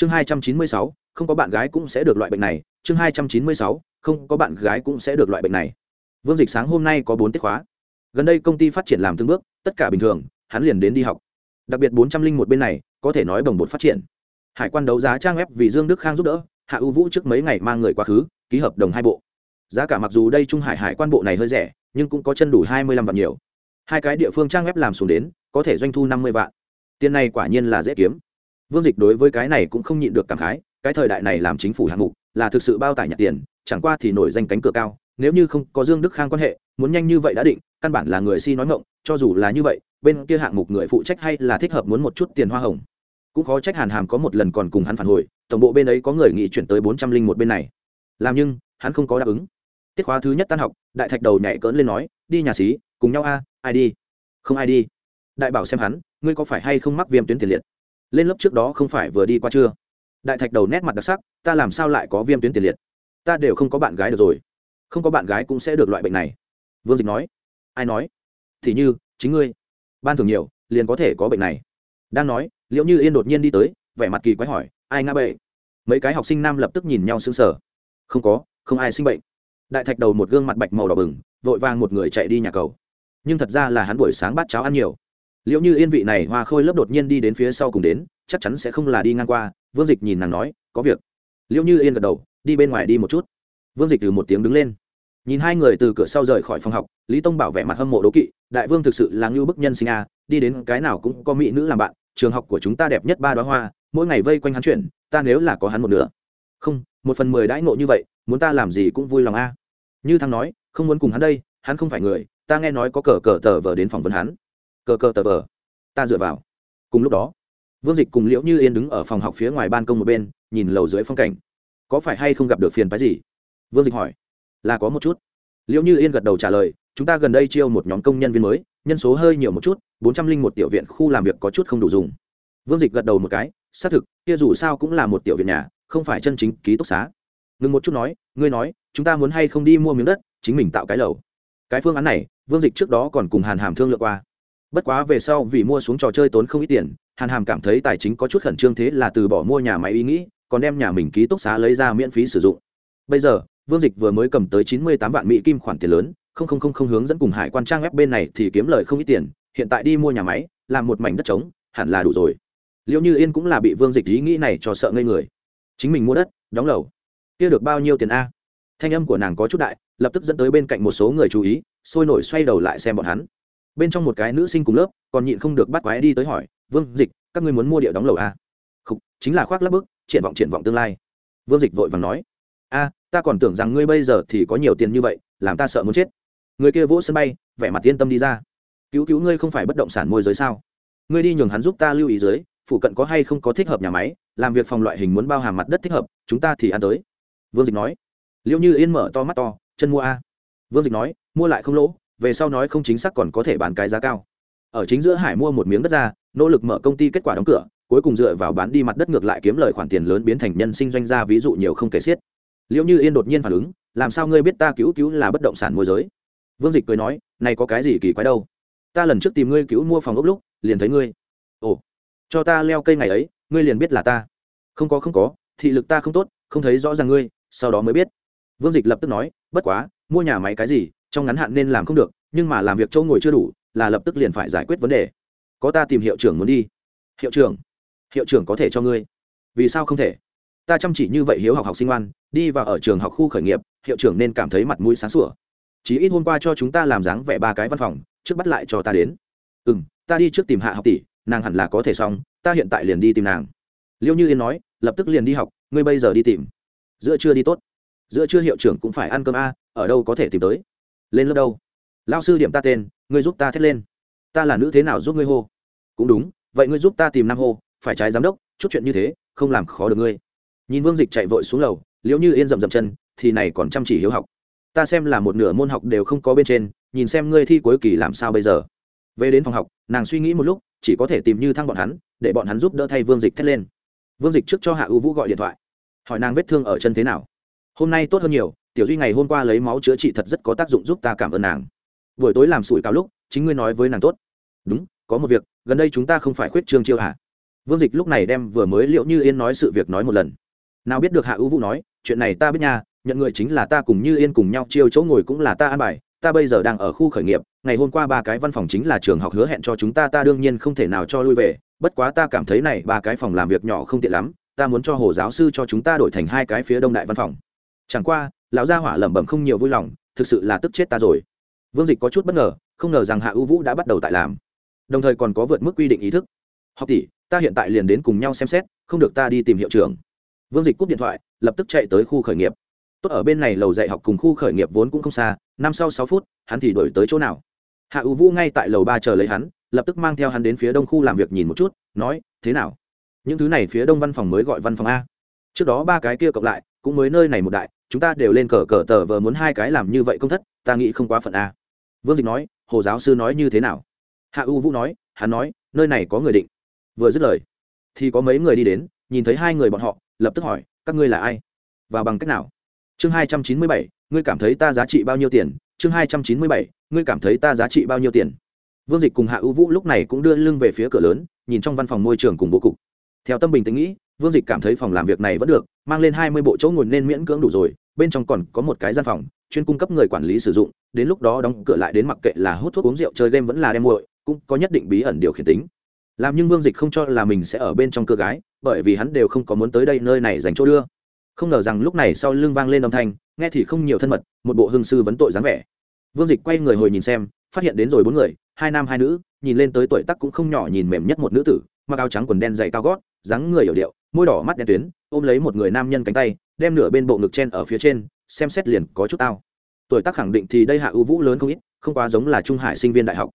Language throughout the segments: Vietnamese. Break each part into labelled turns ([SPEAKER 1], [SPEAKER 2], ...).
[SPEAKER 1] chương hai trăm chín mươi sáu, không có bạn gái cũng sẽ được loại bệnh này. Chương hai trăm chín mươi sáu, không có bạn gái cũng sẽ được loại bệnh này. Vương dịch sáng hôm nay có bốn tiết khóa. Gần đây công ty phát triển làm từng bước, tất cả bình thường, hắn liền đến đi học. Đặc biệt bốn trăm linh một bên này, có thể nói bồng bột phát triển. Hải quan đấu giá trang web vì dương đức khang giúp đỡ, hạ ưu vũ trước mấy ngày mang người quá khứ, ký hợp đồng hai bộ. Giá cả mặc dù đây trung hải hải quan bộ này hơi rẻ, nhưng cũng có chân đủ hai mươi lăm vạn nhiều. Hai cái địa phương trang web làm xuống đến, có thể doanh thu năm mươi vạn. Tiền này quả nhiên là dễ kiếm vương dịch đối với cái này cũng không nhịn được cảm khái, cái thời đại này làm chính phủ hạng mục, là thực sự bao tải nhặt tiền, chẳng qua thì nổi danh cánh cửa cao, nếu như không có dương đức khang quan hệ, muốn nhanh như vậy đã định, căn bản là người si nói ngộng cho dù là như vậy, bên kia hạng mục người phụ trách hay là thích hợp muốn một chút tiền hoa hồng. Cũng khó trách hàn hàm có một lần còn cùng hắn phản hồi, tổng bộ bên ấy có người nghị chuyển tới bốn trăm linh một bên này. Làm nhưng, hắn không có đáp ứng. Tiết khóa thứ nhất tan học, đại thạch đầu nhảy cỡn lên nói, đi nhà xí, cùng nhau a, ai đi? Không ai đi. Đại bảo xem hắn, ngươi có phải hay không mắc viêm tuyến tiền liệt? Lên lớp trước đó không phải vừa đi qua chưa? Đại thạch đầu nét mặt đặc sắc, ta làm sao lại có viêm tuyến tiền liệt? Ta đều không có bạn gái được rồi. Không có bạn gái cũng sẽ được loại bệnh này. Vương dịch nói. Ai nói? Thì như, chính ngươi. Ban thường nhiều, liền có thể có bệnh này. Đang nói liệu như yên đột nhiên đi tới, vẻ mặt kỳ quái hỏi, ai ngã bệnh? Mấy cái học sinh nam lập tức nhìn nhau sững sờ. Không có, không ai sinh bệnh. Đại thạch đầu một gương mặt bạch màu đỏ bừng, vội vàng một người chạy đi nhà cầu. Nhưng thật ra là hắn buổi sáng bát cháo ăn nhiều liệu như yên vị này hoa khôi lớp đột nhiên đi đến phía sau cùng đến, chắc chắn sẽ không là đi ngang qua, vương dịch nhìn nàng nói, có việc. Liệu như yên gật đầu, đi bên ngoài đi một chút. Vương dịch từ một tiếng đứng lên. Nhìn hai người từ cửa sau rời khỏi phòng học, lý tông bảo vẻ mặt hâm mộ đố kỵ, đại vương thực sự là ngưu bức nhân sinh a đi đến cái nào cũng có mỹ nữ làm bạn, trường học của chúng ta đẹp nhất ba đoá hoa, mỗi ngày vây quanh hắn chuyển ta nếu là có hắn một nửa. Không, một phần mười đãi ngộ như vậy, muốn ta làm gì cũng vui lòng a như thằng nói, không muốn cùng hắn đây, hắn không phải người, ta nghe nói có cờ cờ tờ vờ đến phỏng vấn hắn cờ cờ tờ vờ. Ta dựa vào. Cùng lúc đó, vương dịch cùng liễu như yên đứng ở phòng học phía ngoài ban công một bên, nhìn lầu dưới phong cảnh. Có phải hay không gặp được phiền phái gì? Vương dịch hỏi. Là có một chút. Liễu như yên gật đầu trả lời, chúng ta gần đây chiêu một nhóm công nhân viên mới, nhân số hơi nhiều một chút, bốn trăm linh một tiểu viện khu làm việc có chút không đủ dùng. Vương dịch gật đầu một cái, xác thực, kia dù sao cũng là một tiểu viện nhà, không phải chân chính ký túc xá. Ngừng một chút nói, ngươi nói, chúng ta muốn hay không đi mua miếng đất, chính mình tạo cái lầu. Cái phương án này, vương dịch trước đó còn cùng hàn hàm thương lượng qua bất quá về sau vì mua xuống trò chơi tốn không ít tiền, hàn hàm cảm thấy tài chính có chút khẩn trương thế là từ bỏ mua nhà máy ý nghĩ, còn đem nhà mình ký túc xá lấy ra miễn phí sử dụng. Bây giờ, vương dịch vừa mới cầm tới chín mươi tám vạn mỹ kim khoản tiền lớn, không không không không hướng dẫn cùng hải quan trang web bên này thì kiếm lời không ít tiền, hiện tại đi mua nhà máy, làm một mảnh đất trống, hẳn là đủ rồi. Liệu như yên cũng là bị vương dịch ý nghĩ này cho sợ ngây người. Chính mình mua đất, đóng lầu. Kia được bao nhiêu tiền a? Thanh âm của nàng có chút đại, lập tức dẫn tới bên cạnh một số người chú ý, sôi nổi xoay đầu lại xem bọn hắn bên trong một cái nữ sinh cùng lớp, còn nhịn không được bắt quái đi tới hỏi, vương dịch, các ngươi muốn mua địa đóng lầu à? Không chính là khoác lắp bức, triển vọng triển vọng tương lai. Vương dịch vội vàng nói, a, ta còn tưởng rằng ngươi bây giờ thì có nhiều tiền như vậy, làm ta sợ muốn chết. Người kia vỗ sân bay, vẻ mặt yên tâm đi ra. Cứu cứu ngươi không phải bất động sản môi giới sao? Ngươi đi nhường hắn giúp ta lưu ý dưới phụ cận có hay không có thích hợp nhà máy, làm việc phòng loại hình muốn bao hàm mặt đất thích hợp, chúng ta thì ăn tới. Vương dịch nói. Liệu như yên mở to mắt to, chân mua a. Vương dịch nói, mua lại không lỗ về sau nói không chính xác còn có thể bán cái giá cao. Ở chính giữa hải mua một miếng đất ra, nỗ lực mở công ty kết quả đóng cửa, cuối cùng dựa vào bán đi mặt đất ngược lại kiếm lời khoản tiền lớn biến thành nhân sinh doanh gia ví dụ nhiều không kể xiết. Liệu như yên đột nhiên phản ứng, làm sao ngươi biết ta cứu cứu là bất động sản môi giới? Vương dịch cười nói, này có cái gì kỳ quái đâu? Ta lần trước tìm ngươi cứu mua phòng ốc lúc, liền thấy ngươi. Ồ, cho ta leo cây ngày ấy, ngươi liền biết là ta. Không có không có, thị lực ta không tốt, không thấy rõ ràng ngươi, sau đó mới biết. Vương dịch lập tức nói, bất quá, mua nhà máy cái gì trong ngắn hạn nên làm không được, nhưng mà làm việc châu ngồi chưa đủ, là lập tức liền phải giải quyết vấn đề. Có ta tìm hiệu trưởng muốn đi. Hiệu trưởng hiệu trưởng có thể cho ngươi. Vì sao không thể? Ta chăm chỉ như vậy hiếu học học sinh ngoan, đi vào ở trường học khu khởi nghiệp, hiệu trưởng nên cảm thấy mặt mũi sáng sủa. Chỉ ít hôm qua cho chúng ta làm dáng vẻ ba cái văn phòng, trước bắt lại cho ta đến. Ừ m ta đi trước tìm hạ học tỷ, nàng hẳn là có thể xong, ta hiện tại liền đi tìm nàng. Liêu như yên nói, lập tức liền đi học, ngươi bây giờ đi tìm. Giữa chưa đi tốt. Giữa chưa hiệu trưởng cũng phải ăn cơm a, ở đâu có thể tìm tới lên lớp đâu? Lao sư điểm ta tên, ngươi giúp ta thét lên. Ta là nữ thế nào giúp ngươi hô? Cũng đúng, vậy ngươi giúp ta tìm nam hô, phải trái giám đốc, chút chuyện như thế, không làm khó được ngươi. Nhìn vương dịch chạy vội xuống lầu, liễu như yên rậm rậm chân, thì này còn chăm chỉ hiếu học. Ta xem là một nửa môn học đều không có bên trên, nhìn xem ngươi thi cuối kỳ làm sao bây giờ. Về đến phòng học, nàng suy nghĩ một lúc, chỉ có thể tìm như thăng bọn hắn, để bọn hắn giúp đỡ thay vương dịch thét lên. Vương dịch trước cho hạ ưu vũ gọi điện thoại. Hỏi nàng vết thương ở chân thế nào. Hôm nay tốt hơn nhiều tiểu duy ngày hôm qua lấy máu chữa trị thật rất có tác dụng giúp ta cảm ơn nàng. Buổi tối làm sủi cao lúc, chính ngươi nói với nàng tốt. Đúng, có một việc, gần đây chúng ta không phải khuyết trương chiêu hả? Vương dịch lúc này đem vừa mới liệu như yên nói sự việc nói một lần. Nào biết được hạ ưu vũ nói, chuyện này ta biết nha, nhận người chính là ta cùng như yên cùng nhau chiêu chỗ ngồi cũng là ta an bài, ta bây giờ đang ở khu khởi nghiệp, ngày hôm qua ba cái văn phòng chính là trường học hứa hẹn cho chúng ta ta đương nhiên không thể nào cho lui về, bất quá ta cảm thấy này ba cái phòng làm việc nhỏ không tiện lắm, ta muốn cho hồ giáo sư cho chúng ta đổi thành hai cái phía đông đại văn phòng. Chẳng qua lão gia hỏa lẩm bẩm không nhiều vui lòng, thực sự là tức chết ta rồi. Vương dịch có chút bất ngờ, không ngờ rằng hạ ưu vũ đã bắt đầu tại làm. Đồng thời còn có vượt mức quy định ý thức. Học tỷ, ta hiện tại liền đến cùng nhau xem xét, không được ta đi tìm hiệu trưởng. Vương dịch cúp điện thoại, lập tức chạy tới khu khởi nghiệp. Tốt ở bên này lầu dạy học cùng khu khởi nghiệp vốn cũng không xa, năm sau sáu phút, hắn thì đổi tới chỗ nào? Hạ ưu vũ ngay tại lầu ba chờ lấy hắn, lập tức mang theo hắn đến phía đông khu làm việc nhìn một chút, nói, thế nào? Những thứ này phía đông văn phòng mới gọi văn phòng a. Trước đó ba cái kia cộng lại, cũng mới nơi này một đại chúng ta đều lên cờ cờ tờ vờ muốn hai cái làm như vậy công thất, ta nghĩ không quá phận a vương dịch nói, hồ giáo sư nói như thế nào? Hạ u vũ nói, hắn nói, nơi này có người định. Vừa dứt lời, thì có mấy người đi đến, nhìn thấy hai người bọn họ, lập tức hỏi, các ngươi là ai? Và bằng cách nào? Chương hai trăm chín mươi bảy, ngươi cảm thấy ta giá trị bao nhiêu tiền? Chương hai trăm chín mươi bảy, ngươi cảm thấy ta giá trị bao nhiêu tiền? Vương dịch cùng hạ ưu vũ lúc này cũng đưa lưng về phía cửa lớn, nhìn trong văn phòng môi trường cùng bố cục. Theo tâm bình tính nghĩ vương dịch cảm thấy phòng làm việc này vẫn được, mang lên hai mươi bộ chỗ ngồi nên miễn cưỡng đủ rồi, bên trong còn có một cái gian phòng, chuyên cung cấp người quản lý sử dụng, đến lúc đó đóng cửa lại đến mặc kệ là hút thuốc uống rượu, chơi game vẫn là đem muội, cũng có nhất định bí ẩn điều khiển tính. Làm nhưng vương dịch không cho là mình sẽ ở bên trong cơ gái, bởi vì hắn đều không có muốn tới đây nơi này dành chỗ đưa. Không ngờ rằng lúc này sau lưng vang lên âm thanh, nghe thì không nhiều thân mật, một bộ hương sư vấn tội dáng vẻ. Vương dịch quay người hồi nhìn xem, phát hiện đến rồi bốn người, hai nam hai nữ, nhìn lên tới tuổi tắc cũng không nhỏ nhìn mềm nhất một nữ tử, mặc áo trắng quần đen dày cao gót, dáng người hiểu điệu môi đỏ mắt đen tuyến, ôm lấy một người nam nhân cánh tay, đem nửa bên bộ ngực chen ở phía trên, xem xét liền có chút tao. Tuổi tác khẳng định thì đây hạ ưu vũ lớn không ít, không quá giống là trung hải sinh viên đại học.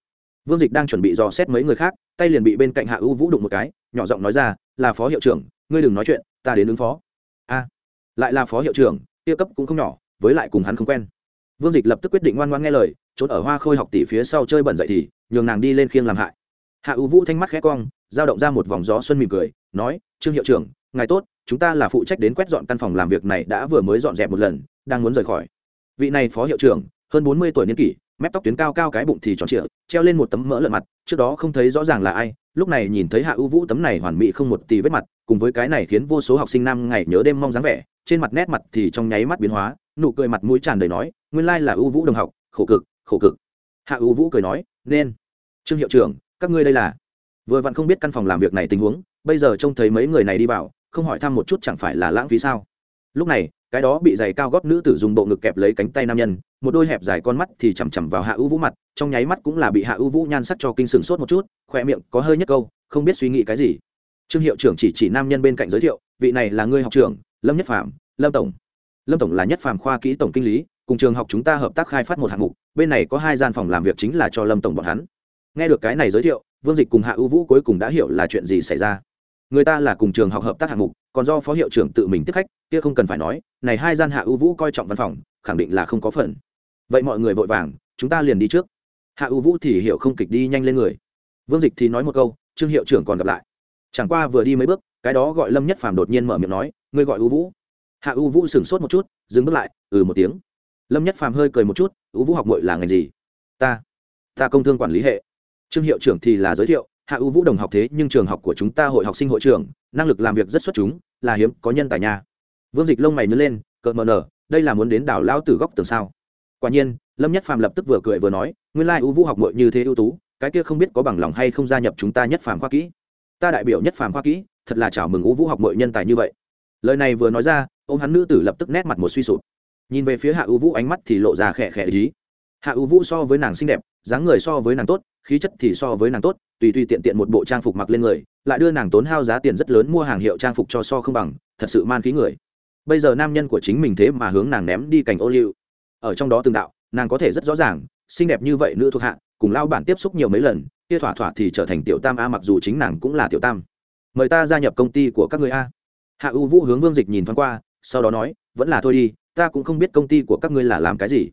[SPEAKER 1] Vương dịch đang chuẩn bị dò xét mấy người khác, tay liền bị bên cạnh hạ ưu vũ đụng một cái, nhỏ giọng nói ra, là phó hiệu trưởng, ngươi đừng nói chuyện, ta đến ứng phó. A, lại là phó hiệu trưởng tiêu cấp cũng không nhỏ, với lại cùng hắn không quen. Vương dịch lập tức quyết định ngoan ngoan nghe lời trốn ở hoa khôi học tỷ phía sau chơi bẩn dậy thì nhường nàng đi lên khiêng làm hại. Hạ ưu vũ thanh mắt khẽ cong giao động ra một vòng gió xuân mỉm cười, nói, trương hiệu trưởng, ngài tốt, chúng ta là phụ trách đến quét dọn căn phòng làm việc này đã vừa mới dọn dẹp một lần, đang muốn rời khỏi. Vị này phó hiệu trưởng, hơn bốn mươi tuổi niên kỷ, mép tóc tuyến cao cao cái bụng thì tròn trịa, treo lên một tấm mỡ lợn mặt, trước đó không thấy rõ ràng là ai, lúc này nhìn thấy hạ ưu vũ tấm này hoàn mỹ không một tì vết mặt, cùng với cái này khiến vô số học sinh năm ngày nhớ đêm mong dáng vẻ, trên mặt nét mặt thì trong nháy mắt biến hóa, nụ cười mặt mũi tràn đầy nói, nguyên lai là ưu vũ đồng học, khổ cực khổ cực. Hạ ưu vũ cười nói, nên. Trương hiệu trưởng, các ngươi đây là vừa vặn không biết căn phòng làm việc này tình huống, bây giờ trông thấy mấy người này đi vào, không hỏi thăm một chút chẳng phải là lãng phí sao? Lúc này, cái đó bị giày cao gót nữ tử dùng bộ ngực kẹp lấy cánh tay nam nhân, một đôi hẹp dài con mắt thì chằm chằm vào hạ ưu vũ mặt, trong nháy mắt cũng là bị hạ ưu vũ nhan sắc cho kinh sừng sốt một chút khoe miệng có hơi nhất câu, không biết suy nghĩ cái gì. Trương hiệu trưởng chỉ chỉ nam nhân bên cạnh giới thiệu, vị này là ngươi học trưởng, lâm nhất phạm lâm tổng. Lâm tổng là nhất phạm khoa kỹ tổng kinh lý, cùng trường học chúng ta hợp tác khai phát một hạng mục, bên này có hai gian phòng làm việc chính là cho lâm tổng bọn hắn. Nghe được cái này giới thiệu vương dịch cùng hạ ưu vũ cuối cùng đã hiểu là chuyện gì xảy ra. Người ta là cùng trường học hợp tác hạng mục, còn do phó hiệu trưởng tự mình tiếp khách, kia không cần phải nói, này hai gian hạ ưu vũ coi trọng văn phòng, khẳng định là không có phần. Vậy mọi người vội vàng, chúng ta liền đi trước. Hạ ưu vũ thì hiểu không kịch đi nhanh lên người. Vương dịch thì nói một câu, trương hiệu trưởng còn gặp lại. Chẳng qua vừa đi mấy bước, cái đó gọi lâm nhất phàm đột nhiên mở miệng nói, ngươi gọi ưu vũ. Hạ ưu vũ sửng sốt một chút, dừng bước lại ừ một tiếng. Lâm nhất phàm hơi cười một chút ưu vũ học mội là ngành gì? Ta ta công thương quản lý hệ trương hiệu trưởng thì là giới thiệu, hạ ưu vũ đồng học thế nhưng trường học của chúng ta hội học sinh hội trưởng, năng lực làm việc rất xuất chúng, là hiếm, có nhân tài nhà vương dịch lông mày nhớ lên, cợt mờ nở, đây là muốn đến đảo lao từ góc tường sao? Quả nhiên, lâm nhất phàm lập tức vừa cười vừa nói, nguyên lai ưu vũ học mội như thế ưu tú, cái kia không biết có bằng lòng hay không gia nhập chúng ta nhất phàm khoa kỹ. Ta đại biểu nhất phàm khoa kỹ, thật là chào mừng ưu vũ học mội nhân tài như vậy. Lời này vừa nói ra ô m hắn nữ tử lập tức nét mặt một suy sụp. Nhìn về phía hạ ưu vũ ánh mắt thì lộ ra khẽ khẽ ý hạ ưu vũ so với nàng xinh đẹp, dáng người so với nàng tốt, khí chất thì so với nàng tốt, tùy tùy tiện tiện một bộ trang phục mặc lên người, lại đưa nàng tốn hao giá tiền rất lớn mua hàng hiệu trang phục cho so không bằng, thật sự man khí người. Bây giờ nam nhân của chính mình thế mà hướng nàng ném đi cành ô liu. Ở trong đó từng đạo, nàng có thể rất rõ ràng, xinh đẹp như vậy nữ thuộc hạ, cùng lao bản tiếp xúc nhiều mấy lần, kia thỏa thỏa thì trở thành tiểu tam a mặc dù chính nàng cũng là tiểu tam. Mời ta gia nhập công ty của các người a. Hạ u vũ hướng vương dịch nhìn thoáng qua, sau đó nói, vẫn là thôi đi, ta cũng không biết công ty của các ngươi là làm cái gì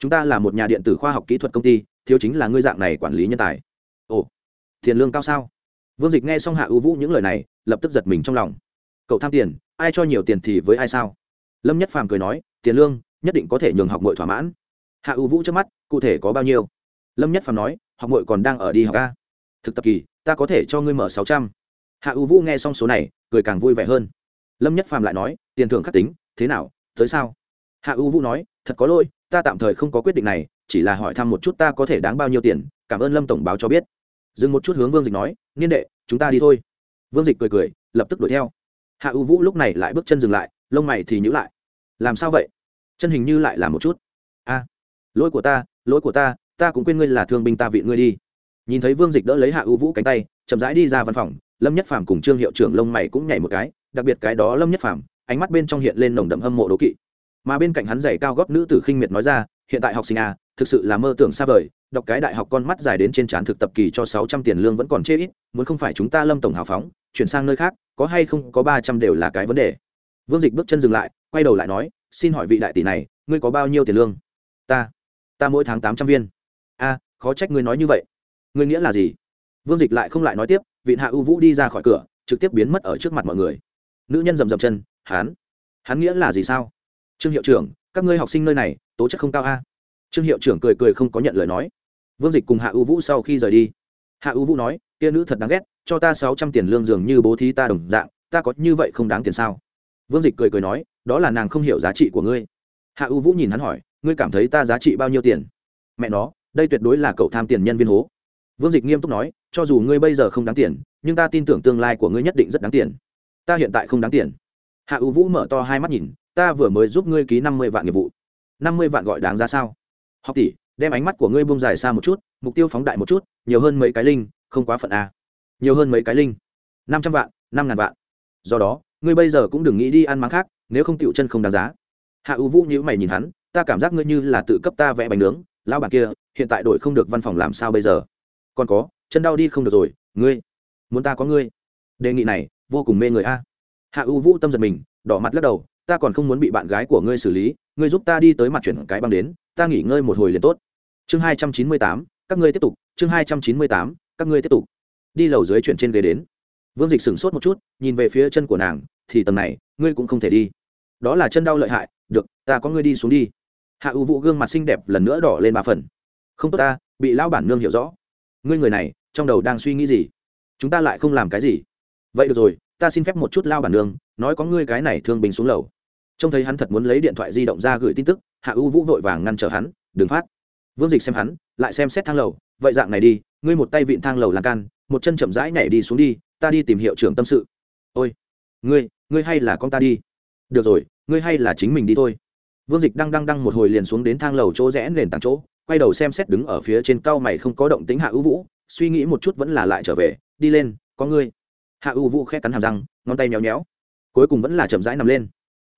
[SPEAKER 1] chúng ta là một nhà điện tử khoa học kỹ thuật công ty, thiếu chính là ngươi dạng này quản lý nhân tài. Ồ, tiền lương cao sao? Vương dịch nghe xong hạ ưu vũ những lời này, lập tức giật mình trong lòng. Cậu tham tiền, ai cho nhiều tiền thì với ai sao? Lâm nhất phàm cười nói, tiền lương, nhất định có thể nhường học mội thỏa mãn. Hạ ưu vũ trước mắt, cụ thể có bao nhiêu? Lâm nhất phàm nói, học mội còn đang ở đi học ca thực tập kỳ, ta có thể cho ngươi mở sáu trăm. Hạ u vũ nghe xong số này, cười càng vui vẻ hơn. Lâm nhất phàm lại nói, tiền thưởng khắc tính, thế nào, tới sao? Hạ u vũ nói thật có lỗi, ta tạm thời không có quyết định này, chỉ là hỏi thăm một chút ta có thể đáng bao nhiêu tiền, cảm ơn lâm tổng báo cho biết. Dừng một chút hướng vương dịch nói, niên đệ, chúng ta đi thôi. Vương dịch cười cười, lập tức đuổi theo. Hạ u vũ lúc này lại bước chân dừng lại, lông mày thì nhữ lại. Làm sao vậy? Chân hình như lại là một chút. A, lỗi của ta, lỗi của ta ta cũng quên ngươi là thương binh ta vị ngươi đi. Nhìn thấy vương dịch đỡ lấy hạ u vũ cánh tay, chậm rãi đi ra văn phòng, lâm nhất phàm cùng trương hiệu trưởng lông mày cũng nhảy một cái, đặc biệt cái đó lâm nhất phàm, ánh mắt bên trong hiện lên nồng đậm hâm mộ đố kỵ mà bên cạnh hắn giày cao góp nữ tử khinh miệt nói ra, hiện tại học sinh a, thực sự là mơ tưởng xa vời, đọc cái đại học con mắt dài đến trên trán thực tập kỳ cho sáu trăm tiền lương vẫn còn chê ít, muốn không phải chúng ta lâm tổng hào phóng, chuyển sang nơi khác, có hay không, có ba trăm đều là cái vấn đề. Vương dịch bước chân dừng lại, quay đầu lại nói, xin hỏi vị đại tỷ này, ngươi có bao nhiêu tiền lương? Ta ta mỗi tháng tám trăm viên. A, khó trách ngươi nói như vậy. Ngươi nghĩa là gì? Vương dịch lại không lại nói tiếp vị hạ ưu vũ đi ra khỏi cửa, trực tiếp biến mất ở trước mặt mọi người. Nữ nhân rầm rầm chân, hán hắn nghĩa là gì sao? Trương hiệu trưởng, các ngươi học sinh nơi này, tố chất không cao a. Trương hiệu trưởng cười cười không có nhận lời nói. Vương dịch cùng hạ ưu vũ sau khi rời đi. Hạ ưu vũ nói, kia nữ thật đáng ghét, cho ta sáu trăm tiền lương dường như bố thí ta đồng dạng, ta có như vậy không đáng tiền sao? Vương dịch cười cười nói, đó là nàng không hiểu giá trị của ngươi. Hạ ưu vũ nhìn hắn hỏi, ngươi cảm thấy ta giá trị bao nhiêu tiền? Mẹ nó, đây tuyệt đối là cậu tham tiền nhân viên hố. Vương dịch nghiêm túc nói, cho dù ngươi bây giờ không đáng tiền, nhưng ta tin tưởng tương lai của ngươi nhất định rất đáng tiền. Ta hiện tại không đáng tiền. Hạ ưu vũ mở to hai mắt nhìn ta vừa mới giúp ngươi ký năm mươi vạn nghiệp vụ. Năm mươi vạn gọi đáng ra sao? Học tỷ, đem ánh mắt của ngươi bông dài xa một chút, mục tiêu phóng đại một chút, nhiều hơn mấy cái linh, không quá phận a. Nhiều hơn mấy cái linh. Năm trăm vạn, năm ngàn vạn. Do đó, ngươi bây giờ cũng đừng nghĩ đi ăn mắng khác, nếu không tựu chân không đáng giá. Hạ ưu vũ nhữ mày nhìn hắn, ta cảm giác ngươi như là tự cấp ta vẽ bánh nướng, lão bản kia, hiện tại đổi không được văn phòng làm sao bây giờ? Còn có, chân đau đi không được rồi, ngươi, muốn ta có ngươi? Đề nghị này, vô cùng mê người a. Hạ ưu vũ tâm giật mình, đỏ mặt lắc đầu ta còn không muốn bị bạn gái của ngươi xử lý, ngươi giúp ta đi tới mặt chuyển cái băng đến, ta nghỉ ngơi một hồi liền tốt. Chương hai trăm chín mươi tám, các ngươi tiếp tục. Chương hai trăm chín mươi tám, các ngươi tiếp tục. Đi lầu dưới chuyển trên ghế đến. Vương dịch sửng sốt một chút, nhìn về phía chân của nàng, thì tầng này, ngươi cũng không thể đi. Đó là chân đau lợi hại, được, ta có ngươi đi xuống đi. Hạ ưu vũ gương mặt xinh đẹp lần nữa đỏ lên ba phần. Không tốt ta, bị lão bản nương hiểu rõ. Ngươi người này, trong đầu đang suy nghĩ gì? Chúng ta lại không làm cái gì. Vậy được rồi, ta xin phép một chút lao bản nương, nói có ngươi cái này thương bình xuống lầu trông thấy hắn thật muốn lấy điện thoại di động ra gửi tin tức, hạ ưu vũ vội vàng ngăn trở hắn, đừng phát. Vương dịch xem hắn, lại xem xét thang lầu. Vậy dạng này đi, ngươi một tay vịn thang lầu lan can, một chân chậm rãi nhảy đi xuống đi, ta đi tìm hiệu trưởng tâm sự. Ôi, ngươi ngươi hay là con ta đi. Được rồi, ngươi hay là chính mình đi thôi. Vương dịch đang đang đang một hồi liền xuống đến thang lầu chỗ rẽ nền tảng chỗ, quay đầu xem xét đứng ở phía trên cao mày không có động tính hạ ưu vũ, suy nghĩ một chút vẫn là lại trở về, đi lên, có ngươi. Hạ ưu vũ khét cắn hàm răng, ngón tay nhéo nhéo cuối cùng vẫn là chậm rãi nằm lên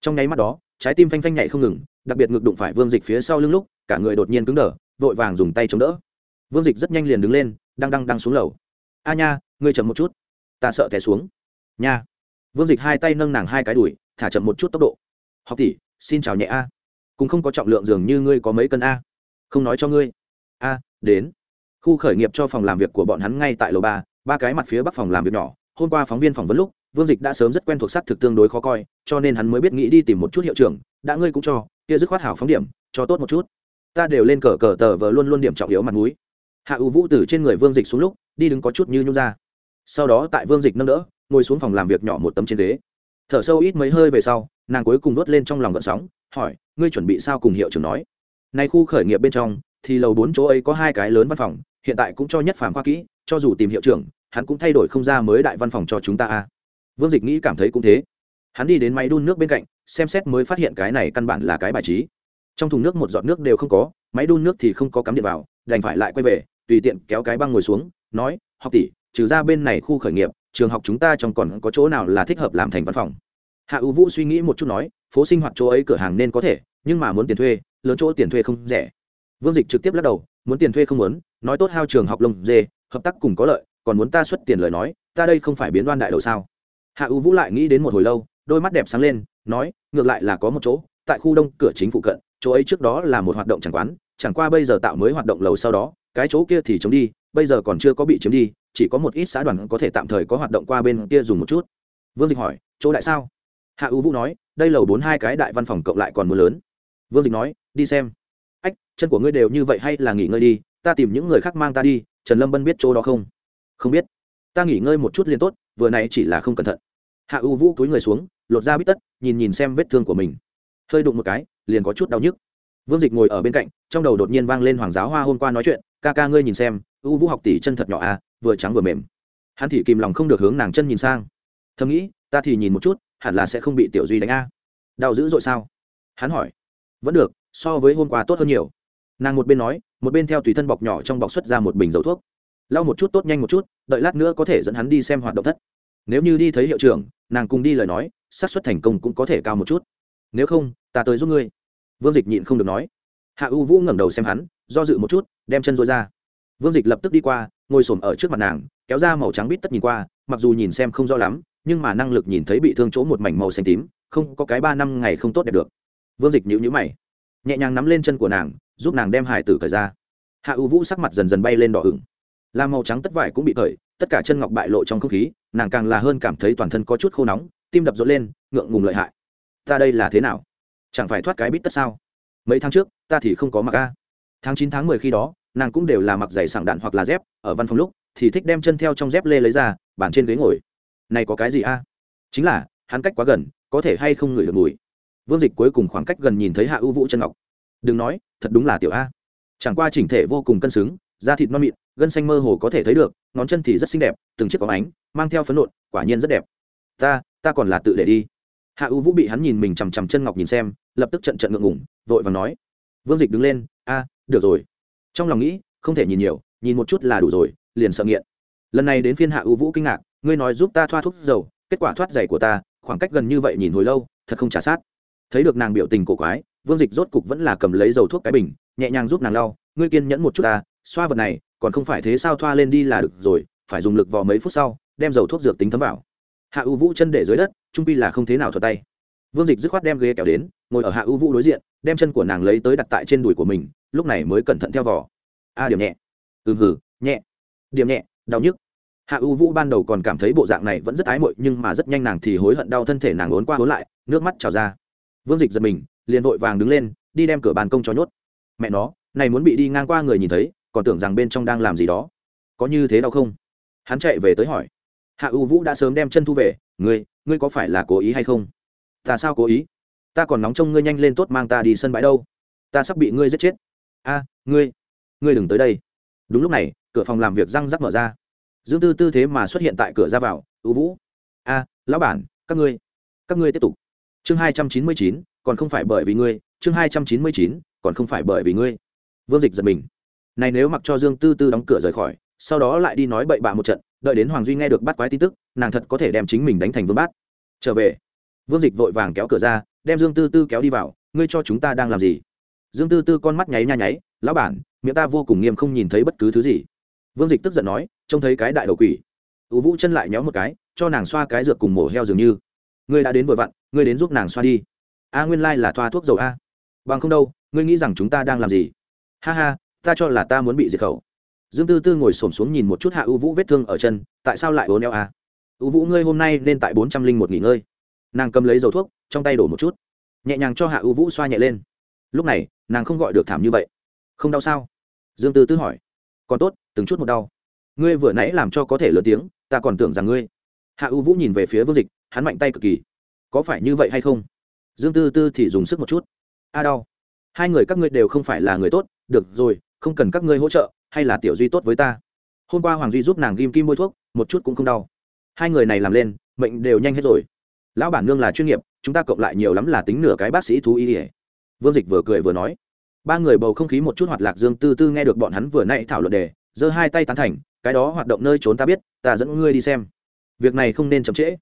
[SPEAKER 1] trong nháy mắt đó, trái tim phanh phanh nhảy không ngừng, đặc biệt ngực đụng phải vương dịch phía sau lưng lúc, cả người đột nhiên cứng đờ, vội vàng dùng tay chống đỡ. Vương dịch rất nhanh liền đứng lên, đang đang đang xuống lầu. A nha, ngươi chậm một chút, ta sợ té xuống. Nha. Vương dịch hai tay nâng nàng hai cái đùi, thả chậm một chút tốc độ. Học tỷ, xin chào nhẹ a. Cũng không có trọng lượng dường như ngươi có mấy cân a? Không nói cho ngươi. A, đến. Khu khởi nghiệp cho phòng làm việc của bọn hắn ngay tại lầu ba ba cái mặt phía bắc phòng làm việc nhỏ. Hôm qua phóng viên phỏng vấn lúc vương dịch đã sớm rất quen thuộc s thực tương đối khó coi, cho nên hắn mới biết nghĩ đi tìm một chút hiệu trưởng, đã ngươi cũng cho, kia dứt khoát hảo phóng điểm, cho tốt một chút. Ta đều lên cờ cờ tờ vờ luôn luôn điểm trọng yếu mặt mũi. Hạ ưu vũ từ trên người vương dịch xuống lúc, đi đứng có chút như nhung ra. Sau đó tại vương dịch nâng đỡ, ngồi xuống phòng làm việc nhỏ một tấm trên ghế. Thở sâu ít mấy hơi về sau, nàng cuối cùng đốt lên trong lòng gợn sóng, hỏi, ngươi chuẩn bị sao cùng hiệu trưởng nói? Nay khu khởi nghiệp bên trong, thì lầu bốn chỗ ấy có hai cái lớn văn phòng, hiện tại cũng cho nhất phàm khoa kỹ, cho dù tìm hiệu trưởng, hắn cũng thay đổi không ra mới đại văn phòng cho chúng ta a vương dịch nghĩ cảm thấy cũng thế. Hắn đi đến máy đun nước bên cạnh, xem xét mới phát hiện cái này căn bản là cái bài trí. Trong thùng nước một giọt nước đều không có, máy đun nước thì không có cắm điện vào, đành phải lại quay về, tùy tiện kéo cái băng ngồi xuống, nói, học tỷ, trừ ra bên này khu khởi nghiệp, trường học chúng ta trong còn có chỗ nào là thích hợp làm thành văn phòng? Hạ ưu vũ suy nghĩ một chút nói, phố sinh hoạt chỗ ấy cửa hàng nên có thể, nhưng mà muốn tiền thuê, lớn chỗ tiền thuê không rẻ. Vương dịch trực tiếp lắc đầu, muốn tiền thuê không muốn, nói tốt hao trường học lông dê, hợp tác cùng có lợi, còn muốn ta xuất tiền lời nói, ta đây không phải biến đoan đại đầu sao? Hạ ưu vũ lại nghĩ đến một hồi lâu, đôi mắt đẹp sáng lên, nói, ngược lại là có một chỗ, tại khu đông cửa chính phụ cận, chỗ ấy trước đó là một hoạt động chẳng quán, chẳng qua bây giờ tạo mới hoạt động lầu sau đó, cái chỗ kia thì chống đi, bây giờ còn chưa có bị chiếm đi, chỉ có một ít xã đoàn có thể tạm thời có hoạt động qua bên kia dùng một chút. Vương dịch hỏi, chỗ đại sao? Hạ ưu vũ nói, đây lầu bốn hai cái đại văn phòng cộng lại còn mưa lớn. Vương dịch nói, đi xem. Ách, chân của ngươi đều như vậy hay là nghỉ ngơi đi, ta tìm những người khác mang ta đi, trần lâm bân biết chỗ đó không? Không biết. Ta nghỉ ngơi một chút liền tốt vừa nãy chỉ là không cẩn thận. Hạ u vũ túi người xuống, lột ra bít tất, nhìn nhìn xem vết thương của mình. Hơi đụng một cái, liền có chút đau nhức. Vương dịch ngồi ở bên cạnh, trong đầu đột nhiên vang lên hoàng giáo hoa hôm qua nói chuyện, ca ca ngươi nhìn xem, u vũ học tỷ chân thật nhỏ à vừa trắng vừa mềm. Hắn thì kìm lòng không được hướng nàng chân nhìn sang. Thầm nghĩ, ta thì nhìn một chút, hẳn là sẽ không bị tiểu duy đánh a. Đau dữ dội sao? Hắn hỏi. Vẫn được, so với hôm qua tốt hơn nhiều. Nàng một bên nói, một bên theo tùy thân bọc nhỏ trong bọc xuất ra một bình dầu thuốc lau một chút tốt nhanh một chút, đợi lát nữa có thể dẫn hắn đi xem hoạt động thất. Nếu như đi thấy hiệu trưởng, nàng cùng đi lời nói, xác suất thành công cũng có thể cao một chút. Nếu không, ta tới giúp ngươi. Vương dịch nhịn không được nói. Hạ u vũ ngẩng đầu xem hắn, do dự một chút, đem chân dối ra. Vương dịch lập tức đi qua, ngồi s ổ m ở trước mặt nàng, kéo ra màu trắng bít tất nhìn qua, mặc dù nhìn xem không rõ lắm, nhưng mà năng lực nhìn thấy bị thương chỗ một mảnh màu xanh tím, không có cái ba năm ngày không tốt đẹp được. Vương dịch nhịu nhữ mày, nhẹ nhàng nắm lên chân của nàng, giúp nàng đem hải tử cởi ra. Hạ u vũ sắc mặt dần dần bay lên đỏ ửng làm màu trắng tất vải cũng bị cởi, tất cả chân ngọc bại lộ trong không khí, nàng càng là hơn cảm thấy toàn thân có chút khô nóng, tim đập rộn lên, ngượng ngùng lợi hại. Ta đây là thế nào? Chẳng phải thoát cái bít tất sao? Mấy tháng trước, ta thì không có mặc a. Tháng chín, tháng mười khi đó, nàng cũng đều là mặc giày sảng đạn hoặc là dép, ở văn phòng lúc, thì thích đem chân theo trong dép lê lấy ra, bàn trên ghế ngồi. Này có cái gì a? Chính là, hắn cách quá gần, có thể hay không ngửi được mùi. Vương dịch cuối cùng khoảng cách gần nhìn thấy hạ ưu vũ chân ngọc. Đừng nói, thật đúng là tiểu a. Chẳng qua chỉnh thể vô cùng cân xứng da thịt non mịn, gân xanh mơ hồ có thể thấy được, ngón chân thì rất xinh đẹp, từng chiếc có ánh, mang theo phấn nộn, quả nhiên rất đẹp. Ta ta còn là tự để đi. Hạ U vũ bị hắn nhìn mình chằm chằm chân ngọc nhìn xem, lập tức trận trận ngượng ngủng vội và nói. Vương dịch đứng lên, a, được rồi. Trong lòng nghĩ, không thể nhìn nhiều, nhìn một chút là đủ rồi, liền sợ nghiện. Lần này đến phiên hạ U vũ kinh ngạc, ngươi nói giúp ta thoa thuốc dầu, kết quả thoát giày của ta, khoảng cách gần như vậy nhìn hồi lâu, thật không trả sát. Thấy được nàng biểu tình cổ quái, vương dịch rốt cục vẫn là cầm lấy dầu thuốc cái bình, nhẹ nhàng giúp nàng lau, ngươi kiên nhẫn một chút ta xoa vật này, còn không phải thế sao thoa lên đi là được rồi, phải dùng lực vò mấy phút sau, đem dầu thuốc dược tính thấm vào. Hạ ưu vũ chân để dưới đất, trung pi là không thế nào thuật tay. Vương dịch dứt khoát đem ghế kéo đến, ngồi ở hạ ưu vũ đối diện, đem chân của nàng lấy tới đặt tại trên đùi của mình, lúc này mới cẩn thận theo vỏ a, điểm nhẹ. Ừm hử nhẹ. Điểm nhẹ, đau nhức. Hạ ưu vũ ban đầu còn cảm thấy bộ dạng này vẫn rất ái mội nhưng mà rất nhanh nàng thì hối hận đau thân thể nàng ốn qua ốn lại, nước mắt trào ra. Vương dịch giật mình, liền vội vàng đứng lên, đi đem cửa bàn công cho nhốt. Mẹ nó, này muốn bị đi ngang qua người nhìn thấy còn tưởng rằng bên trong đang làm gì đó. Có như thế đâu không? Hắn chạy về tới hỏi. Hạ ưu vũ đã sớm đem chân thu về. Ngươi ngươi có phải là cố ý hay không? Ta sao cố ý? Ta còn nóng trông ngươi nhanh lên tốt mang ta đi sân bãi đâu. Ta sắp bị ngươi giết chết. A, ngươi ngươi đừng tới đây. Đúng lúc này, cửa phòng làm việc răng rắc mở ra. Dương tư tư thế mà xuất hiện tại cửa ra vào. Ưu vũ. A, lão bản, các ngươi các ngươi tiếp tục. Chương hai trăm chín mươi chín, còn không phải bởi vì ngươi. Chương hai trăm chín mươi chín, còn không phải bởi vì ngươi. Vương dịch giật mình này nếu mặc cho dương tư tư đóng cửa rời khỏi, sau đó lại đi nói bậy bạ một trận, đợi đến hoàng duy nghe được bắt quái tin tức, nàng thật có thể đem chính mình đánh thành vương bát. Trở về. Vương dịch vội vàng kéo cửa ra, đem dương tư tư kéo đi vào, ngươi cho chúng ta đang làm gì? Dương tư tư con mắt nháy nha nháy, lão bản, miệng ta vô cùng nghiêm không nhìn thấy bất cứ thứ gì. Vương dịch tức giận nói, trông thấy cái đại đầu quỷ. Ủ vũ chân lại nhéo một cái, cho nàng xoa cái dược cùng mổ heo dường như. Ngươi đã đến vội vặn, ngươi đến giúp nàng xoa đi. A, nguyên lai là thoa thuốc dầu a. Bằng không đâu, ngươi nghĩ rằng chúng ta đang làm gì? Ha ha ta cho là ta muốn bị diệt khẩu. Dương tư tư ngồi s ổ m xuống nhìn một chút hạ ưu vũ vết thương ở chân, tại sao lại ố neo à? ưu vũ ngươi hôm nay nên tại bốn trăm linh một nghỉ ngơi. Nàng cầm lấy dầu thuốc, trong tay đổ một chút. Nhẹ nhàng cho hạ ưu vũ xoa nhẹ lên. Lúc này, nàng không gọi được thảm như vậy. Không đau sao? Dương tư tư hỏi. Còn tốt, từng chút một đau. Ngươi vừa nãy làm cho có thể lớn tiếng, ta còn tưởng rằng ngươi. Hạ ưu vũ nhìn về phía vương dịch, hắn mạnh tay cực kỳ. Có phải như vậy hay không? Dương tư tư thì dùng sức một chút. A đau. Hai người các ngươi đều không phải là người tốt, được rồi không cần các ngươi hỗ trợ, hay là tiểu duy tốt với ta. Hôm qua hoàng duy giúp nàng ghim kim bôi thuốc, một chút cũng không đau. Hai người này làm lên, mệnh đều nhanh hết rồi. Lão bản nương là chuyên nghiệp, chúng ta cộng lại nhiều lắm là tính nửa cái bác sĩ thú y ỉa vương dịch vừa cười vừa nói. Ba người bầu không khí một chút hoạt lạc dương tư tư nghe được bọn hắn vừa nãy thảo luận đề, giơ hai tay tán thành, cái đó hoạt động nơi trốn ta biết, ta dẫn ngươi đi xem. Việc này không nên chậm trễ.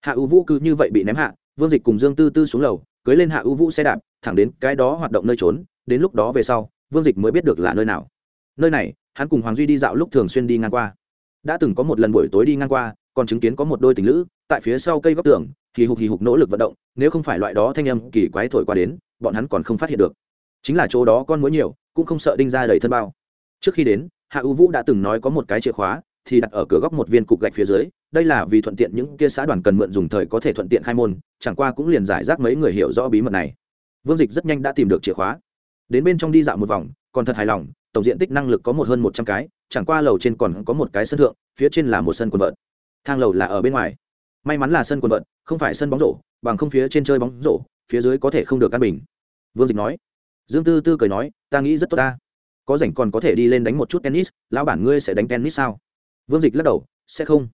[SPEAKER 1] Hạ ưu vũ cứ như vậy bị ném hạ, vương dịch cùng dương tư tư xuống lầu, cưới lên hạ ưu vũ xe đạp, thẳng đến cái đó hoạt động nơi trốn, đến lúc đó về sau vương dịch mới biết được là nơi nào. Nơi này, hắn cùng hoàng duy đi dạo lúc thường xuyên đi ngang qua. Đã từng có một lần buổi tối đi ngang qua, còn chứng kiến có một đôi tình lữ, tại phía sau cây góc tường, hì hục hì hục nỗ lực vận động, nếu không phải loại đó thanh âm kỳ quái thổi qua đến, bọn hắn còn không phát hiện được. Chính là chỗ đó con muối nhiều, cũng không sợ đinh ra đầy thân bao. Trước khi đến, hạ ưu vũ đã từng nói có một cái chìa khóa, thì đặt ở cửa góc một viên cục gạch phía dưới, đây là vì thuận tiện những kia xã đoàn cần mượn dùng thời có thể thuận tiện khai môn, chẳng qua cũng liền giải rác mấy người hiểu rõ bí mật này. Vương dịch rất nhanh đã tìm được chìa khóa đến bên trong đi dạo một vòng còn thật hài lòng tổng diện tích năng lực có một hơn một trăm cái chẳng qua lầu trên còn có một cái sân thượng phía trên là một sân quần vợt. Thang lầu là ở bên ngoài. May mắn là sân quần vợt, không phải sân bóng rổ bằng không phía trên chơi bóng rổ phía dưới có thể không được căn bình. Vương dịch nói. Dương tư tư cười nói ta nghĩ rất tốt ta. Có rảnh còn có thể đi lên đánh một chút tennis lão bản ngươi sẽ đánh tennis sao? Vương dịch lắc đầu sẽ không.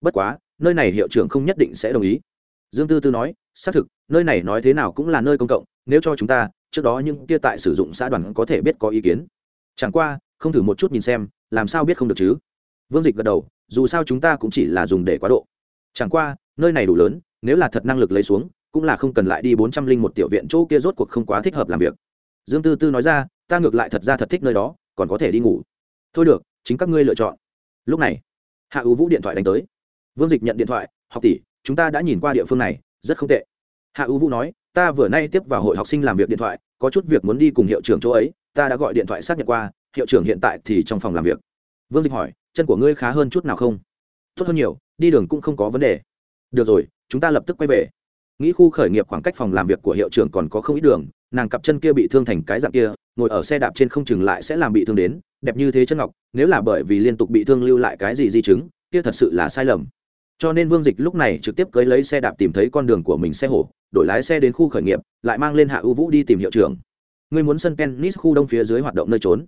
[SPEAKER 1] Bất quá nơi này hiệu trưởng không nhất định sẽ đồng ý. Dương tư tư nói xác thực nơi này nói thế nào cũng là nơi công cộng nếu cho chúng ta trước đó những kia tại sử dụng xã đoàn có thể biết có ý kiến. Chẳng qua, không thử một chút nhìn xem, làm sao biết không được chứ? Vương dịch gật đầu, dù sao chúng ta cũng chỉ là dùng để quá độ. Chẳng qua, nơi này đủ lớn, nếu là thật năng lực lấy xuống, cũng là không cần lại đi bốn trăm linh một tiểu viện chỗ kia rốt cuộc không quá thích hợp làm việc. Dương tư tư nói ra, ta ngược lại thật ra thật thích nơi đó, còn có thể đi ngủ. Thôi được, chính các ngươi lựa chọn. Lúc này, hạ ưu vũ điện thoại đánh tới. Vương dịch nhận điện thoại, học tỷ, chúng ta đã nhìn qua địa phương này, rất không tệ. Hạ ưu vũ nói ta vừa nay tiếp vào hội học sinh làm việc điện thoại, có chút việc muốn đi cùng hiệu trưởng chỗ ấy, ta đã gọi điện thoại xác nhận qua, hiệu trưởng hiện tại thì trong phòng làm việc. Vương dịch hỏi, chân của ngươi khá hơn chút nào không? Tốt hơn nhiều, đi đường cũng không có vấn đề. Được rồi, chúng ta lập tức quay về. Nghĩ khu khởi nghiệp khoảng cách phòng làm việc của hiệu trưởng còn có không ít đường, nàng cặp chân kia bị thương thành cái dạng kia, ngồi ở xe đạp trên không chừng lại sẽ làm bị thương đến, đẹp như thế chân ngọc, nếu là bởi vì liên tục bị thương lưu lại cái gì di chứng, kia thật sự là sai lầm cho nên vương dịch lúc này trực tiếp cưới lấy xe đạp tìm thấy con đường của mình xe hổ, đổi lái xe đến khu khởi nghiệp, lại mang lên hạ ưu vũ đi tìm hiệu trưởng. Ngươi muốn sân tennis khu đông phía dưới hoạt động nơi trốn.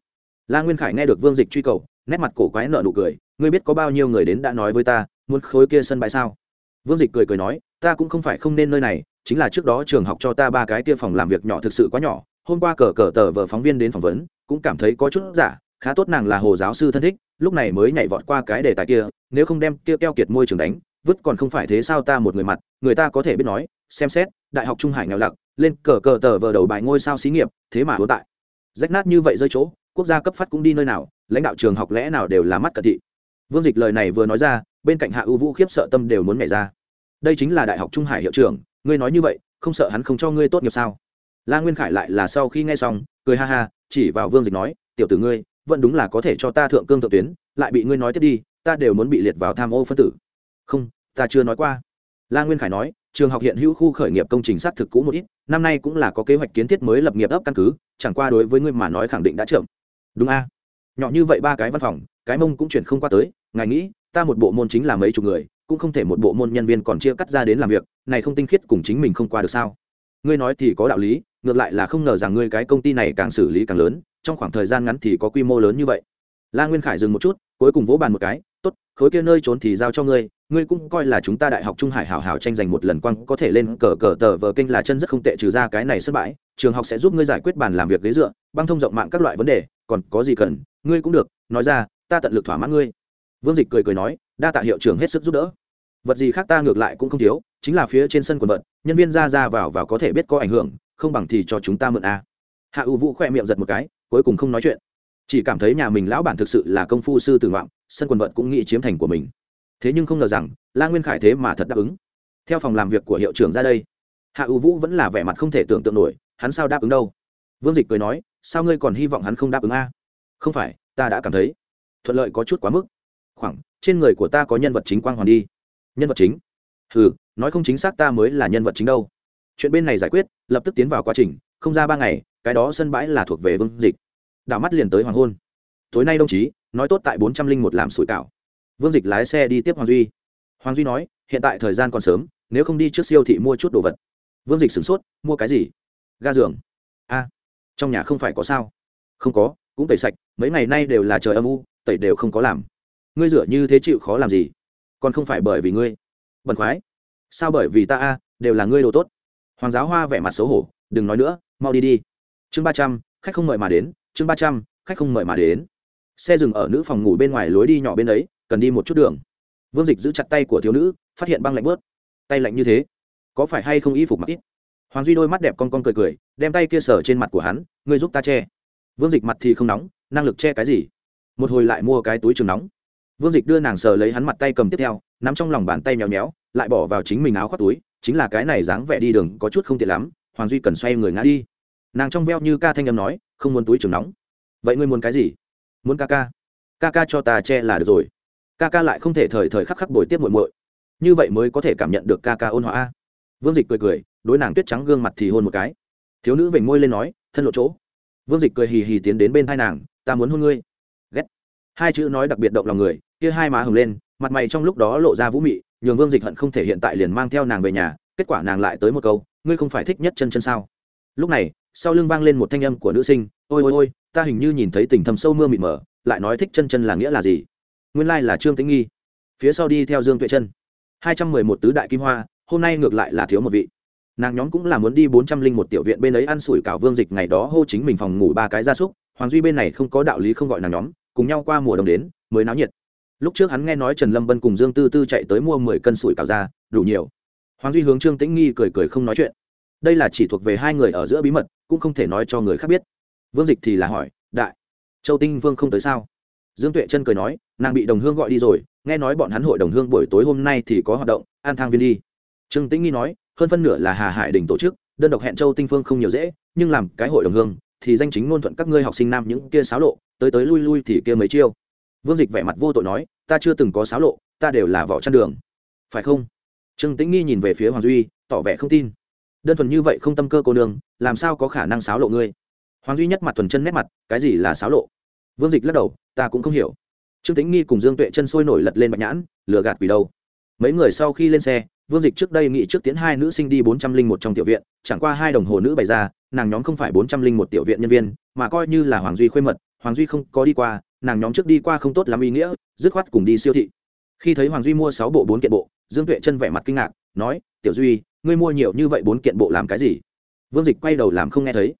[SPEAKER 1] La nguyên khải nghe được vương dịch truy cầu, nét mặt cổ quái nợ nụ cười, ngươi biết có bao nhiêu người đến đã nói với ta, muốn khối kia sân bãi sao? Vương dịch cười cười nói, ta cũng không phải không nên nơi này, chính là trước đó trường học cho ta ba cái kia phòng làm việc nhỏ thực sự quá nhỏ, hôm qua cờ cờ tờ vợ phóng viên đến phỏng vấn, cũng cảm thấy có chút giả khá tốt nàng là hồ giáo sư thân thích, lúc này mới nhảy vọt qua cái đề tài kia, nếu không đem kia keo kiệt môi trường đánh, vứt còn không phải thế sao ta một người mặt, người ta có thể biết nói, xem xét, đại học trung hải nghèo lặc, lên cờ cờ tờ vờ đầu bài ngôi sao xí nghiệp, thế mà hứa tại. Rách nát như vậy rơi chỗ, quốc gia cấp phát cũng đi nơi nào, lãnh đạo trường học lẽ nào đều là mắt cận thị. Vương dịch lời này vừa nói ra, bên cạnh hạ ưu vũ khiếp sợ tâm đều muốn nhảy ra. Đây chính là đại học trung hải hiệu trưởng, ngươi nói như vậy, không sợ hắn không cho ngươi tốt nghiệp sao? La nguyên khải lại là sau khi nghe xong, cười ha ha, chỉ vào vương dịch nói, tiểu tử ngươi vẫn đúng là có thể cho ta thượng cương thượng tuyến, lại bị ngươi nói tiếp đi, ta đều muốn bị liệt vào tham ô phân tử. Không, ta chưa nói qua. La nguyên khải nói, trường học hiện hữu khu khởi nghiệp công trình xác thực cũ một ít, năm nay cũng là có kế hoạch kiến thiết mới lập nghiệp ấp căn cứ, chẳng qua đối với ngươi mà nói khẳng định đã chậm. Đúng a. Nhỏ như vậy ba cái văn phòng, cái mông cũng chuyển không qua tới, ngài nghĩ, ta một bộ môn chính là mấy chục người, cũng không thể một bộ môn nhân viên còn chia cắt ra đến làm việc, này không tinh khiết cùng chính mình không qua được sao? Ngươi nói thì có đạo lý, ngược lại là không ngờ rằng ngươi cái công ty này càng xử lý càng lớn trong khoảng thời gian ngắn thì có quy mô lớn như vậy. La nguyên khải dừng một chút cuối cùng vỗ bàn một cái tốt khối kia nơi trốn thì giao cho ngươi ngươi cũng coi là chúng ta đại học trung hải hảo hảo tranh giành một lần quăng có thể lên cờ cờ tờ vờ kinh là chân rất không tệ trừ ra cái này sân bãi trường học sẽ giúp ngươi giải quyết bàn làm việc ghế dựa băng thông rộng mạng các loại vấn đề còn có gì cần ngươi cũng được nói ra ta tận lực thỏa mãn ngươi. Vương dịch cười cười nói đa tạ hiệu trưởng hết sức giúp đỡ. Vật gì khác ta ngược lại cũng không thiếu chính là phía trên sân quần vật, nhân viên ra ra vào vào có thể biết có ảnh hưởng không bằng thì cho chúng ta mượn a. Hạ ưu vũ khoe miệng giật một cái cuối cùng không nói chuyện. Chỉ cảm thấy nhà mình lão bản thực sự là công phu sư tử ngoạm, sân quần vận cũng nghĩ chiếm thành của mình. Thế nhưng không ngờ rằng, la nguyên khải thế mà thật đáp ứng. Theo phòng làm việc của hiệu trưởng ra đây, hạ ưu vũ vẫn là vẻ mặt không thể tưởng tượng nổi, hắn sao đáp ứng đâu? Vương dịch cười nói, sao ngươi còn hy vọng hắn không đáp ứng a? Không phải, ta đã cảm thấy, thuận lợi có chút quá mức. Khoảng, trên người của ta có nhân vật chính quang hoàn đi. Nhân vật chính? Ừ nói không chính xác ta mới là nhân vật chính đâu. Chuyện bên này giải quyết, lập tức tiến vào quá trình, không ra ba ngày cái đó sân bãi là thuộc về vương dịch. Đảo mắt liền tới hoàng hôn. Tối nay đồng chí, nói tốt tại bốn trăm linh một làm sủi cảo. Vương dịch lái xe đi tiếp hoàng duy. Hoàng duy nói, hiện tại thời gian còn sớm, nếu không đi trước siêu thị mua chút đồ vật. Vương dịch sửng sốt, mua cái gì? Ga giường. A, trong nhà không phải có sao? Không có, cũng tẩy sạch, mấy ngày nay đều là trời âm u, tẩy đều không có làm. Ngươi rửa như thế chịu khó làm gì? Còn không phải bởi vì ngươi. Bẩn khoái. Sao bởi vì ta a, đều là ngươi đồ tốt. Hoàng giáo hoa vẻ mặt xấu hổ, đừng nói nữa, mau đi đi chương ba trăm, khách không mời mà đến, chương ba trăm, khách không mời mà đến. Xe dừng ở nữ phòng ngủ bên ngoài lối đi nhỏ bên đấy cần đi một chút đường. Vương dịch giữ chặt tay của thiếu nữ, phát hiện băng lạnh bớt. Tay lạnh như thế, có phải hay không y phục mặc ít? Hoàng duy đôi mắt đẹp con con cười cười, đem tay kia sở trên mặt của hắn, ngươi giúp ta che. Vương dịch mặt thì không nóng, năng lực che cái gì? Một hồi lại mua cái túi trường nóng. Vương dịch đưa nàng sờ lấy hắn mặt tay cầm tiếp theo, nắm trong lòng bàn tay nhéo nhéo lại bỏ vào chính mình áo khoác túi, chính là cái này dáng vẻ đi đường có chút không tiện lắm, hoàng duy cần xoay người ngã đi nàng trong veo như ca thanh âm nói, không muốn túi trường nóng. Vậy ngươi muốn cái gì? Muốn ca ca. Ca ca cho ta che là được rồi. Ca ca lại không thể thời thời khắc khắc bồi tiếp muội muội. Như vậy mới có thể cảm nhận được ca ca ôn hòa vương dịch cười cười, đối nàng tuyết trắng gương mặt thì hôn một cái. Thiếu nữ vểnh môi lên nói, thân lộ chỗ. Vương dịch cười hì hì tiến đến bên hai nàng, ta muốn hôn ngươi. Ghét. Hai chữ nói đặc biệt động lòng người, kia hai má hừng lên, mặt mày trong lúc đó lộ ra vũ mị, nhường vương dịch hận không thể hiện tại liền mang theo nàng về nhà, kết quả nàng lại tới một câu, ngươi không phải thích nhất chân chân sao? Lúc này, sau lưng vang lên một thanh âm của nữ sinh, ôi ôi ôi, ta hình như nhìn thấy tình thầm sâu mưa mịt mờ, lại nói thích chân chân là nghĩa là gì? Nguyên lai là trương tĩnh nghi. Phía sau đi theo dương tuệ chân. Hai trăm mười một tứ đại kim hoa, hôm nay ngược lại là thiếu một vị. Nàng nhóm cũng là muốn đi bốn trăm linh một tiểu viện bên ấy ăn sủi cảo vương dịch ngày đó hô chính mình phòng ngủ ba cái gia súc, hoàng duy bên này không có đạo lý không gọi nàng nhóm, cùng nhau qua mùa đông đến, mới náo nhiệt. Lúc trước hắn nghe nói trần lâm bân cùng dương tư tư chạy tới mua mười cân sủi cảo ra, đủ nhiều. Hoàng duy hướng trương tĩnh nghi cười cười không nói chuyện đây là chỉ thuộc về hai người ở giữa bí mật, cũng không thể nói cho người khác biết. Vương dịch thì là hỏi, đại, châu tinh vương không tới sao? Dương tuệ chân cười nói, nàng bị đồng hương gọi đi rồi, nghe nói bọn hắn hội đồng hương buổi tối hôm nay thì có hoạt động, an thang viên đi. Trương tĩnh nghi nói, hơn phân nửa là hà hải đình tổ chức, đơn độc hẹn châu tinh phương không nhiều dễ, nhưng làm cái hội đồng hương, thì danh chính ngôn thuận các ngươi học sinh nam những kia xáo lộ, tới tới lui lui thì kia mấy chiêu. Vương dịch vẻ mặt vô tội nói, ta chưa từng có xáo lộ, ta đều là vỏ chăn đường. Phải không? Trương tĩnh nghi nhìn về phía hoàng duy, tỏ vẻ không tin đơn thuần như vậy không tâm cơ cô nương, làm sao có khả năng xáo lộ ngươi? Hoàng duy nhất mặt thuần chân nét mặt, cái gì là xáo lộ? Vương dịch lắc đầu, ta cũng không hiểu. Trương tĩnh nghi cùng dương tuệ chân sôi nổi lật lên bạch nhãn, lừa gạt quỷ đâu? Mấy người sau khi lên xe, vương dịch trước đây nghĩ trước tiến hai nữ sinh đi bốn trăm linh một trong tiểu viện, chẳng qua hai đồng hồ nữ bày ra, nàng nhóm không phải bốn trăm linh một tiểu viện nhân viên, mà coi như là hoàng duy khuê mật, hoàng duy không có đi qua, nàng nhóm trước đi qua không tốt lắm ý nghĩa, dứt khoát cùng đi siêu thị. Khi thấy hoàng duy mua sáu bộ bốn kiện bộ, dương tuệ chân vẻ mặt kinh ngạc, nói, tiểu duy ngươi mua nhiều như vậy bốn kiện bộ làm cái gì? Vương dịch quay đầu làm không nghe thấy.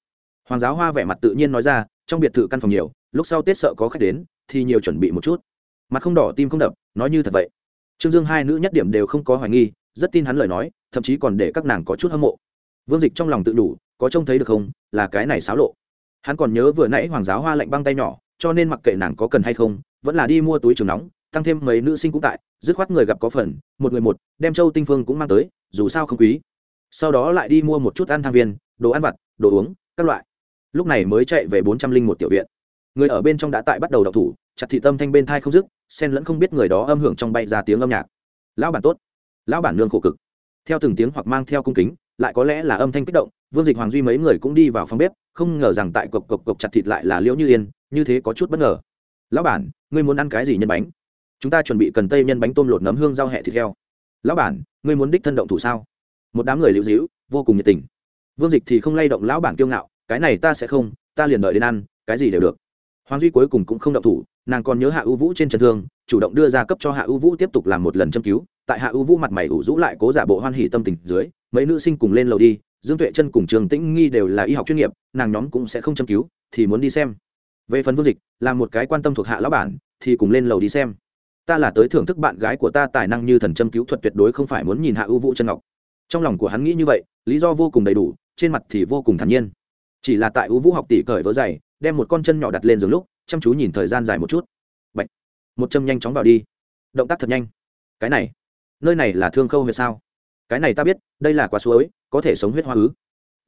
[SPEAKER 1] Hoàng giáo hoa vẻ mặt tự nhiên nói ra, trong biệt thự căn phòng nhiều, lúc sau tết sợ có khách đến, thì nhiều chuẩn bị một chút. Mặt không đỏ, tim không đập, nói như thật vậy. Trương dương hai nữ nhất điểm đều không có hoài nghi, rất tin hắn lời nói, thậm chí còn để các nàng có chút hâm mộ. Vương dịch trong lòng tự đủ, có trông thấy được không, là cái này xáo lộ. Hắn còn nhớ vừa nãy hoàng giáo hoa lạnh băng tay nhỏ, cho nên mặc kệ nàng có cần hay không, vẫn là đi mua túi trường nóng, tăng thêm mấy nữ sinh cũng tại, dứt khoát người gặp có phần, một người một, đem châu tinh phương cũng mang tới dù sao không quý. Sau đó lại đi mua một chút ăn thang viên, đồ ăn vặt, đồ uống, các loại. Lúc này mới chạy về bốn trăm linh một tiểu viện. Người ở bên trong đã tại bắt đầu đọc thủ, chặt thị tâm thanh bên thai không dứt sen lẫn không biết người đó âm hưởng trong bay ra tiếng âm nhạc. Lão bản tốt. Lão bản nương khổ cực. Theo từng tiếng hoặc mang theo cung kính, lại có lẽ là âm thanh kích động, vương dịch hoàng duy mấy người cũng đi vào phòng bếp, không ngờ rằng tại cộc cộc cộc chặt thịt lại là liễu như yên, như thế có chút bất ngờ. Lão bản, ngươi muốn ăn cái gì nhân bánh? Chúng ta chuẩn bị cần tây nhân bánh tôm lột nấm hương rau hẹ thịt heo lão bản, ngươi muốn đích thân động thủ sao? Một đám người lưu dĩu vô cùng nhiệt tình. Vương dịch thì không lay động lão bản kiêu ngạo, cái này ta sẽ không, ta liền đợi đến ăn, cái gì đều được. Hoàng duy cuối cùng cũng không động thủ, nàng còn nhớ hạ ưu vũ trên chân thương, chủ động đưa ra cấp cho hạ ưu vũ tiếp tục làm một lần châm cứu. Tại hạ ưu vũ mặt mày ủ rũ lại cố giả bộ hoan hỉ tâm tình dưới, mấy nữ sinh cùng lên lầu đi, dương tuệ chân cùng trường tĩnh nghi đều là y học chuyên nghiệp, nàng nhóm cũng sẽ không châm cứu, thì muốn đi xem. Về phần vương dịch, là một cái quan tâm thuộc hạ lão bản, thì cùng lên lầu đi xem ta là tới thưởng thức bạn gái của ta tài năng như thần châm cứu thuật tuyệt đối không phải muốn nhìn hạ ưu vũ chân ngọc. Trong lòng của hắn nghĩ như vậy, lý do vô cùng đầy đủ, trên mặt thì vô cùng thản nhiên. Chỉ là tại ưu vũ học tỷ cởi vỡ dày, đem một con chân nhỏ đặt lên giường lúc, chăm chú nhìn thời gian dài một chút. Bạch. một châm nhanh chóng vào đi. Động tác thật nhanh. Cái này, nơi này là thương khâu huyệt sao? Cái này ta biết, đây là quá suối, có thể sống huyết hoa ứ.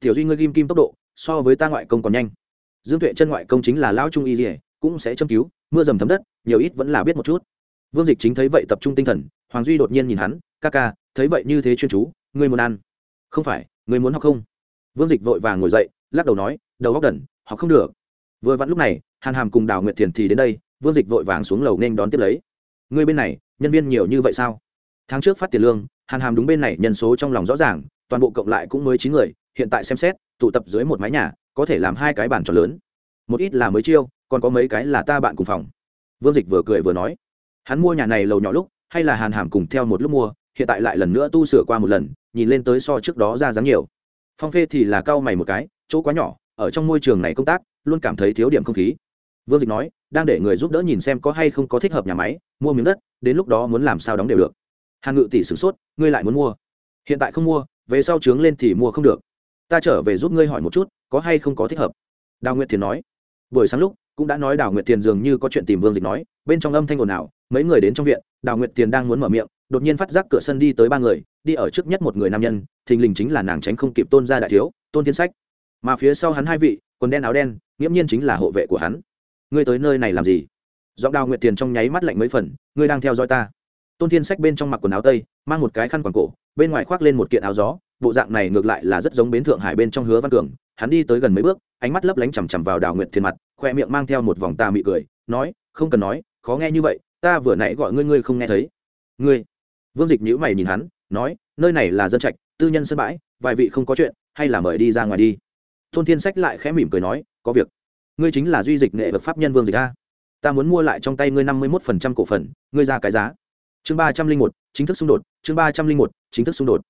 [SPEAKER 1] Tiểu duy ngươi kim kim tốc độ, so với ta ngoại công còn nhanh. Dương tuệ chân ngoại công chính là lão trung y dỉa cũng sẽ châm cứu, mưa dầm thấm đất, nhiều ít vẫn là biết một chút vương dịch chính thấy vậy tập trung tinh thần hoàng duy đột nhiên nhìn hắn ca ca thấy vậy như thế chuyên chú ngươi muốn ăn? Không phải ngươi muốn học không? Vương dịch vội vàng ngồi dậy lắc đầu nói đầu góc đẩn, học không được. Vừa vặn lúc này hàn hàm cùng đào nguyệt thiền thì đến đây vương dịch vội vàng xuống lầu nên đón tiếp lấy. Ngươi bên này nhân viên nhiều như vậy sao? Tháng trước phát tiền lương hàn hàm đúng bên này nhân số trong lòng rõ ràng toàn bộ cộng lại cũng mới chín người hiện tại xem xét tụ tập dưới một mái nhà có thể làm hai cái bàn tròn lớn. Một ít là mới chiêu còn có mấy cái là ta bạn cùng phòng. Vương dịch vừa cười vừa nói hắn mua nhà này lầu nhỏ lúc, hay là hàn hàm cùng theo một lúc mua, hiện tại lại lần nữa tu sửa qua một lần, nhìn lên tới so trước đó ra dáng nhiều. Phong phê thì là cau mày một cái, chỗ quá nhỏ, ở trong môi trường này công tác, luôn cảm thấy thiếu điểm không khí. Vương dịch nói, đang để người giúp đỡ nhìn xem có hay không có thích hợp nhà máy, mua miếng đất, đến lúc đó muốn làm sao đóng đều được. Hàn ngự tỷ sửng sốt, ngươi lại muốn mua. Hiện tại không mua, về sau trướng lên thì mua không được. Ta trở về giúp ngươi hỏi một chút, có hay không có thích hợp? Đào nguyệt thiền nói, buổi sáng lúc cũng đã nói đào nguyệt tiền dường như có chuyện tìm vương dịch nói, bên trong âm thanh ồn ào, mấy người đến trong viện, đào nguyệt tiền đang muốn mở miệng, đột nhiên phát giác cửa sân đi tới ba người, đi ở trước nhất một người nam nhân, thình lình chính là nàng tránh không kịp tôn gia đại thiếu, tôn thiên sách. Mà phía sau hắn hai vị, quần đen áo đen, nghiễm nhiên chính là hộ vệ của hắn. Ngươi tới nơi này làm gì? Giọng đào nguyệt tiền trong nháy mắt lạnh mấy phần, ngươi đang theo dõi ta. Tôn thiên sách bên trong mặc quần áo tây, mang một cái khăn quàng cổ, bên ngoài khoác lên một kiện áo gió, bộ dạng này ngược lại là rất giống bến thượng hải bên trong hứa văn cường hắn đi tới gần mấy bước, ánh mắt lấp lánh chằm chằm vào đào nguyệt thiên mặt, khoe miệng mang theo một vòng tà mị cười, nói, không cần nói, khó nghe như vậy, ta vừa nãy gọi ngươi ngươi không nghe thấy. Ngươi? Vương dịch nhữ mày nhìn hắn, nói, nơi này là dân trạch, tư nhân sân bãi, vài vị không có chuyện, hay là mời đi ra ngoài đi. Tôn thiên sách lại khẽ mỉm cười nói, có việc. Ngươi chính là duy dịch nghệ vật pháp nhân vương dịch a. Ta muốn mua lại trong tay ngươi năm mươi một phần trăm cổ phần, ngươi ra cái giá. Chương ba trăm linh một, chính thức xung đột, chương ba trăm linh một, chính thức xung đột.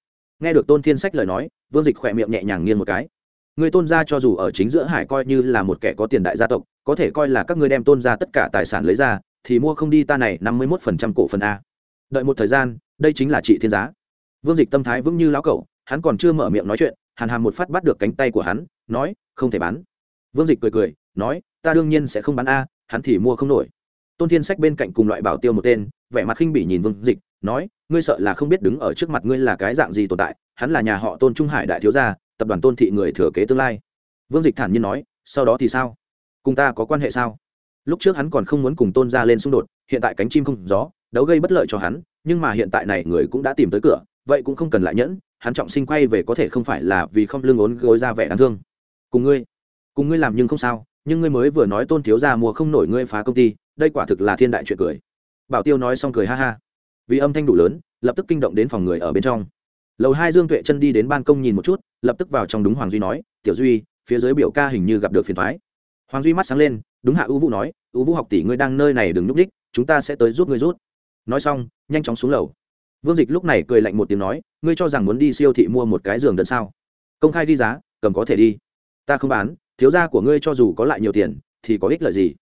[SPEAKER 1] Nghe được tôn thiên sách lời nói, vương dịch khỏe miệng nhẹ nhàng nghiêng một cái người tôn gia cho dù ở chính giữa hải coi như là một kẻ có tiền đại gia tộc, có thể coi là các ngươi đem tôn ra tất cả tài sản lấy ra, thì mua không đi ta này năm mươi một phần trăm cổ phần a. Đợi một thời gian, đây chính là trị thiên giá. Vương dịch tâm thái vững như lão cẩu, hắn còn chưa mở miệng nói chuyện, hàn hàm một phát bắt được cánh tay của hắn, nói, không thể bán. Vương dịch cười cười, nói, ta đương nhiên sẽ không bán a, hắn thì mua không nổi. Tôn thiên sách bên cạnh cùng loại bảo tiêu một tên, vẻ mặt khinh bỉ nhìn vương dịch, nói, ngươi sợ là không biết đứng ở trước mặt ngươi là cái dạng gì tồn tại, hắn là nhà họ tôn trung hải đại thiếu gia tập đoàn tôn thị người thừa kế tương lai. Vương dịch thản nhiên nói, sau đó thì sao? Cùng ta có quan hệ sao? Lúc trước hắn còn không muốn cùng tôn ra lên xung đột, hiện tại cánh chim không gió, đấu gây bất lợi cho hắn, nhưng mà hiện tại này người cũng đã tìm tới cửa, vậy cũng không cần lại nhẫn, hắn trọng sinh quay về có thể không phải là vì không lương ốn gối ra vẻ đáng thương. Cùng ngươi cùng ngươi làm nhưng không sao, nhưng ngươi mới vừa nói tôn thiếu ra mùa không nổi ngươi phá công ty, đây quả thực là thiên đại chuyện cười. Bảo tiêu nói xong cười ha ha. Vì âm thanh đủ lớn, lập tức kinh động đến phòng người ở bên trong lầu hai dương tuệ chân đi đến ban công nhìn một chút, lập tức vào trong đúng hoàng duy nói, tiểu duy, phía dưới biểu ca hình như gặp được phiền thoái hoàng duy mắt sáng lên, đúng hạ ưu vũ nói ưu vũ học tỷ ngươi đang nơi này đừng nhúc đích, chúng ta sẽ tới giúp ngươi rút. Nói xong, nhanh chóng xuống lầu. Vương dịch lúc này cười lạnh một tiếng nói, ngươi cho rằng muốn đi siêu thị mua một cái giường đơn sao? Công khai đi giá, cầm có thể đi. Ta không bán, thiếu gia của ngươi cho dù có lại nhiều tiền, thì có ích lợi gì?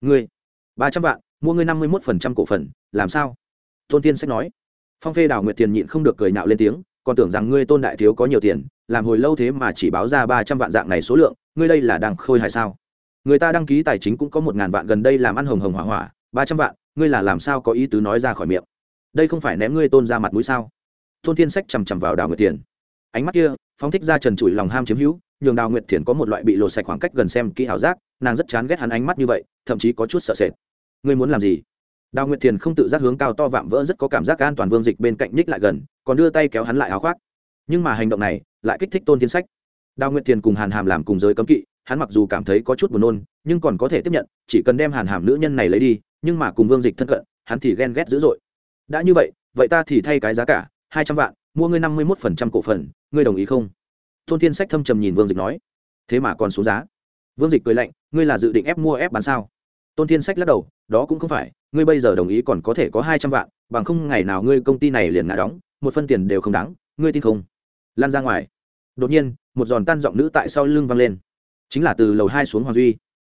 [SPEAKER 1] Ngươi, ba trăm vạn, mua ngươi năm mươi một phần trăm cổ phần, làm sao? Tôn tiên sách nói. Phong phê đào nguyệt tiền nhịn không được cười nạo lên tiếng còn tưởng rằng ngươi tôn đại thiếu có nhiều tiền, làm hồi lâu thế mà chỉ báo ra ba trăm vạn dạng này số lượng, ngươi đây là đang khôi hài sao? Người ta đăng ký tài chính cũng có một ngàn vạn gần đây làm ăn hồng hồng hỏa hỏa, ba trăm vạn, ngươi là làm sao có ý tứ nói ra khỏi miệng? Đây không phải ném ngươi tôn ra mặt mũi sao? Tôn thiên sách chằm chằm vào đào nguyệt tiền ánh mắt kia, phóng thích ra trần trụi lòng ham chiếm hữu, nhường đào nguyệt thiền có một loại bị lột sạch khoảng cách gần xem kỹ ảo giác, nàng rất chán ghét hắn ánh mắt như vậy, thậm chí có chút sợ sệt. Ngươi muốn làm gì? Đào nguyệt thiền không tự giác hướng cao to vạm vỡ rất có cảm giác an toàn vương dịch bên cạnh ních lại gần, còn đưa tay kéo hắn lại áo khoác. Nhưng mà hành động này lại kích thích tôn thiên sách. Đào nguyệt thiền cùng hàn hàm làm cùng giới cấm kỵ, hắn mặc dù cảm thấy có chút buồn nôn, nhưng còn có thể tiếp nhận, chỉ cần đem hàn hàm nữ nhân này lấy đi, nhưng mà cùng vương dịch thân cận, hắn thì ghen ghét dữ dội. Đã như vậy vậy ta thì thay cái giá cả, hai trăm vạn, mua ngươi năm mươi một phần trăm cổ phần, ngươi đồng ý không? Tôn thiên sách thâm trầm nhìn vương dịch nói. Thế mà còn xuống giá. Vương dịch cười lạnh, ngươi là dự định ép mua ép bán sao? Tôn thiên sách lắc đầu, đó cũng không phải, ngươi bây giờ đồng ý còn có thể có hai trăm vạn, bằng không ngày nào ngươi công ty này liền ngã đóng, một phân tiền đều không đáng, ngươi tin không? Lan ra ngoài. Đột nhiên, một giòn tan giọng nữ tại sau lưng vang lên. Chính là từ lầu hai xuống hoàng duy.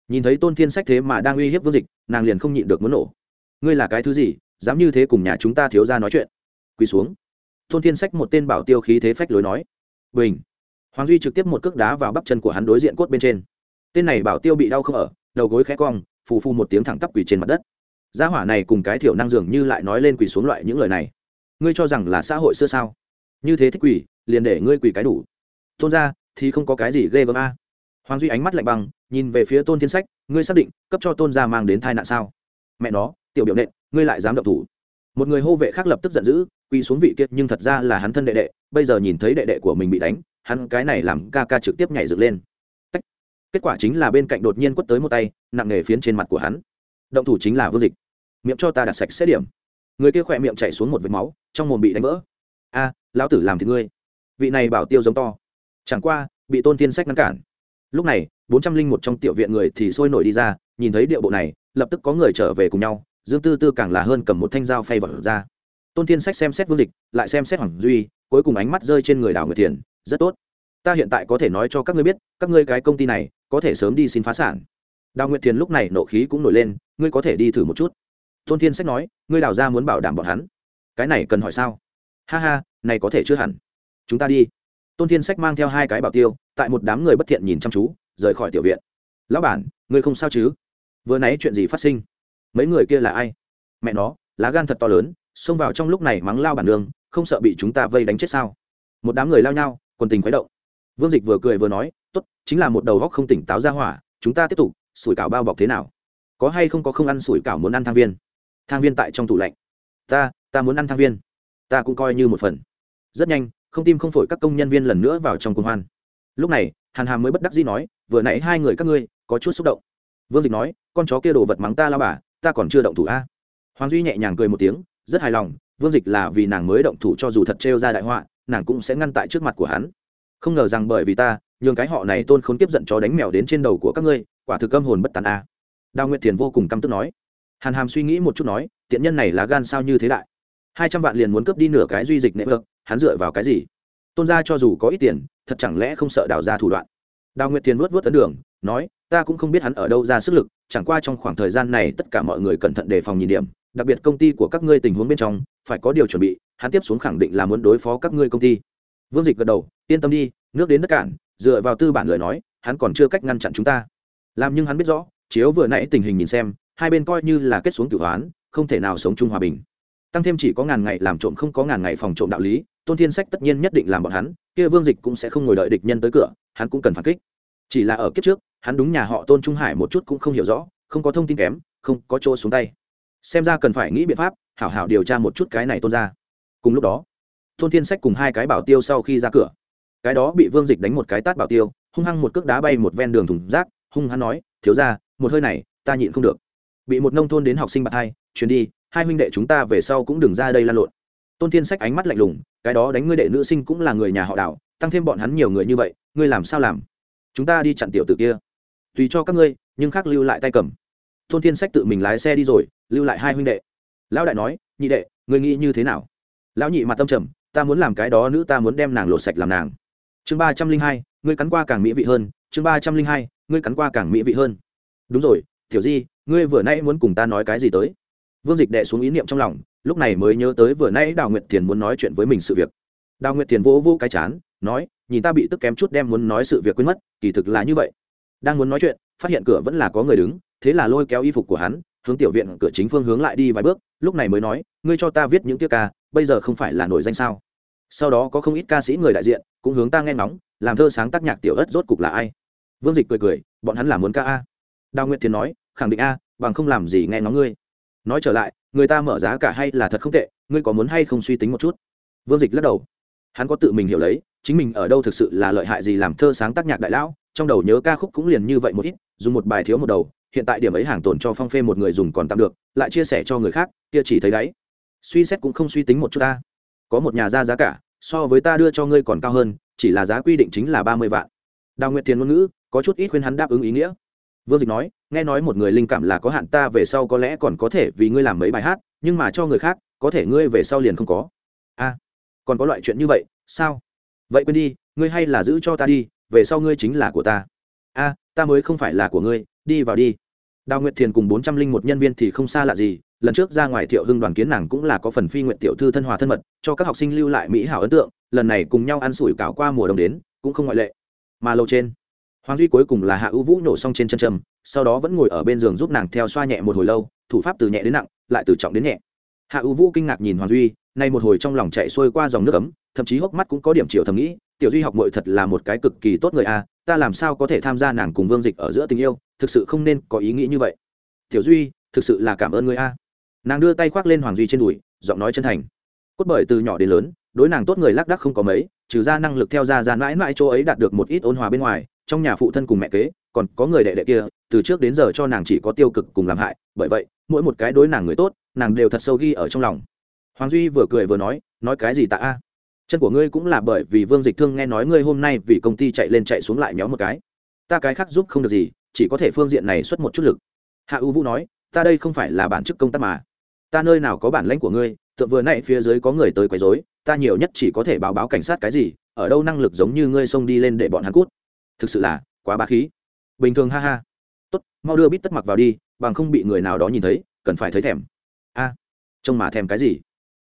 [SPEAKER 1] Nhìn thấy tôn thiên sách thế mà đang uy hiếp vương dịch, nàng liền không nhịn được muốn nổ. Ngươi là cái thứ gì, dám như thế cùng nhà chúng ta thiếu ra nói chuyện? Quỳ xuống. Tôn thiên sách một tên bảo tiêu khí thế phách lối nói. Bình. Hoàng duy trực tiếp một cước đá vào bắp chân của hắn đối diện cốt bên trên. Tên này bảo tiêu bị đau không ở, đầu gối khẽ cong phù phù một tiếng thẳng tắp quỳ trên mặt đất. Gia hỏa này cùng cái thiểu năng dường như lại nói lên quỳ xuống loại những lời này. Ngươi cho rằng là xã hội xưa sao? Như thế thích quỳ, liền để ngươi quỳ cái đủ. Tôn ra thì không có cái gì ghê gớm a. Hoàng duy ánh mắt lạnh băng, nhìn về phía tôn thiên sách, ngươi xác định cấp cho tôn gia mang đến tai nạn sao? Mẹ nó, tiểu biểu nện, ngươi lại dám động thủ. Một người hô vệ khác lập tức giận dữ, quỳ xuống vị kiệt nhưng thật ra là hắn thân đệ đệ, bây giờ nhìn thấy đệ đệ của mình bị đánh, hắn cái này làm ca ca trực tiếp nhảy dựng lên kết quả chính là bên cạnh đột nhiên quất tới một tay, nặng nề phiến trên mặt của hắn. Động thủ chính là vương dịch. Miệng cho ta đặt sạch xét điểm. Người kia khỏe miệng chảy xuống một vệt máu, trong mồm bị đánh vỡ. A, lão tử làm thì ngươi. Vị này bảo tiêu giống to. Chẳng qua, bị tôn thiên sách ngăn cản. Lúc này, bốn trăm linh một trong tiểu viện người thì sôi nổi đi ra, nhìn thấy điệu bộ này, lập tức có người trở về cùng nhau, dương tư tư càng là hơn cầm một thanh dao phay vật ra. Tôn thiên sách xem xét vương dịch, lại xem xét hoàng duy, cuối cùng ánh mắt rơi trên người đào người thiền, rất tốt. Ta hiện tại có thể nói cho các ngươi biết, các ngươi cái công ty này có thể sớm đi xin phá sản. Đào nguyệt thiền lúc này nộ khí cũng nổi lên, ngươi có thể đi thử một chút. Tôn thiên sách nói, ngươi đào ra muốn bảo đảm bọn hắn. Cái này cần hỏi sao? Ha ha, này có thể chưa hẳn. Chúng ta đi. Tôn thiên sách mang theo hai cái bảo tiêu, tại một đám người bất thiện nhìn chăm chú, rời khỏi tiểu viện. Lão bản, ngươi không sao chứ? Vừa nãy chuyện gì phát sinh? Mấy người kia là ai? Mẹ nó, lá gan thật to lớn, xông vào trong lúc này mắng lao bản nương không sợ bị chúng ta vây đánh chết sao? Một đám người lao nhau, quần tình khuấy động. Vương dịch vừa cười vừa nói, tốt chính là một đầu góc không tỉnh táo ra hỏa, chúng ta tiếp tục, sủi cảo bao bọc thế nào? Có hay không có không ăn sủi cảo muốn ăn thang viên? Thang viên tại trong tủ lạnh. Ta ta muốn ăn thang viên. Ta cũng coi như một phần. Rất nhanh, không tim không phổi các công nhân viên lần nữa vào trong công hoan. Lúc này, hàn hàm mới bất đắc dĩ nói, vừa nãy hai người các ngươi, có chút xúc động. Vương dịch nói, con chó kia đồ vật mắng ta lao bà, ta còn chưa động thủ a. Hoàng duy nhẹ nhàng cười một tiếng, rất hài lòng, vương dịch là vì nàng mới động thủ cho dù thật trêu ra đại họa, nàng cũng sẽ ngăn tại trước mặt của hắn. Không ngờ rằng bởi vì ta nhường cái họ này tôn khốn tiếp giận chó đánh mèo đến trên đầu của các ngươi, quả thực âm hồn bất tàn a. À. đào nguyệt thiền vô cùng căm tức nói. Hàn hàm suy nghĩ một chút nói, tiện nhân này là gan sao như thế đại? Hai trăm vạn liền muốn cướp đi nửa cái duy dịch nệm ước hắn dựa vào cái gì? Tôn gia cho dù có ít tiền, thật chẳng lẽ không sợ đào ra thủ đoạn? Đào nguyệt thiền vớt vớt ấn đường, nói, ta cũng không biết hắn ở đâu ra sức lực, chẳng qua trong khoảng thời gian này tất cả mọi người cẩn thận đề phòng nhìn điểm, đặc biệt công ty của các ngươi tình huống bên trong, phải có điều chuẩn bị, hắn tiếp xuống khẳng định là muốn đối phó các ngươi công ty. Vương dịch gật đầu, yên tâm đi, nước đến đất cản dựa vào tư bản lời nói, hắn còn chưa cách ngăn chặn chúng ta. Làm nhưng hắn biết rõ, chiếu vừa nãy tình hình nhìn xem, hai bên coi như là kết xuống cửu hoán, không thể nào sống chung hòa bình. Tăng thêm chỉ có ngàn ngày làm trộm không có ngàn ngày phòng trộm đạo lý, tôn thiên sách tất nhiên nhất định làm bọn hắn, kia vương dịch cũng sẽ không ngồi đợi địch nhân tới cửa, hắn cũng cần phản kích. Chỉ là ở kiếp trước, hắn đúng nhà họ tôn trung hải một chút cũng không hiểu rõ, không có thông tin kém, không có chỗ xuống tay. Xem ra cần phải nghĩ biện pháp, hảo hảo điều tra một chút cái này tôn ra cùng lúc đó, tôn thiên sách cùng hai cái bảo tiêu sau khi ra cửa cái đó bị vương dịch đánh một cái tát bảo tiêu, hung hăng một cước đá bay một ven đường thùng rác, hung hắn nói, thiếu ra một hơi này, ta nhịn không được. Bị một nông thôn đến học sinh bạc hai chuyến đi, hai huynh đệ chúng ta về sau cũng đừng ra đây lan lộn. Tôn thiên sách ánh mắt lạnh lùng, cái đó đánh ngươi đệ nữ sinh cũng là người nhà họ đảo tăng thêm bọn hắn nhiều người như vậy, ngươi làm sao làm? Chúng ta đi chặn tiểu tử kia. Tùy cho các ngươi, nhưng khác lưu lại tay cầm. Tôn thiên sách tự mình lái xe đi rồi, lưu lại hai huynh đệ. Lão đại nói, nhị đệ, ngươi nghĩ như thế nào? Lão nhị mặt tâm trầm, ta muốn làm cái đó nữ, ta muốn đem nàng lột sạch làm nàng chương ba trăm linh hai, ngươi cắn qua càng mỹ vị hơn. Chương ba trăm linh hai, ngươi cắn qua càng mỹ vị hơn. Đúng rồi, tiểu di, ngươi vừa nãy muốn cùng ta nói cái gì tới? Vương dịch đệ xuống ý niệm trong lòng, lúc này mới nhớ tới vừa nãy đào nguyệt thiền muốn nói chuyện với mình sự việc. Đào nguyệt thiền vỗ vỗ cái chán, nói, nhìn ta bị tức kém chút đem muốn nói sự việc quên mất, kỳ thực là như vậy. Đang muốn nói chuyện, phát hiện cửa vẫn là có người đứng, thế là lôi kéo y phục của hắn, hướng tiểu viện cửa chính phương hướng lại đi vài bước, lúc này mới nói, ngươi cho ta viết những tiết ca, bây giờ không phải là nổi danh sao? Sau đó có không ít ca sĩ người đại diện cũng hướng ta nghe ngóng, làm thơ sáng tác nhạc tiểu ớt rốt cục là ai? Vương dịch cười cười, bọn hắn là muốn ca a. Đào nguyệt thiền nói, khẳng định a, bằng không làm gì nghe ngóng ngươi. Nói trở lại, người ta mở giá cả hay là thật không tệ, ngươi có muốn hay không suy tính một chút? Vương dịch lắc đầu. Hắn có tự mình hiểu lấy, chính mình ở đâu thực sự là lợi hại gì làm thơ sáng tác nhạc đại lão, trong đầu nhớ ca khúc cũng liền như vậy một ít, dùng một bài thiếu một đầu, hiện tại điểm ấy hàng tồn cho phong phê một người dùng còn tạm được, lại chia sẻ cho người khác, kia chỉ thấy đấy. Suy xét cũng không suy tính một chút ta có một nhà ra giá cả, so với ta đưa cho ngươi còn cao hơn, chỉ là giá quy định chính là ba mươi vạn. Đào nguyệt thiền ngôn ngữ, có chút ít khuyên hắn đáp ứng ý nghĩa. Vương dịch nói, nghe nói một người linh cảm là có hạn ta về sau có lẽ còn có thể vì ngươi làm mấy bài hát, nhưng mà cho người khác, có thể ngươi về sau liền không có. A còn có loại chuyện như vậy, sao? Vậy quên đi, ngươi hay là giữ cho ta đi, về sau ngươi chính là của ta. A ta mới không phải là của ngươi, đi vào đi. Đào nguyệt thiền cùng bốn trăm linh một nhân viên thì không xa lạ gì lần trước ra ngoài thiệu hưng đoàn kiến nàng cũng là có phần phi nguyện tiểu thư thân hòa thân mật, cho các học sinh lưu lại mỹ hảo ấn tượng, lần này cùng nhau ăn sủi cảo qua mùa đông đến, cũng không ngoại lệ. Mà lâu trên, hoàng duy cuối cùng là hạ ưu vũ nổ xong trên chân trầm sau đó vẫn ngồi ở bên giường giúp nàng theo xoa nhẹ một hồi lâu, thủ pháp từ nhẹ đến nặng, lại từ trọng đến nhẹ. Hạ ưu vũ kinh ngạc nhìn hoàng duy, nay một hồi trong lòng chạy xuôi qua dòng nước ấm, thậm chí hốc mắt cũng có điểm chiều thầm nghĩ, tiểu duy học mội thật là một cái cực kỳ tốt người a, ta làm sao có thể tham gia nàng cùng vương dịch ở giữa tình yêu, thực sự không nên có ý nghĩ như vậy. Tiểu duy, thực sự là cảm ơn người a nàng đưa tay khoác lên hoàng duy trên đùi, giọng nói chân thành. Cốt bởi từ nhỏ đến lớn, đối nàng tốt người lác đắc không có mấy, trừ ra năng lực theo ra ra mãi mãi chỗ ấy đạt được một ít ôn hòa bên ngoài, trong nhà phụ thân cùng mẹ kế, còn có người đệ đệ kia, từ trước đến giờ cho nàng chỉ có tiêu cực cùng làm hại, bởi vậy, mỗi một cái đối nàng người tốt, nàng đều thật sâu ghi ở trong lòng. Hoàng duy vừa cười vừa nói nói cái gì tạ a? Chân của ngươi cũng là bởi vì vương dịch thương nghe nói ngươi hôm nay vì công ty chạy lên chạy xuống lại nhóm một cái. Ta cái khác giúp không được gì, chỉ có thể phương diện này xuất một chút lực. Hạ u vũ nói, ta đây không phải là bản chức công tác mà ta nơi nào có bản lãnh của ngươi tượng vừa nãy phía dưới có người tới quấy rối, ta nhiều nhất chỉ có thể báo báo cảnh sát cái gì, ở đâu năng lực giống như ngươi xông đi lên để bọn hắn cút. Thực sự là quá bá khí. Bình thường ha ha. Tốt, mau đưa bít tất mặc vào đi, bằng không bị người nào đó nhìn thấy, cần phải thấy thèm. A, trông mà thèm cái gì?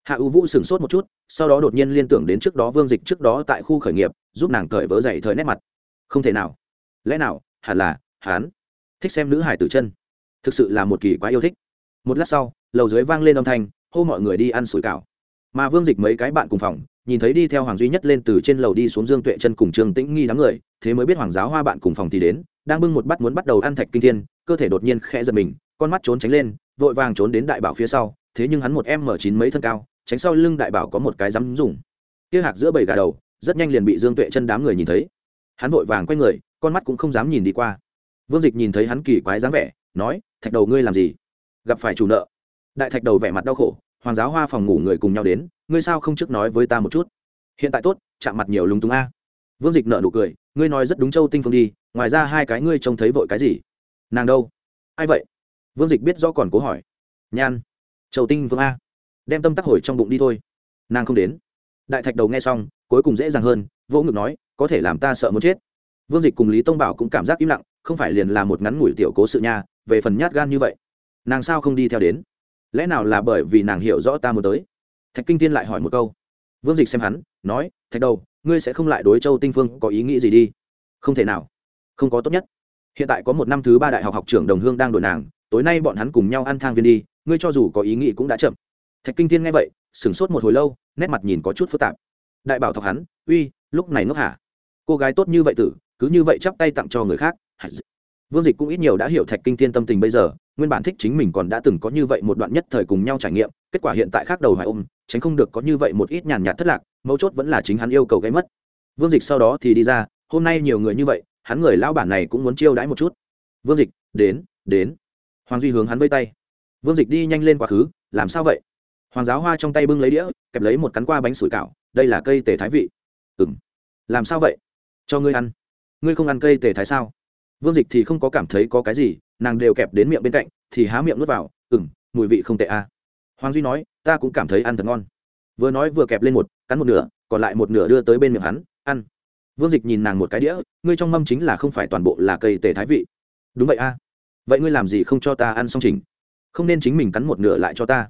[SPEAKER 1] Hạ ưu vũ sửng sốt một chút, sau đó đột nhiên liên tưởng đến trước đó vương dịch trước đó tại khu khởi nghiệp, giúp nàng cởi vớ dậy thời nét mặt. Không thể nào. Lẽ nào, hẳn là hán thích xem nữ hải tử chân. Thực sự là một kỳ quá yêu thích. Một lát sau lầu dưới vang lên âm thanh, hô mọi người đi ăn sủi cảo. Mà vương dịch mấy cái bạn cùng phòng, nhìn thấy đi theo hoàng duy nhất lên từ trên lầu đi xuống dương tuệ chân cùng trương tĩnh nghi đám người, thế mới biết hoàng giáo hoa bạn cùng phòng thì đến, đang bưng một bát muốn bắt đầu ăn thạch kinh thiên, cơ thể đột nhiên khẽ giật mình, con mắt trốn tránh lên, vội vàng trốn đến đại bảo phía sau, thế nhưng hắn một em m chín mấy thân cao, tránh sau lưng đại bảo có một cái dám dùng. Kia hạc giữa bầy gà đầu, rất nhanh liền bị dương tuệ chân đám người nhìn thấy. Hắn vội vàng quay người, con mắt cũng không dám nhìn đi qua. Vương dịch nhìn thấy hắn kỳ quái dáng vẻ, nói, thạch đầu ngươi làm gì? Gặp phải chủ nợ đại thạch đầu vẻ mặt đau khổ, hoàng giáo hoa phòng ngủ người cùng nhau đến, ngươi sao không trước nói với ta một chút? Hiện tại tốt, chạm mặt nhiều lúng túng a. Vương dịch nợ nụ cười, ngươi nói rất đúng châu tinh phương đi, ngoài ra hai cái ngươi trông thấy vội cái gì? Nàng đâu? Ai vậy? Vương dịch biết do còn cố hỏi. Nhan. Châu tinh phương a. Đem tâm tắc hồi trong bụng đi thôi. Nàng không đến. Đại thạch đầu nghe xong, cuối cùng dễ dàng hơn, vỗ ngực nói, có thể làm ta sợ muốn chết. Vương dịch cùng lý tông bảo cũng cảm giác im lặng, không phải liền là một ngắn ngủi tiểu cố sự nha, về phần nhát gan như vậy, nàng sao không đi theo đến? Lẽ nào là bởi vì nàng hiểu rõ ta muốn tới? Thạch kinh tiên lại hỏi một câu. Vương dịch xem hắn, nói, thạch đầu, ngươi sẽ không lại đối châu tinh phương có ý nghĩ gì đi? Không thể nào, không có tốt nhất. Hiện tại có một năm thứ ba đại học học trưởng đồng hương đang đổi nàng, tối nay bọn hắn cùng nhau ăn thang viên đi, ngươi cho dù có ý nghĩ cũng đã chậm. Thạch kinh tiên nghe vậy, sửng sốt một hồi lâu, nét mặt nhìn có chút phức tạp. Đại bảo thọc hắn, uy, lúc này ngốc hả? Cô gái tốt như vậy tử, cứ như vậy chắp tay tặng cho người khác vương dịch cũng ít nhiều đã hiểu thạch kinh thiên tâm tình bây giờ, nguyên bản thích chính mình còn đã từng có như vậy một đoạn nhất thời cùng nhau trải nghiệm, kết quả hiện tại khác đầu hoài ôm, tránh không được có như vậy một ít nhàn nhạt thất lạc, mấu chốt vẫn là chính hắn yêu cầu gây mất. Vương dịch sau đó thì đi ra, hôm nay nhiều người như vậy, hắn người lao bản này cũng muốn chiêu đãi một chút. Vương dịch, đến đến. Hoàng duy hướng hắn vây tay. Vương dịch đi nhanh lên quá khứ, làm sao vậy? Hoàng giáo hoa trong tay bưng lấy đĩa, kẹp lấy một cắn qua bánh sủi cảo, đây là cây tể thái vị. Ừng làm sao vậy? Cho ngươi ăn. Ngươi không ăn cây tể thái sao? Vương dịch thì không có cảm thấy có cái gì, nàng đều kẹp đến miệng bên cạnh, thì há miệng nuốt vào ừng mùi vị không tệ à. hoàng duy nói, ta cũng cảm thấy ăn thật ngon. Vừa nói vừa kẹp lên một, cắn một nửa, còn lại một nửa đưa tới bên miệng hắn, ăn. Vương dịch nhìn nàng một cái đĩa, ngươi trong mâm chính là không phải toàn bộ là cây tề thái vị. Đúng vậy a à. vậy ngươi làm gì không cho ta ăn xong trình không nên chính mình cắn một nửa lại cho ta.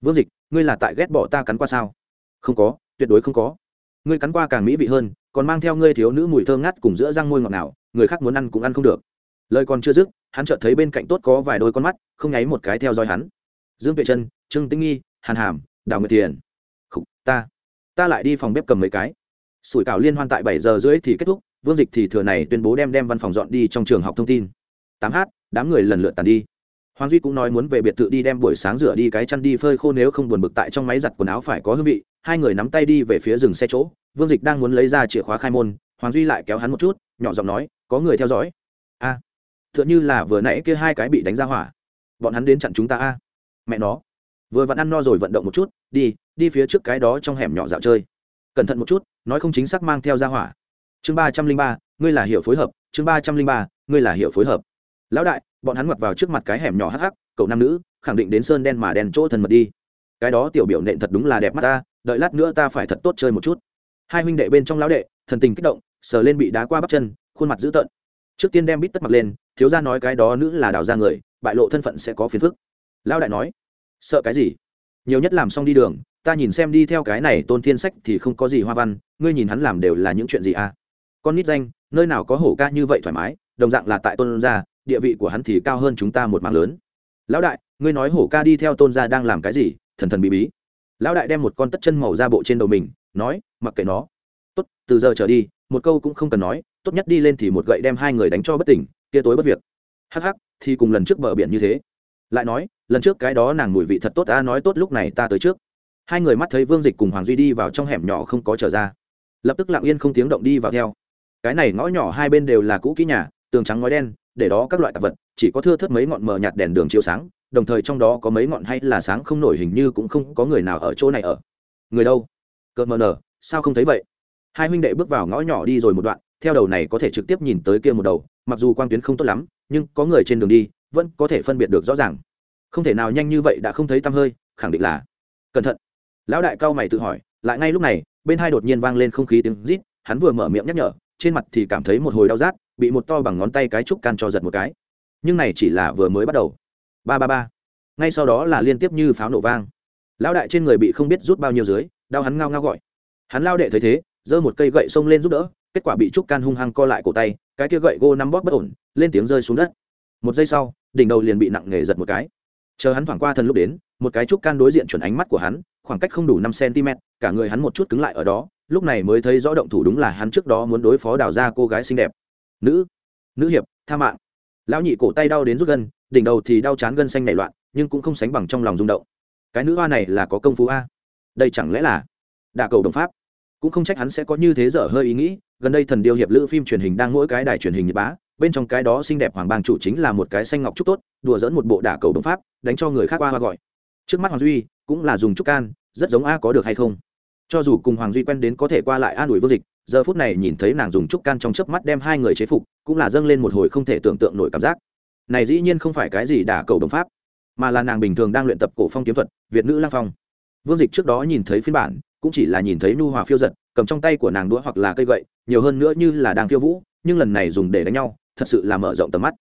[SPEAKER 1] Vương dịch, ngươi là tại ghét bỏ ta cắn qua sao? Không có, tuyệt đối không có. Ngươi cắn qua càng mỹ vị hơn, còn mang theo ngươi thiếu nữ mùi thơm ngắt cùng giữa răng môi ngọt nào người khác muốn ăn cũng ăn không được. Lời còn chưa dứt hắn chợt thấy bên cạnh tốt có vài đôi con mắt không nháy một cái theo dõi hắn. Dương tuệ chân trương tĩnh nghi hàn hàm đào nguyệt thiền. Khủ, ta. Ta lại đi phòng bếp cầm mấy cái. Sủi cảo liên hoan tại bảy giờ rưỡi thì kết thúc vương dịch thì thừa này tuyên bố đem đem văn phòng dọn đi trong trường học thông tin. Tám h đám người lần lượt tàn đi. Hoàng duy cũng nói muốn về biệt thự đi đem buổi sáng rửa đi cái chăn đi phơi khô nếu không buồn bực tại trong máy giặt quần áo phải có hương vị. Hai người nắm tay đi về phía rừng xe chỗ vương dịch đang muốn lấy ra chìa khóa khai môn hoàng duy lại kéo hắn một chút nhỏ giọng nói có người theo dõi. A à, t h ư ợ n h ư là vừa nãy kia hai cái bị đánh ra hỏa. Bọn hắn đến chặn chúng ta a. Mẹ nó. Vừa vặn ăn no rồi vận động một chút đi đi phía trước cái đó trong hẻm nhỏ dạo chơi. Cẩn thận một chút nói không chính xác mang theo ra hỏa. Chương ba trăm linh ba ngươi là hiệu phối hợp chương ba trăm linh ba ngươi là hiệu phối hợp. Lão đại bọn hắn ngoặt vào trước mặt cái hẻm nhỏ hắc hắc cậu nam nữ khẳng định đến sơn đen mà đen chỗ thần mật đi. Cái đó tiểu biểu nện thật đúng là đẹp mắt ta đợi lát nữa ta phải thật tốt chơi một chút. Hai huynh đệ bên trong lão đệ thần tình kích động sờ lên bị đá qua bắp chân khuôn mặt dữ tợn. Trước tiên đem bít tất mặt lên, thiếu ra nói cái đó nữ là đào ra người, bại lộ thân phận sẽ có phiền phức. Lão đại nói, sợ cái gì? Nhiều nhất làm xong đi đường, ta nhìn xem đi theo cái này tôn thiên sách thì không có gì hoa văn, ngươi nhìn hắn làm đều là những chuyện gì à? Con nít danh, nơi nào có hổ ca như vậy thoải mái, đồng dạng là tại tôn gia, địa vị của hắn thì cao hơn chúng ta một mảng lớn. Lão đại, ngươi nói hổ ca đi theo tôn gia đang làm cái gì? Thần thần bí bí. Lão đại đem một con tất chân màu ra bộ trên đầu mình, nói, mặc kệ nó. Tốt, từ giờ trở đi, một câu cũng không cần nói tốt nhất đi lên thì một gậy đem hai người đánh cho bất tỉnh, kia tối bất việc. Hắc hắc, thì cùng lần trước bờ biển như thế. Lại nói, lần trước cái đó nàng mùi vị thật tốt, ta nói tốt lúc này ta tới trước. Hai người mắt thấy vương dịch cùng hoàng duy đi vào trong hẻm nhỏ không có trở ra. Lập tức lặng yên không tiếng động đi vào theo. Cái này ngõ nhỏ hai bên đều là cũ kỹ nhà, tường trắng ngói đen, để đó các loại tạp vật, chỉ có thưa thớt mấy ngọn mờ nhạt đèn đường chiếu sáng, đồng thời trong đó có mấy ngọn hay là sáng không nổi hình như cũng không có người nào ở chỗ này ở. Người đâu? Cợt mờ nở, sao không thấy vậy? Hai huynh đệ bước vào ngõ nhỏ đi rồi một đoạn theo đầu này có thể trực tiếp nhìn tới kia một đầu, mặc dù quang tuyến không tốt lắm, nhưng có người trên đường đi, vẫn có thể phân biệt được rõ ràng. Không thể nào nhanh như vậy đã không thấy tăm hơi, khẳng định là cẩn thận. Lão đại cao mày tự hỏi, lại ngay lúc này, bên hai đột nhiên vang lên không khí tiếng rít, hắn vừa mở miệng nhắc nhở, trên mặt thì cảm thấy một hồi đau rát, bị một to bằng ngón tay cái trúc can cho giật một cái. Nhưng này chỉ là vừa mới bắt đầu. Ba ba ba. Ngay sau đó là liên tiếp như pháo nổ vang. Lão đại trên người bị không biết rút bao nhiêu dưới, đau hắn ngao ngao gọi. Hắn lao đệ thấy thế, giơ một cây gậy xông lên giúp đỡ kết quả bị trúc can hung hăng co lại cổ tay, cái kia gậy gô nắm bóp bất ổn, lên tiếng rơi xuống đất. Một giây sau, đỉnh đầu liền bị nặng nề giật một cái. Chờ hắn thoảng qua thần lúc đến, một cái trúc can đối diện chuẩn ánh mắt của hắn, khoảng cách không đủ năm cm cả người hắn một chút cứng lại ở đó, lúc này mới thấy rõ động thủ đúng là hắn trước đó muốn đối phó đào ra cô gái xinh đẹp. Nữ nữ hiệp, tha mạng. Lão nhị cổ tay đau đến rút gân, đỉnh đầu thì đau chán gân xanh nảy loạn, nhưng cũng không sánh bằng trong lòng rung động. Cái nữ hoa này là có công phu a? Đây chẳng lẽ là đà cầu đồng pháp? Cũng không trách hắn sẽ có như thế dở hơi ý nghĩ, gần đây thần điêu hiệp lữ phim truyền hình đang mỗi cái đài truyền hình nhật bá, bên trong cái đó xinh đẹp hoàng bang chủ chính là một cái xanh ngọc trúc tốt, đùa dẫn một bộ đả cầu đồng pháp, đánh cho người khác qua hoa gọi. Trước mắt hoàng duy cũng là dùng trúc can, rất giống a có được hay không. Cho dù cùng hoàng duy quen đến có thể qua lại an ủi vương dịch, giờ phút này nhìn thấy nàng dùng trúc can trong chớp mắt đem hai người chế phục, cũng là dâng lên một hồi không thể tưởng tượng nổi cảm giác. Này dĩ nhiên không phải cái gì đả cầu đồng pháp, mà là nàng bình thường đang luyện tập cổ phong kiếm thuật, việt nữ lang phong. Vương dịch trước đó nhìn thấy phiên bản cũng chỉ là nhìn thấy nu hòa phiêu giật, cầm trong tay của nàng đũa hoặc là cây gậy, nhiều hơn nữa như là đang khiêu vũ, nhưng lần này dùng để đánh nhau, thật sự là mở rộng tầm mắt.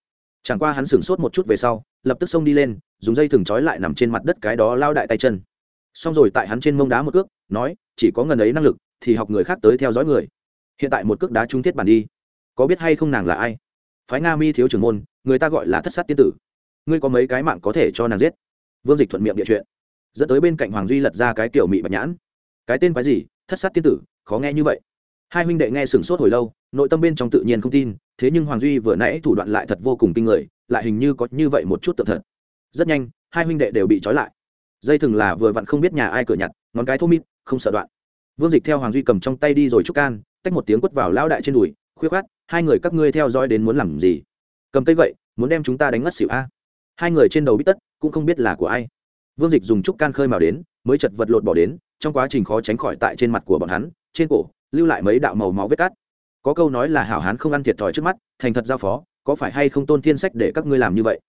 [SPEAKER 1] Chẳng qua hắn sửng sốt một chút về sau, lập tức xông đi lên, dùng dây thừng trói lại nằm trên mặt đất cái đó lao đại tay chân. Xong rồi tại hắn trên mông đá một cước, nói, chỉ có ngần ấy năng lực thì học người khác tới theo dõi người. Hiện tại một cước đá trung thiết bản đi. Có biết hay không nàng là ai? Phái nga mi thiếu trưởng môn, người ta gọi là thất sát tiên tử. Ngươi có mấy cái mạng có thể cho nàng giết? Vương dịch thuận miệng địa chuyện. Dẫn tới bên cạnh hoàng duy lật ra cái kiểu mị bạch nhãn cái tên quái gì, thất sát tiên tử, khó nghe như vậy. Hai huynh đệ nghe sửng sốt hồi lâu, nội tâm bên trong tự nhiên không tin, thế nhưng hoàng duy vừa nãy thủ đoạn lại thật vô cùng kinh người, lại hình như có như vậy một chút tự thật. Rất nhanh, hai huynh đệ đều bị trói lại. Dây thừng là vừa vặn không biết nhà ai cửa nhặt, ngón cái thô mít không sợ đoạn. Vương dịch theo hoàng duy cầm trong tay đi rồi trúc can, tách một tiếng quất vào lao đại trên đùi khuyết khát hai người các ngươi theo dõi đến muốn làm gì? Cầm cây gậy, muốn đem chúng ta đánh ngất xỉu a? Hai người trên đầu bít tất, cũng không biết là của ai. Vương dịch dùng trúc can khơi màu đến, mới chật vật lột bỏ đến trong quá trình khó tránh khỏi tại trên mặt của bọn hắn, trên cổ, lưu lại mấy đạo màu máu vết cắt. Có câu nói là hảo hán không ăn thiệt thòi trước mắt, thành thật giao phó, có phải hay không tôn thiên sách để các ngươi làm như vậy?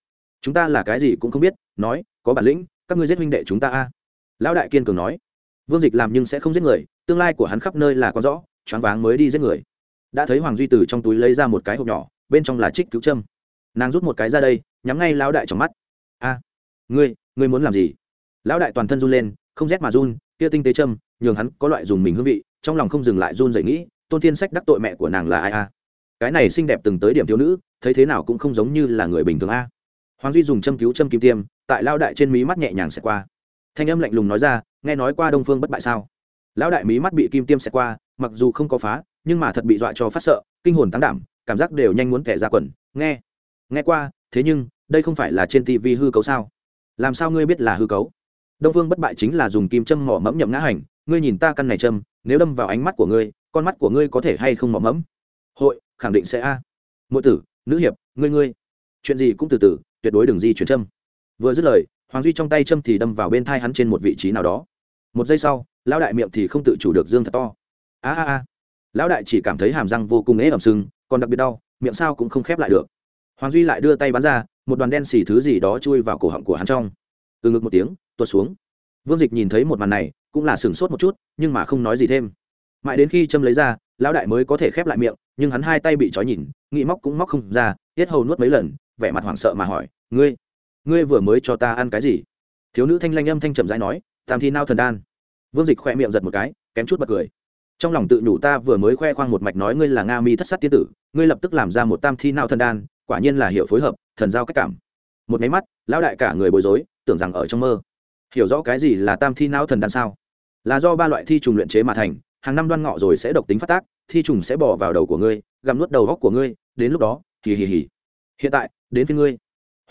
[SPEAKER 1] Chúng ta là cái gì cũng không biết, nói, có bản lĩnh, các ngươi giết huynh đệ chúng ta a. Lão đại kiên cường nói, vương dịch làm nhưng sẽ không giết người, tương lai của hắn khắp nơi là có rõ, choáng váng mới đi giết người. Đã thấy hoàng duy từ trong túi lấy ra một cái hộp nhỏ, bên trong là trích cứu trâm nàng rút một cái ra đây, nhắm ngay lão đại trong mắt. A, ngươi ngươi muốn làm gì? Lão đại toàn thân run lên, không rét mà run kia tinh tế châm, nhường hắn có loại dùng mình hương vị, trong lòng không dừng lại run dậy nghĩ, tôn thiên sách đắc tội mẹ của nàng là ai a? Cái này xinh đẹp từng tới điểm thiếu nữ, thấy thế nào cũng không giống như là người bình thường a. Hoàng duy dùng châm cứu châm kim tiêm, tại lao đại trên mí mắt nhẹ nhàng xẹt qua. Thanh âm lạnh lùng nói ra, nghe nói qua đông phương bất bại sao? Lão đại mí mắt bị kim tiêm xẹt qua, mặc dù không có phá, nhưng mà thật bị dọa cho phát sợ, kinh hồn tăng đảm, cảm giác đều nhanh muốn kẻ ra quần. Nghe nghe qua, thế nhưng, đây không phải là trên tv hư cấu sao? Làm sao ngươi biết là hư cấu? Đông phương bất bại chính là dùng kim châm mỏ mẫm nhậm ngã hành, ngươi nhìn ta căn này châm, nếu đâm vào ánh mắt của ngươi, con mắt của ngươi có thể hay không mỏ mẫm? Hội, khẳng định sẽ a. À. mỗi tử, nữ hiệp, ngươi ngươi. Chuyện gì cũng từ từ, tuyệt đối đừng di chuyển châm. Vừa dứt lời, hoàng duy trong tay châm thì đâm vào bên thai hắn trên một vị trí nào đó. Một giây sau, lão đại miệng thì không tự chủ được dương thật to. A a a. Lão đại chỉ cảm thấy hàm răng vô cùng ế ẩm sưng còn đặc biệt đau, miệng sao cũng không khép lại được. Hoàng duy lại đưa tay bắn ra, một đoàn đen xì thứ gì đó chui vào cổ họng của hắn trong. Từ ngực một tiếng tuột xuống. Vương dịch nhìn thấy một màn này, cũng là sửng sốt một chút, nhưng mà không nói gì thêm. Mãi đến khi châm lấy ra, lão đại mới có thể khép lại miệng, nhưng hắn hai tay bị trói nhìn, nghĩ móc cũng móc không ra, tiết hầu nuốt mấy lần, vẻ mặt hoảng sợ mà hỏi, ngươi ngươi vừa mới cho ta ăn cái gì? Thiếu nữ thanh lanh âm thanh trầm rãi nói, tam thi nao thần đan. Vương dịch khoe miệng giật một cái, kém chút bật cười. Trong lòng tự nhủ ta vừa mới khoe khoang một mạch nói ngươi là nga mi thất sát tiên tử, ngươi lập tức làm ra một tam thi nao thần đan, quả nhiên là hiệu phối hợp, thần giao cách cảm. Một máy mắt, lão đại cả người bối rối, tưởng rằng ở trong mơ hiểu rõ cái gì là tam thi não thần đan sao? Là do ba loại thi trùng luyện chế mà thành, hàng năm đoan ngọ rồi sẽ độc tính phát tác, thi trùng sẽ bỏ vào đầu của ngươi, gặm nuốt đầu góc của ngươi, đến lúc đó, hì hì hì. Hiện tại, đến phía ngươi.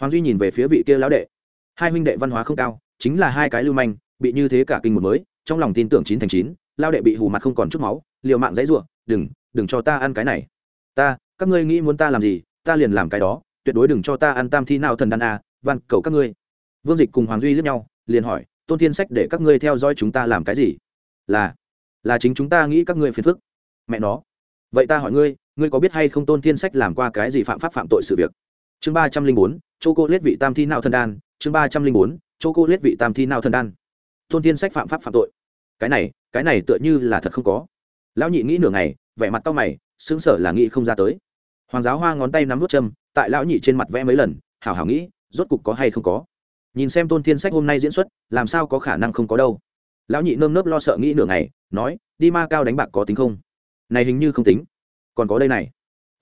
[SPEAKER 1] Hoàng duy nhìn về phía vị kia lão đệ. Hai huynh đệ văn hóa không cao, chính là hai cái lưu manh, bị như thế cả kinh một mới, trong lòng tin tưởng chín thành chín lao đệ bị hù mặt không còn chút máu, liều mạng dãy ruộng đừng đừng cho ta ăn cái này. Ta, các ngươi nghĩ muốn ta làm gì, ta liền làm cái đó, tuyệt đối đừng cho ta ăn tam thi nào thần đan a, van cầu các ngươi. Vương dịch cùng hoàng duy lướt nhau liền hỏi, tôn thiên sách để các ngươi theo dõi chúng ta làm cái gì? Là là chính chúng ta nghĩ các ngươi phiền phức. Mẹ nó. Vậy ta hỏi ngươi ngươi có biết hay không tôn thiên sách làm qua cái gì phạm pháp phạm tội sự việc? Chương ba trăm linh bốn chỗ cô lết vị tam thi nào thần đan. Chương ba trăm linh bốn chỗ cô lết vị tam thi nào thần đan. Tôn thiên sách phạm pháp phạm tội. Cái này cái này tựa như là thật không có. Lão nhị nghĩ nửa ngày, vẻ mặt tao mày xứng sở là nghĩ không ra tới. Hoàng giáo hoa ngón tay nắm vút châm, tại lão nhị trên mặt vẽ mấy lần, hảo hảo nghĩ, rốt cục có hay không có nhìn xem tôn thiên sách hôm nay diễn xuất, làm sao có khả năng không có đâu? Lão nhị nơm nớp lo sợ nghĩ nửa ngày, nói, đi ma cao đánh bạc có tính không? Này hình như không tính. Còn có đây này.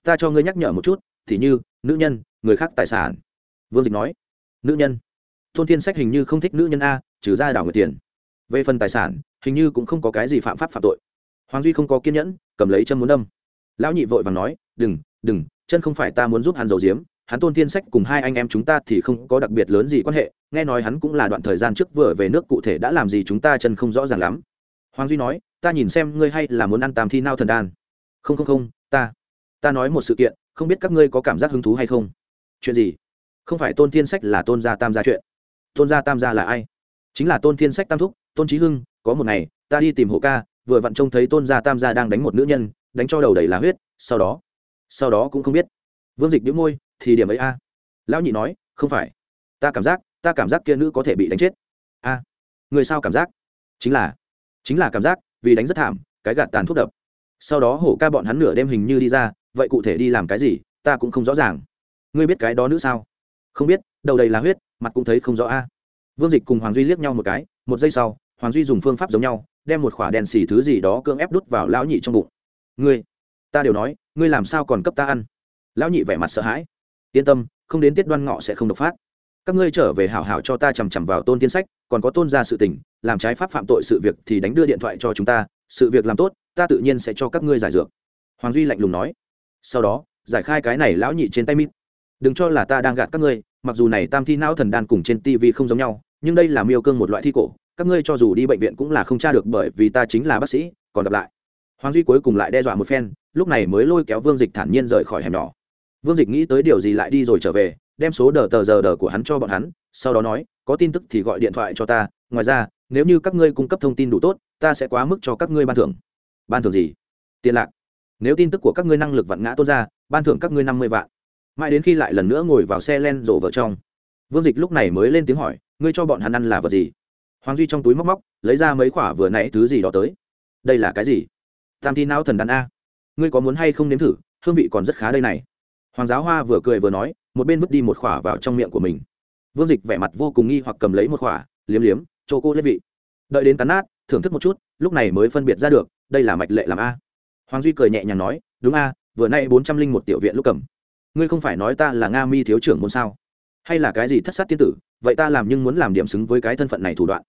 [SPEAKER 1] Ta cho ngươi nhắc nhở một chút, thì như, nữ nhân, người khác tài sản. Vương dịch nói. Nữ nhân. Tôn thiên sách hình như không thích nữ nhân a, trừ ra đảo người tiền. Về phần tài sản, hình như cũng không có cái gì phạm pháp phạm tội. Hoàng duy không có kiên nhẫn, cầm lấy chân muốn đâm. Lão nhị vội và nói, đừng đừng, chân không phải ta muốn giúp hắn dầu diếm hắn tôn thiên sách cùng hai anh em chúng ta thì không có đặc biệt lớn gì quan hệ nghe nói hắn cũng là đoạn thời gian trước vừa về nước cụ thể đã làm gì chúng ta chân không rõ ràng lắm. Hoàng duy nói, ta nhìn xem ngươi hay là muốn ăn tam thi nao thần đan. Không không không, ta ta nói một sự kiện, không biết các ngươi có cảm giác hứng thú hay không? Chuyện gì? Không phải tôn thiên sách là tôn gia tam gia chuyện. Tôn gia tam gia là ai? Chính là tôn thiên sách tam thúc, tôn trí hưng, có một ngày, ta đi tìm hộ ca, vừa vặn trông thấy tôn gia tam gia đang đánh một nữ nhân, đánh cho đầu đầy là huyết, sau đó sau đó cũng không biết. Vương dịch đĩu môi, thì điểm ấy a. Lão nhị nói, không phải, ta cảm giác ta cảm giác kia nữ có thể bị đánh chết. A, người sao cảm giác? Chính là chính là cảm giác, vì đánh rất thảm, cái gạt tàn thuốc đập sau đó hổ ca bọn hắn nửa đêm hình như đi ra, vậy cụ thể đi làm cái gì, ta cũng không rõ ràng. Ngươi biết cái đó nữ sao? Không biết, đầu đầy là huyết, mặt cũng thấy không rõ a. Vương dịch cùng hoàng duy liếc nhau một cái, một giây sau, hoàng duy dùng phương pháp giống nhau, đem một khỏa đèn xì thứ gì đó cưỡng ép đút vào lão nhị trong bụng. Ngươi, ta đều nói, ngươi làm sao còn cấp ta ăn? Lão nhị vẻ mặt sợ hãi. Yên tâm, không đến tiết đoan ngọ sẽ không độc phát các ngươi trở về hảo hảo cho ta chằm chằm vào tôn tiên sách, còn có tôn ra sự tình, làm trái pháp phạm tội sự việc thì đánh đưa điện thoại cho chúng ta, sự việc làm tốt, ta tự nhiên sẽ cho các ngươi giải dược. Hoàng duy lạnh lùng nói. Sau đó, giải khai cái này lão nhị trên tay mít đừng cho là ta đang gạt các ngươi, mặc dù này tam thi não thần đan cùng trên tv không giống nhau, nhưng đây là miêu cương một loại thi cổ, các ngươi cho dù đi bệnh viện cũng là không tra được bởi vì ta chính là bác sĩ, còn gặp lại. Hoàng duy cuối cùng lại đe dọa một phen, lúc này mới lôi kéo vương dịch thản nhiên rời khỏi hẻm nhỏ. Vương dịch nghĩ tới điều gì lại đi rồi trở về đem số đờ tờ giờ đờ của hắn cho bọn hắn, sau đó nói, có tin tức thì gọi điện thoại cho ta, ngoài ra, nếu như các ngươi cung cấp thông tin đủ tốt, ta sẽ quá mức cho các ngươi ban thưởng. Ban thưởng gì? Tiền lạc. Nếu tin tức của các ngươi năng lực vặn ngã tôn ra, ban thưởng các ngươi năm mươi vạn. Mãi đến khi lại lần nữa ngồi vào xe len rộ vợ trong, vương dịch lúc này mới lên tiếng hỏi, ngươi cho bọn hắn ăn là vật gì? Hoàng duy trong túi móc móc, lấy ra mấy khoả vừa nãy thứ gì đó tới. Đây là cái gì? Tam thi não thần đàn a. Ngươi có muốn hay không nếm thử? Hương vị còn rất khá đây này. Hoàng giáo hoa vừa cười vừa nói một bên vứt đi một khỏa vào trong miệng của mình. Vương dịch vẻ mặt vô cùng nghi hoặc cầm lấy một khỏa, liếm liếm cho cô lên vị. Đợi đến cắn nát, thưởng thức một chút, lúc này mới phân biệt ra được, đây là mạch lệ làm a. Hoàng duy cười nhẹ nhàng nói, đúng a, vừa nay bốn trăm linh một tiểu viện lúc cầm. Ngươi không phải nói ta là nga mi thiếu trưởng môn sao? Hay là cái gì thất sát tiên tử, vậy ta làm nhưng muốn làm điểm xứng với cái thân phận này thủ đoạn.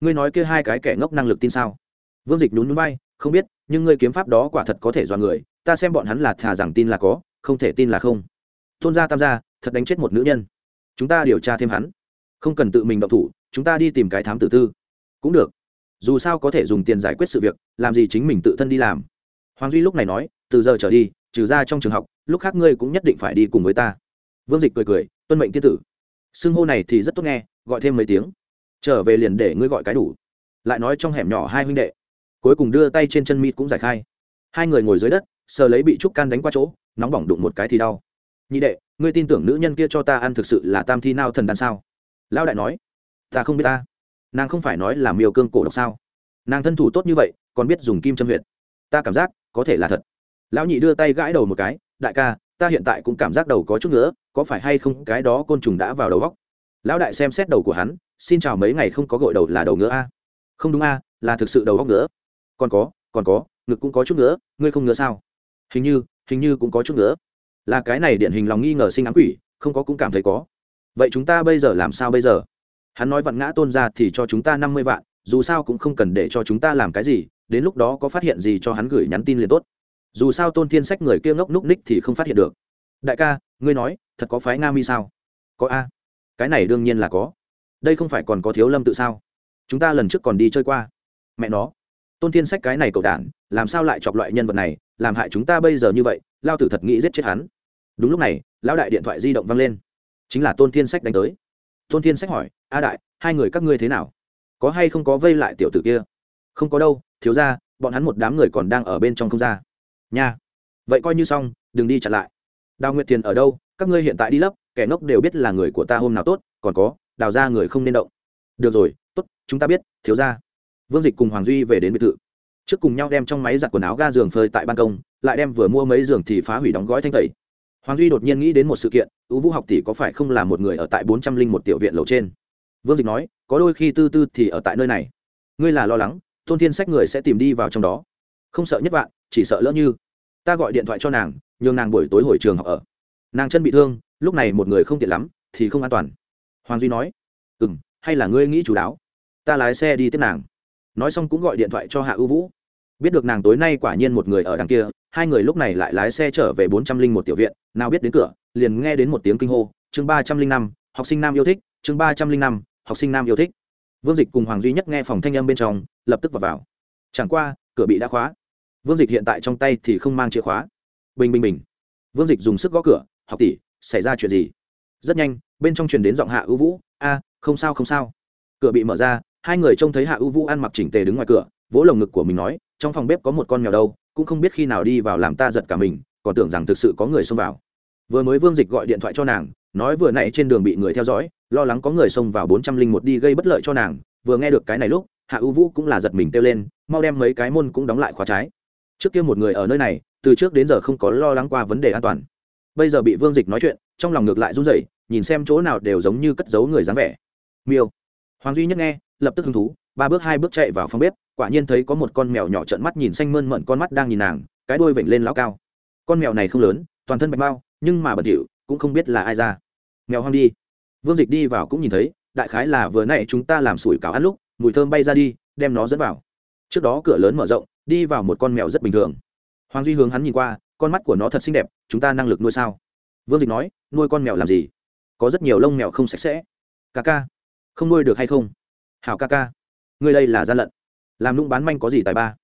[SPEAKER 1] Ngươi nói kia hai cái kẻ ngốc năng lực tin sao? Vương dịch nhún núi bay không biết, nhưng ngươi kiếm pháp đó quả thật có thể dọa người, ta xem bọn hắn là thà rằng tin là có, không thể tin là không. Tôn gia tam gia thật đánh chết một nữ nhân. Chúng ta điều tra thêm hắn. Không cần tự mình động thủ, chúng ta đi tìm cái thám tử tư. Cũng được. Dù sao có thể dùng tiền giải quyết sự việc, làm gì chính mình tự thân đi làm. Hoàng duy lúc này nói, từ giờ trở đi, trừ ra trong trường học, lúc khác ngươi cũng nhất định phải đi cùng với ta. Vương dịch cười cười, tuân mệnh tiên tử. Xưng hô này thì rất tốt nghe, gọi thêm mấy tiếng. Trở về liền để ngươi gọi cái đủ. Lại nói trong hẻm nhỏ hai huynh đệ. Cuối cùng đưa tay trên chân mịt cũng giải khai. Hai người ngồi dưới đất, sờ lấy bị trúc can đánh qua chỗ, nóng bỏng đụng một cái thì đau nhị đệ, ngươi tin tưởng nữ nhân kia cho ta ăn thực sự là tam thi nao thần đan sao? Lão đại nói. Ta không biết ta. Nàng không phải nói là miêu cương cổ độc sao? Nàng thân thủ tốt như vậy, còn biết dùng kim châm huyệt. Ta cảm giác, có thể là thật. Lão nhị đưa tay gãi đầu một cái. Đại ca, ta hiện tại cũng cảm giác đầu có chút nữa có phải hay không cái đó côn trùng đã vào đầu góc lão đại xem xét đầu của hắn. Xin chào mấy ngày không có gội đầu là đầu nữa a? Không đúng a, là thực sự đầu góc nữa còn có còn có, ngực cũng có chút nữa ngươi không ngứa sao? Hình như hình như cũng có chút nữa là cái này điển hình lòng nghi ngờ sinh ám quỷ, không có cũng cảm thấy có. Vậy chúng ta bây giờ làm sao bây giờ? Hắn nói vặn ngã tôn ra thì cho chúng ta năm mươi vạn, dù sao cũng không cần để cho chúng ta làm cái gì, đến lúc đó có phát hiện gì cho hắn gửi nhắn tin liền tốt. Dù sao tôn thiên sách người kia ngốc núc ních thì không phát hiện được. Đại ca, ngươi nói, thật có phái nga mi sao? Có a. Cái này đương nhiên là có. Đây không phải còn có thiếu lâm tự sao? Chúng ta lần trước còn đi chơi qua. Mẹ nó. Tôn thiên sách cái này cậu đản, làm sao lại chọc loại nhân vật này, làm hại chúng ta bây giờ như vậy, lao tử thật nghĩ giết chết hắn đúng lúc này, lão đại điện thoại di động văng lên. Chính là tôn thiên sách đánh tới. Tôn thiên sách hỏi, a đại, hai người các ngươi thế nào? Có hay không có vây lại tiểu tử kia? Không có đâu, thiếu ra bọn hắn một đám người còn đang ở bên trong không ra. Nha, vậy coi như xong, đừng đi chặn lại. Đào nguyệt tiền ở đâu? Các ngươi hiện tại đi lấp, kẻ ngốc đều biết là người của ta hôm nào tốt, còn có, đào ra người không nên động. Được rồi, tốt, chúng ta biết, thiếu ra vương dịch cùng hoàng duy về đến biệt thự. Trước cùng nhau đem trong máy giặt quần áo ga giường phơi tại ban công, lại đem vừa mua mấy giường thì phá hủy đóng gói thanh tẩy hoàng duy đột nhiên nghĩ đến một sự kiện ưu vũ học tỷ có phải không là một người ở tại bốn trăm linh một tiểu viện lầu trên? Vương dịch nói, có đôi khi tư tư thì ở tại nơi này. Ngươi là lo lắng, tôn thiên sách người sẽ tìm đi vào trong đó. Không sợ nhất vạn, chỉ sợ lỡ như. Ta gọi điện thoại cho nàng, nhường nàng buổi tối hồi trường học ở. Nàng chân bị thương, lúc này một người không tiện lắm, thì không an toàn. Hoàng duy nói ừ m hay là ngươi nghĩ chú đáo? Ta lái xe đi tiếp nàng. Nói xong cũng gọi điện thoại cho hạ ưu vũ. Biết được nàng tối nay quả nhiên một người ở đằng kia hai người lúc này lại lái xe trở về bốn trăm linh một tiểu viện, nào biết đến cửa, liền nghe đến một tiếng kinh hô, chương ba trăm linh năm, học sinh nam yêu thích, chương ba trăm linh năm, học sinh nam yêu thích. Vương dịch cùng hoàng duy nhất nghe phòng thanh âm bên trong, lập tức vào vào. Chẳng qua, cửa bị đã khóa. Vương dịch hiện tại trong tay thì không mang chìa khóa. Bình bình bình. Vương dịch dùng sức gõ cửa, học tỷ, xảy ra chuyện gì? Rất nhanh, bên trong truyền đến giọng hạ ưu vũ, a, không sao không sao. Cửa bị mở ra, hai người trông thấy hạ ưu vũ ăn mặc chỉnh tề đứng ngoài cửa, vỗ lồng ngực của mình nói, trong phòng bếp có một con mèo đâu cũng không biết khi nào đi vào làm ta giật cả mình, còn tưởng rằng thực sự có người xông vào. Vừa mới vương dịch gọi điện thoại cho nàng, nói vừa nãy trên đường bị người theo dõi, lo lắng có người xông vào bốn trăm linh một đi gây bất lợi cho nàng, vừa nghe được cái này lúc, hạ ưu vũ cũng là giật mình kêu lên, mau đem mấy cái môn cũng đóng lại khóa trái. Trước kia một người ở nơi này, từ trước đến giờ không có lo lắng qua vấn đề an toàn. Bây giờ bị vương dịch nói chuyện, trong lòng ngược lại run rẩy, nhìn xem chỗ nào đều giống như cất giấu người dáng vẻ. Miêu. Hoàng duy nhất nghe, lập tức hứng thú ba bước hai bước chạy vào phòng bếp, quả nhiên thấy có một con mèo nhỏ trợn mắt nhìn xanh mơn mận con mắt đang nhìn nàng, cái đuôi vểnh lên lão cao. Con mèo này không lớn, toàn thân bạch bao nhưng mà bẩn thỉu, cũng không biết là ai ra. Mèo hoang đi. Vương dịch đi vào cũng nhìn thấy, đại khái là vừa nãy chúng ta làm sủi cảo ăn lúc, mùi thơm bay ra đi, đem nó dẫn vào. Trước đó cửa lớn mở rộng, đi vào một con mèo rất bình thường. Hoàng duy hướng hắn nhìn qua, con mắt của nó thật xinh đẹp, chúng ta năng lực nuôi sao? Vương dịch nói, nuôi con mèo làm gì? Có rất nhiều lông mèo không sạch sẽ. Ca ca, không nuôi được hay không? Hảo ca ca ngươi đây là gian lận, làm nung bán manh có gì tài ba?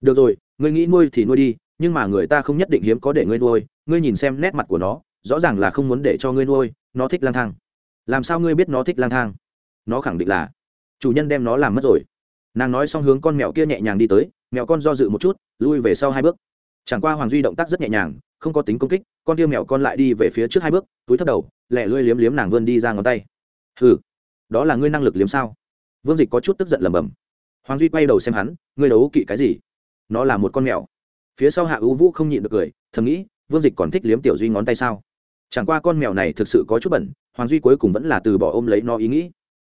[SPEAKER 1] Được rồi, ngươi nghĩ nuôi thì nuôi đi, nhưng mà người ta không nhất định hiếm có để ngươi nuôi, ngươi nhìn xem nét mặt của nó, rõ ràng là không muốn để cho ngươi nuôi, nó thích lang thang. Làm sao ngươi biết nó thích lang thang? Nó khẳng định là, chủ nhân đem nó làm mất rồi. Nàng nói xong hướng con mèo kia nhẹ nhàng đi tới, mèo con do dự một chút, lui về sau hai bước. Chẳng qua hoàng duy động tác rất nhẹ nhàng, không có tính công kích, con kia mèo con lại đi về phía trước hai bước, túi thấp đầu lẹ lưỡi liếm liếm nàng vươn đi ra ngón tay. Ừ đó là ngươi năng lực liếm sao? Vương dịch có chút tức giận lầm bầm hoàng duy quay đầu xem hắn, ngươi đấu kỵ cái gì? Nó là một con mèo. Phía sau hạ ưu vũ không nhịn được cười, thầm nghĩ, vương dịch còn thích liếm tiểu duy ngón tay sao? Chẳng qua con mèo này thực sự có chút bẩn, hoàng duy cuối cùng vẫn là từ bỏ ôm lấy nó ý nghĩ.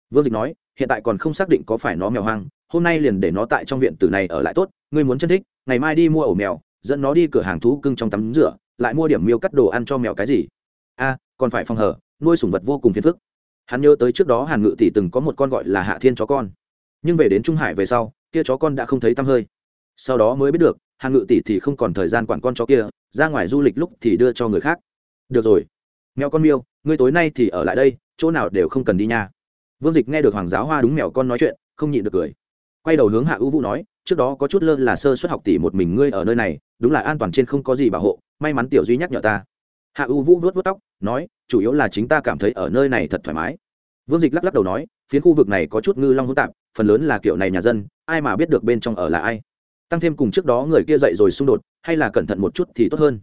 [SPEAKER 1] Vương dịch nói, hiện tại còn không xác định có phải nó mèo hoang, hôm nay liền để nó tại trong viện tử này ở lại tốt, ngươi muốn chân thích, ngày mai đi mua ổ mèo, dẫn nó đi cửa hàng thú cưng trong tắm rửa, lại mua điểm miêu cắt đồ ăn cho mèo cái gì? A, còn phải phòng hở nuôi sủng vật vô cùng phiền phức hắn nhớ tới trước đó hàn ngự tỷ từng có một con gọi là hạ thiên chó con. Nhưng về đến trung hải về sau, kia chó con đã không thấy tăm hơi. Sau đó mới biết được, hàn ngự tỷ thì không còn thời gian quản con chó kia, ra ngoài du lịch lúc thì đưa cho người khác. Được rồi. Mèo con miêu, ngươi tối nay thì ở lại đây, chỗ nào đều không cần đi nha. Vương dịch nghe được hoàng giáo hoa đúng mèo con nói chuyện, không nhịn được cười. Quay đầu hướng hạ ưu vũ nói, trước đó có chút lơ là sơ suất học tỷ một mình ngươi ở nơi này, đúng là an toàn trên không có gì bảo hộ, may mắn tiểu duy nhắc nhở ta hạ U vũ vuốt vuốt tóc, nói, chủ yếu là chính ta cảm thấy ở nơi này thật thoải mái. Vương dịch lắc lắc đầu nói, phiến khu vực này có chút ngư long hỗn tạp, phần lớn là kiểu này nhà dân, ai mà biết được bên trong ở là ai? Tăng thêm cùng trước đó người kia dậy rồi xung đột, hay là cẩn thận một chút thì tốt hơn.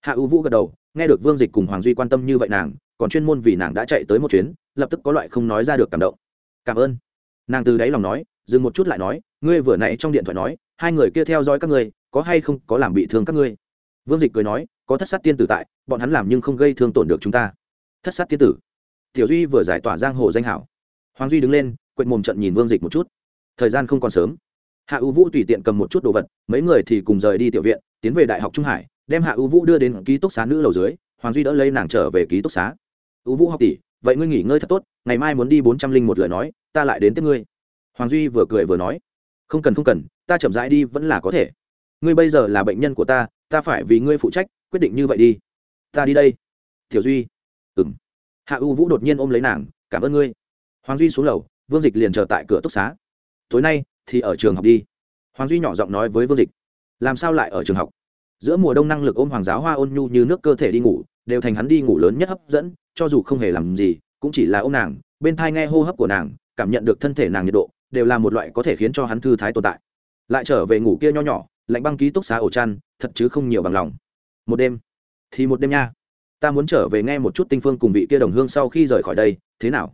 [SPEAKER 1] Hạ U vũ gật đầu, nghe được vương dịch cùng hoàng duy quan tâm như vậy nàng, còn chuyên môn vì nàng đã chạy tới một chuyến, lập tức có loại không nói ra được cảm động. Cảm ơn. Nàng từ đáy lòng nói, dừng một chút lại nói, ngươi vừa nãy trong điện thoại nói, hai người kia theo dõi các ngươi, có hay không có làm bị thương các ngươi? Vương dịch cười nói có thất sát tiên tử tại, bọn hắn làm nhưng không gây thương tổn được chúng ta. Thất sát tiên tử. Tiểu duy vừa giải tỏa giang hồ danh hảo. Hoàng duy đứng lên, quệt mồm trận nhìn vương dịch một chút. Thời gian không còn sớm. Hạ ưu vũ tùy tiện cầm một chút đồ vật, mấy người thì cùng rời đi tiểu viện, tiến về đại học trung hải, đem hạ ưu vũ đưa đến ký túc xá nữ lầu dưới, hoàng duy đỡ lấy nàng trở về ký túc xá. Ưu vũ học tỷ, vậy ngươi nghỉ ngơi thật tốt, ngày mai muốn đi bốn trăm linh một lời nói, ta lại đến tiếp ngươi. Hoàng duy vừa cười vừa nói. Không cần không cần, ta chậm rãi đi vẫn là có thể. Ngươi bây giờ là bệnh nhân của ta ta phải vì ngươi phụ trách quyết định như vậy đi. Ta đi đây. Tiểu duy. Ừ m hạ u vũ đột nhiên ôm lấy nàng, cảm ơn ngươi. Hoàng duy xuống lầu, vương dịch liền chờ tại cửa túc xá. Tối nay thì ở trường học đi. Hoàng duy nhỏ giọng nói với vương dịch. Làm sao lại ở trường học? Giữa mùa đông năng lực ôm hoàng giáo hoa ôn nhu như nước cơ thể đi ngủ, đều thành hắn đi ngủ lớn nhất hấp dẫn, cho dù không hề làm gì, cũng chỉ là ô m nàng, bên thai nghe hô hấp của nàng, cảm nhận được thân thể nàng nhiệt độ, đều là một loại có thể khiến cho hắn thư thái tồn tại. Lại trở về ngủ kia nho nhỏ, lạnh băng ký túc xá ổ chăn, thật chứ không nhiều bằng lòng một đêm. Thì một đêm nha. Ta muốn trở về nghe một chút tinh phương cùng vị kia đồng hương sau khi rời khỏi đây, thế nào?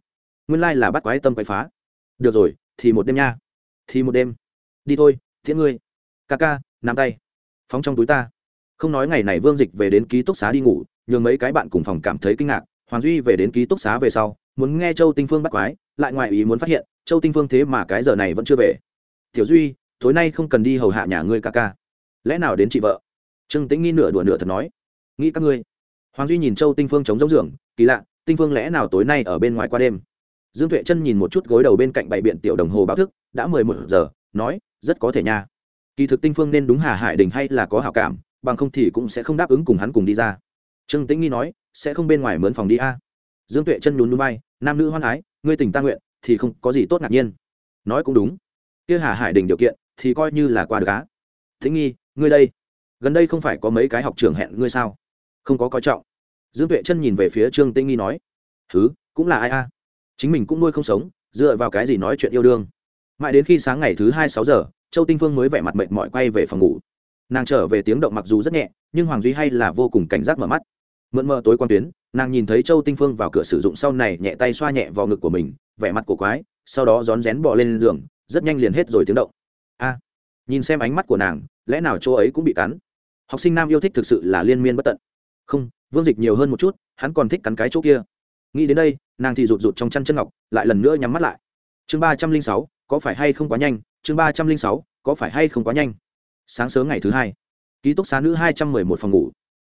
[SPEAKER 1] Nguyên lai là bắt quái tâm quái phá. Được rồi, thì một đêm nha. Thì một đêm. Đi thôi, thiện ngươi. Ca ca, nắm tay. Phóng trong túi ta. Không nói ngày này vương dịch về đến ký túc xá đi ngủ, nhường mấy cái bạn cùng phòng cảm thấy kinh ngạc. Hoàng duy về đến ký túc xá về sau, muốn nghe châu tinh phương bắt quái, lại ngoài ý muốn phát hiện, châu tinh phương thế mà cái giờ này vẫn chưa về. Tiểu duy, tối nay không cần đi hầu hạ nhà ngươi ca ca. Lẽ nào đến chị vợ? Trương tĩnh nghi nửa đùa nửa thật nói, nghĩ các ngươi. Hoàng duy nhìn châu tinh phương chống giống giường, kỳ lạ, tinh phương lẽ nào tối nay ở bên ngoài qua đêm? Dương tuệ chân nhìn một chút gối đầu bên cạnh bày biện tiểu đồng hồ báo thức, đã mười một giờ, nói, rất có thể nha. Kỳ thực tinh phương nên đúng hà hải đình hay là có hảo cảm, bằng không thì cũng sẽ không đáp ứng cùng hắn cùng đi ra. Trương tĩnh nghi nói, sẽ không bên ngoài mướn phòng đi a. Dương tuệ chân nhún núi bay nam nữ hoan ái, ngươi tình ta nguyện, thì không có gì tốt ngạc nhiên. Nói cũng đúng. Kia hà hải đình điều kiện, thì coi như là qua được á. Thính nghi, ngươi đây gần đây không phải có mấy cái học trường hẹn ngươi sao? Không có coi trọng. Dương tuệ chân nhìn về phía trương tĩnh nghi nói thứ cũng là ai a? Chính mình cũng nuôi không sống, dựa vào cái gì nói chuyện yêu đương? Mãi đến khi sáng ngày thứ hai sáu giờ, châu tinh phương mới vẻ mặt mệt mỏi quay về phòng ngủ. Nàng trở về tiếng động mặc dù rất nhẹ, nhưng hoàng duy hay là vô cùng cảnh giác mở mắt. Mượn mơ tối quan tuyến, nàng nhìn thấy châu tinh phương vào cửa sử dụng sau này nhẹ tay xoa nhẹ vào ngực của mình, vẻ mặt cổ quái, sau đó rón rén bỏ lên giường, rất nhanh liền hết rồi tiếng động. A, nhìn xem ánh mắt của nàng, lẽ nào chỗ ấy cũng bị cắn? Học sinh nam yêu thích thực sự là liên miên bất tận. Không vương dịch nhiều hơn một chút hắn còn thích cắn cái chỗ kia. Nghĩ đến đây nàng thì rụt rụt trong chăn chân ngọc lại lần nữa nhắm mắt lại. Chương ba trăm linh sáu có phải hay không quá nhanh? Chương ba trăm linh sáu có phải hay không quá nhanh? Sáng sớm ngày thứ hai ký túc xá nữ hai trăm mười một phòng ngủ.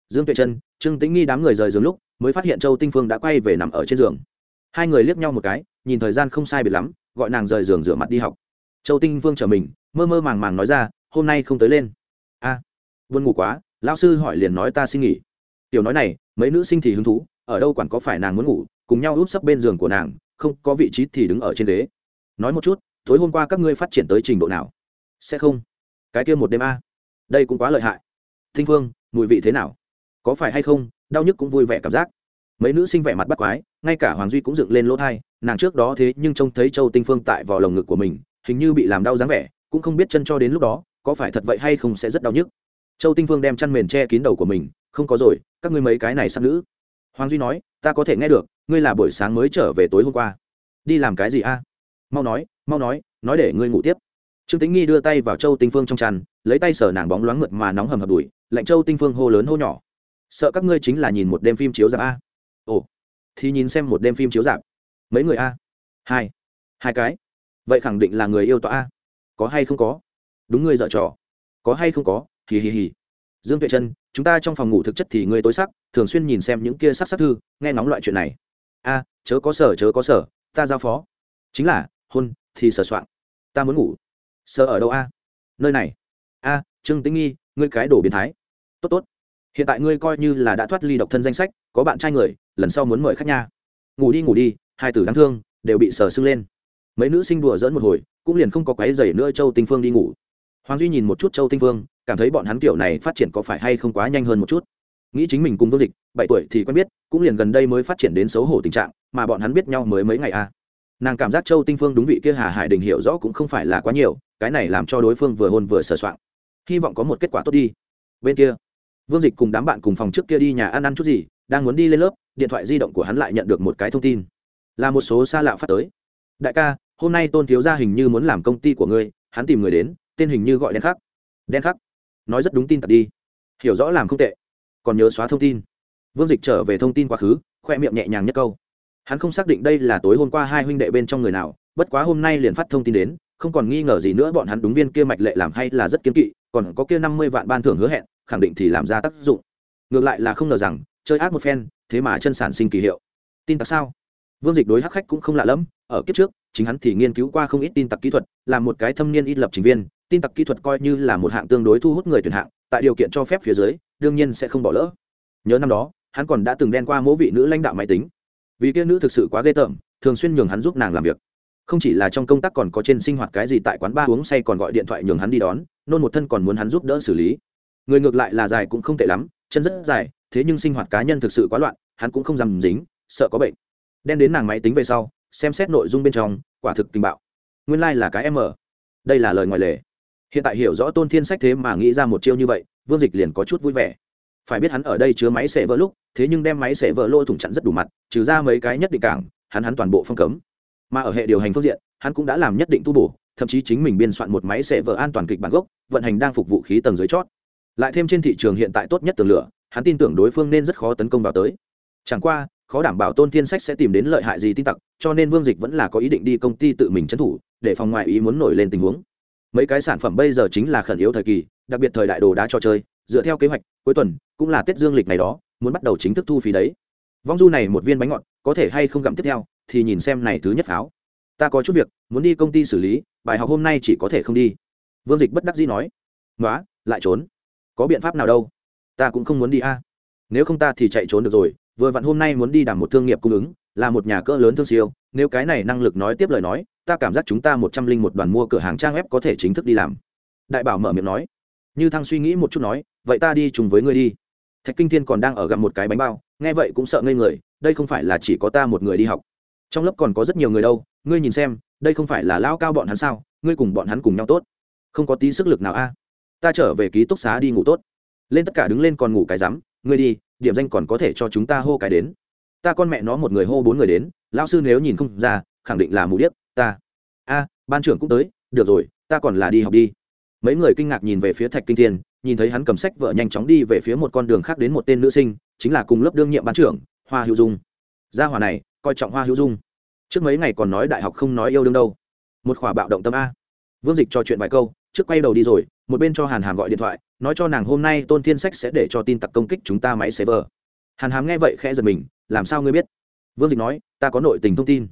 [SPEAKER 1] Dương tuệ chân trương tĩnh nghi đám người rời giường lúc mới phát hiện châu tinh phương đã quay về nằm ở trên giường. Hai người liếc nhau một cái nhìn thời gian không sai biệt lắm gọi nàng rời giường rửa mặt đi học. Châu tinh phương trở mình mơ mơ màng màng nói ra hôm nay không tới lên. A à, vươn ngủ quá, lão sư hỏi liền nói ta xin nghỉ. Tiểu nói này, mấy nữ sinh thì hứng thú, ở đâu quản có phải nàng muốn ngủ, cùng nhau úp sấp bên giường của nàng, không có vị trí thì đứng ở trên ghế. Nói một chút, tối hôm qua các ngươi phát triển tới trình độ nào? Sẽ không. Cái kia một đêm a. Đây cũng quá lợi hại. Thinh phương mùi vị thế nào? Có phải hay không, đau nhức cũng vui vẻ cảm giác. Mấy nữ sinh vẻ mặt bắt quái, ngay cả hoàng duy cũng dựng lên lỗ thai, nàng trước đó thế nhưng trông thấy châu tinh phương tại vò lồng ngực của mình, hình như bị làm đau dáng vẻ, cũng không biết chân cho đến lúc đó, có phải thật vậy hay không sẽ rất đau nhức châu tinh phương đem chăn mền che kín đầu của mình, không có rồi, các ngươi mấy cái này sắp nữ. Hoàng duy nói, ta có thể nghe được, ngươi là buổi sáng mới trở về tối hôm qua. Đi làm cái gì a? Mau nói mau nói nói để ngươi ngủ tiếp. Trương tính nghi đưa tay vào châu tinh phương trong chăn, lấy tay sờ nàng bóng loáng mượt mà nóng hầm hập đùi, lạnh châu tinh phương hô lớn hô nhỏ. Sợ các ngươi chính là nhìn một đêm phim chiếu dạp a? Ồ, thì nhìn xem một đêm phim chiếu dạp mấy người a? Hai hai cái. Vậy khẳng định là người yêu tọa a. Có hay không có? Đúng ngươi dợ trò. Có hay không có? Hì hì hì. Dương tuệ chân chúng ta trong phòng ngủ thực chất thì ngươi tối sắc, thường xuyên nhìn xem những kia sắc sắc thư, nghe ngóng loại chuyện này. A, chớ có sở, chớ có sở, ta giao phó. Chính là, hôn, thì sở soạn. Ta muốn ngủ. Sở ở đâu a? Nơi này. A, trương tĩnh nghi, ngươi cái đồ biến thái. Tốt tốt. Hiện tại ngươi coi như là đã thoát ly độc thân danh sách, có bạn trai người, lần sau muốn mời khách nha. Ngủ đi ngủ đi, hai tử đáng thương, đều bị sờ sưng lên. Mấy nữ sinh đùa dỡn một hồi, cũng liền không có quái dày nữa châu tinh phương đi ngủ. Hoàng duy nhìn một chút châu tinh phương cảm thấy bọn hắn kiểu này phát triển có phải hay không quá nhanh hơn một chút. Nghĩ chính mình cùng vương dịch, bảy tuổi thì quen biết, cũng liền gần đây mới phát triển đến xấu hổ tình trạng, mà bọn hắn biết nhau mới mấy ngày a à. nàng cảm giác châu tinh phương đúng vị kia hà hải đình hiểu rõ cũng không phải là quá nhiều, cái này làm cho đối phương vừa hôn vừa sờ soạng. Hy vọng có một kết quả tốt đi. Bên kia, vương dịch cùng đám bạn cùng phòng trước kia đi nhà ăn ăn chút gì, đang muốn đi lên lớp, điện thoại di động của hắn lại nhận được một cái thông tin. Là một số xa lạ phát tới. Đại ca, hôm nay tôn thiếu gia hình như muốn làm công ty của ngươi, hắn tìm người đến, tên hình như gọi đen khắc. Đen khắc? Nói rất đúng tin tật đi. Hiểu rõ làm không tệ, còn nhớ xóa thông tin. Vương dịch trở về thông tin quá khứ, khoe miệng nhẹ nhàng nhất câu. Hắn không xác định đây là tối hôm qua hai huynh đệ bên trong người nào, bất quá hôm nay liền phát thông tin đến, không còn nghi ngờ gì nữa bọn hắn đúng viên kia mạch lệ làm hay là rất kiếm kỵ, còn có kia năm mươi vạn ban thưởng hứa hẹn, khẳng định thì làm ra tác dụng. Ngược lại là không ngờ rằng, chơi ác một phen, thế mà chân sản sinh kỳ hiệu. Tin tặc sao? Vương dịch đối hắc khách cũng không lạ lẫm, ở kiếp trước, chính hắn thì nghiên cứu qua không ít tin tặc kỹ thuật, là một cái thâm niên ít lập trình viên tin tặc kỹ thuật coi như là một hạng tương đối thu hút người tuyển hạng, tại điều kiện cho phép phía dưới, đương nhiên sẽ không bỏ lỡ. Nhớ năm đó, hắn còn đã từng đen qua mỗi vị nữ lãnh đạo máy tính. Vì kia nữ thực sự quá ghê tởm, thường xuyên nhường hắn giúp nàng làm việc. Không chỉ là trong công tác còn có trên sinh hoạt cái gì tại quán ba uống say còn gọi điện thoại nhường hắn đi đón, nôn một thân còn muốn hắn giúp đỡ xử lý. Người ngược lại là dài cũng không tệ lắm, chân rất dài, thế nhưng sinh hoạt cá nhân thực sự quá loạn, hắn cũng không dám dính, sợ có bệnh. Đen đến nàng máy tính về sau, xem xét nội dung bên trong, quả thực tình bạo. Nguyên lai、like、là cái m. Đây là lời ngoài lề hiện tại hiểu rõ tôn thiên sách thế mà nghĩ ra một chiêu như vậy, vương dịch liền có chút vui vẻ. Phải biết hắn ở đây chứa máy xẻ vỡ lúc, thế nhưng đem máy xẻ vỡ lô thủng chặn rất đủ mặt, trừ ra mấy cái nhất định cảng, hắn hắn toàn bộ phong cấm. Mà ở hệ điều hành phương diện, hắn cũng đã làm nhất định tu bổ, thậm chí chính mình biên soạn một máy xẻ vỡ an toàn kịch bản gốc, vận hành đang phục vụ khí tầng dưới chót. Lại thêm trên thị trường hiện tại tốt nhất tường lửa, hắn tin tưởng đối phương nên rất khó tấn công vào tới. Chẳng qua, khó đảm bảo tôn thiên sách sẽ tìm đến lợi hại gì tin tặc, cho nên vương dịch vẫn là có ý định đi công ty tự mình trấn thủ, để phòng ngoại ý muốn nổi lên tình huống mấy cái sản phẩm bây giờ chính là khẩn yếu thời kỳ, đặc biệt thời đại đồ đá trò chơi, dựa theo kế hoạch, cuối tuần cũng là tết dương lịch này đó, muốn bắt đầu chính thức thu phí đấy. Vong du này một viên bánh ngọt, có thể hay không gặm tiếp theo, thì nhìn xem này thứ nhất pháo. Ta có chút việc, muốn đi công ty xử lý, bài học hôm nay chỉ có thể không đi. Vương dịch bất đắc dĩ nói. Nói lại trốn. Có biện pháp nào đâu? Ta cũng không muốn đi a. Nếu không ta thì chạy trốn được rồi, vừa vặn hôm nay muốn đi đảm một thương nghiệp cung ứng, là một nhà cỡ lớn thương siêu, nếu cái này năng lực nói tiếp lời nói ta cảm giác chúng ta một trăm linh một đoàn mua cửa hàng trang web có thể chính thức đi làm. Đại bảo mở miệng nói. Như thăng suy nghĩ một chút nói, vậy ta đi chung với ngươi đi. Thạch kinh thiên còn đang ở gặp một cái bánh bao, nghe vậy cũng sợ ngây người, đây không phải là chỉ có ta một người đi học. Trong lớp còn có rất nhiều người đâu, ngươi nhìn xem, đây không phải là lao cao bọn hắn sao, ngươi cùng bọn hắn cùng nhau tốt. Không có tí sức lực nào a. Ta trở về ký túc xá đi ngủ tốt. Lên tất cả đứng lên còn ngủ cái rắm, ngươi đi, điểm danh còn có thể cho chúng ta hô cái đến. Ta con mẹ nó một người hô bốn người đến, lão sư nếu nhìn không ra, khẳng định là mù điếc ta. A, ban trưởng cũng tới, được rồi, ta còn là đi học đi. Mấy người kinh ngạc nhìn về phía thạch kinh thiên, nhìn thấy hắn cầm sách vợ nhanh chóng đi về phía một con đường khác đến một tên nữ sinh, chính là cùng lớp đương nhiệm ban trưởng, hoa hữu dung. Gia hòa này, coi trọng hoa hữu dung. Trước mấy ngày còn nói đại học không nói yêu đương đâu. Một khỏa bạo động tâm a. Vương dịch trò chuyện vài câu, trước quay đầu đi rồi, một bên cho hàn hàm gọi điện thoại, nói cho nàng hôm nay tôn thiên sách sẽ để cho tin tặc công kích chúng ta máy server hàn hàm nghe vậy khẽ giật mình, làm sao ngươi biết? Vương dịch nói, ta có nội tình thông tin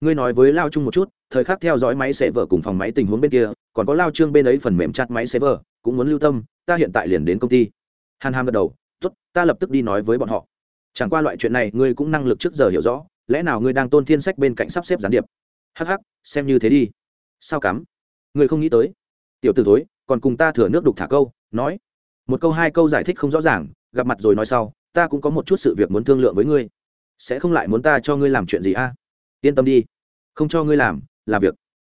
[SPEAKER 1] ngươi nói với lao chung một chút, thời khắc theo dõi máy server cùng phòng máy tình huống bên kia, còn có lao trương bên ấy phần mềm chặt máy server, cũng muốn lưu tâm, ta hiện tại liền đến công ty. Hàn hàm gật đầu, tốt, ta lập tức đi nói với bọn họ. Chẳng qua loại chuyện này, ngươi cũng năng lực trước giờ hiểu rõ, lẽ nào ngươi đang tôn thiên sách bên cạnh sắp xếp gián điệp? Hh xem như thế đi. Sao cắm? Ngươi không nghĩ tới? Tiểu t ử thối, còn cùng ta thừa nước đục thả câu, nói. Một câu, hai câu giải thích không rõ ràng, gặp mặt rồi nói sau, ta cũng có một chút sự việc muốn thương lượng với ngươi. Sẽ không lại muốn ta cho ngươi làm chuyện gì a? Yên tâm đi. Không cho ngươi làm là việc.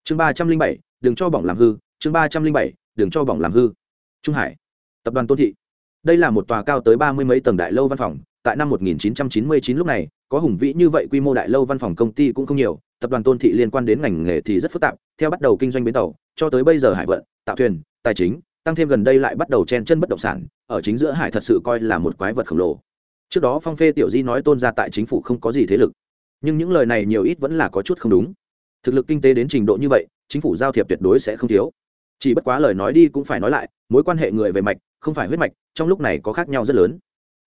[SPEAKER 1] Chương ba trăm linh bảy, đừng cho bỏng làm hư. Chương ba trăm linh bảy, đừng cho bỏng làm hư. Trung hải, tập đoàn tôn thị. Đây là một tòa cao tới ba mươi mấy tầng đại lâu văn phòng. Tại năm 1999 lúc này, có hùng vĩ như vậy quy mô đại lâu văn phòng công ty cũng không nhiều. Tập đoàn tôn thị liên quan đến ngành nghề thì rất phức tạp. Theo bắt đầu kinh doanh bến tàu, cho tới bây giờ hải vận, tạo thuyền, tài chính, tăng thêm gần đây lại bắt đầu chen chân bất động sản, ở chính giữa hải thật sự coi là một quái vật khổng lồ. Trước đó phong phê tiểu di nói tôn ra tại chính phủ không có gì thế lực nhưng những lời này nhiều ít vẫn là có chút không đúng. Thực lực kinh tế đến trình độ như vậy, chính phủ giao thiệp tuyệt đối sẽ không thiếu. Chỉ bất quá lời nói đi cũng phải nói lại, mối quan hệ người về mạch, không phải huyết mạch, trong lúc này có khác nhau rất lớn.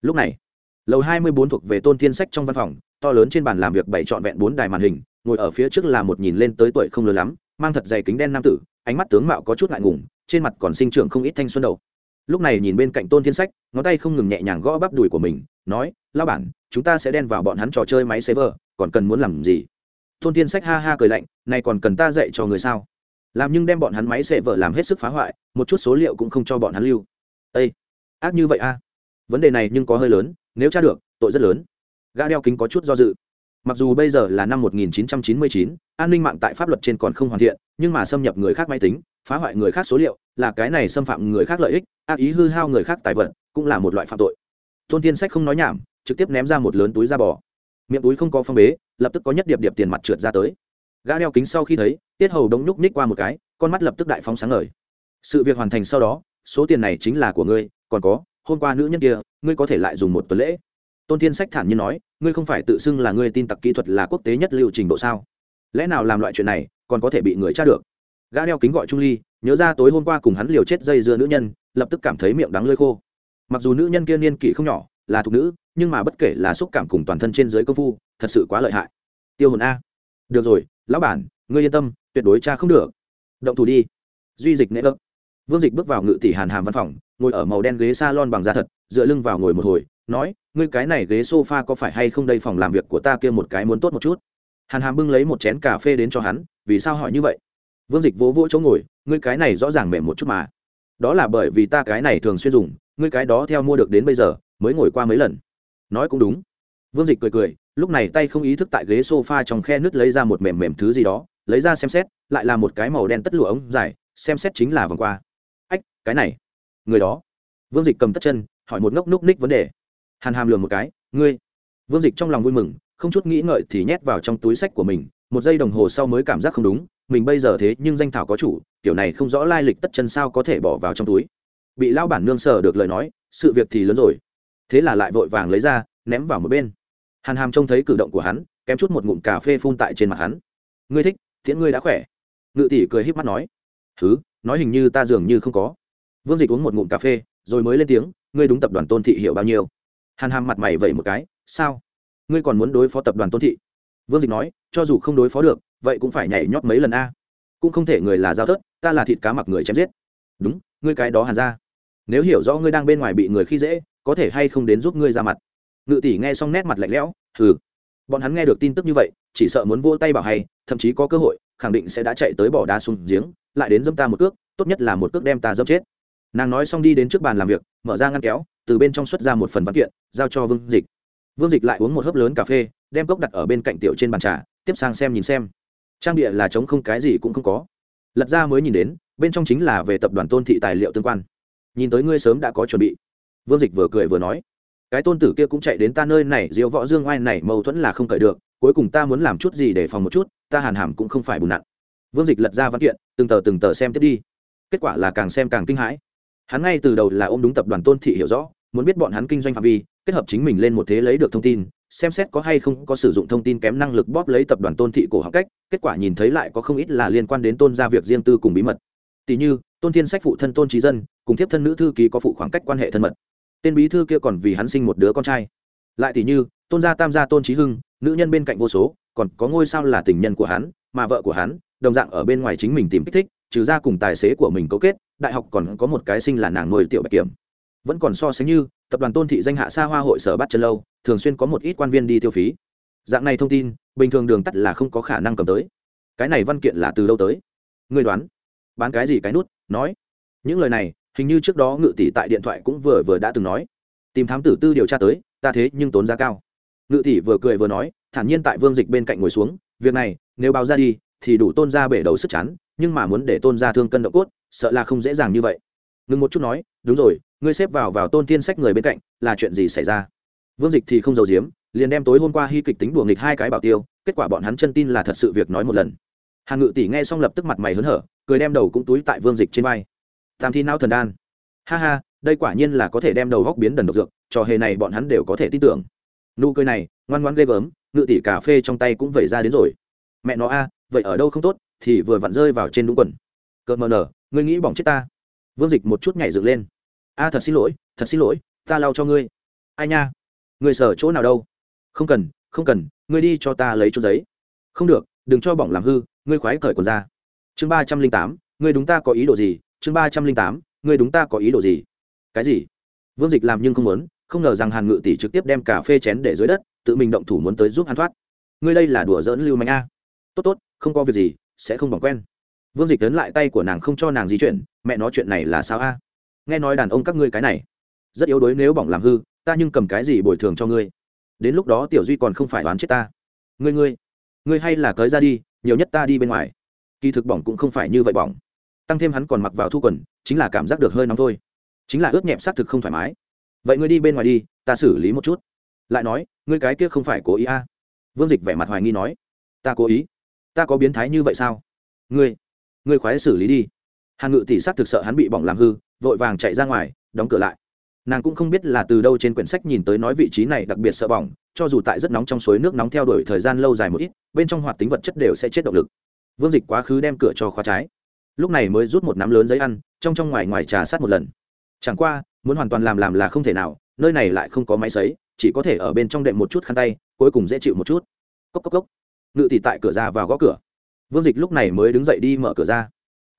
[SPEAKER 1] Lúc này, lầu hai mươi bốn thuộc về tôn thiên sách trong văn phòng, to lớn trên bàn làm việc bảy trọn vẹn bốn đài màn hình, ngồi ở phía trước là một nhìn lên tới tuổi không lớn lắm, mang thật dày kính đen nam tử, ánh mắt tướng mạo có chút ngại ngùng, trên mặt còn sinh trưởng không ít thanh xuân đầu. Lúc này nhìn bên cạnh tôn thiên sách, ngón tay không ngừng nhẹ nhàng gõ bắp đùi của mình, nói lao bản chúng ta sẽ đen vào bọn hắn trò chơi máy server còn cần muốn làm gì? Thôn thiên sách ha ha cười lạnh này còn cần ta dạy cho người sao? Làm nhưng đem bọn hắn máy server vợ làm hết sức phá hoại một chút số liệu cũng không cho bọn hắn lưu. Ây ác như vậy a? À? vấn đề này nhưng có hơi lớn nếu tra được tội rất lớn. Gã đeo kính có chút do dự. Mặc dù bây giờ là năm 1999, an ninh mạng tại pháp luật trên còn không hoàn thiện nhưng mà xâm nhập người khác máy tính phá hoại người khác số liệu là cái này xâm phạm người khác lợi ích ác ý hư hao người khác tài vật cũng là một loại phạm tội. Tôn tiên sách không nói nhảm trực tiếp ném ra một lớn túi da bò. Miệng túi không có phong bế, lập tức có nhất điệp điệp tiền mặt trượt ra tới. Gã đeo kính sau khi thấy, tiết hầu đống nhúc ních qua một cái, con mắt lập tức đại phóng sáng ngời. Sự việc hoàn thành sau đó, số tiền này chính là của ngươi, còn có, hôm qua nữ nhân kia, ngươi có thể lại dùng một tuần lễ. Tôn thiên sách thản nhiên nói, ngươi không phải tự xưng là ngươi tin tặc kỹ thuật là quốc tế nhất liệu trình độ sao? Lẽ nào làm loại chuyện này, còn có thể bị người tra được? Gã đeo kính gọi trung ly, nhớ ra tối hôm qua cùng hắn liều chết dây dưa nữ nhân, lập tức cảm thấy miệng đắng lơi khô. Mặc dù nữ nhân kia niên kỷ không nhỏ, là thục nữ nhưng mà bất kể là xúc cảm cùng toàn thân trên dưới công phu, thật sự quá lợi hại. Tiêu hồn a. Được rồi, lão bản, ngươi yên tâm, tuyệt đối cha không được. Động thủ đi. Duy dịch nệ ấp. Vương dịch bước vào ngự tỷ hàn hàm văn phòng, ngồi ở màu đen ghế s a lon bằng da thật, dựa lưng vào ngồi một hồi, nói, ngươi cái này ghế s o f a có phải hay không đây phòng làm việc của ta kia một cái muốn tốt một chút? Hàn hàm bưng lấy một chén cà phê đến cho hắn, vì sao hỏi như vậy? Vương dịch vỗ vỗ chỗ ngồi, ngươi cái này rõ ràng mềm một chút mà. Đó là bởi vì ta cái này thường xuyên dùng, ngươi cái đó theo mua được đến bây giờ, mới ngồi qua mấy lần nói cũng đúng. Vương dịch cười cười, lúc này tay không ý thức tại ghế sofa trong khe nứt lấy ra một mềm mềm thứ gì đó, lấy ra xem xét, lại là một cái màu đen tất lụa ống dài, xem xét chính là vòng qua. Ách, cái này. Người đó. Vương dịch cầm tất chân, hỏi một ngốc núc ních vấn đề. Hàn hàm lường một cái, ngươi? Vương dịch trong lòng vui mừng, không chút nghĩ ngợi thì nhét vào trong túi sách của mình, một giây đồng hồ sau mới cảm giác không đúng, mình bây giờ thế nhưng danh thảo có chủ, kiểu này không rõ lai lịch tất chân sao có thể bỏ vào trong túi. Bị lao bản nương sở được lời nói, sự việc thì lớn rồi thế là lại vội vàng lấy ra, ném vào một bên. Hàn hàm trông thấy cử động của hắn, kém chút một ngụm cà phê phun tại trên mặt hắn. Ngươi thích thiện ngươi đã khỏe. Ngự tỷ cười híp mắt nói. Thứ nói hình như ta dường như không có. Vương dịch uống một ngụm cà phê, rồi mới lên tiếng, ngươi đúng tập đoàn tôn thị hiểu bao nhiêu? Hàn hàm mặt mày vẩy một cái, sao? Ngươi còn muốn đối phó tập đoàn tôn thị? Vương dịch nói, cho dù không đối phó được, vậy cũng phải nhảy nhót mấy lần a. Cũng không thể người là giao thớt, ta là thịt cá mặc người chém giết. Đúng, ngươi cái đó hàn ra nếu hiểu rõ ngươi đang bên ngoài bị người khi dễ có thể hay không đến giúp ngươi ra mặt. Ngự tỷ nghe xong nét mặt lạnh lẽo, hừ. Bọn hắn nghe được tin tức như vậy, chỉ sợ muốn vỗ tay bảo hay, thậm chí có cơ hội, khẳng định sẽ đã chạy tới bỏ đá xuống giếng, lại đến dâm ta một cước, tốt nhất là một cước đem ta dâm chết. Nàng nói xong đi đến trước bàn làm việc, mở ra ngăn kéo, từ bên trong xuất ra một phần văn kiện, giao cho vương dịch. Vương dịch lại uống một hớp lớn cà phê, đem cốc đặt ở bên cạnh tiểu trên bàn trà, tiếp sang xem nhìn xem. Trang địa là trống không, cái gì cũng không có. Lật ra mới nhìn đến, bên trong chính là về tập đoàn tôn thị tài liệu tương quan. Nhìn tới ngươi sớm đã có chuẩn bị vương dịch vừa cười vừa nói, cái tôn tử kia cũng chạy đến ta nơi này diễu võ dương oai này mâu thuẫn là không cởi được, cuối cùng ta muốn làm chút gì để phòng một chút, ta hàn hàm cũng không phải bùn nặn. Vương dịch lật ra văn kiện, từng tờ từng tờ xem tiếp đi. Kết quả là càng xem càng kinh hãi. Hắn ngay từ đầu là ôm đúng tập đoàn tôn thị hiểu rõ, muốn biết bọn hắn kinh doanh phạm vi, kết hợp chính mình lên một thế lấy được thông tin, xem xét có hay không có sử dụng thông tin kém năng lực bóp lấy tập đoàn tôn thị cổ học cách, kết quả nhìn thấy lại có không ít là liên quan đến tôn gia việc riêng tư cùng bí mật. Tỷ như, tôn thiên sách phụ thân tôn trí dân, cùng tiếp thân nữ thư ký có phụ khoảng cách quan hệ thân mật tên bí thư kia còn vì hắn sinh một đứa con trai. Lại tỷ như, tôn gia tam gia tôn trí hưng, nữ nhân bên cạnh vô số, còn có ngôi sao là tình nhân của hắn, mà vợ của hắn, đồng dạng ở bên ngoài chính mình tìm kích thích, trừ ra cùng tài xế của mình cấu kết, đại học còn có một cái sinh là nàng nuôi tiểu bạch kiểm. Vẫn còn so sánh như, tập đoàn tôn thị danh hạ xa hoa hội sở bắt chân lâu, thường xuyên có một ít quan viên đi tiêu phí. Dạng này thông tin, bình thường đường tắt là không có khả năng cầm tới. Cái này văn kiện là từ đâu tới? Người đoán. Bán cái gì cái nút, nói. Những lời này hình như trước đó ngự tỷ tại điện thoại cũng vừa vừa đã từng nói, tìm thám tử tư điều tra tới, ta thế nhưng tốn giá cao. Ngự tỷ vừa cười vừa nói, thản nhiên tại vương dịch bên cạnh ngồi xuống, việc này, nếu báo ra đi, thì đủ tôn ra bể đầu sức chắn nhưng mà muốn để tôn ra thương cân độ cốt, sợ là không dễ dàng như vậy. Ngừng một chút nói, đúng rồi, ngươi xếp vào vào tôn tiên sách người bên cạnh, là chuyện gì xảy ra? Vương dịch thì không giàu giếm, liền đem tối hôm qua hy kịch tính đùa nghịch hai cái bảo tiêu, kết quả bọn hắn chân tin là thật sự việc nói một lần. Hàn ngự tỷ nghe xong lập tức mặt mày hớn hở, cười đem đầu cũng túi tại vương dịch trên vai tam thi não thần đan. Ha ha, đây quả nhiên là có thể đem đầu góc biến đần độc dược, trò hề này bọn hắn đều có thể tin tưởng. Nụ cười này, ngoan ngoan ghê gớm, ngự tỷ cà phê trong tay cũng vẩy ra đến rồi. Mẹ nó a, vậy ở đâu không tốt, thì vừa vặn rơi vào trên đúng quần. Cợt mờ nở, ngươi nghĩ bỏng chết ta. Vương dịch một chút nhảy dựng lên. A, thật xin lỗi, thật xin lỗi, ta lau cho ngươi. Ai nha? Người sở chỗ nào đâu? Không cần không cần, ngươi đi cho ta lấy chút giấy. Không được, đừng cho bỏng làm hư, ngươi khoái cởi quần ra. Chương ba trăm linh tám, ngươi đúng ta có ý đồ gì? Chương ba trăm linh tám, ngươi đúng ta có ý đồ gì? Cái gì? Vương dịch làm nhưng không muốn, không ngờ rằng hàn ngự tỷ trực tiếp đem cà phê chén để dưới đất, tự mình động thủ muốn tới giúp hắn thoát. Ngươi đây là đùa dỡn lưu manh a. Tốt tốt, không có việc gì, sẽ không bằng quen. Vương dịch tấn lại tay của nàng không cho nàng di chuyển, mẹ nói chuyện này là sao a? Nghe nói đàn ông các ngươi cái này, rất yếu đuối nếu bỏng làm hư, ta nhưng cầm cái gì bồi thường cho ngươi? Đến lúc đó tiểu duy còn không phải đoán chết ta. Ngươi ngươi ngươi hay là cới ra đi, nhiều nhất ta đi bên ngoài. Kỳ thực bỏng cũng không phải như vậy bỏng tăng thêm hắn còn mặc vào thu quần, chính là cảm giác được hơi nóng thôi. Chính là ướt nhẹp xác thực không thoải mái. Vậy ngươi đi bên ngoài đi, ta xử lý một chút. Lại nói, ngươi cái kia không phải cố ý a à. vương dịch vẻ mặt hoài nghi nói. Ta cố ý. Ta có biến thái như vậy sao? Ngươi ngươi khoái xử lý đi. Hàn ngự tỷ s thực sợ hắn bị bỏng làm hư, vội vàng chạy ra ngoài, đóng cửa lại. Nàng cũng không biết là từ đâu trên quyển sách nhìn tới nói vị trí này đặc biệt sợ bỏng, cho dù tại rất nóng trong suối nước nóng theo đuổi thời gian lâu dài một ít, bên trong hoạt tính vật chất đều sẽ chết động lực. Vương dịch quá khứ đem cửa cho khóa trái lúc này mới rút một nắm lớn giấy ăn, trong trong ngoài ngoài trà sát một lần. Chẳng qua, muốn hoàn toàn làm làm là không thể nào, nơi này lại không có máy sấy, chỉ có thể ở bên trong đệm một chút khăn tay, cuối cùng dễ chịu một chút. Cốc cốc cốc. Ngự tỷ tại cửa ra vào gõ cửa. Vương dịch lúc này mới đứng dậy đi mở cửa ra.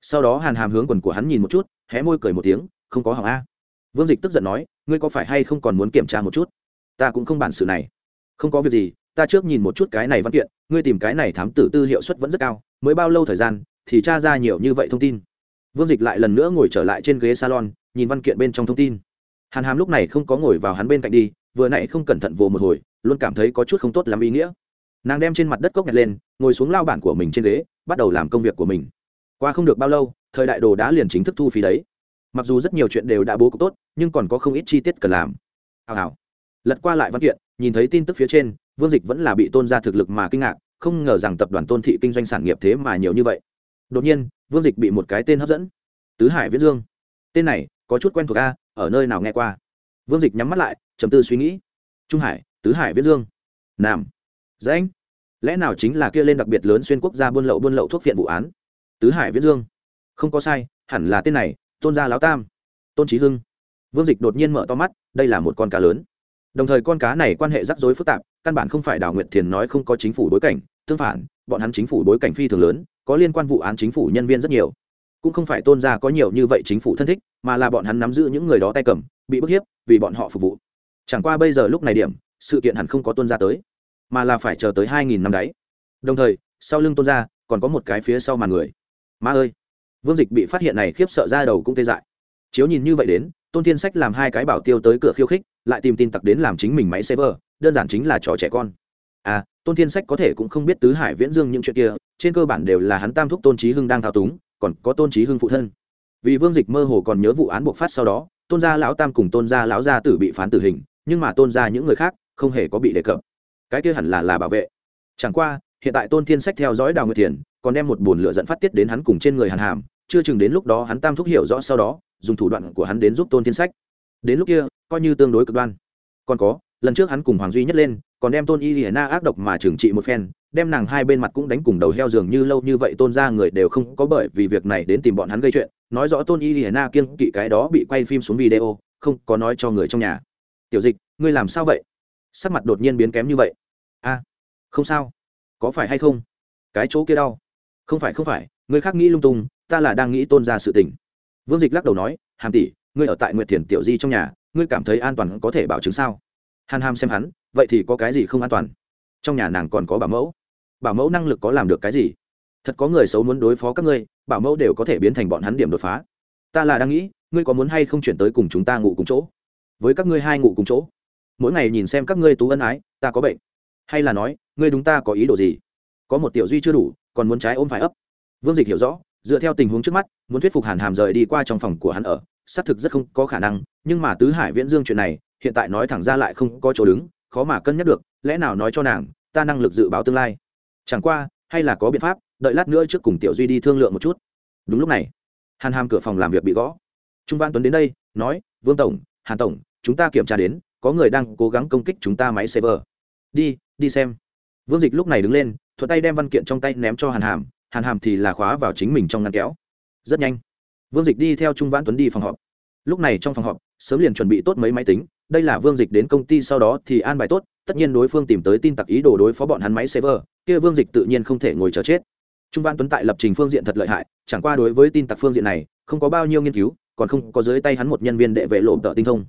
[SPEAKER 1] Sau đó hàn hàm hướng quần của hắn nhìn một chút, hé môi cười một tiếng, không có hỏng a. Vương dịch tức giận nói, ngươi có phải hay không còn muốn kiểm tra một chút? Ta cũng không bản sự này. Không có việc gì, ta trước nhìn một chút cái này văn kiện, ngươi tìm cái này thám tử tư hiệu suất vẫn rất cao, mới bao lâu thời gian thì tra ra nhiều như vậy thông tin. Vương dịch lại lần nữa ngồi trở lại trên ghế salon, nhìn văn kiện bên trong thông tin. Hàn hàm lúc này không có ngồi vào hắn bên cạnh đi, vừa nãy không cẩn thận vồ một hồi, luôn cảm thấy có chút không tốt lắm ý nghĩa. Nàng đem trên mặt đất cốc nhặt lên, ngồi xuống lao bản của mình trên ghế, bắt đầu làm công việc của mình. Qua không được bao lâu, thời đại đồ đã liền chính thức thu phí đấy. Mặc dù rất nhiều chuyện đều đã bố cục tốt, nhưng còn có không ít chi tiết cần làm. Hào hào. Lật qua lại văn kiện, nhìn thấy tin tức phía trên, vương dịch vẫn là bị tôn ra thực lực mà kinh ngạc, không ngờ rằng tập đoàn tôn thị kinh doanh sản nghiệp thế mà nhiều như vậy đột nhiên vương dịch bị một cái tên hấp dẫn. Tứ hải viễn dương. Tên này có chút quen thuộc a ở nơi nào nghe qua? Vương dịch nhắm mắt lại chấm tư suy nghĩ. Trung hải tứ hải viễn dương. Nam. Dãnh, lẽ nào chính là kia lên đặc biệt lớn xuyên quốc gia buôn lậu buôn lậu thuốc viện vụ án? Tứ hải viễn dương. Không có sai hẳn là tên này tôn gia lão tam. Tôn trí hưng. Vương dịch đột nhiên mở to mắt đây là một con cá lớn. Đồng thời con cá này quan hệ rắc rối phức tạp căn bản không phải đào nguyệt thiền nói không có chính phủ bối cảnh tương phản bọn hắn chính phủ bối cảnh phi thường lớn, có liên quan vụ án chính phủ nhân viên rất nhiều. Cũng không phải tôn gia có nhiều như vậy chính phủ thân thích, mà là bọn hắn nắm giữ những người đó tay cầm, bị bức hiếp, vì bọn họ phục vụ. Chẳng qua bây giờ lúc này điểm, sự kiện hẳn không có tôn gia tới, mà là phải chờ tới hai nghìn năm đấy. Đồng thời, sau lưng tôn gia, còn có một cái phía sau màn người. Ma ơi! Vương dịch bị phát hiện này khiếp sợ ra đầu cũng tê dại. Chiếu nhìn như vậy đến, tôn thiên sách làm hai cái bảo tiêu tới cửa khiêu khích, lại tìm tin tặc đến làm chính mình máy server, đơn giản chính là trò trẻ con à tôn thiên sách có thể cũng không biết tứ hải viễn dương những chuyện kia, trên cơ bản đều là hắn tam thúc tôn trí hưng đang thao túng, còn có tôn trí hưng phụ thân. Vì vương dịch mơ hồ còn nhớ vụ án bộc phát sau đó, tôn gia lão tam cùng tôn gia lão gia tử bị phán tử hình, nhưng mà tôn gia những người khác không hề có bị đề cập. Cái kia hẳn là là bảo vệ. Chẳng qua, hiện tại tôn thiên sách theo dõi đào nguyệt thiền, còn đem một bồn lửa dẫn phát tiết đến hắn cùng trên người hàn hàm, chưa chừng đến lúc đó hắn tam thúc hiểu rõ sau đó, dùng thủ đoạn của hắn đến giúp tôn thiên sách. Đến lúc kia, coi như tương đối cực đoan. Còn có, lần trước hắn cùng hoàng duy nhất lên còn đem tôn y hiển na ác độc mà trừng trị một phen, đem nàng hai bên mặt cũng đánh cùng đầu heo dường như lâu như vậy, tôn ra người đều không có bởi vì việc này đến tìm bọn hắn gây chuyện. Nói rõ tôn y hiển na kiêng kỵ cái đó bị quay phim xuống video, không có nói cho người trong nhà. Tiểu dịch, ngươi làm sao vậy? Sắc mặt đột nhiên biến kém như vậy. A, không sao. Có phải hay không? Cái chỗ kia đau. Không phải không phải, người khác nghĩ lung tung, ta là đang nghĩ tôn ra sự tình. Vương dịch lắc đầu nói, hàm tỷ, ngươi ở tại nguyệt thiền tiểu di trong nhà, ngươi cảm thấy an toàn có thể bảo chứng sao? Hàn hàm xem hắn, vậy thì có cái gì không an toàn? Trong nhà nàng còn có bảo mẫu. Bảo mẫu năng lực có làm được cái gì? Thật có người xấu muốn đối phó các ngươi, bảo mẫu đều có thể biến thành bọn hắn điểm đột phá. Ta là đang nghĩ, ngươi có muốn hay không chuyển tới cùng chúng ta ngủ cùng chỗ? Với các ngươi hai ngủ cùng chỗ. Mỗi ngày nhìn xem các ngươi tú ân ái, ta có bệnh. Hay là nói, ngươi đúng ta có ý đồ gì? Có một tiểu duy chưa đủ, còn muốn trái ôm phải ấp. Vương dịch hiểu rõ, dựa theo tình huống trước mắt, muốn thuyết phục hàn hàm rời đi qua trong phòng của hắn ở, xác thực rất không có khả năng, nhưng mà tứ hải viễn dương chuyện này hiện tại nói thẳng ra lại không có chỗ đứng, khó mà cân nhắc được, lẽ nào nói cho nàng, ta năng lực dự báo tương lai. Chẳng qua, hay là có biện pháp, đợi lát nữa trước cùng tiểu duy đi thương lượng một chút. Đúng lúc này, hàn hàm cửa phòng làm việc bị gõ. Trung văn tuấn đến đây, nói, vương tổng, hàn tổng, chúng ta kiểm tra đến, có người đang cố gắng công kích chúng ta máy server. Đi đi xem. Vương dịch lúc này đứng lên, thuận tay đem văn kiện trong tay ném cho hàn hàm hàn hàm thì là khóa vào chính mình trong ngăn kéo. Rất nhanh, vương dịch đi theo trung vãn tuấn đi phòng họp lúc này trong phòng họp, sớm liền chuẩn bị tốt mấy máy tính, đây là vương dịch đến công ty sau đó thì an bài tốt, tất nhiên đối phương tìm tới tin tặc ý đồ đối phó bọn hắn máy server, kia vương dịch tự nhiên không thể ngồi chờ chết. Trung văn tuấn tại lập trình phương diện thật lợi hại, chẳng qua đối với tin tặc phương diện này, không có bao nhiêu nghiên cứu, còn không có dưới tay hắn một nhân viên đệ vệ lộ tợ tinh thông.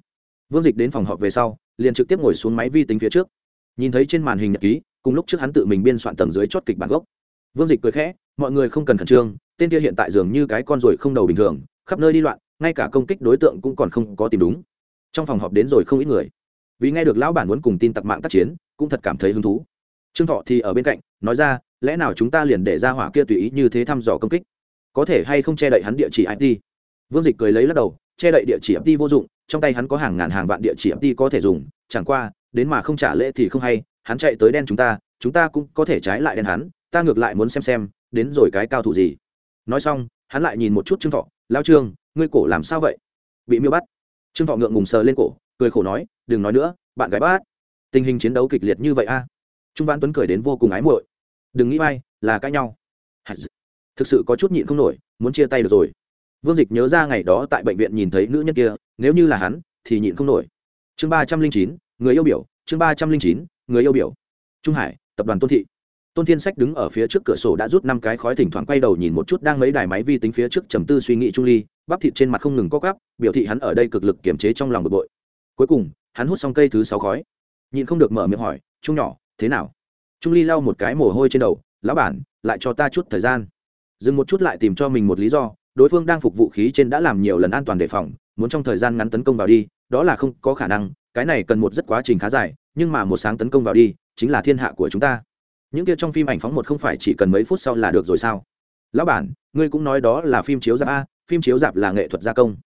[SPEAKER 1] Vương dịch đến phòng họp về sau, liền trực tiếp ngồi xuống máy vi tính phía trước. Nhìn thấy trên màn hình nhật ký, cùng lúc trước hắn tự mình biên soạn tầng dưới chót kịch bản gốc. Vương dịch cười khẽ, mọi người không cần khẩn trương, tên kia hiện tại dường như cái con ruồi không đầu bình thường, khắp nơi đi loạn ngay cả công kích đối tượng cũng còn không có tìm đúng. Trong phòng họp đến rồi không ít người. Vì nghe được lão bản muốn cùng tin tặc mạng tác chiến, cũng thật cảm thấy hứng thú. Trương thọ thì ở bên cạnh, nói ra, lẽ nào chúng ta liền để ra hỏa kia tùy ý như thế thăm dò công kích? Có thể hay không che đậy hắn địa chỉ it vương dịch cười lấy lắc đầu, che đậy địa chỉ it vô dụng, trong tay hắn có hàng ngàn hàng vạn địa chỉ it có thể dùng, chẳng qua, đến mà không trả lễ thì không hay, hắn chạy tới đen chúng ta chúng ta cũng có thể trái lại đen hắn, ta ngược lại muốn xem xem, đến rồi cái cao thủ gì. Nói xong, hắn lại nhìn một chút trương thọ lao trương ngươi cổ làm sao vậy? Bị miêu bắt. Trương thọ ngượng ngùng sờ lên cổ, cười khổ nói, đừng nói nữa, bạn gái bắt tình hình chiến đấu kịch liệt như vậy a. Trung văn tuấn cười đến vô cùng ái muội. Đừng nghĩ bay là cãi nhau. Thực sự có chút nhịn không nổi, muốn chia tay được rồi. Vương dịch nhớ ra ngày đó tại bệnh viện nhìn thấy nữ nhân kia, nếu như là hắn, thì nhịn không nổi. Chương ba trăm linh chín, người yêu biểu, chương ba trăm linh chín, người yêu biểu. Trung hải, tập đoàn tôn thị tôn thiên sách đứng ở phía trước cửa sổ đã rút năm cái khói thỉnh thoảng quay đầu nhìn một chút đang mấy đài máy vi tính phía trước trầm tư suy nghĩ trung ly, bắp thịt trên mặt không ngừng co gắp biểu thị hắn ở đây cực lực kiềm chế trong lòng bực bội. Cuối cùng, hắn hút xong cây thứ sáu khói. Nhìn không được mở miệng hỏi, trung nhỏ, thế nào? Trung ly lau một cái mồ hôi trên đầu, lão bản, lại cho ta chút thời gian. Dừng một chút lại tìm cho mình một lý do, đối phương đang phục vũ khí trên đã làm nhiều lần an toàn đề phòng, muốn trong thời gian ngắn tấn công vào đi, đó là không có khả năng, cái này cần một rất quá trình khá dài, nhưng mà một sáng tấn công vào đi, chính là thiên hạ của chúng ta những kia trong phim ảnh phóng một không phải chỉ cần mấy phút sau là được rồi sao? Lão bản, ngươi cũng nói đó là phim chiếu dạp a, phim chiếu dạp là nghệ thuật gia công.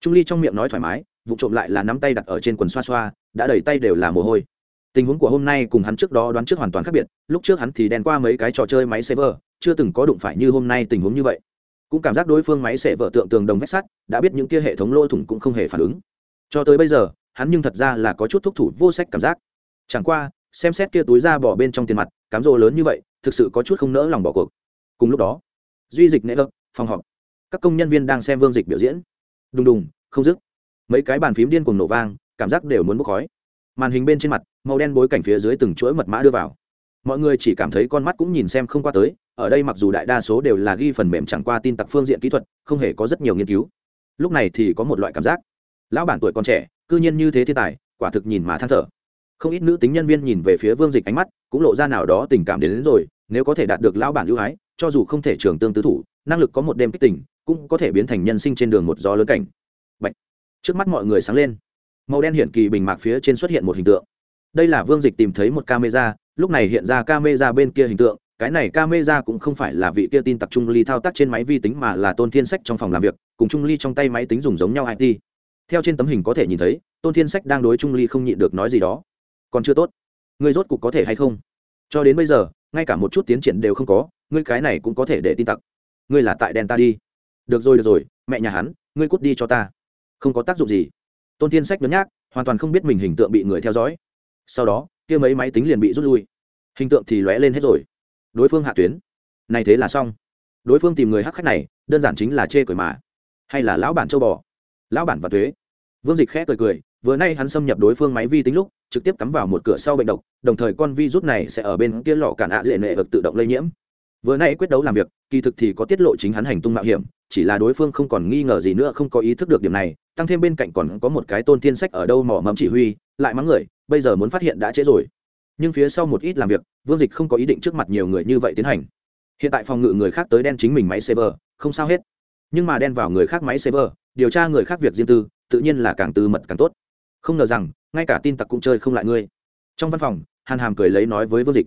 [SPEAKER 1] Trung ly trong miệng nói thoải mái, vụ trộm lại là nắm tay đặt ở trên quần xoa xoa, đã đẩy tay đều là mồ hôi. Tình huống của hôm nay cùng hắn trước đó đoán trước hoàn toàn khác biệt, lúc trước hắn thì đen qua mấy cái trò chơi máy server chưa từng có đụng phải như hôm nay tình huống như vậy. Cũng cảm giác đối phương máy sẽ vợ tượng tường đồng vách sắt, đã biết những kia hệ thống lôi thủng cũng không hề phản ứng. Cho tới bây giờ, hắn nhưng thật ra là có chút thúc thủ vô sách cảm giác. Chẳng qua, xem xét kia túi ra bỏ bên trong tiền mặt cám rồ lớn như vậy, thực sự có chút không nỡ lòng bỏ cuộc. Cùng lúc đó, duy dịch nệ ơ phòng họp. Các công nhân viên đang xem vương dịch biểu diễn. Đùng đùng, không dứt. Mấy cái bàn phím điên cuồng nổ vang, cảm giác đều muốn bốc khói. Màn hình bên trên mặt, màu đen bối cảnh phía dưới từng chuỗi mật mã đưa vào. Mọi người chỉ cảm thấy con mắt cũng nhìn xem không qua tới, ở đây mặc dù đại đa số đều là ghi phần mềm chẳng qua tin tặc phương diện kỹ thuật, không hề có rất nhiều nghiên cứu. Lúc này thì có một loại cảm giác. Lão bản tuổi còn trẻ, cư nhiên như thế thiên tài, quả thực nhìn mà than thở không ít nữ tính nhân viên nhìn về phía vương dịch ánh mắt cũng lộ ra nào đó tình cảm đến, đến rồi nếu có thể đạt được lão bản ưu ái cho dù không thể trường tương tứ thủ năng lực có một đêm kích tình cũng có thể biến thành nhân sinh trên đường một gió lớn cảnh. Bạch. trước mắt mọi người sáng lên. Màu đen hiển kỳ bình mạc phía trên xuất hiện một hình tượng. Đây là vương dịch tìm thấy một camera lúc này hiện ra camera bên kia hình tượng cái này camera cũng không phải là vị kia tin tặc trung ly thao tác trên máy vi tính mà là tôn thiên sách trong phòng làm việc cùng trung ly trong tay máy tính dùng giống nhau it theo trên tấm hình có thể nhìn thấy tôn thiên sách đang đối trung ly không nhịn được nói gì đó còn chưa tốt. Ngươi rốt cục có thể hay không? Cho đến bây giờ, ngay cả một chút tiến triển đều không có, ngươi cái này cũng có thể để tin tặc. Ngươi là tại đen ta đi. Được rồi được rồi, mẹ nhà hắn, ngươi cút đi cho ta. Không có tác dụng gì. Tôn thiên sách nhớ nhác, hoàn toàn không biết mình hình tượng bị người theo dõi. Sau đó, kia mấy máy tính liền bị rút lui. Hình tượng thì lóe lên hết rồi. Đối phương hạ tuyến. Này thế là xong. Đối phương tìm người hắc khách này, đơn giản chính là chê cười mà. Hay là lão bản châu bò? Lão bản và thuế. Vương dịch khẽ cười cười vừa nay hắn xâm nhập đối phương máy vi tính lúc, trực tiếp cắm vào một cửa sau bệnh độc, đồng thời con vi rút này sẽ ở bên kia lọ cản ạ dễ nệ vực tự động lây nhiễm. Vừa nay quyết đấu làm việc, kỳ thực thì có tiết lộ chính hắn hành tung mạo hiểm, chỉ là đối phương không còn nghi ngờ gì nữa, không có ý thức được điểm này, tăng thêm bên cạnh còn có một cái tôn thiên sách ở đâu mỏ mẫm chỉ huy, lại mắng người, bây giờ muốn phát hiện đã trễ rồi. Nhưng phía sau một ít làm việc, vương dịch không có ý định trước mặt nhiều người như vậy tiến hành. Hiện tại phòng ngự người khác tới đen chính mình máy server, không sao hết. Nhưng mà đen vào người khác máy server, điều tra người khác việc riêng tư, tự nhiên là càng tư mật càng tốt không ngờ rằng, ngay cả tin tặc cũng chơi không lại ngươi. Trong văn phòng, hàn hàm cười lấy nói với vương dịch.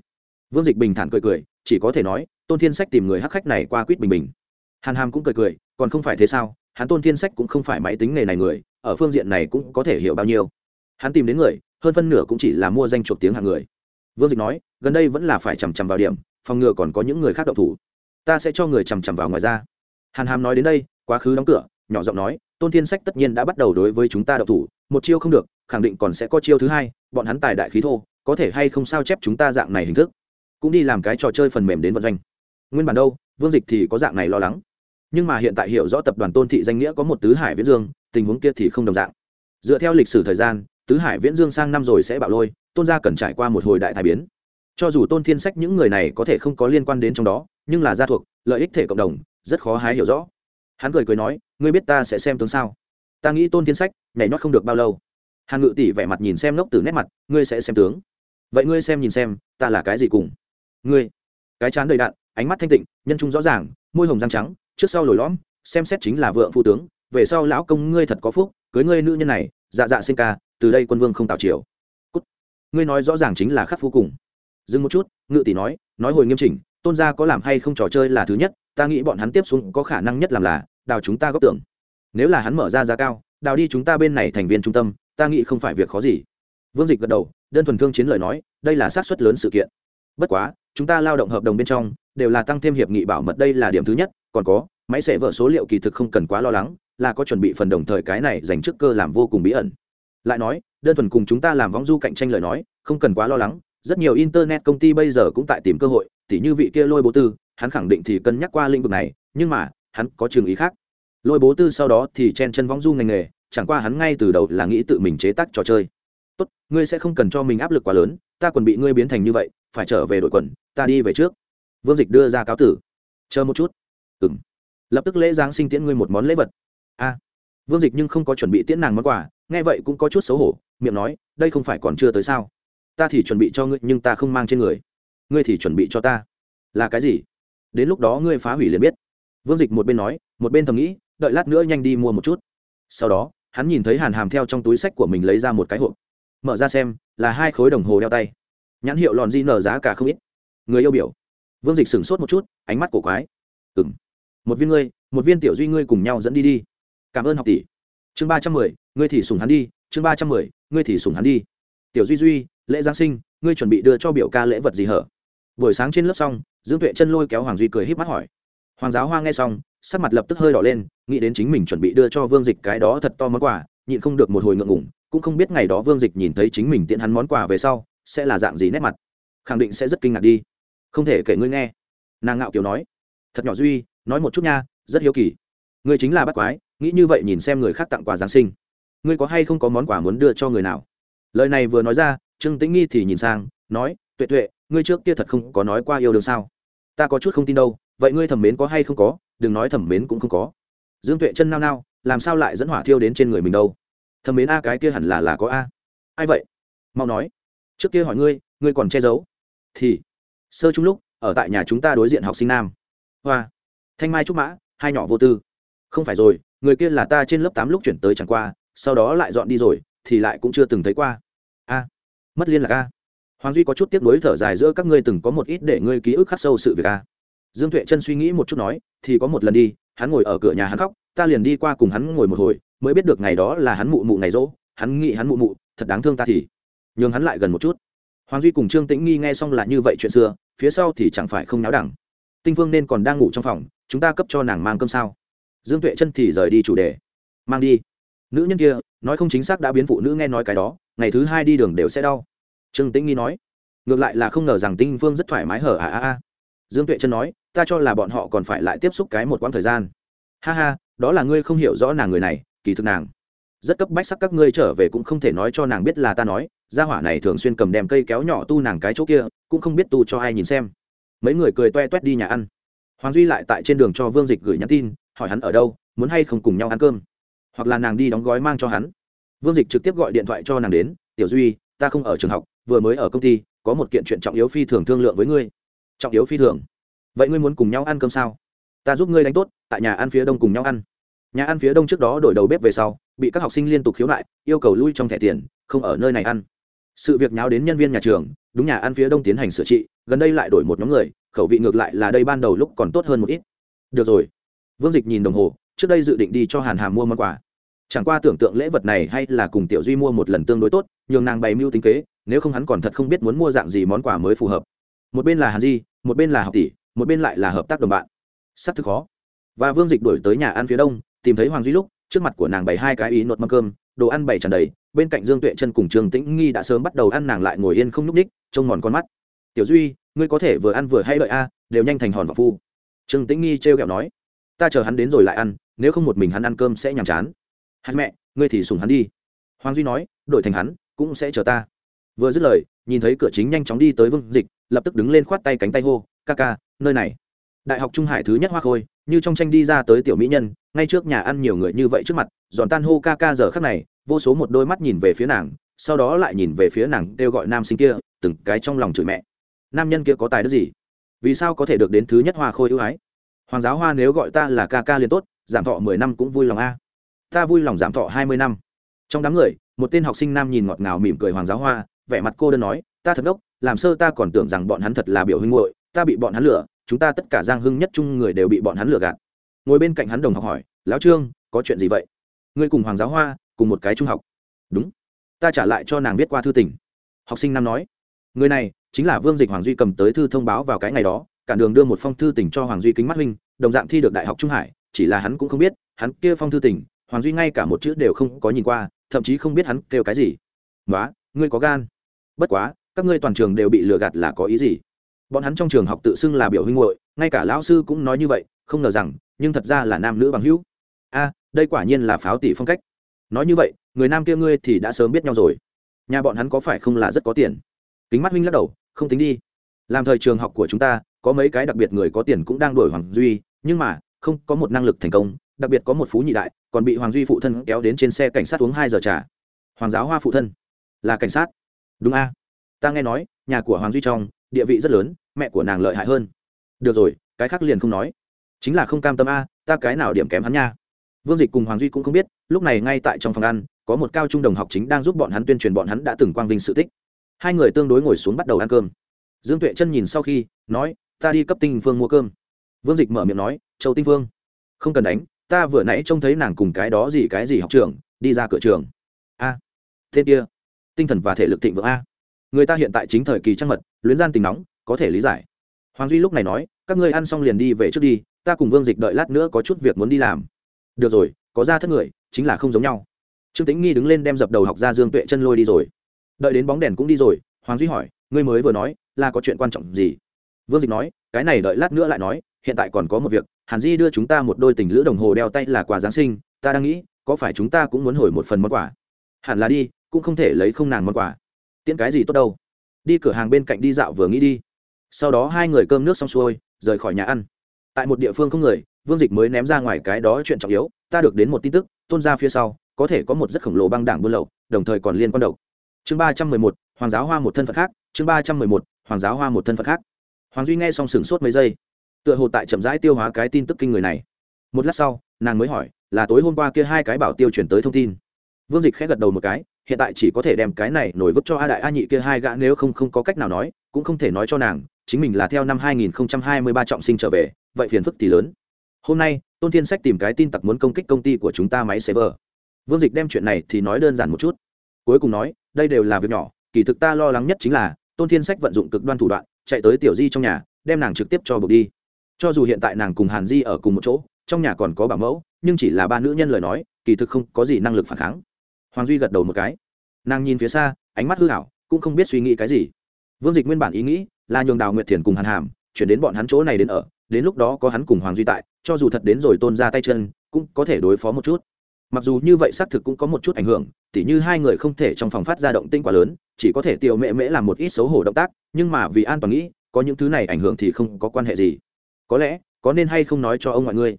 [SPEAKER 1] Vương dịch bình thản cười cười, chỉ có thể nói, tôn thiên sách tìm người hắc khách này qua quýt bình bình. Hàn hàm cũng cười cười, còn không phải thế sao, hắn tôn thiên sách cũng không phải máy tính nghề này người, ở phương diện này cũng có thể hiểu bao nhiêu. Hắn tìm đến người, hơn phân nửa cũng chỉ là mua danh chuộc tiếng hàng người. Vương dịch nói, gần đây vẫn là phải chằm chằm vào điểm, phòng ngừa còn có những người khác đậu thủ. Ta sẽ cho người chằm chằm vào ngoài ra. Hàn hàm nói đến đây, quá khứ đóng cửa, nhỏ giọng nói, tôn thiên sách tất nhiên đã bắt đầu đối với chúng ta đậu thủ một chiêu không được, khẳng định còn sẽ có chiêu thứ hai, bọn hắn tài đại khí thô, có thể hay không sao chép chúng ta dạng này hình thức? Cũng đi làm cái trò chơi phần mềm đến vận doanh. Nguyên bản đâu, vương dịch thì có dạng này lo lắng. Nhưng mà hiện tại hiểu rõ tập đoàn tôn thị danh nghĩa có một tứ hải viễn dương, tình huống kia thì không đồng dạng. Dựa theo lịch sử thời gian, tứ hải viễn dương sang năm rồi sẽ bạo lôi, tôn gia cần trải qua một hồi đại thái biến. Cho dù tôn thiên sách những người này có thể không có liên quan đến trong đó, nhưng là gia thuộc, lợi ích thể cộng đồng, rất khó hái hiểu rõ. Hắn cười cười nói, ngươi biết ta sẽ xem tướng sao? Ta nghĩ tôn thiên sách, nhảy nhót không được bao lâu. Hàn ngự tỷ vẻ mặt nhìn xem ngốc từ nét mặt, ngươi sẽ xem tướng. Vậy ngươi xem nhìn xem, ta là cái gì cùng? Ngươi. Cái chán đầy đạn, ánh mắt thanh tịnh, nhân trung rõ ràng, môi hồng răng trắng, trước sau lồi lõm, xem xét chính là vượng phu tướng, về sau lão công ngươi thật có phúc, cưới ngươi nữ nhân này dạ dạ sinh ca, từ đây quân vương không tạo chiều cút. Ngươi nói rõ ràng chính là khắc phu cùng. Dừng một chút, ngự tỷ nói nói hồi nghiêm chỉnh, tôn gia có làm hay không trò chơi là thứ nhất, ta nghĩ bọn hắn tiếp xuống có khả năng nhất làm là, đào chúng ta góp tưởng nếu là hắn mở ra giá cao, đào đi chúng ta bên này thành viên trung tâm, ta nghĩ không phải việc khó gì. Vương dịch gật đầu, đơn thuần thương chiến lời nói, đây là sát xuất lớn sự kiện. Bất quá, chúng ta lao động hợp đồng bên trong, đều là tăng thêm hiệp nghị bảo mật đây là điểm thứ nhất, còn có, máy sẽ vợ số liệu kỳ thực không cần quá lo lắng, là có chuẩn bị phần đồng thời cái này dành trước cơ làm vô cùng bí ẩn. Lại nói, đơn thuần cùng chúng ta làm võng du cạnh tranh lời nói, không cần quá lo lắng, rất nhiều internet công ty bây giờ cũng tại tìm cơ hội, tỉ như vị kia lôi bố tư, hắn khẳng định thì cân nhắc qua lĩnh vực này, nhưng mà, hắn có trường ý khác lôi bố tư sau đó thì chen chân võng du ngành nghề, chẳng qua hắn ngay từ đầu là nghĩ tự mình chế tác trò chơi. Tốt, ngươi sẽ không cần cho mình áp lực quá lớn, ta còn bị ngươi biến thành như vậy, phải trở về đội quần, ta đi về trước. Vương dịch đưa ra cáo tử. Chờ một chút. Ừ m lập tức lễ giáng sinh tiễn ngươi một món lễ vật. A. À. Vương dịch nhưng không có chuẩn bị tiễn nàng món quà, nghe vậy cũng có chút xấu hổ, miệng nói, đây không phải còn chưa tới sao? Ta thì chuẩn bị cho ngươi, nhưng ta không mang trên người. Ngươi thì chuẩn bị cho ta. Là cái gì? Đến lúc đó ngươi phá hủy liền biết. Vương dịch một bên nói, một bên thầm nghĩ đợi lát nữa nhanh đi mua một chút. Sau đó, hắn nhìn thấy hàn hàm theo trong túi sách của mình lấy ra một cái hộp. Mở ra xem, là hai khối đồng hồ đeo tay. Nhãn hiệu lòn di nở giá cả không ít. Người yêu biểu. Vương dịch sửng sốt một chút, ánh mắt cổ quái. Ừng một viên ngươi, một viên tiểu duy ngươi cùng nhau dẫn đi đi. Cảm ơn học tỷ. Chương ba trăm mười, ngươi thì sùng hắn đi. Chương ba trăm mười, ngươi thì sùng hắn đi. Tiểu duy duy, lễ giáng sinh, ngươi chuẩn bị đưa cho biểu ca lễ vật gì hở? Buổi sáng trên lớp xong, dương tuệ chân lôi kéo hoàng duy cười híp mắt hỏi hoàng giáo hoa nghe xong, sắc mặt lập tức hơi đỏ lên, nghĩ đến chính mình chuẩn bị đưa cho vương dịch cái đó thật to món quà, nhịn không được một hồi ngượng ngủng cũng không biết ngày đó vương dịch nhìn thấy chính mình tiện hắn món quà về sau, sẽ là dạng gì nét mặt. Khẳng định sẽ rất kinh ngạc đi. Không thể kể ngươi nghe. Nàng ngạo kiều nói. Thật nhỏ duy, nói một chút nha, rất hiếu kỳ. Ngươi chính là bắt quái, nghĩ như vậy nhìn xem người khác tặng quà giáng sinh. Ngươi có hay không có món quà muốn đưa cho người nào? Lời này vừa nói ra, trương tĩnh nghi thì nhìn sang, nói, tuệ tuệ, ngươi trước kia thật không có nói qua yêu đương sao? Ta có chút không tin đâu vậy ngươi thẩm mến có hay không có, đừng nói thẩm mến cũng không có. Dương tuệ chân nao nao, làm sao lại dẫn hỏa thiêu đến trên người mình đâu? Thẩm mến a cái kia hẳn là là có a. Ai vậy? Mau nói. Trước kia hỏi ngươi ngươi còn che giấu. Thì, sơ chung lúc, ở tại nhà chúng ta đối diện học sinh nam. Hoa. Thanh mai trúc mã, hai nhỏ vô tư. Không phải rồi, người kia là ta trên lớp tám lúc chuyển tới chẳng qua, sau đó lại dọn đi rồi, thì lại cũng chưa từng thấy qua. A. Mất liên lạc a. Hoàng duy có chút tiếc nuối thở dài giữa các ngươi từng có một ít để ngươi ký ức khắc sâu sự việc a dương tuệ chân suy nghĩ một chút nói, thì có một lần đi, hắn ngồi ở cửa nhà hắn khóc, ta liền đi qua cùng hắn ngồi một hồi, mới biết được ngày đó là hắn mụ mụ ngày rỗ, hắn nghĩ hắn mụ mụ, thật đáng thương ta thì. Nhường hắn lại gần một chút. Hoàng duy cùng trương tĩnh nghi nghe xong là như vậy chuyện xưa, phía sau thì chẳng phải không náo đẳng. Tinh vương nên còn đang ngủ trong phòng, chúng ta cấp cho nàng mang cơm sao? Dương tuệ chân thì rời đi chủ đề. Mang đi. Nữ nhân kia, nói không chính xác đã biến phụ nữ nghe nói cái đó, ngày thứ hai đi đường đều sẽ đau. Trương tĩnh nghi nói. Ngược lại là không ngờ rằng tinh vương rất thoải mái hở à à à dương tuệ chân nói, ta cho là bọn họ còn phải lại tiếp xúc cái một quãng thời gian. Ha ha, đó là ngươi không hiểu rõ nàng người này, kỳ thực nàng. Rất cấp bách sắc các ngươi trở về cũng không thể nói cho nàng biết là ta nói, gia hỏa này thường xuyên cầm đem cây kéo nhỏ tu nàng cái chỗ kia, cũng không biết tu cho ai nhìn xem. Mấy người cười toe toét đi nhà ăn. Hoàng duy lại tại trên đường cho vương dịch gửi nhắn tin, hỏi hắn ở đâu, muốn hay không cùng nhau ăn cơm. Hoặc là nàng đi đóng gói mang cho hắn. Vương dịch trực tiếp gọi điện thoại cho nàng đến, tiểu duy, ta không ở trường học, vừa mới ở công ty, có một kiện chuyện trọng yếu phi thường thương lượng với ngươi trọng yếu phi thường. Vậy ngươi muốn cùng nhau ăn cơm sao? Ta giúp ngươi đánh tốt, tại nhà ăn phía đông cùng nhau ăn. Nhà ăn phía đông trước đó đổi đầu bếp về sau, bị các học sinh liên tục khiếu nại, yêu cầu lui trong thẻ tiền, không ở nơi này ăn. Sự việc nháo đến nhân viên nhà trường, đúng nhà ăn phía đông tiến hành sửa trị, gần đây lại đổi một nhóm người, khẩu vị ngược lại là đây ban đầu lúc còn tốt hơn một ít. Được rồi. Vương dịch nhìn đồng hồ, trước đây dự định đi cho hàn hà mua món quà. Chẳng qua tưởng tượng lễ vật này hay là cùng tiểu duy mua một lần tương đối tốt, nhường nàng bày mưu tính kế, nếu không hắn còn thật không biết muốn mua dạng gì món quà mới phù hợp. Một bên là hàn di một bên là học tỷ, một bên lại là hợp tác đồng bạn. Sắp thực khó. Và vương dịch đổi tới nhà ăn phía đông, tìm thấy hoàng duy lúc, trước mặt của nàng bày hai cái ý nốt mâm cơm, đồ ăn bày tràn đầy, bên cạnh dương tuệ chân cùng trường tĩnh nghi đã sớm bắt đầu ăn nàng lại ngồi yên không nhúc ních trông mòn con mắt. Tiểu duy, ngươi có thể vừa ăn vừa hay đợi a, đều nhanh thành hòn và phu. Trương tĩnh nghi trêu ghẹo nói, ta chờ hắn đến rồi lại ăn, nếu không một mình hắn ăn cơm sẽ nhàm chán. Hắn mẹ, ngươi thì sùng hắn đi. Hoàng duy nói, đổi thành hắn, cũng sẽ chờ ta. Vừa dứt lời, nhìn thấy cửa chính nhanh chóng đi tới vương dịch lập tức đứng lên khoát tay cánh tay hô, ca ca, nơi này. Đại học trung hải thứ nhất hoa khôi, như trong tranh đi ra tới tiểu mỹ nhân, ngay trước nhà ăn nhiều người như vậy trước mặt, giòn tan hô ca ca giờ khắc này, vô số một đôi mắt nhìn về phía nàng, sau đó lại nhìn về phía nàng kêu gọi nam sinh kia, từng cái trong lòng chửi mẹ. Nam nhân kia có tài đức gì? Vì sao có thể được đến thứ nhất hoa khôi ưu ái? Hoàng giáo hoa nếu gọi ta là ca ca liền tốt, giảm thọ mười năm cũng vui lòng a. Ta vui lòng giảm thọ hai mươi năm. Trong đám người, một tên học sinh nam nhìn ngọt ngào mỉm cười hoàng giáo hoa, vẻ mặt cô đơn nói ta thật đốc, làm sơ ta còn tưởng rằng bọn hắn thật là biểu huynh muội, ta bị bọn hắn lừa, chúng ta tất cả giang hưng nhất chung người đều bị bọn hắn lừa gạt. Ngồi bên cạnh hắn đồng học hỏi, lão trương, có chuyện gì vậy? Ngươi cùng hoàng giáo hoa, cùng một cái trung học. Đúng, ta trả lại cho nàng viết qua thư tình. Học sinh nam nói, người này chính là vương dịch hoàng duy cầm tới thư thông báo vào cái ngày đó, cả đường đưa một phong thư tình cho hoàng duy kính mắt huynh, đồng dạng thi được đại học trung hải, chỉ là hắn cũng không biết, hắn kia phong thư tình, hoàng duy ngay cả một chữ đều không có nhìn qua, thậm chí không biết hắn kêu cái gì. Nói ngươi có gan. Bất quá các ngươi toàn trường đều bị lừa gạt là có ý gì? Bọn hắn trong trường học tự xưng là biểu huynh hội ngay cả lão sư cũng nói như vậy, không ngờ rằng, nhưng thật ra là nam nữ bằng hữu. A, đây quả nhiên là pháo tỷ phong cách. Nói như vậy, người nam kia ngươi thì đã sớm biết nhau rồi. Nhà bọn hắn có phải không là rất có tiền? Kính mắt huynh lắc đầu, không tính đi. Làm thời trường học của chúng ta, có mấy cái đặc biệt người có tiền cũng đang đổi hoàng duy, nhưng mà, không có một năng lực thành công, đặc biệt có một phú nhị đại, còn bị hoàng duy phụ thân kéo đến trên xe cảnh sát uống hai giờ trà. Hoàng giáo hoa phụ thân, là cảnh sát. Đúng a ta nghe nói nhà của hoàng duy trong địa vị rất lớn mẹ của nàng lợi hại hơn. Được rồi cái khác liền không nói. Chính là không cam tâm a ta cái nào điểm kém hắn nha? Vương dịch cùng hoàng duy cũng không biết lúc này ngay tại trong phòng ăn có một cao trung đồng học chính đang giúp bọn hắn tuyên truyền bọn hắn đã từng quang vinh sự tích. Hai người tương đối ngồi xuống bắt đầu ăn cơm. Dương tuệ chân nhìn sau khi nói ta đi cấp tinh phương mua cơm. Vương dịch mở miệng nói châu tinh phương không cần đánh ta vừa nãy trông thấy nàng cùng cái đó gì cái gì học trường đi ra cửa trường. A à, kia tinh thần và thể lực thịnh vượng a người ta hiện tại chính thời kỳ trăng mật, luyến gian tình nóng, có thể lý giải. Hoàng duy lúc này nói, các ngươi ăn xong liền đi về trước đi, ta cùng vương dịch đợi lát nữa có chút việc muốn đi làm. Được rồi, có ra thất người, chính là không giống nhau. Trương tĩnh nghi đứng lên đem dập đầu học ra dương tuệ chân lôi đi rồi. Đợi đến bóng đèn cũng đi rồi, hoàng duy hỏi, ngươi mới vừa nói, là có chuyện quan trọng gì? Vương dịch nói, cái này đợi lát nữa lại nói, hiện tại còn có một việc, hàn di đưa chúng ta một đôi tình lữ đồng hồ đeo tay là quà giáng sinh, ta đang nghĩ, có phải chúng ta cũng muốn hồi một phần món quà? Hẳn là đi, cũng không thể lấy không nàng món quà tiễn cái gì tốt đâu. Đi cửa hàng bên cạnh đi dạo vừa nghĩ đi. Sau đó hai người cơm nước xong xuôi, rời khỏi nhà ăn. Tại một địa phương không người, vương dịch mới ném ra ngoài cái đó chuyện trọng yếu, ta được đến một tin tức, tôn ra phía sau, có thể có một rất khổng lồ băng đảng buôn lậu, đồng thời còn liên quan độc. Chương ba trăm mười một, hoàng giáo hoa một thân phận khác, chương ba trăm mười một, hoàng giáo hoa một thân phận khác. Hoàng duy nghe xong sửng sốt mấy giây. Tựa hồ tại chậm rãi tiêu hóa cái tin tức kinh người này. Một lát sau, nàng mới hỏi, là tối hôm qua kia hai cái bảo tiêu chuyển tới thông tin. Vương dịch khẽ gật đầu một cái hiện tại chỉ có thể đem cái này nổi vứt cho a đại a nhị kia hai gã nếu không không có cách nào nói, cũng không thể nói cho nàng, chính mình là theo năm 2023 trọng sinh trở về, vậy phiền phức thì lớn. Hôm nay, tôn thiên sách tìm cái tin tặc muốn công kích công ty của chúng ta máy server. Vương dịch đem chuyện này thì nói đơn giản một chút. Cuối cùng nói, đây đều là việc nhỏ, kỳ thực ta lo lắng nhất chính là, tôn thiên sách vận dụng cực đoan thủ đoạn, chạy tới tiểu di trong nhà, đem nàng trực tiếp cho buộc đi. Cho dù hiện tại nàng cùng hàn di ở cùng một chỗ, trong nhà còn có bảo mẫu, nhưng chỉ là ba nữ nhân lời nói, kỳ thực không có gì năng lực phản kháng hoàng duy gật đầu một cái. Nàng nhìn phía xa, ánh mắt hư hảo cũng không biết suy nghĩ cái gì. Vương dịch nguyên bản ý nghĩ là nhường đào nguyệt thiền cùng hàn hàm chuyển đến bọn hắn chỗ này đến ở, đến lúc đó có hắn cùng hoàng duy tại, cho dù thật đến rồi tôn ra tay chân, cũng có thể đối phó một chút. Mặc dù như vậy xác thực cũng có một chút ảnh hưởng, tỉ như hai người không thể trong phòng phát ra động tinh quá lớn, chỉ có thể tiêu mễ mễ làm một ít xấu hổ động tác, nhưng mà vì an toàn nghĩ, có những thứ này ảnh hưởng thì không có quan hệ gì. Có lẽ, có nên hay không nói cho ông ngoại ngươi?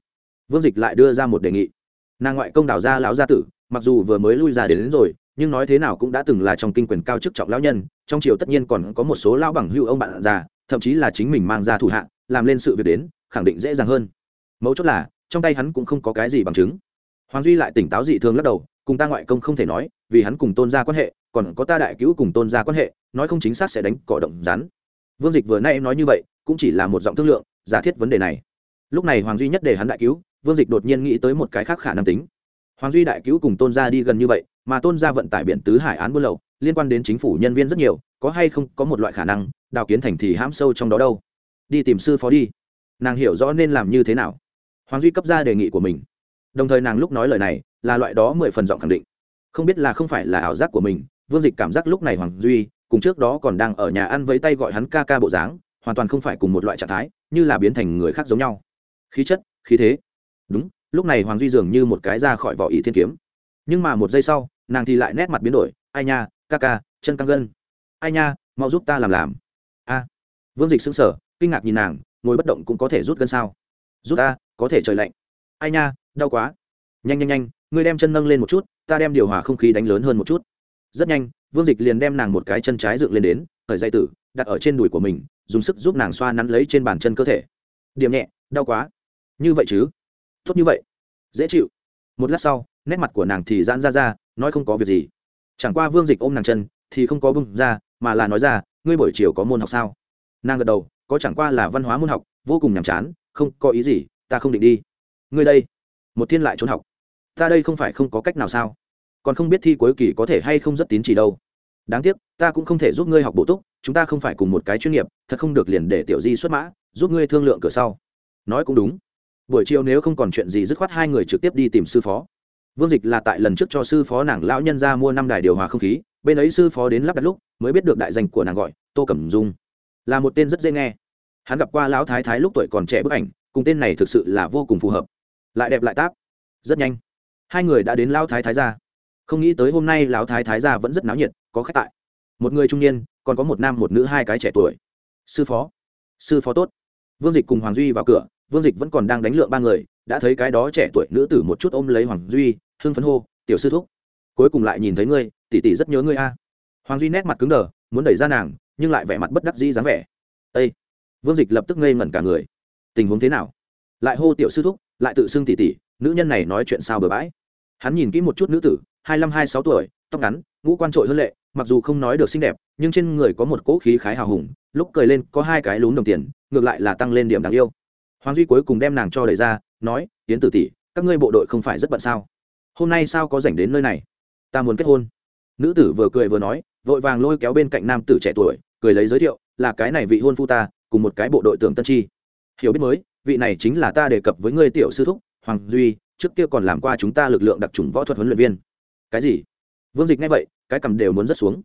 [SPEAKER 1] Vương dịch lại đưa ra một đề nghị. Nàng ngoại công đào gia lão gia tử mặc dù vừa mới lui ra đến, đến rồi nhưng nói thế nào cũng đã từng là trong kinh quyền cao chức trọng lão nhân trong triều tất nhiên còn có một số lão bằng hưu ông bạn già thậm chí là chính mình mang ra thủ hạ làm lên sự việc đến khẳng định dễ dàng hơn. Mấu chốt là trong tay hắn cũng không có cái gì bằng chứng. Hoàng duy lại tỉnh táo dị thường lắc đầu cùng ta ngoại công không thể nói vì hắn cùng tôn gia quan hệ còn có ta đại cứu cùng tôn gia quan hệ nói không chính xác sẽ đánh cỏ động rắn. Vương dịch vừa nay em nói như vậy cũng chỉ là một giọng thương lượng giả thiết vấn đề này. Lúc này hoàng duy nhất để hắn đại cứu vương dịch đột nhiên nghĩ tới một cái khác khả năng tính hoàng duy đại cứu cùng tôn gia đi gần như vậy, mà tôn gia vận tải biển tứ hải án buôn lậu, liên quan đến chính phủ nhân viên rất nhiều, có hay không có một loại khả năng, đào kiến thành thì hãm sâu trong đó đâu. Đi tìm sư phó đi. Nàng hiểu rõ nên làm như thế nào. Hoàng duy cấp ra đề nghị của mình. Đồng thời nàng lúc nói lời này, là loại đó mười phần giọng khẳng định. Không biết là không phải là ảo giác của mình, vương dịch cảm giác lúc này hoàng duy, cùng trước đó còn đang ở nhà ăn với tay gọi hắn ca ca bộ dáng, hoàn toàn không phải cùng một loại trạng thái, như là biến thành người khác giống nhau. Khí chất, khí thế. Đúng lúc này hoàng duy dường như một cái ra khỏi vỏ ý thiên kiếm nhưng mà một giây sau nàng thì lại nét mặt biến đổi ai nha ca ca chân căng gân ai nha mau giúp ta làm làm a vương dịch xứng sở kinh ngạc nhìn nàng ngồi bất động cũng có thể rút gân sao rút ta, có thể trời lạnh ai nha đau quá nhanh nhanh nhanh ngươi đem chân nâng lên một chút ta đem điều hòa không khí đánh lớn hơn một chút rất nhanh vương dịch liền đem nàng một cái chân trái dựng lên đến thời dây tử đặt ở trên đùi của mình dùng sức giúp nàng xoa nắn lấy trên bàn chân cơ thể điểm nhẹ đau quá như vậy chứ tốt như vậy. Dễ chịu. Một lát sau, nét mặt của nàng thì giãn ra ra, nói không có việc gì. Chẳng qua vương dịch ôm nàng chân, thì không có bưng ra, mà là nói ra, ngươi buổi chiều có môn học sao? Nàng gật đầu, có chẳng qua là văn hóa môn học, vô cùng nhàm chán, không có ý gì, ta không định đi. Ngươi đây, một thiên lại trốn học. Ta đây không phải không có cách nào sao? Còn không biết thi cuối kỳ có thể hay không rất tín chỉ đâu. Đáng tiếc, ta cũng không thể giúp ngươi học bổ túc, chúng ta không phải cùng một cái chuyên nghiệp, thật không được liền để tiểu di xuất mã, giúp ngươi thương lượng cửa sau. Nói cũng đúng buổi chiều nếu không còn chuyện gì dứt khoát hai người trực tiếp đi tìm sư phó. Vương dịch là tại lần trước cho sư phó nàng lão nhân ra mua năm đài điều hòa không khí, bên ấy sư phó đến lắp đặt lúc, mới biết được đại danh của nàng gọi, tô cẩm dung. Là một tên rất dễ nghe. Hắn gặp qua lão thái thái lúc tuổi còn trẻ bức ảnh, cùng tên này thực sự là vô cùng phù hợp. Lại đẹp lại táp. Rất nhanh. Hai người đã đến lão thái thái ra. Không nghĩ tới hôm nay lão thái thái ra vẫn rất náo nhiệt, có khách tại. Một người trung niên, còn có một nam một nữ hai cái trẻ tuổi. Sư phó. Sư phó tốt. Vương dịch cùng hoàng duy vào cửa vương dịch vẫn còn đang đánh lượng ba người, đã thấy cái đó trẻ tuổi nữ tử một chút ôm lấy hoàng duy, hưng phấn hô, tiểu sư thúc, cuối cùng lại nhìn thấy ngươi, tỷ tỷ rất nhớ ngươi a. Hoàng duy nét mặt cứng đờ, muốn đẩy ra nàng, nhưng lại vẻ mặt bất đắc dĩ dáng vẻ. Ây vương dịch lập tức ngây ngẩn cả người. Tình huống thế nào? Lại hô, tiểu sư thúc, lại tự xưng tỷ tỷ, nữ nhân này nói chuyện sao bừa bãi? Hắn nhìn kỹ một chút nữ tử, hai mươi hai sáu tuổi, tóc ngắn, ngũ quan trội hơn lệ, mặc dù không nói được xinh đẹp, nhưng trên người có một cỗ khí khái hào hùng, lúc cười lên có hai cái lún đồng tiền, ngược lại là tăng lên điểm đáng yêu hoàng duy cuối cùng đem nàng cho đẩy ra, nói tiến tử tỷ, các ngươi bộ đội không phải rất bận sao? Hôm nay sao có rảnh đến nơi này? Ta muốn kết hôn. Nữ tử vừa cười vừa nói, vội vàng lôi kéo bên cạnh nam tử trẻ tuổi, cười lấy giới thiệu, là cái này vị hôn phu ta, cùng một cái bộ đội tưởng tân chi hiểu biết mới, vị này chính là ta đề cập với ngươi tiểu sư thúc, hoàng duy, trước kia còn làm qua chúng ta lực lượng đặc trùng võ thuật huấn luyện viên. Cái gì? Vương dịch nghe vậy, cái cầm đều muốn rất xuống.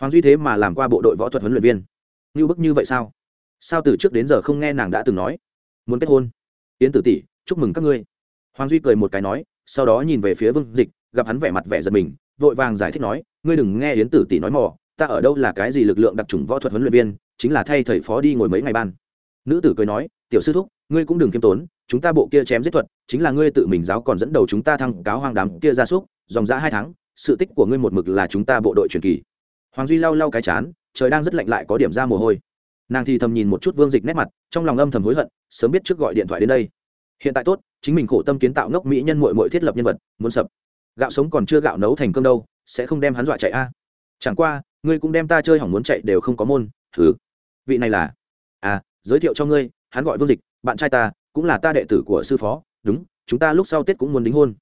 [SPEAKER 1] Hoàng duy thế mà làm qua bộ đội võ thuật huấn luyện viên? Như bức như vậy sao? Sao từ trước đến giờ không nghe nàng đã từng nói? Muốn kết hôn. Yến tử tỷ, chúc mừng các ngươi. Hoàng duy cười một cái nói, sau đó nhìn về phía vương dịch, gặp hắn vẻ mặt vẻ giật mình, vội vàng giải thích nói, ngươi đừng nghe yến tử tỷ nói mò, ta ở đâu là cái gì lực lượng đặc trùng võ thuật huấn luyện viên, chính là thay thầy phó đi ngồi mấy ngày ban. Nữ tử cười nói, tiểu sư thúc, ngươi cũng đừng kiêm tốn, chúng ta bộ kia chém giết thuật, chính là ngươi tự mình giáo còn dẫn đầu chúng ta thăng cáo hoang đám kia ra súc, dòng ra hai tháng, sự tích của ngươi một mực là chúng ta bộ đội truyền kỳ. Hoàng duy lau lau cái chán, trời đang rất lạnh lại có điểm ra mồ hôi nàng thì thầm nhìn một chút vương dịch nét mặt, trong lòng âm thầm hối hận, sớm biết trước gọi điện thoại đến đây. Hiện tại tốt, chính mình khổ tâm kiến tạo ngốc mỹ nhân mội mội thiết lập nhân vật, muốn sập. Gạo sống còn chưa gạo nấu thành cơm đâu, sẽ không đem hắn dọa chạy a. Chẳng qua, ngươi cũng đem ta chơi hỏng muốn chạy đều không có môn Thứ. vị này là? À giới thiệu cho ngươi, hắn gọi vương dịch, bạn trai ta, cũng là ta đệ tử của sư phó, đúng, chúng ta lúc sau tết cũng muốn đính hôn.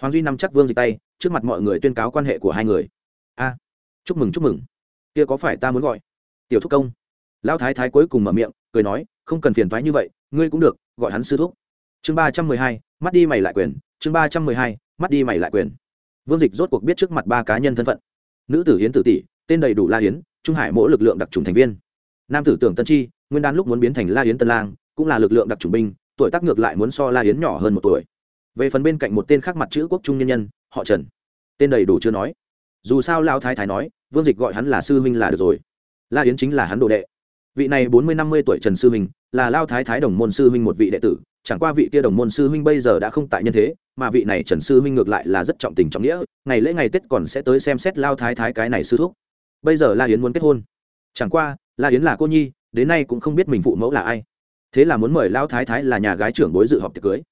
[SPEAKER 1] Hoàng duy nắm chắc vương dịch tay, trước mặt mọi người tuyên cáo quan hệ của hai người. A, chúc mừng chúc mừng. Kia có phải ta muốn gọi? Tiểu thúc công lão thái thái cuối cùng mở miệng, cười nói, không cần phiền thoái như vậy, ngươi cũng được, gọi hắn sư thúc. Chương ba trăm mười hai, mắt đi mày lại quyền, chương ba trăm mười hai, mắt đi mày lại quyền. Vương dịch rốt cuộc biết trước mặt ba cá nhân thân phận. Nữ tử hiến tử tỷ, tên đầy đủ la hiến trung hải mỗi lực lượng đặc trùng thành viên. Nam tử tưởng tân chi, nguyên đán lúc muốn biến thành la hiến tân lang, cũng là lực lượng đặc trùng binh, tuổi tác ngược lại muốn so la hiến nhỏ hơn một tuổi. Về phần bên cạnh một tên khác mặt chữ quốc trung nhân nhân, họ trần. Tên đầy đủ chưa nói. Dù sao lao thái thái nói, vương dịch gọi hắn là sư huynh là được rồi. La Hiến chính là hắn đồ đệ vị này bốn mươi năm mươi tuổi trần sư huynh, là lao thái thái đồng môn sư huynh một vị đệ tử, chẳng qua vị kia đồng môn sư huynh bây giờ đã không tại nhân thế, mà vị này trần sư huynh ngược lại là rất trọng tình trọng nghĩa, ngày lễ ngày tết còn sẽ tới xem xét lao thái thái cái này sư thúc. Bây giờ la yến muốn kết hôn. Chẳng qua, la yến là cô nhi, đến nay cũng không biết mình phụ mẫu là ai. Thế là muốn mời lao thái thái là nhà gái trưởng bối dự họp tiệc cưới.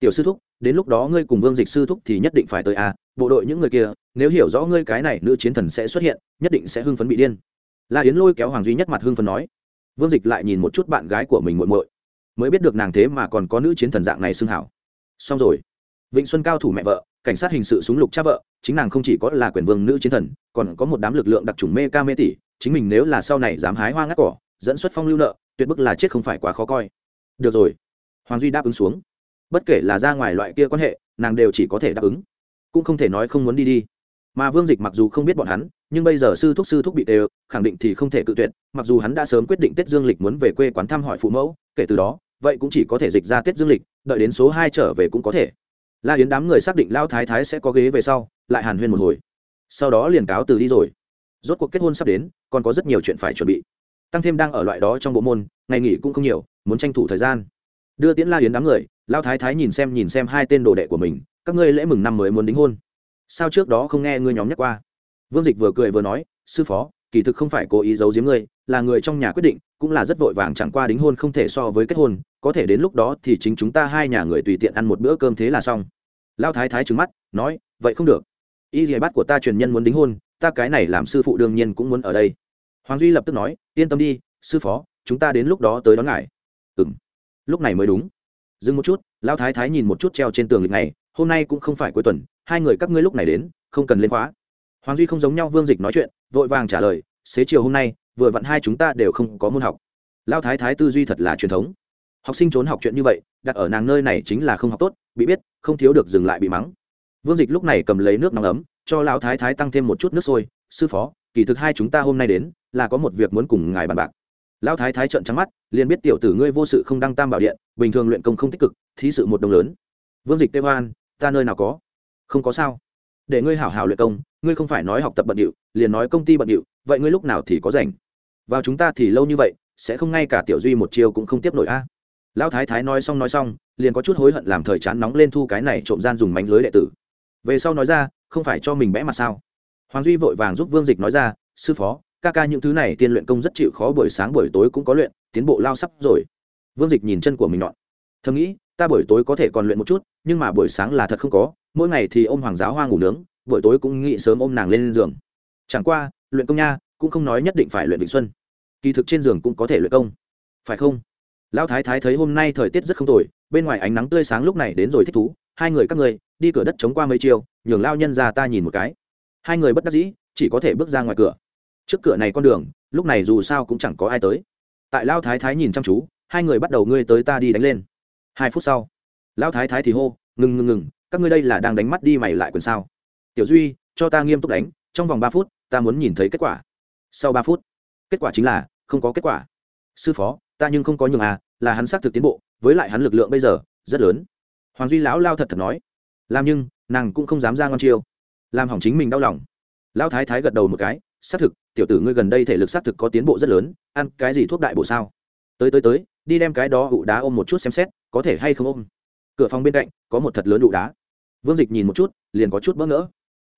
[SPEAKER 1] Tiểu sư thúc, đến lúc đó ngươi cùng vương dịch sư thúc thì nhất định phải tới a bộ đội những người kia, nếu hiểu rõ ngươi cái này nữ chiến thần sẽ xuất hiện, nhất định sẽ hưng phấn bị điên. La yến lôi kéo hoàng duy nhất mặt hưng phấn nói vương dịch lại nhìn một chút bạn gái của mình muội muội. Mới biết được nàng thế mà còn có nữ chiến thần dạng này xưng hảo. Xong rồi. Vịnh xuân cao thủ mẹ vợ, cảnh sát hình sự súng lục cha vợ, chính nàng không chỉ có là quyền vương nữ chiến thần, còn có một đám lực lượng đặc trùng mê ca mê tỷ, chính mình nếu là sau này dám hái hoa ngắt cỏ, dẫn xuất phong lưu nợ, tuyệt bức là chết không phải quá khó coi. Được rồi. Hoàng duy đáp ứng xuống. Bất kể là ra ngoài loại kia quan hệ, nàng đều chỉ có thể đáp ứng. Cũng không thể nói không muốn đi đi. Mà vương dịch mặc dù không biết bọn hắn nhưng bây giờ sư thúc sư thúc bị đều khẳng định thì không thể cự tuyệt, mặc dù hắn đã sớm quyết định tết dương lịch muốn về quê quán thăm hỏi phụ mẫu, kể từ đó, vậy cũng chỉ có thể dịch ra tết dương lịch, đợi đến số hai trở về cũng có thể. La yến đám người xác định lao thái thái sẽ có ghế về sau, lại hàn huyên một hồi. Sau đó liền cáo từ đi rồi. Rốt cuộc kết hôn sắp đến, còn có rất nhiều chuyện phải chuẩn bị. Tăng thêm đang ở loại đó trong bộ môn, ngày nghỉ cũng không nhiều, muốn tranh thủ thời gian. Đưa tiễn la yến đám người, lao thái thái nhìn xem nhìn xem hai tên đồ đệ của mình, các ngươi lễ mừng năm mới muốn đính hôn. Sao trước đó không nghe ngươi nhóm nhắc qua? Vương dịch vừa cười vừa nói, sư phó, kỳ thực không phải cố ý giấu giếm ngươi, là người trong nhà quyết định, cũng là rất vội vàng chẳng qua đính hôn không thể so với kết hôn, có thể đến lúc đó thì chính chúng ta hai nhà người tùy tiện ăn một bữa cơm thế là xong. Lao thái thái trừng mắt, nói, vậy không được. Y dì bắt của ta truyền nhân muốn đính hôn, ta cái này làm sư phụ đương nhiên cũng muốn ở đây. Hoàng duy lập tức nói, yên tâm đi, sư phó, chúng ta đến lúc đó tới đón ngài. Ừ m lúc này mới đúng. Dừng một chút lao thái thái nhìn một chút treo trên tường lịch này, hôm nay cũng không phải cuối tuần, hai người các ngươi lúc này đến, không cần lên khóa hoàng duy không giống nhau vương dịch nói chuyện, vội vàng trả lời, xế chiều hôm nay, vừa vặn hai chúng ta đều không có môn học. Lao thái thái tư duy thật là truyền thống. Học sinh trốn học chuyện như vậy, đặt ở nàng nơi này chính là không học tốt, bị biết, không thiếu được dừng lại bị mắng. Vương dịch lúc này cầm lấy nước nóng ấm, cho lão thái thái tăng thêm một chút nước sôi, sư phó, kỳ thực hai chúng ta hôm nay đến, là có một việc muốn cùng ngài bàn bạc. Lão thái thái trợn trắng mắt, liền biết tiểu tử ngươi vô sự không đăng tam bảo điện, bình thường luyện công không tích cực, thí sự một đồng lớn. Vương dịch tê hoan, ta nơi nào có? Không có sao để ngươi hảo hảo luyện công, ngươi không phải nói học tập bận điệu, liền nói công ty bận điệu, vậy ngươi lúc nào thì có rảnh? Vào chúng ta thì lâu như vậy, sẽ không ngay cả tiểu duy một chiều cũng không tiếp nổi a. Lão thái thái nói xong nói xong, liền có chút hối hận làm thời chán nóng lên thu cái này trộm gian dùng mánh lưới đệ tử. Về sau nói ra, không phải cho mình bẽ mặt sao? Hoàng duy vội vàng giúp vương dịch nói ra, sư phó, ca ca những thứ này tiên luyện công rất chịu khó, buổi sáng buổi tối cũng có luyện, tiến bộ lao sắp rồi. Vương dịch nhìn chân của mình nhọn. Thầm nghĩ, ta buổi tối có thể còn luyện một chút nhưng mà buổi sáng là thật không có, mỗi ngày thì ôm hoàng giáo hoa ngủ nướng, buổi tối cũng nghĩ sớm ôm nàng lên giường. Chẳng qua, luyện công nha, cũng không nói nhất định phải luyện vịnh xuân. Kỳ thực trên giường cũng có thể luyện công. Phải không? Lão thái thái thấy hôm nay thời tiết rất không tồi, bên ngoài ánh nắng tươi sáng lúc này đến rồi thích thú. Hai người các người, đi cửa đất chống qua mấy chiều, nhường lao nhân ra ta nhìn một cái. Hai người bất đắc dĩ, chỉ có thể bước ra ngoài cửa. Trước cửa này con đường, lúc này dù sao cũng chẳng có ai tới. Tại lao thái thái nhìn chăm chú, hai người bắt đầu ngươi tới ta đi đánh lên. Hai phút sau Lão thái thái thì hô, ngừng ngừng ngừng, các ngươi đây là đang đánh mắt đi mày lại quyền sao. Tiểu duy, cho ta nghiêm túc đánh, trong vòng ba phút, ta muốn nhìn thấy kết quả. Sau ba phút, kết quả chính là, không có kết quả. Sư phó, ta nhưng không có nhường à là hắn xác thực tiến bộ, với lại hắn lực lượng bây giờ, rất lớn. Hoàng duy lão lao thật thật nói. Làm nhưng, nàng cũng không dám ra ngon chiêu. Làm hỏng chính mình đau lòng. Lão thái thái gật đầu một cái, xác thực, tiểu tử ngươi gần đây thể lực xác thực có tiến bộ rất lớn, ăn cái gì thuốc đại bổ sao? Tới tới tới, đi đem cái đó ụ đá ôm một chút xem xét, có thể hay không ôm? Cửa phòng bên cạnh có một thật lớn đụ đá. Vương dịch nhìn một chút, liền có chút bỡ ngỡ.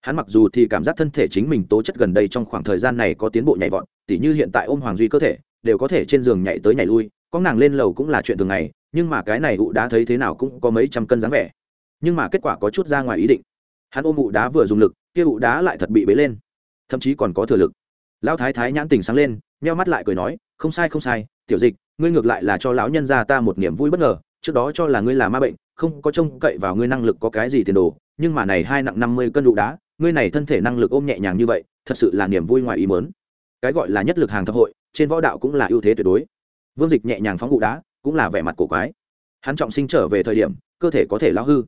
[SPEAKER 1] Hắn mặc dù thì cảm giác thân thể chính mình tố chất gần đây trong khoảng thời gian này có tiến bộ nhảy vọt, tỉ như hiện tại ôm hoàng duy cơ thể, đều có thể trên giường nhảy tới nhảy lui, có nàng lên lầu cũng là chuyện thường ngày, nhưng mà cái này ụ đá thấy thế nào cũng có mấy trăm cân dáng vẻ. Nhưng mà kết quả có chút ra ngoài ý định. Hắn ôm ụ đá vừa dùng lực, kia ụ đá lại thật bị bế lên. Thậm chí còn có thừa lực. Lão thái thái nhãn tình sáng lên meo mắt lại cười nói, không sai không sai, tiểu dịch, ngươi ngược lại là cho lão nhân gia ta một niềm vui bất ngờ trước đó cho là ngươi là ma bệnh, không có trông cậy vào ngươi năng lực có cái gì tiền đồ, nhưng mà này hai nặng năm mươi cân đụ đá, ngươi này thân thể năng lực ôm nhẹ nhàng như vậy, thật sự là niềm vui ngoài ý mớn cái gọi là nhất lực hàng thập hội, trên võ đạo cũng là ưu thế tuyệt đối. Vương dịch nhẹ nhàng phóng ụ đá, cũng là vẻ mặt cổ quái. Hắn trọng sinh trở về thời điểm, cơ thể có thể lao hư.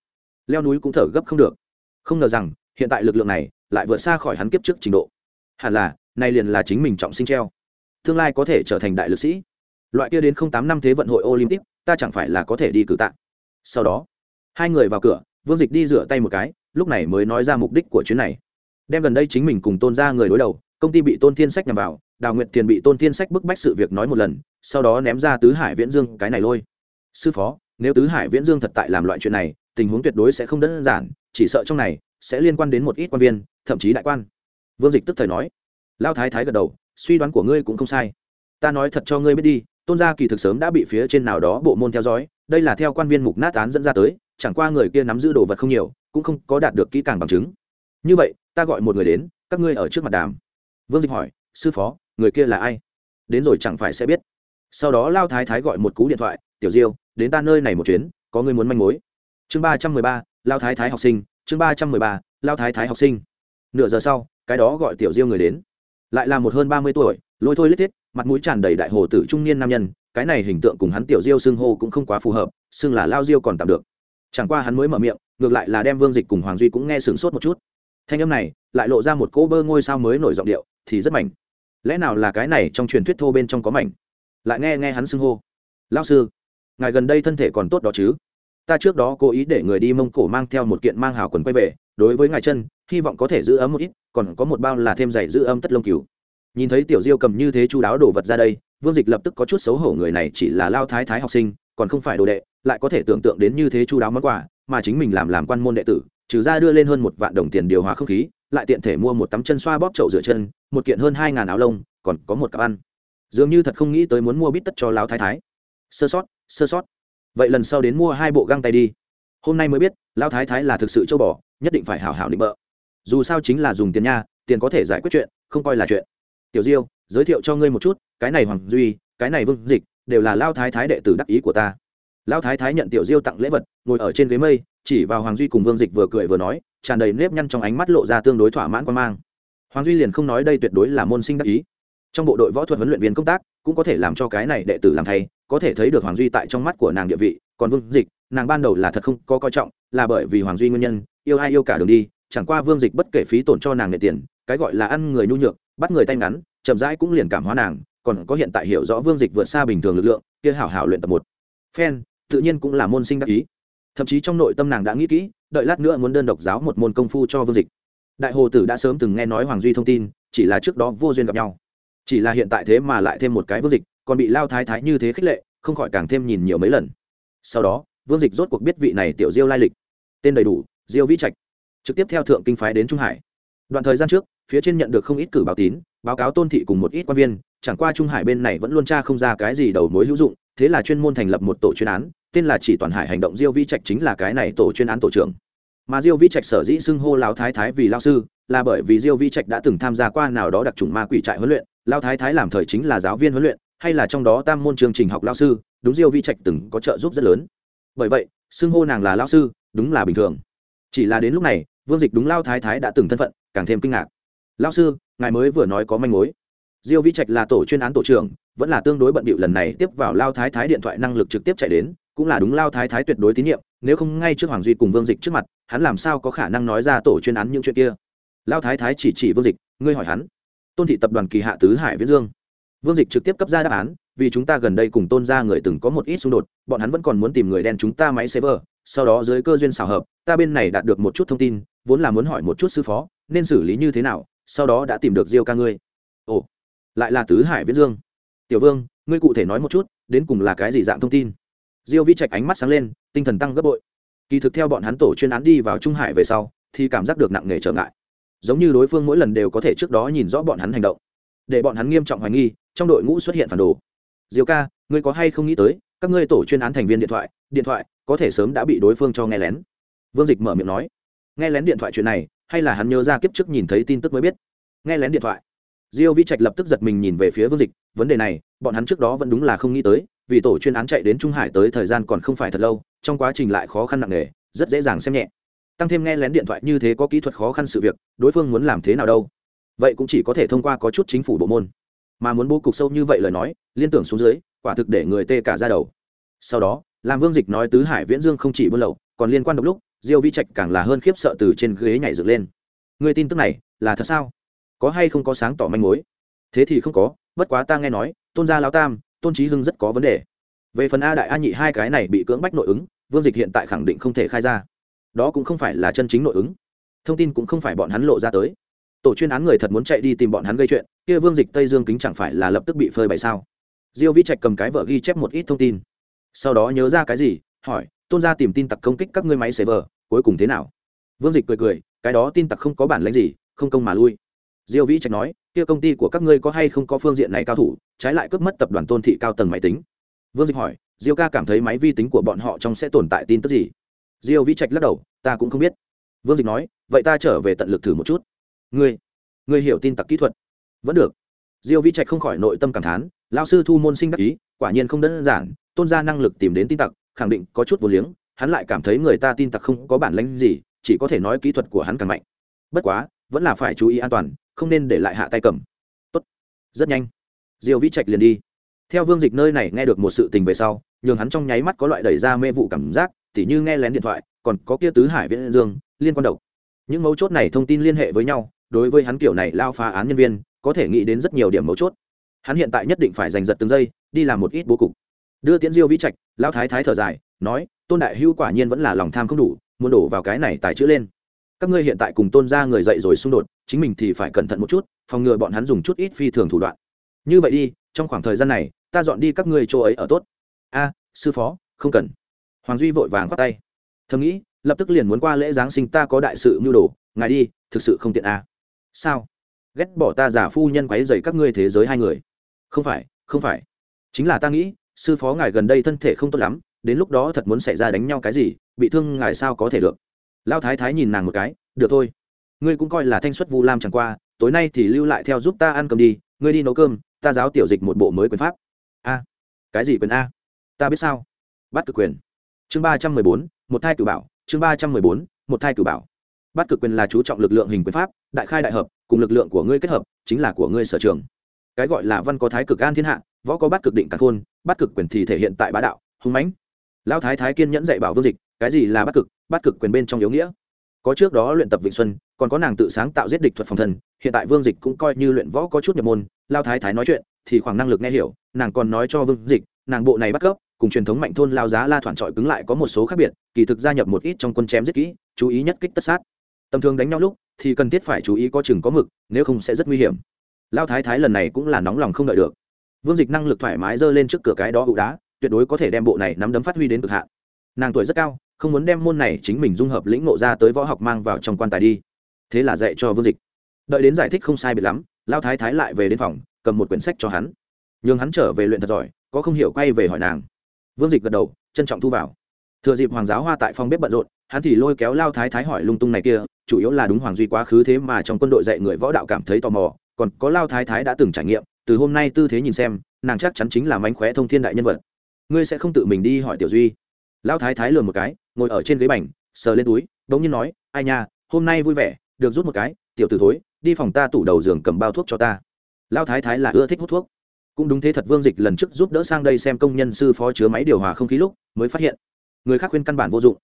[SPEAKER 1] Leo núi cũng thở gấp không được. Không ngờ rằng, hiện tại lực lượng này lại vượt xa khỏi hắn kiếp trước trình độ. Hẳn là, nay liền là chính mình trọng sinh treo. Tương lai có thể trở thành đại lực sĩ. Loại kia đến không tám năm thế vận hội olympic ta chẳng phải là có thể đi cử tạ. Sau đó, hai người vào cửa, vương dịch đi rửa tay một cái, lúc này mới nói ra mục đích của chuyến này. Đem gần đây chính mình cùng tôn ra người đối đầu, công ty bị tôn thiên sách nhằm vào, đào nguyện tiền bị tôn thiên sách bức bách sự việc nói một lần, sau đó ném ra tứ hải viễn dương cái này lôi. Sư phó, nếu tứ hải viễn dương thật tại làm loại chuyện này, tình huống tuyệt đối sẽ không đơn giản, chỉ sợ trong này sẽ liên quan đến một ít quan viên, thậm chí đại quan. Vương dịch tức thời nói. Lao thái thái gật đầu, suy đoán của ngươi cũng không sai. Ta nói thật cho ngươi biết đi tôn gia kỳ thực sớm đã bị phía trên nào đó bộ môn theo dõi, đây là theo quan viên mục nát án dẫn ra tới, chẳng qua người kia nắm giữ đồ vật không nhiều, cũng không có đạt được kỹ càng bằng chứng. Như vậy, ta gọi một người đến, các ngươi ở trước mặt đàm. Vương dịch hỏi, sư phó, người kia là ai? Đến rồi chẳng phải sẽ biết. Sau đó lao thái thái gọi một cú điện thoại, tiểu diêu, đến ta nơi này một chuyến, có người muốn manh mối. Chương ba trăm mười ba, lao thái thái học sinh, chương ba trăm mười ba, lao thái thái học sinh. Nửa giờ sau, cái đó gọi tiểu diêu người đến. Lại là một hơn ba mươi tuổi, lôi thôi lít thiết mặt mũi tràn đầy đại hồ tử trung niên nam nhân, cái này hình tượng cùng hắn tiểu diêu xưng hô cũng không quá phù hợp, xưng là lao diêu còn tạm được. Chẳng qua hắn mới mở miệng, ngược lại là đem vương dịch cùng hoàng duy cũng nghe sửng sốt một chút. Thanh âm này lại lộ ra một cỗ bơ ngôi sao mới nổi giọng điệu, thì rất mảnh. Lẽ nào là cái này trong truyền thuyết thô bên trong có mảnh? Lại nghe nghe hắn xưng hô. Lao sư, ngài gần đây thân thể còn tốt đó chứ? Ta trước đó cố ý để người đi mông cổ mang theo một kiện mang hào quần quay về, đối với ngài chân, hy vọng có thể giữ ấm một ít, còn có một bao là thêm giày giữ ấm tất lông cứu nhìn thấy tiểu diêu cầm như thế chú đáo đồ vật ra đây, vương dịch lập tức có chút xấu hổ người này chỉ là lao thái thái học sinh, còn không phải đồ đệ, lại có thể tưởng tượng đến như thế chú đáo món quà, mà chính mình làm làm quan môn đệ tử, trừ ra đưa lên hơn một vạn đồng tiền điều hòa không khí, lại tiện thể mua một tấm chân xoa bóp chậu rửa chân, một kiện hơn hai ngàn áo lông, còn có một cặp ăn. Dường như thật không nghĩ tới muốn mua bít tất cho lao thái thái. Sơ sót sơ sót. Vậy lần sau đến mua hai bộ găng tay đi. Hôm nay mới biết, lao thái thái là thực sự châu bò, nhất định phải hảo hảo định bợ. Dù sao chính là dùng tiền nha, tiền có thể giải quyết chuyện, không coi là chuyện tiểu diêu, giới thiệu cho ngươi một chút, cái này hoàng duy, cái này vương dịch, đều là lao thái thái đệ tử đắc ý của ta. Lao thái thái nhận tiểu diêu tặng lễ vật, ngồi ở trên ghế mây, chỉ vào hoàng duy cùng vương dịch vừa cười vừa nói, tràn đầy nếp nhăn trong ánh mắt lộ ra tương đối thỏa mãn quan mang. Hoàng duy liền không nói đây tuyệt đối là môn sinh đắc ý. Trong bộ đội võ thuật huấn luyện viên công tác, cũng có thể làm cho cái này đệ tử làm thay, có thể thấy được hoàng duy tại trong mắt của nàng địa vị, còn vương dịch, nàng ban đầu là thật không có coi trọng, là bởi vì hoàng duy nguyên nhân, yêu ai yêu cả đường đi, chẳng qua vương dịch bất kể phí tổn cho nàng nệ tiền cái gọi là ăn người nhu nhược, bắt người tay ngắn, chậm rãi cũng liền cảm hóa nàng, còn có hiện tại hiểu rõ vương dịch vượt xa bình thường lực lượng, kia hảo hảo luyện tập một. Phen, tự nhiên cũng là môn sinh đắc ý. Thậm chí trong nội tâm nàng đã nghĩ kỹ, đợi lát nữa muốn đơn độc giáo một môn công phu cho vương dịch. Đại hồ tử đã sớm từng nghe nói hoàng duy thông tin, chỉ là trước đó vô duyên gặp nhau. Chỉ là hiện tại thế mà lại thêm một cái vương dịch, còn bị lao thái thái như thế khích lệ, không khỏi càng thêm nhìn nhiều mấy lần. Sau đó, vương dịch rốt cuộc biết vị này tiểu diêu lai lịch. Tên đầy đủ, diêu vĩ trạch. Trực tiếp theo thượng kinh phái đến trung hải đoạn thời gian trước, phía trên nhận được không ít cử báo tín, báo cáo tôn thị cùng một ít quan viên, chẳng qua trung hải bên này vẫn luôn tra không ra cái gì đầu mối hữu dụng, thế là chuyên môn thành lập một tổ chuyên án, tên là chỉ toàn hải hành động diêu vi trạch chính là cái này tổ chuyên án tổ trưởng. Mà diêu vi trạch sở dĩ xưng hô lao thái thái vì lao sư, là bởi vì diêu vi trạch đã từng tham gia qua nào đó đặc trùng ma quỷ trại huấn luyện lao thái thái làm thời chính là giáo viên huấn luyện, hay là trong đó tam môn chương trình học lao sư, đúng diêu vi trạch từng có trợ giúp rất lớn. Bởi vậy, xưng hô nàng là lao sư, đúng là bình thường. Chỉ là đến lúc này vương dịch đúng lao thái thái đã từng thân phận, càng thêm kinh ngạc. Lao sư, ngài mới vừa nói có manh mối. Diêu vi trạch là tổ chuyên án tổ trưởng, vẫn là tương đối bận bịu lần này tiếp vào lao thái thái điện thoại năng lực trực tiếp chạy đến, cũng là đúng lao thái thái tuyệt đối tín nhiệm, nếu không ngay trước hoàng duy cùng vương dịch trước mặt, hắn làm sao có khả năng nói ra tổ chuyên án những chuyện kia. Lao thái thái chỉ chỉ vương dịch, ngươi hỏi hắn. Tôn thị tập đoàn kỳ hạ tứ hải viễn dương. Vương dịch trực tiếp cấp ra đáp án, vì chúng ta gần đây cùng tôn ra người từng có một ít xung đột, bọn hắn vẫn còn muốn tìm người đen chúng ta máy server sau đó dưới cơ duyên xảo hợp, ta bên này đạt được một chút thông tin, vốn là muốn hỏi một chút sư phó, nên xử lý như thế nào, sau đó đã tìm được diêu ca ngươi. Ồ, lại là tứ hải viễn dương. Tiểu vương, ngươi cụ thể nói một chút, đến cùng là cái gì dạng thông tin? Diêu vi trạch ánh mắt sáng lên, tinh thần tăng gấp bội. Kỳ thực theo bọn hắn tổ chuyên án đi vào trung hải về sau, thì cảm giác được nặng nề trở ngại. Giống như đối phương mỗi lần đều có thể trước đó nhìn rõ bọn hắn hành động. Để bọn hắn nghiêm trọng hoài nghi, trong đội ngũ xuất hiện phản đồ. Diêu ca, ngươi có hay không nghĩ tới, các ngươi tổ chuyên án thành viên điện thoại điện thoại có thể sớm đã bị đối phương cho nghe lén. Vương dịch mở miệng nói, nghe lén điện thoại chuyện này, hay là hắn nhớ ra kiếp trước nhìn thấy tin tức mới biết? Nghe lén điện thoại. Diêu vi trạch lập tức giật mình nhìn về phía vương dịch, vấn đề này, bọn hắn trước đó vẫn đúng là không nghĩ tới, vì tổ chuyên án chạy đến trung hải tới thời gian còn không phải thật lâu, trong quá trình lại khó khăn nặng nề, rất dễ dàng xem nhẹ. Tăng thêm nghe lén điện thoại như thế có kỹ thuật khó khăn sự việc, đối phương muốn làm thế nào đâu? Vậy cũng chỉ có thể thông qua có chút chính phủ bộ môn. Mà muốn bố cục sâu như vậy lời nói, liên tưởng xuống dưới, quả thực để người tê cả ra đầu. Sau đó làm vương dịch nói tứ hải viễn dương không chỉ buôn lậu, còn liên quan độc lúc, diêu vi trạch càng là hơn khiếp sợ từ trên ghế nhảy dựng lên. Người tin tức này là thật sao? Có hay không có sáng tỏ manh mối? Thế thì không có, bất quá ta nghe nói, tôn gia lao tam, tôn trí hưng rất có vấn đề. Về phần a đại a nhị hai cái này bị cưỡng bách nội ứng, vương dịch hiện tại khẳng định không thể khai ra. Đó cũng không phải là chân chính nội ứng. Thông tin cũng không phải bọn hắn lộ ra tới. Tổ chuyên án người thật muốn chạy đi tìm bọn hắn gây chuyện, kia vương dịch tây dương kính chẳng phải là lập tức bị phơi bày sao? Diêu vi trạch cầm cái vợ ghi chép một ít thông tin sau đó nhớ ra cái gì, hỏi, tôn gia tìm tin tặc công kích các ngươi máy server, cuối cùng thế nào? Vương dịch cười cười, cái đó tin tặc không có bản lãnh gì, không công mà lui. Diêu vĩ trạch nói, kia công ty của các ngươi có hay không có phương diện này cao thủ, trái lại cướp mất tập đoàn tôn thị cao tầng máy tính. Vương dịch hỏi, diêu ca cảm thấy máy vi tính của bọn họ trong sẽ tồn tại tin tức gì? Diêu vĩ trạch lắc đầu, ta cũng không biết. Vương dịch nói, vậy ta trở về tận lực thử một chút. Ngươi ngươi hiểu tin tặc kỹ thuật? Vẫn được. Diêu vĩ trạch không khỏi nội tâm cảm thán lao sư thu môn sinh đắc ý, quả nhiên không đơn giản tôn gia năng lực tìm đến tin tặc, khẳng định có chút vô liếng, hắn lại cảm thấy người ta tin tặc không có bản lãnh gì, chỉ có thể nói kỹ thuật của hắn càng mạnh. Bất quá, vẫn là phải chú ý an toàn, không nên để lại hạ tay cầm. Tốt. Rất nhanh. Diêu vĩ trạch liền đi. Theo vương dịch nơi này nghe được một sự tình về sau, nhường hắn trong nháy mắt có loại đẩy ra mê vụ cảm giác, tỉ như nghe lén điện thoại, còn có kia tứ hải viễn dương, liên quan độc. Những mấu chốt này thông tin liên hệ với nhau, đối với hắn kiểu này lao phá án nhân viên, có thể nghĩ đến rất nhiều điểm mấu chốt. Hắn hiện tại nhất định phải giành giật từng giây, đi làm một ít bố cục đưa tiễn diêu vĩ trạch, lão thái thái thở dài, nói, tôn đại hưu quả nhiên vẫn là lòng tham không đủ, muốn đổ vào cái này tài chữ lên. Các ngươi hiện tại cùng tôn ra người dậy rồi xung đột, chính mình thì phải cẩn thận một chút, phòng ngừa bọn hắn dùng chút ít phi thường thủ đoạn. Như vậy đi, trong khoảng thời gian này, ta dọn đi các ngươi chỗ ấy ở tốt. A, sư phó, không cần. Hoàng duy vội vàng khoát tay. Thầm nghĩ, lập tức liền muốn qua lễ giáng sinh ta có đại sự mưu đồ, ngài đi, thực sự không tiện a. Sao? Ghét bỏ ta giả phu nhân quấy dày các ngươi thế giới hai người. Không phải không phải. Chính là ta nghĩ sư phó ngài gần đây thân thể không tốt lắm, đến lúc đó thật muốn xảy ra đánh nhau cái gì, bị thương ngài sao có thể được? Lao thái thái nhìn nàng một cái, được thôi, ngươi cũng coi là thanh xuất vu lam chẳng qua, tối nay thì lưu lại theo giúp ta ăn cơm đi, ngươi đi nấu cơm, ta giáo tiểu dịch một bộ mới quyền pháp. A, cái gì quyền a? Ta biết sao? Bắt cực quyền. Chương ba trăm mười bốn, một thai cử bảo, chương ba trăm mười bốn, một thai cử bảo. Bắt cực quyền là chú trọng lực lượng hình quyền pháp, đại khai đại hợp, cùng lực lượng của ngươi kết hợp, chính là của ngươi sở trường. Cái gọi là văn có thái cực an thiên hạ võ có bát cực định cả khôn, bát cực quyền thì thể hiện tại bá đạo, hung mãnh. Lão thái thái kiên nhẫn dạy bảo vương dịch, cái gì là bát cực? Bát cực quyền bên trong yếu nghĩa. Có trước đó luyện tập vịnh xuân, còn có nàng tự sáng tạo giết địch thuật phòng thân, hiện tại vương dịch cũng coi như luyện võ có chút nhập môn lao thái thái nói chuyện, thì khoảng năng lực nghe hiểu, nàng còn nói cho vương dịch, nàng bộ này bắt cấp, cùng truyền thống mạnh thôn lao giá la thoản trọi cứng lại có một số khác biệt, kỳ thực gia nhập một ít trong quân chém rất kỹ, chú ý nhất kích tất sát. Tầm thường đánh nhau lúc, thì cần thiết phải chú ý có chừng có mực, nếu không sẽ rất nguy hiểm. Lao thái thái lần này cũng là nóng lòng không đợi được vương dịch năng lực thoải mái giơ lên trước cửa cái đó ụ đá, tuyệt đối có thể đem bộ này nắm đấm phát huy đến cực hạn. Nàng tuổi rất cao, không muốn đem môn này chính mình dung hợp lĩnh ngộ ra tới võ học mang vào trong quan tài đi. Thế là dạy cho vương dịch. Đợi đến giải thích không sai biệt lắm, lao thái thái lại về đến phòng, cầm một quyển sách cho hắn. Nhường hắn trở về luyện thật giỏi, có không hiểu quay về hỏi nàng. Vương dịch gật đầu, trân trọng thu vào. Thừa dịp hoàng giáo hoa tại phòng bếp bận rộn, hắn thì lôi kéo lao thái thái hỏi lung tung này kia, chủ yếu là đúng hoàng duy quá khứ thế mà trong quân đội dạy người võ đạo cảm thấy tò mò, còn có lao thái thái đã từng trải nghiệm từ hôm nay tư thế nhìn xem, nàng chắc chắn chính là mánh khóe thông thiên đại nhân vật. Ngươi sẽ không tự mình đi hỏi tiểu duy. Lão thái thái lừa một cái, ngồi ở trên ghế bành, sờ lên túi đ ỗ n g nhiên nói, ai nha, hôm nay vui vẻ, được rút một cái, tiểu t ử thối, đi phòng ta tủ đầu giường cầm bao thuốc cho ta. Lão thái thái là ưa thích hút thuốc. Cũng đúng thế thật vương dịch lần trước giúp đỡ sang đây xem công nhân sư phó chứa máy điều hòa không khí lúc, mới phát hiện, người khác khuyên căn bản vô dụng.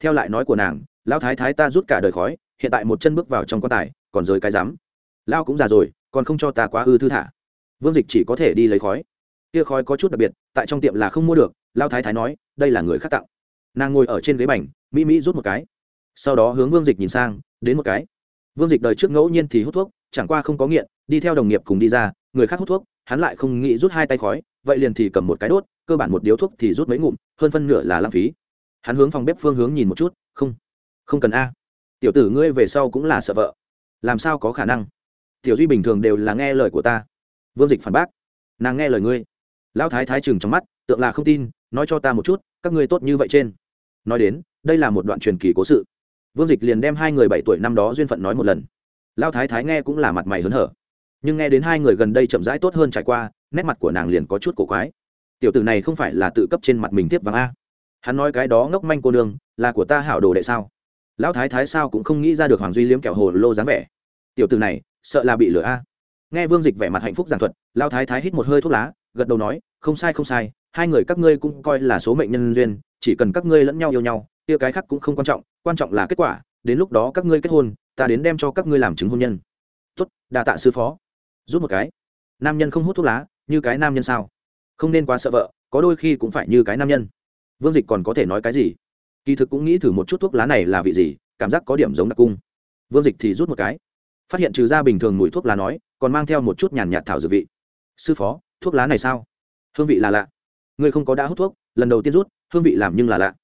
[SPEAKER 1] Theo lại nói của nàng, Lão thái thái ta rút cả đời khói, hiện tại một chân bước vào trong quan tài, còn rời cái rắm. Lao cũng già rồi, còn không cho ta quá ư thư thả vương dịch chỉ có thể đi lấy khói. Kia khói có chút đặc biệt, tại trong tiệm là không mua được, lao thái thái nói, đây là người khác tặng. Nàng ngồi ở trên ghế bành, mỹ mỹ rút một cái. Sau đó hướng vương dịch nhìn sang, đến một cái. Vương dịch đời trước ngẫu nhiên thì hút thuốc, chẳng qua không có nghiện, đi theo đồng nghiệp cùng đi ra, người khác hút thuốc, hắn lại không nghĩ rút hai tay khói, vậy liền thì cầm một cái đốt, cơ bản một điếu thuốc thì rút mấy ngụm, hơn phân nửa là lãng phí. Hắn hướng phòng bếp phương hướng nhìn một chút, không không cần a. Tiểu tử ngươi về sau cũng là sợ vợ. Làm sao có khả năng? Tiểu duy bình thường đều là nghe lời của ta vương dịch phản bác, nàng nghe lời ngươi. Lão thái thái chừng trong mắt, tượng là không tin, nói cho ta một chút, các ngươi tốt như vậy trên. Nói đến, đây là một đoạn truyền kỳ cố sự. Vương dịch liền đem hai người bảy tuổi năm đó duyên phận nói một lần. Lao thái thái nghe cũng là mặt mày hớn hở. Nhưng nghe đến hai người gần đây chậm rãi tốt hơn trải qua, nét mặt của nàng liền có chút cổ quái. Tiểu tử này không phải là tự cấp trên mặt mình tiếp vàng a. Hắn nói cái đó ngốc manh cô nương, là của ta hảo đồ đệ sao? Lão thái thái sao cũng không nghĩ ra được hoàng duy liếm kẹo hồ lô dáng vẻ. Tiểu tử này, sợ là bị lửa a nghe vương dịch vẻ mặt hạnh phúc giảng thuật lao thái thái hít một hơi thuốc lá, gật đầu nói, không sai không sai, hai người các ngươi cũng coi là số mệnh nhân duyên, chỉ cần các ngươi lẫn nhau yêu nhau, kia cái khác cũng không quan trọng quan trọng là kết quả, đến lúc đó các ngươi kết hôn, ta đến đem cho các ngươi làm chứng hôn nhân. Tốt, đa tạ sư phó. Rút một cái. Nam nhân không hút thuốc lá, như cái nam nhân sao? Không nên quá sợ vợ, có đôi khi cũng phải như cái nam nhân. Vương dịch còn có thể nói cái gì? Kỳ thực cũng nghĩ thử một chút thuốc lá này là vị gì, cảm giác có điểm giống đặc cung. Vương dịch thì rút một cái. Phát hiện trừ ra bình thường mùi thuốc lá nói còn mang theo một chút nhàn nhạt thảo dược vị. Sư phó, thuốc lá này sao? Hương vị là lạ. Ngươi không có đã hút thuốc, lần đầu tiên rút, hương vị làm nhưng là lạ.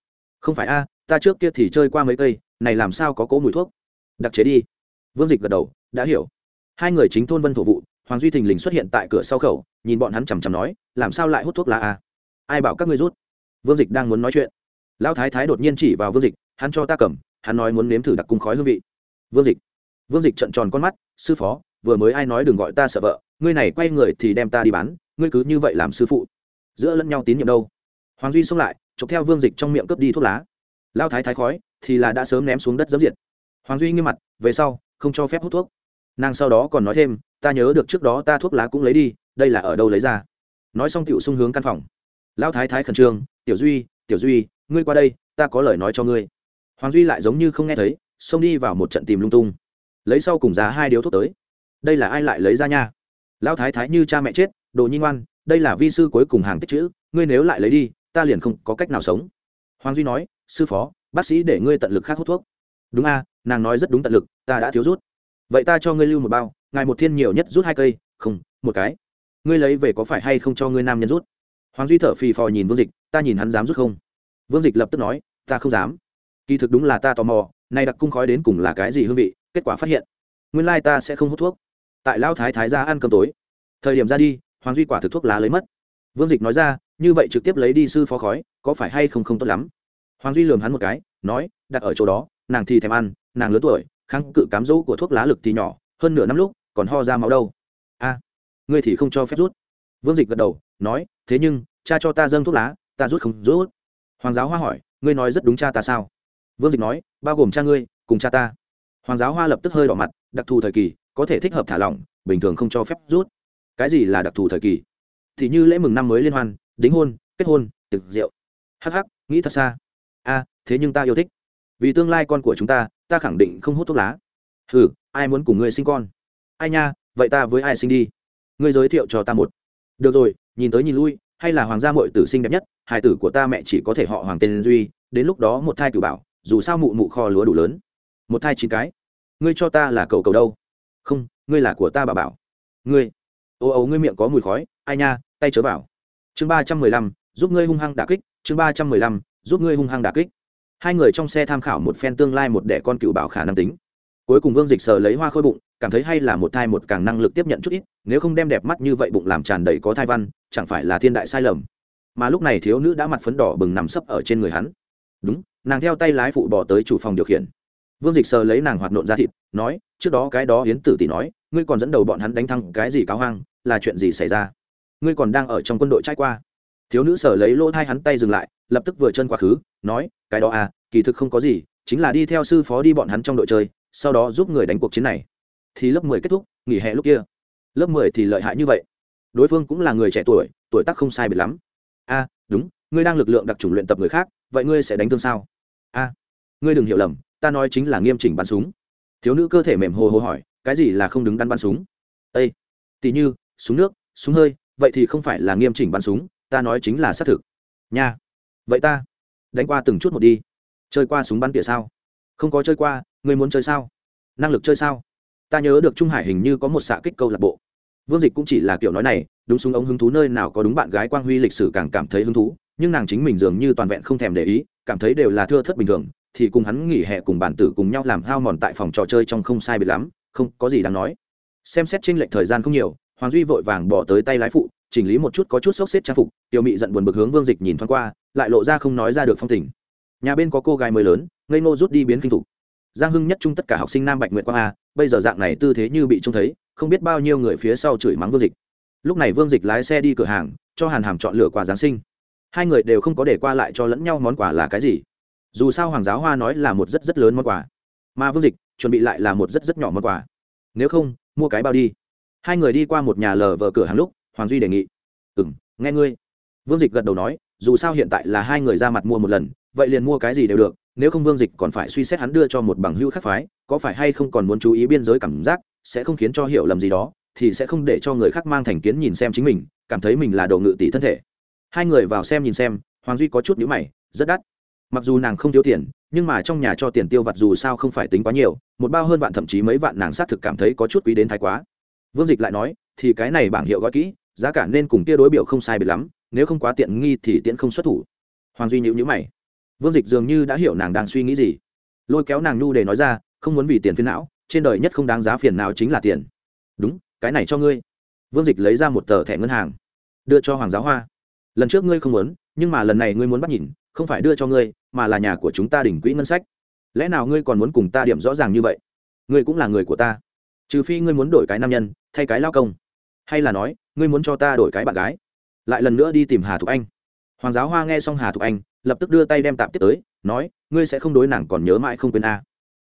[SPEAKER 1] Không phải a, ta trước kia thì chơi qua mấy cây, này làm sao có cố mùi thuốc? Đặc chế đi. Vương dịch gật đầu, đã hiểu. Hai người chính thôn vân thổ vụ, hoàng duy thình lình xuất hiện tại cửa sau khẩu, nhìn bọn hắn chằm chằm nói, làm sao lại hút thuốc lá a? Ai bảo các ngươi rút? Vương dịch đang muốn nói chuyện. Lão thái thái đột nhiên chỉ vào vương dịch, hắn cho ta cầm, hắn nói muốn nếm thử đặc cung khói hương vị. Vương dịch. Vương dịch trận tròn con mắt, sư phó vừa mới ai nói đừng gọi ta sợ vợ, ngươi này quay người thì đem ta đi bán, ngươi cứ như vậy làm sư phụ. Giữa lẫn nhau tín nhiệm đâu? Hoàng duy xông lại, chụp theo vương dịch trong miệng cướp đi thuốc lá. Lao thái thái khói, thì là đã sớm ném xuống đất dấm diệt. Hoàng duy nghiêm mặt, về sau, không cho phép hút thuốc. Nàng sau đó còn nói thêm, ta nhớ được trước đó ta thuốc lá cũng lấy đi, đây là ở đâu lấy ra? Nói xong tiểu xung hướng căn phòng. Lao thái thái khẩn trương, tiểu duy tiểu duy, ngươi qua đây, ta có lời nói cho ngươi. Hoàng duy lại giống như không nghe thấy, xông đi vào một trận tìm lung tung. Lấy sau cùng giá hai điếu thuốc tới đây là ai lại lấy ra nha? Lão thái thái như cha mẹ chết, đồ nhi ngoan, đây là vi sư cuối cùng hàng tích chữ, ngươi nếu lại lấy đi, ta liền không có cách nào sống. Hoàng duy nói, sư phó, bác sĩ để ngươi tận lực khác hút thuốc. Đúng a nàng nói rất đúng tận lực, ta đã thiếu rút. Vậy ta cho ngươi lưu một bao, ngài một thiên nhiều nhất rút hai cây, không, một cái. Ngươi lấy về có phải hay không cho ngươi nam nhân rút? Hoàng duy thở phì phò nhìn vương dịch, ta nhìn hắn dám rút không? Vương dịch lập tức nói, ta không dám. Kỳ thực đúng là ta tò mò, nay đặc cung khói đến cùng là cái gì hương vị, kết quả phát hiện, nguyên lai ta sẽ không hút thuốc tại lao thái thái ra ăn cơm tối. Thời điểm ra đi, hoàng duy quả thực thuốc lá lấy mất. Vương dịch nói ra, như vậy trực tiếp lấy đi sư phó khói, có phải hay không không tốt lắm? Hoàng duy lường hắn một cái, nói, đặt ở chỗ đó, nàng thì thèm ăn, nàng lớn tuổi, kháng cự cám dỗ của thuốc lá lực thì nhỏ, hơn nửa năm lúc, còn ho ra máu đâu. A, ngươi thì không cho phép rút. Vương dịch gật đầu, nói, thế nhưng, cha cho ta dâng thuốc lá, ta rút không rút. Hoàng giáo hoa hỏi, ngươi nói rất đúng cha ta sao? Vương dịch nói, bao gồm cha ngươi, cùng cha ta. Hoàng giáo hoa lập tức hơi đỏ mặt, đặc thù thời kỳ có thể thích hợp thả lỏng, bình thường không cho phép rút. Cái gì là đặc thù thời kỳ? Thì như lễ mừng năm mới liên hoan, đính hôn, kết hôn, tiệc rượu. Hh nghĩ thật xa. A thế nhưng ta yêu thích. Vì tương lai con của chúng ta ta khẳng định không hút thuốc lá. Ừ ai muốn cùng ngươi sinh con? Ai nha, vậy ta với ai sinh đi? Ngươi giới thiệu cho ta một. Được rồi, nhìn tới nhìn lui, hay là hoàng gia mội tử sinh đẹp nhất, hài tử của ta mẹ chỉ có thể họ hoàng tên duy, đến lúc đó một thai cử bảo, dù sao mụ mụ kho lúa đủ lớn. Một thai chín cái. Ngươi cho ta là cầu cầu đâu? Không, ngươi là của ta bà bảo. Ngươi. Ô ô, ngươi miệng có mùi khói. Ai nha, tay chớ vào. Chương ba trăm mười lăm, giúp ngươi hung hăng đà kích. Chương ba trăm mười lăm, giúp ngươi hung hăng đà kích. Hai người trong xe tham khảo một phen tương lai một đẻ con cựu bảo khả năng tính. Cuối cùng vương dịch sờ lấy hoa khôi bụng, cảm thấy hay là một thai một càng năng lực tiếp nhận chút ít, nếu không đem đẹp mắt như vậy bụng làm tràn đầy có thai văn, chẳng phải là thiên đại sai lầm. Mà lúc này thiếu nữ đã mặt phấn đỏ bừng nằm sấp ở trên người hắn. Đúng, nàng theo tay lái phụ bỏ tới chủ phòng điều khiển vương dịch sờ lấy nàng hoạt nộn ra thịt, nói, trước đó cái đó hiến tử tỷ nói, ngươi còn dẫn đầu bọn hắn đánh thăng cái gì cáo hoang, là chuyện gì xảy ra? Ngươi còn đang ở trong quân đội trai qua. Thiếu nữ sở lấy lỗ thai hắn tay dừng lại, lập tức vừa chân quá khứ, nói, cái đó à kỳ thực không có gì, chính là đi theo sư phó đi bọn hắn trong đội chơi, sau đó giúp người đánh cuộc chiến này. Thì lớp mười kết thúc, nghỉ hè lúc kia. Lớp mười thì lợi hại như vậy. Đối phương cũng là người trẻ tuổi tuổi tác không sai biệt lắm. A, đúng, ngươi đang lực lượng đặc trùng luyện tập người khác, vậy ngươi sẽ đánh thương sao? A, ngươi đừng hiểu lầm ta nói chính là nghiêm chỉnh bắn súng. Thiếu nữ cơ thể mềm hồ hồ hỏi cái gì là không đứng đắn bắn súng? Ê, tỉ như súng nước súng hơi vậy thì không phải là nghiêm chỉnh bắn súng ta nói chính là xác thực. Nha vậy ta đánh qua từng chút một đi. Chơi qua súng bắn tỉa sao? Không có chơi qua người muốn chơi sao? Năng lực chơi sao? Ta nhớ được trung hải hình như có một xạ kích câu lạc bộ. Vương dịch cũng chỉ là kiểu nói này đúng súng ống hứng thú nơi nào có đúng bạn gái quang huy lịch sử càng cảm thấy hứng thú nhưng nàng chính mình dường như toàn vẹn không thèm để ý, cảm thấy đều là thưa thất bình thường, thì cùng hắn nghỉ hè cùng bản tử cùng nhau làm hao mòn tại phòng trò chơi trong không sai biệt lắm, không có gì đáng nói. Xem xét trên lệch thời gian không nhiều, hoàng duy vội vàng bỏ tới tay lái phụ, chỉnh lý một chút có chút sốc xếp trang phục, tiểu mị giận buồn bực hướng vương dịch nhìn thoáng qua, lại lộ ra không nói ra được phong tình. Nhà bên có cô gái mới lớn, ngây ngô rút đi biến kinh thục. Giang hưng nhất trung tất cả học sinh nam bạch nguyện quang a, bây giờ dạng này tư thế như bị trông thấy, không biết bao nhiêu người phía sau chửi mắng vương dịch. Lúc này vương dịch lái xe đi cửa hàng, cho hàn hàm chọn lựa quà giáng sinh hai người đều không có để qua lại cho lẫn nhau món quà là cái gì. Dù sao hoàng giáo hoa nói là một rất rất lớn món quà, mà vương dịch chuẩn bị lại là một rất rất nhỏ món quà. Nếu không, mua cái bao đi. Hai người đi qua một nhà lờ vờ cửa hàng lúc, hoàng duy đề nghị ừ m nghe ngươi. Vương dịch gật đầu nói, dù sao hiện tại là hai người ra mặt mua một lần, vậy liền mua cái gì đều được, nếu không vương dịch còn phải suy xét hắn đưa cho một bằng hữu khác phái, có phải hay không còn muốn chú ý biên giới cảm giác, sẽ không khiến cho hiểu lầm gì đó, thì sẽ không để cho người khác mang thành kiến nhìn xem chính mình, cảm thấy mình là đồ ngự tỷ thân thể hai người vào xem nhìn xem, hoàng duy có chút nhữ mày, rất đắt. Mặc dù nàng không thiếu tiền, nhưng mà trong nhà cho tiền tiêu vặt dù sao không phải tính quá nhiều, một bao hơn vạn thậm chí mấy vạn nàng xác thực cảm thấy có chút quý đến thái quá. Vương dịch lại nói, thì cái này bảng hiệu gói kỹ, giá cả nên cùng kia đối biểu không sai biệt lắm, nếu không quá tiện nghi thì tiện không xuất thủ. Hoàng duy nhữ nhữ mày. Vương dịch dường như đã hiểu nàng đang suy nghĩ gì. Lôi kéo nàng nhu để nói ra, không muốn vì tiền phiền não, trên đời nhất không đáng giá phiền nào chính là tiền. Đúng, cái này cho ngươi. Vương dịch lấy ra một tờ thẻ ngân hàng, đưa cho hoàng giáo hoa lần trước ngươi không muốn, nhưng mà lần này ngươi muốn bắt nhìn, không phải đưa cho ngươi, mà là nhà của chúng ta đỉnh quỹ ngân sách. Lẽ nào ngươi còn muốn cùng ta điểm rõ ràng như vậy? Ngươi cũng là người của ta. Trừ phi ngươi muốn đổi cái nam nhân, thay cái lao công. Hay là nói, ngươi muốn cho ta đổi cái bạn gái. Lại lần nữa đi tìm hà thục anh. Hoàng giáo hoa nghe xong hà thục anh, lập tức đưa tay đem tạm tiếp tới, nói, ngươi sẽ không đối nàng còn nhớ mãi không quên a.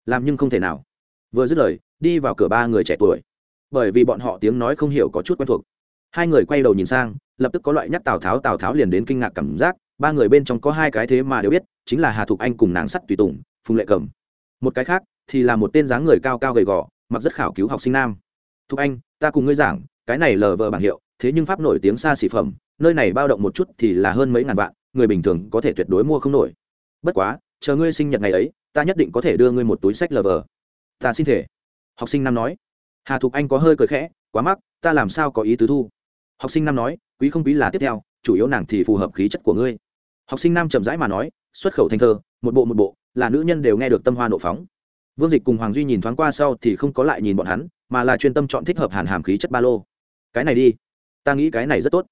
[SPEAKER 1] Làm nhưng không thể nào. Vừa dứt lời, đi vào cửa ba người trẻ tuổi. Bởi vì bọn họ tiếng nói không hiểu có chút quen thuộc. Hai người quay đầu nhìn sang lập tức có loại nhắc tào tháo tào tháo liền đến kinh ngạc cảm giác ba người bên trong có hai cái thế mà đều biết chính là hà thục anh cùng nàng sắt tùy tùng phùng lệ cầm một cái khác thì là một tên dáng người cao cao gầy gò mặc rất khảo cứu học sinh nam thục anh ta cùng ngươi giảng cái này lờ vờ bảng hiệu thế nhưng pháp nổi tiếng xa xỉ phẩm nơi này bao động một chút thì là hơn mấy ngàn vạn người bình thường có thể tuyệt đối mua không nổi bất quá chờ ngươi sinh nhật ngày ấy ta nhất định có thể đưa ngươi một túi sách lờ vờ ta xin thể học sinh nam nói hà thục anh có hơi cười khẽ quá mắc ta làm sao có ý tứ thu học sinh nam nói quý không quý là tiếp theo, chủ yếu nàng thì phù hợp khí chất của ngươi. Học sinh nam chậm rãi mà nói, xuất khẩu thành thơ, một bộ một bộ, là nữ nhân đều nghe được tâm hoa nộ phóng. Vương dịch cùng hoàng duy nhìn thoáng qua sau thì không có lại nhìn bọn hắn, mà là chuyên tâm chọn thích hợp hàn hàm khí chất ba lô. Cái này đi, ta nghĩ cái này rất tốt.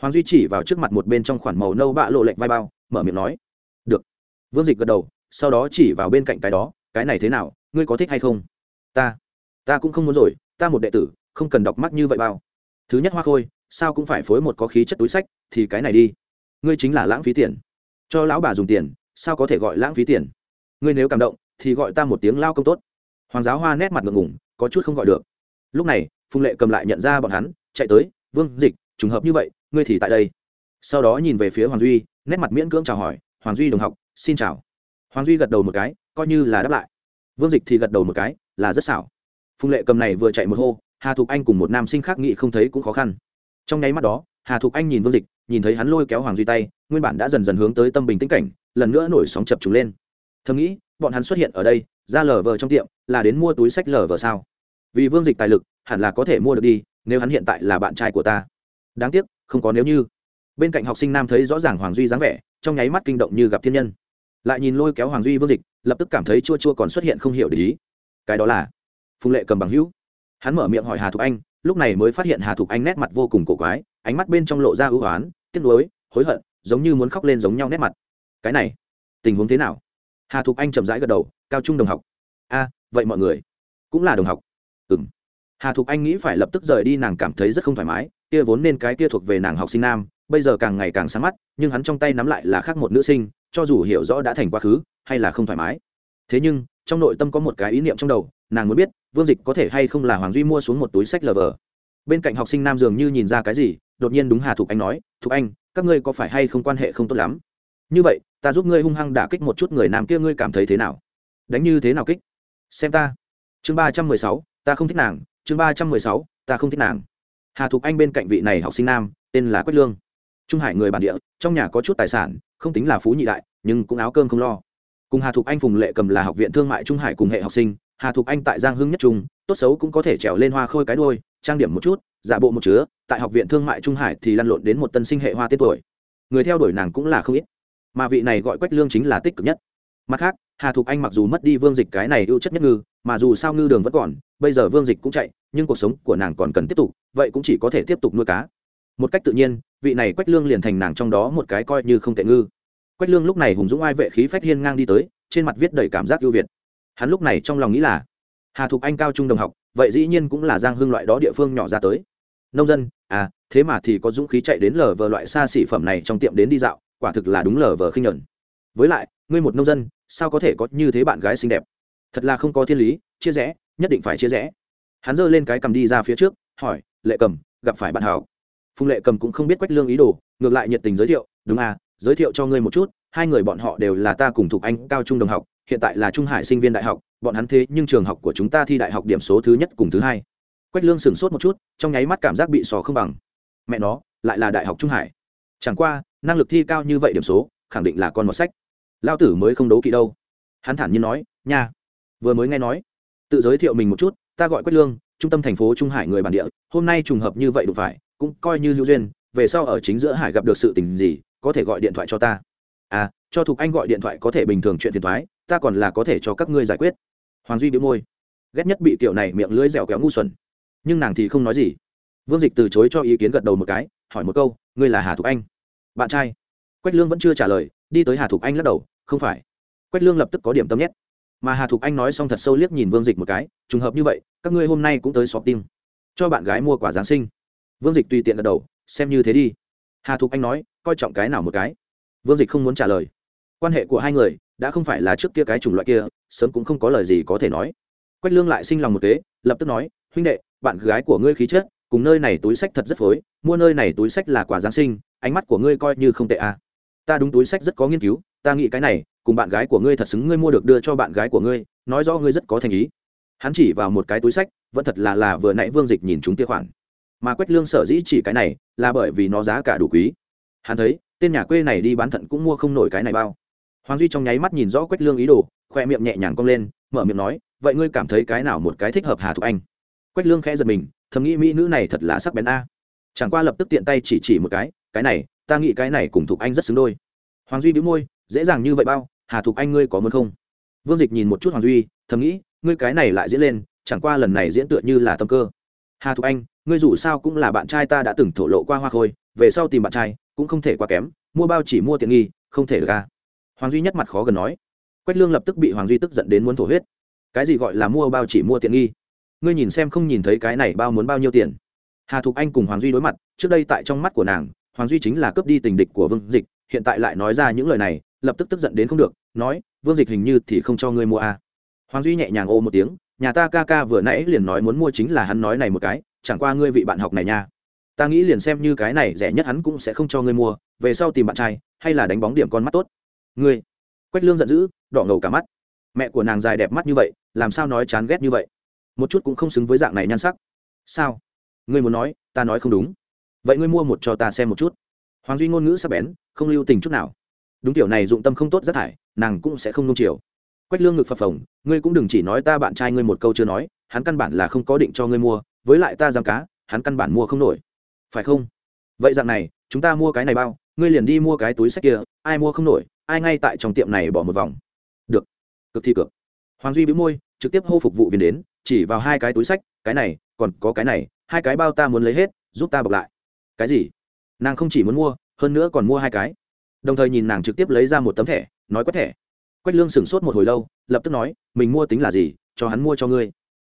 [SPEAKER 1] Hoàng duy chỉ vào trước mặt một bên trong khoản màu nâu bạ lộ lệnh vai bao, mở miệng nói, được. Vương dịch gật đầu, sau đó chỉ vào bên cạnh cái đó, cái này thế nào, ngươi có thích hay không? Ta ta cũng không muốn rồi, ta một đệ tử, không cần đọc mắt như vậy bao. Thứ nhất hoa khôi sao cũng phải phối một có khí chất túi sách, thì cái này đi. Ngươi chính là lãng phí tiền. Cho lão bà dùng tiền, sao có thể gọi lãng phí tiền? Ngươi nếu cảm động, thì gọi ta một tiếng lao công tốt. Hoàng giáo hoa nét mặt ngượng ngủng có chút không gọi được. Lúc này, phùng lệ cầm lại nhận ra bọn hắn, chạy tới, vương dịch, trùng hợp như vậy, ngươi thì tại đây. Sau đó nhìn về phía hoàng duy, nét mặt miễn cưỡng chào hỏi, hoàng duy đồng học, xin chào. Hoàng duy gật đầu một cái, coi như là đáp lại. Vương dịch thì gật đầu một cái, là rất xảo. Phùng lệ cầm này vừa chạy một hô, hà thục anh cùng một nam sinh khác nghị không thấy cũng khó khăn trong nháy mắt đó, hà thục anh nhìn vương dịch, nhìn thấy hắn lôi kéo hoàng duy tay, nguyên bản đã dần dần hướng tới tâm bình tĩnh cảnh, lần nữa nổi sóng chập trùng lên. Thầm nghĩ, bọn hắn xuất hiện ở đây, ra lờ vờ trong tiệm, là đến mua túi sách lờ vờ sao? Vì vương dịch tài lực, hẳn là có thể mua được đi, nếu hắn hiện tại là bạn trai của ta. Đáng tiếc, không có nếu như. Bên cạnh học sinh nam thấy rõ ràng hoàng duy dáng vẻ, trong nháy mắt kinh động như gặp thiên nhân. Lại nhìn lôi kéo hoàng duy vương dịch, lập tức cảm thấy chua chua còn xuất hiện không hiểu để ý. Cái đó là phùng lệ cầm bằng hữu. Hắn mở miệng hỏi hà thục anh lúc này mới phát hiện hà thục anh nét mặt vô cùng cổ quái, ánh mắt bên trong lộ ra ưu hoán tiếc nuối, hối hận, giống như muốn khóc lên giống nhau nét mặt. Cái này, tình huống thế nào? Hà thục anh chậm rãi gật đầu, cao trung đồng học. A, vậy mọi người cũng là đồng học. Ừ m hà thục anh nghĩ phải lập tức rời đi, nàng cảm thấy rất không thoải mái, kia vốn nên cái kia thuộc về nàng học sinh nam, bây giờ càng ngày càng sáng mắt, nhưng hắn trong tay nắm lại là khác một nữ sinh, cho dù hiểu rõ đã thành quá khứ, hay là không thoải mái. Thế nhưng, trong nội tâm có một cái ý niệm trong đầu nàng muốn biết, vương dịch có thể hay không là hoàng duy mua xuống một túi sách lờ vờ. Bên cạnh học sinh nam dường như nhìn ra cái gì, đột nhiên đúng hà thục anh nói, thục anh, các ngươi có phải hay không quan hệ không tốt lắm? Như vậy, ta giúp ngươi hung hăng đả kích một chút người nam kia, ngươi cảm thấy thế nào? Đánh như thế nào kích? Xem ta. Chương ba trăm mười sáu, ta không thích nàng. Chương ba trăm mười sáu, ta không thích nàng. Hà thục anh bên cạnh vị này học sinh nam, tên là quách lương. Trung hải người bản địa, trong nhà có chút tài sản, không tính là phú nhị đại, nhưng cũng áo cơm không lo. Cùng hà thục anh phùng lệ cầm là học viện thương mại trung hải cùng hệ học sinh hà thục anh tại giang hưng nhất trung, tốt xấu cũng có thể trèo lên hoa khôi cái đôi trang điểm một chút, giả bộ một chứa, tại học viện thương mại trung hải thì lăn lộn đến một tân sinh hệ hoa tên tuổi. Người theo đuổi nàng cũng là không ít. Mà vị này gọi quách lương chính là tích cực nhất. Mặt khác, hà thục anh mặc dù mất đi vương dịch cái này ưu chất nhất ngư, mà dù sao ngư đường vẫn còn, bây giờ vương dịch cũng chạy, nhưng cuộc sống của nàng còn cần tiếp tục, vậy cũng chỉ có thể tiếp tục nuôi cá. Một cách tự nhiên, vị này quách lương liền thành nàng trong đó một cái coi như không tệ ngư. Quách lương lúc này hùng dũng ai vệ khí phách hiên ngang đi tới, trên mặt viết đầy cảm giác ưu việt hắn lúc này trong lòng nghĩ là, hà thục anh cao trung đồng học, vậy dĩ nhiên cũng là giang hương loại đó địa phương nhỏ ra tới. Nông dân à thế mà thì có dũng khí chạy đến lờ vờ loại xa xỉ phẩm này trong tiệm đến đi dạo, quả thực là đúng lờ vờ khinh nhuận với lại, ngươi một nông dân, sao có thể có như thế bạn gái xinh đẹp? Thật là không có thiên lý, chia rẽ, nhất định phải chia rẽ. Hắn giơ lên cái cầm đi ra phía trước, hỏi, lệ cầm, gặp phải bạn hảo phùng lệ cầm cũng không biết quách lương ý đồ, ngược lại nhiệt tình giới thiệu, đúng à giới thiệu cho ngươi một chút, hai người bọn họ đều là ta cùng thuộc anh cao trung đồng học hiện tại là trung hải sinh viên đại học, bọn hắn thế nhưng trường học của chúng ta thi đại học điểm số thứ nhất cùng thứ hai. Quách lương sửng sốt một chút, trong nháy mắt cảm giác bị sò không bằng. Mẹ nó, lại là đại học trung hải. Chẳng qua, năng lực thi cao như vậy điểm số, khẳng định là con một sách. Lao tử mới không đấu kỵ đâu. Hắn thản nhiên nói, nha. Vừa mới nghe nói, tự giới thiệu mình một chút, ta gọi quách lương, trung tâm thành phố trung hải người bản địa, hôm nay trùng hợp như vậy đủ phải, cũng coi như hữu duyên, về sau ở chính giữa hải gặp được sự tình gì, có thể gọi điện thoại cho ta. À cho thục anh gọi điện thoại có thể bình thường chuyện phiền thoái ta còn là có thể cho các ngươi giải quyết. Hoàng duy bị môi. Ghét nhất bị kiểu này miệng lưỡi dẻo kéo ngu xuẩn. Nhưng nàng thì không nói gì. Vương dịch từ chối cho ý kiến gật đầu một cái, hỏi một câu, ngươi là hà thục anh? Bạn trai. Quách lương vẫn chưa trả lời, đi tới hà thục anh lắc đầu, không phải. Quách lương lập tức có điểm tâm nhất mà hà thục anh nói xong thật sâu liếc nhìn vương dịch một cái, trùng hợp như vậy, các ngươi hôm nay cũng tới sọp tim cho bạn gái mua quả giáng sinh. Vương dịch tùy tiện gật đầu, xem như thế đi. Hà thục anh nói, coi trọng cái nào một cái. Vương dịch không muốn trả lời. Quan hệ của hai người đã không phải là trước kia cái chủng loại kia, sớm cũng không có lời gì có thể nói. Quách lương lại sinh lòng một kế, lập tức nói, huynh đệ, bạn gái của ngươi khí chất, cùng nơi này túi sách thật rất phối, mua nơi này túi sách là quả giáng sinh, ánh mắt của ngươi coi như không tệ à. ta đúng túi sách rất có nghiên cứu, ta nghĩ cái này, cùng bạn gái của ngươi thật xứng, ngươi mua được đưa cho bạn gái của ngươi, nói rõ ngươi rất có thành ý. Hắn chỉ vào một cái túi sách, vẫn thật là là vừa nãy vương dịch nhìn chúng kia khoản. Mà quách lương sở dĩ chỉ cái này, là bởi vì nó giá cả đủ quý. Hắn thấy, tên nhà quê này đi bán thận cũng mua không nổi cái này bao hoàng duy trong nháy mắt nhìn rõ quách lương ý đồ, khoe miệng nhẹ nhàng cong lên, mở miệng nói, vậy ngươi cảm thấy cái nào một cái thích hợp hà thục anh? Quách lương khẽ giật mình, thầm nghĩ mỹ nữ này thật là sắc bén a. Chẳng qua lập tức tiện tay chỉ chỉ một cái cái này, ta nghĩ cái này cùng thục anh rất xứng đôi. Hoàng duy bĩu môi, dễ dàng như vậy bao, hà thục anh ngươi có muốn không? Vương dịch nhìn một chút hoàng duy, thầm nghĩ, ngươi cái này lại diễn lên, chẳng qua lần này diễn tựa như là tâm cơ. Hà thục anh, ngươi dù sao cũng là bạn trai ta đã từng thổ lộ qua hoa khôi, về sau tìm bạn trai, cũng không thể quá kém, mua bao chỉ mua tiện nghi, không thể được ca hoàng duy nhất mặt khó gần nói. Quách lương lập tức bị hoàng duy tức giận đến muốn thổ huyết. Cái gì gọi là mua bao chỉ mua tiện nghi? Ngươi nhìn xem không nhìn thấy cái này bao muốn bao nhiêu tiền. Hà thục anh cùng hoàng duy đối mặt, trước đây tại trong mắt của nàng, hoàng duy chính là cướp đi tình địch của vương dịch, hiện tại lại nói ra những lời này, lập tức tức giận đến không được, nói, vương dịch hình như thì không cho ngươi mua a à. hoàng duy nhẹ nhàng ô một tiếng, nhà ta ca ca vừa nãy liền nói muốn mua chính là hắn nói này một cái, chẳng qua ngươi vị bạn học này nha. Ta nghĩ liền xem như cái này rẻ nhất hắn cũng sẽ không cho ngươi mua, về sau tìm bạn trai, hay là đánh bóng điểm con mắt tốt ngươi. Quách lương giận dữ, đỏ ngầu cả mắt. Mẹ của nàng dài đẹp mắt như vậy, làm sao nói chán ghét như vậy? Một chút cũng không xứng với dạng này nhan sắc. Sao? Ngươi muốn nói, ta nói không đúng. Vậy ngươi mua một cho ta xem một chút. Hoàng duy ngôn ngữ sắc bén, không lưu tình chút nào. Đúng kiểu này dụng tâm không tốt rất thải, nàng cũng sẽ không nung chiều. Quách lương ngực phập phồng, ngươi cũng đừng chỉ nói ta bạn trai ngươi một câu chưa nói, hắn căn bản là không có định cho ngươi mua, với lại ta giam cá, hắn căn bản mua không nổi. Phải không? Vậy dạng này, chúng ta mua cái này bao, ngươi liền đi mua cái túi sách kia, ai mua không nổi ai ngay tại trong tiệm này bỏ một vòng. Được. Cực thi cực. Hoàng duy bĩu môi, trực tiếp hô phục vụ viên đến, chỉ vào hai cái túi sách, cái này, còn có cái này, hai cái bao ta muốn lấy hết, giúp ta bọc lại. Cái gì? Nàng không chỉ muốn mua, hơn nữa còn mua hai cái. Đồng thời nhìn nàng trực tiếp lấy ra một tấm thẻ, nói quét thẻ. Quách lương sửng sốt một hồi lâu, lập tức nói, mình mua tính là gì, cho hắn mua cho ngươi.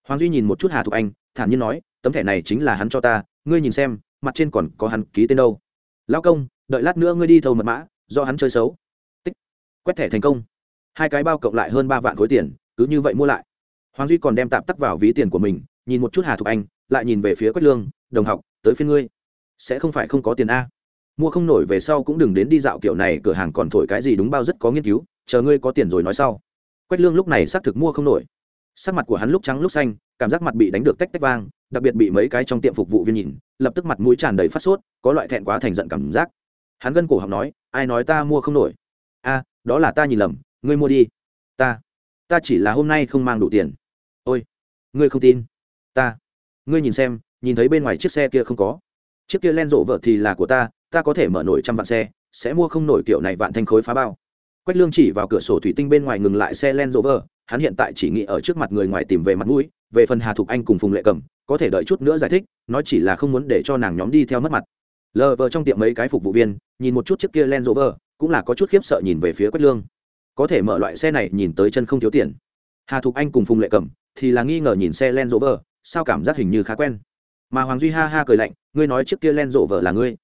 [SPEAKER 1] Hoàng duy nhìn một chút hà thục anh, thản nhiên nói, tấm thẻ này chính là hắn cho ta, ngươi nhìn xem, mặt trên còn có hắn ký tên đâu. Lao công, đợi lát nữa ngươi đi thầu mật mã, do hắn chơi xấu quét thẻ thành công. Hai cái bao cộng lại hơn ba vạn khối tiền, cứ như vậy mua lại. Hoàng duy còn đem tạm tắc vào ví tiền của mình, nhìn một chút hà thục anh, lại nhìn về phía quách lương, đồng học, tới phiên ngươi. Sẽ không phải không có tiền a. Mua không nổi về sau cũng đừng đến đi dạo kiểu này, cửa hàng còn thổi cái gì đúng bao rất có nghiên cứu, chờ ngươi có tiền rồi nói sau. Quách lương lúc này xác thực mua không nổi. Sắc mặt của hắn lúc trắng lúc xanh, cảm giác mặt bị đánh được tách tách vang, đặc biệt bị mấy cái trong tiệm phục vụ viên nhìn, lập tức mặt mũi tràn đầy phát sốt, có loại thẹn quá thành giận cảm giác. Hắn gân cổ học nói, ai nói ta mua không nổi? Đó là ta nhìn lầm, ngươi mua đi. Ta ta chỉ là hôm nay không mang đủ tiền. Ôi, ngươi không tin. Ta, ngươi nhìn xem, nhìn thấy bên ngoài chiếc xe kia không có. Chiếc kia len rộ vợ thì là của ta ta có thể mở nổi trăm vạn xe, sẽ mua không nổi kiểu này vạn thanh khối phá bao. Quách lương chỉ vào cửa sổ thủy tinh bên ngoài ngừng lại xe len rộ vợ, hắn hiện tại chỉ nghĩ ở trước mặt người ngoài tìm về mặt mũi, về phần hà thục anh cùng phùng lệ cầm có thể đợi chút nữa giải thích nó chỉ là không muốn để cho nàng nhóm đi theo mất mặt. Lờ vợ trong tiệm mấy cái phục vụ viên, nhìn một chút chiếc kia len rộ vợ cũng là có chút khiếp sợ nhìn về phía quách lương. Có thể mở loại xe này nhìn tới chân không thiếu tiền. Hà thục anh cùng phùng lệ cầm thì là nghi ngờ nhìn xe len rộ vờ sao cảm giác hình như khá quen. Mà hoàng duy ha ha cười lạnh, ngươi nói trước kia len rộ vờ là ngươi?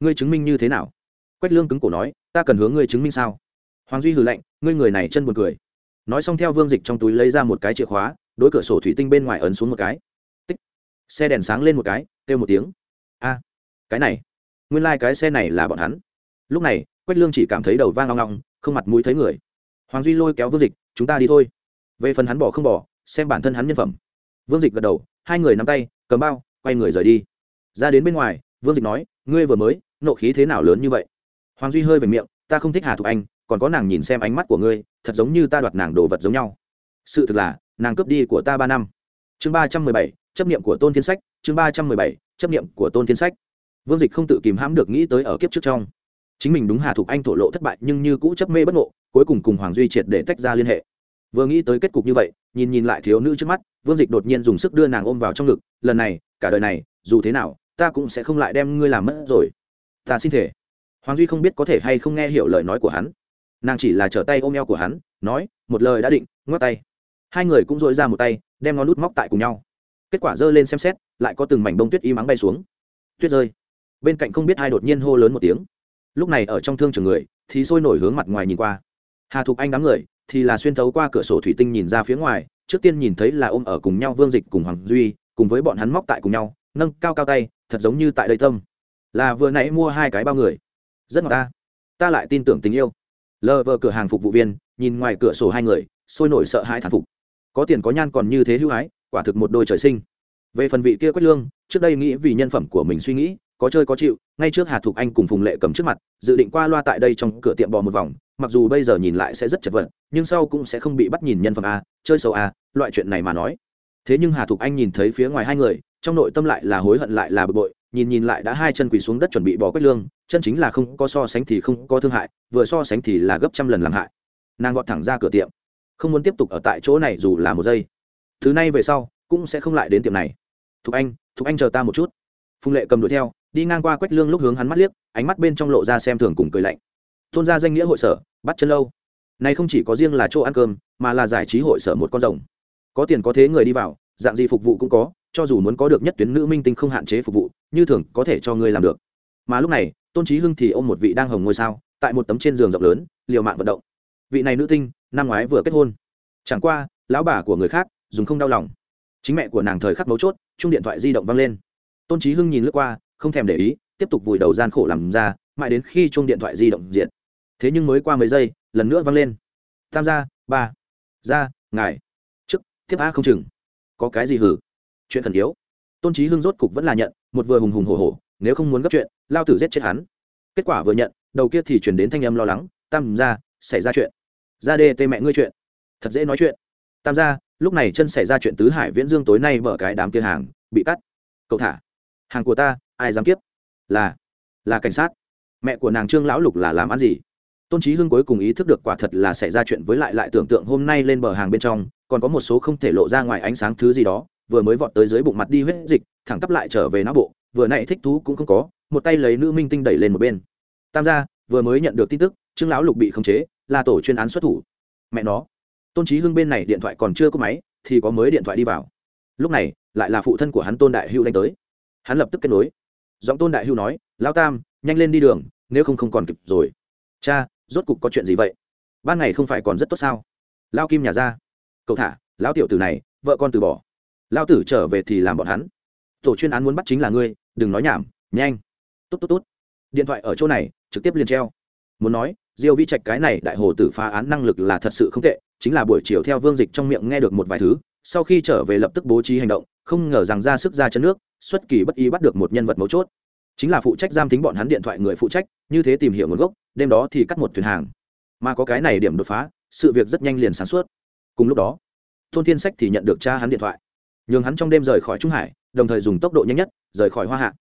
[SPEAKER 1] Ngươi chứng minh như thế nào? Quách lương cứng cổ nói, ta cần hướng ngươi chứng minh sao? Hoàng duy hừ lạnh, ngươi người này chân buồn cười. Nói xong theo vương dịch trong túi lấy ra một cái chìa khóa, đối cửa sổ thủy tinh bên ngoài ấn xuống một cái. Tích. Xe đèn sáng lên một cái, kêu một tiếng. A, cái này. Nguyên lai、like、cái xe này là bọn hắn. Lúc này quách lương chỉ cảm thấy đầu vang long long không mặt mũi thấy người. Hoàng duy lôi kéo vương dịch, chúng ta đi thôi. Về phần hắn bỏ không bỏ, xem bản thân hắn nhân phẩm. Vương dịch gật đầu, hai người nắm tay, cầm bao, quay người rời đi. Ra đến bên ngoài, vương dịch nói, ngươi vừa mới, nộ khí thế nào lớn như vậy? Hoàng duy hơi về miệng, ta không thích hà thục anh, còn có nàng nhìn xem ánh mắt của ngươi, thật giống như ta đoạt nàng đồ vật giống nhau. Sự thực là, nàng cướp đi của ta ba năm. Chương ba trăm mười bảy, chấp niệm của tôn thiên sách, chương ba trăm mười bảy, chấp niệm của tôn thiên sách. Vương dịch không tự kìm hãm được nghĩ tới ở kiếp trước trong chính mình đúng hà thục anh thổ lộ thất bại nhưng như cũ chấp mê bất ngộ, cuối cùng cùng hoàng duy triệt để tách ra liên hệ. Vừa nghĩ tới kết cục như vậy, nhìn nhìn lại thiếu nữ trước mắt, vương dịch đột nhiên dùng sức đưa nàng ôm vào trong ngực, lần này, cả đời này, dù thế nào, ta cũng sẽ không lại đem ngươi làm mất rồi. Ta xin thể hoàng duy không biết có thể hay không nghe hiểu lời nói của hắn. Nàng chỉ là trở tay ôm eo của hắn, nói, một lời đã định, ngoắc tay. Hai người cũng dội ra một tay, đem ngón nút móc tại cùng nhau. Kết quả giơ lên xem xét, lại có từng mảnh bông tuyết y mắng bay xuống. Tuyết rơi. Bên cạnh không biết ai đột nhiên hô lớn một tiếng lúc này ở trong thương trường người, thì sôi nổi hướng mặt ngoài nhìn qua. Hà thục anh đám người, thì là xuyên thấu qua cửa sổ thủy tinh nhìn ra phía ngoài, trước tiên nhìn thấy là ôm ở cùng nhau vương dịch cùng hoàng duy, cùng với bọn hắn móc tại cùng nhau, nâng cao cao tay, thật giống như tại đây tâm. Là vừa nãy mua hai cái bao người. Rất ngọt ta. Ta lại tin tưởng tình yêu. Lờ vờ cửa hàng phục vụ viên, nhìn ngoài cửa sổ hai người, sôi nổi sợ hãi thản phục. Có tiền có nhan còn như thế hữu hái quả thực một đôi trời sinh. Về phần vị kia quách lương, trước đây nghĩ vì nhân phẩm của mình suy nghĩ có chơi có chịu, ngay trước hà thục anh cùng phùng lệ cầm trước mặt, dự định qua loa tại đây trong cửa tiệm bò một vòng, mặc dù bây giờ nhìn lại sẽ rất chật vật, nhưng sau cũng sẽ không bị bắt nhìn nhân phẩm a, chơi xấu a, loại chuyện này mà nói. Thế nhưng hà thục anh nhìn thấy phía ngoài hai người, trong nội tâm lại là hối hận lại là bực bội, nhìn nhìn lại đã hai chân quỳ xuống đất chuẩn bị bỏ quách lương, chân chính là không có so sánh thì không có thương hại, vừa so sánh thì là gấp trăm lần làm hại. Nàng gọt thẳng ra cửa tiệm, không muốn tiếp tục ở tại chỗ này dù là một giây. Thứ này về sau, cũng sẽ không lại đến tiệm này. Thục anh thục anh chờ ta một chút. Phùng lệ cầm đuổi theo đi ngang qua quách lương lúc hướng hắn mắt liếc, ánh mắt bên trong lộ ra xem thường cùng cười lạnh. Tôn ra danh nghĩa hội sở, bắt chân lâu. Này không chỉ có riêng là chỗ ăn cơm, mà là giải trí hội sở một con rồng. Có tiền có thế người đi vào, dạng gì phục vụ cũng có, cho dù muốn có được nhất tuyến nữ minh tinh không hạn chế phục vụ, như thường có thể cho ngươi làm được. Mà lúc này, tôn trí hưng thì ôm một vị đang hồng ngôi sao, tại một tấm trên giường rộng lớn, liều mạng vận động. Vị này nữ tinh, năm ngoái vừa kết hôn. Chẳng qua, lão bà của người khác dùng không đau lòng. Chính mẹ của nàng thời khắc mấu chốt chung điện thoại di động văng lên. Tôn trí hưng nhìn lướt qua không thèm để ý, tiếp tục vùi đầu gian khổ làm ra, mãi đến khi chung điện thoại di động diện thế nhưng mới qua mấy giây, lần nữa văng lên. Tam gia, ba ra ngài. Chức tiếp a không chừng. Có cái gì hử? Chuyện thần yếu. Tôn trí hưng rốt cục vẫn là nhận, một vừa hùng hùng hổ hổ, nếu không muốn gấp chuyện, lao tử giết chết hắn. Kết quả vừa nhận, đầu kia thì chuyển đến thanh âm lo lắng, tam gia, xảy ra chuyện. Ra đê tê mẹ ngươi chuyện. Thật dễ nói chuyện. Tam gia, lúc này chân xảy ra chuyện tứ hải viễn dương tối nay mở cái đám kia hàng, bị cắt. Cậu thả hàng của ta, ai dám kiếp? Là là cảnh sát. Mẹ của nàng trương lão lục là làm ăn gì? Tôn trí hưng cuối cùng ý thức được quả thật là xảy ra chuyện với lại lại tưởng tượng hôm nay lên bờ hàng bên trong, còn có một số không thể lộ ra ngoài ánh sáng thứ gì đó, vừa mới vọt tới dưới bụng mặt đi huyết dịch, thẳng tắp lại trở về não bộ, vừa nãy thích thú cũng không có, một tay lấy nữ minh tinh đẩy lên một bên. Tam gia, vừa mới nhận được tin tức, trương lão lục bị khống chế, là tổ chuyên án xuất thủ. Mẹ nó. Tôn trí hưng bên này điện thoại còn chưa có máy, thì có mới điện thoại đi vào. Lúc này, lại là phụ thân của hắn tôn đại hưu đánh tới hắn lập tức kết nối. Giọng tôn đại hưu nói lao tam, nhanh lên đi đường, nếu không không còn kịp rồi. Cha, rốt cục có chuyện gì vậy? Ban ngày không phải còn rất tốt sao? Lao kim nhà ra. Cậu thả, lão tiểu tử này, vợ con từ bỏ. Lao tử trở về thì làm bọn hắn. Tổ chuyên án muốn bắt chính là ngươi, đừng nói nhảm, nhanh. Tốt tốt tốt. Điện thoại ở chỗ này, trực tiếp liền treo. Muốn nói, diêu vi trạch cái này đại hồ tử phá án năng lực là thật sự không tệ, chính là buổi chiều theo vương dịch trong miệng nghe được một vài thứ, sau khi trở về lập tức bố trí hành động không ngờ rằng ra sức ra chân nước, xuất kỳ bất ý bắt được một nhân vật mấu chốt. Chính là phụ trách giam tính bọn hắn điện thoại người phụ trách, như thế tìm hiểu nguồn gốc, đêm đó thì cắt một thuyền hàng. Mà có cái này điểm đột phá, sự việc rất nhanh liền sáng suốt. Cùng lúc đó thôn thiên sách thì nhận được cha hắn điện thoại. Nhường hắn trong đêm rời khỏi trung hải, đồng thời dùng tốc độ nhanh nhất, rời khỏi hoa hạ.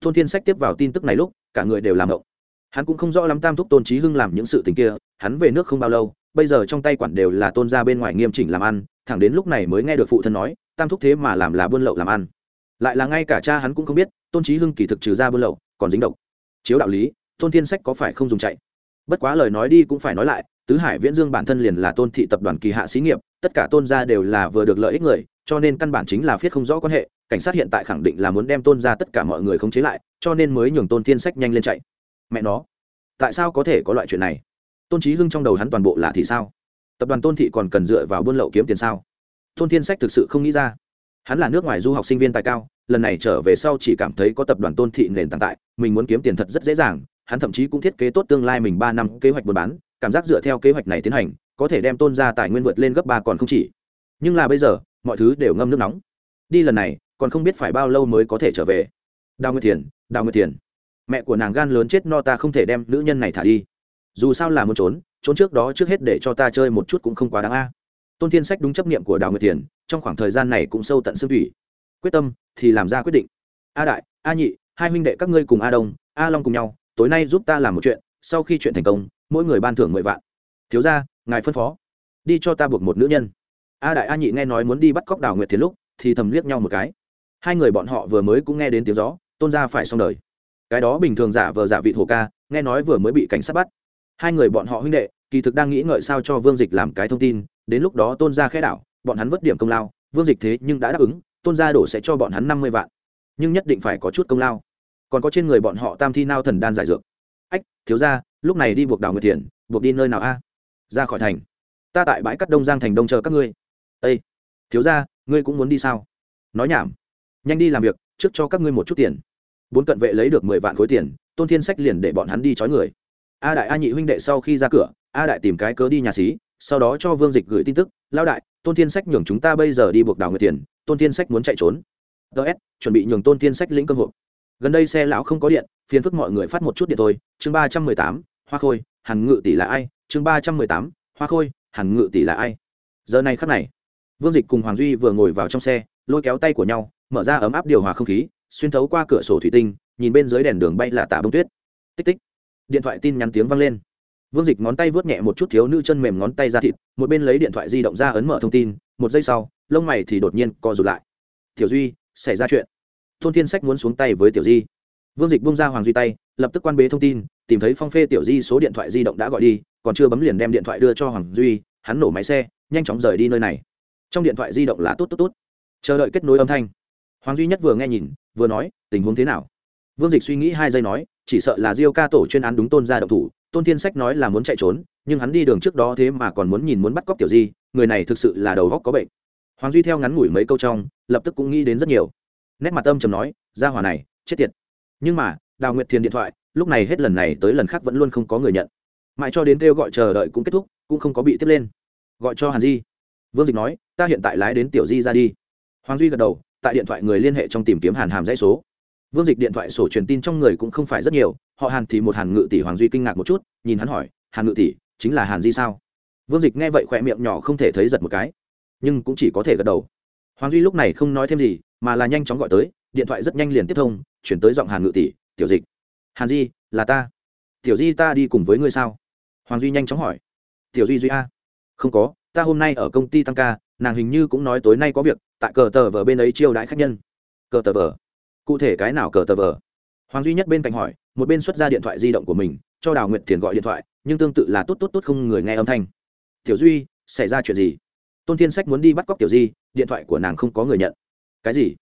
[SPEAKER 1] Thôn thiên sách tiếp vào tin tức này lúc, cả người đều làm động hắn cũng không rõ lắm tam thúc tôn trí hưng làm những sự tình kia, hắn về nước không bao lâu, bây giờ trong tay quản đều là tôn ra bên ngoài nghiêm chỉnh làm ăn, thẳng đến lúc này mới nghe được phụ thân nói tam thúc thế mà làm là buôn lậu làm ăn. Lại là ngay cả cha hắn cũng không biết, tôn trí hưng kỳ thực trừ ra buôn lậu, còn dính độc. Chiếu đạo lý, tôn thiên sách có phải không dùng chạy? Bất quá lời nói đi cũng phải nói lại, tứ hải viễn dương bản thân liền là tôn thị tập đoàn kỳ hạ xí nghiệp, tất cả tôn gia đều là vừa được lợi ích người, cho nên căn bản chính là phiết không rõ quan hệ, cảnh sát hiện tại khẳng định là muốn đem tôn gia tất cả mọi người khống chế lại, cho nên mới nhường tôn thiên sách nhanh lên chạy. Mẹ nó, tại sao có thể có loại chuyện này? Tôn trí hưng trong đầu hắn toàn bộ là thì sao? Tập đoàn tôn thị còn cần dựa vào buôn lậu kiếm tiền sao? Tôn thiên sách thực sự không nghĩ ra. Hắn là nước ngoài du học sinh viên tài cao, lần này trở về sau chỉ cảm thấy có tập đoàn tôn thị nền tảng tại, mình muốn kiếm tiền thật rất dễ dàng, hắn thậm chí cũng thiết kế tốt tương lai mình ba năm kế hoạch buôn bán, cảm giác dựa theo kế hoạch này tiến hành, có thể đem tôn ra tài nguyên vượt lên gấp ba còn không chỉ. Nhưng là bây giờ, mọi thứ đều ngâm nước nóng. Đi lần này, còn không biết phải bao lâu mới có thể trở về. Đào nguyệt thiền, đào nguyệt thiền. Mẹ của nàng gan lớn chết no ta không thể đem nữ nhân này thả đi. Dù sao là muốn trốn trốn trước đó trước hết để cho ta chơi một chút cũng không quá đáng a tôn thiên sách đúng chấp niệm của đào nguyệt thiền, trong khoảng thời gian này cũng sâu tận xương thủy. Quyết tâm thì làm ra quyết định. A đại, a nhị, hai huynh đệ các ngươi cùng a đông, a long cùng nhau, tối nay giúp ta làm một chuyện, sau khi chuyện thành công, mỗi người ban thưởng mười vạn. Thiếu ra ngài phân phó. Đi cho ta buộc một nữ nhân. A đại, a nhị nghe nói muốn đi bắt cóc đào nguyệt thiền lúc, thì thầm liếc nhau một cái. Hai người bọn họ vừa mới cũng nghe đến tiếng gió, tôn ra phải xong đời. Cái đó bình thường giả vờ giả vị thổ ca, nghe nói vừa mới bị cảnh sát bắt hai người bọn họ huynh đệ, kỳ thực đang nghĩ ngợi sao cho vương dịch làm cái thông tin, đến lúc đó tôn gia khẽ đảo, bọn hắn vất điểm công lao, vương dịch thế nhưng đã đáp ứng, tôn gia đổ sẽ cho bọn hắn năm mươi vạn. Nhưng nhất định phải có chút công lao. Còn có trên người bọn họ tam thi nao thần đan giải dược. Ách, thiếu ra lúc này đi buộc đào người thiền buộc đi nơi nào a? Ra khỏi thành. Ta tại bãi cắt đông giang thành đông chờ các ngươi. Ây thiếu ra ngươi cũng muốn đi sao? Nói nhảm. Nhanh đi làm việc, trước cho các ngươi một chút tiền. Bốn cận vệ lấy được mười vạn khối tiền, tôn thiên sách liền để bọn hắn đi trói người a đại a nhị huynh đệ sau khi ra cửa, a đại tìm cái cớ đi nhà xí, sau đó cho vương dịch gửi tin tức lao đại, tôn thiên sách nhường chúng ta bây giờ đi buộc đào người tiền, tôn thiên sách muốn chạy trốn. Ts chuẩn bị nhường tôn thiên sách lĩnh cơ hội gần đây xe lão không có điện, phiền phức mọi người phát một chút điện thôi. Chương ba trăm mười tám, hoa khôi, hàn ngự tỷ là ai? Chương ba trăm mười tám, hoa khôi, hàn ngự tỷ là ai? Giờ này khắc này, vương dịch cùng hoàng duy vừa ngồi vào trong xe, lôi kéo tay của nhau, mở ra ấm áp điều hòa không khí, xuyên thấu qua cửa sổ thủy tinh, nhìn bên dưới đèn đường bay là tả bông tuyết. Tích tích điện thoại tin nhắn tiếng vang lên. Vương dịch ngón tay vớt nhẹ một chút thiếu nữ chân mềm ngón tay ra thịt, một bên lấy điện thoại di động ra ấn mở thông tin, một giây sau, lông mày thì đột nhiên co rụt lại. Tiểu duy, xảy ra chuyện. Thôn thiên sách muốn xuống tay với tiểu di. Vương dịch bung ra hoàng duy tay, lập tức quan bế thông tin, tìm thấy phong phê tiểu di số điện thoại di động đã gọi đi, còn chưa bấm liền đem điện thoại đưa cho hoàng duy, hắn nổ máy xe, nhanh chóng rời đi nơi này. Trong điện thoại di động là tốt tốt tốt chờ đợi kết nối âm thanh. Hoàng duy nhất vừa nghe nhìn, vừa nói, tình huống thế nào? Vương dịch suy nghĩ hai giây nói chỉ sợ là diêu ca tổ chuyên án đúng tôn ra động thủ, tôn thiên sách nói là muốn chạy trốn, nhưng hắn đi đường trước đó thế mà còn muốn nhìn muốn bắt cóc tiểu di, người này thực sự là đầu góc có bệnh. Hoàng duy theo ngắn ngủi mấy câu trong, lập tức cũng nghĩ đến rất nhiều. Nét mặt âm trầm nói ra hỏa này, chết tiệt. Nhưng mà, đào nguyệt thiền điện thoại, lúc này hết lần này tới lần khác vẫn luôn không có người nhận. Mãi cho đến kêu gọi chờ đợi cũng kết thúc, cũng không có bị tiếp lên. Gọi cho hàn di. Vương dịch nói, ta hiện tại lái đến tiểu di ra đi. Hoàng duy gật đầu, tại điện thoại người liên hệ trong tìm kiếm hàn hàm dãy số vương dịch điện thoại sổ truyền tin trong người cũng không phải rất nhiều, họ hàn thì một hàn ngự tỷ hoàng duy kinh ngạc một chút, nhìn hắn hỏi, hàn ngự tỷ, chính là hàn di sao? Vương dịch nghe vậy khỏe miệng nhỏ không thể thấy giật một cái, nhưng cũng chỉ có thể gật đầu. Hoàng duy lúc này không nói thêm gì, mà là nhanh chóng gọi tới, điện thoại rất nhanh liền tiếp thông, chuyển tới giọng hàn ngự tỷ, tiểu dịch, hàn di, là ta. Tiểu di ta đi cùng với ngươi sao? Hoàng duy nhanh chóng hỏi. Tiểu duy duy a. Không có, ta hôm nay ở công ty tăng ca, nàng hình như cũng nói tối nay có việc, tại cờ tờ vờ bên ấy chiêu đãi khách nhân. Cờ tờ vờ? Cụ thể cái nào cờ tờ vờ? Hoàng duy nhất bên cạnh hỏi, một bên xuất ra điện thoại di động của mình, cho đào nguyệt thiền gọi điện thoại, nhưng tương tự là tốt tốt tốt không người nghe âm thanh. Tiểu duy, xảy ra chuyện gì? Tôn thiên sách muốn đi bắt cóc tiểu di, điện thoại của nàng không có người nhận. Cái gì?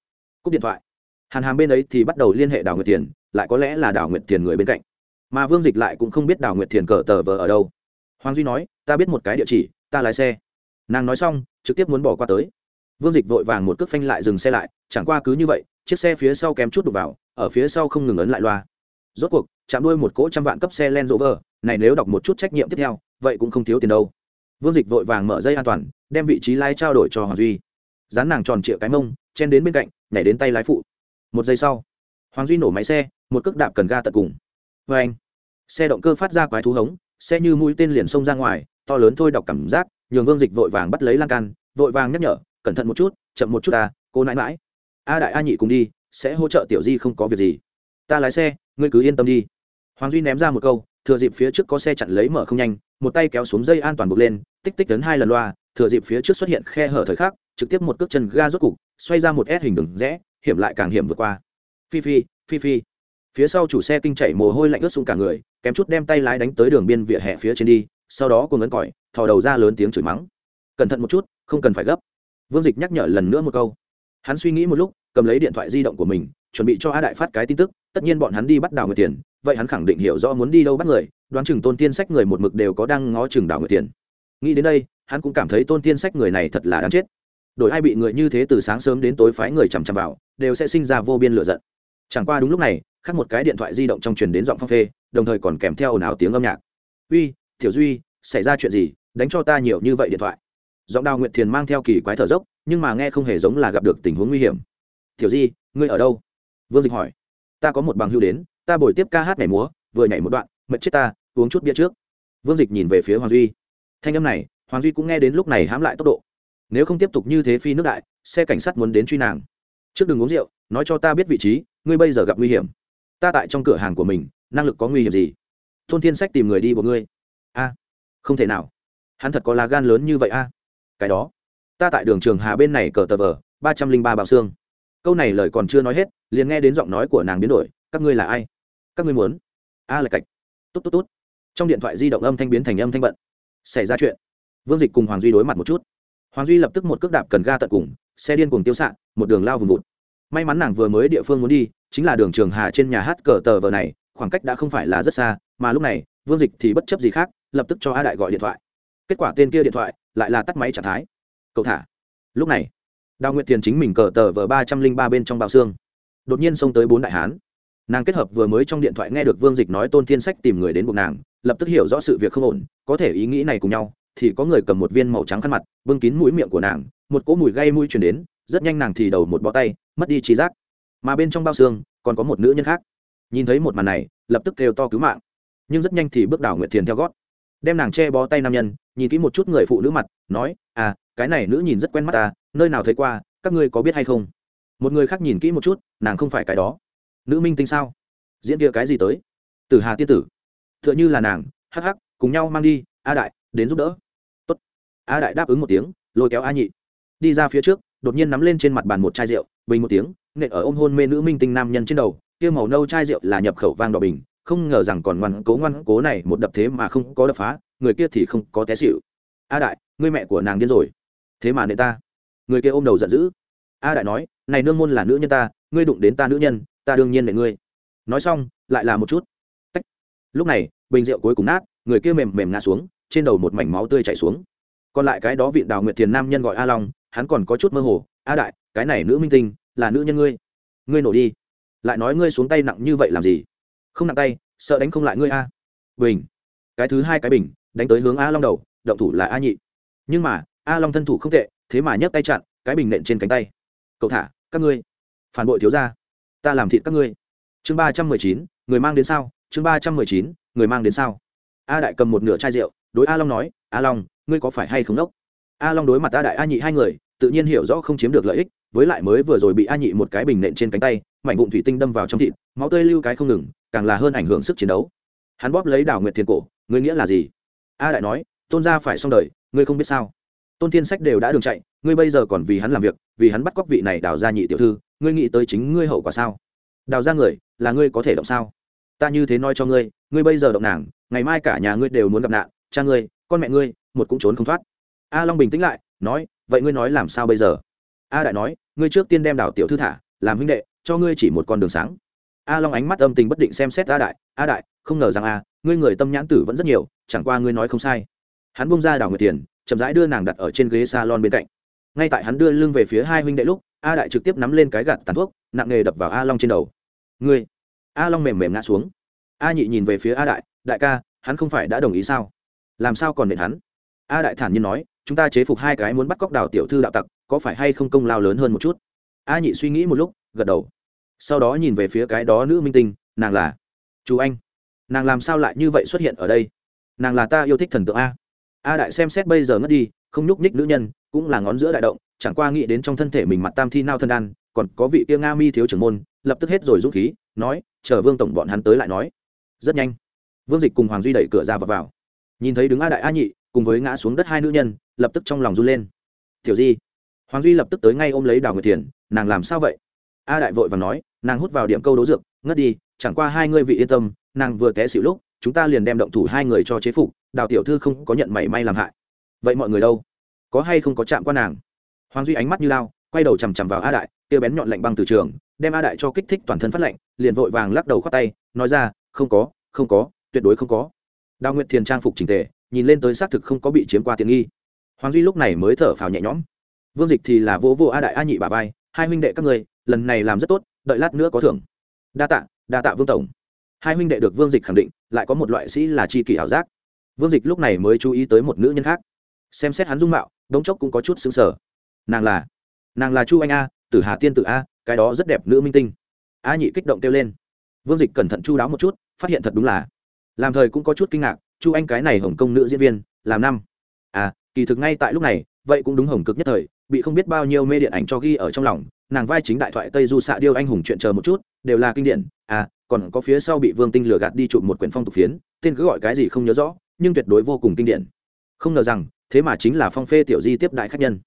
[SPEAKER 1] Cúp điện thoại. Hàn hàm bên ấy thì bắt đầu liên hệ đào nguyệt thiền, lại có lẽ là đào nguyệt thiền người bên cạnh. Mà vương dịch lại cũng không biết đào nguyệt thiền cờ tờ vờ ở đâu. Hoàng duy nói, ta biết một cái địa chỉ, ta lái xe. Nàng nói xong, trực tiếp muốn bỏ qua tới vương dịch vội vàng một cước phanh lại dừng xe lại chẳng qua cứ như vậy chiếc xe phía sau kém chút đục vào ở phía sau không ngừng ấn lại loa rốt cuộc chạm đuôi một cỗ trăm vạn cấp xe len rỗ vờ này nếu đọc một chút trách nhiệm tiếp theo, vậy cũng không thiếu tiền đâu. Vương Dịch vội vàng mở dây an toàn, đem vị trí lái trao đổi cho Hoàng Duy. Dán nàng tròn trịa cái mông, chen đến bên cạnh, nhảy đến tay lái phụ. Một giây sau, Hoàng Duy nổ máy xe, một cước đạp cần ga tận cùng. Oeng! Xe động cơ phát ra quái thú hống, xe như mũi tên liền xông ra ngoài, to lớn thôi đọc cảm giác, nhường Vương Dịch vội vàng bắt lấy lan can, vội vàng nhắc nhở, cẩn thận một chút, chậm một chút ta, cô nãi nãi. A đại A nhị cùng đi, sẽ hỗ trợ tiểu Di không có việc gì. Ta lái xe, ngươi cứ yên tâm đi. Hoàng duy ném ra một câu thừa dịp phía trước có xe chặn lấy mở không nhanh một tay kéo xuống dây an toàn buộc lên tích tích đến hai lần loa thừa dịp phía trước xuất hiện khe hở thời khắc trực tiếp một cước chân ga rốt cục xoay ra một ép hình đường rẽ hiểm lại càng hiểm vượt qua. Phi phi phi phi. Phía sau chủ xe kinh chảy mồ hôi lạnh ướt xuống cả người kém chút đem tay lái đánh tới đường biên vỉa hè phía trên đi sau đó cùng ấn còi thò đầu ra lớn tiếng chửi mắng. Cẩn thận một chút không cần phải gấp vương dịch nhắc nhở lần nữa một câu. Hắn suy nghĩ một lúc, cầm lấy điện thoại di động của mình, chuẩn bị cho a đại phát cái tin tức, tất nhiên bọn hắn đi bắt đào người tiền vậy hắn khẳng định hiểu rõ muốn đi đâu bắt người, đoán chừng tôn tiên sách người một mực đều có đang ngó chừng đào người tiền nghĩ đến đây, hắn cũng cảm thấy tôn tiên sách người này thật là đáng chết. Đổi ai bị người như thế từ sáng sớm đến tối phái người chằm chằm vào, đều sẽ sinh ra vô biên lửa giận. Chẳng qua đúng lúc này khác một cái điện thoại di động trong truyền đến giọng phong phê, đồng thời còn kèm theo ồn ào tiếng âm nhạc. Uy thiểu duy, xảy ra chuyện gì? Đánh cho ta nhiều như vậy điện thoại giọng đào nguyệt thiền mang theo kỳ quái thở dốc, nhưng mà nghe không hề giống là gặp được tình huống nguy hiểm. Thiểu di, ngươi ở đâu? Vương dịch hỏi. Ta có một bằng hưu đến, ta bồi tiếp ca hát nhảy múa, vừa nhảy một đoạn, mệt chết ta, uống chút bia trước. Vương dịch nhìn về phía hoàng duy. Thanh âm này, hoàng duy cũng nghe đến lúc này hãm lại tốc độ. Nếu không tiếp tục như thế phi nước đại, xe cảnh sát muốn đến truy nàng. Trước đừng uống rượu, nói cho ta biết vị trí, ngươi bây giờ gặp nguy hiểm. Ta tại trong cửa hàng của mình, năng lực có nguy hiểm gì? Thôn thiên sách tìm người đi của ngươi. A, không thể nào. Hắn thật có lá gan lớn như vậy a cái đó. Ta tại đường trường hà bên này cờ tờ vờ, ba trăm linh ba bạo xương. Câu này lời còn chưa nói hết, liền nghe đến giọng nói của nàng biến đổi, các ngươi là ai? Các ngươi muốn? A là cạch. Tốt tốt tốt trong điện thoại di động âm thanh biến thành âm thanh bận. Xảy ra chuyện. Vương dịch cùng hoàng duy đối mặt một chút. Hoàng duy lập tức một cước đạp cần ga tận cùng, xe điên cùng tiêu xạ, một đường lao vùng vụt. May mắn nàng vừa mới địa phương muốn đi, chính là đường trường hà trên nhà hát cờ tờ vờ này, khoảng cách đã không phải là rất xa, mà lúc này, vương dịch thì bất chấp gì khác, lập tức cho a đại gọi điện thoại. Kết quả tên kia điện thoại lại là tắt máy trạng thái. Cậu thả. Lúc này, đào nguyệt tiền chính mình cờ tờ vờ ba trăm linh ba bên trong bao xương. Đột nhiên xông tới bốn đại hán. Nàng kết hợp vừa mới trong điện thoại nghe được vương dịch nói tôn thiên sách tìm người đến buộc nàng, lập tức hiểu rõ sự việc không ổn, có thể ý nghĩ này cùng nhau, thì có người cầm một viên màu trắng khăn mặt, bưng kín mũi miệng của nàng, một cỗ mùi gây mũi chuyển đến, rất nhanh nàng thì đầu một bó tay, mất đi trí giác. Mà bên trong bao xương, còn có một nữ nhân khác. Nhìn thấy một màn này, lập tức kêu to cứu mạng. Nhưng rất nhanh thì bước đảo nguyệt thiền theo gót đem nàng che bó tay nam nhân, nhìn kỹ một chút người phụ nữ mặt, nói à cái này nữ nhìn rất quen mắt ta, nơi nào thấy qua, các ngươi có biết hay không? Một người khác nhìn kỹ một chút, nàng không phải cái đó. Nữ minh tinh sao? Diễn kia cái gì tới? Tử hà tiên tử. T h ư ợ n h ư là nàng, hắc hắc, cùng nhau mang đi, a đại, đến giúp đỡ. Tốt. a đại đáp ứng một tiếng, lôi kéo a nhị. Đi ra phía trước, đột nhiên nắm lên trên mặt bàn một chai rượu, bình một tiếng, nện ở ôm hôn mê nữ minh tinh nam nhân trên đầu, kia màu nâu chai rượu là nhập khẩu vang đỏ bình không ngờ rằng còn ngoan cố ngoan cố này một đập thế mà không có đập phá, người kia thì không có té xịu a đại người mẹ của nàng điên rồi. Thế mà nệ ta. Người kia ôm đầu giận dữ. A đại nói, này nương môn là nữ nhân ta, ngươi đụng đến ta nữ nhân, ta đương nhiên nệ ngươi. Nói xong, lại là một chút. Tách. lúc này, bình rượu cuối cùng nát, người kia mềm mềm ngã xuống, trên đầu một mảnh máu tươi chảy xuống. Còn lại cái đó viện đào nguyệt thiền nam nhân gọi a long, hắn còn có chút mơ hồ. A đại, cái này nữ minh tinh, là nữ nhân ngươi. Ngươi nổ đi. Lại nói ngươi xuống tay nặng như vậy làm gì? Không nặng tay, sợ đánh không lại ngươi a. Bình. Cái thứ hai cái bình, đánh tới hướng a long đầu, động thủ là a nhị. Nhưng mà, a long thân thủ không tệ, thế mà nhấc tay chặn, cái bình nện trên cánh tay. Cậu thả, các ngươi. Phản bội thiếu ra ta làm thịt các ngươi. Chương ba trăm mười chín, người mang đến sao? Chương ba trăm mười chín, người mang đến sao? A đại cầm một nửa chai rượu, đối a long nói, a long, ngươi có phải hay không đốc? A long đối mặt a đại, a nhị hai người tự nhiên hiểu rõ không chiếm được lợi ích, với lại mới vừa rồi bị a nhị một cái bình nện trên cánh tay, mảnh vụn thủy tinh đâm vào trong thịt, máu tươi lưu cái không ngừng, càng là hơn ảnh hưởng sức chiến đấu. Hắn bóp lấy đảo nguyệt thiên cổ, ngươi nghĩa là gì? A đại nói, tôn gia phải xong đời, ngươi không biết sao. Tôn thiên sách đều đã đường chạy, ngươi bây giờ còn vì hắn làm việc, vì hắn bắt cóc vị này đào ra nhị tiểu thư, ngươi nghĩ tới chính ngươi hậu quả sao? Đào ra người, là ngươi có thể động sao? Ta như thế nói cho ngươi ngươi bây giờ động nàng, ngày mai cả nhà ngươi đều muốn gặp nạn, cha ngươi, con mẹ ngươi, một cũng trốn không thoát. A long bình tĩnh lại, nói vậy ngươi nói làm sao bây giờ? A đại nói, ngươi trước tiên đem đào tiểu thư thả, làm huynh đệ, cho ngươi chỉ một con đường sáng. A long ánh mắt âm tình bất định xem xét a đại a đại, không ngờ rằng a ngươi người tâm nhãn tử vẫn rất nhiều, chẳng qua ngươi nói không sai. Hắn bông ra đào người tiền, chậm rãi đưa nàng đặt ở trên ghế salon bên cạnh. Ngay tại hắn đưa lưng về phía hai huynh đệ lúc, a đại trực tiếp nắm lên cái gạt tàn thuốc, nặng nghề đập vào a long trên đầu. Ngươi? A long mềm mềm ngã xuống. A nhị nhìn về phía a đại đại ca, hắn không phải đã đồng ý sao? Làm sao còn nện hắn? A đại thản nhiên nói chúng ta chế phục hai cái muốn bắt cóc đào tiểu thư đạo tặc, có phải hay không công lao lớn hơn một chút? A nhị suy nghĩ một lúc, gật đầu. Sau đó nhìn về phía cái đó nữ minh tinh, nàng là chú anh. Nàng làm sao lại như vậy xuất hiện ở đây? Nàng là ta yêu thích thần tượng a. A đại xem xét bây giờ ngất đi, không nhúc nhích nữ nhân, cũng là ngón giữa đại động, chẳng qua nghĩ đến trong thân thể mình mặt tam thi nao thân đan, còn có vị kia nga mi thiếu trưởng môn, lập tức hết rồi rút khí, nói, chờ vương tổng bọn hắn tới lại nói. Rất nhanh. Vương dịch cùng hoàng duy đẩy cửa ra và vào. Nhìn thấy đứng a đại a nhị cùng với ngã xuống đất hai nữ nhân, lập tức trong lòng run lên. Tiểu di, hoàng duy lập tức tới ngay ôm lấy đào nguyệt thiền, nàng làm sao vậy? A đại vội và nói, nàng hút vào điểm câu đố dược, ngất đi, chẳng qua hai ngươi vị yên tâm, nàng vừa té xịu lúc, chúng ta liền đem động thủ hai người cho chế phục, đào tiểu thư không có nhận mảy may làm hại. Vậy mọi người đâu? Có hay không có chạm qua nàng? Hoàng duy ánh mắt như lao, quay đầu chằm chằm vào a đại tiêu bén nhọn lạnh băng từ trường, đem a đại cho kích thích toàn thân phát lạnh, liền vội vàng lắc đầu khoác tay, nói ra, không có không có, tuyệt đối không có. Đào nguyệt thiền trang phục trình tề nhìn lên tới xác thực không có bị chiếm qua tiện nghi. Hoàng duy lúc này mới thở phào nhẹ nhõm. Vương dịch thì là vô vô a đại a nhị bà vai, hai huynh đệ các người lần này làm rất tốt, đợi lát nữa có thưởng. Đa tạ đa tạ vương tổng. Hai huynh đệ được vương dịch khẳng định, lại có một loại sĩ là chi kỷ ảo giác. Vương dịch lúc này mới chú ý tới một nữ nhân khác. Xem xét hắn dung mạo, đống chốc cũng có chút xứng sở nàng là nàng là chu anh a, tử hà tiên tử a, cái đó rất đẹp nữ minh tinh. A nhị kích động kêu lên. Vương dịch cẩn thận chu đáo một chút, phát hiện thật đúng là. Làm thời cũng có chút kinh ngạc chu anh cái này hồng kông nữ diễn viên, làm năm. À kỳ thực ngay tại lúc này, vậy cũng đúng hồng cực nhất thời, bị không biết bao nhiêu mê điện ảnh cho ghi ở trong lòng, nàng vai chính đại thoại tây du xạ điêu anh hùng chuyện chờ một chút, đều là kinh điển. À còn có phía sau bị vương tinh lừa gạt đi chụp một quyển phong tục phiến, tên cứ gọi cái gì không nhớ rõ, nhưng tuyệt đối vô cùng kinh điển. Không ngờ rằng, thế mà chính là phong phê tiểu di tiếp đại khách nhân.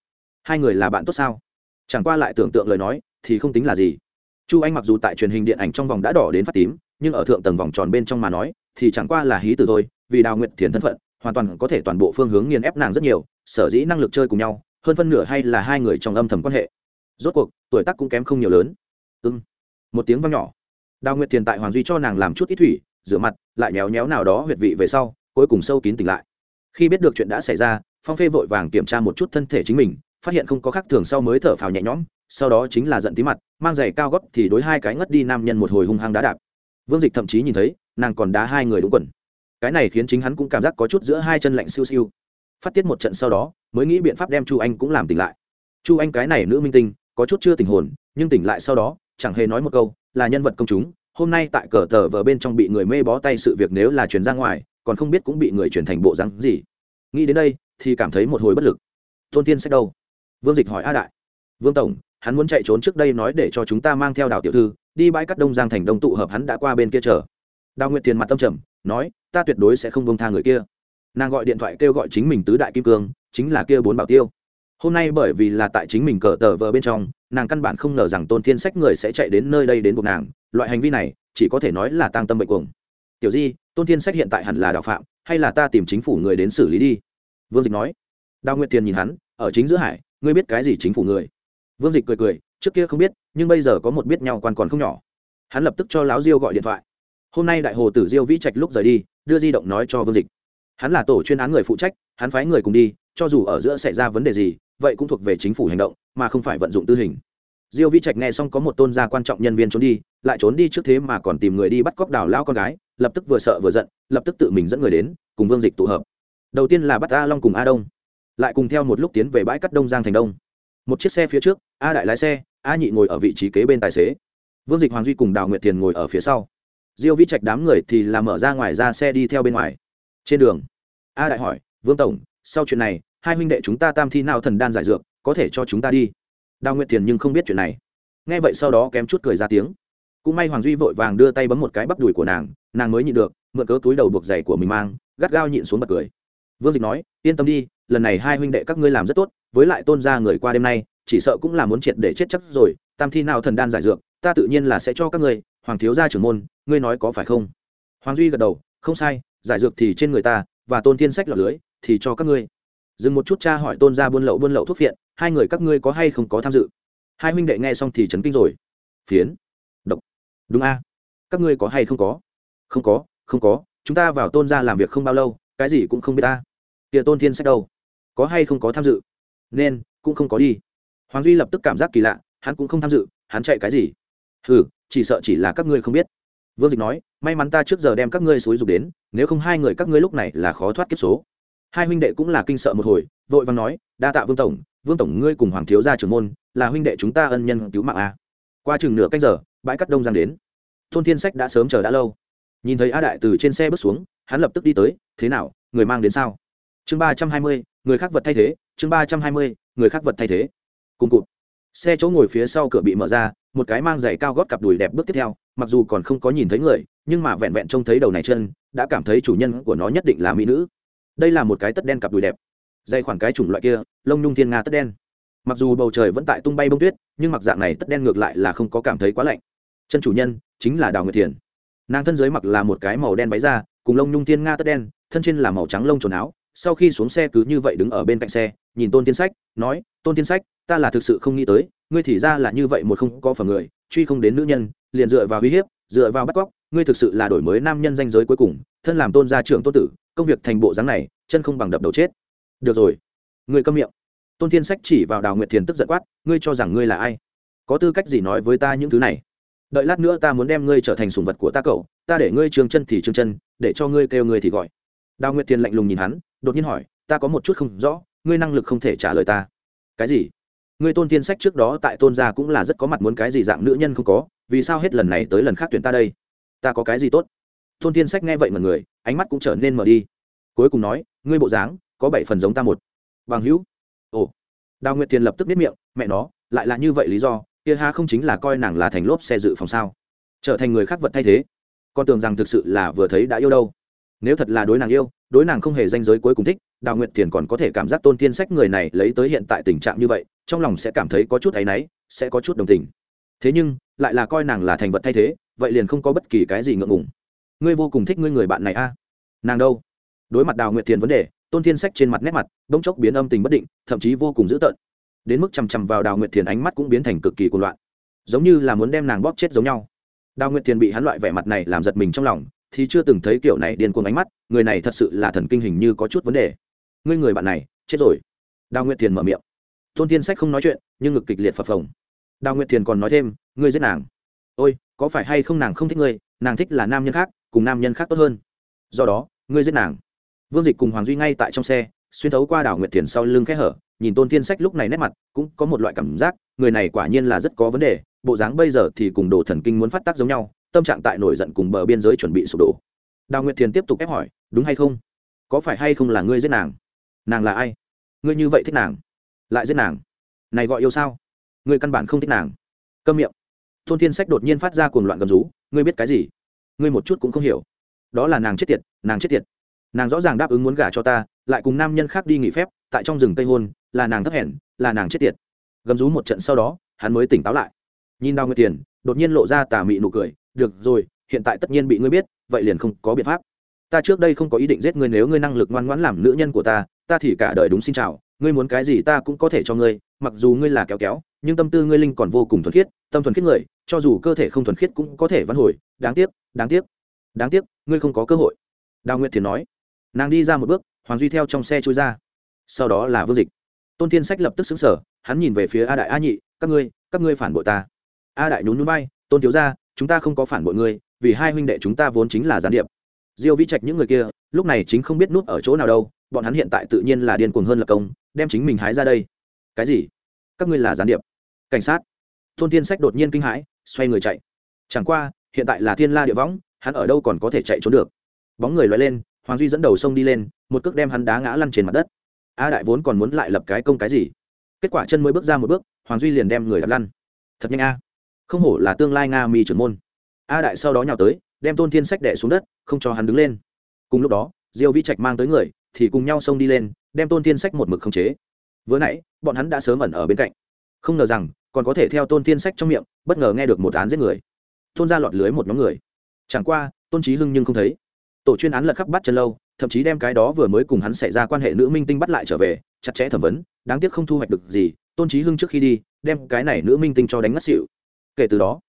[SPEAKER 1] Hai người là bạn tốt sao? Chẳng qua lại tưởng tượng lời nói, thì không tính là gì. Chu anh mặc dù tại truyền hình điện ảnh trong vòng đã đỏ đến phát tím, nhưng ở thượng tầng vòng tròn bên trong mà nói, thì chẳng qua là hí từ thôi vì đào nguyện thiền thân phận, hoàn toàn có thể toàn bộ phương hướng nghiền ép nàng rất nhiều, sở dĩ năng lực chơi cùng nhau, hơn phân nửa hay là hai người trong âm thầm quan hệ. Rốt cuộc, tuổi tác cũng kém không nhiều lớn. Ưng một tiếng vang nhỏ. Đào nguyệt thiền tại hoàng duy cho nàng làm chút ít thủy, rửa mặt, lại nhéo nhéo nào đó huyệt vị về sau, cuối cùng sâu kín tỉnh lại. Khi biết được chuyện đã xảy ra, phong phê vội vàng kiểm tra một chút thân thể chính mình, phát hiện không có khác thường sau mới thở phào nhẹ nhõm, sau đó chính là giận tí mặt, mang giày cao gót thì đối hai cái ngất đi nam nhân một hồi hung hăng đá đạp. Vương dịch thậm chí nhìn thấy, nàng còn đá hai người đúng quần cái này khiến chính hắn cũng cảm giác có chút giữa hai chân lạnh siêu siêu. Phát tiết một trận sau đó, mới nghĩ biện pháp đem chu anh cũng làm tỉnh lại. Chu anh cái này nữ minh tinh, có chút chưa tỉnh hồn, nhưng tỉnh lại sau đó, chẳng hề nói một câu, là nhân vật công chúng, hôm nay tại cờ tờ vờ bên trong bị người mê bó tay sự việc nếu là chuyển ra ngoài, còn không biết cũng bị người chuyển thành bộ rắn gì. Nghĩ đến đây, thì cảm thấy một hồi bất lực. Tôn tiên sách đâu? Vương dịch hỏi a đại. Vương tổng, hắn muốn chạy trốn trước đây nói để cho chúng ta mang theo đào tiểu thư, đi bãi cắt đông giang thành đông tụ hợp hắn đã qua bên kia chờ. Đào nguyệt tiền mặt tâm trầm nói, ta tuyệt đối sẽ không bông tha người kia. Nàng gọi điện thoại kêu gọi chính mình tứ đại kim cương, chính là kia bốn bảo tiêu. Hôm nay bởi vì là tại chính mình cờ tờ vờ bên trong, nàng căn bản không ngờ rằng tôn thiên sách người sẽ chạy đến nơi đây đến buộc nàng, loại hành vi này, chỉ có thể nói là tăng tâm bệnh cuồng. Tiểu di, tôn thiên sách hiện tại hẳn là đạo phạm, hay là ta tìm chính phủ người đến xử lý đi? Vương dịch nói. Đào nguyệt tiền nhìn hắn, ở chính giữa hải, ngươi biết cái gì chính phủ người? Vương dịch cười cười, trước kia không biết, nhưng bây giờ có một biết nhau quan còn không nhỏ. Hắn lập tức cho láo diêu gọi điện thoại hôm nay đại hồ tử diêu vĩ trạch lúc rời đi, đưa di động nói cho vương dịch. Hắn là tổ chuyên án người phụ trách, hắn phái người cùng đi, cho dù ở giữa xảy ra vấn đề gì, vậy cũng thuộc về chính phủ hành động, mà không phải vận dụng tư hình. Diêu vĩ trạch nghe xong có một tôn gia quan trọng nhân viên trốn đi, lại trốn đi trước thế mà còn tìm người đi bắt cóc đào lao con gái, lập tức vừa sợ vừa giận, lập tức tự mình dẫn người đến, cùng vương dịch tụ hợp. Đầu tiên là bắt a long cùng a đông, lại cùng theo một lúc tiến về bãi cắt đông giang thành đông. Một chiếc xe phía trước, a đại lái xe, a nhị ngồi ở vị trí kế bên tài xế. Vương dịch hoàng duy cùng đào nguyệt thiền ngồi ở phía sau diêu vĩ trạch đám người thì làm mở ra ngoài ra xe đi theo bên ngoài. Trên đường, a đại hỏi, vương tổng, sau chuyện này, hai huynh đệ chúng ta tam thi nào thần đan giải dược, có thể cho chúng ta đi? Đào nguyệt thiền nhưng không biết chuyện này. Nghe vậy sau đó kém chút cười ra tiếng. Cũng may hoàng duy vội vàng đưa tay bấm một cái bắp đùi của nàng nàng mới nhịn được, mượn cớ túi đầu buộc giày của mình mang, gắt gao nhịn xuống bật cười. Vương dịch nói, yên tâm đi, lần này hai huynh đệ các ngươi làm rất tốt, với lại tôn ra người qua đêm nay, chỉ sợ cũng là muốn triệt để chết chắc rồi, tam thi nào thần đan giải dược, ta tự nhiên là sẽ cho các ngươi hoàng thiếu gia trưởng môn, ngươi nói có phải không? Hoàng duy gật đầu, không sai, giải dược thì trên người ta, và tôn thiên sách lọt lưới, thì cho các ngươi. Dừng một chút cha hỏi tôn ra buôn lậu buôn lậu thuốc phiện, hai người các ngươi có hay không có tham dự? Hai huynh đệ nghe xong thì chấn kinh rồi. Phiến. Độc. Đúng a. Các ngươi có hay không có? Không có không có. Chúng ta vào tôn ra làm việc không bao lâu, cái gì cũng không biết ta. Tiệ tôn thiên sách đâu? Có hay không có tham dự? Nên, cũng không có đi. Hoàng duy lập tức cảm giác kỳ lạ, hắn cũng không tham dự, hắn chạy cái gì? Hừ chỉ sợ chỉ là các ngươi không biết. Vương dịch nói, may mắn ta trước giờ đem các ngươi xúi dục đến, nếu không hai người các ngươi lúc này là khó thoát kiếp số. Hai huynh đệ cũng là kinh sợ một hồi, vội vàng nói, đa tạ vương tổng vương tổng ngươi cùng hoàng thiếu gia trưởng môn, là huynh đệ chúng ta ân nhân cứu mạng a. Qua chừng nửa canh giờ, bãi cắt đông giang đến. Thôn thiên sách đã sớm chờ đã lâu. Nhìn thấy a đại từ trên xe bước xuống, hắn lập tức đi tới, thế nào, người mang đến sao? Chương ba trăm hai mươi, người khác vật thay thế, chương ba trăm hai mươi, người khác vật thay thế. Cùng cụt. Xe chỗ ngồi phía sau cửa bị mở ra một cái mang giày cao gót cặp đùi đẹp bước tiếp theo, mặc dù còn không có nhìn thấy người, nhưng mà vẹn vẹn trông thấy đầu này chân, đã cảm thấy chủ nhân của nó nhất định là mỹ nữ. Đây là một cái tất đen cặp đùi đẹp. Dây khoảng cái chủng loại kia, lông nhung thiên nga tất đen. Mặc dù bầu trời vẫn tại tung bay bông tuyết, nhưng mặc dạng này tất đen ngược lại là không có cảm thấy quá lạnh. Chân chủ nhân, chính là đào nguyệt thiền. Nàng thân dưới mặc là một cái màu đen váy da, cùng lông nhung thiên nga tất đen, thân trên là màu trắng lông trồn áo. Sau khi xuống xe cứ như vậy đứng ở bên cạnh xe, nhìn tôn tiên sách, nói, tôn tiên sách, ta là thực sự không nghĩ tới ngươi thì ra là như vậy một không có phần người, truy không đến nữ nhân, liền dựa vào uy hiếp, dựa vào bắt cóc, ngươi thực sự là đổi mới nam nhân danh giới cuối cùng, thân làm tôn gia trưởng tôn tử, công việc thành bộ dáng này, chân không bằng đập đầu chết. Được rồi. Ngươi câm miệng. Tôn thiên sách chỉ vào đào nguyệt thiền tức giận quát, ngươi cho rằng ngươi là ai? Có tư cách gì nói với ta những thứ này? Đợi lát nữa ta muốn đem ngươi trở thành sùng vật của ta cậu, ta để ngươi trường chân thì trường chân, để cho ngươi kêu ngươi thì gọi. Đào nguyệt thiền lạnh lùng nhìn hắn, đột nhiên hỏi, ta có một chút không rõ, ngươi năng lực không thể trả lời ta. Cái gì? Ngươi tôn thiên sách trước đó tại tôn gia cũng là rất có mặt muốn cái gì dạng nữ nhân không có, vì sao hết lần này tới lần khác tuyển ta đây? Ta có cái gì tốt? Tôn thiên sách nghe vậy mọi người, ánh mắt cũng trở nên mở đi. Cuối cùng nói, ngươi bộ dáng, có bảy phần giống ta một. Bằng hữu. Ồ. Đào nguyệt thiền lập tức biết miệng, mẹ nó, lại là như vậy lý do, kia ha không chính là coi nàng là thành lốp xe dự phòng sao? Trở thành người khác vật thay thế. Con tưởng rằng thực sự là vừa thấy đã yêu đâu. Nếu thật là đối nàng yêu đối nàng không hề danh giới cuối cùng thích, đào nguyệt thiền còn có thể cảm giác tôn thiên sách người này lấy tới hiện tại tình trạng như vậy, trong lòng sẽ cảm thấy có chút áy náy, sẽ có chút đồng tình. Thế nhưng, lại là coi nàng là thành vật thay thế, vậy liền không có bất kỳ cái gì ngượng ngùng. Ngươi vô cùng thích ngươi người bạn này a. Nàng đâu? Đối mặt đào nguyệt thiền vấn đề, tôn thiên sách trên mặt nét mặt, bỗng chốc biến âm tình bất định, thậm chí vô cùng dữ tợn. Đến mức chằm chằm vào đào nguyệt thiền ánh mắt cũng biến thành cực kỳ cuồng loạn. Giống như là muốn đem nàng bóp chết giống nhau. Đào nguyệt thiền bị hắn loại vẻ mặt này làm giật mình trong lòng thì chưa từng thấy kiểu này điên cuồng ánh mắt, người này thật sự là thần kinh hình như có chút vấn đề. Ngươi người bạn này, chết rồi. Đào nguyệt thiền mở miệng. Tôn thiên sách không nói chuyện, nhưng ngực kịch liệt phập phồng. Đào nguyệt thiền còn nói thêm, ngươi giết nàng. Ôi, có phải hay không nàng không thích ngươi, nàng thích là nam nhân khác, cùng nam nhân khác tốt hơn. Do đó, ngươi giết nàng. Vương dịch cùng hoàng duy ngay tại trong xe, xuyên thấu qua đảo nguyệt thiền sau lưng khẽ hở, nhìn tôn thiên sách lúc này nét mặt, cũng có một loại cảm giác, người này quả nhiên là rất có vấn đề, bộ dáng bây giờ thì cùng đồ thần kinh muốn phát tác giống nhau tâm trạng tại nổi giận cùng bờ biên giới chuẩn bị sụp đổ. Đào nguyệt thiền tiếp tục ép hỏi, đúng hay không? Có phải hay không là ngươi giết nàng? Nàng là ai? Ngươi như vậy thích nàng, lại giết nàng? Này gọi yêu sao? Ngươi căn bản không thích nàng. Câm miệng. Thôn thiên sách đột nhiên phát ra cuồng loạn gầm rú, ngươi biết cái gì? Ngươi một chút cũng không hiểu. Đó là nàng chết tiệt, nàng chết tiệt. Nàng rõ ràng đáp ứng muốn gả cho ta, lại cùng nam nhân khác đi nghỉ phép, tại trong rừng tây hôn, là nàng thấp hèn, là nàng chết tiệt. Gầm rú một trận sau đó, hắn mới tỉnh táo lại. Nhìn đào nguyệt tiền đột nhiên lộ ra tà mị nụ cười được rồi, hiện tại tất nhiên bị ngươi biết, vậy liền không có biện pháp. Ta trước đây không có ý định giết ngươi nếu ngươi năng lực ngoan ngoãn làm nữ nhân của ta ta thì cả đời đúng xin chào, ngươi muốn cái gì ta cũng có thể cho ngươi, mặc dù ngươi là kéo kéo, nhưng tâm tư ngươi linh còn vô cùng thuần khiết, tâm thuần khiết người, cho dù cơ thể không thuần khiết cũng có thể vãn hồi, đáng tiếc đáng tiếc đáng tiếc, ngươi không có cơ hội. Đào nguyệt thiền nói. Nàng đi ra một bước, hoàng duy theo trong xe trôi ra. Sau đó là vương dịch. Tôn thiên sách lập tức xứng sở hắn nhìn về phía a đại a nhị, các ngươi các ngươi phản bội ta. A đại nhún núi bay tôn thiếu ra chúng ta không có phản bội ngươi, vì hai huynh đệ chúng ta vốn chính là gián điệp. Diêu vĩ trạch những người kia, lúc này chính không biết nút ở chỗ nào đâu, bọn hắn hiện tại tự nhiên là điên cuồng hơn là công, đem chính mình hái ra đây. Cái gì? Các ngươi là gián điệp? Cảnh sát. Tôn thiên sách đột nhiên kinh hãi, xoay người chạy. Chẳng qua, hiện tại là thiên la địa võng, hắn ở đâu còn có thể chạy trốn được? Bóng người loay lên, hoàng duy dẫn đầu sông đi lên, một cước đem hắn đá ngã lăn trên mặt đất. A đại vốn còn muốn lại lập cái công cái gì? Kết quả chân mới bước ra một bước, hoàng duy liền đem người đập lăn. Thật nhanh a không hổ là tương lai nga mi trưởng môn. A đại sau đó nhào tới, đem tôn thiên sách đẻ xuống đất, không cho hắn đứng lên. Cùng lúc đó, diêu vi trạch mang tới người, thì cùng nhau xông đi lên, đem tôn thiên sách một mực khống chế. Vừa nãy, bọn hắn đã sớm ẩn ở bên cạnh. Không ngờ rằng, còn có thể theo tôn thiên sách trong miệng, bất ngờ nghe được một án giết người. Tôn ra lọt lưới một nhóm người. Chẳng qua, tôn trí hưng nhưng không thấy. Tổ chuyên án lật khắp bắt chân lâu, thậm chí đem cái đó vừa mới cùng hắn xảy ra quan hệ nữ minh tinh bắt lại trở về, chặt chẽ thẩm vấn, đáng tiếc không thu hoạch được gì, tôn trí hưng trước khi đi, đem cái này nữ minh tinh cho đánh ngất xịu kể từ đó,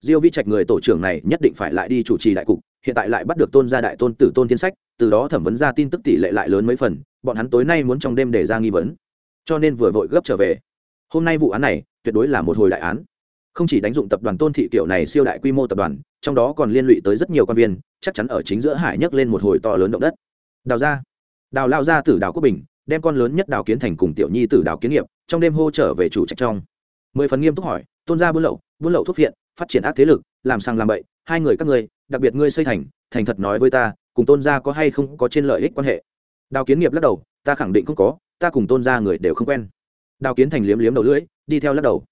[SPEAKER 1] diêu vi trạch người tổ trưởng này nhất định phải lại đi chủ trì đại cục, hiện tại lại bắt được tôn gia đại tôn tử tôn thiên sách, từ đó thẩm vấn ra tin tức tỷ lệ lại lớn mấy phần, bọn hắn tối nay muốn trong đêm để ra nghi vấn. Cho nên vừa vội gấp trở về. Hôm nay vụ án này tuyệt đối là một hồi đại án. Không chỉ đánh dụng tập đoàn tôn thị kiểu này siêu đại quy mô tập đoàn, trong đó còn liên lụy tới rất nhiều quan viên, chắc chắn ở chính giữa hải nhấc lên một hồi to lớn động đất. Đào ra đào lao ra từ đào quốc bình, đem con lớn nhất đào kiến thành cùng tiểu nhi từ đào kiến nghiệp, trong đêm hô trở về chủ trạch trong. Mười phần nghiêm túc hỏi, tôn gia buôn lậu buôn lậu thuốc viện phát triển ác thế lực, làm sang làm bậy, hai người các ngươi, đặc biệt ngươi xây thành thành thật nói với ta, cùng tôn gia có hay không có trên lợi ích quan hệ. Đào kiến nghiệp lắc đầu, ta khẳng định không có, ta cùng tôn gia người đều không quen. Đào kiến thành liếm liếm đầu lưỡi, đi theo lắc đầu.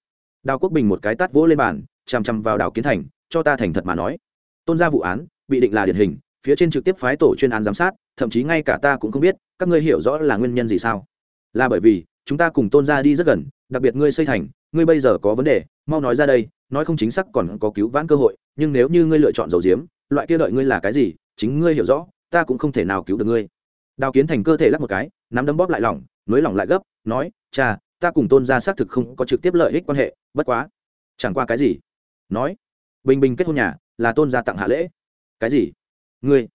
[SPEAKER 1] Đào quốc bình một cái tát vỗ lên bàn, chằm chằm vào đào kiến thành, cho ta thành thật mà nói. Tôn gia vụ án, bị định là điển hình, phía trên trực tiếp phái tổ chuyên án giám sát, thậm chí ngay cả ta cũng không biết, các ngươi hiểu rõ là nguyên nhân gì sao? Là bởi vì, chúng ta cùng tôn gia đi rất gần, đặc biệt ngươi xây thành, ngươi bây giờ có vấn đề, mau nói ra đây nói không chính xác còn có cứu vãn cơ hội, nhưng nếu như ngươi lựa chọn dầu diếm, loại kia đợi ngươi là cái gì, chính ngươi hiểu rõ, ta cũng không thể nào cứu được ngươi. Đào kiến thành cơ thể lắc một cái, nắm đấm bóp lại lỏng nới lỏng lại gấp, nói, cha, ta cùng tôn gia xác thực không có trực tiếp lợi ích quan hệ, bất quá, chẳng qua cái gì? Nói, bình bình kết hôn nhà, là tôn gia tặng hạ lễ. Cái gì? Ngươi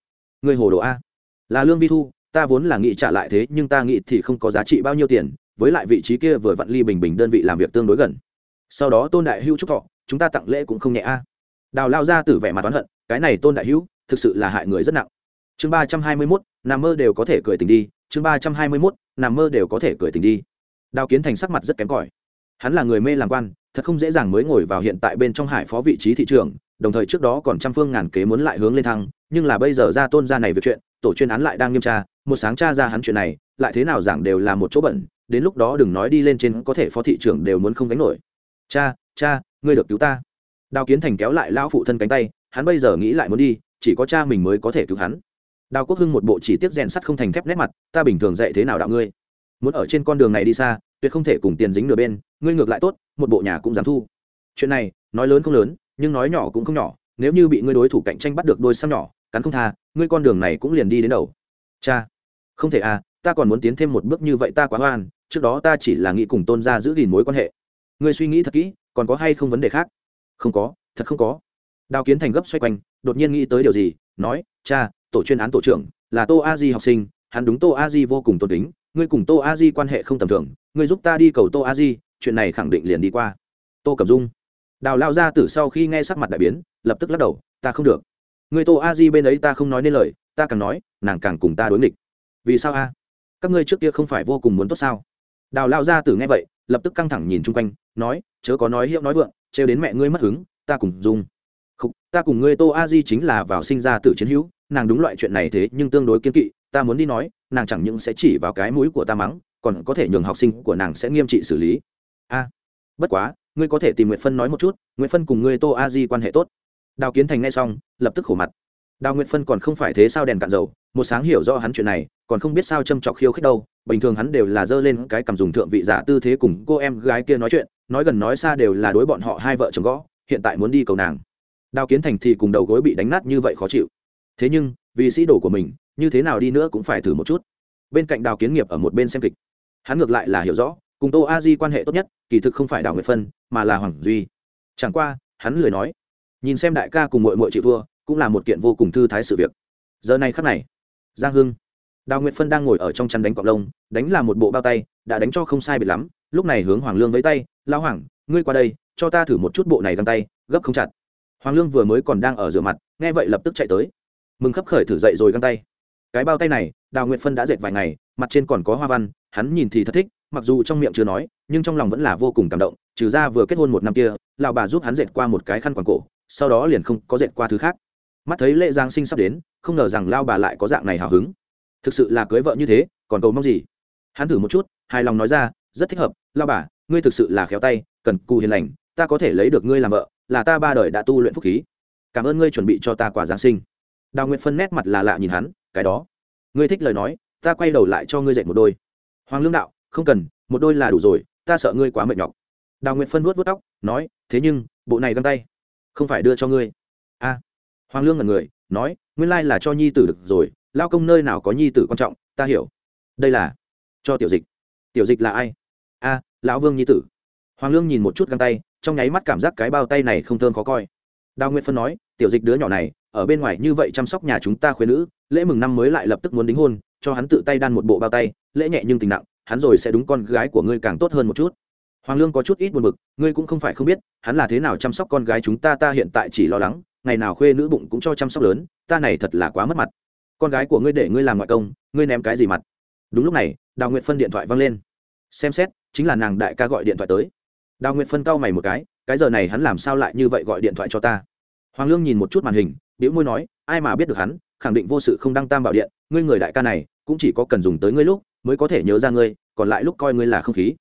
[SPEAKER 1] ngươi hồ đồ a. Là lương vi thu, ta vốn là nghĩ trả lại thế, nhưng ta nghĩ thì không có giá trị bao nhiêu tiền, với lại vị trí kia vừa vặn ly bình bình đơn vị làm việc tương đối gần. Sau đó tôn đại hưu trúc thọ chúng ta tặng lễ cũng không nhẹ a. Đào lao ra từ vẻ mặt toán hận, cái này tôn đại hữu, thực sự là hại người rất nặng. Chương ba trăm hai mươi mốt, nằm mơ đều có thể cười tình đi, chương ba trăm hai mươi mốt, nằm mơ đều có thể cười tình đi. Đào kiến thành sắc mặt rất kém cỏi. Hắn là người mê làm quan, thật không dễ dàng mới ngồi vào hiện tại bên trong hải phó vị trí thị trường đồng thời trước đó còn trăm phương ngàn kế muốn lại hướng lên thăng, nhưng là bây giờ ra tôn ra này việc chuyện, tổ chuyên án lại đang nghiêm tra, một sáng tra ra hắn chuyện này, lại thế nào giảng đều là một chỗ bẩn, đến lúc đó đừng nói đi lên trên có thể phó thị trưởng đều muốn không gánh nổi. Cha cha, ngươi được cứu ta. Đào kiến thành kéo lại lão phụ thân cánh tay, hắn bây giờ nghĩ lại muốn đi, chỉ có cha mình mới có thể cứu hắn. Đào quốc hưng một bộ chỉ tiếp rèn sắt không thành thép nét mặt, ta bình thường dạy thế nào đạo ngươi? Muốn ở trên con đường này đi xa, tuyệt không thể cùng tiền dính nửa bên, ngươi ngược lại tốt, một bộ nhà cũng dám thu. Chuyện này, nói lớn không lớn, nhưng nói nhỏ cũng không nhỏ, nếu như bị ngươi đối thủ cạnh tranh bắt được đôi xăm nhỏ, cắn không tha, ngươi con đường này cũng liền đi đến đầu. Cha, không thể à ta còn muốn tiến thêm một bước như vậy ta quá hoan, trước đó ta chỉ là nghĩ cùng tôn gia giữ gìn mối quan hệ. Ngươi suy nghĩ thật kỹ còn có hay không vấn đề khác? Không có, thật không có. Đào kiến thành gấp xoay quanh, đột nhiên nghĩ tới điều gì, nói, cha, tổ chuyên án tổ trưởng, là tô a di học sinh, hắn đúng tô a di vô cùng tôn kính, ngươi cùng tô a di quan hệ không tầm thường, ngươi giúp ta đi cầu tô a di, chuyện này khẳng định liền đi qua. Tô cẩm dung. Đào lao ra từ sau khi nghe sắc mặt đại biến, lập tức lắc đầu, ta không được. Người tô a di bên ấy ta không nói nên lời, ta càng nói, nàng càng cùng ta đối nghịch. Vì sao a? Các ngươi trước kia không phải vô cùng muốn tốt sao? Đào lao ra từ nghe vậy lập tức căng thẳng nhìn chung quanh nói chớ có nói hiệu nói vượng trêu đến mẹ ngươi mất hứng ta cùng dung không, ta cùng ngươi tô a di chính là vào sinh ra từ chiến hữu nàng đúng loại chuyện này thế nhưng tương đối kiên kỵ ta muốn đi nói nàng chẳng những sẽ chỉ vào cái mũi của ta mắng còn có thể nhường học sinh của nàng sẽ nghiêm trị xử lý. A bất quá ngươi có thể tìm nguyệt phân nói một chút nguyệt phân cùng ngươi tô a di quan hệ tốt. Đào kiến thành nghe xong lập tức khổ mặt đào nguyệt phân còn không phải thế sao đèn cạn dầu, một sáng hiểu rõ hắn chuyện này, còn không biết sao châm trọc khiêu khích đâu, bình thường hắn đều là dơ lên cái cầm dùng thượng vị giả tư thế cùng cô em gái kia nói chuyện, nói gần nói xa đều là đối bọn họ hai vợ chồng gõ, hiện tại muốn đi cầu nàng. Đào kiến thành thì cùng đầu gối bị đánh nát như vậy khó chịu. Thế nhưng, vì sĩ đồ của mình, như thế nào đi nữa cũng phải thử một chút. Bên cạnh đào kiến nghiệp ở một bên xem kịch. Hắn ngược lại là hiểu rõ, cùng tô a di quan hệ tốt nhất, kỳ thực không phải đào nguyệt phân, mà là hoàng duy. Chẳng qua, hắn lười nói. Nhìn xem đại ca cùng mội mội chịu thua cũng là một kiện vô cùng thư thái sự việc. Giờ này khắc này, giang hưng, đào nguyệt phân đang ngồi ở trong chăn đánh cọc lông, đánh là một bộ bao tay, đã đánh cho không sai biệt lắm, lúc này hướng hoàng lương với tay lao hoàng, ngươi qua đây, cho ta thử một chút bộ này găng tay, gấp không chặt. Hoàng lương vừa mới còn đang ở rửa mặt, nghe vậy lập tức chạy tới, mừng khấp khởi thử dậy rồi găng tay. Cái bao tay này, đào nguyệt phân đã dệt vài ngày, mặt trên còn có hoa văn, hắn nhìn thì thật thích, mặc dù trong miệng chưa nói, nhưng trong lòng vẫn là vô cùng cảm động, trừ ra vừa kết hôn một năm kia lào bà giúp hắn dệt qua một cái khăn quàng cổ, sau đó liền không có dệt qua thứ khác mắt thấy lễ giáng sinh sắp đến, không ngờ rằng lao bà lại có dạng này hào hứng. Thực sự là cưới vợ như thế, còn cầu mong gì? Hắn thử một chút, hài lòng nói ra, rất thích hợp, lao bà, ngươi thực sự là khéo tay, cần cù hiền lành, ta có thể lấy được ngươi làm vợ, là ta ba đời đã tu luyện phúc khí. Cảm ơn ngươi chuẩn bị cho ta quả giáng sinh. Đào nguyện phân nét mặt là lạ nhìn hắn, cái đó, ngươi thích lời nói, ta quay đầu lại cho ngươi dạy một đôi. Hoàng lương đạo, không cần, một đôi là đủ rồi, ta sợ ngươi quá mệt nhọc. Đào nguyện phân vuốt vuốt tóc, nói, thế nhưng, bộ này găng tay, không phải đưa cho ngươi. A hoàng lương là người, nói, nguyên lai là cho nhi tử được rồi, lao công nơi nào có nhi tử quan trọng, ta hiểu. Đây là cho tiểu dịch. Tiểu dịch là ai? A, lão vương nhi tử. Hoàng lương nhìn một chút găng tay, trong nháy mắt cảm giác cái bao tay này không thơm khó coi. Đào nguyệt phân nói, tiểu dịch đứa nhỏ này, ở bên ngoài như vậy chăm sóc nhà chúng ta khuyên nữ, lễ mừng năm mới lại lập tức muốn đính hôn, cho hắn tự tay đan một bộ bao tay, lễ nhẹ nhưng tình nặng, hắn rồi sẽ đúng con gái của ngươi càng tốt hơn một chút. Hoàng lương có chút ít buồn bực, ngươi cũng không phải không biết, hắn là thế nào chăm sóc con gái chúng ta ta hiện tại chỉ lo lắng ngày nào khuê nữ bụng cũng cho chăm sóc lớn, ta này thật là quá mất mặt. Con gái của ngươi để ngươi làm ngoại công, ngươi ném cái gì mặt? Đúng lúc này, đào nguyệt phân điện thoại văng lên. Xem xét, chính là nàng đại ca gọi điện thoại tới. Đào nguyệt phân cau mày một cái cái giờ này hắn làm sao lại như vậy gọi điện thoại cho ta? Hoàng lương nhìn một chút màn hình biểu môi nói, ai mà biết được hắn, khẳng định vô sự không đăng tam bảo điện, ngươi người đại ca này, cũng chỉ có cần dùng tới ngươi lúc, mới có thể nhớ ra ngươi, còn lại lúc coi ngươi là không khí.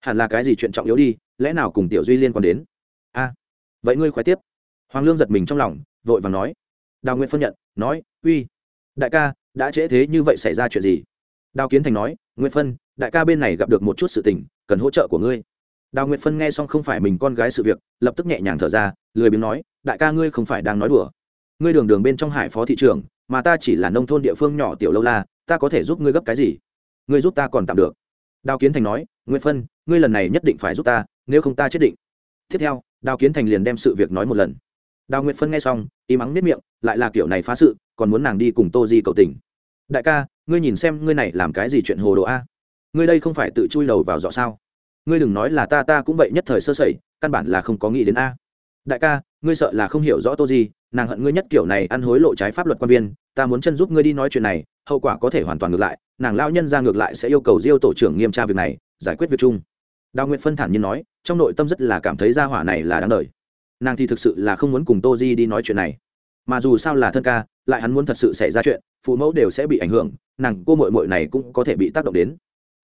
[SPEAKER 1] Hẳn là cái gì chuyện trọng yếu đi, lẽ nào cùng tiểu duy liên quan đến? A, vậy ngươi khoái tiếp hoàng lương giật mình trong lòng, vội vàng nói. Đào nguyện phân nhận, nói, uy, đại ca, đã trễ thế như vậy xảy ra chuyện gì? Đào kiến thành nói nguyễn phân, đại ca bên này gặp được một chút sự tình, cần hỗ trợ của ngươi. Đào nguyệt phân nghe xong không phải mình con gái sự việc, lập tức nhẹ nhàng thở ra, lười biếng nói, đại ca ngươi không phải đang nói đùa. Ngươi đường đường bên trong hải phó thị trường mà ta chỉ là nông thôn địa phương nhỏ tiểu lâu la, ta có thể giúp ngươi gấp cái gì? Ngươi giúp ta còn tạm được. Đào kiến thành nói nguyễn phân, ngươi lần này nhất định phải giúp ta, nếu không ta chết định. Tiếp theo, đào kiến thành liền đem sự việc nói một lần đào nguyệt phân nghe xong im mắng nếp miệng, lại là kiểu này phá sự, còn muốn nàng đi cùng tô di cầu tình. Đại ca, ngươi nhìn xem ngươi này làm cái gì chuyện hồ đồ a? Ngươi đây không phải tự chui đầu vào dọ sao? Ngươi đừng nói là ta ta cũng vậy nhất thời sơ sẩy, căn bản là không có nghĩ đến a. Đại ca, ngươi sợ là không hiểu rõ tô di, nàng hận ngươi nhất kiểu này ăn hối lộ trái pháp luật quan viên, ta muốn chân giúp ngươi đi nói chuyện này, hậu quả có thể hoàn toàn ngược lại, nàng lao nhân ra ngược lại sẽ yêu cầu diêu tổ trưởng nghiêm tra việc này, giải quyết việc chung. Đào nguyện phân thản nhiên nói, trong nội tâm rất là cảm thấy gia hỏa này là đáng đời nàng thì thực sự là không muốn cùng tô di đi nói chuyện này. Mà dù sao là thân ca, lại hắn muốn thật sự xảy ra chuyện, phụ mẫu đều sẽ bị ảnh hưởng, nàng, cô mội mội này cũng có thể bị tác động đến.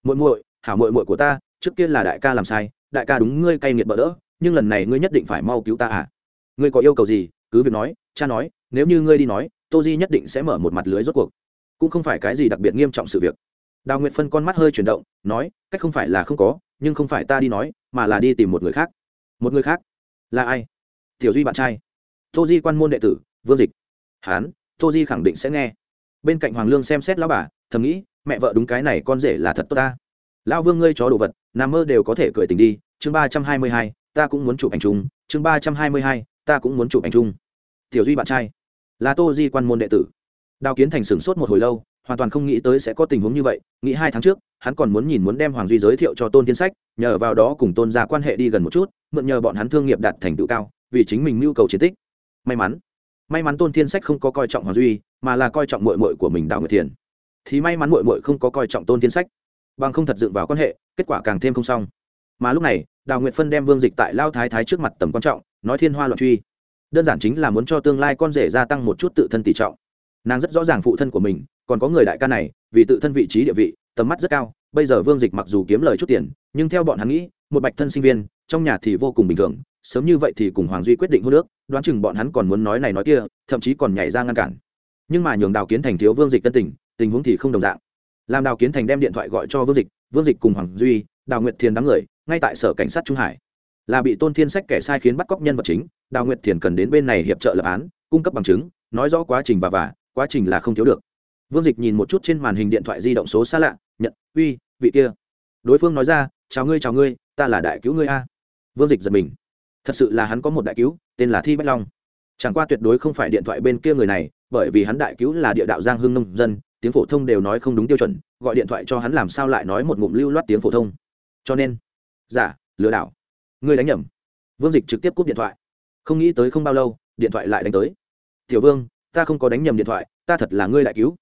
[SPEAKER 1] Mội mội hảo mội mội của ta, trước kia là đại ca làm sai, đại ca đúng ngươi cay nghiệt bỡ đỡ, nhưng lần này ngươi nhất định phải mau cứu ta à. Ngươi có yêu cầu gì, cứ việc nói, cha nói, nếu như ngươi đi nói, tô di nhất định sẽ mở một mặt lưới rốt cuộc. Cũng không phải cái gì đặc biệt nghiêm trọng sự việc. Đào nguyệt phân con mắt hơi chuyển động, nói, cách không phải là không có, nhưng không phải ta đi nói, mà là đi tìm một người khác. Một người khác? Là ai? Tiểu duy bạn trai. Tô di quan môn đệ tử, vương dịch. Hán, tô di khẳng định sẽ nghe. Bên cạnh hoàng lương xem xét lão bà, thầm nghĩ, mẹ vợ đúng cái này con rể là thật tốt ta. Lão vương ngươi chó đồ vật, nằm mơ đều có thể cười tình đi. Chương ba trăm hai mươi hai, ta cũng muốn chụp ảnh chung. Chương ba trăm hai mươi hai, ta cũng muốn chụp ảnh chung. Tiểu duy bạn trai, là tô di quan môn đệ tử. Đào kiến thành sửng sốt một hồi lâu, hoàn toàn không nghĩ tới sẽ có tình huống như vậy. Nghĩ hai tháng trước, hắn còn muốn nhìn muốn đem hoàng duy giới thiệu cho tôn tiến sách, nhờ vào đó cùng tôn ra quan hệ đi gần một chút, mượn nhờ bọn hắn thương nghiệp đạt thành tựu cao vì chính mình nhu cầu chiến tích. May mắn. May mắn tôn thiên sách không có coi trọng hoàng duy, mà là coi trọng mội mội của mình đào nguyệt thiền. Thì may mắn mội mội không có coi trọng tôn thiên sách. Bằng không thật dựng vào quan hệ, kết quả càng thêm không xong. Mà lúc này, đào nguyệt phân đem vương dịch tại lao thái thái trước mặt tầm quan trọng, nói thiên hoa loạn truy. Đơn giản chính là muốn cho tương lai con rể gia tăng một chút tự thân tỷ trọng. Nàng rất rõ ràng phụ thân của mình, còn có người đại ca này, vì tự thân vị trí địa vị, tầm mắt rất cao, bây giờ vương dịch mặc dù kiếm lời chút tiền, nhưng theo bọn hắn nghĩ, một bạch thân sinh viên, trong nhà thì vô cùng bình thường sớm như vậy thì cùng hoàng duy quyết định hô nước đoán chừng bọn hắn còn muốn nói này nói kia, thậm chí còn nhảy ra ngăn cản. Nhưng mà nhường đào kiến thành thiếu vương dịch tân tình tình huống thì không đồng dạng. Làm đào kiến thành đem điện thoại gọi cho vương dịch vương dịch cùng hoàng duy, đào nguyệt thiền đám người, ngay tại sở cảnh sát trung hải. Là bị tôn thiên sách kẻ sai khiến bắt cóc nhân vật chính, đào nguyệt thiền cần đến bên này hiệp trợ lập án, cung cấp bằng chứng, nói rõ quá trình và và quá trình là không thiếu được. Vương dịch nhìn một chút trên màn hình điện thoại di động số xa lạ, nhận, uy, vị kia. Đối phương nói ra, chào ngươi chào ngươi, ta là đại cứu ngươi a. Vương dịch giật mình thật sự là hắn có một đại cứu, tên là thi bách long. Chẳng qua tuyệt đối không phải điện thoại bên kia người này, bởi vì hắn đại cứu là địa đạo giang hưng nông dân, tiếng phổ thông đều nói không đúng tiêu chuẩn, gọi điện thoại cho hắn làm sao lại nói một ngụm lưu loát tiếng phổ thông. Cho nên, giả, lừa đảo. Ngươi đánh nhầm. Vương dịch trực tiếp cúp điện thoại. Không nghĩ tới không bao lâu, điện thoại lại đánh tới. Tiểu vương, ta không có đánh nhầm điện thoại, ta thật là ngươi đại cứu.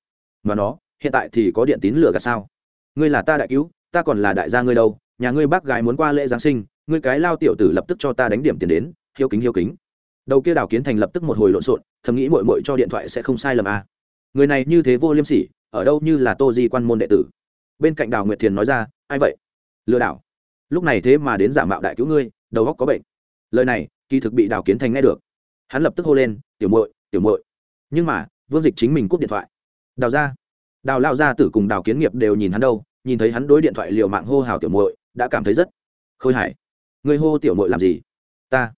[SPEAKER 1] Mà nó, hiện tại thì có điện tín lửa gạt sao? Ngươi là ta đại cứu, ta còn là đại gia ngươi đâu, nhà ngươi bác gái muốn qua lễ giáng sinh ngươi cái lao tiểu tử lập tức cho ta đánh điểm tiền đến, hiếu kính hiếu kính. Đầu kia đào kiến thành lập tức một hồi lộn xộn, thầm nghĩ mội mội cho điện thoại sẽ không sai lầm à. người này như thế vô liêm sỉ, ở đâu như là tô di quan môn đệ tử. Bên cạnh đào nguyệt thiền nói ra, ai vậy? Lừa đảo. Lúc này thế mà đến giả mạo đại cứu ngươi, đầu góc có bệnh. Lời này, kỳ thực bị đào kiến thành nghe được. Hắn lập tức hô lên, tiểu muội tiểu muội. Nhưng mà, vương dịch chính mình cúp điện thoại. Đào ra. Đào lao ra tử cùng đào kiến nghiệp đều nhìn hắn đâu, nhìn thấy hắn đối điện thoại liều mạng hô hào tiểu muội, đã cảm thấy rất khôi hài người hô tiểu muội làm gì? Ta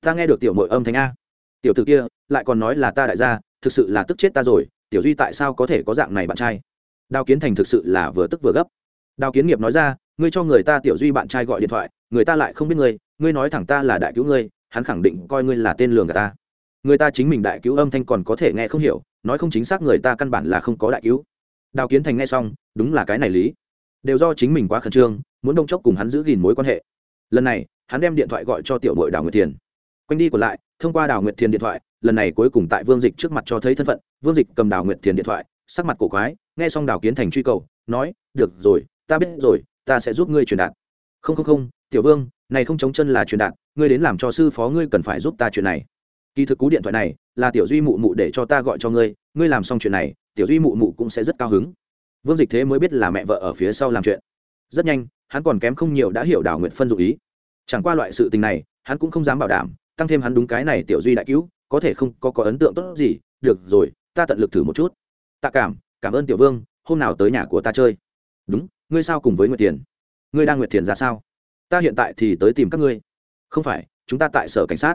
[SPEAKER 1] ta nghe được tiểu muội âm thanh a. Tiểu tử kia, lại còn nói là ta đại gia, thực sự là tức chết ta rồi, tiểu duy tại sao có thể có dạng này bạn trai? Đào kiến thành thực sự là vừa tức vừa gấp. Đào kiến nghiệp nói ra, ngươi cho người ta tiểu duy bạn trai gọi điện thoại, người ta lại không biết ngươi ngươi nói thẳng ta là đại cứu ngươi, hắn khẳng định coi ngươi là tên lường cả ta. Người ta chính mình đại cứu âm thanh còn có thể nghe không hiểu, nói không chính xác người ta căn bản là không có đại cứu. Đào kiến thành nghe xong, đúng là cái này lý. Đều do chính mình quá khẩn trương, muốn đông chốc cùng hắn giữ gìn mối quan hệ lần này, hắn đem điện thoại gọi cho tiểu mội đào nguyệt thiền. Quanh đi còn lại, thông qua đào nguyệt thiền điện thoại, lần này cuối cùng tại vương dịch trước mặt cho thấy thân phận. Vương dịch cầm đào nguyệt thiền điện thoại, sắc mặt cổ quái, nghe xong đào kiến thành truy cầu, nói, được rồi, ta biết rồi, ta sẽ giúp ngươi truyền đạt. Không không không, tiểu vương, này không chống chân là truyền đạt, ngươi đến làm cho sư phó ngươi cần phải giúp ta chuyện này. Kỳ thực cú điện thoại này, là tiểu duy mụ mụ để cho ta gọi cho ngươi ngươi làm xong chuyện này, tiểu duy mụ mụ cũng sẽ rất cao hứng. Vương dịch thế mới biết là mẹ vợ ở phía sau làm chuyện. Rất nhanh hắn còn kém không nhiều đã hiểu đảo nguyện phân dụ ý. Chẳng qua loại sự tình này, hắn cũng không dám bảo đảm, tăng thêm hắn đúng cái này tiểu duy đại cứu, có thể không có có ấn tượng tốt gì. Được rồi, ta tận lực thử một chút. Tạ cảm cảm ơn tiểu vương, hôm nào tới nhà của ta chơi. Đúng, ngươi sao cùng với nguyệt tiền ngươi đang nguyệt tiền ra sao? Ta hiện tại thì tới tìm các ngươi. Không phải, chúng ta tại sở cảnh sát.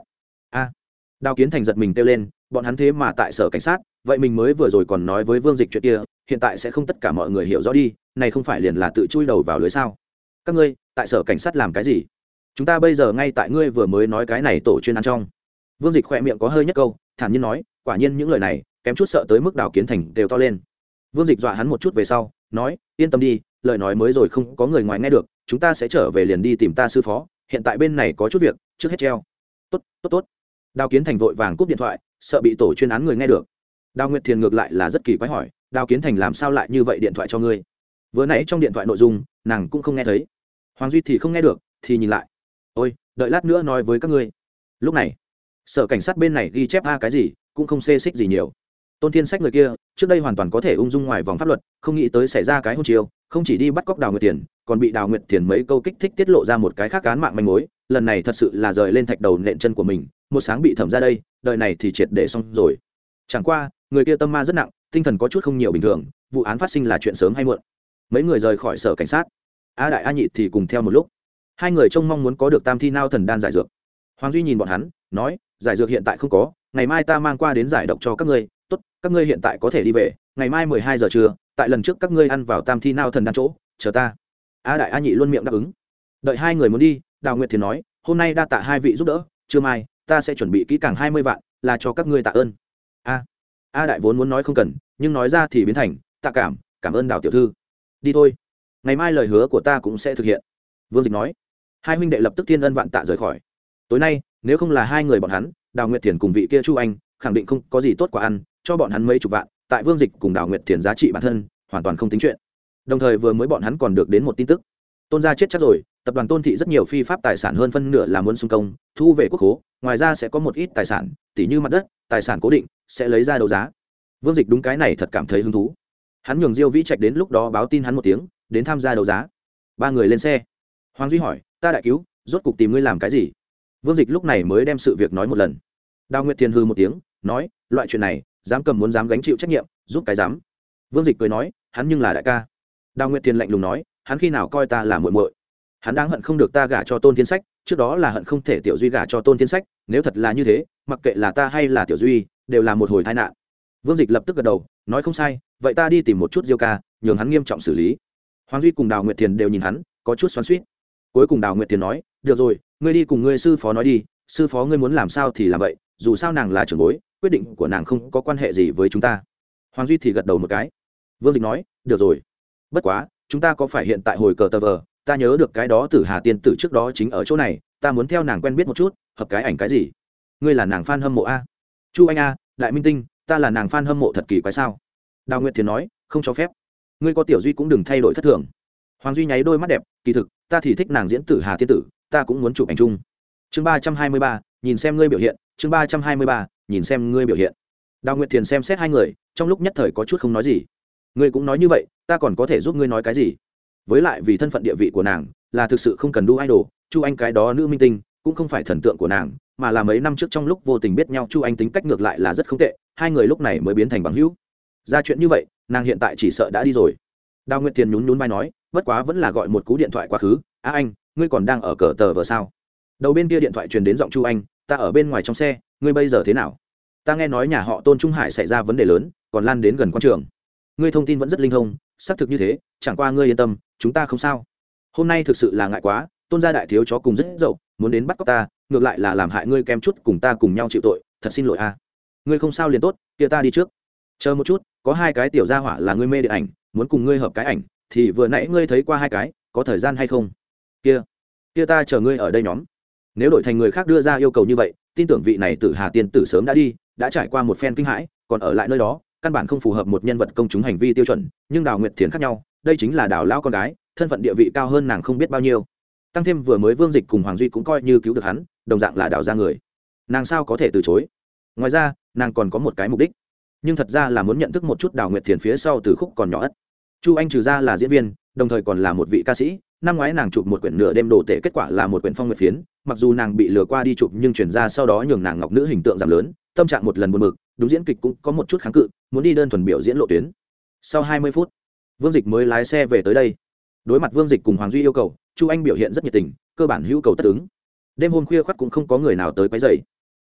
[SPEAKER 1] A. Đào kiến thành giật mình kêu lên, bọn hắn thế mà tại sở cảnh sát, vậy mình mới vừa rồi còn nói với vương dịch chuyện kia, hiện tại sẽ không tất cả mọi người hiểu rõ đi, này không phải liền là tự chui đầu vào lưới sao? Các ngươi, tại sở cảnh sát làm cái gì? Chúng ta bây giờ ngay tại ngươi vừa mới nói cái này tổ chuyên án trong. Vương dịch khỏe miệng có hơi nhất câu, thản nhiên nói, quả nhiên những lời này, kém chút sợ tới mức đào kiến thành đều to lên. Vương dịch dọa hắn một chút về sau, nói, yên tâm đi, lời nói mới rồi không có người ngoài nghe được, chúng ta sẽ trở về liền đi tìm ta sư phó, hiện tại bên này có chút việc, trước hết treo. Tốt tốt tốt. Đào kiến thành vội vàng cúp điện thoại, sợ bị tổ chuyên án người nghe được. Đào nguyệt thiền ngược lại là rất kỳ quái hỏi, đào kiến thành làm sao lại như vậy điện thoại cho ngươi? Vừa nãy trong điện thoại nội dung, nàng cũng không nghe thấy hoàng duy thì không nghe được, thì nhìn lại. Ôi, đợi lát nữa nói với các ngươi. Lúc này, sở cảnh sát bên này ghi chép a cái gì, cũng không xê xích gì nhiều. Tôn thiên sách người kia, trước đây hoàn toàn có thể ung dung ngoài vòng pháp luật, không nghĩ tới xảy ra cái hôn chiêu, không chỉ đi bắt cóc đào nguyệt tiền còn bị đào nguyệt tiền mấy câu kích thích tiết lộ ra một cái khác cán mạng manh mối, lần này thật sự là rời lên thạch đầu nện chân của mình, một sáng bị thẩm ra đây đợi này thì triệt để xong rồi. Chẳng qua, người kia tâm ma rất nặng, tinh thần có chút không nhiều bình thường, vụ án phát sinh là chuyện sớm hay muộn. Mấy người rời khỏi sở cảnh sát a đại a nhị thì cùng theo một lúc. Hai người trông mong muốn có được tam thi nao thần đan giải dược. Hoàng duy nhìn bọn hắn, nói, giải dược hiện tại không có, ngày mai ta mang qua đến giải độc cho các ngươi, tốt, các ngươi hiện tại có thể đi về, ngày mai mười hai giờ trưa, tại lần trước các ngươi ăn vào tam thi nao thần đan chỗ, chờ ta. A đại a nhị luôn miệng đáp ứng. Đợi hai người muốn đi, đào nguyệt thì nói, hôm nay đa tạ hai vị giúp đỡ, trưa mai, ta sẽ chuẩn bị kỹ càng hai mươi vạn, là cho các ngươi tạ ơn. A a đại vốn muốn nói không cần, nhưng nói ra thì biến thành, tạ cảm cảm ơn đào tiểu thư. Đi thôi ngày mai lời hứa của ta cũng sẽ thực hiện. Vương dịch nói. Hai huynh đệ lập tức thiên ân vạn tạ rời khỏi. Tối nay, nếu không là hai người bọn hắn, đào nguyệt thiền cùng vị kia chu anh, khẳng định không có gì tốt quả ăn, cho bọn hắn mấy chục vạn, tại vương dịch cùng đào nguyệt thiền giá trị bản thân, hoàn toàn không tính chuyện. Đồng thời vừa mới bọn hắn còn được đến một tin tức. Tôn gia chết chắc rồi, tập đoàn tôn thị rất nhiều phi pháp tài sản hơn phân nửa là muốn xung công, thu về quốc hố ngoài ra sẽ có một ít tài sản, tỉ như mặt đất, tài sản cố định, sẽ lấy ra đấu giá. Vương dịch đúng cái này thật cảm thấy hứng thú. Hắn nhường diêu vĩ trạch đến lúc đó báo tin hắn một tiếng đến tham gia đấu giá. Ba người lên xe. Hoàng duy hỏi, ta đại cứu, rốt cục tìm ngươi làm cái gì? Vương dịch lúc này mới đem sự việc nói một lần. Đào nguyệt thiền hư một tiếng, nói, loại chuyện này, dám cầm muốn dám gánh chịu trách nhiệm, giúp cái dám. Vương dịch cười nói, hắn nhưng là đại ca. Đào nguyệt thiền lạnh lùng nói, hắn khi nào coi ta là muội muội? Hắn đang hận không được ta gả cho tôn thiên sách, trước đó là hận không thể tiểu duy gả cho tôn thiên sách, nếu thật là như thế, mặc kệ là ta hay là tiểu duy, đều là một hồi tai nạn. Vương dịch lập tức gật đầu, nói, không sai, vậy ta đi tìm một chút diêu ca, nhường hắn nghiêm trọng xử lý hoàng duy cùng đào nguyệt thiền đều nhìn hắn, có chút xoắn suýt cuối cùng đào nguyệt thiền nói, được rồi, ngươi đi cùng ngươi sư phó nói đi, sư phó ngươi muốn làm sao thì làm vậy, dù sao nàng là trưởng bối, quyết định của nàng không có quan hệ gì với chúng ta. Hoàng duy thì gật đầu một cái. Vương dịch nói, được rồi. Bất quá, chúng ta có phải hiện tại hồi cờ tờ vờ, ta nhớ được cái đó tử hà tiên tử trước đó chính ở chỗ này, ta muốn theo nàng quen biết một chút, hợp cái ảnh cái gì? Ngươi là nàng f a n hâm mộ a? Chu anh a, đại minh tinh, ta là nàng f a n hâm mộ thật kỳ quái sao? Đào nguyệt thiền nói, không cho phép ngươi có tiểu duy cũng đừng thay đổi thất thường. Hoàng duy nháy đôi mắt đẹp, kỳ thực, ta thì thích nàng diễn tử hà tiên tử, ta cũng muốn chụp ảnh chung. Chương ba trăm hai mươi ba, nhìn xem ngươi biểu hiện. Chương ba trăm hai mươi ba, nhìn xem ngươi biểu hiện. Đào nguyệt thiền xem xét hai người, trong lúc nhất thời có chút không nói gì. Ngươi cũng nói như vậy, ta còn có thể giúp ngươi nói cái gì? Với lại vì thân phận địa vị của nàng, là thực sự không cần đu idol, chu anh cái đó nữ minh tinh, cũng không phải thần tượng của nàng, mà là mấy năm trước trong lúc vô tình biết nhau, chu anh tính cách ngược lại là rất không tệ, hai người lúc này mới biến thành bằng hữu. Ra chuyện như vậy nàng hiện tại chỉ sợ đã đi rồi. Đào nguyệt thiền nhún nhún vai nói, bất quá vẫn là gọi một cú điện thoại quá khứ. A anh, ngươi còn đang ở cờ tờ vờ sao? Đầu bên kia điện thoại truyền đến giọng chu anh, ta ở bên ngoài trong xe, ngươi bây giờ thế nào? Ta nghe nói nhà họ tôn trung hải xảy ra vấn đề lớn, còn lan đến gần quan trường. Ngươi thông tin vẫn rất linh thông, xác thực như thế, chẳng qua ngươi yên tâm, chúng ta không sao. Hôm nay thực sự là ngại quá, tôn gia đại thiếu chó cùng rất dậu, muốn đến bắt cóc ta, ngược lại là làm hại ngươi kem chút cùng ta cùng nhau chịu tội, thật xin lỗi a. Ngươi không sao liền tốt, kia ta đi trước chờ một chút, có hai cái tiểu gia hỏa là ngươi mê điện ảnh, muốn cùng ngươi hợp cái ảnh, thì vừa nãy ngươi thấy qua hai cái, có thời gian hay không? Kia kia ta chờ ngươi ở đây nhóm. Nếu đổi thành người khác đưa ra yêu cầu như vậy, tin tưởng vị này tử hà tiên tử sớm đã đi, đã trải qua một phen kinh hãi, còn ở lại nơi đó, căn bản không phù hợp một nhân vật công chúng hành vi tiêu chuẩn, nhưng đào nguyệt thiền khác nhau, đây chính là đào lao con gái, thân phận địa vị cao hơn nàng không biết bao nhiêu. Tăng thêm vừa mới vương dịch cùng hoàng duy cũng coi như cứu được hắn, đồng dạng là đào ra người. Nàng sao có thể từ chối? Ngoài ra, nàng còn có một cái mục đích nhưng thật ra là muốn nhận thức một chút đào nguyệt thiền phía sau từ khúc còn nhỏ ất. Chu anh trừ ra là diễn viên, đồng thời còn là một vị ca sĩ, năm ngoái nàng chụp một quyển nửa đêm đồ tệ kết quả là một quyển phong nguyệt phiến, mặc dù nàng bị lừa qua đi chụp nhưng chuyển ra sau đó nhường nàng ngọc nữ hình tượng giảm lớn, tâm trạng một lần buồn mực đúng diễn kịch cũng có một chút kháng cự, muốn đi đơn thuần biểu diễn lộ tuyến. Sau hai mươi phút, vương dịch mới lái xe về tới đây. Đối mặt vương dịch cùng hoàng duy yêu cầu, chu anh biểu hiện rất nhiệt tình, cơ bản hữu cầu tất ứng. Đêm hôm khuya khoắt cũng không có người nào tới quấy dày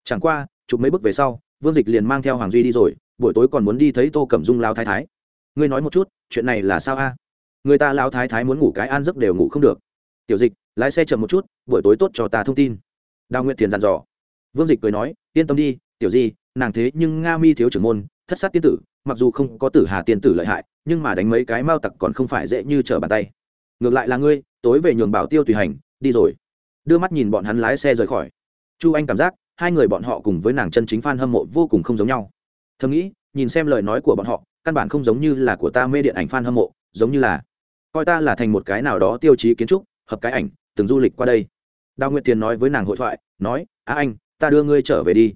[SPEAKER 1] chẳng qua, chụp mấy bước về sau, vương dịch liền mang theo hoàng duy đi rồi buổi tối còn muốn đi thấy tô cẩm dung lao thái thái. Ngươi nói một chút, chuyện này là sao a? Người ta lao thái thái muốn ngủ cái an giấc đều ngủ không được. Tiểu dịch, lái xe chậm một chút, buổi tối tốt cho ta thông tin. Đào nguyện thiền dặn dò. Vương dịch cười nói, yên tâm đi, tiểu di, nàng thế nhưng nga mi thiếu trưởng môn, thất sát tiên tử, mặc dù không có tử hà tiên tử lợi hại, nhưng mà đánh mấy cái mao tặc còn không phải dễ như trở bàn tay. Ngược lại là ngươi, tối về nhường bảo tiêu tùy hành, đi rồi. Đưa mắt nhìn bọn hắn lái xe rời khỏi. Chu anh cảm giác, hai người bọn họ cùng với nàng chân chính f a n hâm mộ vô cùng không giống nhau thầm nghĩ, nhìn xem lời nói của bọn họ, căn bản không giống như là của ta mê điện ảnh f a n hâm mộ, giống như là coi ta là thành một cái nào đó tiêu chí kiến trúc, hợp cái ảnh, từng du lịch qua đây. Đào nguyệt Thiền nói với nàng hội thoại, nói, á anh, ta đưa ngươi trở về đi.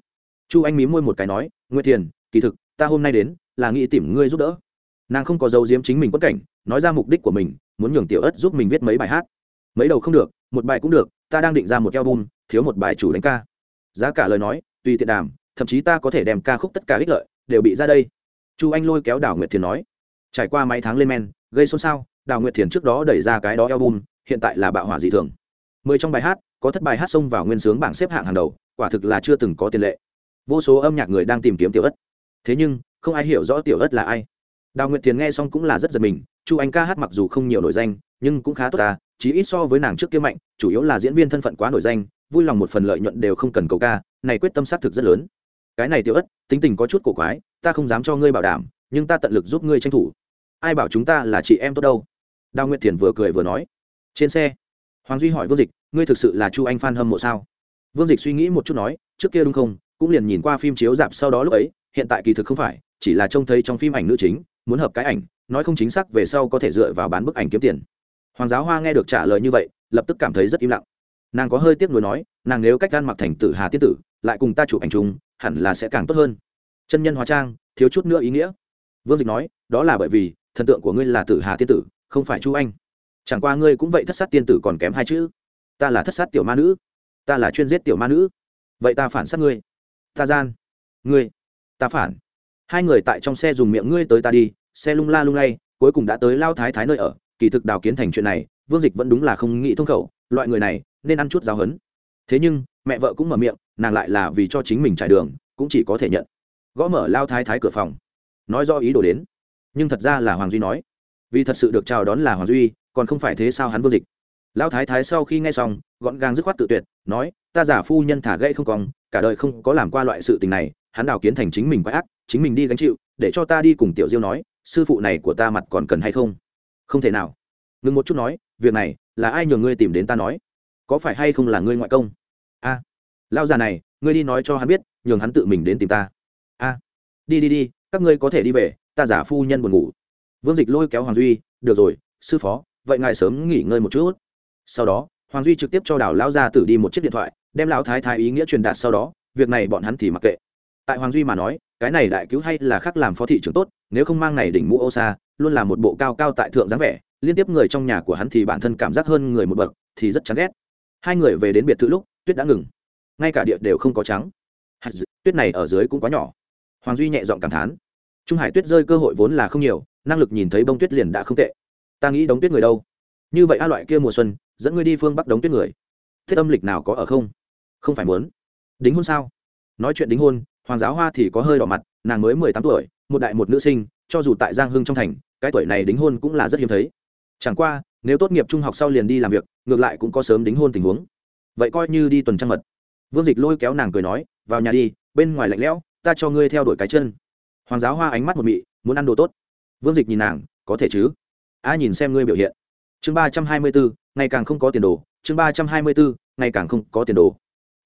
[SPEAKER 1] Chu anh mí môi một cái nói, nguyệt Thiền, kỳ thực, ta hôm nay đến là nghĩ tìm ngươi giúp đỡ. Nàng không có dấu diếm chính mình quất cảnh, nói ra mục đích của mình, muốn nhường tiểu ất giúp mình viết mấy bài hát. Mấy đầu không được, một bài cũng được, ta đang định ra một album, thiếu một bài chủ đánh ca. Giá cả lời nói, tùy tiện đàm, thậm chí ta có thể đem ca khúc tất cả ích lợi đều bị ra đây. Chu anh lôi kéo đào nguyệt thiền nói, trải qua mấy tháng lên men, gây xôn xao, đào nguyệt thiền trước đó đẩy ra cái đó album, hiện tại là bạo hỏa dị thường. Mười trong bài hát, có thất bài hát xông vào nguyên sướng bảng xếp hạng hàng đầu, quả thực là chưa từng có tiền lệ. Vô số âm nhạc người đang tìm kiếm tiểu ất. Thế nhưng, không ai hiểu rõ tiểu ất là ai. Đào nguyệt thiền nghe xong cũng là rất giật mình, chu anh ca hát mặc dù không nhiều nổi danh, nhưng cũng khá tốt ta chỉ ít so với nàng trước kia mạnh, chủ yếu là diễn viên thân phận quá nổi danh, vui lòng một phần lợi nhuận đều không cần cầu ca, này quyết tâm xác thực rất lớn cái này tiểu ất, tính tình có chút cổ quái, ta không dám cho ngươi bảo đảm, nhưng ta tận lực giúp ngươi tranh thủ. Ai bảo chúng ta là chị em tốt đâu? Đào nguyệt thiền vừa cười vừa nói. Trên xe, hoàng duy hỏi vương dịch, ngươi thực sự là chu anh phan hâm mộ sao? Vương dịch suy nghĩ một chút nói, trước kia đúng không? Cũng liền nhìn qua phim chiếu dạp sau đó lúc ấy, hiện tại kỳ thực không phải, chỉ là trông thấy trong phim ảnh nữ chính, muốn hợp cái ảnh, nói không chính xác về sau có thể dựa vào bán bức ảnh kiếm tiền. Hoàng giáo hoa nghe được trả lời như vậy, lập tức cảm thấy rất im lặng. Nàng có hơi tiếc nuối nói, nàng nếu cách gan mặc thành tử hà tiết tử lại cùng ta chụp ảnh chung, hẳn là sẽ càng tốt hơn. Chân nhân hóa trang, thiếu chút nữa ý nghĩa. Vương dịch nói, đó là bởi vì, thần tượng của ngươi là tử hà tiên tử, không phải chu anh. Chẳng qua ngươi cũng vậy thất sát tiên tử còn kém hai chữ. Ta là thất sát tiểu ma nữ. Ta là chuyên giết tiểu ma nữ. Vậy ta phản sát ngươi. Ta gian. Ngươi. Ta phản. Hai người tại trong xe dùng miệng ngươi tới ta đi, xe lung la lung lay, cuối cùng đã tới lao thái thái nơi ở. Kỳ thực đào kiến thành chuyện này, vương dịch vẫn đúng là không nghĩ thông khẩu, loại người này, nên ăn chút giáo hấn. Thế nhưng, mẹ vợ cũng mở miệng nàng lại là vì cho chính mình trải đường, cũng chỉ có thể nhận. Gõ mở lao thái thái cửa phòng. Nói do ý đồ đến. Nhưng thật ra là hoàng duy nói. Vì thật sự được chào đón là hoàng duy, còn không phải thế sao hắn vô dịch. Lao thái thái sau khi nghe xong, gọn gàng dứt khoát tự tuyệt, nói, ta giả phu nhân thả gãy không còn, cả đời không có làm qua loại sự tình này, hắn đào kiến thành chính mình quái ác, chính mình đi gánh chịu, để cho ta đi cùng tiểu diêu nói, sư phụ này của ta mặt còn cần hay không? Không thể nào. Ngừng một chút nói, việc này, là ai nhờ ngươi tìm đến ta nói? Có phải hay không là ngươi ngoại công? Lao già này, ngươi đi nói cho hắn biết, nhường hắn tự mình đến tìm ta. A, đi đi đi, các ngươi có thể đi về, ta giả phu nhân buồn ngủ. Vương dịch lôi kéo hoàng duy, được rồi, sư phó, vậy ngài sớm nghỉ ngơi một chút. Sau đó, hoàng duy trực tiếp cho đảo lao gia tử đi một chiếc điện thoại, đem lão thái thái ý nghĩa truyền đạt sau đó, việc này bọn hắn thì mặc kệ. Tại hoàng duy mà nói, cái này đại cứu hay là khác làm phó thị trưởng tốt, nếu không mang này đỉnh mũ ô xa, luôn là một bộ cao cao tại thượng dáng vẻ, liên tiếp người trong nhà của hắn thì bản thân cảm giác hơn người một bậc, thì rất chán ghét. Hai người về đến biệt thự lúc, tuyết đã ngừng ngay cả địa đều không có trắng. Tuyết này ở dưới cũng quá nhỏ. Hoàng duy nhẹ giọng cảm thán. Trung hải tuyết rơi cơ hội vốn là không nhiều, năng lực nhìn thấy bông tuyết liền đã không tệ. Ta nghĩ đóng tuyết người đâu? Như vậy a loại kia mùa xuân, dẫn ngươi đi phương bắc đóng tuyết người. Thiết âm lịch nào có ở không? Không phải muốn. Đính hôn sao? Nói chuyện đính hôn, hoàng giáo hoa thì có hơi đỏ mặt, nàng mới mười tám tuổi, một đại một nữ sinh, cho dù tại giang hưng trong thành, cái tuổi này đính hôn cũng là rất hiếm thấy. Chẳng qua, nếu tốt nghiệp trung học sau liền đi làm việc, ngược lại cũng có sớm đính hôn tình huống. Vậy coi như đi tuần trăng mật vương dịch lôi kéo nàng cười nói, vào nhà đi, bên ngoài lạnh lẽo, ta cho ngươi theo đuổi cái chân. Hoàng giáo hoa ánh mắt một mị, muốn ăn đồ tốt. Vương dịch nhìn nàng, có thể chứ? A, nhìn xem ngươi biểu hiện. Chương ba trăm hai mươi bốn, ngày càng không có tiền đồ, chương ba trăm hai mươi bốn, ngày càng không có tiền đồ.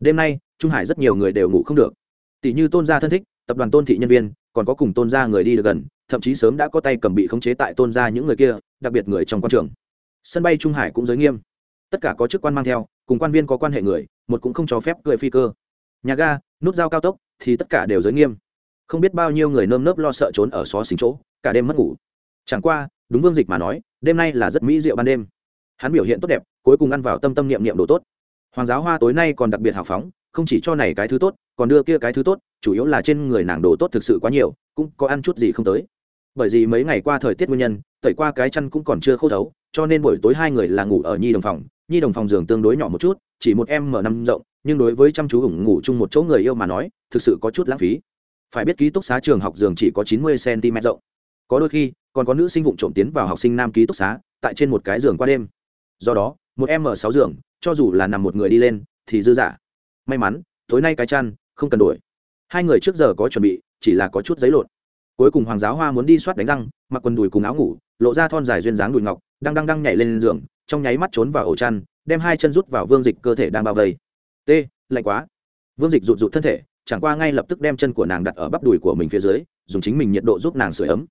[SPEAKER 1] Đêm nay, trung hải rất nhiều người đều ngủ không được. Tỷ như tôn gia thân thích, tập đoàn tôn thị nhân viên, còn có cùng tôn gia người đi được gần, thậm chí sớm đã có tay cầm bị khống chế tại tôn gia những người kia, đặc biệt người trong quan trường. Sân bay trung hải cũng giới nghiêm. Tất cả có chức quan mang theo, cùng quan viên có quan hệ người một cũng không cho phép cười phi cơ. Nhà ga, nút giao cao tốc, thì tất cả đều giới nghiêm. Không biết bao nhiêu người nơm nớp lo sợ trốn ở xó xính chỗ, cả đêm mất ngủ. Chẳng qua, đúng vương dịch mà nói, đêm nay là rất mỹ diệu ban đêm. Hắn biểu hiện tốt đẹp, cuối cùng ăn vào tâm tâm niệm niệm đồ tốt. Hoàng giáo hoa tối nay còn đặc biệt hào phóng, không chỉ cho này cái thứ tốt, còn đưa kia cái thứ tốt, chủ yếu là trên người nàng đồ tốt thực sự quá nhiều, cũng có ăn chút gì không tới. Bởi vì mấy ngày qua thời tiết nguyên nhân, tẩy qua cái chăn cũng còn chưa khô thấu, cho nên buổi tối hai người là ngủ ở nhi đồng phòng, nhi đồng phòng giường tương đối nhỏ một chút chỉ một em mở năm rộng, nhưng đối với chăm chú ủng ngủ chung một chỗ người yêu mà nói, thực sự có chút lãng phí. Phải biết ký túc xá trường học giường chỉ có chín mươi cm rộng. Có đôi khi, còn có nữ sinh vụ trộm tiến vào học sinh nam ký túc xá, tại trên một cái giường qua đêm. Do đó, một em m sáu giường, cho dù là nằm một người đi lên, thì dư giả may mắn, tối nay cái chăn, không cần đổi. Hai người trước giờ có chuẩn bị, chỉ là có chút giấy lộn. Cuối cùng hoàng giáo hoa muốn đi soát đánh răng, mặc quần đùi cùng áo ngủ, lộ ra thon dài duyên dáng đùi ngọc, đang đang đang nhảy lên giường, trong nháy mắt trốn vào ổ chăn đem hai chân rút vào vương dịch cơ thể đang bao vây. T, lạnh quá. Vương dịch rụt rụt thân thể, chẳng qua ngay lập tức đem chân của nàng đặt ở bắp đùi của mình phía dưới, dùng chính mình nhiệt độ giúp nàng sửa ấm.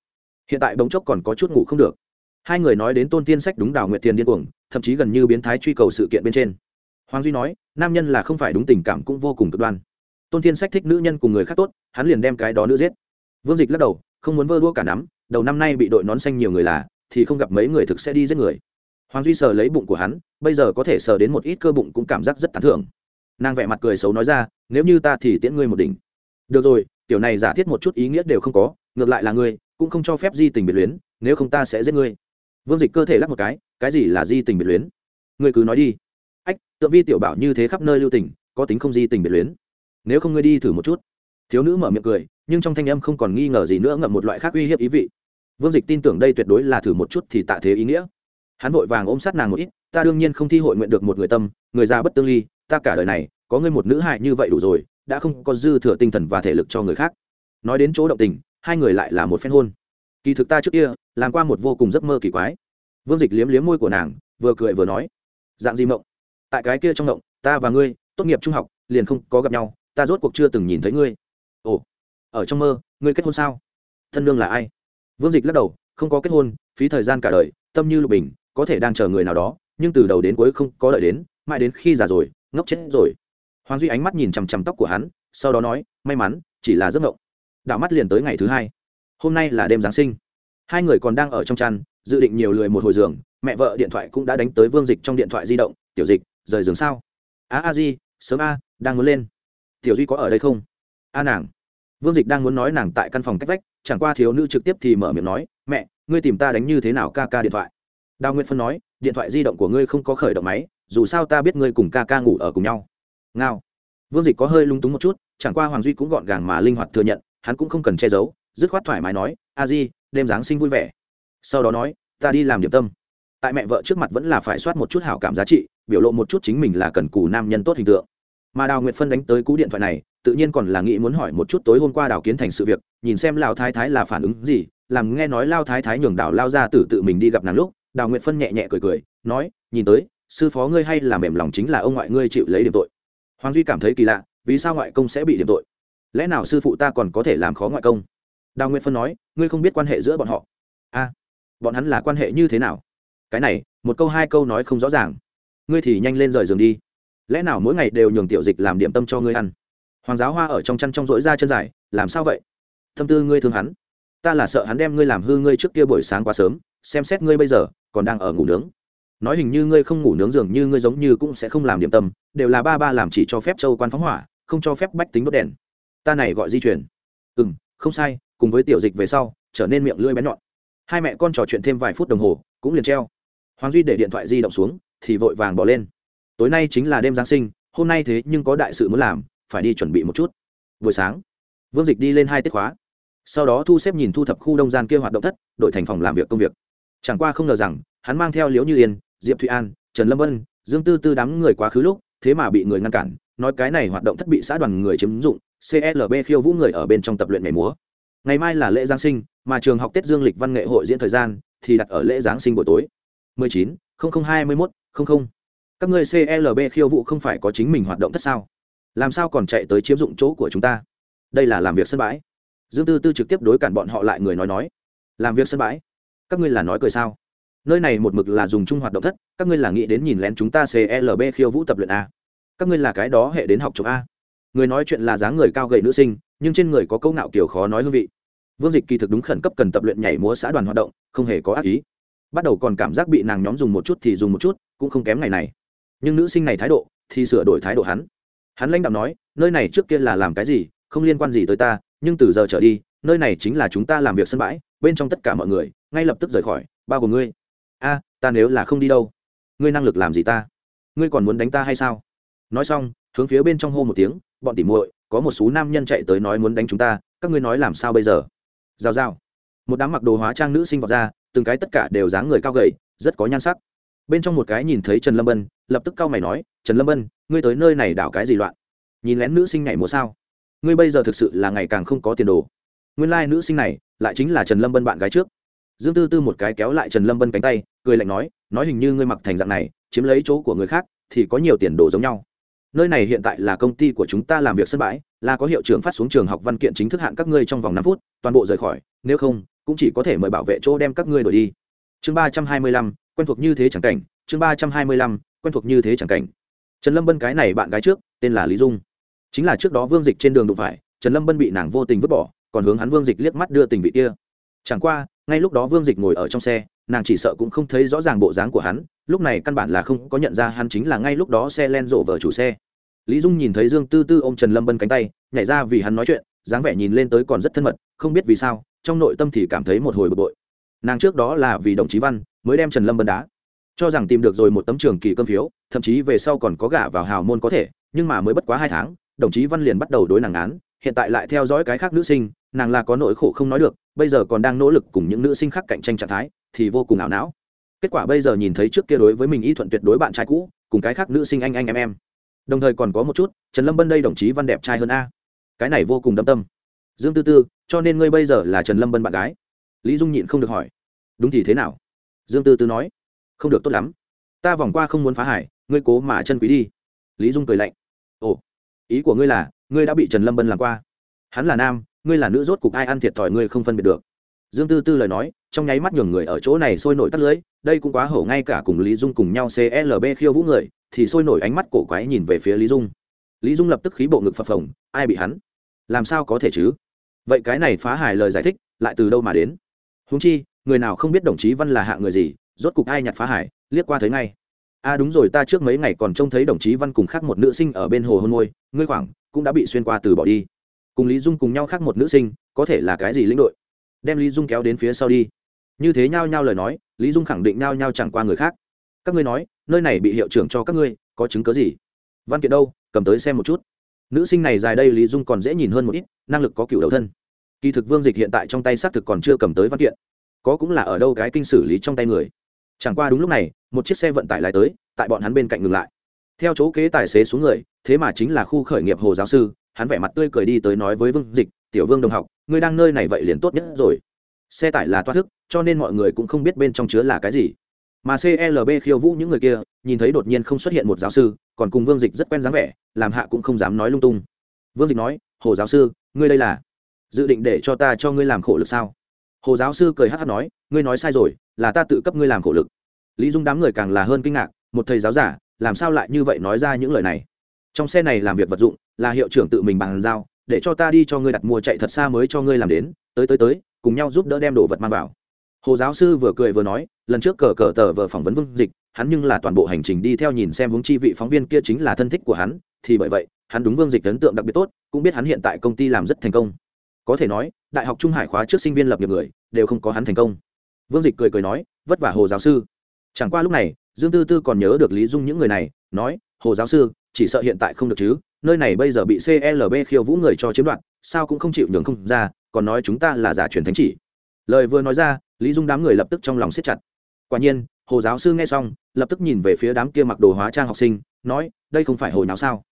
[SPEAKER 1] Hiện tại bỗng chốc còn có chút ngủ không được. Hai người nói đến tôn tiên sách đúng đào nguyệt tiền điên cuồng, thậm chí gần như biến thái truy cầu sự kiện bên trên. Hoàng duy nói, nam nhân là không phải đúng tình cảm cũng vô cùng cực đoan. Tôn tiên sách thích nữ nhân cùng người khác tốt, hắn liền đem cái đó nữ giết. Vương dịch lắc đầu, không muốn vơ đua cả nắm, đầu năm nay bị đội nón xanh nhiều người là, thì không gặp mấy người thực sẽ đi giết người. Hoàng duy sờ lấy bụng của hắn bây giờ có thể sờ đến một ít cơ bụng cũng cảm giác rất tán thưởng. Nàng vẻ mặt cười xấu nói ra, nếu như ta thì tiễn ngươi một đỉnh. Được rồi, tiểu này giả thiết một chút ý nghĩa đều không có, ngược lại là ngươi, cũng không cho phép di tình biệt luyến, nếu không ta sẽ giết ngươi. Vương dịch cơ thể lắc một cái cái gì là di tình biệt luyến? Ngươi cứ nói đi. Ách, tượng vi tiểu bảo như thế khắp nơi lưu tình, có tính không di tình biệt luyến? Nếu không ngươi đi thử một chút. Thiếu nữ mở miệng cười, nhưng trong thanh âm không còn nghi ngờ gì nữa ngậm một loại khác uy hiếp ý vị. Vương dịch tin tưởng đây tuyệt đối là thử một chút thì tạ thế ý nghĩa. Hắn vội vàng ôm sát nàng một ít ta đương nhiên không thi hội nguyện được một người tâm, người già bất tương ly, ta cả đời này, có ngươi một nữ hại như vậy đủ rồi, đã không có dư thừa tinh thần và thể lực cho người khác. Nói đến chỗ động tình, hai người lại là một phen hôn. Kỳ thực ta trước kia, làm qua một vô cùng giấc mơ kỳ quái. Vương dịch liếm liếm môi của nàng, vừa cười vừa nói, dạng gì mộng? Tại cái kia trong mộng, ta và ngươi, tốt nghiệp trung học, liền không có gặp nhau, ta rốt cuộc chưa từng nhìn thấy ngươi. Ồ, ở trong mơ, ngươi kết hôn sao? Thân lương là ai? Vương dịch lắc đầu, không có kết hôn, phí thời gian cả đời, tâm như lục bình, có thể đang chờ người nào đó nhưng từ đầu đến cuối không có đợi đến, mãi đến khi già rồi, ngốc chết rồi. Hoàng duy ánh mắt nhìn chằm chằm tóc của hắn, sau đó nói, may mắn, chỉ là giấc ngộng đảo mắt liền tới ngày thứ hai. Hôm nay là đêm giáng sinh. Hai người còn đang ở trong chăn, dự định nhiều lười một hồi giường, mẹ vợ điện thoại cũng đã đánh tới vương dịch trong điện thoại di động, tiểu dịch, rời giường sao? Á a di, sớm a, đang muốn lên. Tiểu duy có ở đây không? A nàng. Vương dịch đang muốn nói nàng tại căn phòng cách vách, chẳng qua thiếu nữ trực tiếp thì mở miệng nói, mẹ, ngươi tìm ta đánh như thế nào ca ca điện thoại? Đào nguyệt phân nói điện thoại di động của ngươi không có khởi động máy, dù sao ta biết ngươi cùng ca ca ngủ ở cùng nhau. Ngao. Vương dịch có hơi lung túng một chút, chẳng qua hoàng duy cũng gọn gàng mà linh hoạt thừa nhận, hắn cũng không cần che giấu, dứt khoát thoải mái nói, a di, đêm giáng sinh vui vẻ. Sau đó nói, ta đi làm điểm tâm. Tại mẹ vợ trước mặt vẫn là phải soát một chút hảo cảm giá trị, biểu lộ một chút chính mình là cần cù nam nhân tốt hình tượng. Mà đào nguyệt phân đánh tới cú điện thoại này, tự nhiên còn là nghĩ muốn hỏi một chút tối hôm qua đào kiến thành sự việc, nhìn xem lao thái thái là phản ứng gì, làm nghe nói lao thái thái nhường đào lao ra tử tự mình đi gặp nàng lúc đào nguyệt phân nhẹ nhẹ cười cười, nói, nhìn tới, sư phó ngươi hay là mềm lòng chính là ông ngoại ngươi chịu lấy điểm tội. Hoàng duy cảm thấy kỳ lạ, vì sao ngoại công sẽ bị điểm tội? Lẽ nào sư phụ ta còn có thể làm khó ngoại công? Đào nguyệt phân nói, ngươi không biết quan hệ giữa bọn họ. A, bọn hắn là quan hệ như thế nào? Cái này, một câu hai câu nói không rõ ràng. Ngươi thì nhanh lên rời giường đi. Lẽ nào mỗi ngày đều nhường tiểu dịch làm điểm tâm cho ngươi ăn? Hoàng giáo hoa ở trong chăn trong rỗi ra chân dài, làm sao vậy? Tâm tư ngươi thương hắn. Ta là sợ hắn đem ngươi làm hư ngươi trước kia buổi sáng quá sớm, xem xét ngươi bây giờ còn đang ở ngủ nướng. Nói hình như ngươi không ngủ nướng dường như ngươi giống như cũng sẽ không làm điểm tâm, đều là ba ba làm chỉ cho phép châu quan phóng hỏa, không cho phép bách tính đốt đèn. Ta này gọi di chuyển ừ m không sai, cùng với tiểu dịch về sau, trở nên miệng lưỡi bén nhọn. Hai mẹ con trò chuyện thêm vài phút đồng hồ, cũng liền treo. Hoàng duy để điện thoại di động xuống, thì vội vàng bỏ lên. Tối nay chính là đêm giáng sinh, hôm nay thế nhưng có đại sự muốn làm, phải đi chuẩn bị một chút. Buổi sáng, vương dịch đi lên hai tiết khóa. Sau đó thu xếp nhìn thu thập khu đông gian kia hoạt động thất đội thành phòng làm việc công việc chẳng qua không ngờ rằng hắn mang theo liễu như yên diệp thụy an trần lâm vân dương tư tư đám người quá khứ lúc thế mà bị người ngăn cản nói cái này hoạt động thất bị xã đoàn người chiếm dụng clb khiêu vũ người ở bên trong tập luyện nhảy múa. Ngày mai là lễ giáng sinh mà trường học tết dương lịch văn nghệ hội diễn thời gian thì đặt ở lễ giáng sinh buổi tối. 19, 0021, 00. các ngươi clb khiêu vũ không phải có chính mình hoạt động thất sao? Làm sao còn chạy tới chiếm dụng chỗ của chúng ta? Đây là làm việc sân bãi. Dương tư tư trực tiếp đối cản bọn họ lại người nói nói. Làm việc sân bãi? Các ngươi là nói cười sao? Nơi này một mực là dùng chung hoạt động thất, các ngươi là nghĩ đến nhìn lén chúng ta clb khiêu vũ tập luyện a. Các ngươi là cái đó hệ đến học chụp a. Người nói chuyện là dáng người cao gầy nữ sinh, nhưng trên người có câu nạo kiểu khó nói hương vị. Vương dịch kỳ thực đúng khẩn cấp cần tập luyện nhảy múa xã đoàn hoạt động, không hề có ác ý. Bắt đầu còn cảm giác bị nàng nhóm dùng một chút thì dùng một chút, cũng không kém ngày này. Nhưng nữ sinh này thái độ, thì sửa đổi thái độ hắn. Hắn lãnh đạo nói, nơi này trước kia là làm cái gì, không liên quan gì tới ta, nhưng từ giờ trở đi, nơi này chính là chúng ta làm việc sân bãi, bên trong tất cả mọi người ngay lập tức rời khỏi, bao gồm ngươi. A, ta nếu là không đi đâu, ngươi năng lực làm gì ta? Ngươi còn muốn đánh ta hay sao? Nói xong, hướng phía bên trong hô một tiếng, bọn tỉ muội, có một số nam nhân chạy tới nói muốn đánh chúng ta, các ngươi nói làm sao bây giờ? Rào rào. Một đám mặc đồ hóa trang nữ sinh vào ra, từng cái tất cả đều dáng người cao gầy, rất có nhan sắc. Bên trong một cái nhìn thấy trần lâm bân, lập tức cau mày nói, trần lâm bân, ngươi tới nơi này đảo cái gì loạn? Nhìn lén nữ sinh nhảy múa sao? Ngươi bây giờ thực sự là ngày càng không có tiền đồ. Nguyên lai、like、nữ sinh này lại chính là trần lâm bân bạn gái trước dương tư tư một cái kéo lại trần lâm bân cánh tay, cười lạnh nói nói hình như ngươi mặc thành dạng này, chiếm lấy chỗ của người khác, thì có nhiều tiền đồ giống nhau. Nơi này hiện tại là công ty của chúng ta làm việc sân bãi, là có hiệu trưởng phát xuống trường học văn kiện chính thức hạn các ngươi trong vòng năm phút, toàn bộ rời khỏi, nếu không, cũng chỉ có thể mời bảo vệ chỗ đem các ngươi đổi đi. Chương ba trăm hai mươi lăm, quen thuộc như thế chẳng cảnh, chương ba trăm hai mươi lăm, quen thuộc như thế chẳng cảnh. Trần lâm bân cái này bạn gái trước, tên là lý dung. Chính là trước đó vương dịch trên đường đụng phải, trần lâm bân bị nàng vô tình vứt bỏ, còn hướng hắn vương dịch liếc mắt đưa tình vị kia. Chẳng qua ngay lúc đó vương dịch ngồi ở trong xe, nàng chỉ sợ cũng không thấy rõ ràng bộ dáng của hắn, lúc này căn bản là không có nhận ra hắn chính là ngay lúc đó xe len rộ vở chủ xe. Lý dung nhìn thấy dương tư tư ô m trần lâm bân cánh tay, nhảy ra vì hắn nói chuyện, dáng vẻ nhìn lên tới còn rất thân mật, không biết vì sao, trong nội tâm thì cảm thấy một hồi bực bội. Nàng trước đó là vì đồng chí văn, mới đem trần lâm bân đá. Cho rằng tìm được rồi một tấm trường kỳ cơm phiếu, thậm chí về sau còn có gả vào hào môn có thể, nhưng mà mới bất quá hai tháng, đồng chí văn liền bắt đầu đối nàng án, hiện tại lại theo dõi cái khác nữ sinh, nàng là có nỗi khổ không nói được bây giờ còn đang nỗ lực cùng những nữ sinh khác cạnh tranh trạng thái, thì vô cùng ảo não. Kết quả bây giờ nhìn thấy trước kia đối với mình y thuận tuyệt đối bạn trai cũ, cùng cái khác nữ sinh anh anh em em. Đồng thời còn có một chút, trần lâm bân đây đồng chí văn đẹp trai hơn a. Cái này vô cùng đâm tâm. Dương tư tư, cho nên ngươi bây giờ là trần lâm bân bạn gái? Lý dung nhịn không được hỏi. Đúng thì thế nào? Dương tư tư nói. Không được tốt lắm. Ta vòng qua không muốn phá hải, ngươi cố mà chân quý đi. Lý dung cười lạnh. Ồ, ý của ngươi là, ngươi đã bị trần lâm bân làm qua. Hắn là nam ngươi là nữ rốt cục ai ăn thiệt thòi ngươi không phân biệt được. Dương tư tư lời nói, trong nháy mắt nhường người ở chỗ này sôi nổi tắt lưới, đây cũng quá hổ ngay cả cùng lý dung cùng nhau clb khiêu vũ người, thì sôi nổi ánh mắt cổ quái nhìn về phía lý dung. Lý dung lập tức khí bộ ngực phập phồng, ai bị hắn? Làm sao có thể chứ? Vậy cái này phá hài lời giải thích, lại từ đâu mà đến? Húng chi, người nào không biết đồng chí văn là hạ người gì, rốt cục ai nhặt phá hải liếc qua thấy ngay. A đúng rồi, ta trước mấy ngày còn trông thấy đồng chí văn cùng khác một nữ sinh ở bên hồ hôn môi, ngươi khoảng, cũng đã bị xuyên qua từ bỏ đi cùng lý dung cùng nhau khác một nữ sinh, có thể là cái gì lĩnh đội? Đem lý dung kéo đến phía sau đi. Như thế nhao nhao lời nói, lý dung khẳng định nhao nhao chẳng qua người khác. Các ngươi nói, nơi này bị hiệu trưởng cho các ngươi, có chứng cớ gì? Văn kiện đâu? Cầm tới xem một chút. Nữ sinh này dài đây lý dung còn dễ nhìn hơn một ít, năng lực có cựu đầu thân. Kỳ thực vương dịch hiện tại trong tay xác thực còn chưa cầm tới văn kiện. Có cũng là ở đâu cái kinh xử lý trong tay người. Chẳng qua đúng lúc này, một chiếc xe vận tải lại tới, tại bọn hắn bên cạnh ngừng lại. Theo chỗ kế tài xế xuống người, thế mà chính là khu khởi nghiệp hồ giáo sư hắn vẻ mặt tươi cười đi tới nói với vương dịch, tiểu vương đồng học, ngươi đang nơi này vậy liền tốt nhất rồi. Xe tải là toa thức, cho nên mọi người cũng không biết bên trong chứa là cái gì. Mà clb khiêu vũ những người kia, nhìn thấy đột nhiên không xuất hiện một giáo sư, còn cùng vương dịch rất quen dáng vẻ, làm hạ cũng không dám nói lung tung. Vương dịch nói, hồ giáo sư, ngươi đây là dự định để cho ta cho ngươi làm khổ lực sao? Hồ giáo sư cười hát hát nói, ngươi nói sai rồi, là ta tự cấp ngươi làm khổ lực. Lý dung đám người càng là hơn kinh ngạc, một thầy giáo giả, làm sao lại như vậy nói ra những lời này? Trong xe này làm việc vật dụng là hiệu trưởng tự mình bàn giao, để cho ta đi cho ngươi đặt mua chạy thật xa mới cho ngươi làm đến, tới tới tới, cùng nhau giúp đỡ đem đồ vật mang vào. Hồ giáo sư vừa cười vừa nói, lần trước cờ cờ tờ vừa phỏng vấn vương dịch, hắn nhưng là toàn bộ hành trình đi theo nhìn xem hướng chi vị phóng viên kia chính là thân thích của hắn, thì bởi vậy, hắn đúng vương dịch ấn tượng đặc biệt tốt, cũng biết hắn hiện tại công ty làm rất thành công. Có thể nói, đại học trung hải khóa trước sinh viên lập nghiệp người, đều không có hắn thành công. Vương dịch cười cười nói, vất vả hồ giáo sư. Chẳng qua lúc này, dương tư tư còn nhớ được lý dung những người này, nói, hồ giáo sư, chỉ sợ hiện tại không được chứ nơi này bây giờ bị clb khiêu vũ người cho chiếm đoạt, sao cũng không chịu nhường không ra, còn nói chúng ta là giả truyền thánh chỉ. Lời vừa nói ra, lý dung đám người lập tức trong lòng siết chặt. Quả nhiên, hồ giáo sư nghe xong, lập tức nhìn về phía đám kia mặc đồ hóa trang học sinh, nói, đây không phải hồi nào sao?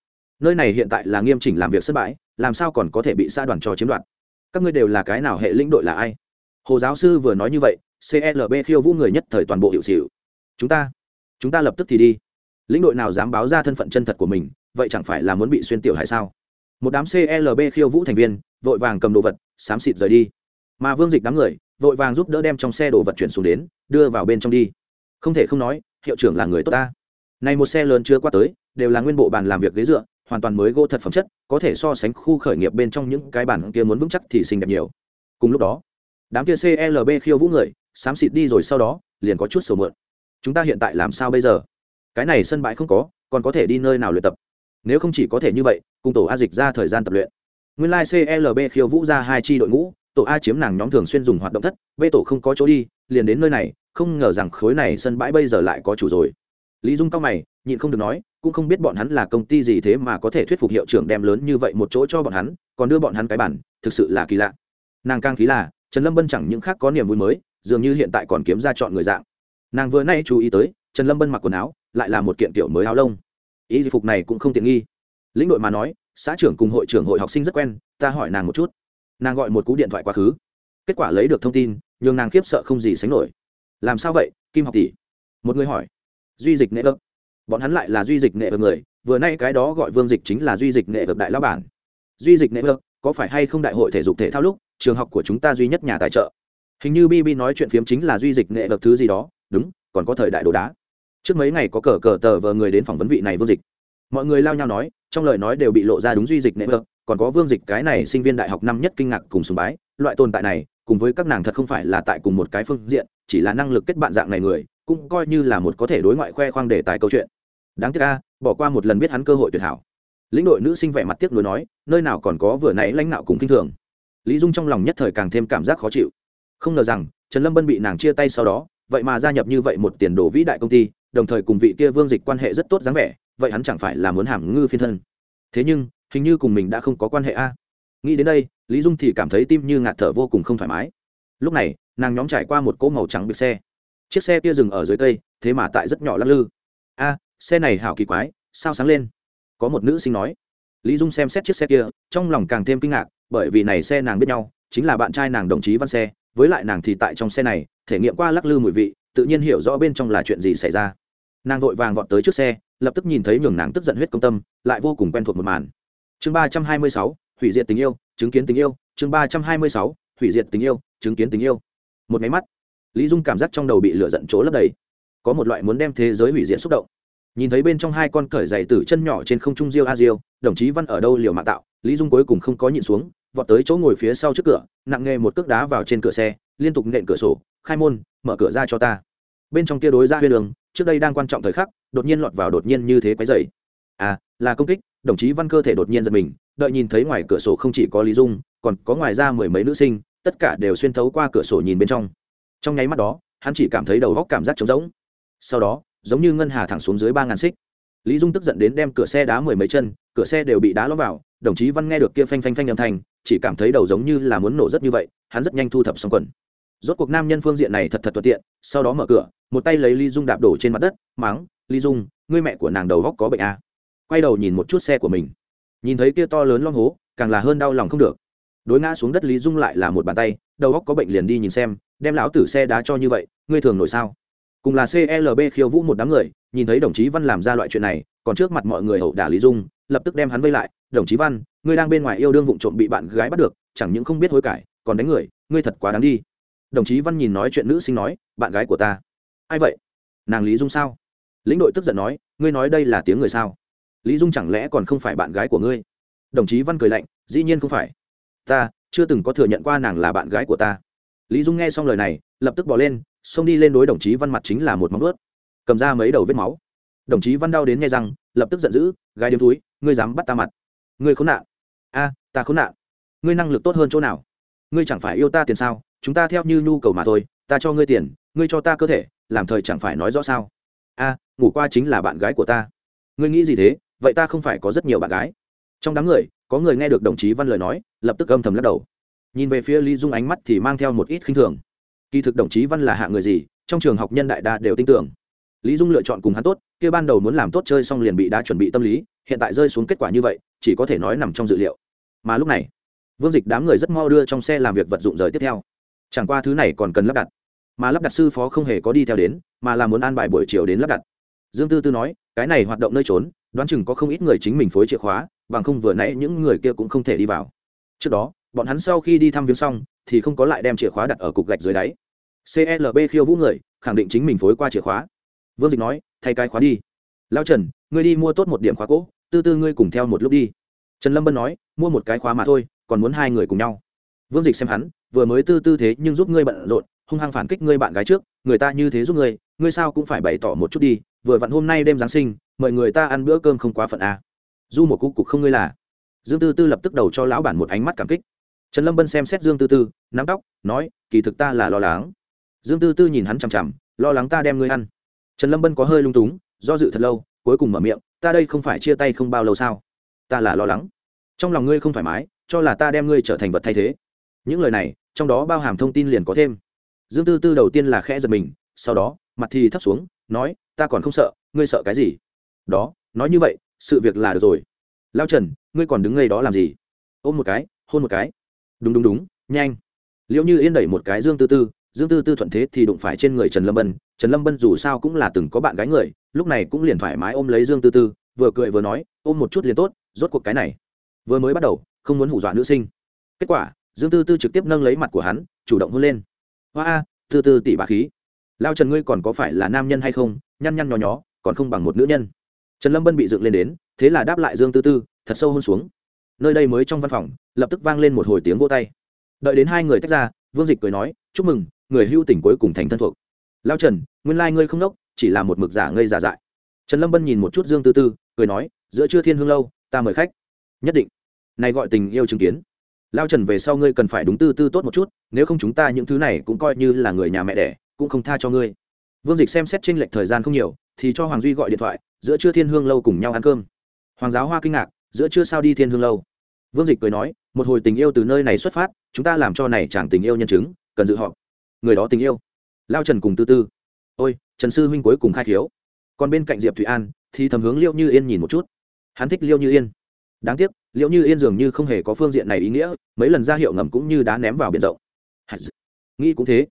[SPEAKER 1] Nơi này hiện tại là nghiêm chỉnh làm việc sân bãi, làm sao còn có thể bị xa đoàn cho chiếm đoạt? Các ngươi đều là cái nào hệ lĩnh đội là ai? Hồ giáo sư vừa nói như vậy clb khiêu vũ người nhất thời toàn bộ hiệu xịu. Chúng ta chúng ta lập tức thì đi. Lĩnh đội nào dám báo ra thân phận chân thật của mình vậy chẳng phải là muốn bị xuyên tiểu hại sao? Một đám clb khiêu vũ thành viên, vội vàng cầm đồ vật, xám xịt rời đi. Mà vương dịch đám người, vội vàng giúp đỡ đem trong xe đồ vật chuyển xuống đến, đưa vào bên trong đi. Không thể không nói, hiệu trưởng là người tốt ta. Này một xe lớn chưa qua tới, đều là nguyên bộ bàn làm việc ghế dựa, hoàn toàn mới gỗ thật phẩm chất, có thể so sánh khu khởi nghiệp bên trong những cái bản kia muốn vững chắc thì xinh đẹp nhiều. Cùng lúc đó, đám kia clb khiêu vũ người, xám xịt đi rồi sau đó, liền có chút sầu mượn. Chúng ta hiện tại làm sao bây giờ? Cái này sân bãi không có, còn có thể đi nơi nào luyện tập? Nếu không chỉ có thể như vậy, cùng tổ a dịch ra thời gian tập luyện. Nguyên lai、like、clb khiêu vũ ra hai chi đội ngũ, tổ a chiếm nàng nhóm thường xuyên dùng hoạt động thất, b tổ không có chỗ đi, liền đến nơi này, không ngờ rằng khối này sân bãi bây giờ lại có chủ rồi. Lý dung cao mày, nhịn không được nói, cũng không biết bọn hắn là công ty gì thế mà có thể thuyết phục hiệu trưởng đem lớn như vậy một chỗ cho bọn hắn, còn đưa bọn hắn cái bản, thực sự là kỳ lạ. Nàng càng khí là, trần lâm bân chẳng những khác có niềm vui mới, dường như hiện tại còn kiếm ra chọn người dạng. Nàng vừa nay chú ý tới, trần lâm bân mặc quần áo, lại là một kiện kiểu mới áo lông ý di phục này cũng không tiện nghi. Lĩnh đội mà nói, xã trưởng cùng hội trưởng hội học sinh rất quen, ta hỏi nàng một chút. Nàng gọi một cú điện thoại quá khứ. Kết quả lấy được thông tin, nhường nàng khiếp sợ không gì sánh nổi. Làm sao vậy, kim học tỷ? Một người hỏi. Duy dịch nệ vực bọn hắn lại là duy dịch nệ vực người, vừa nay cái đó gọi vương dịch chính là duy dịch nệ vực đại lao bản. Duy dịch nệ vực có phải hay không đại hội thể dục thể thao lúc, trường học của chúng ta duy nhất nhà tài trợ? Hình như bb nói chuyện phiếm chính là duy dịch nệ vực thứ gì đó, đúng, còn có thời đại đồ đá trước mấy ngày có cờ cờ tờ vờ người đến phỏng vấn vị này vương dịch. Mọi người lao nhau nói, trong lời nói đều bị lộ ra đúng duy dịch nệ vợ. Còn có vương dịch, cái này sinh viên đại học năm nhất kinh ngạc cùng sùng bái, loại tồn tại này, cùng với các nàng thật không phải là tại cùng một cái phương diện, chỉ là năng lực kết bạn dạng này người, cũng coi như là một có thể đối ngoại khoe khoang đề tài câu chuyện. Đáng tiếc ca bỏ qua một lần biết hắn cơ hội tuyệt hảo. Lĩnh đội nữ sinh vẻ mặt tiếc nuối nói, nơi nào còn có vừa nãy lãnh đạo cùng kinh thường. Lý dung trong lòng nhất thời càng thêm cảm giác khó chịu. Không ngờ rằng, trần lâm bân bị nàng chia tay sau đó, vậy mà gia nhập như vậy một tiền đồ vĩ đại công ty đồng thời cùng vị kia vương dịch quan hệ rất tốt dáng vẻ, vậy hắn chẳng phải là muốn hàm ngư phiên thân. Thế nhưng, hình như cùng mình đã không có quan hệ a. Nghĩ đến đây, lý dung thì cảm thấy tim như ngạt thở vô cùng không thoải mái. Lúc này, nàng nhóm trải qua một cỗ màu trắng biệt xe. Chiếc xe kia dừng ở dưới cây, thế mà tại rất nhỏ lắc lư. A, xe này hảo kỳ quái, sao sáng lên? Có một nữ sinh nói. Lý dung xem xét chiếc xe kia, trong lòng càng thêm kinh ngạc, bởi vì này xe nàng biết nhau, chính là bạn trai nàng đồng chí văn xe, với lại nàng thì tại trong xe này, thể nghiệm qua lắc lư mùi vị, tự nhiên hiểu rõ bên trong là chuyện gì xảy ra nàng vội vàng vọt tới trước xe, lập tức nhìn thấy nhường nàng tức giận huyết công tâm, lại vô cùng quen thuộc một màn. Chương ba trăm hai mươi sáu, hủy diệt tình yêu, chứng kiến tình yêu. Chương ba trăm hai mươi sáu, hủy diệt tình yêu, chứng kiến tình yêu. Một máy mắt, lý dung cảm giác trong đầu bị lửa giận chỗ lấp đầy. Có một loại muốn đem thế giới hủy diệt xúc động. Nhìn thấy bên trong hai con cởi dày từ chân nhỏ trên không trung diêu a diêu, đồng chí văn ở đâu liều mạng tạo, lý dung cuối cùng không có nhịn xuống, vọt tới chỗ ngồi phía sau trước cửa, nặng nghề một cước đá vào trên cửa xe, liên tục nện cửa sổ, khai môn, mở cửa ra cho ta. Bên trong kia đối ra huyên đường trước đây đang quan trọng thời khắc, đột nhiên lọt vào đột nhiên như thế quấy dày à là công kích, đồng chí văn cơ thể đột nhiên giật mình, đợi nhìn thấy ngoài cửa sổ không chỉ có lý dung, còn có ngoài ra mười mấy nữ sinh, tất cả đều xuyên thấu qua cửa sổ nhìn bên trong. Trong nháy mắt đó, hắn chỉ cảm thấy đầu góc cảm giác trống rỗng. Sau đó, giống như ngân hà thẳng xuống dưới ba ngàn xích. Lý dung tức giận đến đem cửa xe đá mười mấy chân, cửa xe đều bị đá lõm vào, đồng chí văn nghe được kia phanh phanh phanh âm thanh, chỉ cảm thấy đầu giống như là muốn nổ rất như vậy, hắn rất nhanh thu thập xong quần rốt cuộc nam nhân phương diện này thật thật thuận tiện, sau đó mở cửa, một tay lấy lý dung đạp đổ trên mặt đất, mắng, lý dung, ngươi mẹ của nàng đầu góc có bệnh à. quay đầu nhìn một chút xe của mình. Nhìn thấy kia to lớn long hố, càng là hơn đau lòng không được. Đối ngã xuống đất lý dung lại là một bàn tay, đầu góc có bệnh liền đi nhìn xem, đem lão tử xe đá cho như vậy, ngươi thường nổi sao? Cùng là clb khiêu vũ một đám người, nhìn thấy đồng chí văn làm ra loại chuyện này, còn trước mặt mọi người hậu đả lý dung, lập tức đem hắn vây lại, đồng chí văn, ngươi đang bên ngoài yêu đương vụ trộm bị bạn gái bắt được, chẳng những không biết hối cải, còn đánh người, ngươi thật quá đáng đi đồng chí văn nhìn nói chuyện nữ sinh nói, bạn gái của ta. Ai vậy? Nàng lý dung sao? Lĩnh đội tức giận nói, ngươi nói đây là tiếng người sao? Lý dung chẳng lẽ còn không phải bạn gái của ngươi? Đồng chí văn cười lạnh, dĩ nhiên không phải. Ta chưa từng có thừa nhận qua nàng là bạn gái của ta. Lý dung nghe xong lời này, lập tức bỏ lên, xông đi lên đối đồng chí văn mặt chính là một móng ướt cầm ra mấy đầu vết máu. Đồng chí văn đau đến nghe rằng lập tức giận dữ, gái điếm túi, ngươi dám bắt ta mặt. Ngươi khốn nạn. A, ta khốn nạn. Ngươi năng lực tốt hơn chỗ nào? Ngươi chẳng phải yêu ta tiền sao? Chúng ta theo như nhu cầu mà thôi, ta cho ngươi tiền, ngươi cho ta cơ thể, làm thời chẳng phải nói rõ sao? A, ngủ qua chính là bạn gái của ta. Ngươi nghĩ gì thế? Vậy ta không phải có rất nhiều bạn gái. Trong đám người, có người nghe được đồng chí văn lời nói, lập tức âm thầm lắc đầu. Nhìn về phía lý dung ánh mắt thì mang theo một ít khinh thường. Kỳ thực đồng chí văn là hạ người gì, trong trường học nhân đại đa đều tin tưởng. Lý dung lựa chọn cùng hắn tốt, kia ban đầu muốn làm tốt chơi xong liền bị đã chuẩn bị tâm lý, hiện tại rơi xuống kết quả như vậy, chỉ có thể nói nằm trong dự liệu. Mà lúc này, vương dịch đám người rất mau đưa trong xe làm việc vật dụng rời tiếp theo chẳng qua thứ này còn cần lắp đặt. Mà lắp đặt sư phó không hề có đi theo đến, mà là muốn an bài buổi chiều đến lắp đặt. Dương tư tư nói, cái này hoạt động nơi trốn, đoán chừng có không ít người chính mình phối chìa khóa, bằng không vừa nãy những người kia cũng không thể đi vào. Trước đó, bọn hắn sau khi đi thăm viếng xong, thì không có lại đem chìa khóa đặt ở cục gạch dưới đáy. Clb khiêu vũ người, khẳng định chính mình phối qua chìa khóa. Vương dịch nói, thay cái khóa đi. Lao trần, ngươi đi mua tốt một điểm khóa cỗ tư tư ngươi cùng theo một lúc đi. Trần lâm bân nói, mua một cái khóa mà thôi, còn muốn hai người cùng nhau vương dịch xem hắn, vừa mới tư tư thế nhưng giúp ngươi bận rộn, hung hăng phản kích ngươi bạn gái trước, người ta như thế giúp ngươi ngươi sao cũng phải bày tỏ một chút đi, vừa vặn hôm nay đêm giáng sinh, mời người ta ăn bữa cơm không quá phận à. du một cục cục không ngươi là. Dương tư tư lập tức đầu cho lão bản một ánh mắt cảm kích. Trần lâm bân xem xét dương tư tư, nắm tóc, nói, kỳ thực ta là lo lắng. Dương tư tư nhìn hắn chằm chằm, lo lắng ta đem ngươi ăn. Trần lâm bân có hơi lung túng, do dự thật lâu, cuối cùng mở miệng, ta đây không phải chia tay không bao lâu sao? Ta là lo lắng. Trong lòng ngươi không thoải mái, cho là ta đem ngươi trở thành vật thay thế những lời này, trong đó bao hàm thông tin liền có thêm. Dương tư tư đầu tiên là khẽ giật mình, sau đó, mặt thì thấp xuống, nói, ta còn không sợ, ngươi sợ cái gì? Đó, nói như vậy, sự việc là được rồi. Lao trần, ngươi còn đứng ngay đó làm gì? Ôm một cái, hôn một cái. Đúng đúng đúng, nhanh. Liệu như yên đẩy một cái dương tư tư, dương tư tư thuận thế thì đụng phải trên người trần lâm bân. Trần lâm bân dù sao cũng là từng có bạn gái người, lúc này cũng liền thoải mái ôm lấy dương tư tư, vừa cười vừa nói, ôm một chút liền tốt, rốt cuộc cái này. Vừa mới bắt đầu, không muốn hủ dọa nữ sinh. Kết quả dương tư tư trực tiếp nâng lấy mặt của hắn, chủ động hôn lên. Hoa a, tư tư tỷ bà khí. Lao trần ngươi còn có phải là nam nhân hay không? Nhăn nhăn nhó nhó, còn không bằng một nữ nhân. Trần lâm bân bị dựng lên đến, thế là đáp lại dương tư tư, thật sâu hôn xuống. Nơi đây mới trong văn phòng, lập tức vang lên một hồi tiếng vô tay. Đợi đến hai người tách ra, vương dịch cười nói, chúc mừng, người hưu tỉnh cuối cùng thành thân thuộc. Lao trần, nguyên lai、like、ngươi không đốc chỉ là một mực giả ngây giả dại. Trần lâm bân nhìn một chút dương tư tư, cười nói, giữa trưa thiên hương lâu, ta mời khách. Nhất định. Này gọi tình yêu chứng kiến lao trần về sau ngươi cần phải đúng tư tư tốt một chút, nếu không chúng ta những thứ này cũng coi như là người nhà mẹ đẻ, cũng không tha cho ngươi. Vương dịch xem xét tranh lệch thời gian không nhiều, thì cho hoàng duy gọi điện thoại, giữa trưa thiên hương lâu cùng nhau ăn cơm. Hoàng giáo hoa kinh ngạc, giữa trưa sao đi thiên hương lâu? Vương dịch cười nói, một hồi tình yêu từ nơi này xuất phát, chúng ta làm cho này chẳng tình yêu nhân chứng, cần dự họp. Người đó tình yêu. Lao trần cùng tư tư. Ôi, trần sư huynh cuối cùng khai khiếu. Còn bên cạnh diệp thụy an, thì thầm hướng liêu như yên nhìn một chút. Hắn thích liêu như yên. Đáng tiếc liệu như yên dường như không hề có phương diện này ý nghĩa, mấy lần ra hiệu ngầm cũng như đá ném vào biển rộng. Nghĩ cũng thế.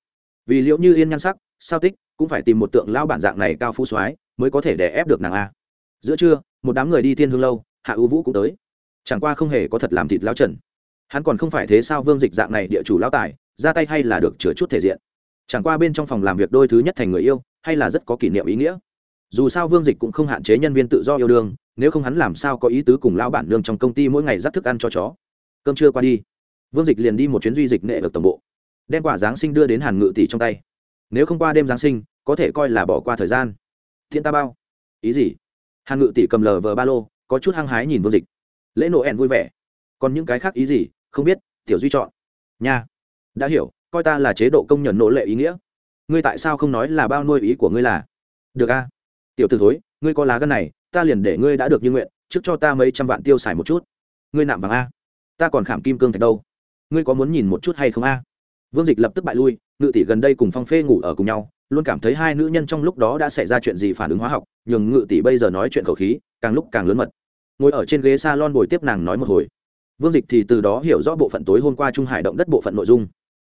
[SPEAKER 1] Vì liệu như yên nhan sắc, sao tích, cũng phải tìm một tượng lao bản dạng này cao phú soái mới có thể đè ép được nàng a. Giữa trưa, một đám người đi thiên hương lâu, hạ ưu vũ cũng tới. Chẳng qua không hề có thật làm thịt lao trần. Hắn còn không phải thế sao vương dịch dạng này địa chủ lao tài, ra tay hay là được chữa chút thể diện. Chẳng qua bên trong phòng làm việc đôi thứ nhất thành người yêu, hay là rất có kỷ niệm ý nghĩa dù sao vương dịch cũng không hạn chế nhân viên tự do yêu đương, nếu không hắn làm sao có ý tứ cùng lão bản nương trong công ty mỗi ngày dắt thức ăn cho chó. Cơm trưa qua đi, vương dịch liền đi một chuyến duy dịch nệ ở tổng bộ, đem quả giáng sinh đưa đến hàn ngự tỷ trong tay. Nếu không qua đêm giáng sinh, có thể coi là bỏ qua thời gian. Thiên ta bao. Ý gì? Hàn ngự tỷ cầm lờ vờ ba lô, có chút hăng hái nhìn vương dịch. Lễ nổ ẻn vui vẻ. Còn những cái khác ý gì? Không biết, tiểu duy chọn. Nha. Đã hiểu, coi ta là chế độ công nhận nỗ lệ ý nghĩa. Ngươi tại sao không nói là bao nuôi ý của ngươi là? Được a tiểu t ử thối, ngươi có lá gân này, ta liền để ngươi đã được như nguyện, trước cho ta mấy trăm vạn tiêu xài một chút. Ngươi nạm vàng a. Ta còn khảm kim cương thạch đâu. Ngươi có muốn nhìn một chút hay không a? Vương dịch lập tức bại lui, ngự tỷ gần đây cùng phong phê ngủ ở cùng nhau, luôn cảm thấy hai nữ nhân trong lúc đó đã xảy ra chuyện gì phản ứng hóa học, nhường ngự tỷ bây giờ nói chuyện khẩu khí, càng lúc càng lớn mật. Ngồi ở trên ghế s a lon bồi tiếp nàng nói một hồi. Vương dịch thì từ đó hiểu rõ bộ phận tối hôm qua trung hải động đất bộ phận nội dung.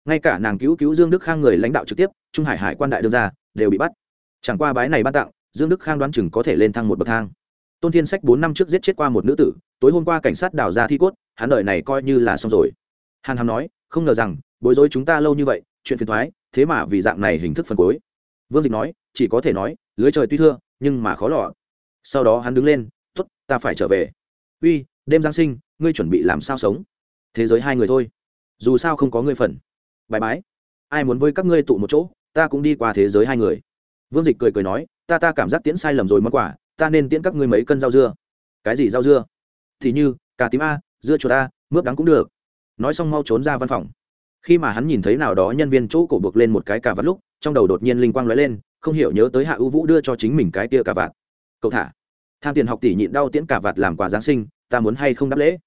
[SPEAKER 1] Ngay cả nàng cứu cứu dương đức khang người lãnh đạo trực tiếp, trung hải hải quan đại đương ra đều bị bắt. Chẳng qua bái này ban tặng dương đức khang đoán chừng có thể lên thăng một bậc thang. Tôn thiên sách bốn năm trước giết chết qua một nữ tử, tối hôm qua cảnh sát đào ra thi cốt, hắn đợi này coi như là xong rồi. Hàn hàm nói, không ngờ rằng, bối rối chúng ta lâu như vậy, chuyện phiền thoái thế mà vì dạng này hình thức phần cuối vương dịch nói, chỉ có thể nói, lưới trời tuy thưa, nhưng mà khó lọ sau đó hắn đứng lên t ố t ta phải trở về. Uy, đêm giáng sinh, ngươi chuẩn bị làm sao sống? Thế giới hai người thôi, dù sao không có ngươi phần. Bài bái, ai muốn với các ngươi tụ một chỗ, ta cũng đi qua thế giới hai người. Vương dịch cười cười nói ta ta cảm giác tiễn sai lầm rồi món quà, ta nên tiễn các ngươi mấy cân rau dưa. Cái gì rau dưa? Thì như, cà tím a, dưa chuột a, mướp đắng cũng được. Nói xong mau trốn ra văn phòng. Khi mà hắn nhìn thấy nào đó nhân viên chỗ cổ buộc lên một cái cà vạt lúc, trong đầu đột nhiên linh quang lóe lên, không hiểu nhớ tới hạ ưu vũ đưa cho chính mình cái kia cà vạt. Cậu thả. Tham tiền học tỷ nhịn đau tiễn cà vạt làm quà giáng sinh, ta muốn hay không đáp lễ?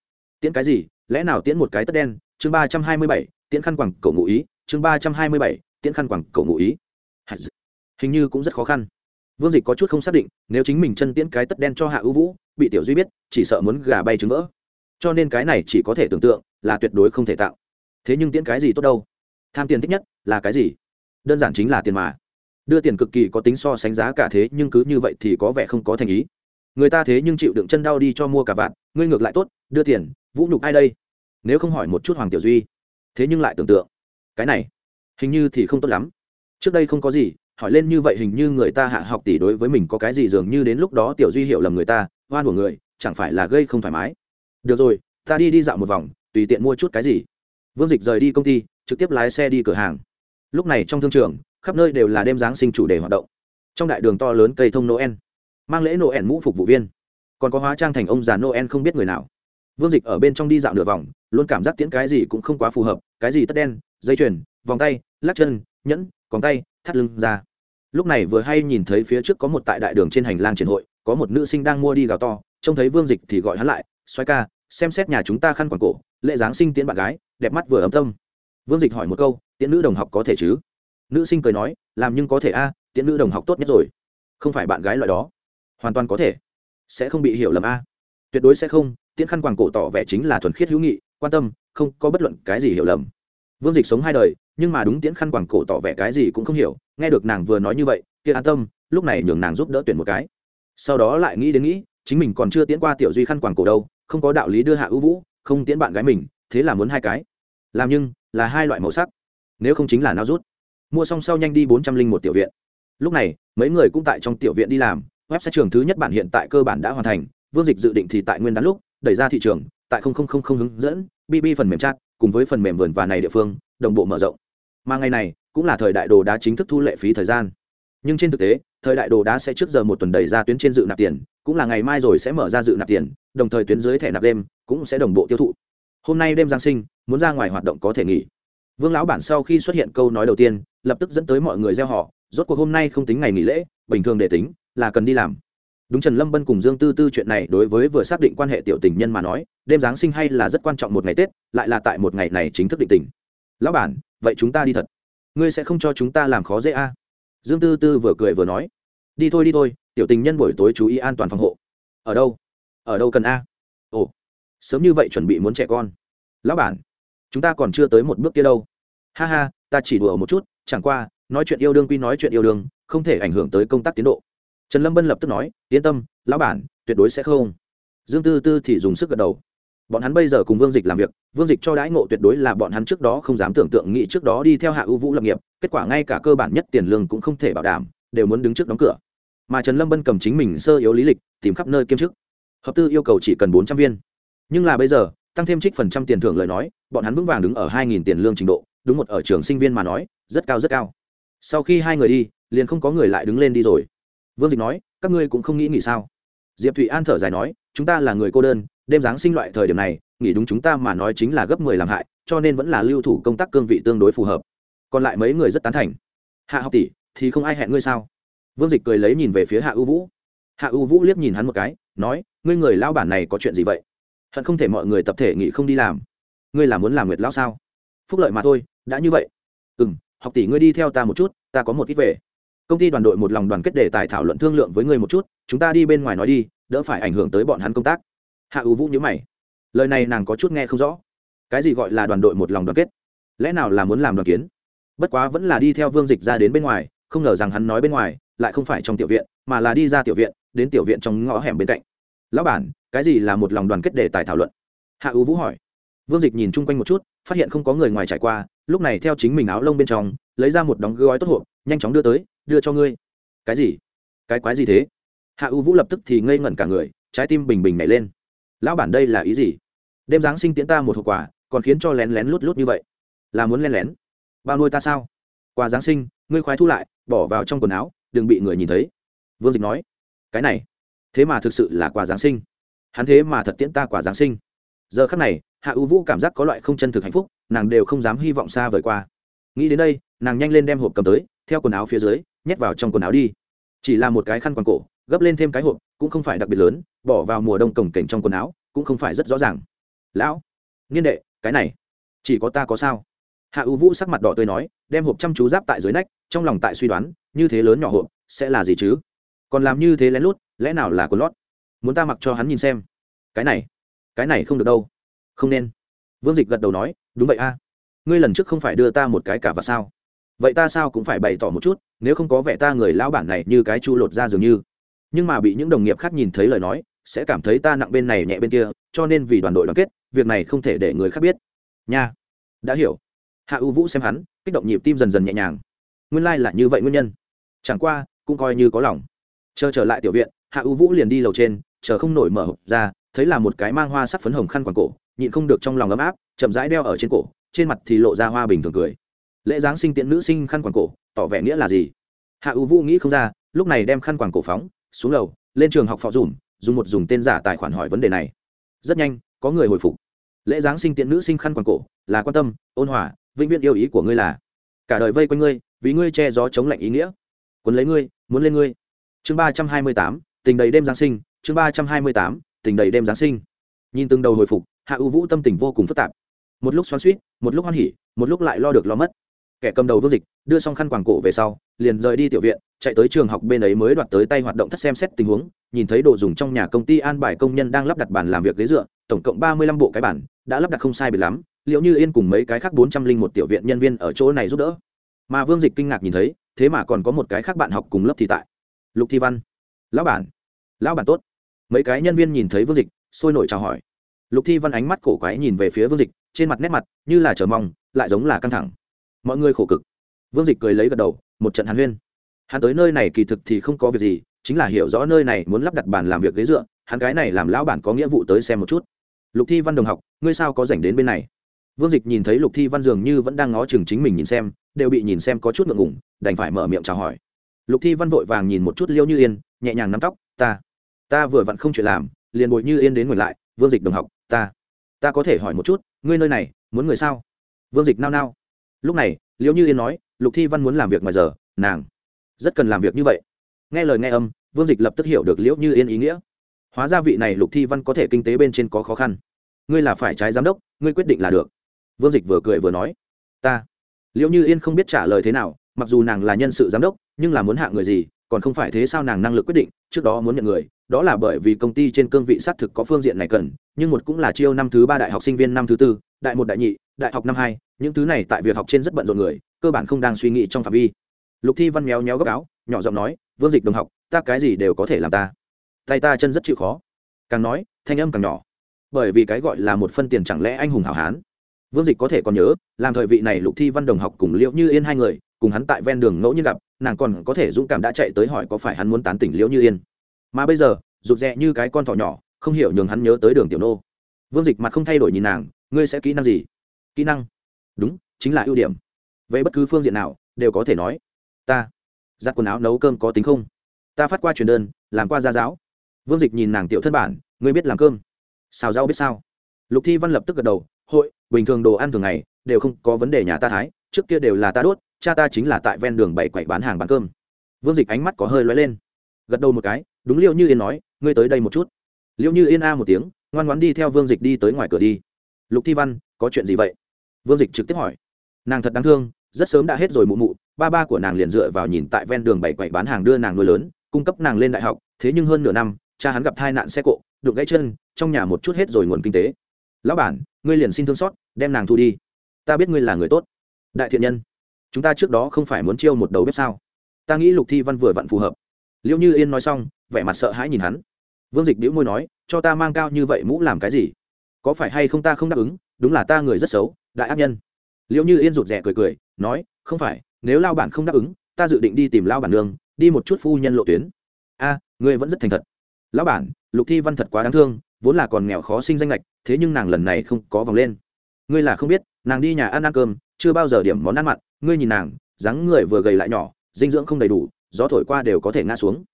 [SPEAKER 1] Tiễn cái gì? Lẽ nào tiễn một cái tất đen? Chương ba trăm hai mươi bảy, tiễn khăn quẳng cậu ngụ ý. Chương ba trăm hai mươi bảy, tiễn khăn quẳng cậu ngụ ý. Hình như cũng rất khó khăn vương dịch có chút không xác định, nếu chính mình chân tiễn cái tất đen cho hạ ưu vũ, bị tiểu duy biết, chỉ sợ muốn gà bay trứng vỡ. Cho nên cái này chỉ có thể tưởng tượng là tuyệt đối không thể tạo. Thế nhưng tiễn cái gì tốt đâu? Tham tiền thích nhất là cái gì? Đơn giản chính là tiền mà. Đưa tiền cực kỳ có tính so sánh giá cả thế, nhưng cứ như vậy thì có vẻ không có thành ý. Người ta thế nhưng chịu đựng chân đau đi cho mua cả vạn, ngươi ngược lại tốt, đưa tiền, vũ nhục ai đây? Nếu không hỏi một chút hoàng tiểu duy. Thế nhưng lại tưởng tượng. Cái này, hình như thì không tốt lắm. Trước đây không có gì hỏi lên như vậy hình như người ta hạ học tỷ đối với mình có cái gì dường như đến lúc đó tiểu duy hiểu lầm người ta, oan của người, chẳng phải là gây không thoải mái. Được rồi, ta đi đi dạo một vòng, tùy tiện mua chút cái gì. Vương dịch rời đi công ty, trực tiếp lái xe đi cửa hàng. Lúc này trong thương trường, khắp nơi đều là đêm giáng sinh chủ đề hoạt động. Trong đại đường to lớn cây thông noel, mang lễ noel mũ phục vụ viên. Còn có hóa trang thành ông già noel không biết người nào. Vương dịch ở bên trong đi dạo nửa vòng, luôn cảm giác tiễn cái gì cũng không quá phù hợp, cái gì tất đen, dây chuyền, vòng tay, lắc chân, nhẫn còn tay, thắt lưng ra lúc này vừa hay nhìn thấy phía trước có một tại đại đường trên hành lang triển hội, có một nữ sinh đang mua đi gào to, trông thấy vương dịch thì gọi hắn lại xoay ca, xem xét nhà chúng ta khăn quảng cổ, lễ giáng sinh tiễn bạn gái, đẹp mắt vừa ấm tâm. Vương dịch hỏi một câu, tiễn nữ đồng học có thể chứ? Nữ sinh cười nói, làm nhưng có thể a, tiễn nữ đồng học tốt nhất rồi. Không phải bạn gái loại đó. Hoàn toàn có thể. Sẽ không bị hiểu lầm a. Tuyệt đối sẽ không, tiễn khăn quàng cổ tỏ vẻ chính là thuần khiết hữu nghị, quan tâm, không có bất luận cái gì hiểu lầm vương dịch sống hai đời, nhưng mà đúng tiễn khăn quảng cổ tỏ vẻ cái gì cũng không hiểu, nghe được nàng vừa nói như vậy, kia an tâm, lúc này nhường nàng giúp đỡ tuyển một cái. Sau đó lại nghĩ đến nghĩ, chính mình còn chưa tiễn qua tiểu duy khăn quảng cổ đâu, không có đạo lý đưa hạ ưu vũ, không tiễn bạn gái mình, thế là muốn hai cái. Làm nhưng, là hai loại màu sắc. Nếu không chính là nao rút. Mua xong sau nhanh đi bốn trăm linh một tiểu viện. Lúc này, mấy người cũng tại trong tiểu viện đi làm, website trường thứ nhất bản hiện tại cơ bản đã hoàn thành, vương dịch dự định thì tại nguyên đán lúc, đẩy ra thị trường, tại không không không không hướng dẫn bb phần mềm chat cùng với phần mềm vườn và này địa phương, đồng bộ mở rộng. Mà ngày này, cũng là thời đại đồ đá chính thức thu lệ phí thời gian. Nhưng trên thực tế, thời đại đồ đá sẽ trước giờ một tuần đẩy ra tuyến trên dự nạp tiền, cũng là ngày mai rồi sẽ mở ra dự nạp tiền, đồng thời tuyến dưới thẻ nạp đêm cũng sẽ đồng bộ tiêu thụ. Hôm nay đêm giáng sinh, muốn ra ngoài hoạt động có thể nghỉ. Vương lão bản sau khi xuất hiện câu nói đầu tiên, lập tức dẫn tới mọi người gieo họ, rốt cuộc hôm nay không tính ngày nghỉ lễ, bình thường để tính là cần đi làm đúng trần lâm bân cùng dương tư tư chuyện này đối với vừa xác định quan hệ tiểu tình nhân mà nói, đêm giáng sinh hay là rất quan trọng một ngày tết, lại là tại một ngày này chính thức định tình. Lão bản, vậy chúng ta đi thật. Ngươi sẽ không cho chúng ta làm khó dễ a? À? dương tư tư vừa cười vừa nói. Đi thôi đi thôi, tiểu tình nhân buổi tối chú ý an toàn phòng hộ. Ở đâu? Ở đâu cần a? Ồ, sớm như vậy chuẩn bị muốn trẻ con. Lão bản, chúng ta còn chưa tới một bước kia đâu. Ha ha, ta chỉ đùa một chút, chẳng qua, nói chuyện yêu đương quy nói chuyện yêu đương, không thể ảnh hưởng tới công tác tiến độ trần lâm bân lập tức nói, yên tâm, lão bản, tuyệt đối sẽ không. Dương tư tư thì dùng sức gật đầu. Bọn hắn bây giờ cùng vương dịch làm việc, vương dịch cho đãi ngộ tuyệt đối là bọn hắn trước đó không dám tưởng tượng nghĩ trước đó đi theo hạ ưu vũ lập nghiệp, kết quả ngay cả cơ bản nhất tiền lương cũng không thể bảo đảm, đều muốn đứng trước đóng cửa. Mà trần lâm bân cầm chính mình sơ yếu lý lịch, tìm khắp nơi kiêm chức. Hợp tư yêu cầu chỉ cần bốn trăm viên. Nhưng là bây giờ, tăng thêm trích phần trăm tiền thưởng lời nói, bọn hắn vững vàng đứng ở hai nghìn tiền lương trình độ, đúng một ở trường sinh viên mà nói, rất cao rất cao. Sau khi hai người đi, liền không có người lại đứng lên đi rồi vương dịch nói, các ngươi cũng không nghĩ nghỉ sao? Diệp thụy an thở dài nói, chúng ta là người cô đơn, đêm giáng sinh loại thời điểm này, nghỉ đúng chúng ta mà nói chính là gấp mười làm hại, cho nên vẫn là lưu thủ công tác cương vị tương đối phù hợp. Còn lại mấy người rất tán thành. Hạ học tỷ, thì không ai hẹn ngươi sao? Vương dịch cười lấy nhìn về phía hạ ưu vũ. Hạ ưu vũ liếc nhìn hắn một cái, nói, ngươi người lao bản này có chuyện gì vậy? Hận không thể mọi người tập thể nghỉ không đi làm. Ngươi là muốn làm nguyệt lao sao? Phúc lợi mà thôi, đã như vậy. Ừ m học tỷ ngươi đi theo ta một chút, ta có một ít về công ty đoàn đội một lòng đoàn kết đề tài thảo luận thương lượng với ngươi một chút, chúng ta đi bên ngoài nói đi, đỡ phải ảnh hưởng tới bọn hắn công tác. Hạ ưu vũ nhớ mày. Lời này nàng có chút nghe không rõ. Cái gì gọi là đoàn đội một lòng đoàn kết? Lẽ nào là muốn làm đoàn kiến? Bất quá vẫn là đi theo vương dịch ra đến bên ngoài, không ngờ rằng hắn nói bên ngoài, lại không phải trong tiểu viện, mà là đi ra tiểu viện, đến tiểu viện trong ngõ hẻm bên cạnh. Lão bản, cái gì là một lòng đoàn kết đề tài thảo luận? Hạ ưu vũ hỏi. Vương dịch nhìn chung quanh một chút, phát hiện không có người ngoài trải qua, lúc này theo chính mình áo lông bên trong, lấy ra một đóng gói tốt hộp, nhanh chóng đưa tới đưa cho ngươi. Cái gì? Cái quái gì thế? Hạ U vũ lập tức thì ngây ngẩn cả người, trái tim bình bình nhảy lên. Lão bản đây là ý gì? Đêm giáng sinh tiễn ta một hộp quà, còn khiến cho lén lén lút lút như vậy. Là muốn lén lén. Bao nuôi ta sao? Quà giáng sinh, ngươi khoái thu lại, bỏ vào trong quần áo, đừng bị người nhìn thấy. Vương dịch nói. Cái này. Thế mà thực sự là quà giáng sinh. Hắn thế mà thật tiễn ta quà giáng sinh. Giờ khắc này, hạ U vũ cảm giác có loại không chân thực hạnh phúc, nàng đều không dám hy vọng xa vời qua. Nghĩ đến đây, nàng nhanh lên đem hộp cầm tới, theo quần áo phía dưới nhét vào trong quần áo đi. Chỉ là một cái khăn quàng cổ, gấp lên thêm cái hộp, cũng không phải đặc biệt lớn, bỏ vào mùa đông cổng cảnh trong quần áo, cũng không phải rất rõ ràng. Lão, niên đệ, cái này, chỉ có ta có sao? Hạ ưu vũ sắc mặt đỏ tươi nói, đem hộp chăm chú giáp tại dưới nách, trong lòng tại suy đoán, như thế lớn nhỏ hộp, sẽ là gì chứ? Còn làm như thế lén lút, lẽ nào là quần lót? Muốn ta mặc cho hắn nhìn xem. Cái này cái này không được đâu. Không nên. Vương dịch gật đầu nói, đúng vậy a. Ngươi lần trước không phải đưa ta một cái cả và sao? Vậy ta sao cũng phải bày tỏ một chút nếu không có vẻ ta người lão bản này như cái chu lột ra dường như. Nhưng mà bị những đồng nghiệp khác nhìn thấy lời nói, sẽ cảm thấy ta nặng bên này nhẹ bên kia, cho nên vì đoàn đội đoàn kết, việc này không thể để người khác biết. Nha, đã hiểu. Hạ U vũ xem hắn, kích động nhịp tim dần dần nhẹ nhàng. Nguyên lai、like、là như vậy nguyên nhân. Chẳng qua, cũng coi như có lòng. Chờ trở lại tiểu viện, hạ U vũ liền đi lầu trên, chờ không nổi mở hộp ra, thấy là một cái mang hoa sắc phấn hồng khăn quàng cổ, nhịn không được trong lòng ấm áp, chậm rãi đeo ở trên cổ, trên mặt thì lộ ra hoa bình thường cười. Lễ giáng sinh tiện nữ sinh khăn quàng cổ tỏ vẻ nghĩa là gì? Hạ ưu vũ nghĩ không ra, lúc này đem khăn quàng cổ phóng, xuống lầu, lên trường học phò dùm, dùng một dùng tên giả tài khoản hỏi vấn đề này. Rất nhanh, có người hồi phục. Lễ giáng sinh tiện nữ sinh khăn quàng cổ, là quan tâm, ôn hòa, vĩnh viễn yêu ý của ngươi là, cả đời vây quanh ngươi, vì ngươi che gió chống lạnh ý nghĩa. Quấn lấy ngươi, muốn lên ngươi. Chương ba trăm hai mươi tám, tình đầy đêm giáng sinh, chương ba trăm hai mươi tám, tình đầy đêm giáng sinh. Nhìn từng đầu hồi phục, hạ ưu vũ tâm tình vô cùng phức tạp. Một lúc xoắn suýt một lúc hoan hỉ, một lúc lại lo được lo mất kẻ cầm đầu vương dịch, đưa xong khăn quàng cổ về sau, liền rời đi tiểu viện, chạy tới trường học bên ấy mới đoạt tới tay hoạt động thất xem xét tình huống, nhìn thấy đồ dùng trong nhà công ty an bài công nhân đang lắp đặt bàn làm việc ghế dựa, tổng cộng ba mươi lăm bộ cái bản đã lắp đặt không sai biệt lắm, liệu như yên cùng mấy cái khác bốn trăm linh một tiểu viện nhân viên ở chỗ này giúp đỡ. Mà vương dịch kinh ngạc nhìn thấy, thế mà còn có một cái khác bạn học cùng lớp thì tại. Lục thi văn. Lão bản. Lão bản tốt. Mấy cái nhân viên nhìn thấy vương dịch, sôi nổi chào hỏi. Lục thi văn ánh mắt cổ quái nhìn về phía vương dịch, trên mặt nét mặt, như là chờ mong, lại giống là căng thẳng mọi người khổ cực. Vương dịch cười lấy gật đầu, một trận hàn huyên. Hắn tới nơi này kỳ thực thì không có việc gì, chính là hiểu rõ nơi này muốn lắp đặt bàn làm việc ghế dựa, hắn cái này làm lão bản có nghĩa vụ tới xem một chút. Lục thi văn đồng học, ngươi sao có dành đến bên này? Vương dịch nhìn thấy lục thi văn dường như vẫn đang ngó chừng chính mình nhìn xem, đều bị nhìn xem có chút ngượng ngủng đành phải mở miệng chào hỏi. Lục thi văn vội vàng nhìn một chút liêu như yên, nhẹ nhàng nắm tóc, ta ta vừa vặn không chuyện làm, liền bồi như yên đến ngồi lại, vương dịch đồng học, ta ta có thể hỏi một chút, ngươi nơi này, muốn người sao? Vương dịch nao nao lúc này, liễu như yên nói, lục thi văn muốn làm việc ngoài giờ, nàng rất cần làm việc như vậy. Nghe lời nghe âm, vương dịch lập tức hiểu được liễu như yên ý nghĩa. Hóa ra vị này lục thi văn có thể kinh tế bên trên có khó khăn. Ngươi là phải trái giám đốc, ngươi quyết định là được. Vương dịch vừa cười vừa nói, ta. Liệu như yên không biết trả lời thế nào, mặc dù nàng là nhân sự giám đốc, nhưng là muốn hạ người gì, còn không phải thế sao nàng năng lực quyết định, trước đó muốn nhận người, đó là bởi vì công ty trên cương vị xác thực có phương diện này cần, nhưng một cũng là chiêu năm thứ ba đại học sinh viên năm thứ tư, đại một đại nhị đại học năm hai, những thứ này tại việc học trên rất bận rộn người, cơ bản không đang suy nghĩ trong phạm vi. Lục thi văn méo méo góc áo, nhỏ giọng nói, vương dịch đồng học, ta cái gì đều có thể làm ta. Tay ta chân rất chịu khó. Càng nói, thanh âm càng nhỏ. Bởi vì cái gọi là một phân tiền chẳng lẽ anh hùng hảo hán? Vương dịch có thể còn nhớ, làm thời vị này lục thi văn đồng học cùng liễu như yên hai người, cùng hắn tại ven đường ngẫu nhiên gặp, nàng còn có thể dũng cảm đã chạy tới hỏi có phải hắn muốn tán tỉnh liễu như yên. Mà bây giờ, rụt rè như cái con thỏ nhỏ, không hiểu nhường hắn nhớ tới đường tiểu nô. Vương dịch mặt không thay đổi nhìn nàng, ngươi sẽ kỹ năng gì? Kỹ năng. Đúng, chính là ưu điểm. Về bất cứ phương diện nào, đều có thể nói, ta giặt quần áo nấu cơm có tính không? Ta phát qua truyền đơn, làm qua gia giáo. Vương dịch nhìn nàng tiểu thân bản, ngươi biết làm cơm. Xào rau biết sao? Lục thi văn lập tức gật đầu, hội, bình thường đồ ăn thường ngày đều không có vấn đề nhà ta thái, trước kia đều là ta đốt, cha ta chính là tại ven đường bảy quậy bán hàng bán cơm. Vương dịch ánh mắt có hơi lóe lên, gật đầu một cái, đúng liệu như yên nói, ngươi tới đây một chút. Liệu như yên a một tiếng, ngoan ngoãn đi theo vương dịch đi tới ngoài cửa đi. Lục thi văn, có chuyện gì vậy? Vương dịch trực tiếp hỏi. Nàng thật đáng thương, rất sớm đã hết rồi mụ mụ, ba ba của nàng liền dựa vào nhìn tại ven đường bảy quậy bán hàng đưa nàng nuôi lớn, cung cấp nàng lên đại học, thế nhưng hơn nửa năm, cha hắn gặp tai nạn xe cộ, đụng gãy chân, trong nhà một chút hết rồi nguồn kinh tế. Lão bản, ngươi liền xin thương xót, đem nàng thu đi. Ta biết ngươi là người tốt. Đại thiện nhân, chúng ta trước đó không phải muốn chiêu một đầu bếp sao? Ta nghĩ lục thi văn vừa vặn phù hợp. Liệu như yên nói xong, vẻ mặt sợ hãi nhìn hắn. Vương dịch đĩu môi nói, cho ta mang cao như vậy mũ làm cái gì? Có phải hay không ta không đáp ứng, đúng là ta người rất xấu đại ác nhân. Liệu như yên rụt rè cười cười, nói, không phải, nếu lao bản không đáp ứng, ta dự định đi tìm lao bản nương, đi một chút phu nhân lộ tuyến. A, ngươi vẫn rất thành thật. Lão bản, lục thi văn thật quá đáng thương, vốn là còn nghèo khó sinh danh lệch thế nhưng nàng lần này không có vòng lên. Ngươi là không biết, nàng đi nhà ăn ăn cơm, chưa bao giờ điểm món ăn mặn, ngươi nhìn nàng, dáng người vừa gầy lại nhỏ, dinh dưỡng không đầy đủ, gió thổi qua đều có thể ngã xuống.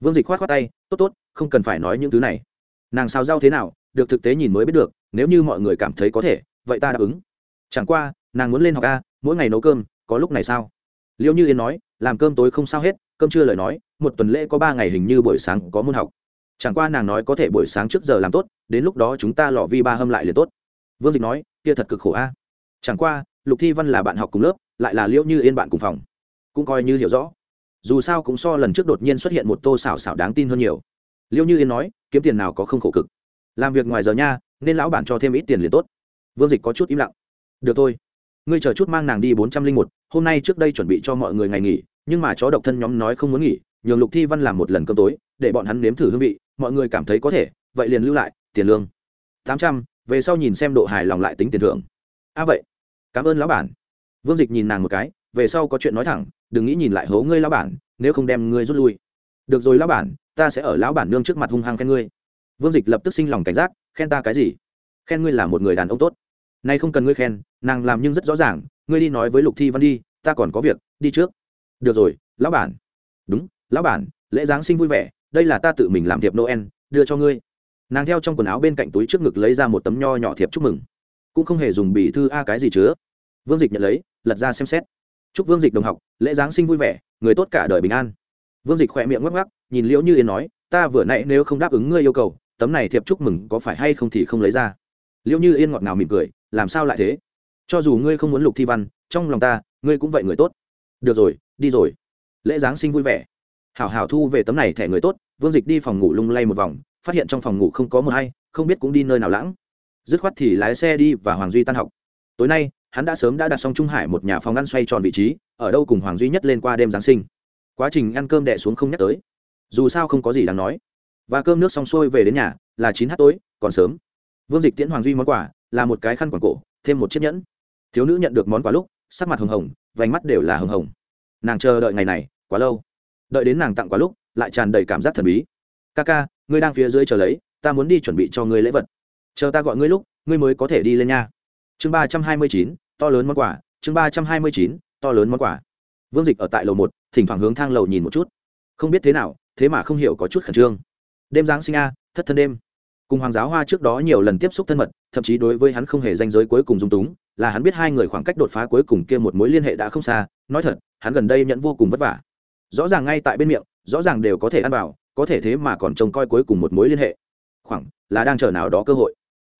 [SPEAKER 1] Vương dịch khoát khoát tay, tốt tốt, không cần phải nói những thứ này. Nàng sao giao thế nào, được thực tế nhìn mới biết được, nếu như mọi người cảm thấy có thể, vậy ta đáp ứng chẳng qua, nàng muốn lên học a, mỗi ngày nấu cơm, có lúc này sao? Liệu như yên nói, làm cơm tối không sao hết, cơm chưa lời nói, một tuần lễ có ba ngày hình như buổi sáng có môn học. Chẳng qua nàng nói có thể buổi sáng trước giờ làm tốt, đến lúc đó chúng ta lò vi ba hâm lại liền tốt. Vương dịch nói, kia thật cực khổ a. Chẳng qua, lục thi văn là bạn học cùng lớp, lại là liễu như yên bạn cùng phòng. Cũng coi như hiểu rõ. Dù sao cũng so lần trước đột nhiên xuất hiện một tô xảo xảo đáng tin hơn nhiều. Liễu như yên nói, kiếm tiền nào có không khổ cực. Làm việc ngoài giờ nha, nên lão bản cho thêm ít tiền liền tốt. Vương dịch có chút im lặng được thôi. Ngươi chờ chút mang nàng đi bốn trăm linh một, hôm nay trước đây chuẩn bị cho mọi người ngày nghỉ, nhưng mà chó độc thân nhóm nói không muốn nghỉ, nhường lục thi văn làm một lần cơm tối, để bọn hắn nếm thử hương vị, mọi người cảm thấy có thể, vậy liền lưu lại, tiền lương. Tám trăm, về sau nhìn xem độ hài lòng lại tính tiền thưởng. A à vậy, cảm ơn lão bản. Vương dịch nhìn nàng một cái, về sau có chuyện nói thẳng, đừng nghĩ nhìn lại hố ngươi lão bản, nếu không đem ngươi rút lui. Được rồi lão bản, ta sẽ ở lão bản nương trước mặt hung hăng khen ngươi. Vương dịch lập tức sinh lòng cảnh giác, khen ta cái gì? Khen ngươi là một người đàn ông tốt nay không cần ngươi khen, nàng làm nhưng rất rõ ràng, ngươi đi nói với lục thi văn đi, ta còn có việc, đi trước. Được rồi, lão bản. Đúng, lão bản, lễ giáng sinh vui vẻ, đây là ta tự mình làm thiệp noel, đưa cho ngươi. Nàng theo trong quần áo bên cạnh túi trước ngực lấy ra một tấm nho nhỏ thiệp chúc mừng. Cũng không hề dùng bì thư a cái gì chứa. Vương dịch nhận lấy, lật ra xem xét. Chúc vương dịch đồng học, lễ giáng sinh vui vẻ, người tốt cả đời bình an. Vương dịch khỏe miệng ngắc ngắc nhìn liễu như yên nói, ta vừa nãy nếu không đáp ứng ngươi yêu cầu, tấm này thiệp chúc mừng có phải hay không thì không lấy ra. Liễu như yên ngọt ngào mỉm cười làm sao lại thế? Cho dù ngươi không muốn lục thi văn, trong lòng ta, ngươi cũng vậy người tốt. Được rồi, đi rồi. Lễ giáng sinh vui vẻ. Hảo hảo thu về tấm này thẻ người tốt, vương dịch đi phòng ngủ lung lay một vòng, phát hiện trong phòng ngủ không có mờ hay, không biết cũng đi nơi nào lãng. Dứt khoát thì lái xe đi và hoàng duy tan học. Tối nay, hắn đã sớm đã đặt xong trung hải một nhà phòng ăn xoay tròn vị trí, ở đâu cùng hoàng duy nhất lên qua đêm giáng sinh. Quá trình ăn cơm đẻ xuống không nhắc tới. Dù sao không có gì đáng nói. Và cơm nước xong xuôi về đến nhà, là chín h tối, còn sớm. Vương dịch tiễn hoàng duy món quà là một cái khăn quàng cổ, thêm một chiếc nhẫn. Thiếu nữ nhận được món quà lúc, sắc mặt hồng hồng, vành mắt đều là hồng hồng. Nàng chờ đợi ngày này, quá lâu. Đợi đến nàng tặng quà lúc, lại tràn đầy cảm giác thần bí. Ca ca ngươi đang phía dưới chờ lấy, ta muốn đi chuẩn bị cho ngươi lễ vật. Chờ ta gọi ngươi lúc, ngươi mới có thể đi lên nha. Chương ba trăm hai mươi chín, to lớn món quà. Chương ba trăm hai mươi chín, to lớn món quà. Vương dịch ở tại lầu một, thỉnh thoảng hướng thang lầu nhìn một chút. Không biết thế nào, thế mà không hiểu có chút khẩn trương. Đêm giáng sinh a, thất thân đêm cùng hoàng giáo hoa trước đó nhiều lần tiếp xúc thân mật, thậm chí đối với hắn không hề danh giới cuối cùng dung túng, là hắn biết hai người khoảng cách đột phá cuối cùng kia một mối liên hệ đã không xa, nói thật, hắn gần đây nhận vô cùng vất vả. Rõ ràng ngay tại bên miệng, rõ ràng đều có thể ăn vào, có thể thế mà còn trông coi cuối cùng một mối liên hệ. Khoảng, là đang chờ nào đó cơ hội.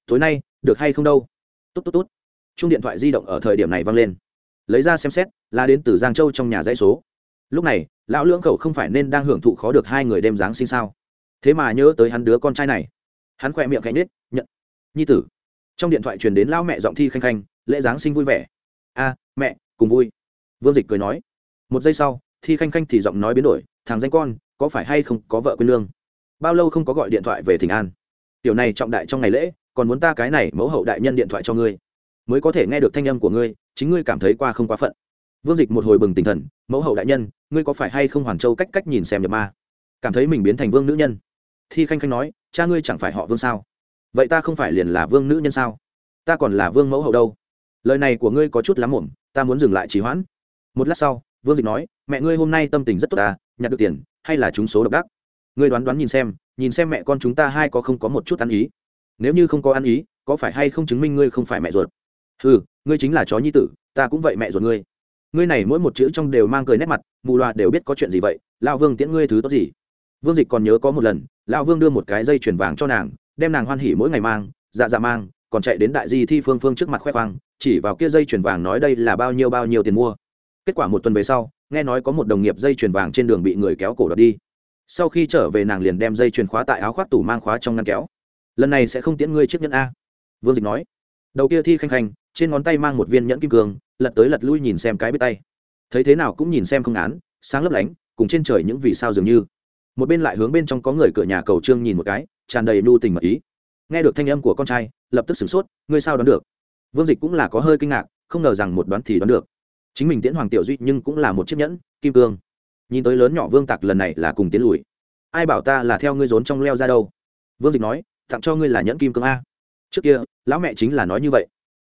[SPEAKER 1] Tối nay, được hay không đâu? Tốt tốt tốt chung điện thoại di động ở thời điểm này vang lên. Lấy ra xem xét, là đến từ giang châu trong nhà dãy số. Lúc này, lão lưỡng khẩu không phải nên đang hưởng thụ khó được hai người đêm giáng sinh sao? Thế mà nhớ tới hắn đứa con trai này hắn khỏe miệng cạnh nết nhận. Nhi tử. Trong điện thoại truyền đến lao mẹ giọng thi khanh khanh, lễ giáng sinh vui vẻ. A, mẹ, cùng vui. Vương dịch cười nói. Một giây sau, thi khanh khanh thì giọng nói biến đổi, thằng danh con, có phải hay không có vợ quên lương? Bao lâu không có gọi điện thoại về thỉnh an. Tiểu này trọng đại trong ngày lễ, còn muốn ta cái này mẫu hậu đại nhân điện thoại cho ngươi, mới có thể nghe được thanh âm của ngươi, chính ngươi cảm thấy qua không quá phận. Vương dịch một hồi bừng tinh thần, mẫu hậu đại nhân, ngươi có phải hay không hoàn châu cách cách nhìn xem nhập ma cảm thấy mình biến thành vương nữ nhân thi khanh khanh nói, cha ngươi chẳng phải họ vương sao? Vậy ta không phải liền là vương nữ nhân sao? Ta còn là vương mẫu hậu đâu? Lời này của ngươi có chút lắm muộn, ta muốn dừng lại trì hoãn. Một lát sau, vương dịch nói, mẹ ngươi hôm nay tâm tình rất tốt ta nhặt được tiền, hay là chúng số độc đắc? Ngươi đoán đoán nhìn xem nhìn xem mẹ con chúng ta hai có không có một chút ăn ý. Nếu như không có ăn ý, có phải hay không chứng minh ngươi không phải mẹ ruột? Ừ ngươi chính là chó nhi tử, ta cũng vậy mẹ ruột ngươi. Ngươi này mỗi một chữ trong đều mang cười nét mặt, mù loà đều biết có chuyện gì vậy lao vương tiễn ngươi thứ tốt gì? Vương dịch còn nhớ có một lần Lão vương đưa một cái dây chuyền vàng cho nàng, đem nàng hoan hỉ mỗi ngày mang dạ dạ mang, còn chạy đến đại di thi phương phương trước mặt khoe khoang, chỉ vào kia dây chuyền vàng nói đây là bao nhiêu bao nhiêu tiền mua. Kết quả một tuần về sau, nghe nói có một đồng nghiệp dây chuyền vàng trên đường bị người kéo cổ đập đi. Sau khi trở về nàng liền đem dây chuyền khóa tại áo khoác tủ mang khóa trong ngăn kéo. Lần này sẽ không tiễn ngươi chiếc nhẫn a. Vương dịch nói. Đầu kia thi khanh khanh, trên ngón tay mang một viên nhẫn kim cương, lật tới lật lui nhìn xem cái bếp tay. Thấy thế nào cũng nhìn xem không án sáng lấp lánh, cùng trên trời những vì sao dường như một bên lại hướng bên trong có người cửa nhà cầu trương nhìn một cái, tràn đầy nhu tình mật ý. Nghe được thanh âm của con trai, lập tức sửng sốt, ngươi sao đoán được? Vương dịch cũng là có hơi kinh ngạc, không ngờ rằng một đoán thì đoán được. Chính mình tiễn hoàng tiểu duy nhưng cũng là một chiếc nhẫn, kim cương. Nhìn tới lớn nhỏ vương tặc lần này là cùng tiến lùi. Ai bảo ta là theo ngươi rốn trong leo ra đâu? Vương dịch nói, tặng cho ngươi là nhẫn kim cương a. Trước kia, lão mẹ chính là nói như vậy.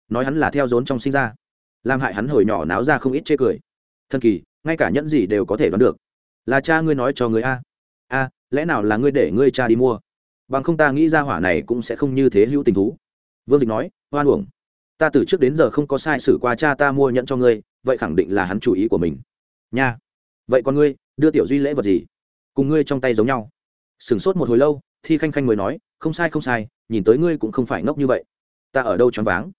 [SPEAKER 1] Nói hắn là theo rốn trong sinh ra. Làm hại hắn hồi nhỏ náo ra không ít chê cười. Thần kỳ, ngay cả nhẫn gì đều có thể đoán được. Là cha ngươi nói cho ngươi a a lẽ nào là ngươi để ngươi cha đi mua? Bằng không ta nghĩ ra hỏa này cũng sẽ không như thế hữu tình thú. Vương dịch nói hoan uổng. Ta từ trước đến giờ không có sai sử qua cha ta mua nhận cho ngươi, vậy khẳng định là hắn chủ ý của mình. Nha. Vậy còn ngươi, đưa tiểu duy lễ vật gì? Cùng ngươi trong tay giống nhau. Sửng sốt một hồi lâu, thi khanh khanh mới nói, không sai không sai, nhìn tới ngươi cũng không phải ngốc như vậy. Ta ở đâu choáng váng?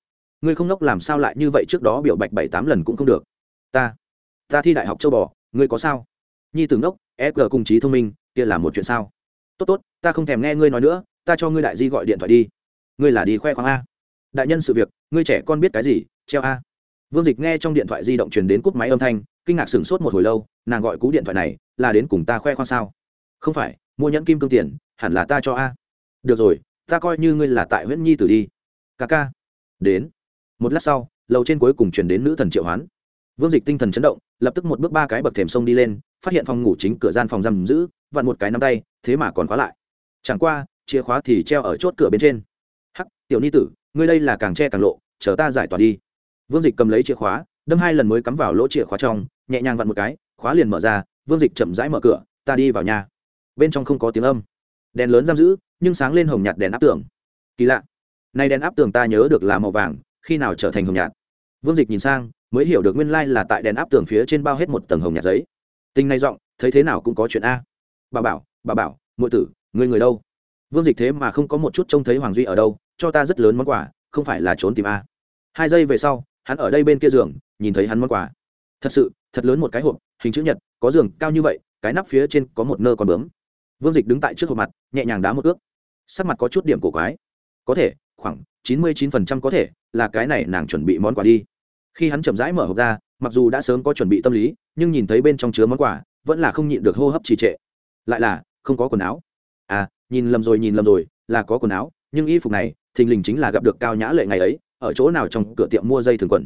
[SPEAKER 1] Ngươi không ngốc làm sao lại như vậy trước đó biểu bạch bảy tám lần cũng không được. Ta. Ta thi đại học châu bò, ngươi có sao? Nhi tưởng ngốc e g cùng trí thông minh kia là một chuyện sao? Tốt tốt, ta không thèm nghe ngươi nói nữa, ta cho ngươi đại di gọi điện thoại đi. Ngươi là đi khoe khoang a. Đại nhân sự việc, ngươi trẻ con biết cái gì, treo a. Vương dịch nghe trong điện thoại di động truyền đến cúp máy âm thanh, kinh ngạc sửng sốt một hồi lâu, nàng gọi cú điện thoại này, là đến cùng ta khoe khoang sao? Không phải, mua nhẫn kim cương tiền, hẳn là ta cho a. Được rồi, ta coi như ngươi là tại huyện nhi tử đi. Ca ca. Đến. Một lát sau, lầu trên cuối cùng chuyển đến nữ thần triệu hoán. Vương dịch tinh thần chấn động, lập tức một bước ba cái bậc thềm sông đi lên, phát hiện phòng ngủ chính cửa gian phòng giam giữ vặn một cái nắm tay, thế mà còn khóa lại. Chẳng qua, chìa khóa thì treo ở chốt cửa bên trên. Hắc, tiểu ni tử, ngươi đây là càng che càng lộ, chờ ta giải tỏa đi. Vương dịch cầm lấy chìa khóa, đâm hai lần mới cắm vào lỗ chìa khóa trong, nhẹ nhàng vặn một cái, khóa liền mở ra, vương dịch chậm rãi mở cửa, ta đi vào nhà. Bên trong không có tiếng âm. Đèn lớn giam giữ, nhưng sáng lên hồng nhạt đèn áp tường. Kỳ lạ. Nay đèn áp tường ta nhớ được là màu vàng, khi nào trở thành hồng nhạt? Vương dịch nhìn sang, mới hiểu được nguyên lai là tại đèn áp tường phía trên bao hết một tầng hồng nhạt giấy. Tình này giọng, thấy thế nào cũng có chuyện a bà bảo bà bảo ngụy tử người người đâu? Vương dịch thế mà không có một chút trông thấy hoàng duy ở đâu, cho ta rất lớn món quà, không phải là trốn tìm a. Hai giây về sau, hắn ở đây bên kia giường, nhìn thấy hắn món quà. Thật sự, thật lớn một cái hộp, hình chữ nhật, có giường cao như vậy, cái nắp phía trên có một nơ còn bướm. Vương dịch đứng tại trước hộp mặt, nhẹ nhàng đá một ước sắc mặt có chút điểm cổ quái. Có thể, khoảng chín mươi chín phần trăm có thể là cái này nàng chuẩn bị món quà đi. Khi hắn chậm rãi mở hộp ra, mặc dù đã sớm có chuẩn bị tâm lý, nhưng nhìn thấy bên trong chứa món quà, vẫn là không nhịn được hô hấp trì trệ lại là, không có quần áo. À nhìn lầm rồi, nhìn lầm rồi, là có quần áo, nhưng y phục này, thình lình chính là gặp được cao nhã lệ ngày ấy, ở chỗ nào trong cửa tiệm mua dây thường quần.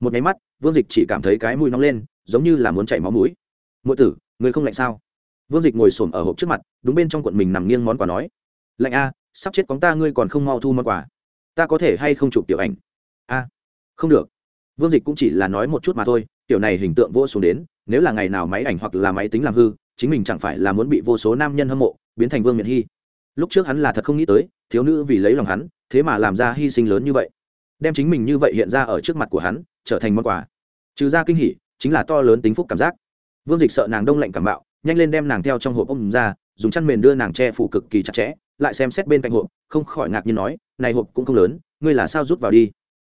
[SPEAKER 1] Một nháy mắt, vương dịch chỉ cảm thấy cái mũi nóng lên, giống như là muốn chảy máu mũi. Mỗi tử, người không lạnh sao? Vương dịch ngồi s ổ m ở hộp trước mặt, đúng bên trong quận mình nằm nghiêng món quà nói. Lạnh a sắp chết cóng ta, ngươi còn không mau thu món quà. Ta có thể hay không chụp tiểu ảnh? A, không được. Vương dịch cũng chỉ là nói một chút mà thôi, tiểu này hình tượng vô xuống đến, nếu là ngày nào máy ảnh hoặc là máy tính làm hư chính mình chẳng phải là muốn bị vô số nam nhân hâm mộ, biến thành vương miện hy. Lúc trước hắn là thật không nghĩ tới, thiếu nữ vì lấy lòng hắn, thế mà làm ra hy sinh lớn như vậy. Đem chính mình như vậy hiện ra ở trước mặt của hắn, trở thành món quà. Trừ ra kinh hỉ, chính là to lớn tính phúc cảm giác. Vương dịch sợ nàng đông lạnh cảm bạo, nhanh lên đem nàng theo trong hộp ông ra, dùng chăn mền đưa nàng che phủ cực kỳ chặt chẽ, lại xem xét bên cạnh hộp, không khỏi ngạc nhiên nói, này hộp cũng không lớn, ngươi là sao rút vào đi?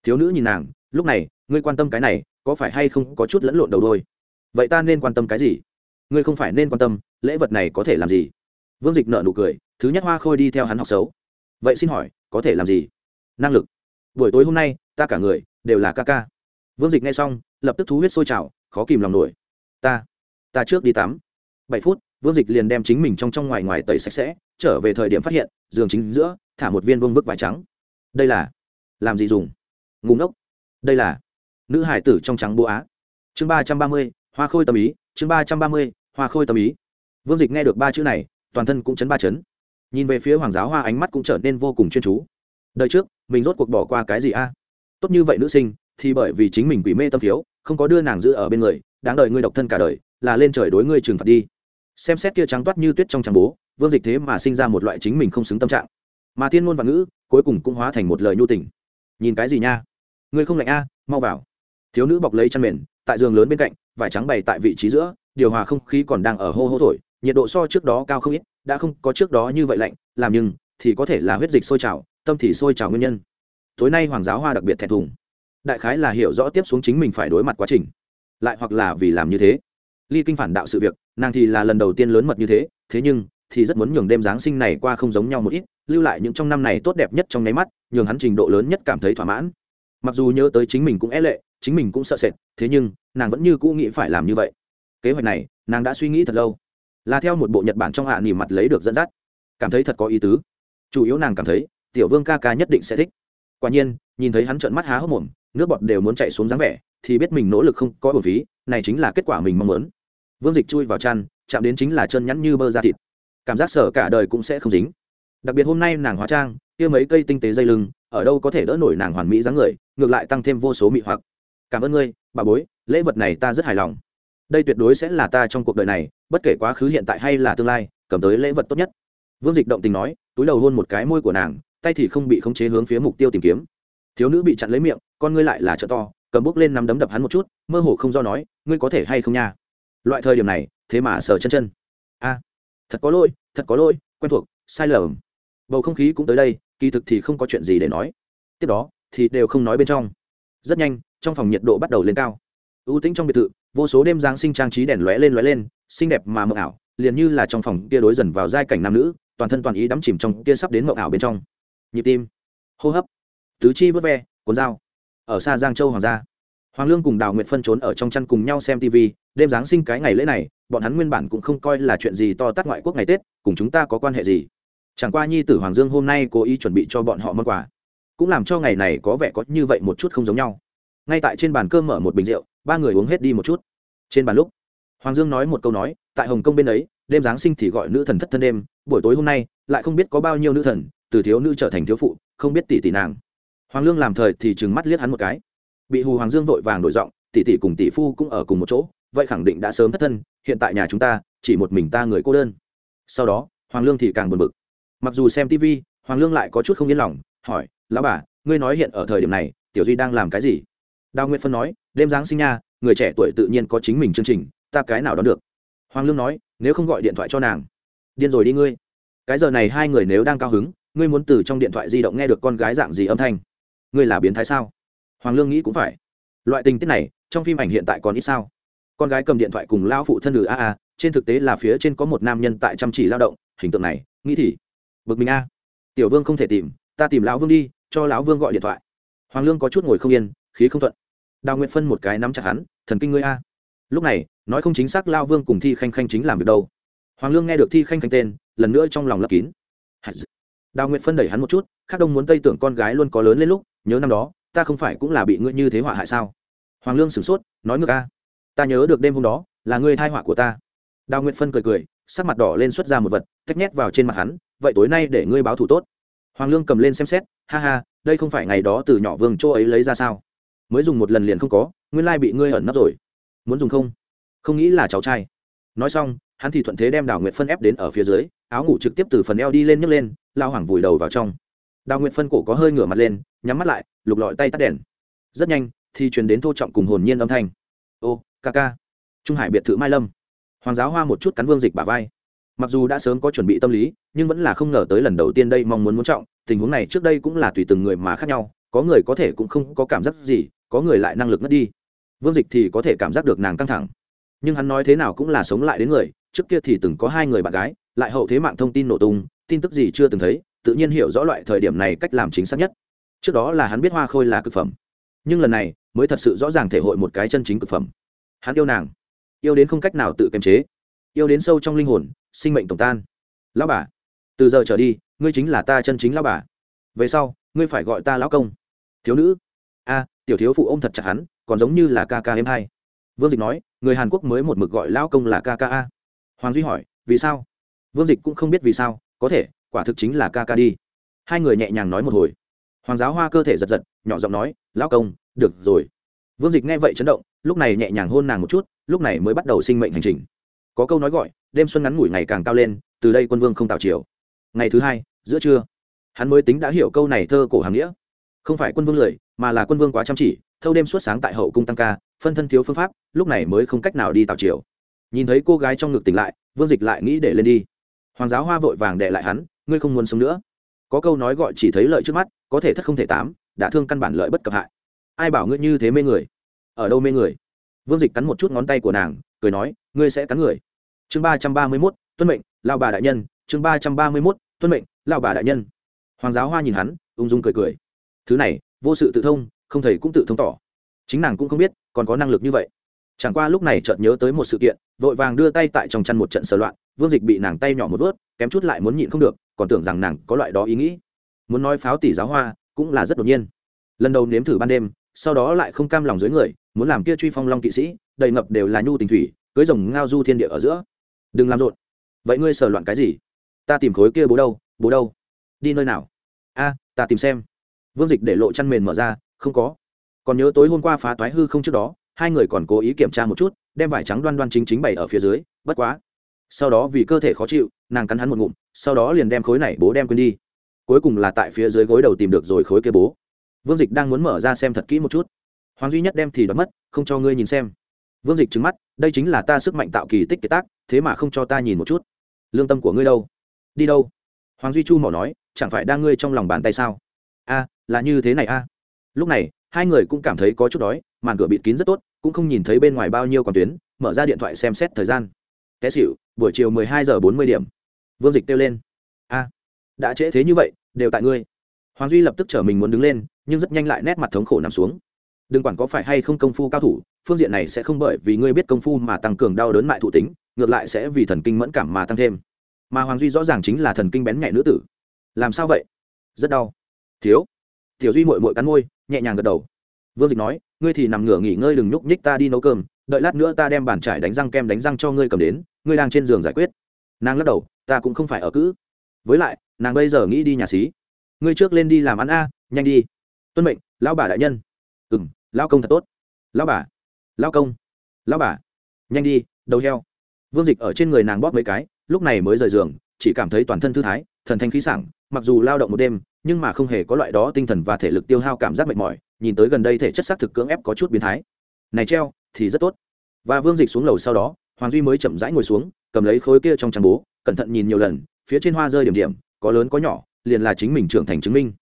[SPEAKER 1] Thiếu nữ nhìn nàng, lúc này, ngươi quan tâm cái này, có phải hay không có chút lẫn lộn đầu đôi? Vậy ta nên quan tâm cái gì? Ngươi không phải nên quan tâm, lễ vật này có thể làm gì? Vương dịch nợ nụ cười, thứ nhất hoa khôi đi theo hắn học xấu. Vậy xin hỏi, có thể làm gì? Năng lực. Buổi tối hôm nay, ta cả người đều là ca ca. Vương dịch nghe xong, lập tức thú huyết sôi trào, khó kìm lòng nổi. Ta ta trước đi tắm. Bảy phút, vương dịch liền đem chính mình trong trong ngoài ngoài tẩy sạch sẽ, trở về thời điểm phát hiện, giường chính giữa, thả một viên vương vức vải trắng. Đây là, làm gì dùng? Ngủ ngốc. Đây là, nữ hải tử trong trắng bố á. Chương ba trăm ba mươi hoa khôi tâm ý, chương ba trăm ba mươi, hoa khôi tâm ý. Vương dịch nghe được ba chữ này, toàn thân cũng chấn ba chấn. Nhìn về phía hoàng giáo hoa ánh mắt cũng trở nên vô cùng chuyên chú. Đời trước, mình rốt cuộc bỏ qua cái gì a? Tốt như vậy nữ sinh, thì bởi vì chính mình quỷ mê tâm thiếu, không có đưa nàng giữ ở bên người, đáng đời ngươi độc thân cả đời, là lên trời đối ngươi trừng phạt đi. Xem xét kia trắng toát như tuyết trong trắng bố, vương dịch thế mà sinh ra một loại chính mình không xứng tâm trạng. Mà thiên ngôn và ngữ, cuối cùng cũng hóa thành một lời nhu tình. Nhìn cái gì nha? Ngươi không lạnh a, mau vào. Thiếu nữ bọc lấy chăn mền, tại giường lớn bên cạnh vải trắng bày tại vị trí giữa, điều hòa không khí còn đang ở hô hô thổi, nhiệt độ so trước đó cao không ít, đã không có trước đó như vậy lạnh, làm nhưng, thì có thể là huyết dịch sôi trào, tâm thì sôi trào nguyên nhân. Tối nay hoàng giáo hoa đặc biệt thẹn thùng. Đại khái là hiểu rõ tiếp xuống chính mình phải đối mặt quá trình. Lại hoặc là vì làm như thế. Ly kinh phản đạo sự việc, nàng thì là lần đầu tiên lớn mật như thế thế nhưng, thì rất muốn nhường đêm giáng sinh này qua không giống nhau một ít, lưu lại những trong năm này tốt đẹp nhất trong nháy mắt, nhường hắn trình độ lớn nhất cảm thấy thỏa mãn mặc dù nhớ tới chính mình cũng é lệ, chính mình cũng sợ sệt, thế nhưng, nàng vẫn như cũ nghĩ phải làm như vậy. Kế hoạch này, nàng đã suy nghĩ thật lâu. Là theo một bộ nhật bản trong hạ nỉ mặt lấy được dẫn dắt. Cảm thấy thật có ý tứ. Chủ yếu nàng cảm thấy, tiểu vương ca ca nhất định sẽ thích. Quả nhiên, nhìn thấy hắn trợn mắt há hốc mồm, nước bọt đều muốn chạy xuống dáng vẻ, thì biết mình nỗ lực không có bổ phí, này chính là kết quả mình mong muốn. Vương dịch chui vào chăn, chạm đến chính là chân nhắn như bơ da thịt. Cảm giác sở cả đời cũng sẽ không dính. Đặc biệt hôm nay nàng hóa trang, kia mấy cây tinh tế dây lưng, ở đâu có thể đỡ nổi nàng hoàn mỹ dáng người ngược lại tăng thêm vô số mị hoặc. Cảm ơn ngươi, bà bối, lễ vật này ta rất hài lòng. Đây tuyệt đối sẽ là ta trong cuộc đời này, bất kể quá khứ, hiện tại hay là tương lai, cầm tới lễ vật tốt nhất. Vương dịch động tình nói, túi đầu hôn một cái môi của nàng, tay thì không bị khống chế hướng phía mục tiêu tìm kiếm. Thiếu nữ bị chặn lấy miệng, con ngươi lại là trợ to, cầm bút lên nắm đấm đập hắn một chút, mơ hồ không do nói, ngươi có thể hay không nha? Loại thời điểm này, thế mà sờ chân chân. A, thật có lỗi, thật có lỗi, quen thuộc, sai lầm. Bầu không khí cũng tới đây, kỳ thực thì không có chuyện gì để nói. Tiếp đó thì đều không nói bên trong. Rất nhanh, trong phòng nhiệt độ bắt đầu lên cao. Ưu tĩnh trong biệt thự, vô số đêm giáng sinh trang trí đèn lóe lên lóe lên, xinh đẹp mà mộng ảo, liền như là trong phòng kia đối dần vào giai cảnh nam nữ, toàn thân toàn ý đắm chìm trong kia sắp đến mộng ảo bên trong. Nhịp tim, hô hấp, tứ chi vớt ve, cuốn dao. Ở xa giang châu hoàng gia, hoàng lương cùng đào nguyệt phân trốn ở trong chăn cùng nhau xem tv đêm giáng sinh cái ngày lễ này, bọn hắn nguyên bản cũng không coi là chuyện gì to tát ngoại quốc ngày tết, cùng chúng ta có quan hệ gì? Chẳng qua nhi tử hoàng dương hôm nay cố ý chuẩn bị cho bọn họ món quà cũng làm cho ngày này có vẻ có như vậy một chút không giống nhau. Ngay tại trên bàn cơm mở một bình rượu, ba người uống hết đi một chút. Trên bàn lúc, hoàng dương nói một câu nói, tại hồng kông bên ấy, đêm giáng sinh thì gọi nữ thần thất thân đêm, buổi tối hôm nay lại không biết có bao nhiêu nữ thần, từ thiếu nữ trở thành thiếu phụ, không biết tỷ tỷ nàng. Hoàng lương làm thời thì trừng mắt liếc hắn một cái. Bị hù hoàng dương vội vàng đổi giọng, tỷ tỷ cùng tỷ phu cũng ở cùng một chỗ, vậy khẳng định đã sớm thất thân, hiện tại nhà chúng ta, chỉ một mình ta người cô đơn. Sau đó, hoàng lương thì càng buồn bực. Mặc dù xem tv hoàng lương lại có chút không yên lòng hỏi, lão bà, ngươi nói hiện ở thời điểm này, tiểu duy đang làm cái gì? Đào nguyệt phân nói, đêm giáng sinh nha, người trẻ tuổi tự nhiên có chính mình chương trình, ta cái nào đó được? Hoàng lương nói, nếu không gọi điện thoại cho nàng. Điên rồi đi ngươi. Cái giờ này hai người nếu đang cao hứng, ngươi muốn từ trong điện thoại di động nghe được con gái dạng gì âm thanh? Ngươi là biến thái sao? Hoàng lương nghĩ cũng phải. Loại tình tiết này, trong phim ảnh hiện tại còn ít sao? Con gái cầm điện thoại cùng lao phụ thân lử a a, trên thực tế là phía trên có một nam nhân tại chăm chỉ lao động, hình tượng này, nghĩ thì, bực mình a. Tiểu vương không thể tìm ta tìm lão vương đi, cho lão vương gọi điện thoại. Hoàng lương có chút ngồi không yên, khí không thuận. Đào nguyện phân một cái nắm chặt hắn, thần kinh ngươi a. Lúc này, nói không chính xác lao vương cùng thi khanh khanh chính làm việc đâu. Hoàng lương nghe được thi khanh khanh tên, lần nữa trong lòng lấp kín. Đào nguyện phân đẩy hắn một chút, khác đông muốn tây tưởng con gái luôn có lớn lên lúc, nhớ năm đó, ta không phải cũng là bị ngươi như thế họa hại sao? Hoàng lương sửng sốt, nói ngược a. Ta nhớ được đêm hôm đó, là ngươi thai họa của ta. Đào nguyện phân cười cười, sắc mặt đỏ lên xuất ra một vật tách nhét vào trên mặt hắn, vậy tối nay để ngươi báo thủ tốt hoàng lương cầm lên xem xét, ha ha, đây không phải ngày đó từ nhỏ vương chỗ ấy lấy ra sao? Mới dùng một lần liền không có, nguyên lai bị ngươi ẩn nấp rồi. Muốn dùng không? Không nghĩ là cháu trai. Nói xong, hắn thì thuận thế đem đào Nguyệt phân ép đến ở phía dưới, áo ngủ trực tiếp từ phần eo đi lên nhấc lên, lao hoàng vùi đầu vào trong. Đào Nguyệt phân cổ có hơi ngửa mặt lên, nhắm mắt lại, lục lọi tay tắt đèn. Rất nhanh, thì truyền đến thô trọng cùng hồn nhiên âm thanh. Ô, ca ca. Trung hải biệt thự mai lâm. Hoàng giáo hoa một chút cắn vương dịch bà vai mặc dù đã sớm có chuẩn bị tâm lý, nhưng vẫn là không ngờ tới lần đầu tiên đây mong muốn muốn trọng, tình huống này trước đây cũng là tùy từng người mà khác nhau, có người có thể cũng không có cảm giác gì, có người lại năng lực mất đi. Vương dịch thì có thể cảm giác được nàng căng thẳng. Nhưng hắn nói thế nào cũng là sống lại đến người, trước kia thì từng có hai người bạn gái, lại hậu thế mạng thông tin nổ tung, tin tức gì chưa từng thấy, tự nhiên hiểu rõ loại thời điểm này cách làm chính xác nhất. Trước đó là hắn biết hoa khôi là cực phẩm. Nhưng lần này, mới thật sự rõ ràng thể hội một cái chân chính cực phẩm. Hắn yêu nàng. Yêu đến không cách nào tự kiềm chế. Yêu đến sâu trong linh hồn sinh mệnh tổng tan. Lão bà, từ giờ trở đi, ngươi chính là ta chân chính lão bà. Về sau, ngươi phải gọi ta lão công. Thiếu nữ. A, tiểu thiếu phụ ôm thật chặt hắn, còn giống như là ca ca em hai vương dịch nói, người hàn quốc mới một mực gọi lão công là ca ca a. Hoàng duy hỏi, vì sao? Vương dịch cũng không biết vì sao, có thể, quả thực chính là ca ca đi. Hai người nhẹ nhàng nói một hồi. Hoàng giáo hoa cơ thể giật giật, nhỏ giọng nói, lão công, được rồi. Vương dịch nghe vậy chấn động, lúc này nhẹ nhàng hôn nàng một chút, lúc này mới bắt đầu sinh mệnh hành trình. Có câu nói gọi đêm xuân ngắn ngủi ngày càng cao lên, từ đây quân vương không tạo chiều ngày thứ hai, giữa trưa, hắn mới tính đã hiểu câu này thơ cổ hàm nghĩa. Không phải quân vương lười mà là quân vương quá chăm chỉ, thâu đêm suốt sáng tại hậu cung tăng ca, phân thân thiếu phương pháp, lúc này mới không cách nào đi tạo chiều nhìn thấy cô gái trong ngực tỉnh lại, vương dịch lại nghĩ để lên đi. Hoàng giáo hoa vội vàng để lại hắn, ngươi không muốn sống nữa. Có câu nói gọi chỉ thấy lợi trước mắt, có thể thất không thể tám, đã thương căn bản lợi bất cập hại. Ai bảo ngươi như thế mê người? Ở đâu mê người? Vương dịch cắn một chút ngón tay của nàng, cười nói, ngươi sẽ cắn người chương ba trăm ba mươi mốt, tuân mệnh lao bà đại nhân. Chương ba trăm ba mươi mốt, tuân mệnh lao bà đại nhân. Hoàng giáo hoa nhìn hắn, ung dung cười cười. Thứ này, vô sự tự thông, không thầy cũng tự thông tỏ. Chính nàng cũng không biết, còn có năng lực như vậy. Chẳng qua lúc này chợt nhớ tới một sự kiện, vội vàng đưa tay tại trong chăn một trận sờ loạn, vương dịch bị nàng tay nhỏ một vớt, kém chút lại muốn nhịn không được, còn tưởng rằng nàng có loại đó ý nghĩ. Muốn nói pháo tỷ giáo hoa, cũng là rất đột nhiên. Lần đầu nếm thử ban đêm, sau đó lại không cam lòng dưới người, muốn làm kia truy phong long kỵ sĩ, đầy ngập đều là nhu tình thủy, cưới rồng ngao du thiên địa ở giữa đừng làm rộn. Vậy ngươi sờ loạn cái gì? Ta tìm khối kia bố đâu bố đâu? Đi nơi nào? A, ta tìm xem. Vương dịch để lộ chăn mền mở ra, không có. Còn nhớ tối hôm qua phá toái hư không trước đó, hai người còn cố ý kiểm tra một chút, đem vải trắng đoan đoan chính chính bày ở phía dưới, bất quá. Sau đó vì cơ thể khó chịu, nàng cắn hắn một ngụm, sau đó liền đem khối này bố đem quên đi. Cuối cùng là tại phía dưới gối đầu tìm được rồi khối kia bố. Vương dịch đang muốn mở ra xem thật kỹ một chút. Hoàng duy nhất đem thì đoán mất, không cho ngươi nhìn xem. Vương dịch trứng mắt đây chính là ta sức mạnh tạo kỳ tích kế tác, thế mà không cho ta nhìn một chút. Lương tâm của ngươi đâu? Đi đâu? Hoàng duy chu mỏ nói, chẳng phải đang ngươi trong lòng bàn tay sao? A, là như thế này a. Lúc này, hai người cũng cảm thấy có chút đói, màn cửa bịt kín rất tốt, cũng không nhìn thấy bên ngoài bao nhiêu còn tuyến, mở ra điện thoại xem xét thời gian. Té xịu buổi chiều mười hai giờ bốn mươi điểm. Vương dịch kêu lên. A, đã trễ thế như vậy, đều tại ngươi. Hoàng duy lập tức chở mình muốn đứng lên, nhưng rất nhanh lại nét mặt thống khổ nằm xuống đừng quản có phải hay không công phu cao thủ, phương diện này sẽ không bởi vì ngươi biết công phu mà tăng cường đau đớn mại thụ tính, ngược lại sẽ vì thần kinh mẫn cảm mà tăng thêm. Mà hoàng duy rõ ràng chính là thần kinh bén nhạy nữ tử. Làm sao vậy? Rất đau. Thiếu. Tiểu duy mội mội cắn môi, nhẹ nhàng gật đầu. Vương dịch nói, ngươi thì nằm ngửa nghỉ ngơi đừng nhúc nhích ta đi nấu cơm, đợi lát nữa ta đem bàn trải đánh răng kem đánh răng cho ngươi cầm đến, ngươi đang trên giường giải quyết. Nàng lắc đầu, ta cũng không phải ở cữ. Với lại, nàng bây giờ nghĩ đi nhà xí. Ngươi trước lên đi làm ăn a, nhanh đi. Tuân mệnh, lão bà đại nhân ừ m lao công thật tốt. Lão bà lao công, lão bà, nhanh đi, đầu heo. Vương dịch ở trên người nàng bóp mấy cái, lúc này mới rời giường, chỉ cảm thấy toàn thân thư thái, thần thanh khí sảng, mặc dù lao động một đêm, nhưng mà không hề có loại đó tinh thần và thể lực tiêu hao cảm giác mệt mỏi, nhìn tới gần đây thể chất xác thực cưỡng ép có chút biến thái. Này treo, thì rất tốt. Và vương dịch xuống lầu sau đó, hoàng duy mới chậm rãi ngồi xuống, cầm lấy khối kia trong trang bố, cẩn thận nhìn nhiều lần, phía trên hoa rơi điểm điểm, có lớn có nhỏ, liền là chính mình trưởng thành chứng minh.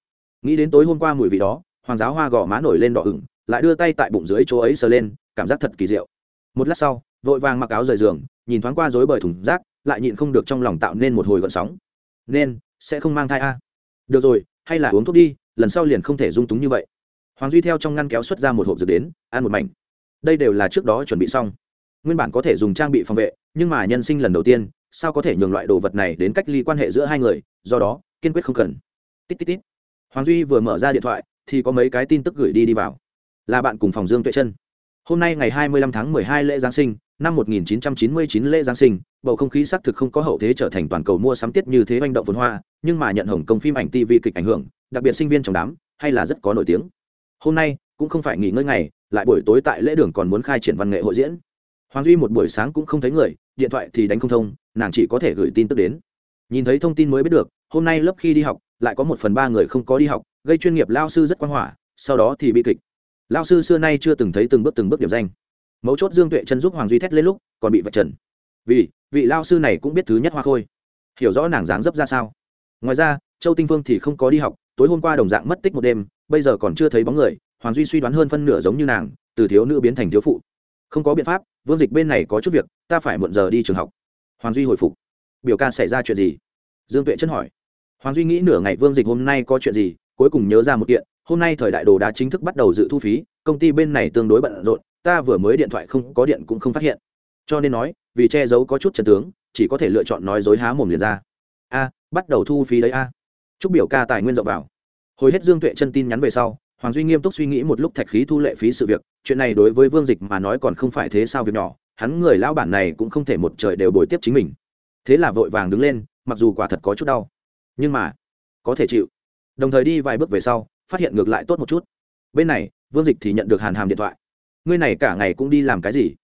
[SPEAKER 1] Nghĩ đến tối hôm qua mùi vị đó hoàng giáo hoa gò má nổi lên đỏ ửng, lại đưa tay tại bụng dưới chỗ ấy sờ lên, cảm giác thật kỳ diệu. Một lát sau, vội vàng mặc áo rời giường, nhìn thoáng qua dối bời thùng rác, lại nhịn không được trong lòng tạo nên một hồi gợn sóng. Nên, sẽ không mang thai a. Được rồi, hay là uống thuốc đi, lần sau liền không thể dung túng như vậy. Hoàng duy theo trong ngăn kéo xuất ra một hộp dược đến, ăn một mảnh. Đây đều là trước đó chuẩn bị xong. Nguyên bản có thể dùng trang bị phòng vệ, nhưng mà nhân sinh lần đầu tiên, sao có thể nhường loại đồ vật này đến cách ly quan hệ giữa hai người, do đó, kiên quyết không cần. Tít tít tít. Hoàng duy vừa mở ra điện thoại thì có mấy cái tin tức gửi đi đi vào. Là bạn cùng phòng dương tuệ chân hôm nay ngày 25 tháng 12 lễ giáng sinh, năm 1999 lễ giáng sinh, bầu không khí xác thực không có hậu thế trở thành toàn cầu mua sắm tiết như thế manh động phồn hoa, nhưng mà nhận hồng công phim ảnh tv kịch ảnh hưởng, đặc biệt sinh viên trong đám, hay là rất có nổi tiếng. Hôm nay, cũng không phải nghỉ ngơi ngày, lại buổi tối tại lễ đường còn muốn khai triển văn nghệ hội diễn. Hoàng duy một buổi sáng cũng không thấy người, điện thoại thì đánh không thông, nàng chỉ có thể gửi tin tức đến. Nhìn thấy thông tin mới biết được, hôm nay lớp khi đi học lại có một phần ba người không có đi học, gây chuyên nghiệp lao sư rất quan hỏa, sau đó thì bị kịch. Lao sư xưa nay chưa từng thấy từng bước từng bước điểm danh. Mấu chốt dương tuệ chân giúp hoàng duy thét lên lúc còn bị vạch trần. Vì, vị lao sư này cũng biết thứ nhất hoa khôi. Hiểu rõ nàng dáng dấp ra sao. Ngoài ra, châu tinh phương thì không có đi học, tối hôm qua đồng dạng mất tích một đêm, bây giờ còn chưa thấy bóng người, hoàng duy suy đoán hơn phân nửa giống như nàng, từ thiếu nữ biến thành thiếu phụ. Không có biện pháp, vương dịch bên này có chút việc, ta phải muộn giờ đi trường học. Hoàng duy hồi phục. Biểu ca xảy ra chuyện gì? Dương tuệ chân hỏi hoàng duy nghĩ nửa ngày vương dịch hôm nay có chuyện gì, cuối cùng nhớ ra một kiện, hôm nay thời đại đồ đá chính thức bắt đầu dự thu phí, công ty bên này tương đối bận rộn, ta vừa mới điện thoại không có điện cũng không phát hiện. Cho nên nói, vì che giấu có chút trần tướng, chỉ có thể lựa chọn nói dối há mồm liền ra. A, bắt đầu thu phí đấy a. Chúc biểu ca tài nguyên rộng vào. Hồi hết dương tuệ chân tin nhắn về sau, hoàng duy nghiêm túc suy nghĩ một lúc thạch khí thu lệ phí sự việc, chuyện này đối với vương dịch mà nói còn không phải thế sao việc nhỏ, hắn người lão bản này cũng không thể một trời đều bồi tiếp chính mình. Thế là vội vàng đứng lên, mặc dù quả thật có chút đau nhưng mà có thể chịu. Đồng thời đi vài bước về sau, phát hiện ngược lại tốt một chút. Bên này, vương dịch thì nhận được hàn hàm điện thoại. Ngươi này cả ngày cũng đi làm cái gì?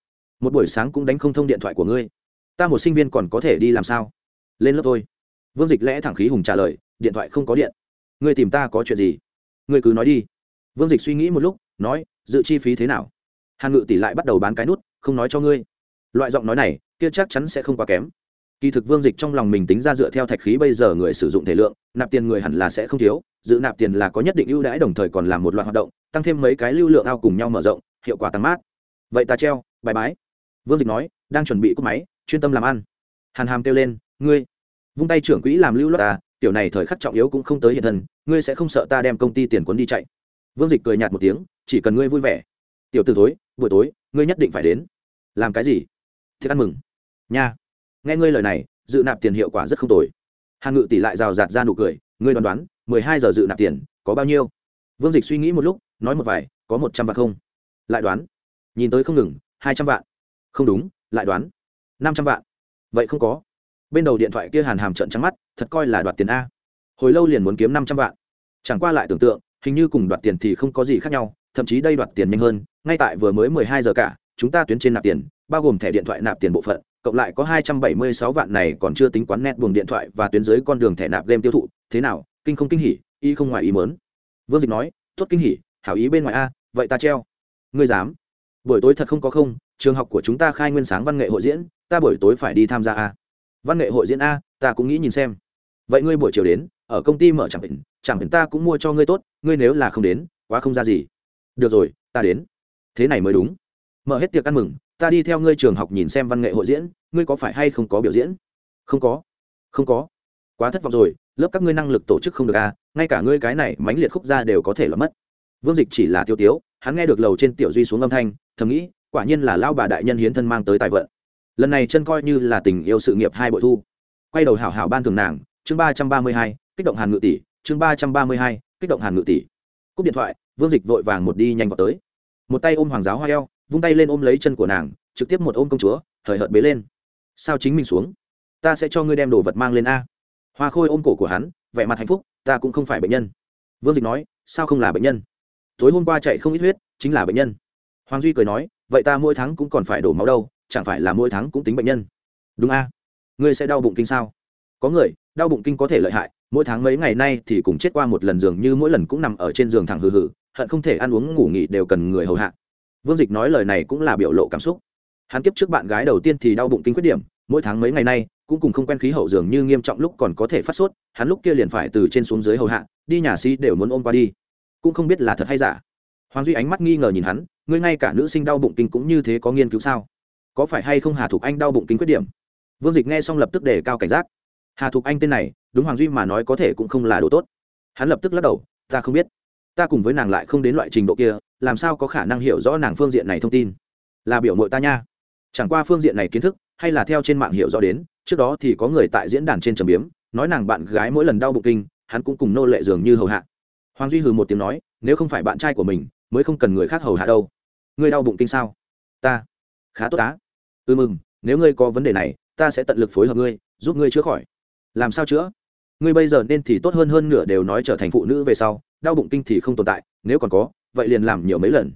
[SPEAKER 1] Một buổi sáng cũng đánh không thông điện thoại của ngươi. Ta một sinh viên còn có thể đi làm sao? Lên lớp thôi. Vương dịch lẽ thẳng khí hùng trả lời, điện thoại không có điện. Ngươi tìm ta có chuyện gì? Ngươi cứ nói đi. Vương dịch suy nghĩ một lúc, nói, dự chi phí thế nào? Hàn ngự tỷ lại bắt đầu bán cái nút, không nói cho ngươi. Loại giọng nói này, kia chắc chắn sẽ không quá kém kỳ thực vương dịch trong lòng mình tính ra dựa theo thạch khí bây giờ người sử dụng thể lượng, nạp tiền người hẳn là sẽ không thiếu, dự nạp tiền là có nhất định ưu đãi đồng thời còn làm một loạt hoạt động, tăng thêm mấy cái lưu lượng ao cùng nhau mở rộng, hiệu quả tăng mát. Vậy ta treo bài bái. Vương dịch nói, đang chuẩn bị cúp máy, chuyên tâm làm ăn. Hàn hàm kêu lên, ngươi, vung tay trưởng quỹ làm lưu lót ta, tiểu này thời khắc trọng yếu cũng không tới hiện thân, ngươi sẽ không sợ ta đem công ty tiền cuốn đi chạy. Vương dịch cười nhạt một tiếng, chỉ cần ngươi vui vẻ. Tiểu t ử tối buổi tối, ngươi nhất định phải đến. Làm cái gì? Thích ăn mừng. Nha nghe ngươi lời này, dự nạp tiền hiệu quả rất không tồi. Hàn ngự tỷ lại rào rạt ra nụ cười, ngươi đoán đoán, mười hai giờ dự nạp tiền, có bao nhiêu? Vương dịch suy nghĩ một lúc, nói một vài, có một trăm vạn không? Lại đoán. Nhìn tới không ngừng, hai trăm vạn. Không đúng, lại đoán. Năm trăm vạn. Vậy không có. Bên đầu điện thoại kia hàn hàm trận trắng mắt, thật coi là đoạt tiền a. Hồi lâu liền muốn kiếm năm trăm vạn. Chẳng qua lại tưởng tượng, hình như cùng đoạt tiền thì không có gì khác nhau, thậm chí đây đoạt tiền nhanh hơn, ngay tại vừa mới mười hai giờ cả, chúng ta tuyến trên nạp tiền, bao gồm thẻ điện thoại nạp tiền bộ phận cộng lại có hai trăm bảy mươi sáu vạn này còn chưa tính quán net, buồng điện thoại và tuyến dưới con đường thẻ nạp game tiêu thụ. Thế nào? Kinh không kinh hỉ? Y không ngoài ý mớn vương dịch nói tốt kinh hỉ hảo ý bên ngoài a vậy ta treo. Ngươi dám? Buổi tối thật không có không trường học của chúng ta khai nguyên sáng văn nghệ hội diễn ta buổi tối phải đi tham gia a. Văn nghệ hội diễn a ta cũng nghĩ nhìn xem. Vậy ngươi buổi chiều đến ở công ty mở chẳng định chẳng định ta cũng mua cho ngươi tốt ngươi nếu là không đến quá không ra gì. Được rồi ta đến. Thế này mới đúng. Mở hết tiệc ăn mừng ta đi theo ngươi trường học nhìn xem văn nghệ hội diễn, ngươi có phải hay không có biểu diễn? Không có. Không có. Quá thất vọng rồi, lớp các ngươi năng lực tổ chức không được à ngay cả ngươi cái này mánh liệt khúc ra đều có thể là mất. Vương dịch chỉ là tiêu tiếu, hắn nghe được lầu trên tiểu duy xuống âm thanh, thầm nghĩ, quả nhiên là lao bà đại nhân hiến thân mang tới tài vận. Lần này chân coi như là tình yêu sự nghiệp hai bội thu. Quay đầu hảo hảo ban thường nàng, chương ba trăm ba mươi hai, kích động hàn ngự tỷ, chương ba trăm ba mươi hai, kích động hàn ngự tỷ. Cúp điện thoại, vương dịch vội vàng một đi nhanh vào tới. Một tay ôm hoàng giáo hoa eo vung tay lên ôm lấy chân của nàng, trực tiếp một ôm công chúa thời hợt bế lên. Sao chính mình xuống? Ta sẽ cho ngươi đem đồ vật mang lên a. Hoa khôi ôm cổ của hắn, vẻ mặt hạnh phúc, ta cũng không phải bệnh nhân. Vương dịch nói, sao không là bệnh nhân? Tối hôm qua chạy không ít huyết, chính là bệnh nhân. Hoàng duy cười nói, vậy ta mỗi tháng cũng còn phải đổ máu đâu, chẳng phải là mỗi tháng cũng tính bệnh nhân. Đúng a. Ngươi sẽ đau bụng kinh sao? Có người, đau bụng kinh có thể lợi hại, mỗi tháng mấy ngày nay thì cũng chết qua một lần giường như mỗi lần cũng nằm ở trên giường thẳng hừ hừ, hận không thể ăn uống, ngủ nghỉ đều cần người hầu hạ vương dịch nói lời này cũng là biểu lộ cảm xúc. Hắn kiếp trước bạn gái đầu tiên thì đau bụng kinh khuyết điểm, mỗi tháng mấy ngày nay, cũng cùng không quen khí hậu dường như nghiêm trọng lúc còn có thể phát sốt, hắn lúc kia liền phải từ trên xuống dưới hầu hạ, đi nhà sĩ đều muốn ôm qua đi. Cũng không biết là thật hay giả. Hoàng duy ánh mắt nghi ngờ nhìn hắn, ngươi ngay cả nữ sinh đau bụng kinh cũng như thế có nghiên cứu sao? Có phải hay không hà thục anh đau bụng kinh khuyết điểm? Vương dịch nghe xong lập tức đề cao cảnh giác. Hà thục anh tên này, đúng hoàng duy mà nói có thể cũng không là đồ tốt. Hắn lập tức lắc đầu, ta không biết ta cùng với nàng lại không đến loại trình độ kia, làm sao có khả năng hiểu rõ nàng phương diện này thông tin? Là biểu mội ta nha. Chẳng qua phương diện này kiến thức, hay là theo trên mạng hiểu rõ đến, trước đó thì có người tại diễn đàn trên trầm biếm, nói nàng bạn gái mỗi lần đau bụng kinh, hắn cũng cùng nô lệ dường như hầu hạ. Hoàng duy hừ một tiếng nói, nếu không phải bạn trai của mình, mới không cần người khác hầu hạ đâu. Ngươi đau bụng kinh sao? Ta. Khá tốt tá ư ừ mừng, nếu ngươi có vấn đề này, ta sẽ tận lực phối hợp ngươi, giúp ngươi chữa khỏi. Làm sao chữa? Ngươi bây giờ nên thì tốt hơn hơn nửa đều nói trở thành phụ nữ về sau đau bụng kinh thì không tồn tại, nếu còn có, vậy liền làm nhiều mấy lần.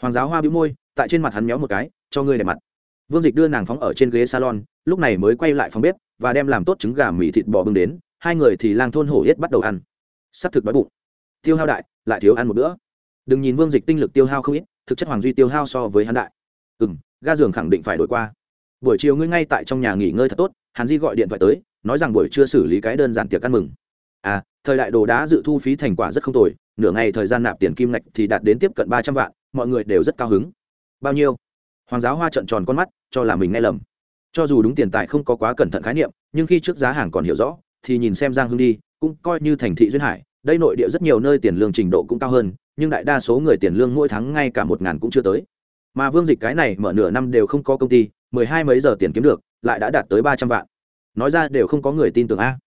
[SPEAKER 1] Hoàng giáo hoa bĩu môi, tại trên mặt hắn méo một cái, cho ngươi đẹp mặt. Vương dịch đưa nàng phóng ở trên ghế salon, lúc này mới quay lại phòng bếp và đem làm tốt trứng gà mì thịt bò bưng đến, hai người thì lang thôn hổ yết bắt đầu ăn. Sắp thực đói bụng. Tiêu hao đại, lại thiếu ăn một bữa. Đừng nhìn vương dịch tinh lực tiêu hao không ít, thực chất hoàng duy tiêu hao so với hắn đại. Ừ m ga giường khẳng định phải đổi qua. Buổi chiều ngươi ngay tại trong nhà nghỉ ngơi thật tốt, hàn di gọi điện thoại tới, nói rằng buổi chưa xử lý cái đơn giản tiệc ăn mừng à thời đại đồ đá dự thu phí thành quả rất không tồi, nửa ngày thời gian nạp tiền kim ngạch thì đạt đến tiếp cận ba trăm vạn, mọi người đều rất cao hứng. Bao nhiêu? Hoàng giáo hoa trận tròn con mắt, cho là mình nghe lầm. Cho dù đúng tiền tài không có quá cẩn thận khái niệm, nhưng khi trước giá hàng còn hiểu rõ, thì nhìn xem giang hưng đi, cũng coi như thành thị duyên hải, đây nội địa rất nhiều nơi tiền lương trình độ cũng cao hơn, nhưng đại đa số người tiền lương mỗi tháng ngay cả một ngàn cũng chưa tới. Mà vương dịch cái này mở nửa năm đều không có công ty, mười hai mấy giờ tiền kiếm được, lại đã đạt tới ba trăm vạn. Nói ra đều không có người tin tưởng a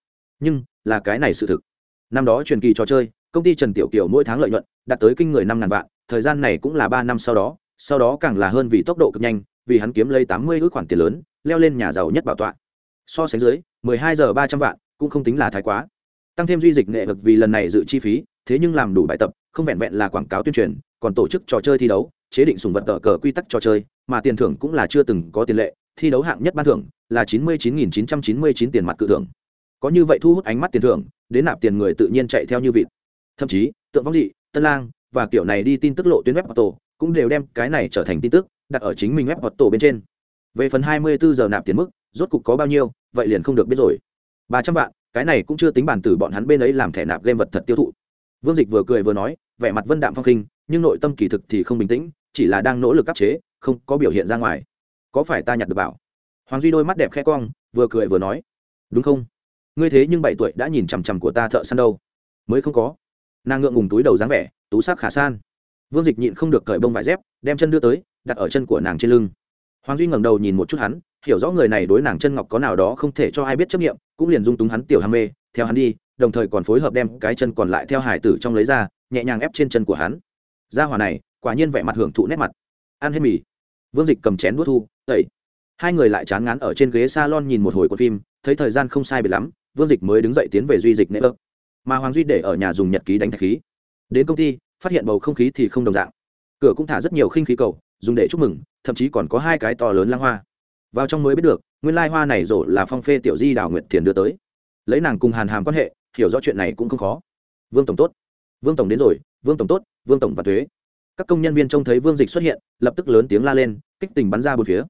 [SPEAKER 1] nhưng là cái này sự thực. Năm đó truyền kỳ trò chơi, công ty trần tiểu kiều mỗi tháng lợi nhuận đạt tới kinh người năm ngàn vạn, thời gian này cũng là ba năm sau đó sau đó càng là hơn vì tốc độ cực nhanh, vì hắn kiếm lấy tám mươi ước khoản tiền lớn, leo lên nhà giàu nhất bảo tọa. So sánh dưới, mười hai giờ ba trăm vạn cũng không tính là thái quá. Tăng thêm duy dịch nghệ vực vì lần này dự chi phí, thế nhưng làm đủ bài tập, không vẹn vẹn là quảng cáo tuyên truyền, còn tổ chức trò chơi thi đấu, chế định sùng vật tờ cờ quy tắc trò chơi, mà tiền thưởng cũng là chưa từng có tiền lệ, thi đấu hạng nhất ban thưởng là chín mươi chín nghìn chín trăm chín mươi chín tiền mặt cự thưởng có như vậy thu hút ánh mắt tiền thưởng, đến nạp tiền người tự nhiên chạy theo như vịt. Thậm chí, tượng vong dị, tân lang và kiểu này đi tin tức lộ tuyến web tổ cũng đều đem cái này trở thành tin tức đặt ở chính mình web tổ bên trên. Về phần hai mươi bốn giờ nạp tiền mức, rốt cục có bao nhiêu, vậy liền không được biết rồi. ba trăm vạn, cái này cũng chưa tính bản tử bọn hắn bên ấy làm thẻ nạp game vật thật tiêu thụ. Vương dịch vừa cười vừa nói, vẻ mặt vân đạm phong khinh, nhưng nội tâm kỳ thực thì không bình tĩnh, chỉ là đang nỗ lực áp chế, không có biểu hiện ra ngoài. Có phải ta nhặt được bảo? Hoàng duy đôi mắt đẹp khẽ cong, vừa cười vừa nói, đúng không? Ngươi thế nhưng bảy tuổi đã nhìn chằm chằm của ta thợ săn đâu? Mới không có. Nàng ngượng ngùng túi đầu dáng vẻ, tú sắc khả san. Vương dịch nhịn không được cởi bông vải dép, đem chân đưa tới, đặt ở chân của nàng trên lưng. Hoàng duy ngẩng đầu nhìn một chút hắn, hiểu rõ người này đối nàng chân ngọc có nào đó không thể cho ai biết chấp nghiệm cũng liền dung túng hắn tiểu ham mê, theo hắn đi, đồng thời còn phối hợp đem cái chân còn lại theo hải tử trong lấy ra, nhẹ nhàng ép trên chân của hắn. Gia hỏa này, quả nhiên vẻ mặt hưởng thụ nét mặt. Ăn hết mì. Vương dịch cầm chén đũa thu, tẩy. Hai người lại chán ngán ở trên ghế s a lon nhìn một hồi của phim, thấy thời gian không sai biệt lắm vương dịch mới đứng dậy tiến về duy dịch nễ ơ mà hoàng duy để ở nhà dùng nhật ký đánh thạch khí. Đến công ty, phát hiện bầu không khí thì không đồng dạng. Cửa cũng thả rất nhiều khinh khí cầu, dùng để chúc mừng, thậm chí còn có hai cái to lớn lang hoa. Vào trong mới biết được, nguyên lai hoa này rổ là phong phê tiểu di đào nguyệt thiền đưa tới. Lấy nàng cùng hàn hàm quan hệ, hiểu rõ chuyện này cũng không khó. Vương tổng tốt. Vương tổng đến rồi, vương tổng tốt, vương tổng và thuế. Các công nhân viên trông thấy vương dịch xuất hiện, lập tức lớn tiếng la lên, kích tình bắn ra bốn phía.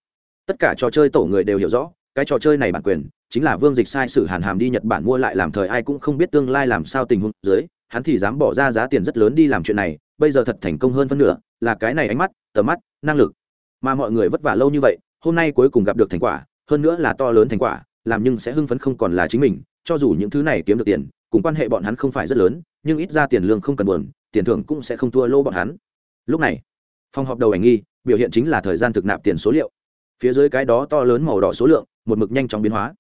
[SPEAKER 1] Tất cả trò chơi tổ người đều hiểu rõ cái trò chơi này bản quyền chính là vương dịch sai sử hàn hàm đi nhật bản mua lại làm thời ai cũng không biết tương lai làm sao tình huống dưới, hắn thì dám bỏ ra giá tiền rất lớn đi làm chuyện này, bây giờ thật thành công hơn phân nửa, là cái này ánh mắt, tầm mắt, năng lực. Mà mọi người vất vả lâu như vậy, hôm nay cuối cùng gặp được thành quả, hơn nữa là to lớn thành quả, làm nhưng sẽ hưng phấn không còn là chính mình, cho dù những thứ này kiếm được tiền, cùng quan hệ bọn hắn không phải rất lớn, nhưng ít ra tiền lương không cần buồn, tiền thưởng cũng sẽ không thua lô bọn hắn. Lúc này, phòng họp đầu ảnh nghi, biểu hiện chính là thời gian thực nạp tiền số liệu phía dưới cái đó to lớn màu đỏ số lượng, một mực nhanh chóng biến hóa.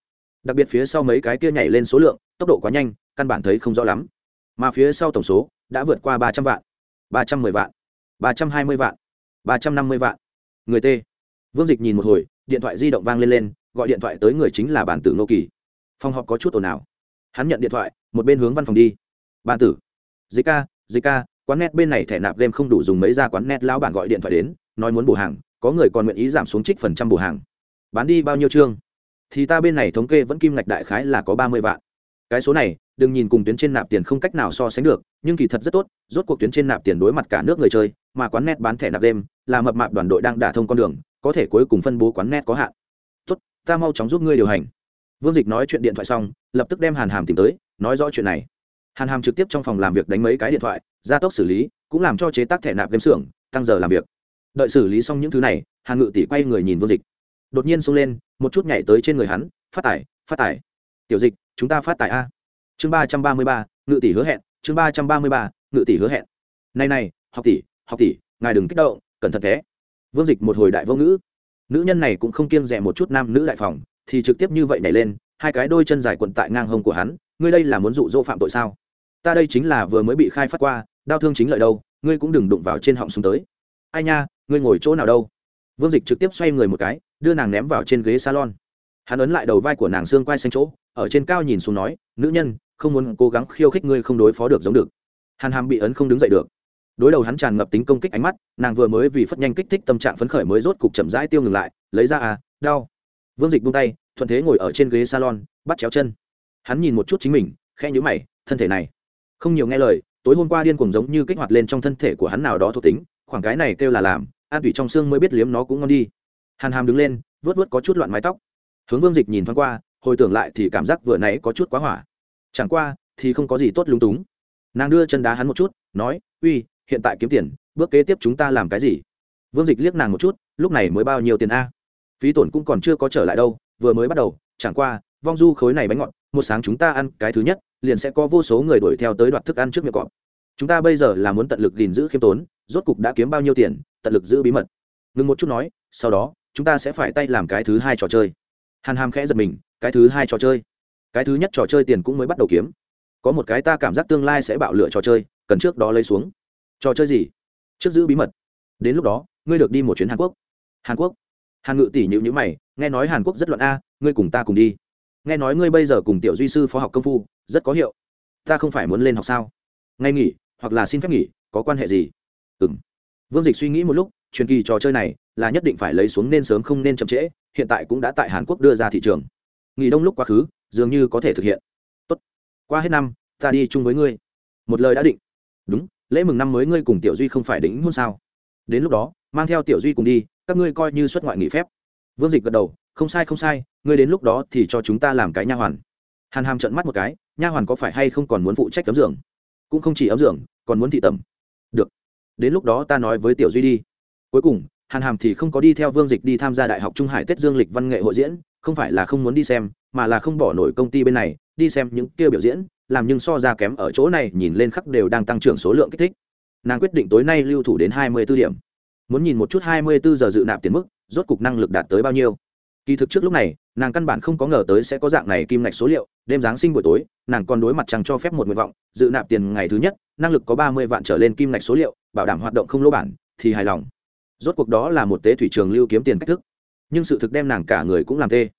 [SPEAKER 1] Đặc biệt phía sau mấy cái kia nhảy lên số lượng, tốc độ quá nhanh, căn bản thấy không rõ lắm. Mà phía sau tổng số đã vượt qua ba trăm vạn, ba trăm mười vạn, ba trăm hai mươi vạn, ba trăm năm mươi vạn. Người t. Vương dịch nhìn một hồi, điện thoại di động vang lên lên, gọi điện thoại tới người chính là bản tử nô kỳ. Phòng họp có chút ồn ào. Hắn nhận điện thoại, một bên hướng văn phòng đi. Bản tử. Dịch ca dịch ca, quán net bên này thẻ nạp game không đủ dùng mấy ra quán net lão bản gọi điện thoại đến nói muốn bổ hàng, có người còn nguyện ý giảm xuống trích phần trăm bổ hàng. Bán đi bao nhiêu chương? Thì ta bên này thống kê vẫn kim ngạch đại khái là có ba mươi vạn. Cái số này, đừng nhìn cùng tuyến trên nạp tiền không cách nào so sánh được, nhưng kỳ thật rất tốt, rốt cuộc tuyến trên nạp tiền đối mặt cả nước người chơi, mà quán net bán thẻ nạp đêm, là mập mạp đoàn đội đang đả thông con đường, có thể cuối cùng phân bố quán net có hạn. Tốt, ta mau chóng giúp ngươi điều hành. Vương dịch nói chuyện điện thoại xong, lập tức đem hàn hàm tìm tới, nói rõ chuyện này. Hàn hàm trực tiếp trong phòng làm việc đánh mấy cái điện thoại, gia tốc xử lý, cũng làm cho chế tác thẻ nạp game xưởng, tăng giờ làm việc đợi xử lý xong những thứ này, hàn ngự tỷ quay người nhìn vương dịch. Đột nhiên xông lên, một chút nhảy tới trên người hắn, phát tải phát tải. Tiểu dịch, chúng ta phát tải a. Chương ba trăm ba mươi ba, ngự tỷ hứa hẹn, chương ba trăm ba mươi ba, ngự tỷ hứa hẹn. Này này, học tỷ học tỷ, ngài đừng kích động, cẩn thận thế. Vương dịch một hồi đại vô ngữ. Nữ nhân này cũng không kiêng rẻ một chút nam nữ đại phòng, thì trực tiếp như vậy nhảy lên, hai cái đôi chân dài quần tại ngang hông của hắn, ngươi đây là muốn dụ dỗ phạm tội sao? Ta đây chính là vừa mới bị khai phát qua, đau thương chính lợi đâu, ngươi cũng đừng đụng vào trên họng xuống tới. Ai nha ngươi ngồi chỗ nào đâu? Vương dịch trực tiếp xoay người một cái, đưa nàng ném vào trên ghế salon. Hắn ấn lại đầu vai của nàng xương quai xanh chỗ, ở trên cao nhìn xuống nói, nữ nhân, không muốn cố gắng khiêu khích ngươi không đối phó được giống được. Hàn hàm bị ấn không đứng dậy được. Đối đầu hắn tràn ngập tính công kích ánh mắt, nàng vừa mới vì phất nhanh kích thích tâm trạng phấn khởi mới rốt cục chậm rãi tiêu ngừng lại, lấy ra à đau. Vương dịch buông tay, thuận thế ngồi ở trên ghế salon, bắt chéo chân. Hắn nhìn một chút chính mình khe nhữ mày, thân thể này. Không nhiều nghe lời, tối hôm qua điên cuồng giống như kích hoạt lên trong thân thể của hắn nào đó thuộc tính khoảng cái này kêu là làm, an tủy trong xương mới biết liếm nó cũng ngon đi. Hàn hàm đứng lên vớt vớt có chút loạn mái tóc. Hướng vương dịch nhìn thoáng qua, hồi tưởng lại thì cảm giác vừa nãy có chút quá hỏa. Chẳng qua, thì không có gì tốt lúng túng. Nàng đưa chân đá hắn một chút, nói, uy, hiện tại kiếm tiền, bước kế tiếp chúng ta làm cái gì? Vương dịch liếc nàng một chút, lúc này mới bao nhiêu tiền a? Phí tổn cũng còn chưa có trở lại đâu, vừa mới bắt đầu, chẳng qua, vong du khối này bánh ngọt, một sáng chúng ta ăn cái thứ nhất, liền sẽ có vô số người đuổi theo tới đoạt thức ăn trước miệng cọp chúng ta bây giờ là muốn tận lực gìn giữ khiêm tốn, rốt cục đã kiếm bao nhiêu tiền, tận lực giữ bí mật. Ngừng một chút nói, sau đó, chúng ta sẽ phải tay làm cái thứ hai trò chơi. Hàn hàm khẽ giật mình, cái thứ hai trò chơi. Cái thứ nhất trò chơi tiền cũng mới bắt đầu kiếm. Có một cái ta cảm giác tương lai sẽ bạo lựa trò chơi, cần trước đó lấy xuống. Trò chơi gì? Trước giữ bí mật. Đến lúc đó, ngươi được đi một chuyến hàn quốc. Hàn quốc. Hàn ngự tỷ nhịu nhữ mày, nghe nói hàn quốc rất loạn a, ngươi cùng ta cùng đi. Nghe nói ngươi bây giờ cùng tiểu duy sư phó học công phu, rất có hiệu. Ta không phải muốn lên học sao? Ngay nghỉ hoặc là xin phép nghỉ, có quan hệ gì? Ừ m vương dịch suy nghĩ một lúc, truyền kỳ trò chơi này là nhất định phải lấy xuống nên sớm không nên chậm trễ, hiện tại cũng đã tại hàn quốc đưa ra thị trường. Nghỉ đông lúc quá khứ, dường như có thể thực hiện. Tốt. Qua hết năm, ta đi chung với ngươi. Một lời đã định. Đúng, lễ mừng năm mới ngươi cùng tiểu duy không phải đính hôn sao? Đến lúc đó, mang theo tiểu duy cùng đi, các ngươi coi như xuất ngoại nghỉ phép. Vương dịch gật đầu, không sai không sai, ngươi đến lúc đó thì cho chúng ta làm cái nha hoàn. Hàn hàm trận mắt một cái, nha hoàn có phải hay không còn muốn phụ trách ấm giường? Cũng không chỉ ấm giường còn muốn thị tẩm. Được. Đến lúc đó ta nói với tiểu duy đi. Cuối cùng, hàn hàm thì không có đi theo vương dịch đi tham gia đại học trung hải tết dương lịch văn nghệ hội diễn, không phải là không muốn đi xem, mà là không bỏ nổi công ty bên này, đi xem những kia biểu diễn, làm nhưng so ra kém ở chỗ này, nhìn lên khắc đều đang tăng trưởng số lượng kích thích. Nàng quyết định tối nay lưu thủ đến hai mươi b ố điểm. Muốn nhìn một chút hai mươi bốn giờ dự nạp tiền mức, rốt cục năng lực đạt tới bao nhiêu kỳ thực trước lúc này, nàng căn bản không có ngờ tới sẽ có dạng này kim ngạch số liệu, đêm giáng sinh buổi tối, nàng còn đối mặt chẳng cho phép một nguyện vọng, dự nạp tiền ngày thứ nhất, năng lực có ba mươi vạn trở lên kim ngạch số liệu, bảo đảm hoạt động không lỗ bản, thì hài lòng. Rốt cuộc đó là một tế thủy trường lưu kiếm tiền cách thức. Nhưng sự thực đem nàng cả người cũng làm tê.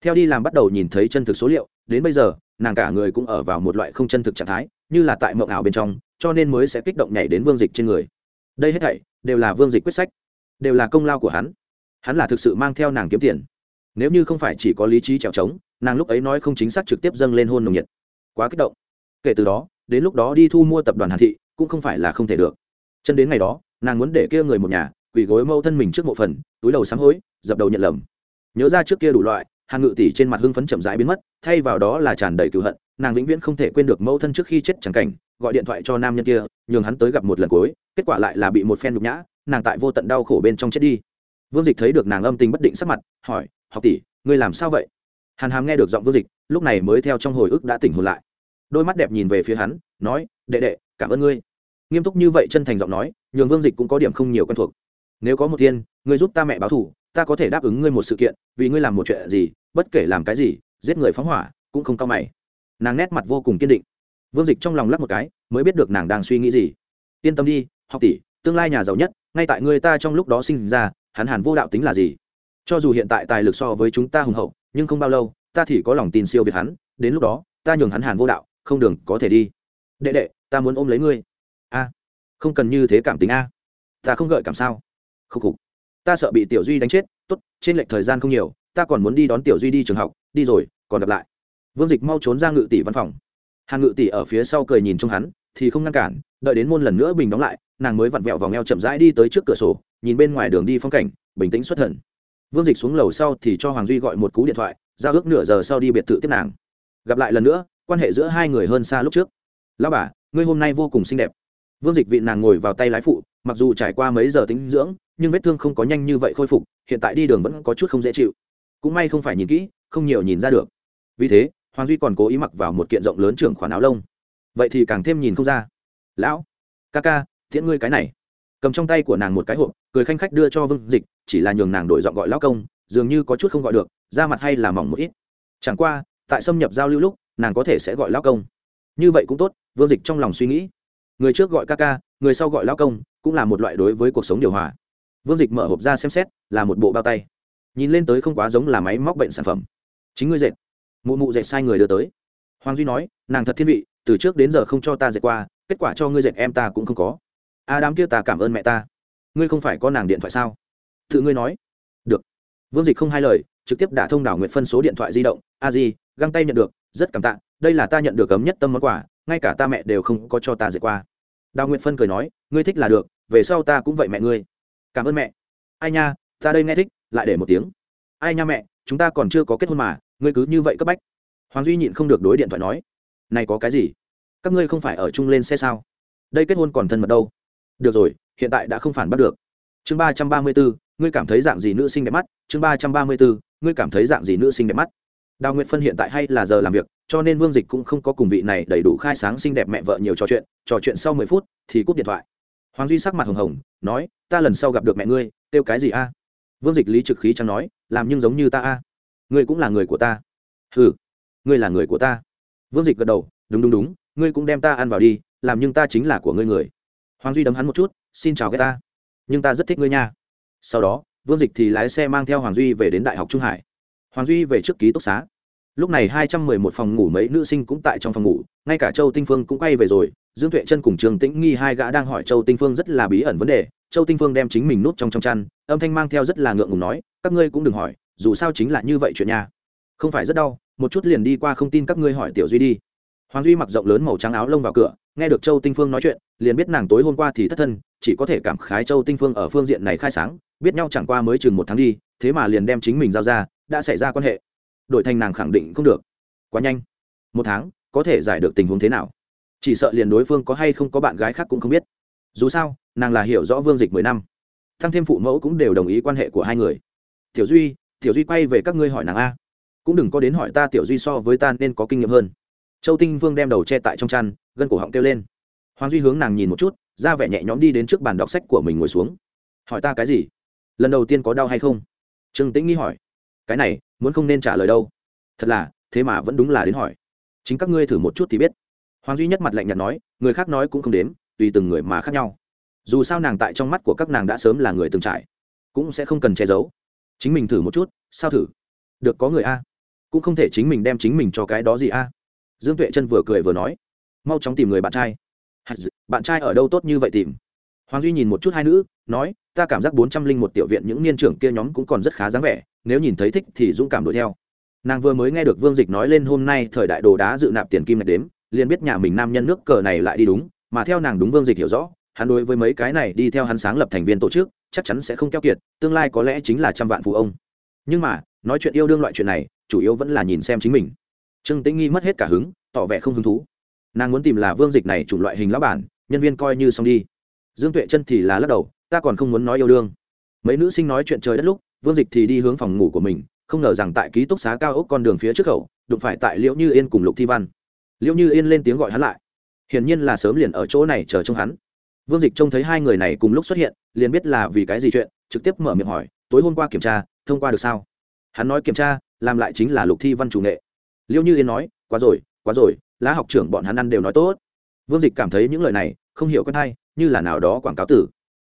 [SPEAKER 1] Theo đi làm bắt đầu nhìn thấy chân thực số liệu, đến bây giờ, nàng cả người cũng ở vào một loại không chân thực trạng thái, như là tại mộng ảo bên trong, cho nên mới sẽ kích động nhảy đến vương dịch trên người. Đây hết thảy đều là vương dịch quyết sách, đều là công lao của hắn. Hắn là thực sự mang theo nàng kiếm tiền nếu như không phải chỉ có lý trí trèo trống, nàng lúc ấy nói không chính xác trực tiếp dâng lên hôn nồng nhiệt. Quá kích động. Kể từ đó, đến lúc đó đi thu mua tập đoàn hàn thị, cũng không phải là không thể được. Chân đến ngày đó, nàng muốn để kia người một nhà, quỳ gối mâu thân mình trước mộ phần, túi đầu sám hối, dập đầu nhận lầm. Nhớ ra trước kia đủ loại hàng ngự tỷ trên mặt hưng phấn chậm rãi biến mất, thay vào đó là tràn đầy cựu hận, nàng vĩnh viễn không thể quên được mâu thân trước khi chết chẳng cảnh, gọi điện thoại cho nam nhân kia, nhường hắn tới gặp một lần cuối, kết quả lại là bị một phen nhục nhã, nàng tại vô tận đau khổ bên trong chết đi vương dịch thấy được nàng âm tình bất định sắc mặt, hỏi, học tỷ, ngươi làm sao vậy? Hàn hàm nghe được giọng vương dịch, lúc này mới theo trong hồi ức đã tỉnh hồn lại. Đôi mắt đẹp nhìn về phía hắn, nói, đệ đệ, cảm ơn ngươi. Nghiêm túc như vậy chân thành giọng nói, nhường vương dịch cũng có điểm không nhiều quen thuộc. Nếu có một thiên, ngươi giúp ta mẹ báo thù, ta có thể đáp ứng ngươi một sự kiện, vì ngươi làm một chuyện gì, bất kể làm cái gì, giết người phóng hỏa, cũng không cao mày. Nàng nét mặt vô cùng kiên định. Vương dịch trong lòng lắc một cái, mới biết được nàng đang suy nghĩ gì. Yên tâm đi, học tỷ, tương lai nhà giàu nhất, ngay tại ngươi ta trong lúc đó sinh ra hắn hàn vô đạo tính là gì? Cho dù hiện tại tài lực so với chúng ta hùng hậu, nhưng không bao lâu, ta thì có lòng tin siêu việt hắn, đến lúc đó, ta nhường hắn hàn vô đạo, không đường có thể đi. Đệ đệ, ta muốn ôm lấy ngươi. A, không cần như thế cảm tính a. Ta không gợi cảm sao? Khúc khục. Ta sợ bị tiểu duy đánh chết, tốt, trên lệch thời gian không nhiều, ta còn muốn đi đón tiểu duy đi trường học, đi rồi, còn gặp lại. Vương dịch mau trốn ra ngự tỷ văn phòng. Hàn ngự tỷ ở phía sau cười nhìn trong hắn, thì không ngăn cản, đợi đến môn lần nữa bình đóng lại, nàng mới vặn vẹo vòng eo chậm rãi đi tới trước cửa sổ nhìn bên ngoài đường đi phong cảnh, bình tĩnh xuất thần. Vương dịch xuống lầu sau thì cho hoàng duy gọi một cú điện thoại ra ước nửa giờ sau đi biệt thự tiếp nàng. Gặp lại lần nữa, quan hệ giữa hai người hơn xa lúc trước. Lao bà, ngươi hôm nay vô cùng xinh đẹp. Vương dịch vị nàng ngồi vào tay lái phụ, mặc dù trải qua mấy giờ tính dưỡng, nhưng vết thương không có nhanh như vậy khôi phục, hiện tại đi đường vẫn có chút không dễ chịu. Cũng may không phải nhìn kỹ, không nhiều nhìn ra được. Vì thế, hoàng duy còn cố ý mặc vào một kiện rộng lớn trưởng khoản áo lông. Vậy thì càng thêm nhìn không ra. Lão, ca ca, tiễn ngươi cái này. Cầm trong tay của nàng một cái hộp cười khanh khách đưa cho vương dịch, chỉ là nhường nàng đổi giọng gọi lão công, dường như có chút không gọi được, da mặt hay là mỏng một ít. Chẳng qua, tại xâm nhập giao lưu lúc, nàng có thể sẽ gọi lão công. Như vậy cũng tốt, vương dịch trong lòng suy nghĩ. Người trước gọi ca ca, người sau gọi lão công, cũng là một loại đối với cuộc sống điều hòa. Vương dịch mở hộp ra xem xét, là một bộ bao tay. Nhìn lên tới không quá giống là máy móc bệnh sản phẩm. Chính ngươi dệt. Mụ mụ dệt sai người đưa tới. Hoàng duy nói, nàng thật thiên vị, từ trước đến giờ không cho ta dệt qua, kết quả cho ngươi dệt em ta cũng không có. A đám kia ta cảm ơn mẹ ta ngươi không phải có nàng điện thoại sao? Tự ngươi nói. Được. Vương dịch không hai lời, trực tiếp đả thông đảo nguyện phân số điện thoại di động. A di, găng tay nhận được, rất cảm tạ, đây là ta nhận được cấm nhất tâm món quà, ngay cả ta mẹ đều không có cho ta dệt qua. Đào nguyện phân cười nói, ngươi thích là được, về sau ta cũng vậy mẹ ngươi. Cảm ơn mẹ. Ai nha, ta đây nghe thích, lại để một tiếng. Ai nha mẹ, chúng ta còn chưa có kết hôn mà, ngươi cứ như vậy cấp bách. Hoàng duy nhịn không được đối điện thoại nói, này có cái gì? Các ngươi không phải ở chung lên xe sao? Đây kết hôn còn thân mật đâu? Được rồi hiện tại đã không phản bắt được. Chương ba trăm ba mươi bốn, ngươi cảm thấy dạng gì nữ sinh đẹp mắt? Chương ba trăm ba mươi bốn, ngươi cảm thấy dạng gì nữ sinh đẹp mắt? Đào nguyệt phân hiện tại hay là giờ làm việc, cho nên vương dịch cũng không có cùng vị này đầy đủ khai sáng xinh đẹp mẹ vợ nhiều trò chuyện trò chuyện sau mười phút thì cúp điện thoại. Hoàng duy sắc mặt hồng hồng, nói, ta lần sau gặp được mẹ ngươi, kêu cái gì a? Vương dịch lý trực khí chẳng nói, làm nhưng giống như ta a. Ngươi cũng là người của ta. Ừ ngươi là người của ta. Vương dịch gật đầu, đúng đúng đúng, ngươi cũng đem ta ăn vào đi, làm nhưng ta chính là của ngươi người hoàng duy đấm hắn một chút, xin chào ghét ta nhưng ta rất thích ngươi nha. Sau đó, vương dịch thì lái xe mang theo hoàng duy về đến đại học trung hải. Hoàng duy về trước ký túc xá. Lúc này hai trăm mười một phòng ngủ mấy nữ sinh cũng tại trong phòng ngủ, ngay cả châu tinh phương cũng quay về rồi. Dương tuệ chân cùng trường tĩnh nghi hai gã đang hỏi châu tinh phương rất là bí ẩn vấn đề. Châu tinh phương đem chính mình nút trong trong chăn, âm thanh mang theo rất là ngượng ngùng nói, các ngươi cũng đừng hỏi, dù sao chính là như vậy chuyện nhà. không phải rất đau, một chút liền đi qua không tin các ngươi hỏi tiểu duy đi hoàng duy mặc rộng lớn màu trắng áo lông vào cửa, nghe được châu tinh phương nói chuyện, liền biết nàng tối hôm qua thì thất thân, chỉ có thể cảm khái châu tinh phương ở phương diện này khai sáng, biết nhau chẳng qua mới chừng một tháng đi, thế mà liền đem chính mình giao ra, đã xảy ra quan hệ. Đổi thành nàng khẳng định không được. Quá nhanh. Một tháng, có thể giải được tình huống thế nào? Chỉ sợ liền đối phương có hay không có bạn gái khác cũng không biết. Dù sao, nàng là hiểu rõ vương dịch mười năm. Thăng thêm phụ mẫu cũng đều đồng ý quan hệ của hai người. Tiểu duy tiểu duy quay về các ngươi hỏi nàng a. Cũng đừng có đến hỏi ta tiểu duy so với ta nên có kinh nghiệm hơn châu tinh vương đem đầu che tại trong chăn, gân cổ họng kêu lên. Hoàng duy hướng nàng nhìn một chút, ra vẻ nhẹ nhõm đi đến trước bàn đọc sách của mình ngồi xuống. Hỏi ta cái gì? Lần đầu tiên có đau hay không? Trương tĩnh nghi hỏi. Cái này, muốn không nên trả lời đâu. Thật là, thế mà vẫn đúng là đến hỏi. Chính các ngươi thử một chút thì biết. Hoàng duy nhất mặt lạnh nhạt nói, người khác nói cũng không đếm, tùy từng người mà khác nhau. Dù sao nàng tại trong mắt của các nàng đã sớm là người từng trải, cũng sẽ không cần che giấu. Chính mình thử một chút, sao thử? Được có người a. Cũng không thể chính mình đem chính mình cho cái đó gì a dương tuệ chân vừa cười vừa nói, mau chóng tìm người bạn trai. Bạn trai ở đâu tốt như vậy tìm? Hoàng duy nhìn một chút hai nữ, nói, ta cảm giác bốn trăm linh một tiểu viện những niên trưởng kia nhóm cũng còn rất khá dáng vẻ, nếu nhìn thấy thích thì dũng cảm đuổi theo. Nàng vừa mới nghe được vương dịch nói lên hôm nay thời đại đồ đá dự nạp tiền kim ngạch đếm, liền biết nhà mình nam nhân nước cờ này lại đi đúng, mà theo nàng đúng vương dịch hiểu rõ, hắn đối với mấy cái này đi theo hắn sáng lập thành viên tổ chức, chắc chắn sẽ không keo kiệt, tương lai có lẽ chính là trăm vạn phụ ông. Nhưng mà, nói chuyện yêu đương loại chuyện này, chủ yếu vẫn là nhìn xem chính mình trương tĩnh nghi mất hết cả hứng, tỏ vẻ không hứng thú. Nàng muốn tìm là vương dịch này chủng loại hình lão bản, nhân viên coi như xong đi. Dương tuệ chân thì là lắc đầu, ta còn không muốn nói yêu đương. Mấy nữ sinh nói chuyện trời đất lúc, vương dịch thì đi hướng phòng ngủ của mình, không ngờ rằng tại ký túc xá cao ốc con đường phía trước khẩu đụng phải tại liễu như yên cùng lục thi văn. Liễu như yên lên tiếng gọi hắn lại. Hiển nhiên là sớm liền ở chỗ này chờ trông hắn. Vương dịch trông thấy hai người này cùng lúc xuất hiện, liền biết là vì cái gì chuyện, trực tiếp mở miệng hỏi, tối hôm qua kiểm tra, thông qua được sao? Hắn nói, kiểm tra, làm lại chính là lục thi văn chủ nghệ. Liêu như yên nói, quá rồi quá rồi, lá học trưởng bọn hắn ăn đều nói tốt. Vương dịch cảm thấy những lời này không hiểu quen hay, như là nào đó quảng cáo tử.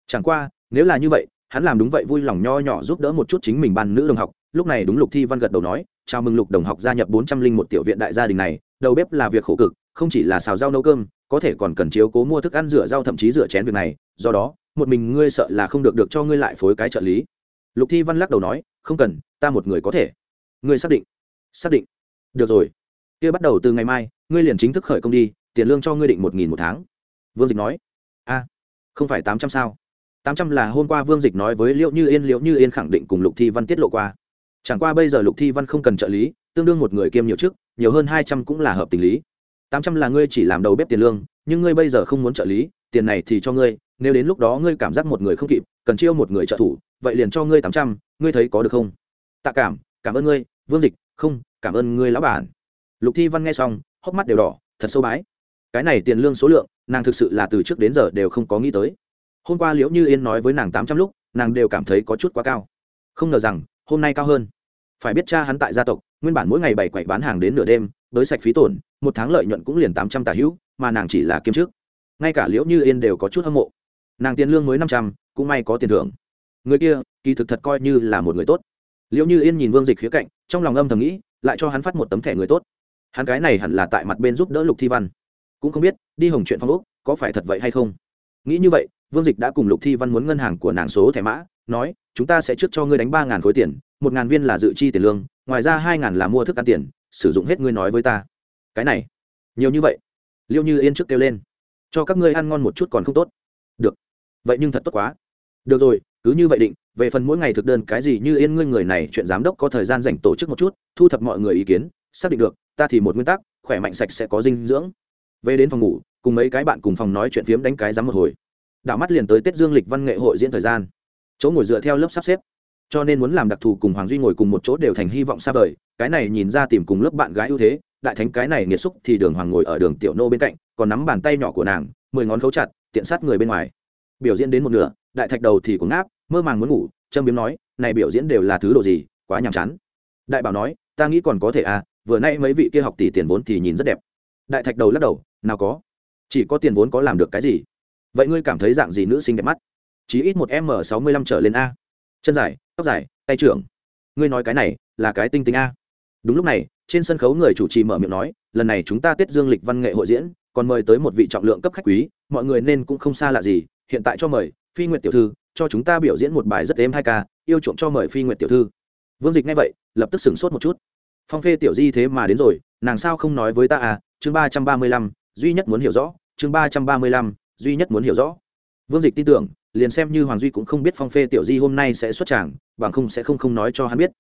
[SPEAKER 1] Chẳng qua, nếu là như vậy, hắn làm đúng vậy vui lòng nho nhỏ giúp đỡ một chút chính mình ban nữ đồng học. Lúc này đúng lục thi văn gật đầu nói, chào mừng lục đồng học gia nhập bốn trăm linh một tiểu viện đại gia đình này, đầu bếp là việc khổ cực, không chỉ là xào rau nấu cơm, có thể còn cần chiếu cố mua thức ăn rửa rau thậm chí rửa chén việc này, do đó, một mình ngươi sợ là không được được cho ngươi lại phối cái trợ lý. Lục thi văn lắc đầu nói, không cần, ta một người có thể. Ngươi xác định. Xác định được rồi. Kia bắt đầu từ ngày mai, ngươi liền chính thức khởi công đi, tiền lương cho ngươi định một nghìn một tháng. Vương dịch nói. A, không phải tám trăm sao? Tám trăm là hôm qua vương dịch nói với liệu như yên liệu như yên khẳng định cùng lục thi văn tiết lộ qua. Chẳng qua bây giờ lục thi văn không cần trợ lý, tương đương một người kiêm nhiều chức, nhiều hơn hai trăm cũng là hợp tình lý. Tám trăm là ngươi chỉ làm đầu bếp tiền lương, nhưng ngươi bây giờ không muốn trợ lý, tiền này thì cho ngươi, nếu đến lúc đó ngươi cảm giác một người không kịp, cần chiêu một người trợ thủ, vậy liền cho ngươi tám trăm, ngươi thấy có được không? Tạ cảm cảm ơn ngươi, vương dịch, không cảm ơn ngươi lão bản. Lục thi văn nghe xong, hốc mắt đều đỏ, thật sâu bái. Cái này tiền lương số lượng, nàng thực sự là từ trước đến giờ đều không có nghĩ tới. Hôm qua liễu như yên nói với nàng tám trăm lúc, nàng đều cảm thấy có chút quá cao. Không ngờ rằng, hôm nay cao hơn. Phải biết cha hắn tại gia tộc, nguyên bản mỗi ngày bảy quậy bán hàng đến nửa đêm với sạch phí tổn, một tháng lợi nhuận cũng liền tám trăm tả hữu, mà nàng chỉ là kiêm trước. Ngay cả liễu như yên đều có chút hâm mộ. Nàng tiền lương mới năm trăm, cũng may có tiền thưởng. Người kia, kỳ thực thật coi như là một người tốt. Liễu như yên nhìn vương dịch khía cạnh, trong lòng âm thầm nghĩ lại cho hắn phát một tấm thẻ người tốt. Hắn cái này hẳn là tại mặt bên giúp đỡ lục thi văn. Cũng không biết, đi hồng chuyện phong úc có phải thật vậy hay không? Nghĩ như vậy, vương dịch đã cùng lục thi văn muốn ngân hàng của nàng số thẻ mã, nói, chúng ta sẽ trước cho ngươi đánh ba ngàn khối tiền, một ngàn viên là dự chi tiền lương, ngoài ra hai ngàn là mua thức ăn tiền, sử dụng hết ngươi nói với ta. Cái này, nhiều như vậy. Liêu như yên trước kêu lên, cho các ngươi ăn ngon một chút còn không tốt. Được. Vậy nhưng thật tốt quá được rồi, cứ như vậy định, về phần mỗi ngày thực đơn cái gì như yên ngươi người này, chuyện giám đốc có thời gian dành tổ chức một chút, thu thập mọi người ý kiến, xác định được, ta thì một nguyên tắc, khỏe mạnh sạch sẽ có dinh dưỡng. Về đến phòng ngủ, cùng mấy cái bạn cùng phòng nói chuyện phiếm đánh cái giám một hồi. Đảo mắt liền tới tết dương lịch văn nghệ hội diễn thời gian. Chỗ ngồi dựa theo lớp sắp xếp. Cho nên muốn làm đặc thù cùng hoàng duy ngồi cùng một chỗ đều thành hy vọng xa vời, cái này nhìn ra tìm cùng lớp bạn gái ưu thế, đại thánh cái này nghiệt xúc thì đường hoàng ngồi ở đường tiểu nô bên cạnh, còn nắm bàn tay nhỏ của nàng, mười ngón khấu chặt, tiện sát người bên ngoài. Biểu diễn đến một nửa đại thạch đầu thì cũng ngáp, mơ màng muốn ngủ, trâm biếm nói, này biểu diễn đều là thứ đồ gì, quá nhàm chán. Đại bảo nói, ta nghĩ còn có thể à vừa nay mấy vị kia học tỷ tiền vốn thì nhìn rất đẹp. Đại thạch đầu lắc đầu, nào có, chỉ có tiền vốn có làm được cái gì? Vậy ngươi cảm thấy dạng gì nữ sinh đẹp mắt? Chỉ ít một m sáu mươi lăm trở lên a. Chân dài, tóc dài, tay trưởng. Ngươi nói cái này là cái tinh tinh a. Đúng lúc này, trên sân khấu người chủ trì mở miệng nói, lần này chúng ta tết dương lịch văn nghệ hội diễn, còn mời tới một vị trọng lượng cấp khách quý, mọi người nên cũng không xa lạ gì, hiện tại cho mời phi nguyệt tiểu thư, cho chúng ta biểu diễn một bài rất êm hai ca, yêu chuộng cho mời phi nguyệt tiểu thư. Vương dịch nghe vậy, lập tức sửng sốt một chút. Phong phê tiểu di thế mà đến rồi, nàng sao không nói với ta à? Chương ba trăm ba mươi lăm, duy nhất muốn hiểu rõ. Chương ba trăm ba mươi lăm, duy nhất muốn hiểu rõ. Vương dịch tin tưởng, liền xem như hoàng duy cũng không biết phong phê tiểu di hôm nay sẽ xuất tràng, bằng không sẽ không không nói cho hắn biết.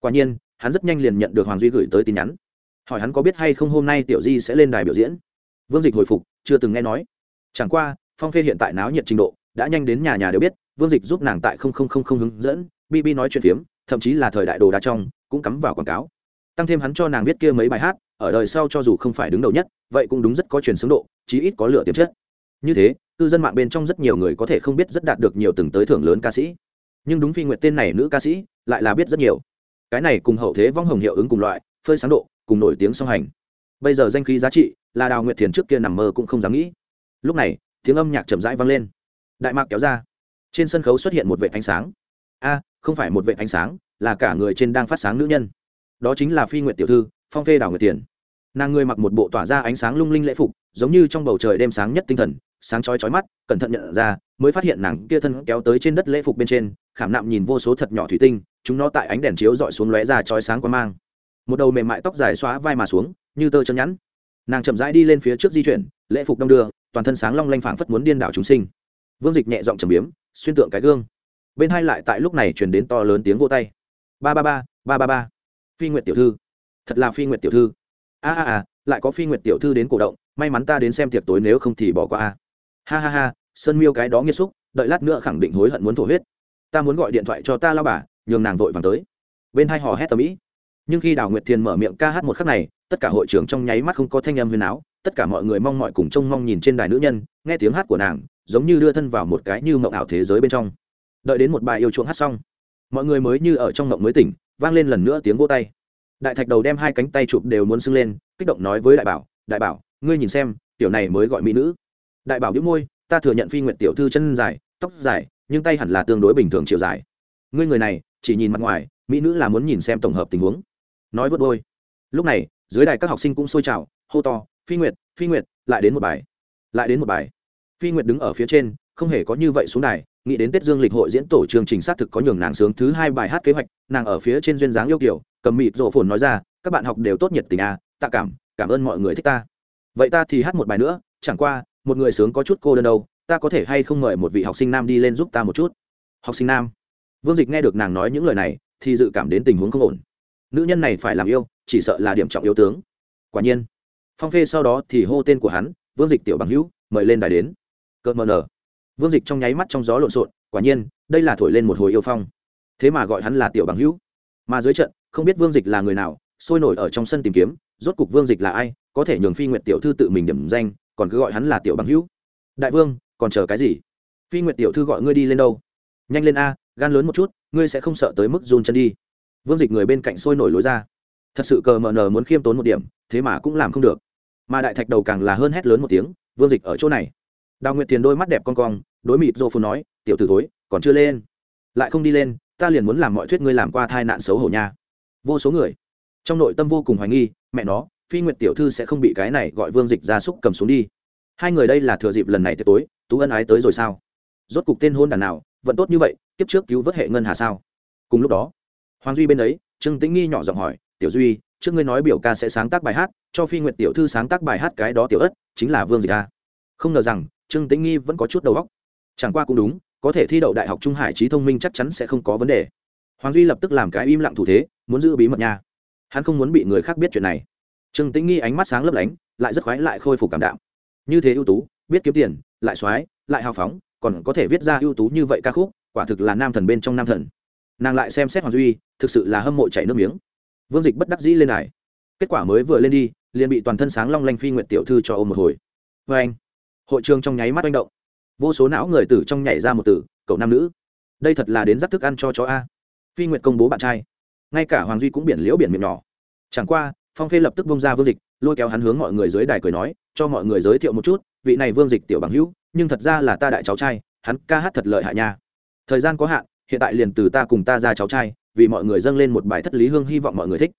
[SPEAKER 1] Quả nhiên, hắn rất nhanh liền nhận được hoàng duy gửi tới tin nhắn. Hỏi hắn có biết hay không hôm nay tiểu di sẽ lên đài biểu diễn. Vương dịch hồi phục, chưa từng nghe nói. Chẳng qua, phong phê hiện tại náo nhiệt trình độ đã nhanh đến nhà nhà đều biết, vương dịch giúp nàng tại không không không không hướng dẫn bb nói chuyện phiếm, thậm chí là thời đại đồ đa trong, cũng cắm vào quảng cáo. Tăng thêm hắn cho nàng viết kia mấy bài hát, ở đời sau cho dù không phải đứng đầu nhất, vậy cũng đúng rất có truyền xứng độ, chí ít có lựa tiềm chất. Như thế, cư dân mạng bên trong rất nhiều người có thể không biết rất đạt được nhiều từng tới thưởng lớn ca sĩ. Nhưng đúng phi nguyện tên này nữ ca sĩ, lại là biết rất nhiều. Cái này cùng hậu thế vong hồng hiệu ứng cùng loại, phơi sáng độ, cùng nổi tiếng song hành. Bây giờ danh khí giá trị là đào nguyệt thiền trước kia nằm mơ cũng không dám nghĩ. Lúc này, tiếng âm nhạc chậm rãi vang lên đại mạc kéo ra. Trên sân khấu xuất hiện một vệ ánh sáng. A, không phải một vệ ánh sáng, là cả người trên đang phát sáng nữ nhân. Đó chính là phi nguyệt tiểu thư, phong phê đảo nguyệt tiền. Nàng người mặc một bộ tỏa ra ánh sáng lung linh lễ phục, giống như trong bầu trời đêm sáng nhất tinh thần, sáng chói chói mắt, cẩn thận nhận ra, mới phát hiện nàng kia thân kéo tới trên đất lễ phục bên trên, khảm nạm nhìn vô số thật nhỏ thủy tinh, chúng nó tại ánh đèn chiếu dọi xuống lóe ra chói sáng quá mang. Một đầu mềm mại tóc dài xóa vai mà xuống, như tơ chân nhẵn. Nàng chậm rãi đi lên phía trước di chuyển, lễ phục đông đưa, toàn thân sáng long lanh phảng phất muốn điên đảo chúng sinh vương dịch nhẹ giọng trầm biếm, xuyên tượng cái gương. Bên hai lại tại lúc này truyền đến to lớn tiếng vô tay. Ba ba ba ba ba ba. Phi nguyệt tiểu thư. Thật là phi nguyệt tiểu thư. A a a, lại có phi nguyệt tiểu thư đến cổ động, may mắn ta đến xem tiệc tối nếu không thì bỏ qua a. Ha ha ha, sơn miêu cái đó nghiêm xúc đợi lát nữa khẳng định hối hận muốn thổ huyết. Ta muốn gọi điện thoại cho ta lao bà, nhường nàng vội vàng tới. Bên hai hò hét tầm ĩ. Nhưng khi đào nguyệt thiền mở miệng ca hát một khắc này, tất cả hội trưởng trong nháy mắt không có thanh âm huyền áo, tất cả mọi người mong mọi cùng trông mong nhìn trên đài nữ nhân, nghe tiếng hát của nàng giống như đưa thân vào một cái như mộng ảo thế giới bên trong. Đợi đến một bài yêu chuộng hát xong, mọi người mới như ở trong mộng mới tỉnh, vang lên lần nữa tiếng vô tay. Đại thạch đầu đem hai cánh tay chụp đều muốn sưng lên, kích động nói với đại bảo đại bảo, ngươi nhìn xem, tiểu này mới gọi mỹ nữ. Đại bảo đĩu môi, ta thừa nhận phi nguyện tiểu thư chân dài, tóc dài, nhưng tay hẳn là tương đối bình thường chiều dài. Ngươi người này, chỉ nhìn mặt ngoài, mỹ nữ là muốn nhìn xem tổng hợp tình huống. Nói vớt đôi lúc này, dưới đài các học sinh cũng sôi trào, hô to, phi nguyệt phi nguyệt, lại đến một bài, lại đến một bài phi nguyệt đứng ở phía trên, không hề có như vậy xuống đài, nghĩ đến tết dương lịch hội diễn tổ chương trình xác thực có nhường nàng sướng thứ hai bài hát kế hoạch, nàng ở phía trên duyên dáng yêu kiểu cầm mịt rộ phồn nói ra, các bạn học đều tốt nhiệt tình à tạ cảm cảm ơn mọi người thích ta. Vậy ta thì hát một bài nữa, chẳng qua, một người sướng có chút cô đơn đâu, ta có thể hay không mời một vị học sinh nam đi lên giúp ta một chút? Học sinh nam. Vương dịch nghe được nàng nói những lời này, thì dự cảm đến tình huống không ổn. Nữ nhân này phải làm yêu, chỉ sợ là điểm trọng yếu tướng. Quả nhiên. Phong phê sau đó thì hô tên của hắn, vương dịch tiểu bằng hữu, mời lên đài đến cợt mờ nở vương dịch trong nháy mắt trong gió lộn xộn, quả nhiên, đây là thổi lên một hồi yêu phong. Thế mà gọi hắn là tiểu bằng hữu. Mà dưới trận, không biết vương dịch là người nào, sôi nổi ở trong sân tìm kiếm, rốt cục vương dịch là ai, có thể nhường phi nguyệt tiểu thư tự mình điểm danh, còn cứ gọi hắn là tiểu bằng hữu. Đại vương, còn chờ cái gì? Phi nguyệt tiểu thư gọi ngươi đi lên đâu? Nhanh lên a, gan lớn một chút, ngươi sẽ không sợ tới mức run chân đi. Vương dịch người bên cạnh sôi nổi lối ra. Thật sự cờ mờ nờ muốn khiêm tốn một điểm, thế mà cũng làm không được. Mà đại thạch đầu càng là hơn hét lớn một tiếng, vương dịch ở chỗ này đào nguyệt tiền đôi mắt đẹp con cong đối mịt rô phù nói tiểu t Tối, còn chưa lên. Lại không đi lên ta liền muốn làm mọi thuyết ngươi làm qua thai nạn xấu hổ nha. Vô số người. Trong nội tâm vô cùng hoài nghi mẹ nó phi nguyệt tiểu thư sẽ không bị cái này gọi vương dịch ra súc cầm xuống đi. Hai người đây là thừa dịp lần này tới tối tú ân ái tới rồi sao? Rốt cục tên hôn đàn nào vẫn tốt như vậy kiếp trước cứu vớt hệ ngân hà sao? Cùng lúc đó hoàng duy bên ấy trương tĩnh nghi nhỏ giọng hỏi tiểu duy trước ngươi nói biểu ca sẽ sáng tác bài hát cho phi nguyệt tiểu thư sáng tác bài hát cái đó tiểu ất chính là vương dịch a không ngờ rằng trương tĩnh nghi vẫn có chút đầu óc. Chẳng qua cũng đúng, có thể thi đậu đại học trung hải trí thông minh chắc chắn sẽ không có vấn đề. Hoàng duy lập tức làm cái im lặng thủ thế, muốn giữ bí mật nha. Hắn không muốn bị người khác biết chuyện này. Trương tĩnh nghi ánh mắt sáng lấp lánh, lại rất khoái lại khôi phục cảm đạo như thế ưu tú, biết kiếm tiền, lại soái lại hào phóng, còn có thể viết ra ưu tú như vậy ca khúc, quả thực là nam thần bên trong nam thần. Nàng lại xem xét hoàng duy, thực sự là hâm mộ chảy nước miếng. Vương dịch bất đắc dĩ lên này kết quả mới vừa lên đi, liền bị toàn thân sáng long lanh phi nguyện tiểu thư cho ôm một hồi. Vê anh hội trường trong nháy mắt manh động. Vô số não người tử trong nhảy ra một tử, cậu nam nữ. Đây thật là đến rắc thức ăn cho chó a. Phi nguyện công bố bạn trai. Ngay cả hoàng duy cũng biển liễu biển miệng nhỏ. Chẳng qua, phong phê lập tức bông ra vương dịch, lôi kéo hắn hướng mọi người dưới đài cười nói, cho mọi người giới thiệu một chút, vị này vương dịch tiểu bằng hữu, nhưng thật ra là ta đại cháu trai, hắn ca hát thật lợi hại nha. Thời gian có hạn, hiện tại liền từ ta cùng ta ra cháu trai, vì mọi người dâng lên một bài thất lý hương hy vọng mọi người thích.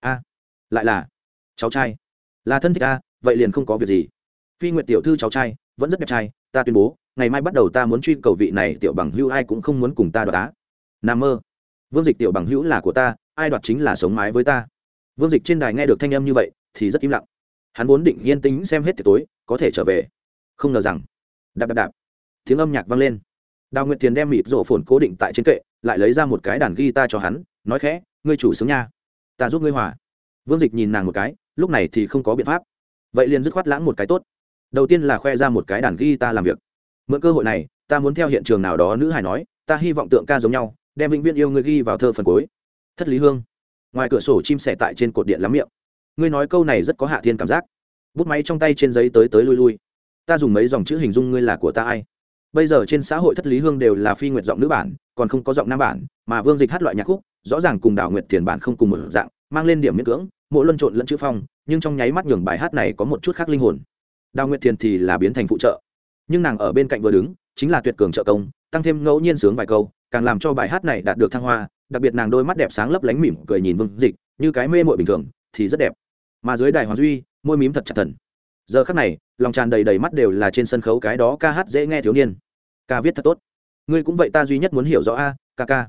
[SPEAKER 1] A, lại là, cháu trai. Là thân thích a, vậy liền không có việc gì phi Nguyệt tiểu thư cháu trai, vẫn rất đẹp trai, ta tuyên bố, ngày mai bắt đầu ta muốn truy cầu vị này tiểu bằng hữu, ai cũng không muốn cùng ta đoạt á. Nam mơ. Vương dịch tiểu bằng hữu là của ta, ai đoạt chính là sống mái với ta. Vương dịch trên đài nghe được thanh âm như vậy, thì rất im lặng. Hắn vốn định yên tĩnh xem hết tiệc tối, có thể trở về. Không ngờ rằng, đạp đạp đạp, tiếng âm nhạc vang lên. Đào nguyệt thiền đem mịp rổ phồn cố định tại trên kệ, lại lấy ra một cái đàn guitar cho hắn, nói khẽ, ngươi chủ sướng nha. Ta giúp ngươi hòa. Vương dịch nhìn nàng một cái, lúc này thì không có biện pháp. Vậy liền dứt khoát lãng một cái tốt đầu tiên là khoe ra một cái đàn guitar làm việc. Mượn cơ hội này, ta muốn theo hiện trường nào đó nữ hài nói, ta hy vọng tượng ca giống nhau, đem vĩnh viễn yêu ngươi ghi vào thơ phần cuối. Thất lý hương. Ngoài cửa sổ chim sẻ tại trên cột điện lắm miệng. Ngươi nói câu này rất có hạ thiên cảm giác. Bút máy trong tay trên giấy tới tới lui lui. Ta dùng mấy dòng chữ hình dung ngươi là của ta ai. Bây giờ trên xã hội thất lý hương đều là phi nguyệt giọng nữ bản, còn không có giọng nam bản, mà vương dịch hát loại nhạc khúc, rõ ràng cùng đảo nguyệt tiền bản không cùng một dạng, mang lên điểm miễn cưỡng, mỗi luân trộn lẫn chữ phong, nhưng trong nháy mắt nhường bài hát này có một chút khác linh hồn đào nguyệt thiền thì là biến thành phụ trợ. Nhưng nàng ở bên cạnh vừa đứng, chính là tuyệt cường trợ công, tăng thêm ngẫu nhiên sướng vài câu, càng làm cho bài hát này đạt được thăng hoa, đặc biệt nàng đôi mắt đẹp sáng lấp lánh mỉm cười nhìn vương dịch, như cái mê mội bình thường, thì rất đẹp. Mà dưới đài hoàng duy, môi mím thật chặt thần. Giờ khắc này, lòng tràn đầy đầy mắt đều là trên sân khấu cái đó ca hát dễ nghe thiếu niên. Ca viết thật tốt. Ngươi cũng vậy ta duy nhất muốn hiểu rõ a, ca ca.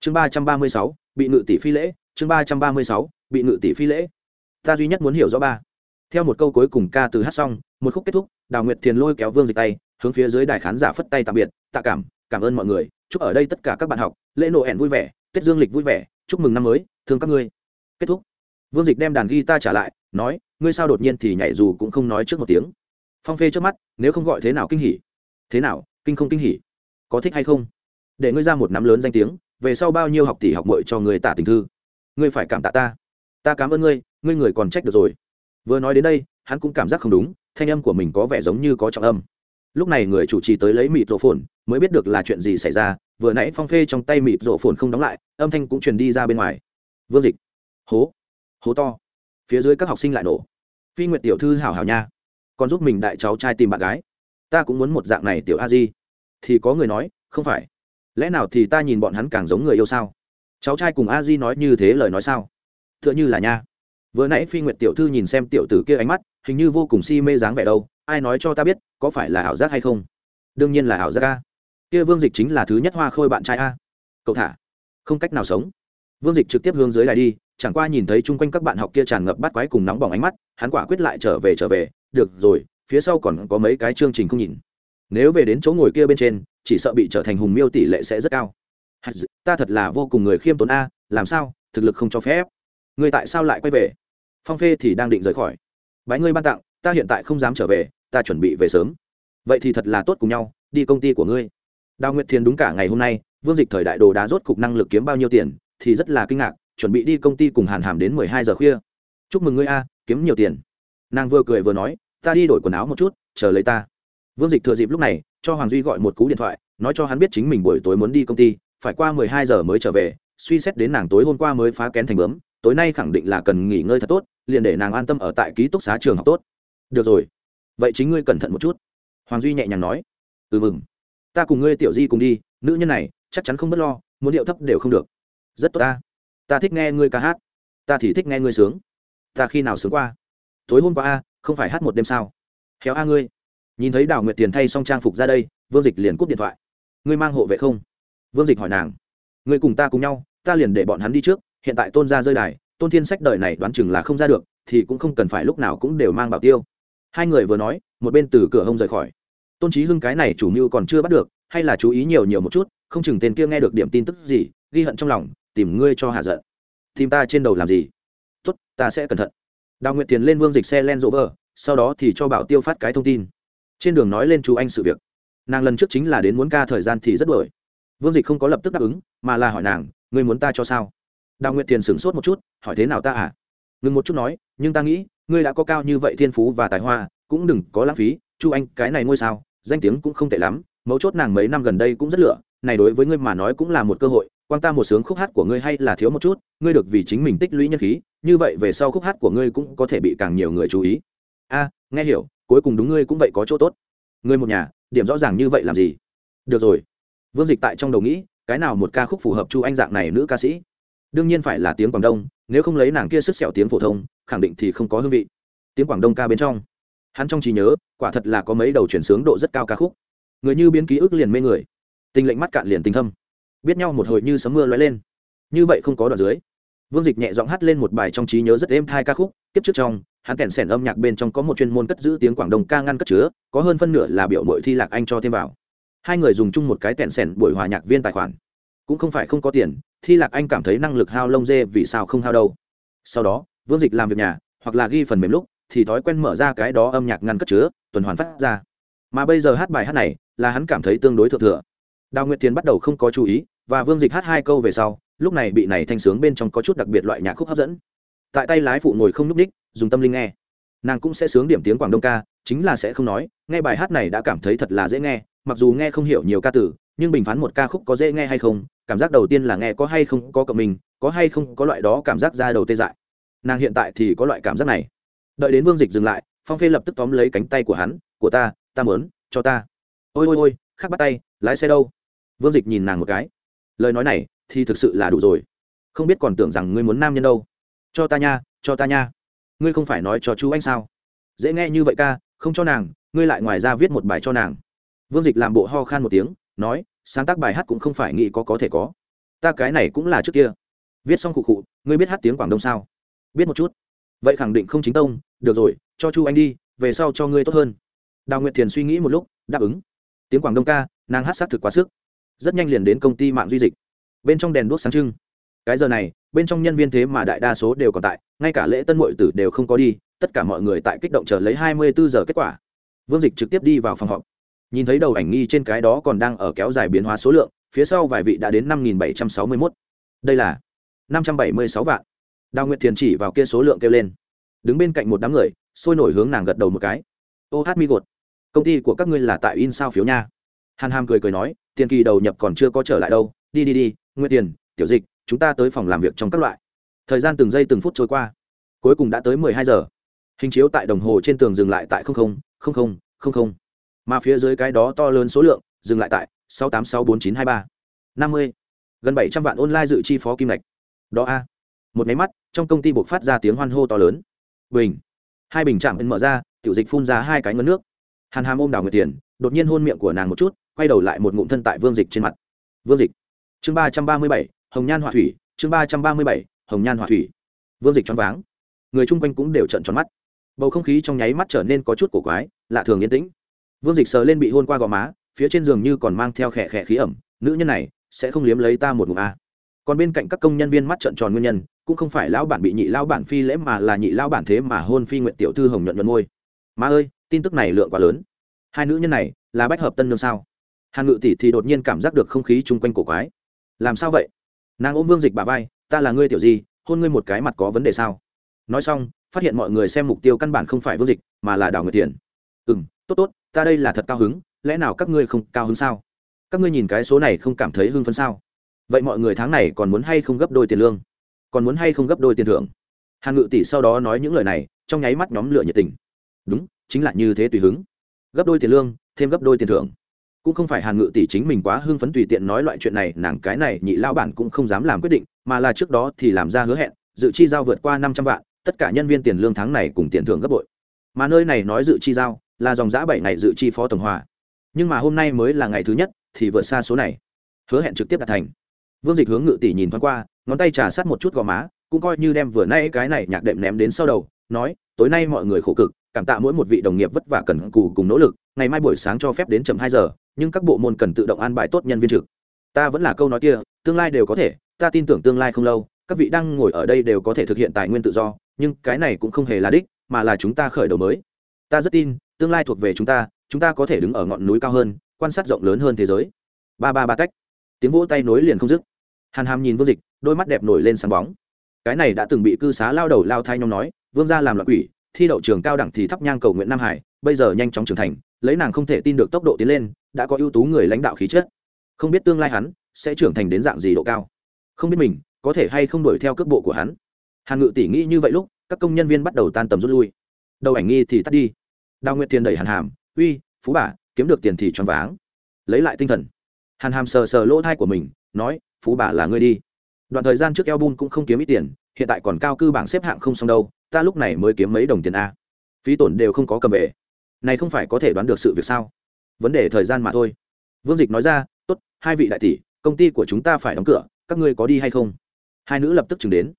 [SPEAKER 1] Chương ba trăm ba mươi sáu, bị ngự tỷ phi lễ, chương ba trăm ba mươi sáu, bị ngự tỷ phi lễ. Ta duy nhất muốn hiểu rõ ba. Theo một câu cuối cùng ca từ hát xong một khúc kết thúc, đào nguyệt thiền lôi kéo vương dịch tay, hướng phía dưới đài khán giả phất tay tạm biệt, tạ cảm cảm ơn mọi người, chúc ở đây tất cả các bạn học, lễ nộ ẻn vui vẻ, tết dương lịch vui vẻ, chúc mừng năm mới, thương các ngươi. Kết thúc. Vương dịch đem đàn guitar trả lại, nói, ngươi sao đột nhiên thì nhảy dù cũng không nói trước một tiếng. Phong phê trước mắt, nếu không gọi thế nào kinh hỉ? Thế nào, kinh không kinh hỉ? Có thích hay không? Để ngươi ra một nắm lớn danh tiếng, về sau bao nhiêu học tỷ học mội cho người tả tình thư. Ngươi phải cảm tạ ta. Ta cảm ơn ngươi ngươi người còn trách được rồi. Vừa nói đến đây, hắn cũng cảm giác không đúng thanh âm của mình có vẻ giống như có trọng âm. Lúc này người chủ trì tới lấy mịt rổ phồn, mới biết được là chuyện gì xảy ra, vừa nãy phong phê trong tay mịt rổ phồn không đóng lại, âm thanh cũng truyền đi ra bên ngoài. Vương dịch. Hố. Hố to. Phía dưới các học sinh lại nổ. Phi nguyệt tiểu thư hảo hảo nha. Còn giúp mình đại cháu trai tìm bạn gái. Ta cũng muốn một dạng này tiểu a di. Thì có người nói, không phải. Lẽ nào thì ta nhìn bọn hắn càng giống người yêu sao? Cháu trai cùng a di nói như thế lời nói sao? T h ư ợ n h ư là nha. Vừa nãy phi nguyệt tiểu thư nhìn xem tiểu tử kia ánh mắt hình như vô cùng si mê dáng vẻ đâu, ai nói cho ta biết, có phải là ảo giác hay không? Đương nhiên là ảo giác a. Kia vương dịch chính là thứ nhất hoa khôi bạn trai a. Cậu thả. Không cách nào sống. Vương dịch trực tiếp hướng dưới lại đi, chẳng qua nhìn thấy chung quanh các bạn học kia tràn ngập bắt quái cùng nóng bỏng ánh mắt, hắn quả quyết lại trở về trở về, được rồi, phía sau còn có mấy cái chương trình không nhìn. Nếu về đến chỗ ngồi kia bên trên, chỉ sợ bị trở thành hùng miêu tỷ lệ sẽ rất cao. Ta thật là vô cùng người khiêm tốn a, làm sao, thực lực không cho phép. Người tại sao lại quay về? Phong phê thì đang định rời khỏi bái ngươi ban tặng, ta hiện tại không dám trở về, ta chuẩn bị về sớm. Vậy thì thật là tốt cùng nhau, đi công ty của ngươi. Đào nguyệt thiền đúng cả ngày hôm nay, vương dịch thời đại đồ đá rốt cục năng lực kiếm bao nhiêu tiền, thì rất là kinh ngạc, chuẩn bị đi công ty cùng hàn hàm đến mười hai giờ khuya. Chúc mừng ngươi a, kiếm nhiều tiền. Nàng vừa cười vừa nói, ta đi đổi quần áo một chút, chờ lấy ta. Vương dịch thừa dịp lúc này, cho hoàng duy gọi một cú điện thoại, nói cho hắn biết chính mình buổi tối muốn đi công ty, phải qua mười hai giờ mới trở về, suy xét đến nàng tối hôm qua mới phá kén thành bướm tối nay khẳng định là cần nghỉ ngơi thật tốt, liền để nàng an tâm ở tại ký túc xá trường học tốt. Được rồi. Vậy chính ngươi cẩn thận một chút. Hoàng duy nhẹ nhàng nói. Ừ mừng. Ta cùng ngươi tiểu di cùng đi, nữ nhân này chắc chắn không b ấ t lo, muốn điệu thấp đều không được. Rất tốt ta. Ta thích nghe ngươi ca hát. Ta thì thích nghe ngươi sướng. Ta khi nào sướng qua? Tối hôm qua a, không phải hát một đêm sao? Khéo a ngươi. Nhìn thấy đào nguyệt tiền thay xong trang phục ra đây, vương dịch liền cúp điện thoại. Ngươi mang hộ vệ không? Vương dịch hỏi nàng. Ngươi cùng ta cùng nhau, ta liền để bọn hắn đi trước hiện tại tôn gia rơi đài, tôn thiên sách đời này đoán chừng là không ra được, thì cũng không cần phải lúc nào cũng đều mang bảo tiêu. Hai người vừa nói, một bên từ cửa hông rời khỏi. Tôn trí hưng cái này chủ mưu còn chưa bắt được, hay là chú ý nhiều nhiều một chút, không chừng tên kia nghe được điểm tin tức gì, ghi hận trong lòng, tìm ngươi cho hạ giận. Tìm ta trên đầu làm gì? Tốt, ta sẽ cẩn thận. Đào nguyệt tiền lên vương dịch xe len rỗ vờ, sau đó thì cho bảo tiêu phát cái thông tin. Trên đường nói lên chú anh sự việc. Nàng lần trước chính là đến muốn ca thời gian thì rất đổi vương dịch không có lập tức đáp ứng, mà là hỏi nàng, ngươi muốn ta cho sao? Đào nguyệt tiền sửng sốt một chút, hỏi thế nào ta à? Ngừng một chút nói, nhưng ta nghĩ, ngươi đã có cao như vậy thiên phú và tài hoa, cũng đừng có lãng phí. Chu anh, cái này ngôi sao, danh tiếng cũng không tệ lắm, mấu chốt nàng mấy năm gần đây cũng rất lựa này đối với ngươi mà nói cũng là một cơ hội, quan ta một sướng khúc hát của ngươi hay là thiếu một chút, ngươi được vì chính mình tích lũy nhân khí, như vậy về sau khúc hát của ngươi cũng có thể bị càng nhiều người chú ý. A, nghe hiểu, cuối cùng đúng ngươi cũng vậy có chỗ tốt. Ngươi một nhà, điểm rõ ràng như vậy làm gì? Được rồi. Vương dịch tại trong đầu nghĩ, cái nào một ca khúc phù hợp chu anh dạng này nữ ca sĩ? Đương nhiên phải là tiếng quảng đông, nếu không lấy nàng kia sức sẹo tiếng phổ thông, khẳng định thì không có hương vị. Tiếng quảng đông ca bên trong, hắn trong trí nhớ, quả thật là có mấy đầu chuyển sướng độ rất cao ca khúc. Người như biến ký ức liền mê người tình lệnh mắt cạn liền tình thâm. Biết nhau một hồi như sấm mưa lóe lên. Như vậy không có đoạn dưới. Vương dịch nhẹ giọng hát lên một bài trong trí nhớ rất êm thai ca khúc, tiếp trước trong, hắn kèn sẻn âm nhạc bên trong có một chuyên môn cất giữ tiếng quảng đông ca ngăn cất chứa, có hơn phân nửa là biểu mội thi lạc anh cho thêm vào. Hai người dùng chung một cái kèn sẻn buổi hòa nhạc viên tài khoản cũng không phải không có tiền, thi lạc anh cảm thấy năng lực hao lông dê vì sao không hao đâu. Sau đó, vương dịch làm việc nhà, hoặc là ghi phần mềm lúc, thì thói quen mở ra cái đó âm nhạc ngăn cất chứa, tuần hoàn phát ra. Mà bây giờ hát bài hát này, là hắn cảm thấy tương đối thượng thừa. Đào nguyệt tiền bắt đầu không có chú ý, và vương dịch hát hai câu về sau, lúc này bị này thanh sướng bên trong có chút đặc biệt loại nhạc khúc hấp dẫn. Tại tay lái phụ ngồi không nhúc ních dùng tâm linh nghe. Nàng cũng sẽ sướng điểm tiếng quảng đông ca, chính là sẽ không nói, nghe bài hát này đã cảm thấy thật là dễ nghe, mặc dù nghe không hiểu nhiều ca từ, nhưng bình phán một ca khúc có dễ nghe hay không cảm giác đầu tiên là nghe có hay không có cộng mình có hay không có loại đó cảm giác ra đầu tê dại. Nàng hiện tại thì có loại cảm giác này. Đợi đến vương dịch dừng lại, phong phê lập tức tóm lấy cánh tay của hắn, của ta ta mớn cho ta. Ôi ôi ôi, khắc bắt tay, lái xe đâu? Vương dịch nhìn nàng một cái. Lời nói này thì thực sự là đủ rồi. Không biết còn tưởng rằng ngươi muốn nam nhân đâu. Cho ta nha, cho ta nha. Ngươi không phải nói cho chú anh sao? Dễ nghe như vậy ca, không cho nàng, ngươi lại ngoài ra viết một bài cho nàng. Vương dịch làm bộ ho khan một tiếng, nói sáng tác bài hát cũng không phải nghĩ có có thể có. Ta cái này cũng là trước kia. Viết xong khụ khụ, ngươi biết hát tiếng quảng đông sao? Biết một chút. Vậy khẳng định không chính tông. Được rồi, cho chu anh đi, về sau cho ngươi tốt hơn. Đào nguyệt thiền suy nghĩ một lúc, đáp ứng. Tiếng quảng đông ca, nàng hát xác thực quá sức. Rất nhanh liền đến công ty mạng duy dịch. Bên trong đèn đuốc sáng trưng. Cái giờ này, bên trong nhân viên thế mà đại đa số đều còn tại, ngay cả lễ tân mội tử đều không có đi, tất cả mọi người tại kích động chờ lấy hai mươi bốn giờ kết quả. Vương dịch trực tiếp đi vào phòng họp nhìn thấy đầu ảnh nghi trên cái đó còn đang ở kéo dài biến hóa số lượng, phía sau vài vị đã đến năm nghìn bảy trăm sáu mươi mốt. Đây là năm trăm bảy mươi sáu vạn. Đào nguyệt thiền chỉ vào kia số lượng kêu lên. Đứng bên cạnh một đám người, sôi nổi hướng nàng gật đầu một cái. Ô hát mi gột. Công ty của các ngươi là tại in sao phiếu nha? Hàn hàm cười cười nói, tiền kỳ đầu nhập còn chưa có trở lại đâu. Đi đi đi, nguyệt tiền tiểu dịch, chúng ta tới phòng làm việc trong các loại. Thời gian từng giây từng phút trôi qua. Cuối cùng đã tới mười hai giờ. Hình chiếu tại đồng hồ trên tường dừng lại tại không không không không không không mà phía dưới cái đó to lớn số lượng, dừng lại tại sáu tám sáu bốn chín hai ba. năm mươi. Gần bảy trăm vạn online dự chi phó kim ngạch. Đó a. Một máy mắt, trong công ty buộc phát ra tiếng hoan hô to lớn. Bình. Hai bình chạm mở ra, tiểu dịch phun ra hai cái ngấn nước. Hàn hàm ôm đào người tiền, đột nhiên hôn miệng của nàng một chút, quay đầu lại một ngụm thân tại vương dịch trên mặt. Vương dịch. Chương ba trăm ba mươi bảy, hồng nhan họa thủy, chương ba trăm ba mươi bảy, hồng nhan họa thủy. Vương dịch choáng váng. Người chung quanh cũng đều trận tròn mắt. Bầu không khí trong nháy mắt trở nên có chút cổ quái, lạ thường yên tĩnh vương dịch sờ lên bị hôn qua gò má, phía trên giường như còn mang theo khẽ khẽ khí ẩm, nữ nhân này sẽ không liếm lấy ta một ngụm a à. còn bên cạnh các công nhân viên mắt trợn tròn nguyên nhân, cũng không phải lão bản bị nhị lão bản phi lễ mà là nhị lão bản thế mà hôn phi nguyện tiểu thư hồng nhuận nhuận môi má ơi, tin tức này lượng quá lớn. Hai nữ nhân này là bách hợp tân nương sao? Hàn ngự tỷ thì đột nhiên cảm giác được không khí chung quanh cổ quái. Làm sao vậy? Nàng ôm vương dịch bà vai, ta là ngươi tiểu gì, hôn ngươi một cái mặt có vấn đề sao? Nói xong, phát hiện mọi người xem mục tiêu căn bản không phải vương dịch, mà là đào người tiền ừ m tốt tốt ta đây là thật cao hứng, lẽ nào các ngươi không cao hứng sao? Các ngươi nhìn cái số này không cảm thấy hưng phấn sao? Vậy mọi người tháng này còn muốn hay không gấp đôi tiền lương? Còn muốn hay không gấp đôi tiền thưởng? Hàn ngự tỷ sau đó nói những lời này, trong nháy mắt nhóm lửa nhiệt tình. Đúng, chính là như thế tùy hứng. Gấp đôi tiền lương, thêm gấp đôi tiền thưởng. Cũng không phải hàn ngự tỷ chính mình quá hưng phấn tùy tiện nói loại chuyện này, nàng cái này nhị lao bản cũng không dám làm quyết định, mà là trước đó thì làm ra hứa hẹn, dự chi giao vượt qua năm trăm vạn, tất cả nhân viên tiền lương tháng này cùng tiền thưởng gấp bội. Mà nơi này nói dự chi giao là dòng giã bảy ngày dự chi phó tổng hòa. Nhưng mà hôm nay mới là ngày thứ nhất, thì vượt xa số này. Hứa hẹn trực tiếp đạt thành. Vương dịch hướng ngự tỷ nhìn thoáng qua, ngón tay trà sát một chút gò má, cũng coi như đem vừa nay cái này nhạc đệm ném đến sau đầu, nói, tối nay mọi người khổ cực, cảm tạ mỗi một vị đồng nghiệp vất vả cần cù cùng nỗ lực, ngày mai buổi sáng cho phép đến chậm hai giờ, nhưng các bộ môn cần tự động an bài tốt nhân viên trực. Ta vẫn là câu nói kia, tương lai đều có thể, ta tin tưởng tương lai không lâu, các vị đang ngồi ở đây đều có thể thực hiện tài nguyên tự do, nhưng cái này cũng không hề là đích, mà là chúng ta khởi đầu mới. Ta rất tin tương lai thuộc về chúng ta chúng ta có thể đứng ở ngọn núi cao hơn, quan sát rộng lớn hơn thế giới. Ba ba ba cách tiếng vỗ tay nối liền không dứt. Hàn hàm nhìn vương dịch, đôi mắt đẹp nổi lên sáng bóng. Cái này đã từng bị cư xá lao đầu lao thai nhóm nói, vương gia làm loại quỷ, thi đậu trường cao đẳng thì thắp nhang cầu nguyện nam hải, bây giờ nhanh chóng trưởng thành, lấy nàng không thể tin được tốc độ tiến lên, đã có ưu tú người lãnh đạo khí chất. Không biết tương lai hắn sẽ trưởng thành đến dạng gì độ cao. Không biết mình có thể hay không đuổi theo cước bộ của hắn. Hàn ngự tỉ nghĩ như vậy lúc, các công nhân viên bắt đầu tan tầm rút lui. Đầu ảnh nghi thì tắt đi đào nguyệt tiền đẩy hàn hàm, uy, phú bà, kiếm được tiền thì choáng váng. Lấy lại tinh thần. Hàn hàm sờ sờ lỗ thai của mình, nói, phú bà là ngươi đi. Đoạn thời gian trước eo bun cũng không kiếm ít tiền, hiện tại còn cao cư bảng xếp hạng không xong đâu, ta lúc này mới kiếm mấy đồng tiền a. Phí tổn đều không có cầm về. Này không phải có thể đoán được sự việc sao? Vấn đề thời gian mà thôi. Vương dịch nói ra, tốt, hai vị đại tỷ, công ty của chúng ta phải đóng cửa, các ngươi có đi hay không? Hai nữ lập tức chừng đến.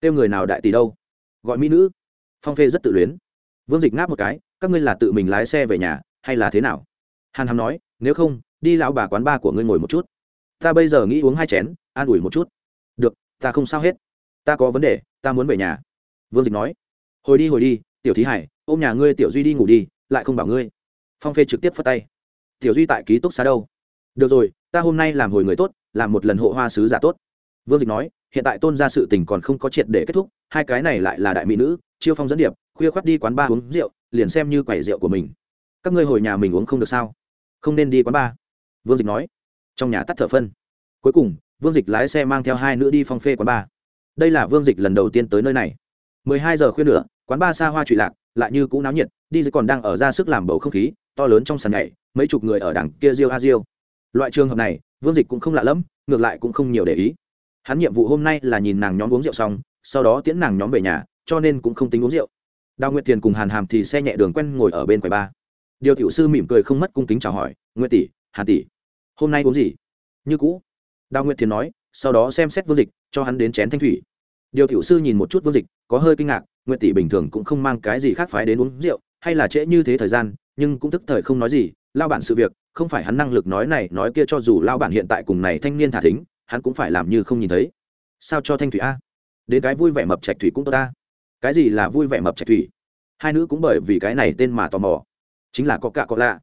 [SPEAKER 1] Kêu người nào đại tỷ đâu? Gọi mỹ nữ. Phong phê rất tự luyến. Vương dịch ngáp một cái các ngươi là tự mình lái xe về nhà, hay là thế nào? Hàn hàm nói, nếu không, đi lão bà quán ba của ngươi ngồi một chút. Ta bây giờ nghĩ uống hai chén, an ủi một chút. Được, ta không sao hết. Ta có vấn đề, ta muốn về nhà. Vương dịch nói, hồi đi hồi đi, tiểu thí hải, ôm nhà ngươi tiểu duy đi ngủ đi, lại không bảo ngươi. Phong phê trực tiếp phất tay, tiểu duy tại ký túc xá đâu? Được rồi, ta hôm nay làm hồi người tốt, làm một lần hộ hoa sứ giả tốt. Vương dịch nói, hiện tại tôn ra sự tình còn không có triệt để kết thúc, hai cái này lại là đại mỹ nữ, chiêu phong dẫn điệp khuya khoắt đi quán ba uống rượu, liền xem như quầy rượu của mình. Các ngươi hồi nhà mình uống không được sao? Không nên đi quán ba. Vương dịch nói. Trong nhà tắt thở phân. Cuối cùng, vương dịch lái xe mang theo hai nữ đi phong phê quán ba. Đây là vương dịch lần đầu tiên tới nơi này. Mười hai giờ khuya nữa quán ba xa hoa trụy lạc, lại như cũ náo nhiệt, đi dưới còn đang ở ra sức làm bầu không khí, to lớn trong sàn nhảy, mấy chục người ở đằng kia riêu a riêu. Loại trường hợp này, vương dịch cũng không lạ lẫm, ngược lại cũng không nhiều để ý. Hắn nhiệm vụ hôm nay là nhìn nàng nhóm uống rượu xong, sau đó tiễn nàng nhóm về nhà, cho nên cũng không tính uống rượu đào nguyệt thiền cùng hàn hàm thì xe nhẹ đường quen ngồi ở bên quầy ba điều tiểu sư mỉm cười không mất cung kính chào hỏi, nguyệt tỷ, hàn tỷ, hôm nay uống gì? Như cũ. Đào nguyệt thiền nói, sau đó xem xét vương dịch, cho hắn đến chén thanh thủy. Điều tiểu sư nhìn một chút vương dịch, có hơi kinh ngạc, nguyệt tỷ bình thường cũng không mang cái gì khác phái đến uống rượu, hay là trễ như thế thời gian, nhưng cũng tức thời không nói gì, lao bản sự việc, không phải hắn năng lực nói này nói kia cho dù lao bản hiện tại cùng này thanh niên thả thính, hắn cũng phải làm như không nhìn thấy. Sao cho thanh thủy a? Đến cái vui vẻ mập trạch thủy cũng tốt ta cái gì là vui vẻ mập trạch thủy? Hai nữ cũng bởi vì cái này tên mà tò mò. Chính là có cạ có lạ.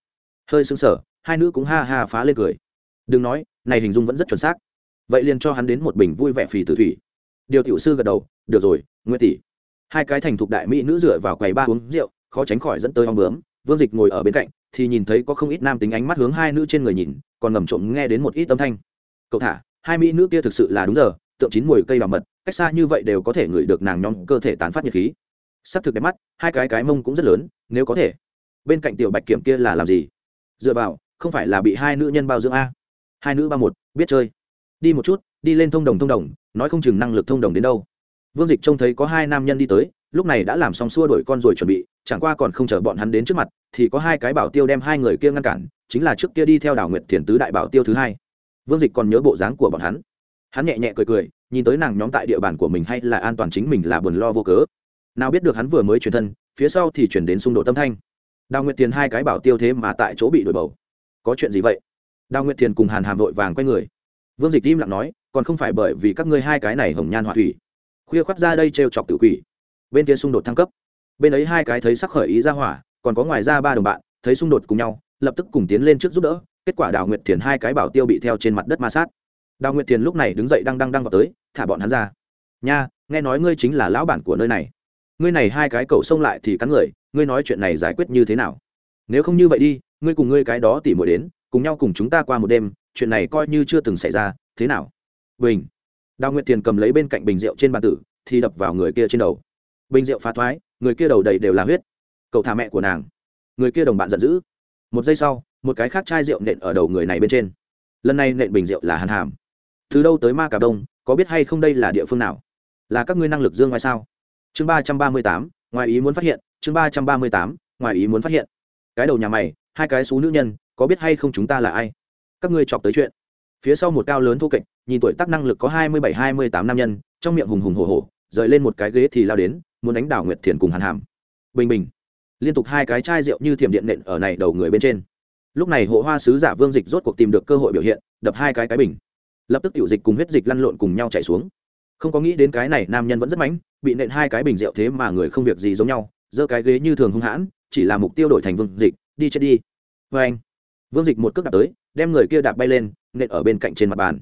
[SPEAKER 1] Hơi sưng sờ, hai nữ cũng ha ha phá lên cười. Đừng nói, này hình dung vẫn rất chuẩn xác. Vậy liền cho hắn đến một bình vui vẻ phì tử thủy. Điều tiểu sư gật đầu, được rồi nguyễn tỷ. Hai cái thành thục đại mỹ nữ dựa vào quầy ba uống rượu, khó tránh khỏi dẫn tới ong bướm. Vương dịch ngồi ở bên cạnh, thì nhìn thấy có không ít nam tính ánh mắt hướng hai nữ trên người nhìn, còn ngầm trộm nghe đến một ít âm thanh. Cậu thả, hai mỹ nữ kia thực sự là đúng giờ tượng chín mùi cây đào mật, cách xa như vậy đều có thể ngửi được nàng nhóm cơ thể tán phát nhiệt khí. S ắ c thực đẹp mắt, hai cái cái mông cũng rất lớn, nếu có thể. Bên cạnh tiểu bạch kiểm kia là làm gì? Dựa vào, không phải là bị hai nữ nhân bao dưỡng a? Hai nữ ba một, biết chơi. Đi một chút, đi lên thông đồng thông đồng, nói không chừng năng lực thông đồng đến đâu. Vương dịch trông thấy có hai nam nhân đi tới, lúc này đã làm xong xua đổi con rồi chuẩn bị, chẳng qua còn không chờ bọn hắn đến trước mặt, thì có hai cái bảo tiêu đem hai người kia ngăn cản, chính là trước kia đi theo đảo nguyệt thiền tứ đại bảo tiêu thứ hai. Vương dịch còn nhớ bộ dáng của bọn hắn hắn nhẹ nhẹ cười cười, nhìn tới nàng nhóm tại địa bàn của mình hay là an toàn chính mình là buồn lo vô cớ. Nào biết được hắn vừa mới truyền thân, phía sau thì chuyển đến xung đột tâm thanh. Đào nguyệt tiền hai cái bảo tiêu thế mà tại chỗ bị đổi bầu. Có chuyện gì vậy? Đào nguyệt tiền cùng hàn hàm vội vàng quay người. Vương dịch im lặng nói, còn không phải bởi vì các ngươi hai cái này hồng nhan họa thủy. Khuya khoác ra đây trêu chọc tự quỷ. Bên kia xung đột thăng cấp. Bên ấy hai cái thấy sắc khởi ý ra hỏa, còn có ngoài ra ba đồng bạn, thấy xung đột cùng nhau, lập tức cùng tiến lên trước giúp đỡ. Kết quả đào nguyệt thiền hai cái bảo tiêu bị theo trên mặt đất ma sát đào nguyệt thiền lúc này đứng dậy đang đang đang vào tới, thả bọn hắn ra. Nha, nghe nói ngươi chính là lão bản của nơi này. Ngươi này hai cái cầu xông lại thì cắn người, ngươi nói chuyện này giải quyết như thế nào? Nếu không như vậy đi, ngươi cùng ngươi cái đó tỉ mỗi đến, cùng nhau cùng chúng ta qua một đêm, chuyện này coi như chưa từng xảy ra, thế nào? Bình. Đào nguyệt thiền cầm lấy bên cạnh bình rượu trên bàn tử, thì đập vào người kia trên đầu. Bình rượu phá thoái, người kia đầu đầy đều là huyết. Cậu thả mẹ của nàng. Người kia đồng bạn giận dữ. Một giây sau, một cái khác chai rượu nện ở đầu người này bên trên. Lần này nện bình rượu là hàn hàm từ đâu tới ma cà đông, có biết hay không đây là địa phương nào? Là các ngươi năng lực dương ngoài sao? Chương ba trăm ba mươi tám, ngoài ý muốn phát hiện, chương ba trăm ba mươi tám, ngoài ý muốn phát hiện. Cái đầu nhà mày, hai cái xú nữ nhân, có biết hay không chúng ta là ai? Các ngươi chọc tới chuyện. Phía sau một cao lớn thô kệch, nhìn tuổi tác năng lực có hai mươi bảy, hai mươi tám nam nhân, trong miệng hùng hùng hổ hổ, rời lên một cái ghế thì lao đến, muốn đánh đảo nguyệt thiền cùng hàn hàm. Bình bình. Liên tục hai cái chai rượu như thiểm điện nện ở này đầu người bên trên. Lúc này hộ hoa sứ giả vương dịch rốt cuộc tìm được cơ hội biểu hiện, đập hai cái cái bình lập tức tiểu dịch cùng huyết dịch lăn lộn cùng nhau chạy xuống. Không có nghĩ đến cái này nam nhân vẫn rất mãnh, bị nện hai cái bình rượu thế mà người không việc gì giống nhau, giơ cái ghế như thường hung hãn, chỉ là mục tiêu đổi thành vương dịch, đi chết đi. Vê anh, vương dịch một cước đạp tới, đem người kia đạp bay lên, nện ở bên cạnh trên mặt bàn.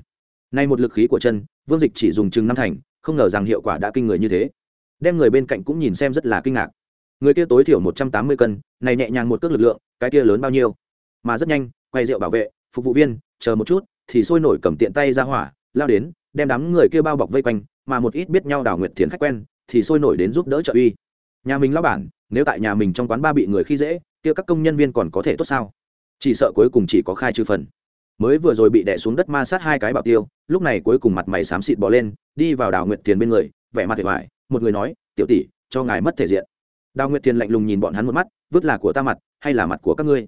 [SPEAKER 1] Nay một lực khí của chân, vương dịch chỉ dùng chừng năm thành, không ngờ rằng hiệu quả đã kinh người như thế. Đem người bên cạnh cũng nhìn xem rất là kinh ngạc. Người kia tối thiểu một trăm tám mươi cân, này nhẹ nhàng một cước lực lượng, cái kia lớn bao nhiêu? Mà rất nhanh, quay rượu bảo vệ, phục vụ viên, chờ một chút thì sôi nổi cầm tiện tay ra hỏa, lao đến, đem đám người kia bao bọc vây quanh, mà một ít biết nhau Đào Nguyệt thiền khách quen, thì sôi nổi đến giúp đỡ trợ uy. Nhà mình lao bản, nếu tại nhà mình trong quán ba bị người khi dễ, kia các công nhân viên còn có thể tốt sao? Chỉ sợ cuối cùng chỉ có khai trừ phần. Mới vừa rồi bị đè xuống đất ma sát hai cái bảo tiêu, lúc này cuối cùng mặt mày xám xịt bỏ lên, đi vào đào nguyệt Thiền bên người, vẻ mặt vẻ vải một người nói, tiểu tỷ, cho ngài mất thể diện. Đào nguyệt Thiền lạnh lùng nhìn bọn hắn một mắt, vứt là của ta mặt, hay là mặt của các ngươi?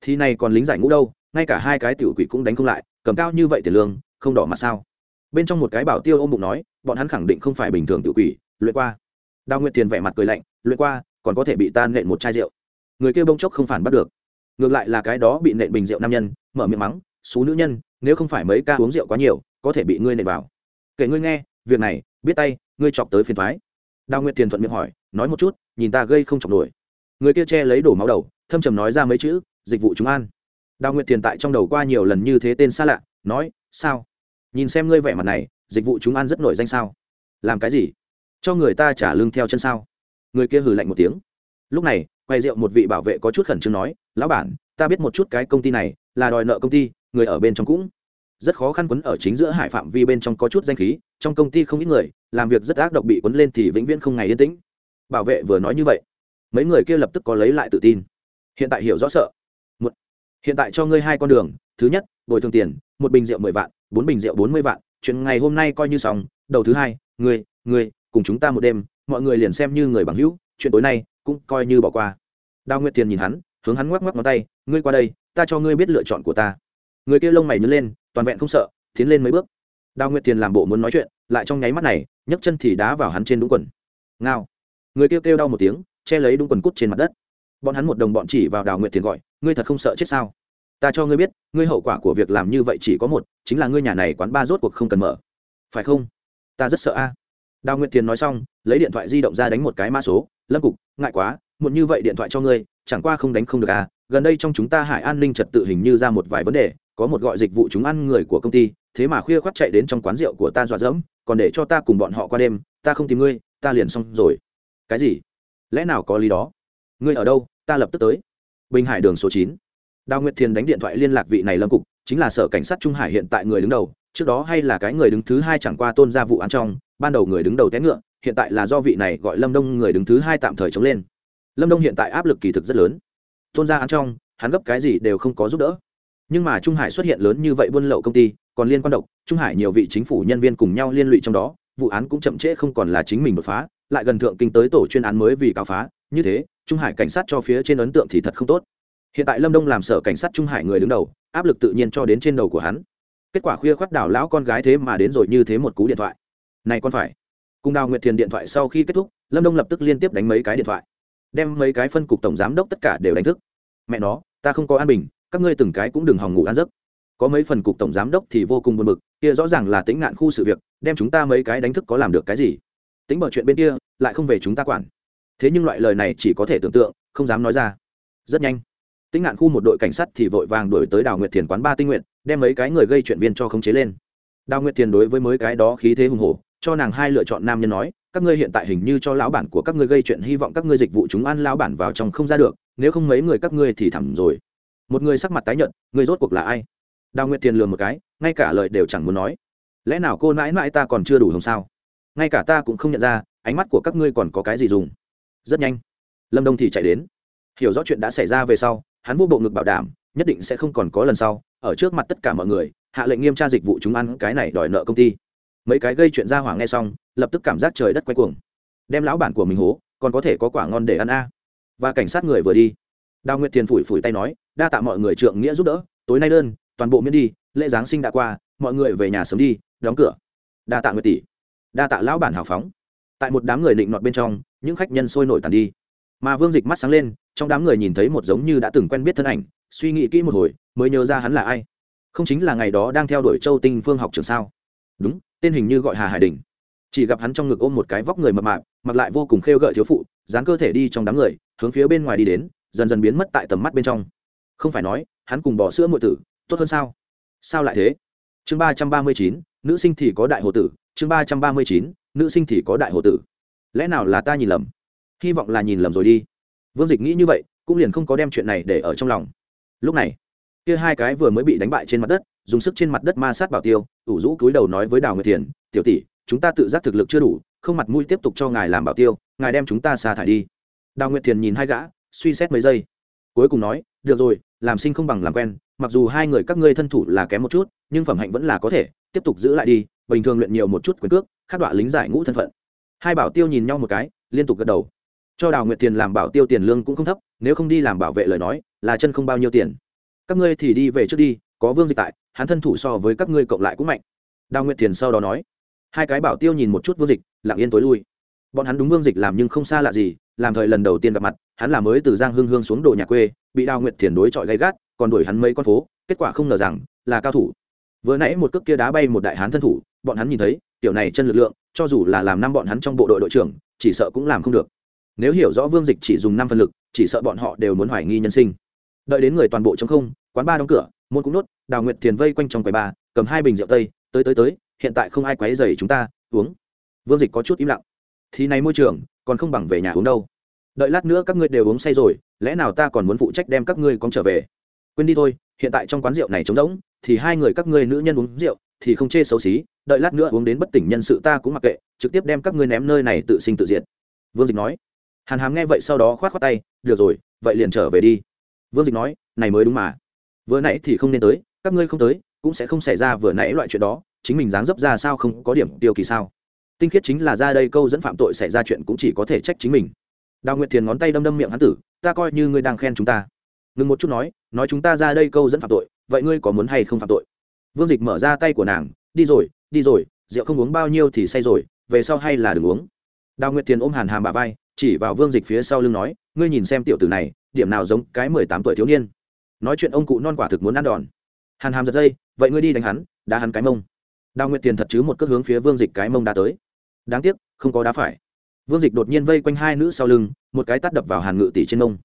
[SPEAKER 1] Thì này còn lính giải ngũ đâu, ngay cả hai cái tiểu quỷ cũng đánh không lại cầm cao như vậy tiền lương, không đỏ mặt sao? Bên trong một cái bảo tiêu ôm bụng nói, bọn hắn khẳng định không phải bình thường tiểu quỷ, luyện qua. Đào nguyệt tiền vẻ mặt cười lạnh, luyện qua, còn có thể bị tan nện một chai rượu. Người kia bông chốc không phản bắt được. Ngược lại là cái đó bị nện bình rượu nam nhân, mở miệng mắng, xú nữ nhân, nếu không phải mấy ca uống rượu quá nhiều, có thể bị ngươi nện vào. Kể ngươi nghe, việc này, biết tay, ngươi chọc tới phiền thoái đào nguyệt tiền thuận miệng hỏi, nói một chút, nhìn ta gây không chọc nổi. Người kia che lấy đổ máu đầu, thâm trầm nói ra mấy chữ, dịch vụ chúng an đào nguyệt tiền tại trong đầu qua nhiều lần như thế tên xa lạ, nói, sao? Nhìn xem ngươi vẻ mặt này, dịch vụ chúng ăn rất nổi danh sao? Làm cái gì? Cho người ta trả lương theo chân sao? Người kia hừ lạnh một tiếng. Lúc này, quay rượu một vị bảo vệ có chút khẩn trương nói, lão bản, ta biết một chút cái công ty này, là đòi nợ công ty, người ở bên trong cũng rất khó khăn quấn ở chính giữa hải phạm vi bên trong có chút danh khí, trong công ty không ít người, làm việc rất ác độc bị quấn lên thì vĩnh viễn không ngày yên tĩnh. Bảo vệ vừa nói như vậy, mấy người kia lập tức có lấy lại tự tin. Hiện tại hiểu rõ sợ hiện tại cho ngươi hai con đường, thứ nhất, bồi thường tiền, một bình rượu mười vạn, bốn bình rượu bốn mươi vạn, chuyện ngày hôm nay coi như xong, đầu thứ hai, ngươi ngươi, cùng chúng ta một đêm, mọi người liền xem như người bằng hữu, chuyện tối nay cũng coi như bỏ qua. Đào nguyệt tiền nhìn hắn, hướng hắn ngoắc ngoắc ngón tay, ngươi qua đây, ta cho ngươi biết lựa chọn của ta. Người kia lông mày nhớ lên, toàn vẹn không sợ, tiến lên mấy bước. Đào nguyệt tiền làm bộ muốn nói chuyện, lại trong nháy mắt này, nhấc chân thì đá vào hắn trên đúng quần. Ngao. Người kia kêu đau một tiếng, che lấy đúng quần cút trên mặt đất bọn hắn một đồng bọn chỉ vào đào nguyệt thiền gọi, ngươi thật không sợ chết sao? Ta cho ngươi biết, ngươi hậu quả của việc làm như vậy chỉ có một, chính là ngươi nhà này quán ba rốt cuộc không cần mở. Phải không? Ta rất sợ a. Đào nguyệt thiền nói xong, lấy điện thoại di động ra đánh một cái mã số, lâm cục, ngại quá, muộn như vậy điện thoại cho ngươi, chẳng qua không đánh không được à. Gần đây trong chúng ta hải an ninh trật tự hình như ra một vài vấn đề, có một gọi dịch vụ chúng ăn người của công ty, thế mà khuya khoác chạy đến trong quán rượu của ta dọa dẫm, còn để cho ta cùng bọn họ qua đêm, ta không tìm ngươi, ta liền xong rồi. Cái gì? Lẽ nào có lý đó? Ngươi ở đâu? Ta lập tức tới. Bình hải đường số chín. Đào nguyệt thiền đánh điện thoại liên lạc vị này lâm cục, chính là sở cảnh sát trung hải hiện tại người đứng đầu, trước đó hay là cái người đứng thứ hai chẳng qua tôn ra vụ án trong, ban đầu người đứng đầu té ngựa, hiện tại là do vị này gọi lâm đông người đứng thứ hai tạm thời chống lên. Lâm đông hiện tại áp lực kỳ thực rất lớn. Tôn ra án trong, hắn gấp cái gì đều không có giúp đỡ. Nhưng mà trung hải xuất hiện lớn như vậy buôn lậu công ty, còn liên quan độc, trung hải nhiều vị chính phủ nhân viên cùng nhau liên lụy trong đó, vụ án cũng chậm trễ không còn là chính mình đột phá, lại gần thượng kinh tới tổ chuyên án mới vì cáo phá như thế, trung hải cảnh sát cho phía trên ấn tượng thì thật không tốt. Hiện tại lâm đông làm sở cảnh sát trung hải người đứng đầu, áp lực tự nhiên cho đến trên đầu của hắn. Kết quả khuya khoác đảo lão con gái thế mà đến rồi như thế một cú điện thoại. Này con phải. Cùng đào nguyệt thiền điện thoại sau khi kết thúc, lâm đông lập tức liên tiếp đánh mấy cái điện thoại. Đem mấy cái phân cục tổng giám đốc tất cả đều đánh thức. Mẹ nó, ta không có an bình, các ngươi từng cái cũng đừng hòng ngủ ăn giấc. Có mấy phần cục tổng giám đốc thì vô cùng buồn bực, kia rõ ràng là tính ngạn khu sự việc, đem chúng ta mấy cái đánh thức có làm được cái gì? Tính bở chuyện bên kia, lại không về chúng ta quản thế nhưng loại lời này chỉ có thể tưởng tượng, không dám nói ra. Rất nhanh, tĩnh ngạn khu một đội cảnh sát thì vội vàng đuổi tới đào nguyệt thiền quán ba tinh nguyện đem mấy cái người gây chuyện viên cho khống chế lên. Đào nguyệt thiền đối với mấy cái đó khí thế hùng hổ, cho nàng hai lựa chọn nam nhân nói, các ngươi hiện tại hình như cho lão bản của các ngươi gây chuyện, hy vọng các ngươi dịch vụ chúng ăn lão bản vào trong không ra được, nếu không mấy người các ngươi thì thẳm rồi. Một người sắc mặt tái nhợt người rốt cuộc là ai? Đào nguyệt thiền lường một cái, ngay cả lời đều chẳng muốn nói. Lẽ nào cô mãi mãi ta còn chưa đủ hồng sao? Ngay cả ta cũng không nhận ra, ánh mắt của các ngươi còn có cái gì dùng? Rất nhanh. Lâm đông thì chạy đến. Hiểu rõ chuyện đã xảy ra về sau, hắn vô bộ ngực bảo đảm, nhất định sẽ không còn có lần sau, ở trước mặt tất cả mọi người, hạ lệnh nghiêm tra dịch vụ chúng ăn cái này đòi nợ công ty. Mấy cái gây chuyện ra hỏa nghe xong, lập tức cảm giác trời đất quay cuồng. Đem lão bản của mình hố, còn có thể có quả ngon để ăn a. Và cảnh sát người vừa đi. Đào nguyệt thiền phủi phủi tay nói, đa tạ mọi người trượng nghĩa giúp đỡ, tối nay đơn, toàn bộ miễn đi, lễ giáng sinh đã qua, mọi người về nhà sớm đi, đóng cửa. Đa tạ nguyệt tỷ. Đa tạ lão bản hào phóng. Tại một đám người định nọt bên trong những khách nhân sôi nổi tàn đi. Mà vương dịch mắt sáng lên, trong đám người nhìn thấy một giống như đã từng quen biết thân ảnh, suy nghĩ kỹ một hồi, mới nhớ ra hắn là ai. Không chính là ngày đó đang theo đuổi châu tinh phương học trường sao? Đúng, tên hình như gọi hà hải đình. Chỉ gặp hắn trong ngực ôm một cái vóc người mập mạp mặc lại vô cùng khêu gợi thiếu phụ dán cơ thể đi trong đám người, hướng phía bên ngoài đi đến, dần dần biến mất tại tầm mắt bên trong. Không phải nói, hắn cùng bỏ sữa muội tử, tốt hơn sao? Sao lại thế? Chương ba trăm ba mươi chín, nữ sinh thì có đại hồ tử, chương ba trăm ba mươi chín, nữ sinh thì có đại hồ tử lẽ nào là ta nhìn lầm? Hy vọng là nhìn lầm rồi đi. Vương dịch nghĩ như vậy, cũng liền không có đem chuyện này để ở trong lòng. Lúc này, kia hai cái vừa mới bị đánh bại trên mặt đất, dùng sức trên mặt đất ma sát bảo tiêu, ủ rũ cúi đầu nói với đào nguyệt thiền, tiểu tỷ, chúng ta tự giác thực lực chưa đủ, không mặt mũi tiếp tục cho ngài làm bảo tiêu, ngài đem chúng ta xa thải đi. Đào nguyệt thiền nhìn hai gã, suy xét mấy giây. Cuối cùng nói, được rồi, làm sinh không bằng làm quen, mặc dù hai người các ngươi thân thủ là kém một chút, nhưng phẩm hạnh vẫn là có thể, tiếp tục giữ lại đi, bình thường luyện nhiều một chút quyền cước Khát đọa lính giải ngũ thân phận hai bảo tiêu nhìn nhau một cái, liên tục gật đầu. Cho đào nguyệt tiền làm bảo tiêu tiền lương cũng không thấp, nếu không đi làm bảo vệ lời nói, là chân không bao nhiêu tiền. Các ngươi thì đi về trước đi, có vương dịch tại, hắn thân thủ so với các ngươi cộng lại cũng mạnh. Đào nguyệt tiền sau đó nói. Hai cái bảo tiêu nhìn một chút vương dịch, lặng yên tối lui. Bọn hắn đúng vương dịch làm nhưng không xa lạ gì, làm thời lần đầu tiên gặp mặt, hắn là mới từ giang hương hương xuống đồ nhà quê, bị đào nguyệt thiền đối chọi gay gắt, còn đuổi hắn mấy con phố, kết quả không ngờ rằng là cao thủ. Vừa nãy một cước kia đá bay một đại hán thân thủ, bọn hắn nhìn thấy tiểu này chân lực lượng, cho dù là làm năm bọn hắn trong bộ đội đội trưởng, chỉ sợ cũng làm không được. Nếu hiểu rõ vương dịch chỉ dùng năm phân lực, chỉ sợ bọn họ đều muốn hoài nghi nhân sinh. Đợi đến người toàn bộ trong không, quán ba đóng cửa, môn cũng nốt, đào nguyệt thiền vây quanh trong quầy ba, cầm hai bình rượu tây, tới tới tới, hiện tại không ai quấy dày chúng ta, uống. Vương dịch có chút im lặng. Thì này môi trường, còn không bằng về nhà uống đâu. Đợi lát nữa các ngươi đều uống say rồi, lẽ nào ta còn muốn phụ trách đem các ngươi con trở về? Quên đi thôi, hiện tại trong quán rượu này trống rỗng, thì hai người các ngươi nữ nhân uống rượu thì không chê xấu xí, đợi lát nữa uống đến bất tỉnh nhân sự ta cũng mặc kệ, trực tiếp đem các ngươi ném nơi này tự sinh tự diệt. Vương dịch nói. Hàn hàm nghe vậy sau đó khoát khoát tay, được rồi, vậy liền trở về đi. Vương dịch nói, này mới đúng mà. Vừa nãy thì không nên tới, các ngươi không tới, cũng sẽ không xảy ra vừa nãy loại chuyện đó, chính mình dáng dấp ra sao không có điểm tiêu kỳ sao? Tinh khiết chính là ra đây câu dẫn phạm tội xảy ra chuyện cũng chỉ có thể trách chính mình. Đào nguyệt thiền ngón tay đâm đâm miệng hắn tử, ta coi như ngươi đang khen chúng ta. Ngừng một chút nói nói chúng ta ra đây câu dẫn phạm tội, vậy ngươi có muốn hay không phạm tội? Vương dịch mở ra tay của nàng, đi rồi đi rồi, rượu không uống bao nhiêu thì say rồi, về sau hay là đừng uống. Đào nguyệt thiền ôm hàn hàm bà vai, chỉ vào vương dịch phía sau lưng nói, ngươi nhìn xem tiểu tử này, điểm nào giống cái mười tám tuổi thiếu niên. Nói chuyện ông cụ non quả thực muốn ăn đòn. Hàn hàm giật dây, vậy ngươi đi đánh hắn, đá hắn cái mông. Đào nguyệt tiền thật chứ một cước hướng phía vương dịch cái mông đá tới. Đáng tiếc, không có đá phải. Vương dịch đột nhiên vây quanh hai nữ sau lưng, một cái tắt đập vào hàn ngự tỷ trên mông.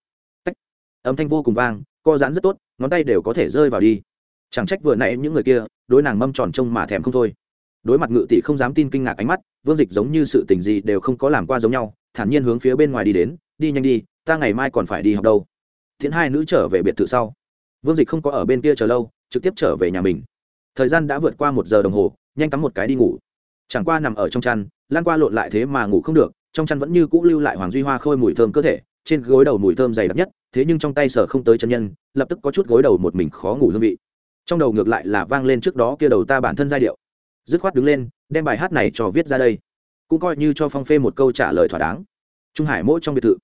[SPEAKER 1] Tách. âm thanh vô cùng vang, co giãn rất tốt, ngón tay đều có thể rơi vào đi chẳng trách vừa nãy những người kia, đối nàng mâm tròn trông mà thèm không thôi. Đối mặt ngự tỷ không dám tin kinh ngạc ánh mắt, vương dịch giống như sự tình gì đều không có làm qua giống nhau, thản nhiên hướng phía bên ngoài đi đến, đi nhanh đi, ta ngày mai còn phải đi học đâu. Thiện hai nữ trở về biệt thự sau. Vương dịch không có ở bên kia chờ lâu, trực tiếp trở về nhà mình. Thời gian đã vượt qua một giờ đồng hồ, nhanh tắm một cái đi ngủ. Chẳng qua nằm ở trong chăn, lan qua lộn lại thế mà ngủ không được, trong chăn vẫn như cũ lưu lại hoàng duy hoa khôi mùi thơm cơ thể, trên gối đầu mùi thơm dày đặc nhất, thế nhưng trong tay sở không tới chân nhân, lập tức có chút gối đầu một mình khó ngủ hương vị trong đầu ngược lại là vang lên trước đó kia đầu ta bản thân giai điệu. Dứt khoát đứng lên, đem bài hát này cho viết ra đây. Cũng coi như cho phong phê một câu trả lời thỏa đáng. Trung hải mỗi trong biệt thự,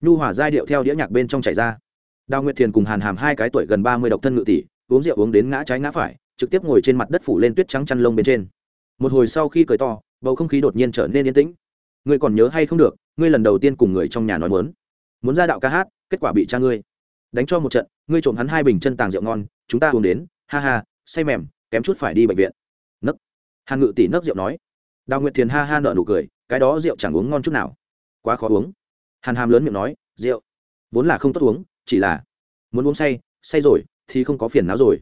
[SPEAKER 1] nhu hòa giai điệu theo đĩa nhạc bên trong chảy ra. Đào nguyệt thiền cùng hàn hàm hai cái tuổi gần ba mươi độc thân ngự tỷ, uống rượu uống đến ngã trái ngã phải, trực tiếp ngồi trên mặt đất phủ lên tuyết trắng chăn lông bên trên. Một hồi sau khi cười to, bầu không khí đột nhiên trở nên yên tĩnh. Ngươi còn nhớ hay không được, ngươi lần đầu tiên cùng người trong nhà nói muốn. Muốn ra đạo ca hát, kết quả bị cha ngươi đánh cho một trận, ngươi trộm hắn hai bình chân tàng rượu ngon, chúng ta uống đến ha ha, say mềm, kém chút phải đi bệnh viện. Nấc. Hàn ngự tỷ nấc rượu nói. Đào nguyệt thiền ha ha nợ nụ cười, cái đó rượu chẳng uống ngon chút nào. Quá khó uống. Hàn hàm lớn miệng nói, rượu. Vốn là không tốt uống, chỉ là muốn uống say say rồi thì không có phiền não rồi.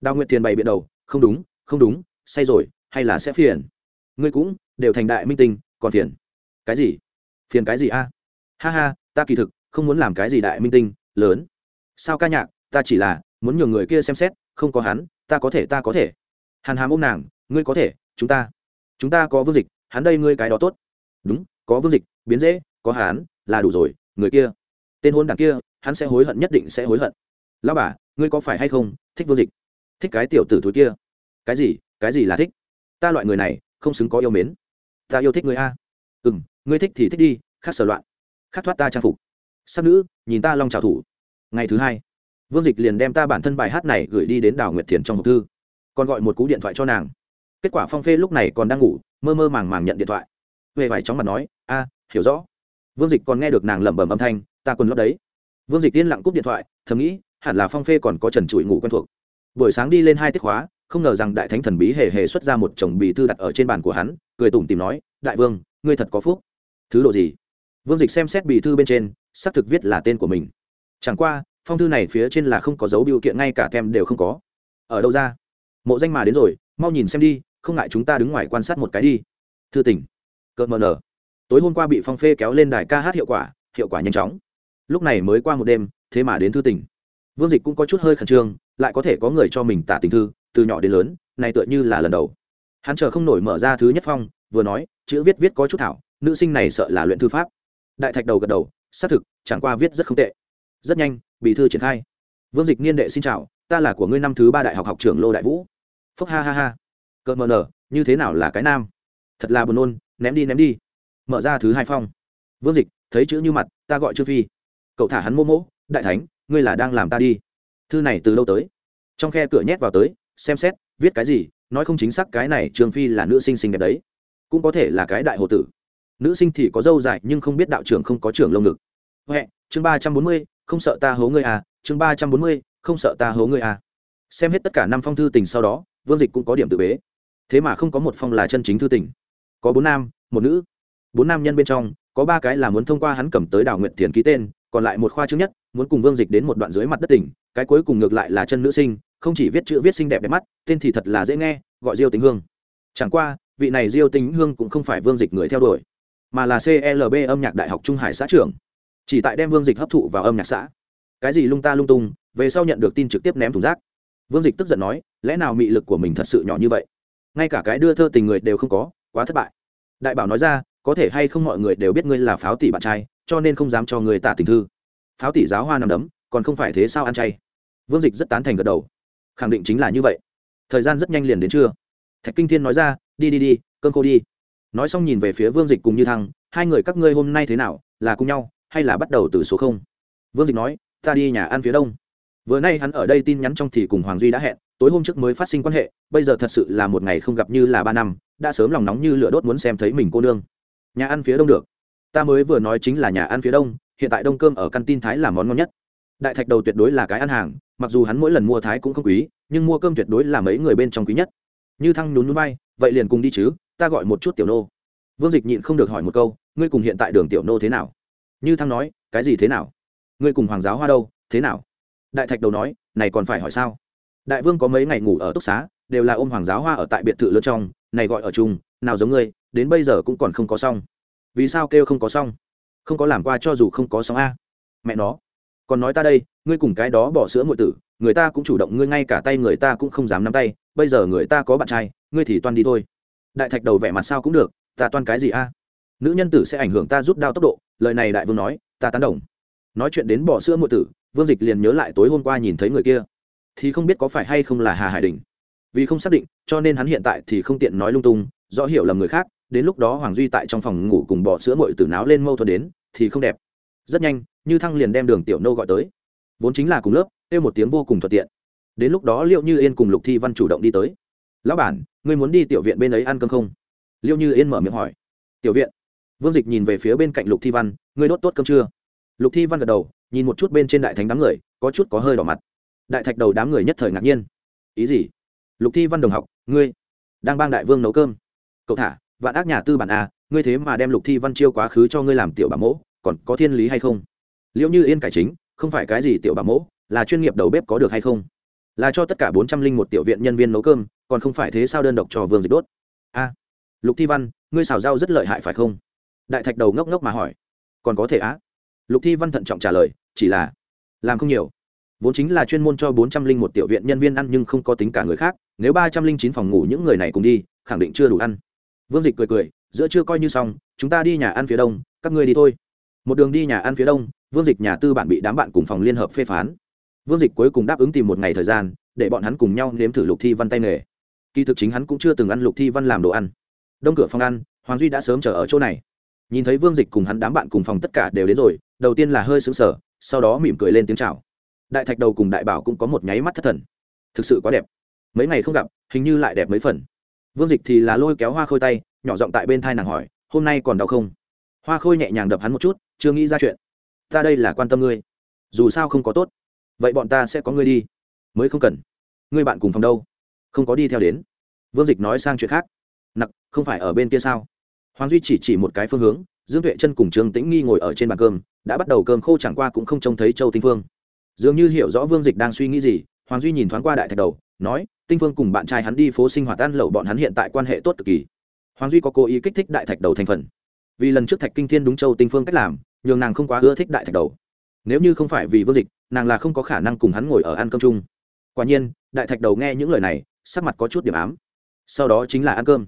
[SPEAKER 1] Đào nguyệt thiền bày biện đầu, không đúng không đúng, say rồi, hay là sẽ phiền. Ngươi cũng, đều thành đại minh tinh, còn phiền. Cái gì? Phiền cái gì a? Ha ha, ta kỳ thực không muốn làm cái gì đại minh tinh, lớn. Sao ca nhạc, ta chỉ là muốn nhường người kia xem xét, không có hắn, ta có thể, ta có thể. Hàn hàm ôm nàng, ngươi có thể, chúng ta chúng ta có vương dịch, hắn đây ngươi cái đó tốt. Đúng, có vương dịch, biến dễ, có hắn, là đủ rồi, người kia, tên hôn đảng kia, hắn sẽ hối hận nhất định sẽ hối hận. Lão bà, ngươi có phải hay không thích vương dịch? Thích cái tiểu tử thúi kia. Cái gì cái gì là thích? Ta loại người này, không xứng có yêu mến. Ta yêu thích người a. Ừ m ngươi thích thì thích đi, khác sở loạn, khác thoát ta trang phục. Sắc nữ, nhìn ta long trào thủ. Ngày thứ hai vương dịch liền đem ta bản thân bài hát này gửi đi đến đào nguyệt thiền trong hộp thư. Còn gọi một cú điện thoại cho nàng. Kết quả phong phê lúc này còn đang ngủ, mơ mơ màng màng nhận điện thoại. Về vải chóng mặt nói, a, hiểu rõ. Vương dịch còn nghe được nàng lẩm bẩm âm thanh, ta quần lót đấy. Vương dịch yên lặng cúp điện thoại, thầm nghĩ, hẳn là phong phê còn có trần trụi ngủ quen thuộc. Buổi sáng đi lên hai tiết khóa, không ngờ rằng đại thánh thần bí hề hề xuất ra một chồng bì thư đặt ở trên bàn của hắn, cười tủm tìm nói, đại vương, ngươi thật có phúc. Thứ độ gì? Vương dịch xem xét bì thư bên trên, xác thực viết là tên của mình. Chẳng qua phong thư này phía trên là không có dấu biểu kiện, ngay cả tem đều không có. Ở đâu ra? Mộ danh mà đến rồi, mau nhìn xem đi, không ngại chúng ta đứng ngoài quan sát một cái đi. Thư tỉnh. Cợt mờ nở. Tối hôm qua bị phong phê kéo lên đài ca hát hiệu quả hiệu quả nhanh chóng. Lúc này mới qua một đêm, thế mà đến thư tỉnh. Vương dịch cũng có chút hơi khẩn trương, lại có thể có người cho mình tả tình thư, từ nhỏ đến lớn, này tựa như là lần đầu. Hắn chờ không nổi mở ra thứ nhất phong, vừa nói, chữ viết viết có chút thảo, nữ sinh này sợ là luyện thư pháp. Đại thạch đầu gật đầu, xác thực, chẳng qua viết rất không tệ rất nhanh bị thư triển khai. Vương dịch niên đệ xin chào, ta là của ngươi năm thứ ba đại học học trưởng lô đại vũ. Phúc ha ha ha. Cợt mờ nở, như thế nào là cái nam? Thật là buồn nôn, ném đi ném đi. Mở ra thứ hai phong. Vương dịch, thấy chữ như mặt, ta gọi chư phi. Cậu thả hắn mô mỗ đại thánh, ngươi là đang làm ta đi. Thư này từ lâu tới? Trong khe cửa nhét vào tới, xem xét, viết cái gì, nói không chính xác cái này trường phi là nữ sinh xinh đẹp đấy. Cũng có thể là cái đại hồ tử. Nữ sinh thì có dâu dài, nhưng không biết đạo trưởng không có trưởng lông ngực. Huệ, chương ba trăm bốn mươi không sợ ta hố ngươi à chương ba trăm bốn mươi, không sợ ta hố ngươi à. Xem hết tất cả năm phong thư tình sau đó, vương dịch cũng có điểm tự bế. Thế mà không có một phong là chân chính thư tình. Có bốn nam, một nữ. Bốn nam nhân bên trong, có ba cái là muốn thông qua hắn cầm tới đào nguyện thiền ký tên, còn lại một khoa trước nhất, muốn cùng vương dịch đến một đoạn dưới mặt đất tỉnh cái cuối cùng ngược lại là chân nữ sinh, không chỉ viết chữ viết xinh đẹp đẹp mắt, tên thì thật là dễ nghe, gọi diêu tính hương. Chẳng qua, vị này diêu tính hương cũng không phải vương dịch người theo đuổi, mà là clb âm nhạc đại học trung hải xã trưởng chỉ tại đem vương dịch hấp thụ vào âm nhạc xã. Cái gì lung ta lung tung, về sau nhận được tin trực tiếp ném thùng rác. Vương dịch tức giận nói, lẽ nào mị lực của mình thật sự nhỏ như vậy? Ngay cả cái đưa thơ tình người đều không có, quá thất bại. Đại bảo nói ra, có thể hay không mọi người đều biết ngươi là pháo tỷ bạn trai, cho nên không dám cho người tạ tình thư. Pháo tỷ giáo hoa nằm đấm, còn không phải thế sao ăn chay? Vương dịch rất tán thành gật đầu. Khẳng định chính là như vậy. Thời gian rất nhanh liền đến trưa. Thạch kinh thiên nói ra, đi đi đi, cơm khô đi. Nói xong nhìn về phía vương dịch cùng như thăng, hai người các ngươi hôm nay thế nào, là cùng nhau? Hay là bắt đầu từ số không? Vương dịch nói, ta đi nhà ăn phía đông. Vừa nay hắn ở đây tin nhắn trong thì cùng hoàng duy đã hẹn, tối hôm trước mới phát sinh quan hệ, bây giờ thật sự là một ngày không gặp như là ba năm, đã sớm lòng nóng như lửa đốt muốn xem thấy mình cô nương. Nhà ăn phía đông được. Ta mới vừa nói chính là nhà ăn phía đông, hiện tại đông cơm ở căn tin thái là món ngon nhất. Đại thạch đầu tuyệt đối là cái ăn hàng, mặc dù hắn mỗi lần mua thái cũng không quý, nhưng mua cơm tuyệt đối là mấy người bên trong quý nhất. Như thăng nhún núi bay, vậy liền cùng đi chứ, ta gọi một chút tiểu nô. Vương dịch nhịn không được hỏi một câu, ngươi cùng hiện tại đường tiểu nô thế nào? Như thăng nói, cái gì thế nào? Ngươi cùng hoàng giáo hoa đâu? Thế nào? Đại thạch đầu nói, này còn phải hỏi sao? Đại vương có mấy ngày ngủ ở túc xá, đều là ôm hoàng giáo hoa ở tại biệt thự lớn trong, này gọi ở chung, nào giống ngươi, đến bây giờ cũng còn không có xong. Vì sao kêu không có xong? Không có làm qua cho dù không có xong a. Mẹ nó, còn nói ta đây, ngươi cùng cái đó bỏ sữa ngụy tử, người ta cũng chủ động ngươi ngay cả tay người ta cũng không dám nắm tay, bây giờ người ta có bạn trai, ngươi thì toan đi thôi. Đại thạch đầu vẻ mặt sao cũng được, ta toan cái gì a? Nữ nhân tử sẽ ảnh hưởng ta rút đao tốc độ lời này đại vương nói, ta tán đồng. Nói chuyện đến bỏ sữa mượn tử, vương dịch liền nhớ lại tối hôm qua nhìn thấy người kia. Thì không biết có phải hay không là hà hải đình. Vì không xác định, cho nên hắn hiện tại thì không tiện nói lung tung, rõ hiểu lầm người khác, đến lúc đó hoàng duy tại trong phòng ngủ cùng bỏ sữa mội tử náo lên mâu thuẫn đến, thì không đẹp. Rất nhanh, như thăng liền đem đường tiểu nô gọi tới. Vốn chính là cùng lớp, kêu một tiếng vô cùng thuận tiện. Đến lúc đó liệu như yên cùng lục thi văn chủ động đi tới. Lão bản, ngươi muốn đi tiểu viện bên ấy ăn cơm không? Liệu như yên mở miệng hỏi. Tiểu viện? Vương dịch nhìn về phía bên cạnh lục thi văn, ngươi đốt tốt cơm chưa? Lục thi văn gật đầu, nhìn một chút bên trên đại thánh đám người, có chút có hơi đỏ mặt. Đại thạch đầu đám người nhất thời ngạc nhiên. Ý gì? Lục thi văn đồng học, ngươi đang bang đại vương nấu cơm. Cậu thả, vạn ác nhà tư bản a ngươi thế mà đem lục thi văn chiêu quá khứ cho ngươi làm tiểu bà mỗ, còn có thiên lý hay không? Liệu như yên cải chính, không phải cái gì tiểu bà mỗ, là chuyên nghiệp đầu bếp có được hay không? Là cho tất cả bốn trăm linh một tiểu viện nhân viên nấu cơm, còn không phải thế sao đơn độc cho vương dịch đốt? A. Lục thi văn, ngươi xào rau rất lợi hại, phải không? Đại thạch đầu ngốc ngốc mà hỏi, còn có thể á? Lục thi văn thận trọng trả lời, chỉ là làm không nhiều. Vốn chính là chuyên môn cho bốn trăm linh một tiểu viện nhân viên ăn nhưng không có tính cả người khác, nếu ba trăm linh chín phòng ngủ những người này cùng đi, khẳng định chưa đủ ăn. Vương dịch cười cười, giữa chưa coi như xong, chúng ta đi nhà ăn phía đông, các ngươi đi thôi. Một đường đi nhà ăn phía đông, vương dịch nhà tư bản bị đám bạn cùng phòng liên hợp phê phán. Vương dịch cuối cùng đáp ứng tìm một ngày thời gian, để bọn hắn cùng nhau nếm thử lục thi văn tay nghề. Kỳ thực chính hắn cũng chưa từng ăn lục thi văn làm đồ ăn. Đông cửa phòng ăn, hoàng duy đã sớm chờ ở chỗ này nhìn thấy vương dịch cùng hắn đám bạn cùng phòng tất cả đều đến rồi, đầu tiên là hơi xứng sở sau đó mỉm cười lên tiếng chào. Đại thạch đầu cùng đại bảo cũng có một nháy mắt thất thần. Thực sự quá đẹp. Mấy ngày không gặp, hình như lại đẹp mấy phần. Vương dịch thì là lôi kéo hoa khôi tay, nhỏ giọng tại bên thai nàng hỏi, hôm nay còn đau không? Hoa khôi nhẹ nhàng đập hắn một chút, chưa nghĩ ra chuyện. Ta đây là quan tâm ngươi. Dù sao không có tốt. Vậy bọn ta sẽ có ngươi đi. Mới không cần. Ngươi bạn cùng phòng đâu? Không có đi theo đến. Vương dịch nói sang chuyện khác. Nặc, không phải ở bên kia sao? Hoàng duy chỉ chỉ một cái phương hướng, dương tuệ chân cùng trương tĩnh nghi ngồi ở trên bàn cơm, đã bắt đầu cơm khô chẳng qua cũng không trông thấy châu tinh phương. Dường như hiểu rõ vương dịch đang suy nghĩ gì, hoàng duy nhìn thoáng qua đại thạch đầu, nói, tinh phương cùng bạn trai hắn đi phố sinh hoạt ăn lẩu bọn hắn hiện tại quan hệ tốt cực kỳ. Hoàng duy có cố ý kích thích đại thạch đầu thành phần. Vì lần trước thạch kinh thiên đúng châu tinh phương cách làm, nhường nàng không quá ưa thích đại thạch đầu. Nếu như không phải vì vương dịch, nàng là không có khả năng cùng hắn ngồi ở ăn cơm chung. Quả nhiên, đại thạch đầu nghe những lời này, sắc mặt có chút điểm ám. Sau đó chính là ăn cơm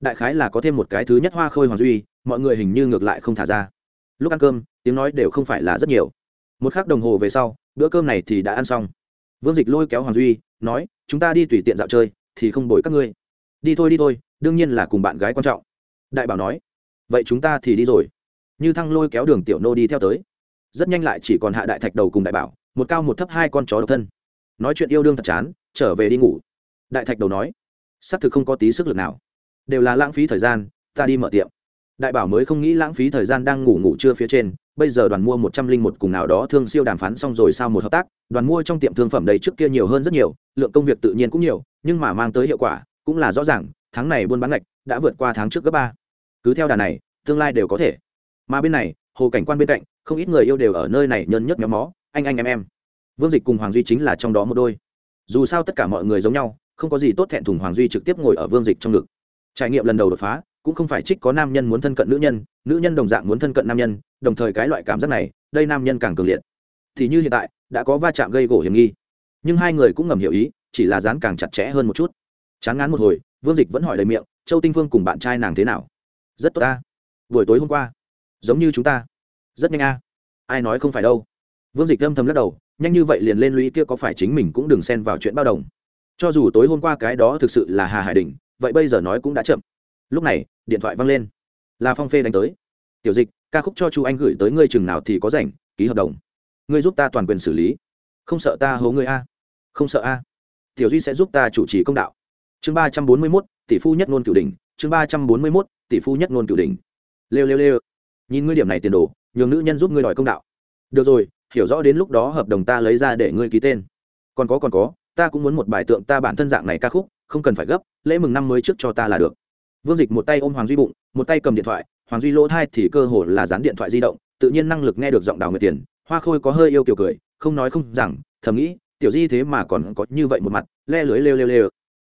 [SPEAKER 1] đại khái là có thêm một cái thứ nhất hoa khôi hoàng duy, mọi người hình như ngược lại không thả ra. Lúc ăn cơm, tiếng nói đều không phải là rất nhiều. Một k h ắ c đồng hồ về sau, bữa cơm này thì đã ăn xong. Vương dịch lôi kéo hoàng duy, nói, chúng ta đi tùy tiện dạo chơi, thì không bồi các ngươi. Đi thôi đi thôi, đương nhiên là cùng bạn gái quan trọng. Đại bảo nói, vậy chúng ta thì đi rồi. Như thăng lôi kéo đường tiểu nô đi theo tới. Rất nhanh lại chỉ còn hạ đại thạch đầu cùng đại bảo, một cao một thấp hai con chó độc thân. Nói chuyện yêu đương thật chán, trở về đi ngủ. Đại thạch đầu nói, xác thực không có tí sức lực nào đều là lãng phí thời gian, ta đi mở tiệm. Đại bảo mới không nghĩ lãng phí thời gian đang ngủ ngủ trưa phía trên, bây giờ đoàn mua một trăm linh một cùng nào đó thương siêu đàm phán xong rồi sao một hợp tác, đoàn mua trong tiệm thương phẩm đầy trước kia nhiều hơn rất nhiều, lượng công việc tự nhiên cũng nhiều, nhưng mà mang tới hiệu quả, cũng là rõ ràng, tháng này buôn bán ngạch đã vượt qua tháng trước gấp ba. Cứ theo đà này, tương lai đều có thể. Mà bên này, hồ cảnh quan bên cạnh, không ít người yêu đều ở nơi này nhân nhất méo mó, anh anh em em. Vương dịch cùng hoàng duy chính là trong đó một đôi. Dù sao tất cả mọi người giống nhau, không có gì tốt thẹn thùng hoàng duy trực tiếp ngồi ở vương dịch trong ngực trải nghiệm lần đầu đột phá, cũng không phải trích có nam nhân muốn thân cận nữ nhân nữ nhân đồng dạng muốn thân cận nam nhân, đồng thời cái loại cảm giác này, đây nam nhân càng cường liệt. Thì như hiện tại, đã có va chạm gây gỗ hiểm nghi. Nhưng hai người cũng ngầm hiểu ý, chỉ là dán càng chặt chẽ hơn một chút. Chán ngán một hồi, vương dịch vẫn hỏi đầy miệng, châu tinh phương cùng bạn trai nàng thế nào? Rất tốt ta buổi tối hôm qua, giống như chúng ta. Rất nhanh a. Ai nói không phải đâu. Vương dịch âm thầm lắc đầu, nhanh như vậy liền lên lũy kia có phải chính mình cũng đừng xen vào chuyện bao đồng. Cho dù tối hôm qua cái đó thực sự là hà hải đình vậy bây giờ nói cũng đã chậm. Lúc này, điện thoại văng lên. Là phong phê đánh tới. Tiểu dịch, ca khúc cho chu anh gửi tới ngươi chừng nào thì có rảnh, ký hợp đồng. Ngươi giúp ta toàn quyền xử lý. Không sợ ta hố ngươi a? Không sợ a. Tiểu duy sẽ giúp ta chủ trì công đạo. Chương ba trăm bốn mươi mốt, tỷ phu nhất ngôn cửu đình chương ba trăm bốn mươi mốt, tỷ phu nhất ngôn cửu đình lêu lêu lêu. Nhìn ngươi điểm này tiền đồ, nhường nữ nhân giúp ngươi đòi công đạo. Được rồi, hiểu rõ đến lúc đó hợp đồng ta lấy ra để ngươi ký tên. Còn có còn có, ta cũng muốn một bài tượng ta bản thân dạng này ca khúc không cần phải gấp, lễ mừng năm mới trước cho ta là được. Vương dịch một tay ôm hoàng duy bụng, một tay cầm điện thoại, hoàng duy lỗ thai thì cơ hồ là dán điện thoại di động, tự nhiên năng lực nghe được giọng đào người tiền, hoa khôi có hơi yêu kiểu cười, không nói không rằng, thầm nghĩ, tiểu di thế mà còn có như vậy một mặt, le lưới lêu lêu lêu.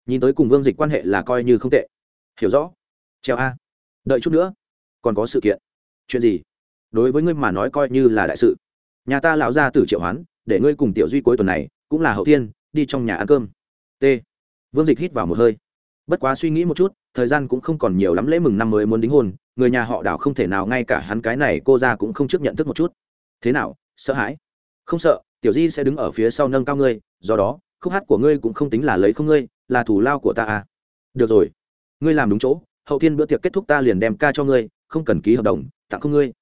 [SPEAKER 1] Nhìn tới cùng vương dịch quan hệ là coi như không tệ. Hiểu rõ. Treo a. Đợi chút nữa. Còn có sự kiện. Chuyện gì? Đối với ngươi mà nói coi như là đại sự. Nhà ta lão ra từ triệu hoán, để ngươi cùng tiểu duy cuối tuần này, cũng là hậu tiên đi trong nhà ăn cơm. T vương dịch hít vào một hơi. Bất quá suy nghĩ một chút, thời gian cũng không còn nhiều lắm lễ mừng năm mới muốn đính hôn, người nhà họ đảo không thể nào ngay cả hắn cái này cô ra cũng không trước nhận thức một chút. Thế nào, sợ hãi? Không sợ, tiểu di sẽ đứng ở phía sau nâng cao ngươi, do đó, khúc hát của ngươi cũng không tính là lấy không ngươi, là thủ lao của ta à. Được rồi. Ngươi làm đúng chỗ, hậu thiên bữa tiệc kết thúc ta liền đem ca cho ngươi, không cần ký hợp đồng, tặng không ngươi.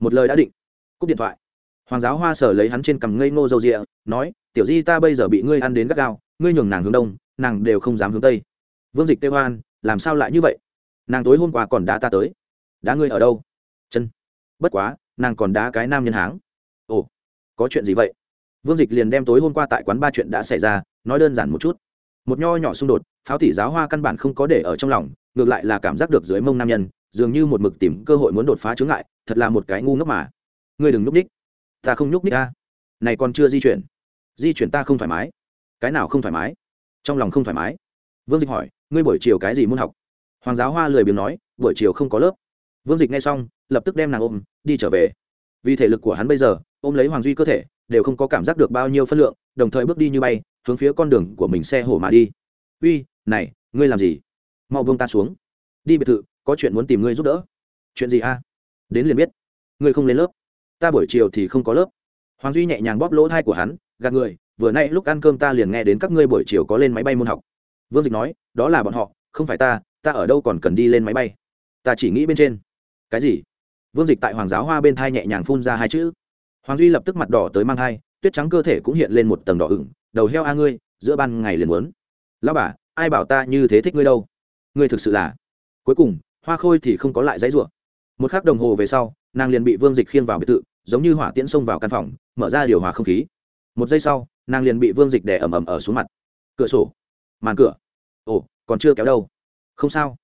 [SPEAKER 1] Một lời đã định. Cúp điện thoại. Hoàng giáo hoa sở lấy hắn trên cằm ngây ngô dâu rịa, nói, tiểu di ta bây giờ bị ngươi ăn đến gắt gao, ngươi nhường nàng hướng đông nàng đều không dám hướng tây. Vương dịch tê hoan làm sao lại như vậy? Nàng tối hôm qua còn đá ta tới. Đá ngươi ở đâu? Chân. Bất quá, nàng còn đá cái nam nhân háng. Ồ, có chuyện gì vậy? Vương dịch liền đem tối hôm qua tại quán ba chuyện đã xảy ra, nói đơn giản một chút. Một nho nhỏ xung đột, pháo tỷ giáo hoa căn bản không có để ở trong lòng, ngược lại là cảm giác được dưới mông nam nhân, dường như một mực tìm cơ hội muốn đột phá chướng ngại, thật là một cái ngu ngốc mà. Ngươi đừng nhúc ních ta không nhúc ních ta này còn chưa di chuyển. Di chuyển ta không thoải mái. Cái nào không thoải mái? Trong lòng không thoải mái. Vương dịch hỏi, ngươi buổi chiều cái gì muốn học? Hoàng giáo hoa lười biếng nói, buổi chiều không có lớp. Vương dịch nghe xong, lập tức đem nàng ôm, đi trở về. Vì thể lực của hắn bây giờ, ôm lấy hoàng duy cơ thể, đều không có cảm giác được bao nhiêu phân lượng, đồng thời bước đi như bay, hướng phía con đường của mình xe hổ mà đi. Uy, này, ngươi làm gì? Mau buông ta xuống. Đi biệt thự, có chuyện muốn tìm ngươi giúp đỡ. Chuyện gì a? Đến liền biết. Ngươi không lên lớp. Ta buổi chiều thì không có lớp. Hoàng duy nhẹ nhàng bóp lỗ thai của hắn, gạt người vừa nay lúc ăn cơm ta liền nghe đến các ngươi buổi chiều có lên máy bay môn học. Vương dịch nói, đó là bọn họ, không phải ta ta ở đâu còn cần đi lên máy bay? Ta chỉ nghĩ bên trên. Cái gì? Vương dịch tại hoàng giáo hoa bên thai nhẹ nhàng phun ra hai chữ. Hoàng duy lập tức mặt đỏ tới mang thai, tuyết trắng cơ thể cũng hiện lên một tầng đỏ ửng, đầu heo a ngươi, giữa ban ngày liền muốn. Lao bà, ai bảo ta như thế thích ngươi đâu? Ngươi thực sự là. Cuối cùng, hoa khôi thì không có lại giấy ruộng một k h ắ c đồng hồ về sau, nàng liền bị vương dịch khiêng vào biệt thự, giống như hỏa tiễn xông vào căn phòng, mở ra điều hòa không khí. Một giây sau nàng liền bị vương dịch đè ẩm ẩm ở xuống mặt. Cửa sổ. Màn cửa. Ồ, còn chưa kéo đâu. Không sao.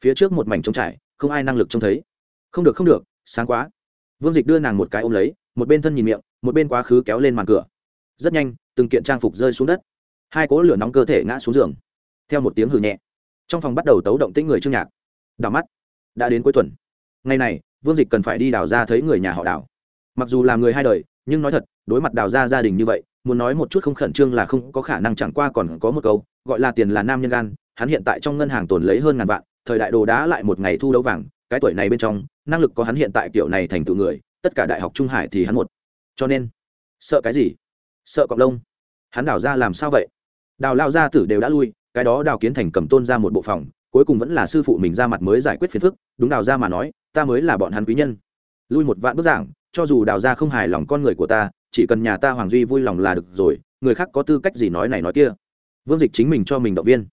[SPEAKER 1] Phía trước một mảnh trống trải, không ai năng lực trông thấy. Không được không được, sáng quá. Vương dịch đưa nàng một cái ôm lấy, một bên thân nhìn miệng, một bên quá khứ kéo lên màn cửa. Rất nhanh, từng kiện trang phục rơi xuống đất. Hai cỗ lửa nóng cơ thể ngã xuống giường. Theo một tiếng hừ nhẹ, trong phòng bắt đầu tấu động tĩnh người trương nhạc. Đào mắt. Đã đến cuối tuần. Ngày này, vương dịch cần phải đi đào ra thấy người nhà họ đào mặc dù là người hai đời, nhưng nói thật, đối mặt đào ra gia đình như vậy muốn nói một chút không khẩn trương là không có khả năng chẳng qua còn có một câu, gọi là tiền là nam nhân gan, hắn hiện tại trong ngân hàng tồn lấy hơn ngàn vạn, thời đại đồ đá lại một ngày thu đấu vàng, cái tuổi này bên trong, năng lực có hắn hiện tại kiểu này thành tựu người, tất cả đại học trung hải thì hắn một. Cho nên, sợ cái gì? Sợ cọc lông. Hắn đào ra làm sao vậy? Đào lao gia tử đều đã lui, cái đó đào kiến thành cầm tôn ra một bộ phòng, cuối cùng vẫn là sư phụ mình ra mặt mới giải quyết phiền phức, đúng đào ra mà nói, ta mới là bọn hắn quý nhân. Lui một vạn bức giảng, cho dù đào ra không hài lòng con người của ta chỉ cần nhà ta hoàng duy vui lòng là được rồi, người khác có tư cách gì nói này nói kia. Vương dịch chính mình cho mình động viên.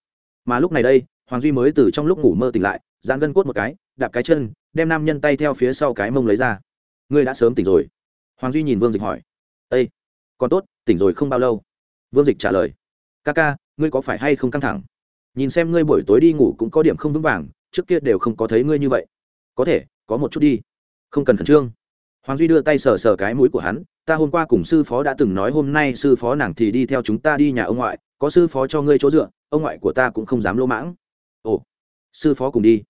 [SPEAKER 1] Mà lúc này đây, hoàng duy mới từ trong lúc ngủ mơ tỉnh lại dán gân cốt một cái, đạp cái chân, đem nam nhân tay theo phía sau cái mông lấy ra. Ngươi đã sớm tỉnh rồi. Hoàng duy nhìn vương dịch hỏi. Ây còn tốt, tỉnh rồi không bao lâu. Vương dịch trả lời. Ca ca, ngươi có phải hay không căng thẳng? Nhìn xem ngươi buổi tối đi ngủ cũng có điểm không vững vàng, trước kia đều không có thấy ngươi như vậy. Có thể, có một chút đi. Không cần khẩn trương hoàng duy đưa tay sờ sờ cái mũi của hắn, ta hôm qua cùng sư phó đã từng nói hôm nay sư phó nàng thì đi theo chúng ta đi nhà ông ngoại, có sư phó cho ngươi chỗ dựa, ông ngoại của ta cũng không dám lỗ mãng. Ồ, sư phó cùng đi.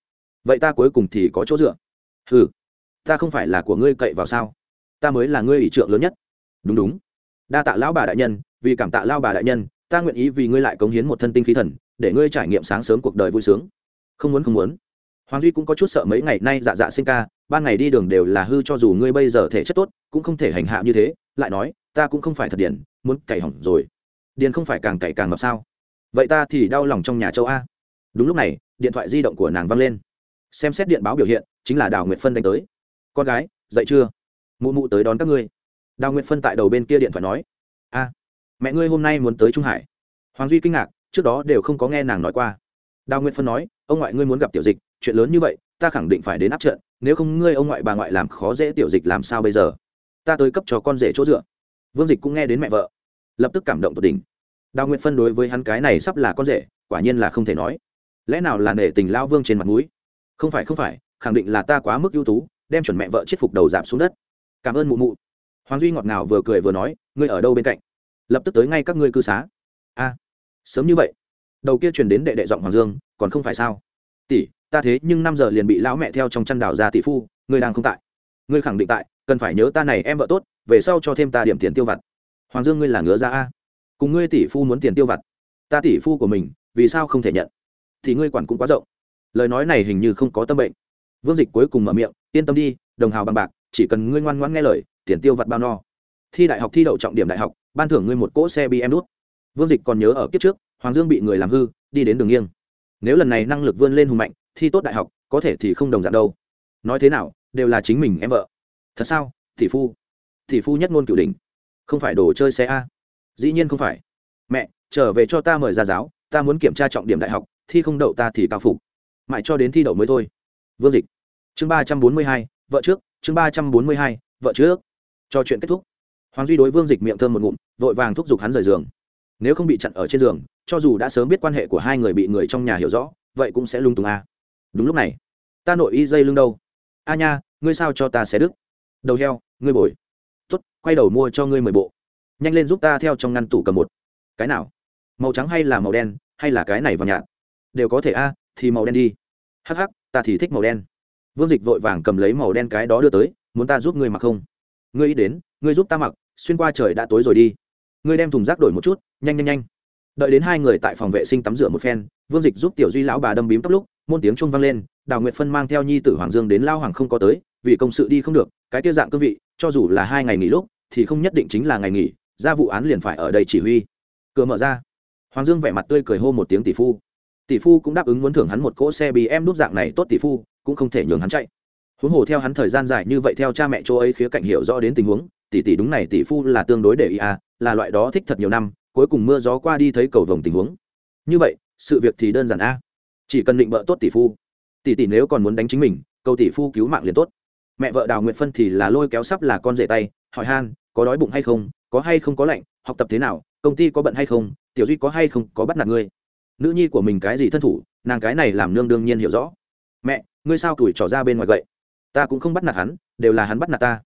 [SPEAKER 1] Vậy ta cuối cùng thì có chỗ dựa. Ừ ta không phải là của ngươi cậy vào sao? Ta mới là ngươi ủy trượng lớn nhất. Đúng đúng. Đa tạ lão bà đại nhân, vì cảm tạ lao bà đại nhân, ta nguyện ý vì ngươi lại cống hiến một thân tinh khí thần, để ngươi trải nghiệm sáng sớm cuộc đời vui sướng. Không muốn không muốn. Hoàng duy cũng có chút sợ mấy ngày nay dạ dạ sinh ca ban ngày đi đường đều là hư cho dù ngươi bây giờ thể chất tốt, cũng không thể hành hạ như thế, lại nói, ta cũng không phải thật điền muốn cày hỏng rồi. Điền không phải càng cày càng mập sao? Vậy ta thì đau lòng trong nhà châu a. Đúng lúc này, điện thoại di động của nàng văng lên. Xem xét điện báo biểu hiện, chính là đào nguyệt phân đánh tới. Con gái, dậy chưa? Mụ mụ tới đón các ngươi. Đào nguyệt phân tại đầu bên kia điện thoại nói. A, mẹ ngươi hôm nay muốn tới trung hải. Hoàng duy kinh ngạc, trước đó đều không có nghe nàng nói qua. Đào nguyệt phân nói, ông ngoại ngươi muốn gặp tiểu dịch, chuyện lớn như vậy ta khẳng định phải đến áp trận, nếu không ngươi ông ngoại bà ngoại làm khó dễ tiểu dịch làm sao bây giờ? Ta tới cấp cho con rể chỗ dựa. Vương dịch cũng nghe đến mẹ vợ, lập tức cảm động tột đỉnh. Đào nguyệt phân đối với hắn cái này sắp là con rể, quả nhiên là không thể nói. Lẽ nào là nể tình lao vương trên mặt mũi? Không phải không phải, khẳng định là ta quá mức ưu tú, đem chuẩn mẹ vợ chết phục đầu giảm xuống đất. Cảm ơn mụ mụ. Hoàng duy ngọt ngào vừa cười vừa nói, ngươi ở đâu bên cạnh? Lập tức tới ngay các ngươi cư xá. A, sớm như vậy. Đầu kia truyền đến đệ đệ giọng hoàng dương, còn không phải sao? Tỷ ta thế nhưng năm giờ liền bị lão mẹ theo trong chăn đào ra tỷ phu, ngươi đang không tại. Ngươi khẳng định tại, cần phải nhớ ta này em vợ tốt, về sau cho thêm ta điểm tiền tiêu vặt. Hoàng dương ngươi là ngứa ra a. Cùng ngươi tỷ phu muốn tiền tiêu vặt. Ta tỷ phu của mình, vì sao không thể nhận? Thì ngươi quản cũng quá rộng. Lời nói này hình như không có tâm bệnh. Vương dịch cuối cùng mở miệng, yên tâm đi, đồng hào bằng bạc, chỉ cần ngươi ngoan ngoãn nghe lời, tiền tiêu vặt bao no. Thi đại học thi đậu trọng điểm đại học, ban thưởng ngươi một cỗ xe bm đút vương dịch còn nhớ ở kiếp trước, hoàng dương bị người làm hư, đi đến đường nghiêng nếu lần này năng lực vươn lên hùng mạnh, thi tốt đại học, có thể thì không đồng dạng đâu. Nói thế nào, đều là chính mình em vợ. Thật sao, tỷ phu? Tỷ phu nhất ngôn cửu đình không phải đồ chơi xe a. Dĩ nhiên không phải. Mẹ, trở về cho ta mời ra giáo, ta muốn kiểm tra trọng điểm đại học, thi không đậu ta thì cao phục. Mãi cho đến thi đậu mới thôi. Vương dịch. Chương ba trăm bốn mươi hai, vợ trước. Chương ba trăm bốn mươi hai, vợ trước. Cho chuyện kết thúc. Hoàng duy đối vương dịch miệng thơm một ngụm, vội vàng thúc giục hắn rời giường. Nếu không bị chặn ở trên giường cho dù đã sớm biết quan hệ của hai người bị người trong nhà hiểu rõ, vậy cũng sẽ lung tung a. À. đúng lúc này, ta nội y dây lưng đâu? A nha, ngươi sao cho ta xé đứt? Đầu heo, ngươi bồi. Tuất quay đầu mua cho ngươi mười bộ. Nhanh lên giúp ta theo trong ngăn tủ cầm một. Cái nào? Màu trắng hay là màu đen, hay là cái này vào nhạt? Đều có thể a, thì màu đen đi. Hắc hắc, ta thì thích màu đen. Vương dịch vội vàng cầm lấy màu đen cái đó đưa tới, muốn ta giúp ngươi mặc không? Ngươi ý đến, ngươi giúp ta mặc, xuyên qua trời đã tối rồi đi. Ngươi đem thùng rác đổi một chút, nhanh nhanh nhanh đợi đến hai người tại phòng vệ sinh tắm rửa một phen, vương dịch giúp tiểu duy lão bà đâm bím tóc lúc, môn tiếng trung vang lên, đào nguyệt phân mang theo nhi tử hoàng dương đến lao hoàng không có tới, vì công sự đi không được, cái tiêu dạng cương vị, cho dù là hai ngày nghỉ lúc, thì không nhất định chính là ngày nghỉ, ra vụ án liền phải ở đây chỉ huy. Cửa mở ra. Hoàng dương vẻ mặt tươi cười hô một tiếng tỷ phu. Tỷ phu cũng đáp ứng muốn thưởng hắn một cỗ xe bì em đút dạng này tốt tỷ phu, cũng không thể nhường hắn chạy. Huống hồ theo hắn thời gian dài như vậy theo cha mẹ chỗ ấy khía cạnh hiểu rõ đến tình huống, tỷ tỷ đúng này tỷ phu là tương đối để ý à là loại đó thích thật nhiều năm cuối cùng mưa gió qua đi thấy cầu vồng tình huống. Như vậy, sự việc thì đơn giản a. Chỉ cần định bợ tốt tỷ phu. Tỷ tỷ nếu còn muốn đánh chính mình, cầu tỷ phu cứu mạng liền tốt. Mẹ vợ đào nguyệt phân thì là lôi kéo sắp là con rể tay, hỏi han, có đói bụng hay không, có hay không có lạnh, học tập thế nào, công ty có bận hay không, tiểu duy có hay không, có bắt nạt ngươi. Nữ nhi của mình cái gì thân thủ, nàng cái này làm nương đương nhiên hiểu rõ. Mẹ, ngươi sao tuổi trỏ ra bên ngoài gậy ta cũng không bắt nạt hắn, đều là hắn bắt nạt ta.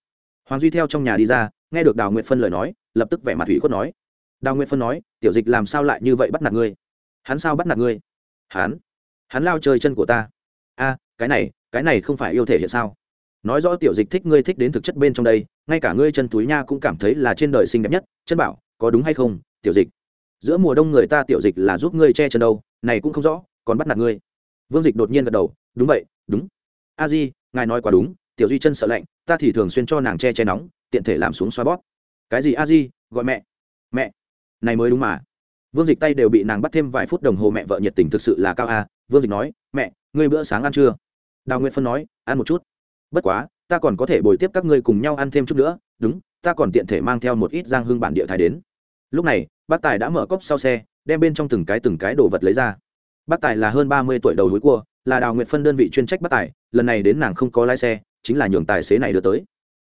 [SPEAKER 1] Hoàng duy theo trong nhà đi ra, nghe được đào nguyệt phân lời nói, lập tức vẻ mặt thủy khuất nói đào nguyệt phân nói, tiểu dịch làm sao lại như vậy bắt nạt ngươi? Hắn sao bắt nạt ngươi? Hắn? Hắn lao chơi chân của ta. A, cái này cái này không phải yêu thể hiện sao? Nói rõ tiểu dịch thích ngươi thích đến thực chất bên trong đây, ngay cả ngươi chân túi nha cũng cảm thấy là trên đời xinh đẹp nhất. Chân bảo, có đúng hay không, tiểu dịch? Giữa mùa đông người ta tiểu dịch là giúp ngươi che chân đâu, này cũng không rõ, còn bắt nạt ngươi. Vương dịch đột nhiên gật đầu, đúng vậy, đúng. A di, ngài nói quá đúng, tiểu duy chân sợ lạnh, ta thì thường xuyên cho nàng che che nóng, tiện thể làm xuống xoa bóp. Cái gì a di, gọi mẹ. Mẹ này mới đúng mà. Vương dịch tay đều bị nàng bắt thêm vài phút đồng hồ mẹ vợ nhiệt tình thực sự là cao a. Vương dịch nói, mẹ, ngươi bữa sáng ăn chưa? Đào nguyệt phân nói, ăn một chút. Bất quá, ta còn có thể bồi tiếp các ngươi cùng nhau ăn thêm chút nữa. Đúng, ta còn tiện thể mang theo một ít giang hương bản địa thái đến. Lúc này, bác tài đã mở cốc sau xe, đem bên trong từng cái từng cái đồ vật lấy ra. Bác tài là hơn ba mươi tuổi đầu hối cua, là đào nguyệt phân đơn vị chuyên trách bác tài, lần này đến nàng không có lái xe, chính là nhường tài xế này đưa tới.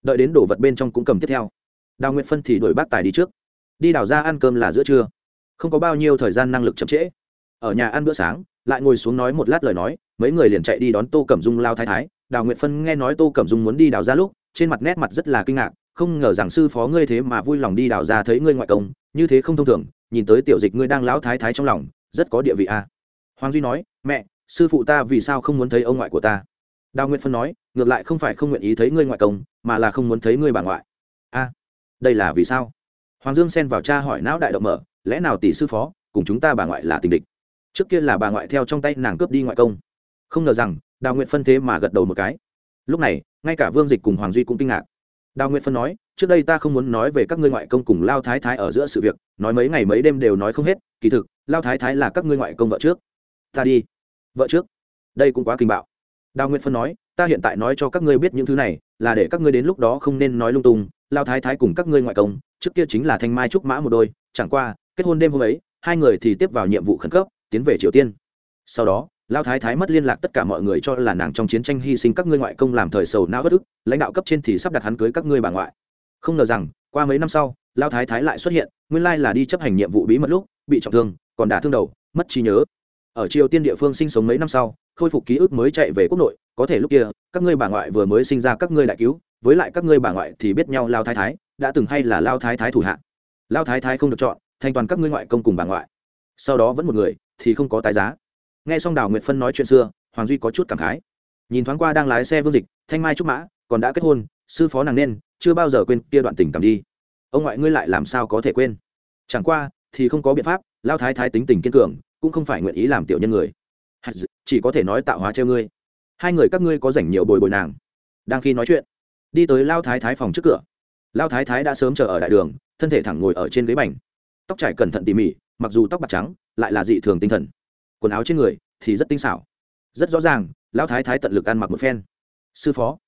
[SPEAKER 1] Đợi đến đồ vật bên trong cũng cầm tiếp theo. Đào nguyệt phân thì đuổi bác tài đi trước đi đào ra ăn cơm là giữa trưa. Không có bao nhiêu thời gian năng lực chậm trễ. Ở nhà ăn bữa sáng, lại ngồi xuống nói một lát lời nói, mấy người liền chạy đi đón tô cẩm dung lao thái thái. Đào nguyệt phân nghe nói tô cẩm dung muốn đi đào ra lúc, trên mặt nét mặt rất là kinh ngạc, không ngờ rằng sư phó ngươi thế mà vui lòng đi đào ra thấy ngươi ngoại công, như thế không thông thường, nhìn tới tiểu dịch ngươi đang lão thái thái trong lòng, rất có địa vị a à. hoàng duy nói, mẹ, sư phụ ta vì sao không muốn thấy ông ngoại của ta? Đào nguyệt phân nói, ngược lại không phải không nguyện ý thấy ngươi ngoại công, mà là không muốn thấy ngươi bà ngoại. A, đây là vì sao? Hoàng dương xen vào cha hỏi não đại động mở, lẽ nào tỷ sư phó, cùng chúng ta bà ngoại là tình địch? Trước kia là bà ngoại theo trong tay nàng cướp đi ngoại công. Không ngờ rằng, đào nguyện phân thế mà gật đầu một cái. Lúc này, ngay cả vương dịch cùng hoàng duy cũng kinh ngạc. Đào nguyện phân nói, trước đây ta không muốn nói về các ngươi ngoại công cùng lao thái thái ở giữa sự việc, nói mấy ngày mấy đêm đều nói không hết, kỳ thực, lao thái thái là các ngươi ngoại công vợ trước. Ta đi. Vợ trước? Đây cũng quá kinh bạo. Đào nguyện phân nói, ta hiện tại nói cho các ngươi biết những thứ này, là để các ngươi đến lúc đó không nên nói lung tung lao thái thái cùng các ngươi ngoại công, trước kia chính là thanh mai trúc mã một đôi, chẳng qua, kết hôn đêm hôm ấy, hai người thì tiếp vào nhiệm vụ khẩn cấp, tiến về triều tiên. Sau đó, lao thái thái mất liên lạc tất cả mọi người cho là nàng trong chiến tranh hy sinh các ngươi ngoại công làm thời sầu não bất ức, lãnh đạo cấp trên thì sắp đặt hắn cưới các ngươi bà ngoại. Không ngờ rằng, qua mấy năm sau, lao thái thái lại xuất hiện, nguyên lai là đi chấp hành nhiệm vụ bí mật lúc, bị trọng thương, còn đả thương đầu, mất trí nhớ. Ở triều tiên địa phương sinh sống mấy năm sau, khôi phục ký ức mới chạy về quốc nội, có thể lúc kia, các ngươi bà ngoại vừa mới sinh ra các ngươi đại cứu với lại các ngươi bà ngoại thì biết nhau lao thái thái, đã từng hay là lao thái thái thủ hạ. Lao thái thái không được chọn thành toàn các ngươi ngoại công cùng bà ngoại. Sau đó vẫn một người, thì không có tái giá. Nghe xong đào nguyệt phân nói chuyện xưa, hoàng duy có chút cảm khái. Nhìn thoáng qua đang lái xe vương dịch, thanh mai trúc mã, còn đã kết hôn, sư phó nàng nên, chưa bao giờ quên kia đoạn tình cảm đi. Ông ngoại ngươi lại làm sao có thể quên? Chẳng qua, thì không có biện pháp, lao thái thái tính tình kiên cường, cũng không phải nguyện ý làm tiểu nhân người. Chỉ có thể nói tạo hóa treo ngươi. Hai người các ngươi có rảnh nhiều bồi bồi nàng. Đang khi nói chuyện đi tới lao thái thái phòng trước cửa. Lao thái thái đã sớm chờ ở đại đường, thân thể thẳng ngồi ở trên ghế bành. Tóc trải cẩn thận tỉ mỉ, mặc dù tóc bạc trắng, lại là dị thường tinh thần. Quần áo trên người thì rất tinh xảo. Rất rõ ràng lão thái thái tận lực ăn mặc một phen. Sư phó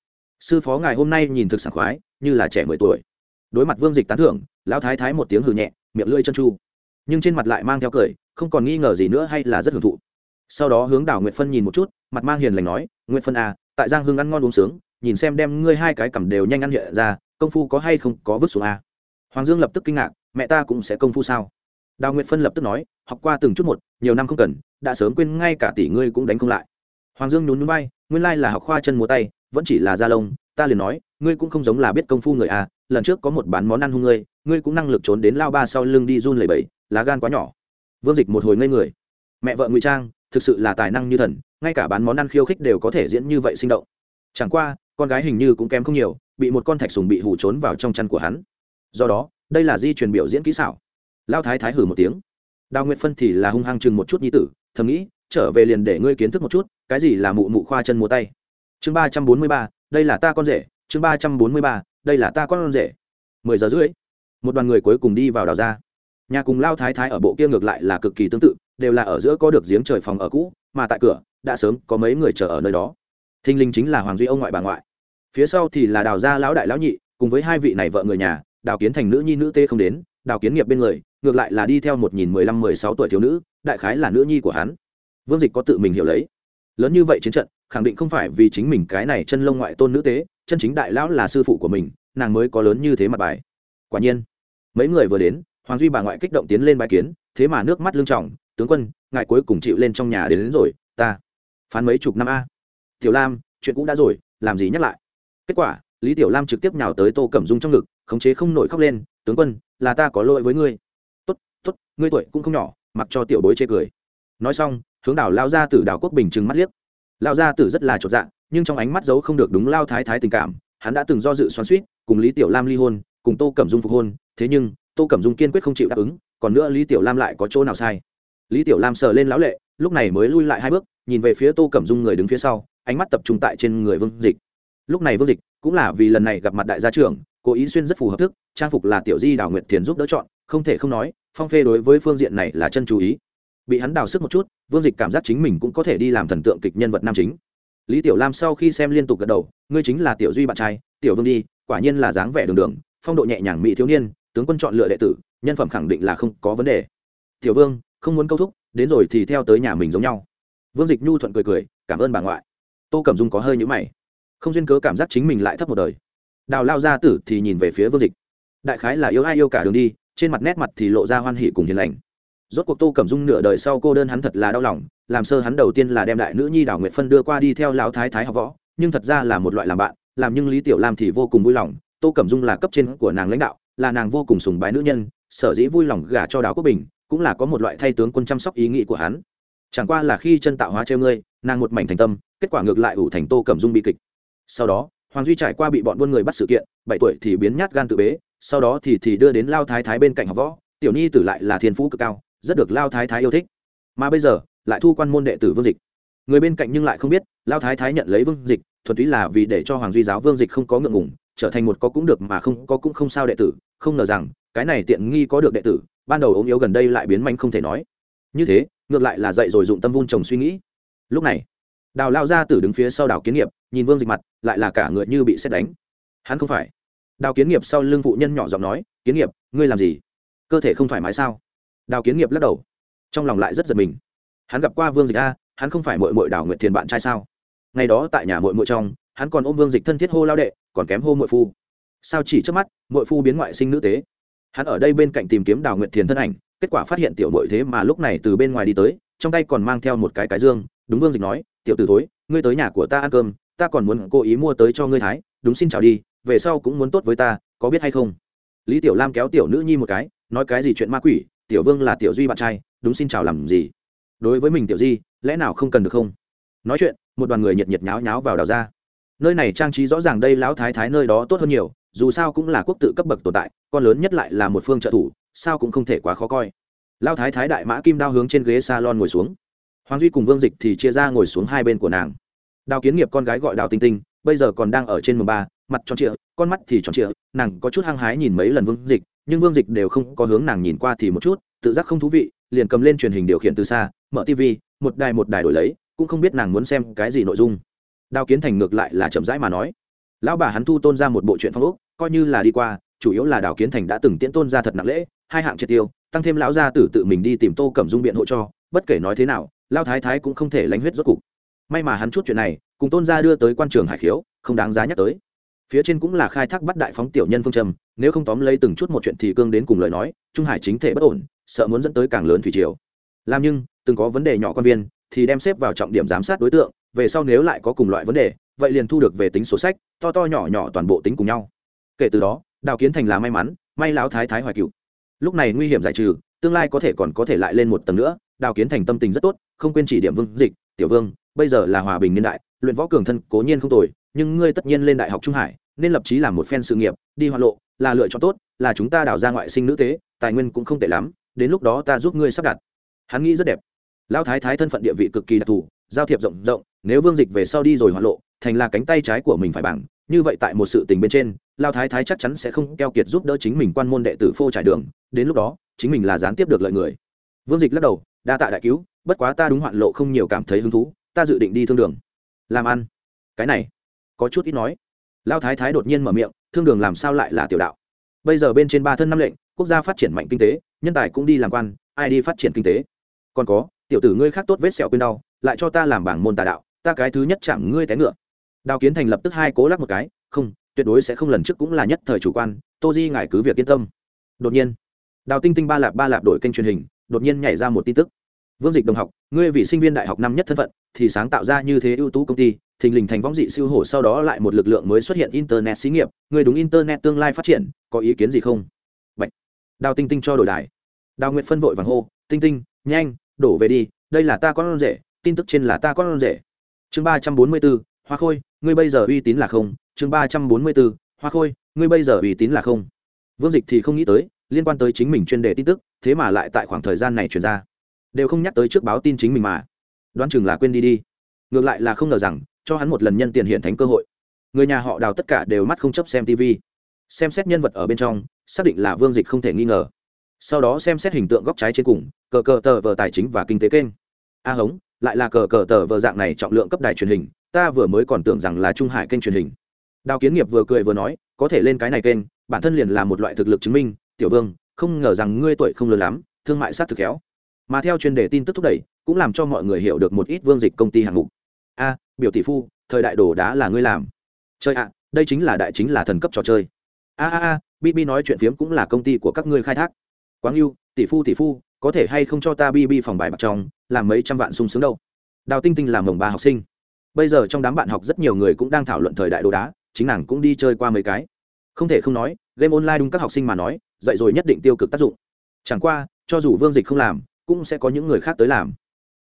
[SPEAKER 1] sư phó ngài hôm nay nhìn thực sảng khoái, như là trẻ mười tuổi. Đối mặt vương dịch tán thưởng lão thái thái một tiếng hừ nhẹ, miệng lưỡi chân chu. Nhưng trên mặt lại mang theo cười, không còn nghi ngờ gì nữa hay là rất hưởng thụ. Sau đó hướng đảo nguyệt phân nhìn một chút, mặt mang hiền lành nói, nguyệt phân à tại giang hương ăn ngon uống sướng nhìn xem đem ngươi hai cái cầm đều nhanh ăn hiện ra, công phu có hay không có vứt xuống a? Hoàng dương lập tức kinh ngạc, mẹ ta cũng sẽ công phu sao? Đào nguyệt phân lập tức nói, học qua từng chút một, nhiều năm không cần, đã sớm quên ngay cả tỷ ngươi cũng đánh không lại. Hoàng dương nhún nhún bay nguyên lai là học khoa chân múa tay, vẫn chỉ là da lông, ta liền nói, ngươi cũng không giống là biết công phu người à lần trước có một bán món ăn hung ngươi ngươi cũng năng lực trốn đến lao ba sau lưng đi run lầy bẫy lá gan quá nhỏ. Vương dịch một hồi ngây người. Mẹ vợ ngụy trang, thực sự là tài năng như thần, ngay cả bán món ăn khiêu khích đều có thể diễn như vậy sinh động. Chẳng qua con gái hình như cũng kém không nhiều, bị một con thạch sùng bị hủ trốn vào trong chăn của hắn. Do đó, đây là di truyền biểu diễn kỹ xảo. Lao thái thái hử một tiếng. Đào nguyệt phân thì là hung hăng chừng một chút nhi tử, thầm nghĩ, trở về liền để ngươi kiến thức một chút, cái gì là mụ mụ khoa chân múa tay. Chương ba trăm bốn mươi ba, đây là ta con rể. Chương ba trăm bốn mươi ba, đây là ta con rể. Mười giờ rưỡi, một đoàn người cuối cùng đi vào đào ra. Nhà cùng lao thái thái ở bộ kia ngược lại là cực kỳ tương tự, đều là ở giữa có được giếng trời phòng ở cũ, mà tại cửa, đã sớm có mấy người chờ ở nơi đó thinh linh chính là hoàng duy ông ngoại bà ngoại. Phía sau thì là đào gia lão đại lão nhị cùng với hai vị này vợ người nhà đào kiến thành nữ nhi nữ tê không đến đào kiến nghiệp bên người ngược lại là đi theo một nghìn mười lăm mười sáu tuổi thiếu nữ đại khái là nữ nhi của hắn. Vương dịch có tự mình hiểu lấy. Lớn như vậy chiến trận khẳng định không phải vì chính mình cái này chân lông ngoại tôn nữ tế chân chính đại lão là sư phụ của mình nàng mới có lớn như thế mặt bài. Quả nhiên mấy người vừa đến hoàng duy bà ngoại kích động tiến lên bài kiến thế mà nước mắt lưng trọng tướng quân ngài cuối cùng chịu lên trong nhà đến, đến rồi ta phán mấy chục năm a? Tiểu lam, chuyện cũng đã rồi, làm gì nhắc lại? Kết quả, lý tiểu lam trực tiếp nhào tới tô cẩm dung trong ngực, khống chế không nổi khóc lên, tướng quân, là ta có lỗi với ngươi. Tốt tốt, ngươi tuổi cũng không nhỏ, mặc cho tiểu bối chê cười. Nói xong, hướng đảo lao ra từ đảo quốc bình trừng mắt liếc. Lao ra từ rất là chột dạ nhưng trong ánh mắt giấu không được đúng lao thái thái tình cảm, hắn đã từng do dự xoắn suýt cùng lý tiểu lam ly hôn, cùng tô cẩm dung phục hôn, thế nhưng, tô cẩm dung kiên quyết không chịu đáp ứng, còn nữa lý tiểu lam lại có chỗ nào sai? Lý tiểu lam sờ lên lão lệ, lúc này mới lui lại hai bước, nhìn về phía tô cẩm dung người đứng phía sau ánh mắt tập trung tại trên người vương dịch. Lúc này vương dịch cũng là vì lần này gặp mặt đại gia trưởng, cố ý xuyên rất phù hợp thức, trang phục là tiểu di đào nguyệt thiền giúp đỡ chọn, không thể không nói, phong phê đối với phương diện này là chân chú ý. Bị hắn đào sức một chút, vương dịch cảm giác chính mình cũng có thể đi làm thần tượng kịch nhân vật nam chính. Lý tiểu lam sau khi xem liên tục gật đầu, ngươi chính là tiểu duy bạn trai, tiểu vương đi, quả nhiên là dáng vẻ đường đường, phong độ nhẹ nhàng mỹ thiếu niên, tướng quân chọn lựa đệ tử, nhân phẩm khẳng định là không có vấn đề. Tiểu vương, không muốn câu thúc, đến rồi thì theo tới nhà mình giống nhau. Vương dịch nhu thuận cười cười, cảm ơn bà ngoại tô cẩm dung có hơi nhũ mày. Không duyên cớ cảm giác chính mình lại thấp một đời. Đào lao ra tử thì nhìn về phía vương dịch. Đại khái là yêu ai yêu cả đường đi, trên mặt nét mặt thì lộ ra hoan hỉ cùng hiền lành. Rốt cuộc tô cẩm dung nửa đời sau cô đơn hắn thật là đau lòng, làm sơ hắn đầu tiên là đem đại nữ nhi đào nguyệt phân đưa qua đi theo lão thái thái học võ, nhưng thật ra là một loại làm bạn, làm nhưng lý tiểu lam thì vô cùng vui lòng, tô cẩm dung là cấp trên của nàng lãnh đạo, là nàng vô cùng sùng bái nữ nhân, sở dĩ vui lòng gả cho đào quốc bình, cũng là có một loại thay tướng quân chăm sóc ý nghĩ của hắn. Chẳng qua là khi chân tạo hóa treo ngươi nàng một mảnh thành tâm, kết quả ngược lại ủ thành tô cẩm dung bi kịch. Sau đó, hoàng duy trải qua bị bọn buôn người bắt sự kiện, bảy tuổi thì biến nhát gan tự bế, sau đó thì thì đưa đến lao thái thái bên cạnh học võ. Tiểu nhi tử lại là thiên phú cực cao, rất được lao thái thái yêu thích. Mà bây giờ, lại thu quan môn đệ tử vương dịch. Người bên cạnh nhưng lại không biết, lao thái thái nhận lấy vương dịch, thuần túy là vì để cho hoàng duy giáo vương dịch không có ngượng ngùng, trở thành một có cũng được mà không có cũng không sao đệ tử. Không ngờ rằng, cái này tiện nghi có được đệ tử, ban đầu ốm yếu gần đây lại biến manh không thể nói. Như thế, ngược lại là dạy rồi dụng tâm vun trồng suy nghĩ lúc này, đào lao ra tử đứng phía sau đào kiến nghiệp, nhìn vương dịch mặt, lại là cả người như bị xét đánh. Hắn không phải. Đào kiến nghiệp sau lưng phụ nhân nhỏ giọng nói, kiến nghiệp, ngươi làm gì? Cơ thể không thoải mái sao? Đào kiến nghiệp lắc đầu, trong lòng lại rất giật mình. Hắn gặp qua vương dịch a, hắn không phải mội mội đào nguyện thiền bạn trai sao? Ngày đó tại nhà mội mội trong, hắn còn ôm vương dịch thân thiết hô lao đệ, còn kém hô mội phu. Sao chỉ trước mắt mội phu biến ngoại sinh nữ tế? Hắn ở đây bên cạnh tìm kiếm đào nguyện thiền thân ảnh, kết quả phát hiện tiểu mội thế mà lúc này từ bên ngoài đi tới, trong tay còn mang theo một cái cái dương đúng vương dịch nói, tiểu t ử thối, ngươi tới nhà của ta ăn cơm, ta còn muốn cố ý mua tới cho ngươi thái, đúng xin chào đi, về sau cũng muốn tốt với ta, có biết hay không? Lý tiểu lam kéo tiểu nữ nhi một cái, nói cái gì chuyện ma quỷ, tiểu vương là tiểu duy bạn trai, đúng xin chào làm gì? Đối với mình tiểu di lẽ nào không cần được không? Nói chuyện, một đoàn người nhiệt nhiệt nháo nháo vào đào ra. Nơi này trang trí rõ ràng đây lão thái thái nơi đó tốt hơn nhiều, dù sao cũng là quốc tự cấp bậc tồn tại, con lớn nhất lại là một phương trợ thủ, sao cũng không thể quá khó coi. Lão thái thái đại mã kim đao hướng trên ghế salon ngồi xuống hoàng duy cùng vương dịch thì chia ra ngồi xuống hai bên của nàng. Đào kiến nghiệp con gái gọi đào tinh tinh, bây giờ còn đang ở trên mùng ba, mặt tròn trịa, con mắt thì tròn trịa, nàng có chút hăng hái nhìn mấy lần vương dịch, nhưng vương dịch đều không có hướng nàng nhìn qua thì một chút, tự giác không thú vị, liền cầm lên truyền hình điều khiển từ xa, mở tv một đài một đài đổi lấy, cũng không biết nàng muốn xem cái gì nội dung. Đào kiến thành ngược lại là chậm rãi mà nói, lão bà hắn thu tôn ra một bộ chuyện phong ốc, coi như là đi qua, chủ yếu là đào kiến thành đã từng tiễn tôn ra thật nặng lễ, hai hạng triệt tiêu, tăng thêm lão gia tử tự mình đi tìm tô cẩm dung biện hộ cho, bất kể nói thế nào lao thái thái cũng không thể lánh huyết rốt cục. May mà hắn chút chuyện này, cùng tôn gia đưa tới quan trường hải khiếu, không đáng giá nhắc tới. Phía trên cũng là khai thác bắt đại phóng tiểu nhân phương trầm nếu không tóm lấy từng chút một chuyện thì cương đến cùng lời nói, trung hải chính thể bất ổn, sợ muốn dẫn tới càng lớn thủy triều. Làm nhưng, từng có vấn đề nhỏ quan viên, thì đem xếp vào trọng điểm giám sát đối tượng, về sau nếu lại có cùng loại vấn đề, vậy liền thu được về tính sổ sách, to to nhỏ nhỏ toàn bộ tính cùng nhau. Kể từ đó, đào kiến thành là may mắn, may lão thái thái hoài cựu. Lúc này nguy hiểm giải trừ, tương lai có thể còn có thể lại lên một tầng nữa, đào kiến thành tâm tình rất tốt không quên chỉ điểm vương dịch, tiểu vương, bây giờ là hòa bình niên đại, luyện võ cường thân cố nhiên không tồi, nhưng ngươi tất nhiên lên đại học trung hải, nên lập chí làm một phen sự nghiệp, đi hoa lộ, là lựa chọn tốt, là chúng ta đào ra ngoại sinh nữ tế, tài nguyên cũng không tệ lắm, đến lúc đó ta giúp ngươi sắp đặt. Hắn nghĩ rất đẹp. Lão thái thái thân phận địa vị cực kỳ đặc thù, giao thiệp rộng rộng, nếu vương dịch về sau đi rồi hoa lộ, thành là cánh tay trái của mình phải bằng, như vậy tại một sự tình bên trên lao thái thái chắc chắn sẽ không keo kiệt giúp đỡ chính mình quan môn đệ tử phô trải đường, đến lúc đó, chính mình là gián tiếp được lợi người. Vương dịch lắc đầu đa tạ đại cứu, bất quá ta đúng hoạn lộ không nhiều cảm thấy hứng thú, ta dự định đi thương đường. Làm ăn. Cái này, có chút ít nói. Lao thái thái đột nhiên mở miệng, thương đường làm sao lại là tiểu đạo? Bây giờ bên trên ba thân năm lệnh, quốc gia phát triển mạnh kinh tế, nhân tài cũng đi làm quan, ai đi phát triển kinh tế? Còn có, tiểu tử ngươi khác tốt vết sẹo quên đau, lại cho ta làm bảng môn tà đạo, ta cái thứ nhất chạm ngươi té ngựa. Đào kiến thành lập tức hai cố lắc một cái, không, tuyệt đối sẽ không lần trước cũng là nhất thời chủ quan, tô di ngài cứ việc yên tâm. Đột nhiên, đào tinh tinh ba lạp ba lạp đổi kênh truyền hình đột nhiên nhảy ra một tin tức. Vương dịch đồng học, ngươi vì sinh viên đại học năm nhất thân phận, thì sáng tạo ra như thế ưu tú công ty, thình lình thành võng dị siêu hổ sau đó lại một lực lượng mới xuất hiện internet xí nghiệp. Ngươi đúng internet tương lai phát triển, có ý kiến gì không? Bạch. đào tinh tinh cho đổi đài. Đào nguyệt phân vội vàng hô, tinh tinh, nhanh, đổ về đi, đây là ta con rể, tin tức trên là ta con rể. Chương ba trăm bốn mươi bốn, hoa khôi, ngươi bây giờ uy tín là không? Chương ba trăm bốn mươi bốn, hoa khôi, ngươi bây giờ uy tín là không? Vương dịch thì không nghĩ tới, liên quan tới chính mình chuyên đề tin tức thế mà lại tại khoảng thời gian này truyền ra. Đều không nhắc tới trước báo tin chính mình mà. Đoán chừng là quên đi đi. Ngược lại là không ngờ rằng, cho hắn một lần nhân tiền hiện thánh cơ hội. Người nhà họ đào tất cả đều mắt không chấp xem tv xem xét nhân vật ở bên trong, xác định là vương dịch không thể nghi ngờ. Sau đó xem xét hình tượng góc trái trên cùng, cờ cờ tờ vờ tài chính và kinh tế kênh. A hống, lại là cờ cờ tờ vờ dạng này trọng lượng cấp đài truyền hình, ta vừa mới còn tưởng rằng là trung hải kênh truyền hình. Đào kiến nghiệp vừa cười vừa nói, có thể lên cái này kênh, bản thân liền là một loại thực lực chứng minh, tiểu vương không ngờ rằng ngươi tuổi không lớn lắm, thương mại sát thực khéo. Mà theo chuyên đề tin tức thúc đẩy, cũng làm cho mọi người hiểu được một ít vương dịch công ty hạng mục. A, biểu tỷ phu, thời đại đồ đá là ngươi làm. Chơi ạ à, đây chính là đại chính là thần cấp trò chơi. A a a bb nói chuyện phiếm cũng là công ty của các ngươi khai thác. Quáng yêu tỷ phu tỷ phu, có thể hay không cho ta bb phòng bài bạc trong, làm mấy trăm vạn sung sướng đâu. Đào tinh tinh làm mồng ba học sinh. Bây giờ trong đám bạn học rất nhiều người cũng đang thảo luận thời đại đồ đá, chính nàng cũng đi chơi qua mấy cái. Không thể không nói, game online đúng các học sinh mà nói dạy rồi nhất định tiêu cực tác dụng. Chẳng qua, cho dù vương dịch không làm, cũng sẽ có những người khác tới làm.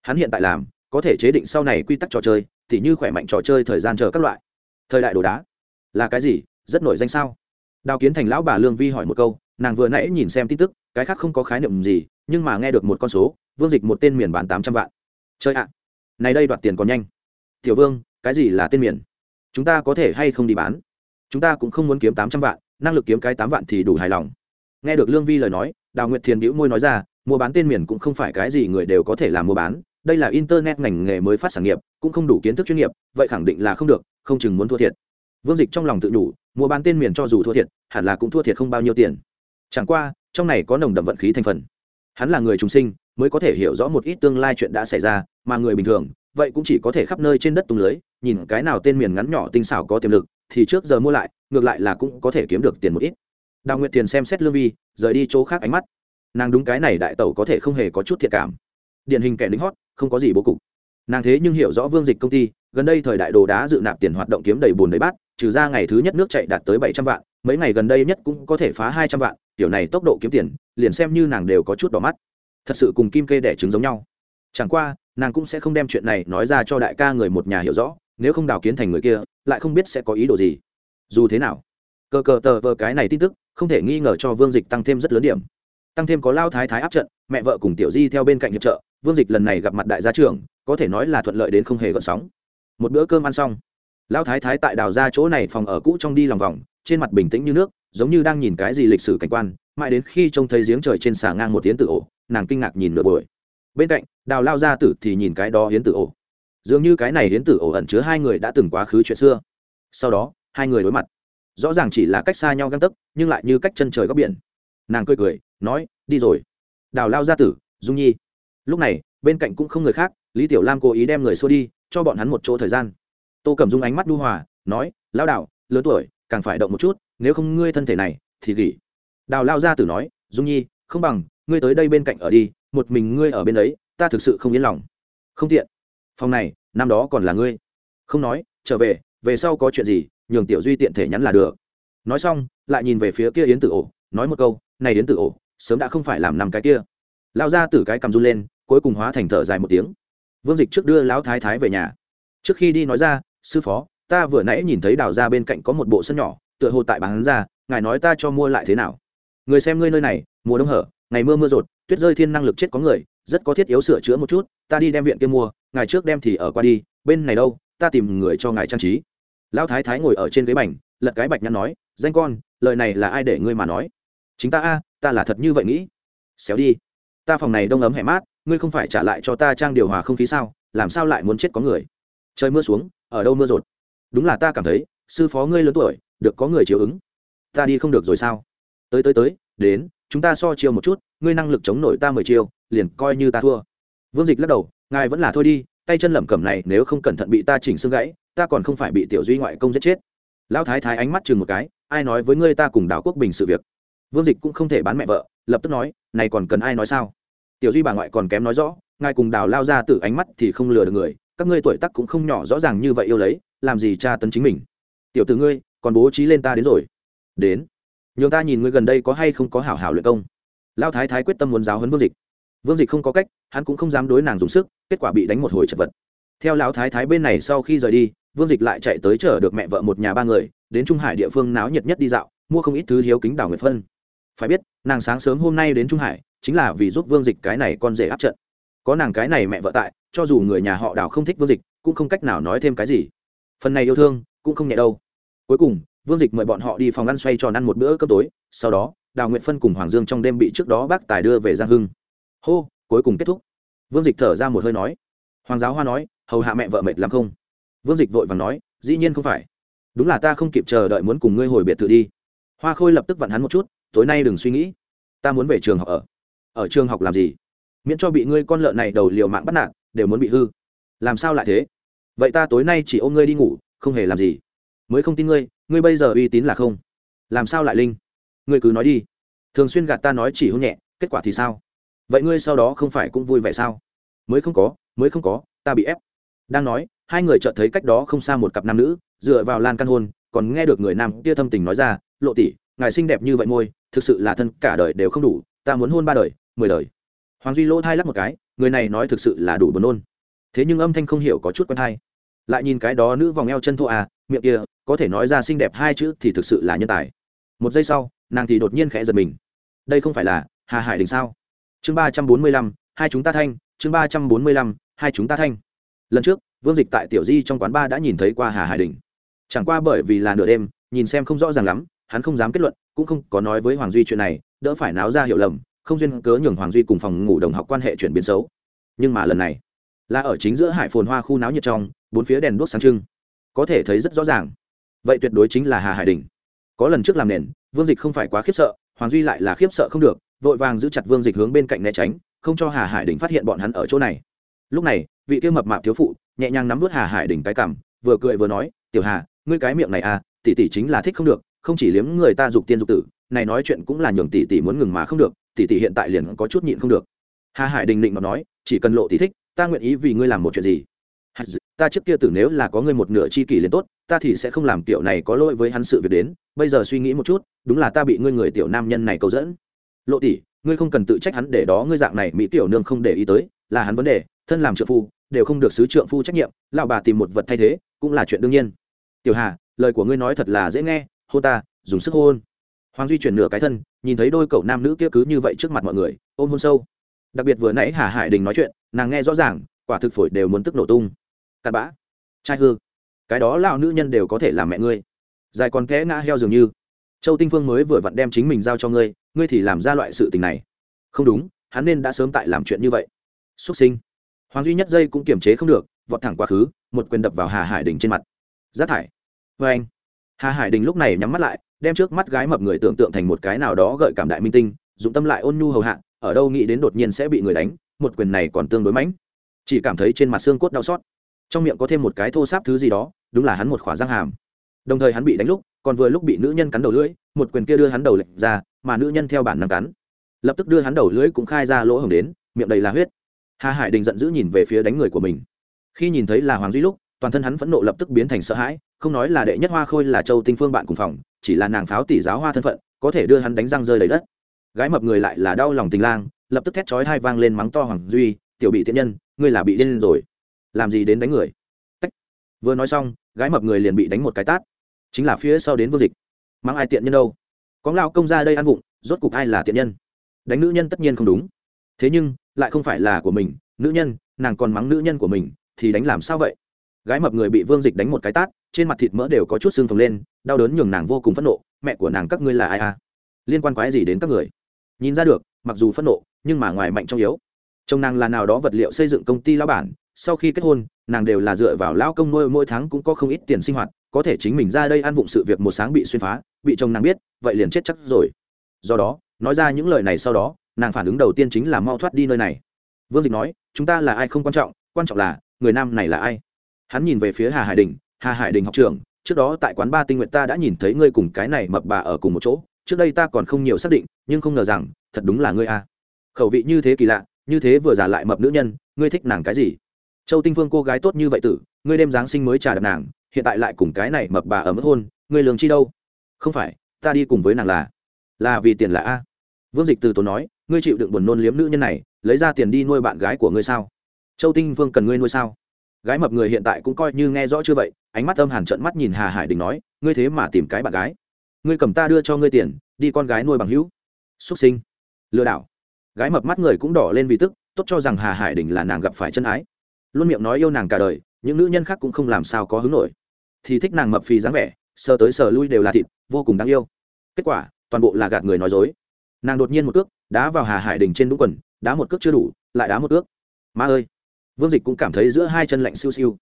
[SPEAKER 1] Hắn hiện tại làm, có thể chế định sau này quy tắc trò chơi, tỉ như khỏe mạnh trò chơi thời gian chờ các loại. Thời đại đồ đá. Là cái gì? Rất nổi danh sao? Đào kiến thành lão bà lương vi hỏi một câu, nàng vừa nãy nhìn xem tin tức, cái khác không có khái niệm gì, nhưng mà nghe được một con số, vương dịch một tên miền bán tám trăm vạn. Chơi ạ. Này đây đoạt tiền còn nhanh. Tiểu vương, cái gì là tên miền? Chúng ta có thể hay không đi bán? Chúng ta cũng không muốn kiếm tám trăm vạn, năng lực kiếm cái tám vạn thì đủ hài lòng nghe được lương vi lời nói, đào nguyệt thiền bĩu môi nói ra, mua bán tên miền cũng không phải cái gì người đều có thể làm mua bán. Đây là internet ngành nghề mới phát sản nghiệp, cũng không đủ kiến thức chuyên nghiệp, vậy khẳng định là không được, không chừng muốn thua thiệt. Vương dịch trong lòng tự đủ mua bán tên miền cho dù thua thiệt, hẳn là cũng thua thiệt không bao nhiêu tiền. Chẳng qua, trong này có nồng đậm vận khí thành phần. Hắn là người trùng sinh, mới có thể hiểu rõ một ít tương lai chuyện đã xảy ra, mà người bình thường, vậy cũng chỉ có thể khắp nơi trên đất tung lưới, nhìn cái nào tên miền ngắn nhỏ tinh xảo có tiềm lực, thì trước giờ mua lại, ngược lại là cũng có thể kiếm được tiền một ít đào nguyệt tiền xem xét lương vi, rời đi chỗ khác ánh mắt. Nàng đúng cái này đại tẩu có thể không hề có chút thiệt cảm. Điển hình kẻ lính hót, không có gì bố cục. Nàng thế nhưng hiểu rõ vương dịch công ty, gần đây thời đại đồ đá dự nạp tiền hoạt động kiếm đầy bùn đầy bát, trừ ra ngày thứ nhất nước chạy đạt tới bảy trăm vạn, mấy ngày gần đây nhất cũng có thể phá hai trăm vạn, tiểu này tốc độ kiếm tiền, liền xem như nàng đều có chút đỏ mắt. Thật sự cùng kim kê đẻ trứng giống nhau. Chẳng qua, nàng cũng sẽ không đem chuyện này nói ra cho đại ca người một nhà hiểu rõ, nếu không đào kiến thành người kia, lại không biết sẽ có ý đồ gì. Dù thế nào, cờ cờ tờ vờ cái này tin tức không thể nghi ngờ cho vương dịch tăng thêm rất lớn điểm. Tăng thêm có lao thái thái áp trận, mẹ vợ cùng tiểu di theo bên cạnh hiệp trợ, vương dịch lần này gặp mặt đại gia trưởng, có thể nói là thuận lợi đến không hề gợn sóng. Một bữa cơm ăn xong, lao thái thái tại đào ra chỗ này phòng ở cũ trong đi lòng vòng, trên mặt bình tĩnh như nước, giống như đang nhìn cái gì lịch sử cảnh quan, mãi đến khi trông thấy giếng trời trên xà ngang một tiếng tự ổ, nàng kinh ngạc nhìn nửa buổi. Bên cạnh, đào lao ra tử thì nhìn cái đó hiến tử ổ. Dường như cái này hiến tử ổ ẩn chứa hai người đã từng quá khứ chuyện xưa. Sau đó, hai người đối mặt rõ ràng chỉ là cách xa nhau găng tấc, nhưng lại như cách chân trời góc biển. Nàng cười cười, nói, đi rồi. Đào lao gia tử, dung nhi. Lúc này, bên cạnh cũng không người khác, lý tiểu lam cố ý đem người xô đi, cho bọn hắn một chỗ thời gian. Tô cầm dung ánh mắt đu hòa, nói lao đào, lớn tuổi, càng phải động một chút, nếu không ngươi thân thể này, thì gỉ. Đào lao gia tử nói, dung nhi, không bằng, ngươi tới đây bên cạnh ở đi, một mình ngươi ở bên ấy, ta thực sự không yên lòng. Không tiện. Phòng này, năm đó còn là ngươi. Không nói, trở về về sau có chuyện gì nhường tiểu duy tiện thể nhắn là được. Nói xong, lại nhìn về phía kia yến tử ổ, nói một câu, này yến tử ổ, sớm đã không phải làm năm cái kia. Lao ra từ cái cầm run lên, cuối cùng hóa thành thở dài một tiếng. Vương dịch trước đưa lão thái thái về nhà. Trước khi đi nói ra, sư phó, ta vừa nãy nhìn thấy đào ra bên cạnh có một bộ sân nhỏ, tựa hồ tại bán ra, ngài nói ta cho mua lại thế nào? Người xem ngươi nơi này, mùa đông hở, ngày mưa mưa rột, tuyết rơi thiên năng lực chết có người, rất có thiết yếu sửa chữa một chút, ta đi đem viện kia mua, ngài trước đem thì ở qua đi, bên này đâu, ta tìm người cho ngài trang trí lão thái thái ngồi ở trên ghế bành, lật cái bạch nhăn nói, danh con, lời này là ai để ngươi mà nói? Chính ta a, ta là thật như vậy nghĩ. Xéo đi, ta phòng này đông ấm hẻ mát, ngươi không phải trả lại cho ta trang điều hòa không khí sao, làm sao lại muốn chết có người? Trời mưa xuống, ở đâu mưa rột? Đúng là ta cảm thấy, sư phó ngươi lớn tuổi, được có người chiếu ứng. Ta đi không được rồi sao? Tới tới tới, đến, chúng ta so chiêu một chút, ngươi năng lực chống nổi ta mười chiêu, liền coi như ta thua. Vương dịch lắc đầu, ngài vẫn là thôi đi, tay chân lẩm cẩm này nếu không cẩn thận bị ta chỉnh xương gãy ta còn không phải bị tiểu duy ngoại công giết chết. Lão thái thái ánh mắt chừng một cái, ai nói với ngươi ta cùng đào quốc bình sự việc? Vương dịch cũng không thể bán mẹ vợ, lập tức nói, này còn cần ai nói sao? Tiểu duy bà ngoại còn kém nói rõ, ngài cùng đào lao ra từ ánh mắt thì không lừa được người, các ngươi tuổi tác cũng không nhỏ rõ ràng như vậy yêu lấy, làm gì cha tấn chính mình? Tiểu tử ngươi, còn bố trí lên ta đến rồi. Đến. Nhường ta nhìn ngươi gần đây có hay không có hảo hảo luyện công. Lao thái thái quyết tâm muốn giáo huấn vương dịch. Vương dịch không có cách, hắn cũng không dám đối nàng dùng sức, kết quả bị đánh một hồi chật vật. Theo lão thái thái bên này sau khi rời đi vương dịch lại chạy tới chở được mẹ vợ một nhà ba người, đến trung hải địa phương náo nhiệt nhất đi dạo, mua không ít thứ hiếu kính đảo nguyệt phân. Phải biết, nàng sáng sớm hôm nay đến trung hải, chính là vì giúp vương dịch cái này con rể áp trận. Có nàng cái này mẹ vợ tại, cho dù người nhà họ đào không thích vương dịch, cũng không cách nào nói thêm cái gì. Phần này yêu thương, cũng không nhẹ đâu. Cuối cùng, vương dịch mời bọn họ đi phòng ăn xoay tròn ăn một bữa cơm tối, sau đó, đào nguyện phân cùng hoàng dương trong đêm bị trước đó bác tài đưa về giang hưng. Hô, cuối cùng kết thúc. Vương dịch thở ra một hơi nói. Hoàng giáo hoa nói, hầu hạ mẹ vợ mệt lắm không? Vương dịch vội và nói, dĩ nhiên không phải. Đúng là ta không kịp chờ đợi muốn cùng ngươi hồi biệt thự đi. Hoa khôi lập tức vặn hắn một chút, tối nay đừng suy nghĩ. Ta muốn về trường học ở. Ở trường học làm gì? Miễn cho bị ngươi con lợn này đầu liều mạng bắt nạt, đều muốn bị hư. Làm sao lại thế? Vậy ta tối nay chỉ ôm ngươi đi ngủ, không hề làm gì. Mới không tin ngươi ngươi bây giờ uy tín là không. Làm sao lại linh? Ngươi cứ nói đi. Thường xuyên gạt ta nói chỉ hôn nhẹ, kết quả thì sao? Vậy ngươi sau đó không phải cũng vui vẻ sao? Mới không có, mới không có, ta bị ép. Đang nói hai người chợt thấy cách đó không xa một cặp nam nữ, dựa vào lan căn hôn, còn nghe được người nam kia thâm tình nói ra, lộ tỷ, ngài xinh đẹp như vậy môi, thực sự là thân cả đời đều không đủ, ta muốn hôn ba đời, mười đời. Hoàng duy lỗ thai lắc một cái, người này nói thực sự là đủ buồn nôn. Thế nhưng âm thanh không hiểu có chút quen thai lại nhìn cái đó nữ vòng eo chân thô à miệng kia, có thể nói ra xinh đẹp hai chữ thì thực sự là nhân tài. Một giây sau, nàng thì đột nhiên khẽ giật mình. Đây không phải là hà hải đình sao? Chương ba trăm bốn mươi lăm, hai chúng ta thanh, chương ba trăm bốn mươi lăm, hai chúng ta thanh. Lần trước vương dịch tại tiểu di trong quán ba đã nhìn thấy qua hà hải đình. Chẳng qua bởi vì là nửa đêm, nhìn xem không rõ ràng lắm, hắn không dám kết luận, cũng không có nói với hoàng duy chuyện này, đỡ phải náo ra hiểu lầm, không duyên cớ nhường hoàng duy cùng phòng ngủ đồng học quan hệ chuyển biến xấu. Nhưng mà lần này, là ở chính giữa hải phồn hoa khu náo nhiệt trong, bốn phía đèn đuốc sáng trưng. Có thể thấy rất rõ ràng. Vậy tuyệt đối chính là hà hải đình. Có lần trước làm nền, vương dịch không phải quá khiếp sợ, hoàng duy lại là khiếp sợ không được, vội vàng giữ chặt vương dịch hướng bên cạnh né tránh, không cho hà hải đình phát hiện bọn hắn ở chỗ này. Lúc này, vị kia mập mạp thiếu phụ nhẹ nhàng nắm vút hà hải đỉnh cái cảm vừa cười vừa nói, tiểu hà, ngươi cái miệng này à tỷ tỷ chính là thích không được, không chỉ liếm người ta dục tiên dục tử, này nói chuyện cũng là nhường tỷ tỷ muốn ngừng mà không được, tỷ tỷ hiện tại liền có chút nhịn không được. Hà hải đình định mà nói, chỉ cần lộ tỷ thích, ta nguyện ý vì ngươi làm một chuyện gì? Ta trước kia tử nếu là có ngươi một nửa chi kỷ liền tốt, ta thì sẽ không làm tiểu này có lỗi với hắn sự việc đến, bây giờ suy nghĩ một chút, đúng là ta bị ngươi người tiểu nam nhân này cầu dẫn. Lộ tỷ, ngươi không cần tự trách hắn để đó ngươi dạng này, mỹ tiểu nương không để ý tới, là hắn vấn đề, thân làm trợ phu đều không được sứ trượng phu trách nhiệm, lão bà tìm một vật thay thế, cũng là chuyện đương nhiên. Tiểu hà, lời của ngươi nói thật là dễ nghe, Hô ta, dùng sức hôn. Hoàng duy chuyển nửa cái thân, nhìn thấy đôi cậu nam nữ kia cứ như vậy trước mặt mọi người, ôm hôn sâu. Đặc biệt vừa nãy hà hải đình nói chuyện, nàng nghe rõ ràng, quả thực phổi đều muốn tức nổ tung. Cặn bã. Trai hư. Cái đó lão nữ nhân đều có thể làm mẹ ngươi. Dài còn té ngã heo dường như. Châu tinh phương mới vừa vặn đem chính mình giao cho ngươi ngươi thì làm ra loại sự tình này. Không đúng, hắn nên đã sớm tại làm chuyện như vậy. Xuất sinh hoàng duy nhất dây cũng kiềm chế không được, vọt thẳng quá khứ, một quyền đập vào hà hải đình trên mặt. Rác thải. Vê anh. Hà hải đình lúc này nhắm mắt lại, đem trước mắt gái mập người tưởng tượng thành một cái nào đó gợi cảm đại minh tinh, dụng tâm lại ôn nhu hầu hạ, ở đâu nghĩ đến đột nhiên sẽ bị người đánh, một quyền này còn tương đối mãnh. Chỉ cảm thấy trên mặt xương cốt đau xót. Trong miệng có thêm một cái thô sáp thứ gì đó, đúng là hắn một khỏa răng hàm. Đồng thời hắn bị đánh lúc, còn vừa lúc bị nữ nhân cắn đầu lưỡi, một quyền kia đưa hắn đầu lệnh ra, mà nữ nhân theo bản năng cắn. Lập tức đưa hắn đầu lưỡi cũng khai ra lỗ hồng đến, miệng đầy là huyết hà hải đình giận dữ nhìn về phía đánh người của mình. Khi nhìn thấy là hoàng duy lúc, toàn thân hắn phẫn nộ lập tức biến thành sợ hãi, không nói là đệ nhất hoa khôi là châu tinh phương bạn cùng phòng, chỉ là nàng pháo tỷ giáo hoa thân phận, có thể đưa hắn đánh răng rơi đầy đất. Gái mập người lại là đau lòng tình lang, lập tức thét chói hai vang lên mắng to hoàng duy, tiểu bị thiện nhân, ngươi là bị điên rồi. Làm gì đến đánh người? Tách. vừa nói xong, gái mập người liền bị đánh một cái tát. Chính là phía sau đến vô dịch. Mắng ai tiện nhân đâu? Có lao công ra đây ăn vụng, rốt cục ai là tiện nhân? Đánh nữ nhân tất nhiên không đúng. Thế nhưng lại không phải là của mình, nữ nhân, nàng còn mắng nữ nhân của mình, thì đánh làm sao vậy? Gái mập người bị vương dịch đánh một cái tát, trên mặt thịt mỡ đều có chút xương phồng lên, đau đớn nhường nàng vô cùng phẫn nộ, mẹ của nàng các ngươi là ai à? Liên quan quái gì đến các người? Nhìn ra được, mặc dù phẫn nộ, nhưng mà ngoài mạnh trong yếu. Chồng nàng là nào đó vật liệu xây dựng công ty lao bản, sau khi kết hôn, nàng đều là dựa vào lao công nuôi mỗi tháng cũng có không ít tiền sinh hoạt, có thể chính mình ra đây ăn vụng sự việc một sáng bị xuyên phá, bị chồng nàng biết, vậy liền chết chắc rồi. Do đó, nói ra những lời này sau đó nàng phản ứng đầu tiên chính là mau thoát đi nơi này. Vương dịch nói, chúng ta là ai không quan trọng quan trọng là, người nam này là ai? Hắn nhìn về phía hà hải đình, hà hải đình học trường trước đó tại quán ba tinh nguyện ta đã nhìn thấy ngươi cùng cái này mập bà ở cùng một chỗ, trước đây ta còn không nhiều xác định, nhưng không ngờ rằng, thật đúng là ngươi a. Khẩu vị như thế kỳ lạ, như thế vừa giả lại mập nữ nhân, ngươi thích nàng cái gì? Châu tinh Vương cô gái tốt như vậy tử, ngươi đêm giáng sinh mới trả đập nàng, hiện tại lại cùng cái này mập bà ở mất hôn, ngươi lường chi đâu? Không phải, ta đi cùng với nàng là là vì tiền là a. Vương dịch từ tốn nói ngươi chịu đựng buồn nôn liếm nữ nhân này, lấy ra tiền đi nuôi bạn gái của ngươi sao? Châu tinh vương cần ngươi nuôi sao? Gái mập người hiện tại cũng coi như nghe rõ chưa vậy, ánh mắt âm hàn trận mắt nhìn hà hải đình nói, ngươi thế mà tìm cái bạn gái. Ngươi cầm ta đưa cho ngươi tiền, đi con gái nuôi bằng hữu. Xuất sinh. Lừa đảo. Gái mập mắt người cũng đỏ lên vì tức, tốt cho rằng hà hải đình là nàng gặp phải chân ái. Luôn miệng nói yêu nàng cả đời, những nữ nhân khác cũng không làm sao có hứng nổi. Thì thích nàng mập phì dáng vẻ, sờ tới sờ lui đều là thịt, vô cùng đáng yêu. Kết quả, toàn bộ là gạt người nói dối. Nàng đột nhiên một cước đá vào hà hải đình trên đúng quần, đá một cước chưa đủ, lại đá một cước ma ơi! Vương dịch cũng cảm thấy giữa hai chân lạnh siêu siêu.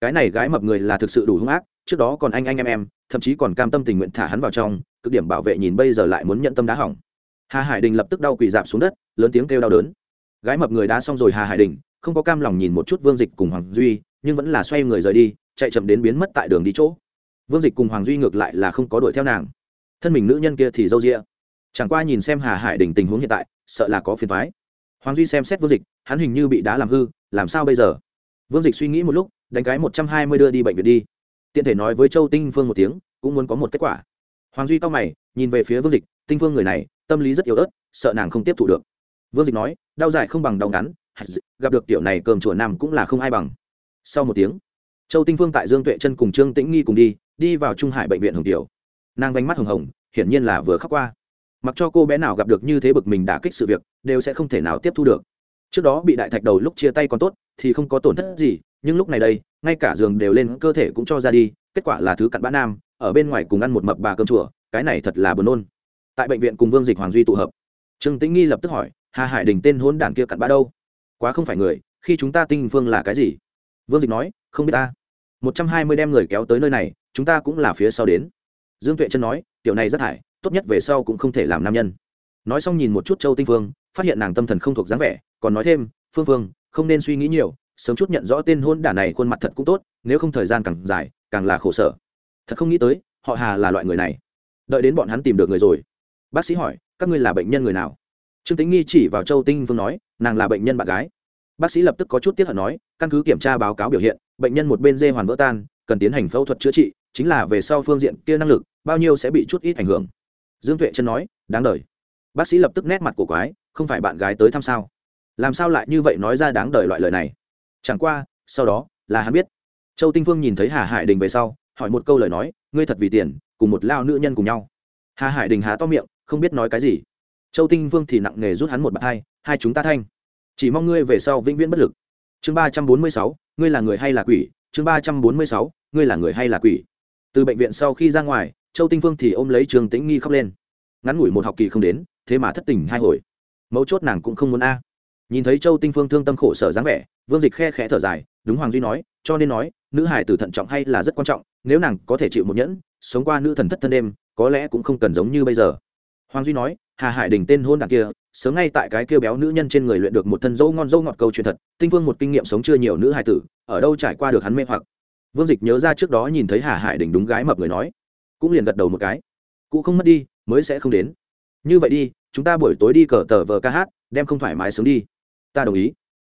[SPEAKER 1] Cái này gái mập người là thực sự đủ hung ác, trước đó còn anh anh em em, thậm chí còn cam tâm tình nguyện thả hắn vào trong, cực điểm bảo vệ nhìn bây giờ lại muốn nhận tâm đá hỏng. Hà hải đình lập tức đau quỳ dạp xuống đất, lớn tiếng kêu đau đớn. Gái mập người đá xong rồi hà hải đình, không có cam lòng nhìn một chút vương dịch cùng hoàng duy, nhưng vẫn là xoay người rời đi, chạy chậm đến biến mất tại đường đi chỗ. Vương dịch cùng hoàng duy ngược lại là không có đuổi theo nàng. Thân mình nữ nhân kia thì râu rịa chẳng qua nhìn xem hà hải đình tình huống hiện tại, sợ là có phiền thoái hoàng duy xem xét vương dịch, hắn hình như bị đá làm hư, làm sao bây giờ? Vương dịch suy nghĩ một lúc, đánh cái một trăm hai mươi đưa đi bệnh viện đi. Tiện thể nói với châu tinh phương một tiếng, cũng muốn có một kết quả. Hoàng duy to mày, nhìn về phía vương dịch, tinh phương người này, tâm lý rất yếu ớt, sợ nàng không tiếp thu được. Vương dịch nói, đau dài không bằng đau ngắn gặp được tiểu này cơm chùa nam cũng là không ai bằng. Sau một tiếng, châu tinh phương tại dương tuệ chân cùng trương tĩnh nghi cùng đi đi vào trung hải bệnh viện hồng tiểu. Nàng vánh mắt hồng hồng, hiển nhiên là vừa khóc qua mặc cho cô bé nào gặp được như thế bực mình đã kích sự việc, đều sẽ không thể nào tiếp thu được. Trước đó bị đại thạch đầu lúc chia tay còn tốt, thì không có tổn thất gì, nhưng lúc này đây, ngay cả giường đều lên, cơ thể cũng cho ra đi, kết quả là thứ cặn bã nam, ở bên ngoài cùng ăn một mập bà cơm chùa, cái này thật là buồn nôn. Tại bệnh viện cùng vương dịch hoàng duy tụ hợp, trương tĩnh nghi lập tức hỏi, hà hải đình tên hôn đản kia cặn bã đâu? Quá không phải người, khi chúng ta tinh vương là cái gì? Vương dịch nói, không biết ta. Một trăm hai mươi đem người kéo tới nơi này, chúng ta cũng là phía sau đến. Dương tuệ chân nói, tiểu này rất hại tốt nhất về sau cũng không thể làm nam nhân. Nói xong nhìn một chút châu tinh phương, phát hiện nàng tâm thần không thuộc dáng vẻ, còn nói thêm, phương phương, không nên suy nghĩ nhiều, sớm chút nhận rõ tên hôn đả này khuôn mặt thật cũng tốt, nếu không thời gian càng dài, càng là khổ sở. Thật không nghĩ tới, họ hà là loại người này. Đợi đến bọn hắn tìm được người rồi. Bác sĩ hỏi, các ngươi là bệnh nhân người nào? Trương tính nghi chỉ vào châu tinh phương nói, nàng là bệnh nhân bạn gái. Bác sĩ lập tức có chút tiếc hận nói, căn cứ kiểm tra báo cáo biểu hiện, bệnh nhân một bên dê hoàn vỡ tan, cần tiến hành phẫu thuật chữa trị, chính là về sau phương diện kia năng lực, bao nhiêu sẽ bị chút ít ảnh hưởng dương tuệ chân nói, đáng đời. Bác sĩ lập tức nét mặt của quái, không phải bạn gái tới thăm sao? Làm sao lại như vậy nói ra đáng đời loại lời này? Chẳng qua, sau đó, là hắn biết. Châu tinh phương nhìn thấy hà hải đình về sau, hỏi một câu lời nói, ngươi thật vì tiền, cùng một lao nữ nhân cùng nhau. Hà hải đình há to miệng, không biết nói cái gì. Châu tinh phương thì nặng nề rút hắn một bàn hai hai chúng ta thanh. Chỉ mong ngươi về sau vĩnh viễn bất lực. Chương ba trăm bốn mươi sáu, ngươi là người hay là quỷ? Chương ba trăm bốn mươi sáu, ngươi là người hay là quỷ? Từ bệnh viện sau khi ra ngoài châu tinh phương thì ôm lấy trường tĩnh nghi khóc lên. Ngắn ngủi một học kỳ không đến, thế mà thất tình hai hồi. Mấu chốt nàng cũng không muốn a. Nhìn thấy châu tinh phương thương tâm khổ sở dáng vẻ, vương dịch khe khẽ thở dài, đúng hoàng duy nói, cho nên nói, nữ hải tử thận trọng hay là rất quan trọng, nếu nàng có thể chịu một nhẫn, sống qua nữ thần thất thân đêm, có lẽ cũng không cần giống như bây giờ. Hoàng duy nói, hà hải đình tên hôn đảng kia, sớm ngay tại cái kêu béo nữ nhân trên người luyện được một thân dâu ngon dâu ngọt câu chuyện thật, tinh phương một kinh nghiệm sống chưa nhiều nữ hải tử, ở đâu trải qua được hắn mê hoặc. Vương dịch nhớ ra trước đó nhìn thấy hà hải đình đúng gái mập người nói cũng liền gật đầu một cái. Cụ không mất đi, mới sẽ không đến. Như vậy đi, chúng ta buổi tối đi cờ tờ vờ ca hát, đem không thoải mái sướng đi. Ta đồng ý.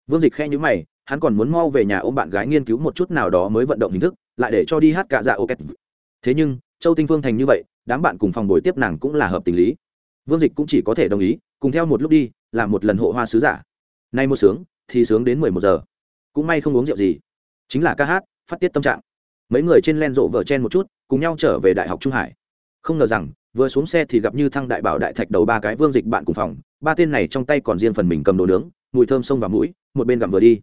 [SPEAKER 1] Vương dịch khe nhữ mày, hắn còn muốn mau về nhà ôm bạn gái nghiên cứu một chút nào đó mới vận động hình thức, lại để cho đi hát cả dạ ô két thế nhưng, châu tinh phương thành như vậy, đám bạn cùng phòng buổi tiếp nàng cũng là hợp tình lý. Vương dịch cũng chỉ có thể đồng ý, cùng theo một lúc đi làm một lần hộ hoa sứ giả. Nay một sướng, thì sướng đến mười một giờ. Cũng may không uống rượu gì. Chính là ca hát, phát tiết tâm trạng. Mấy người trên len rộ vợ chen một chút cùng nhau trở về đại học trung hải. Không ngờ rằng, vừa xuống xe thì gặp như thăng đại bảo đại thạch đầu ba cái vương dịch bạn cùng phòng, ba tên này trong tay còn riêng phần mình cầm đồ nướng, mùi thơm sông vào mũi, một bên gặm vừa đi.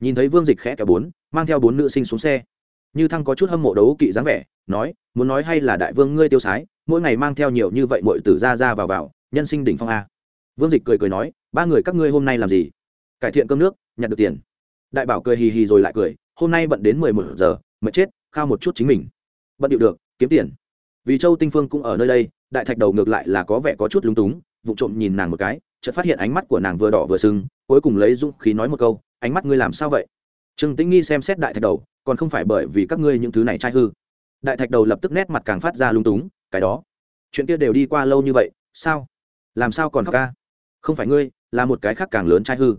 [SPEAKER 1] Nhìn thấy vương dịch khẽ kéo bốn, mang theo bốn nữ sinh xuống xe. Như thăng có chút hâm mộ đấu kỵ dáng vẻ, nói, muốn nói hay là đại vương ngươi tiêu sái, mỗi ngày mang theo nhiều như vậy mọi tử ra ra vào vào, nhân sinh đỉnh phong a. Vương dịch cười cười nói, ba người các ngươi hôm nay làm gì? Cải thiện cơm nước nhận được tiền. Đại bảo cười hì hì rồi lại cười, hôm nay bận đến mười một giờ, mệt chết, khao một chút chính mình bận điệu được, kiếm tiền. Vì châu tinh phương cũng ở nơi đây, đại thạch đầu ngược lại là có vẻ có chút lúng túng, vụ trộm nhìn nàng một cái, chợt phát hiện ánh mắt của nàng vừa đỏ vừa sưng, cuối cùng lấy dũng khí nói một câu, ánh mắt ngươi làm sao vậy? Trương tĩnh nghi xem xét đại thạch đầu, còn không phải bởi vì các ngươi những thứ này trai hư. Đại thạch đầu lập tức nét mặt càng phát ra lung túng, cái đó, chuyện kia đều đi qua lâu như vậy, sao? Làm sao còn khóc ca? Không phải ngươi, là một cái khác càng lớn trai hư.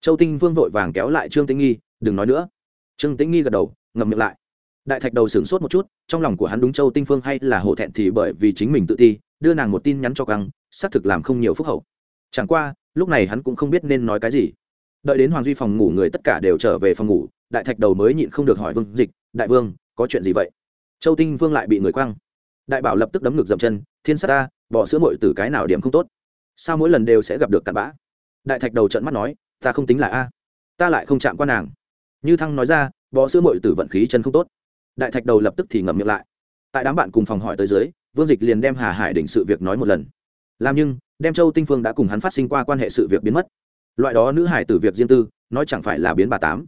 [SPEAKER 1] Châu tinh vương vội vàng kéo lại trương tĩnh nghi, đừng nói nữa. Trương tĩnh nghi gật đầu, ngậm miệng lại đại thạch đầu sửng sốt một chút, trong lòng của hắn đúng châu tinh phương hay là hổ thẹn thì bởi vì chính mình tự ti, đưa nàng một tin nhắn cho căng, xác thực làm không nhiều phúc hậu. Chẳng qua, lúc này hắn cũng không biết nên nói cái gì. Đợi đến hoàng duy phòng ngủ người tất cả đều trở về phòng ngủ, đại thạch đầu mới nhịn không được hỏi vương dịch, đại vương, có chuyện gì vậy? Châu tinh vương lại bị người quăng. Đại bảo lập tức đấm ngực dậm chân, thiên sát ta, bỏ sữa mội từ cái nào điểm không tốt? Sao mỗi lần đều sẽ gặp được cặn bã? Đại thạch đầu trận mắt nói, ta không tính là a, ta lại không chạm qua nàng. Như thăng nói ra, bỏ sữa mội từ vận khí chân không tốt đại thạch đầu lập tức thì ngậm miệng lại. Tại đám bạn cùng phòng hỏi tới dưới, vương dịch liền đem hà hải đỉnh sự việc nói một lần. Làm nhưng, đem châu tinh phương đã cùng hắn phát sinh qua quan hệ sự việc biến mất. Loại đó nữ hải tử việc riêng tư, nói chẳng phải là biến bà tám.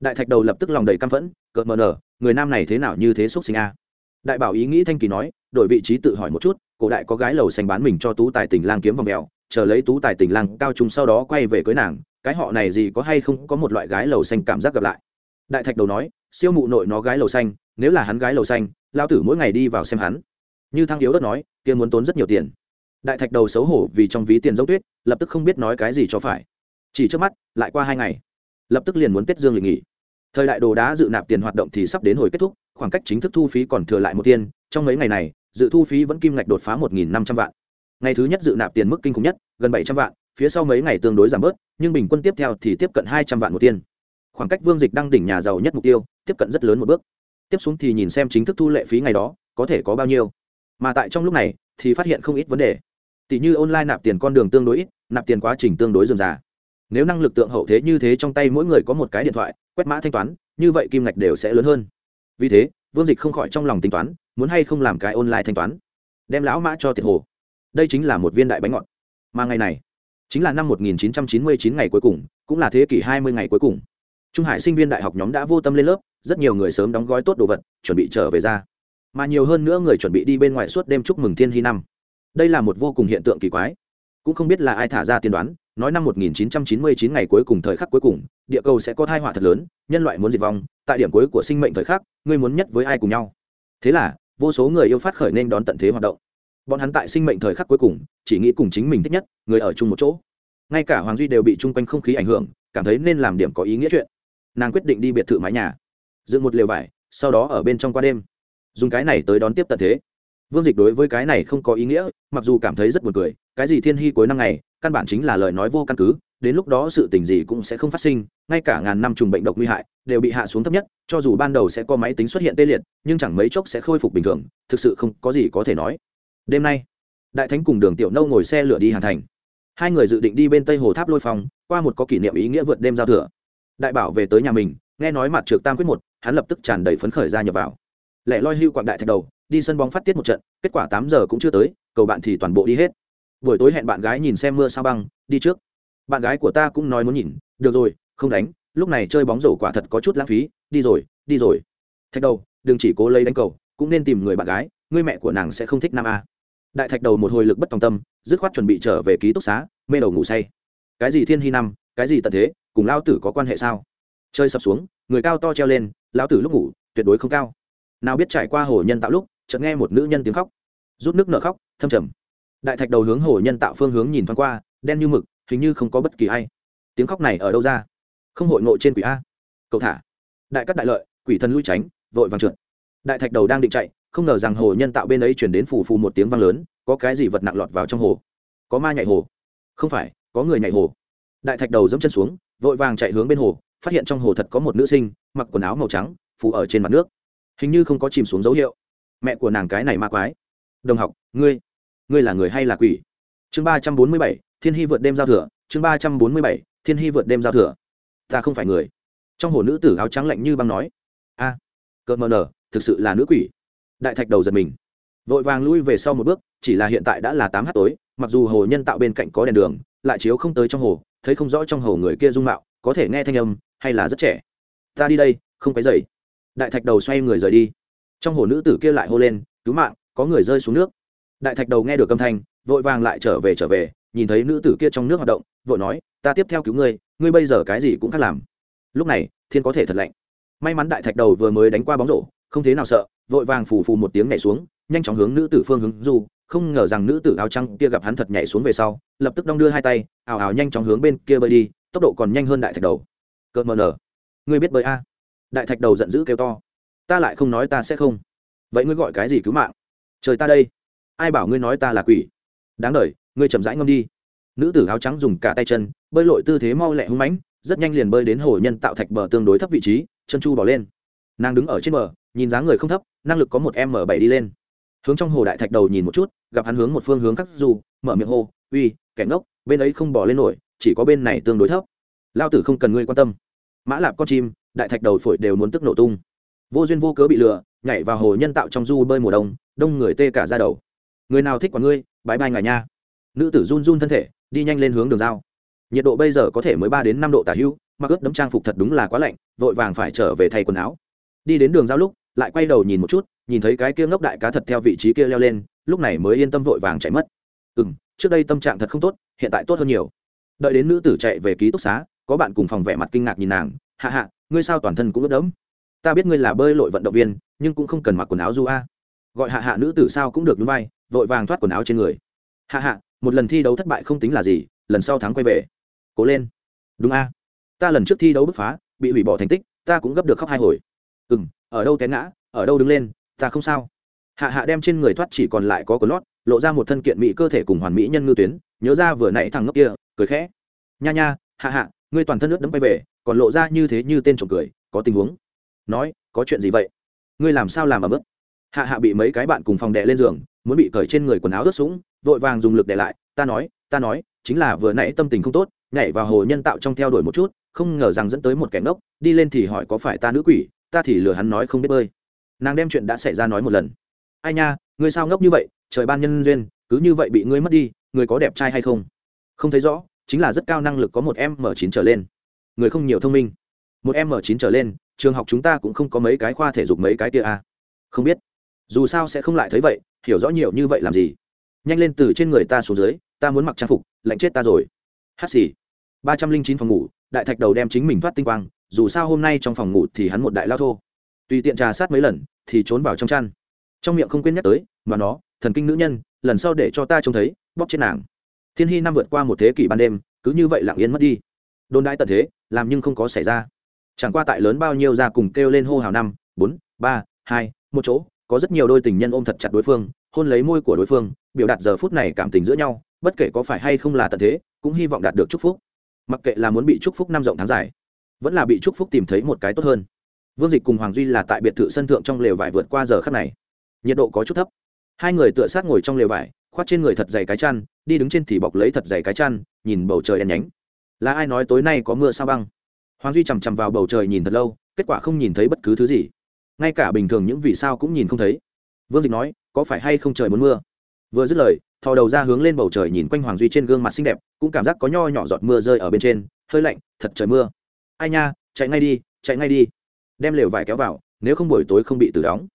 [SPEAKER 1] Đại thạch đầu lập tức lòng đầy căm phẫn, cợt mờ nở, người nam này thế nào như thế xúc sinh a? Đại bảo ý nghĩ thanh kỳ nói, đổi vị trí tự hỏi một chút, cổ đại có gái lầu xanh bán mình cho tú tài tình lang kiếm vòng mèo, chờ lấy tú tài tình lang cao trung sau đó quay về cưới nàng, cái họ này gì có hay không có một loại gái lầu xanh cảm giác gặp lại. Đại thạch đầu nói, siêu mụ nội nó gái lầu xanh nếu là hắn gái lầu xanh lao tử mỗi ngày đi vào xem hắn. Như thăng yếu đất nói, kia muốn tốn rất nhiều tiền. Đại thạch đầu xấu hổ vì trong ví tiền dốc tuyết, lập tức không biết nói cái gì cho phải. Chỉ trước mắt, lại qua hai ngày. Lập tức liền muốn tết dương lịch nghỉ. Thời đại đồ đá dự nạp tiền hoạt động thì sắp đến hồi kết thúc, khoảng cách chính thức thu phí còn thừa lại một tiên trong mấy ngày này, dự thu phí vẫn kim ngạch đột phá một năm trăm vạn. Ngày thứ nhất dự nạp tiền mức kinh khủng nhất, gần bảy trăm vạn, phía sau mấy ngày tương đối giảm bớt, nhưng bình quân tiếp theo thì tiếp cận hai trăm vạn một tiên khoảng cách vương dịch đăng đỉnh nhà giàu nhất mục tiêu, tiếp cận rất lớn một bước tiếp xuống thì nhìn xem chính thức thu lệ phí ngày đó, có thể có bao nhiêu. Mà tại trong lúc này, thì phát hiện không ít vấn đề. Tỷ như online nạp tiền con đường tương đối ít, nạp tiền quá trình tương đối dườm già. Nếu năng lực tượng hậu thế như thế trong tay mỗi người có một cái điện thoại, quét mã thanh toán, như vậy kim ngạch đều sẽ lớn hơn. Vì thế, vương dịch không khỏi trong lòng tính toán, muốn hay không làm cái online thanh toán. Đem lão mã cho tiền hồ. Đây chính là một viên đại bánh ngọt. Mà ngày này, chính là năm 1999 ngày cuối cùng, cũng là thế kỷ 20 ngày cuối cùng. Trung hải sinh viên đại học nhóm đã vô tâm lên lớp rất nhiều người sớm đóng gói tốt đồ vật, chuẩn bị trở về ra. Mà nhiều hơn nữa người chuẩn bị đi bên ngoài suốt đêm chúc mừng thiên hy năm. Đây là một vô cùng hiện tượng kỳ quái. Cũng không biết là ai thả ra tiên đoán, nói năm 1999 ngày cuối cùng thời khắc cuối cùng, địa cầu sẽ có thai họa thật lớn, nhân loại muốn diệt vong, tại điểm cuối của sinh mệnh thời khắc, ngươi muốn nhất với ai cùng nhau? Thế là, vô số người yêu phát khởi nên đón tận thế hoạt động. Bọn hắn tại sinh mệnh thời khắc cuối cùng, chỉ nghĩ cùng chính mình thích nhất, người ở chung một chỗ. Ngay cả hoàng duy đều bị chung quanh không khí ảnh hưởng, cảm thấy nên làm điểm có ý nghĩa chuyện. Nàng quyết định đi biệt thự mái nhà dựng một lều vải sau đó ở bên trong qua đêm. Dùng cái này tới đón tiếp tận thế. Vương dịch đối với cái này không có ý nghĩa mặc dù cảm thấy rất buồn cười cái gì thiên hy cuối năm này, căn bản chính là lời nói vô căn cứ đến lúc đó sự tình gì cũng sẽ không phát sinh ngay cả ngàn năm trùng bệnh độc nguy hại đều bị hạ xuống thấp nhất cho dù ban đầu sẽ có máy tính xuất hiện tê liệt nhưng chẳng mấy chốc sẽ khôi phục bình thường thực sự không có gì có thể nói. Đêm nay đại thánh cùng đường tiểu nâu ngồi xe lửa đi hàn thành. Hai người dự định đi bên tây hồ tháp lôi phong qua một có kỷ niệm ý nghĩa vượt đêm giao thừa. Đại bảo về tới nhà mình nghe nói mặt trược tam quyết một, hắn lập tức tràn đầy phấn khởi ra nhập vào. Lẻ loi hưu quảng đại thạch đầu, đi sân bóng phát tiết một trận, kết quả tám giờ cũng chưa tới, cầu bạn thì toàn bộ đi hết. Buổi tối hẹn bạn gái nhìn xem mưa sao băng, đi trước. Bạn gái của ta cũng nói muốn nhìn, được rồi, không đánh, lúc này chơi bóng rổ quả thật có chút lãng phí, đi rồi đi rồi. Thạch đầu, đừng chỉ cố lấy đánh cầu, cũng nên tìm người bạn gái, người mẹ của nàng sẽ không thích nam a. Đại thạch đầu một hồi lực bất tòng tâm, dứt khoát chuẩn bị trở về ký túc xá, mê đầu ngủ say. Cái gì thiên hy năm, cái gì tận thế, cùng lao tử có quan hệ sao? Chơi sập xuống, người cao to treo lên, lão tử lúc ngủ, tuyệt đối không cao. Nào biết trải qua hồ nhân tạo lúc, chợt nghe một nữ nhân tiếng khóc. Rút nước nợ khóc, thâm trầm. Đại thạch đầu hướng hồ nhân tạo phương hướng nhìn thoáng qua, đen như mực, hình như không có bất kỳ ai. Tiếng khóc này ở đâu ra? Không hội ngộ trên quỷ a. Cậu thả. Đại cắt đại lợi, quỷ thần lui tránh, vội vàng trượt. Đại thạch đầu đang định chạy, không ngờ rằng hồ nhân tạo bên ấy chuyển đến phù phù một tiếng vang lớn, có cái gì vật nặng lọt vào trong hồ? Có ma nhảy hồ. Không phải, có người nhảy hồ. Đại thạch đầu dẫm chân xuống, vội vàng chạy hướng bên hồ phát hiện trong hồ thật có một nữ sinh mặc quần áo màu trắng phủ ở trên mặt nước. Hình như không có chìm xuống dấu hiệu. Mẹ của nàng cái này ma quái. Đồng học ngươi ngươi là người hay là quỷ? Chương ba trăm bốn mươi bảy thiên hy vượt đêm giao thừa. Chương ba trăm bốn mươi bảy thiên hy vượt đêm giao thừa. Ta không phải người. Trong hồ nữ tử áo trắng lạnh như băng nói. A à, cợt mờ nở thực sự là nữ quỷ. Đại thạch đầu giật mình. Vội vàng lui về sau một bước chỉ là hiện tại đã là tám h tối mặc dù hồ nhân tạo bên cạnh có đèn đường lại chiếu không tới trong hồ thấy không rõ trong hồ người kia dung mạo có thể nghe thanh âm, hay là rất trẻ. Ta đi đây, không cái dậy đại thạch đầu xoay người rời đi. Trong hồ nữ tử kia lại hô lên, cứu mạng, có người rơi xuống nước. Đại thạch đầu nghe được âm thanh, vội vàng lại trở về trở về, nhìn thấy nữ tử kia trong nước hoạt động, vội nói, ta tiếp theo cứu ngươi ngươi bây giờ cái gì cũng khác làm. Lúc này, thiên có thể thật lạnh. May mắn đại thạch đầu vừa mới đánh qua bóng rổ, không thế nào sợ, vội vàng phù phù một tiếng nhảy xuống, nhanh chóng hướng nữ tử phương hướng du, không ngờ rằng nữ tử áo trắng kia gặp hắn thật nhảy xuống về sau, lập tức đong đưa hai tay, ào ào nhanh chóng hướng bên kia bơi đi tốc độ còn nhanh hơn đại thạch đầu. Cợt mờ nở. Ngươi biết bơi a? Đại thạch đầu giận dữ kêu to. Ta lại không nói ta sẽ không. Vậy ngươi gọi cái gì cứu mạng? Trời ta đây. Ai bảo ngươi nói ta là quỷ? Đáng đ ngươi chậm rãi ngâm đi. Nữ tử áo trắng dùng cả tay chân, bơi lội tư thế mau lẹ hung mãnh, rất nhanh liền bơi đến hồ nhân tạo thạch bờ tương đối thấp vị trí, chân chu bỏ lên. Nàng đứng ở trên bờ, nhìn dáng người không thấp, năng lực có một m bảy đi lên. Hướng trong hồ đại thạch đầu nhìn một chút, gặp hắn hướng một phương hướng khắc dù, mở miệng hô, uy, kẻ ngốc, bên ấy không bỏ lên nổi chỉ có bên này tương đối thấp. Lao tử không cần ngươi quan tâm. Mã lạp con chim, đại thạch đầu phổi đều muốn tức nổ tung. Vô duyên vô cớ bị lừa, nhảy vào hồ nhân tạo trong du bơi mùa đông đông người tê cả ra đầu. Người nào thích quả ngươi bãi bai ngài nha. Nữ tử run run thân thể, đi nhanh lên hướng đường dao nhiệt độ bây giờ có thể mới ba đến năm độ tả hữu, mặc ướt đấm trang phục thật đúng là quá lạnh, vội vàng phải trở về thay quần áo. Đi đến đường giao lúc, lại quay đầu nhìn một chút, nhìn thấy cái kia ngốc đại cá thật theo vị trí kia leo lên, lúc này mới yên tâm vội vàng chạy mất. Ừ m trước đây tâm trạng thật không tốt, hiện tại tốt hơn nhiều đợi đến nữ tử chạy về ký túc xá, có bạn cùng phòng vẻ mặt kinh ngạc nhìn nàng, hạ hạ, ngươi sao toàn thân cũng ướt đẫm? Ta biết ngươi là bơi lội vận động viên, nhưng cũng không cần mặc quần áo du a. Gọi hạ hạ nữ tử sao cũng được núi vai, vội vàng thoát quần áo trên người. Hạ hạ, một lần thi đấu thất bại không tính là gì, lần sau thắng quay về. Cố lên. Đúng a. Ta lần trước thi đấu bứt phá, bị hủy bỏ thành tích, ta cũng gấp được khóc hai hồi. Ừ m ở đâu té ngã, ở đâu đứng lên, ta không sao. Hạ hạ đem trên người thoát chỉ còn lại có cờ lót, lộ ra một thân kiện mỹ cơ thể cùng hoàn mỹ nhân ngư tuyến nhớ ra vừa nãy thằng ngốc kia, cười khẽ. Nha nha, hạ hạ, ngươi toàn thân nước đấm bay về, còn lộ ra như thế như tên trộm cười, có tình huống. Nói, có chuyện gì vậy? Ngươi làm sao làm ở mức hạ hạ bị mấy cái bạn cùng phòng đè lên giường, muốn bị cởi trên người quần áo ướt sũng, vội vàng dùng lực để lại, ta nói ta nói, chính là vừa nãy tâm tình không tốt, nhảy vào hồ nhân tạo trong theo đuổi một chút, không ngờ rằng dẫn tới một kẻ ngốc, đi lên thì hỏi có phải ta nữ quỷ, ta thì lừa hắn nói không biết bơi. Nàng đem chuyện đã xảy ra nói một lần. Ai nha, ngươi sao ngốc như vậy? Trời ban nhân duyên cứ như vậy bị ngươi mất đi người có đẹp trai hay không? Không thấy rõ, chính là rất cao năng lực có một m chín trở lên. Người không nhiều thông minh. Một m chín trở lên, trường học chúng ta cũng không có mấy cái khoa thể dục mấy cái kia à. không biết. Dù sao sẽ không lại thấy vậy, hiểu rõ nhiều như vậy làm gì? Nhanh lên từ trên người ta xuống dưới, ta muốn mặc trang phục, lạnh chết ta rồi. Hát xì. ba trăm linh chín phòng ngủ, đại thạch đầu đem chính mình thoát tinh quang, dù sao hôm nay trong phòng ngủ thì hắn một đại lao thô. Tùy tiện trà sát mấy lần, thì trốn vào trong chăn. Trong miệng không quên nhắc tới, mà nó, thần kinh nữ nhân lần sau để cho ta trông thấy, bóp trên nàng. Thiên hy năm vượt qua một thế kỷ ban đêm, cứ như vậy lặng yên mất đi. Đồn đại tận thế, làm nhưng không có xảy ra. Chẳng qua tại lớn bao nhiêu ra cùng kêu lên hô hào năm, bốn, ba, hai, một chỗ, có rất nhiều đôi tình nhân ôm thật chặt đối phương, hôn lấy môi của đối phương, biểu đạt giờ phút này cảm tình giữa nhau, bất kể có phải hay không là tận thế, cũng hy vọng đạt được chúc phúc. Mặc kệ là muốn bị chúc phúc năm rộng tháng dài, vẫn là bị chúc phúc tìm thấy một cái tốt hơn. Vương dịch cùng hoàng duy là tại biệt thự sân thượng trong lều vải vượt qua giờ khắc này. Nhiệt độ có chút thấp hai người tựa sát ngồi trong lều vải khoát trên người thật dày cái chăn, đi đứng trên thì bọc lấy thật dày cái chăn, nhìn bầu trời đen nhánh. Là ai nói tối nay có mưa sao băng? Hoàng duy chằm chằm vào bầu trời nhìn thật lâu, kết quả không nhìn thấy bất cứ thứ gì. Ngay cả bình thường những vì sao cũng nhìn không thấy. Vương dịch nói, có phải hay không trời muốn mưa? Vừa dứt lời, thò đầu ra hướng lên bầu trời nhìn quanh hoàng duy trên gương mặt xinh đẹp, cũng cảm giác có nho nhỏ giọt mưa rơi ở bên trên, hơi lạnh, thật trời mưa. Ai nha, chạy ngay đi, chạy ngay đi. Đem lều vải kéo vào, nếu không buổi tối không bị tử đóng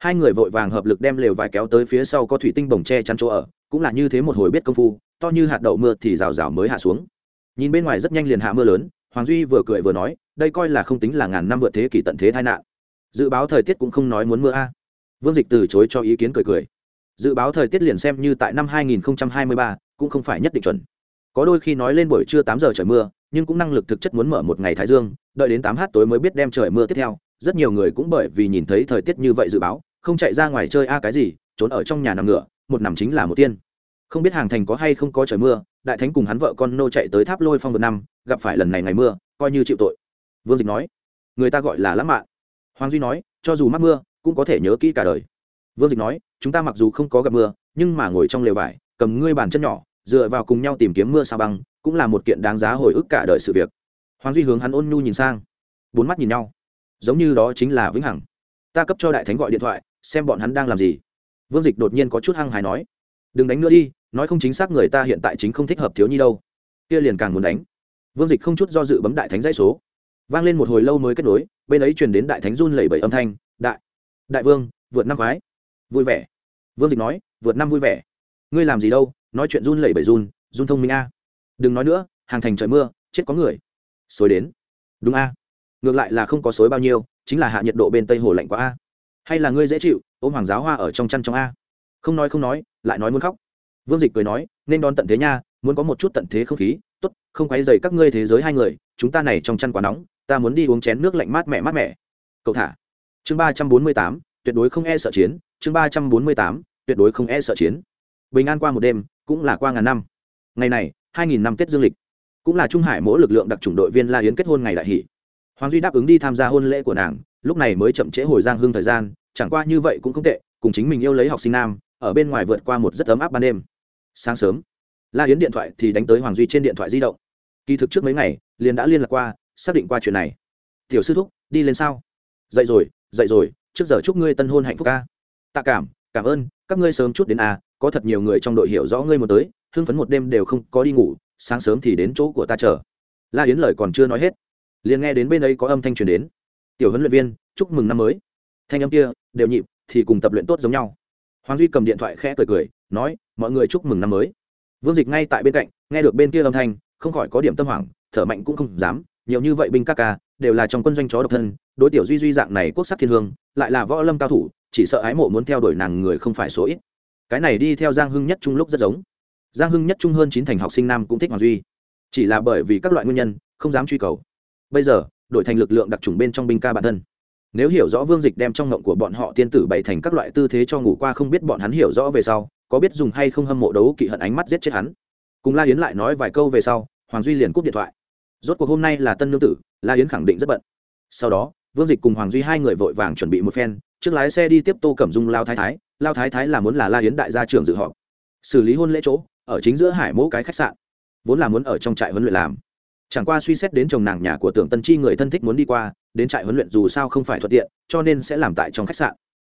[SPEAKER 1] hai người vội vàng hợp lực đem lều vải kéo tới phía sau có thủy tinh bồng che chắn chỗ ở cũng là như thế một hồi biết công phu to như hạt đậu mưa thì rào rào mới hạ xuống. Nhìn bên ngoài rất nhanh liền hạ mưa lớn hoàng duy vừa cười vừa nói đây coi là không tính là ngàn năm vượt thế kỷ tận thế tai nạn. Dự báo thời tiết cũng không nói muốn mưa a. Vương dịch từ chối cho ý kiến cười cười. Dự báo thời tiết liền xem như tại năm 2023, cũng không phải nhất định chuẩn. Có đôi khi nói lên buổi trưa tám giờ trời mưa nhưng cũng năng lực thực chất muốn mở một ngày thái dương đợi đến tám h tối mới biết đem trời mưa tiếp theo. Rất nhiều người cũng bởi vì nhìn thấy thời tiết như vậy dự báo không chạy ra ngoài chơi a cái gì, trốn ở trong nhà nằm ngựa, một nằm chính là một tiên. Không biết hàng thành có hay không có trời mưa, đại thánh cùng hắn vợ con nô chạy tới tháp lôi phong vượt năm, gặp phải lần này ngày mưa, coi như chịu tội. Vương dịch nói, người ta gọi là lãng mạn. Hoàng duy nói, cho dù mắc mưa, cũng có thể nhớ kỹ cả đời. Vương dịch nói, chúng ta mặc dù không có gặp mưa, nhưng mà ngồi trong lều vải, cầm ngươi bàn chân nhỏ, dựa vào cùng nhau tìm kiếm mưa sao băng, cũng là một kiện đáng giá hồi ức cả đời sự việc. Hoàng duy hướng hắn ôn nhu nhìn sang. Bốn mắt nhìn nhau. Giống như đó chính là vĩnh hằng. Ta cấp cho đại thánh gọi điện thoại xem bọn hắn đang làm gì. Vương dịch đột nhiên có chút hăng hài nói, đừng đánh nữa đi, nói không chính xác người ta hiện tại chính không thích hợp thiếu nhi đâu. Kia liền càng muốn đánh. Vương dịch không chút do dự bấm đại thánh dãy số. Vang lên một hồi lâu mới kết nối, bên ấy truyền đến đại thánh run lẩy bẩy âm thanh, đại đại vương, vượt năm khoái. Vui vẻ. Vương dịch nói, vượt năm vui vẻ. Ngươi làm gì đâu, nói chuyện run lẩy bẩy run run thông minh a. Đừng nói nữa, hàng thành trời mưa, chết có người. Xối đến. Đúng a. Ngược lại là không có xối bao nhiêu, chính là hạ nhiệt độ bên tây hồ lạnh quá a hay là ngươi dễ chịu, ôm hoàng giáo hoa ở trong chăn trong a. Không nói không nói, lại nói muốn khóc. Vương dịch cười nói, nên đón tận thế nha, muốn có một chút tận thế không khí, tốt, không quấy dày các ngươi thế giới hai người, chúng ta này trong chăn quá nóng, ta muốn đi uống chén nước lạnh mát mẻ mát mẻ. Cậu thả. Chương ba trăm bốn mươi tám, tuyệt đối không e sợ chiến. Chương ba trăm bốn mươi tám, tuyệt đối không e sợ chiến. Bình an qua một đêm, cũng là qua ngàn năm. Ngày này, hai nghìn năm tết dương lịch. Cũng là trung hải mỗi lực lượng đặc trùng đội viên la yến kết hôn ngày đại hỷ. Hoàng duy đáp ứng đi tham gia hôn lễ của nàng, lúc này mới chậm trễ hồi giang hương thời gian chẳng qua như vậy cũng không tệ, cùng chính mình yêu lấy học sinh nam, ở bên ngoài vượt qua một rất ấm áp ban đêm. Sáng sớm, la yến điện thoại thì đánh tới hoàng duy trên điện thoại di động. Kỳ thực trước mấy ngày, liền đã liên lạc qua, xác định qua chuyện này. Tiểu sư thúc, đi lên sao? Dậy rồi dậy rồi, trước giờ chúc ngươi tân hôn hạnh phúc ca. Tạ cảm cảm ơn, các ngươi sớm chút đến a có thật nhiều người trong đội hiểu rõ ngươi một tới, hưng phấn một đêm đều không có đi ngủ, sáng sớm thì đến chỗ của ta chờ. La yến lời còn chưa nói hết, liền nghe đến bên ấy có âm thanh truyền đến. Tiểu huấn luyện viên, chúc mừng năm mới thanh âm kia, đều nhịp, thì cùng tập luyện tốt giống nhau. Hoàng duy cầm điện thoại khẽ cười cười, nói, mọi người chúc mừng năm mới. Vương dịch ngay tại bên cạnh, nghe được bên kia âm thanh, không khỏi có điểm tâm hoảng, thở mạnh cũng không dám, nhiều như vậy binh các ca, đều là trong quân doanh chó độc thân, đối tiểu duy duy dạng này quốc sắc thiên hương, lại là võ lâm cao thủ, chỉ sợ ái mộ muốn theo đuổi nàng người không phải số ít. Cái này đi theo giang hưng nhất trung lúc rất giống. Giang hưng nhất trung hơn chín thành học sinh nam cũng thích hoàng duy. Chỉ là bởi vì các loại nguyên nhân, không dám truy cầu. Bây giờ, đổi thành lực lượng đặc trùng bên trong binh ca bản thân nếu hiểu rõ vương dịch đem trong ngộng của bọn họ tiên tử bày thành các loại tư thế cho ngủ qua không biết bọn hắn hiểu rõ về sau, có biết dùng hay không hâm mộ đấu kỵ hận ánh mắt giết chết hắn? Cùng la yến lại nói vài câu về sau, hoàng duy liền cúp điện thoại. Rốt cuộc hôm nay là tân nương tử, la yến khẳng định rất bận. Sau đó, vương dịch cùng hoàng duy hai người vội vàng chuẩn bị một phen, trước lái xe đi tiếp tô cẩm dung lao thái thái, lao thái thái là muốn là la yến đại gia trưởng dự họp. Xử lý hôn lễ chỗ, ở chính giữa hải mẫu cái khách sạn. Vốn là muốn ở trong trại huấn luyện làm chẳng qua suy xét đến chồng nàng nhà của tưởng tân chi người thân thích muốn đi qua, đến trại huấn luyện dù sao không phải thuận tiện, cho nên sẽ làm tại trong khách sạn.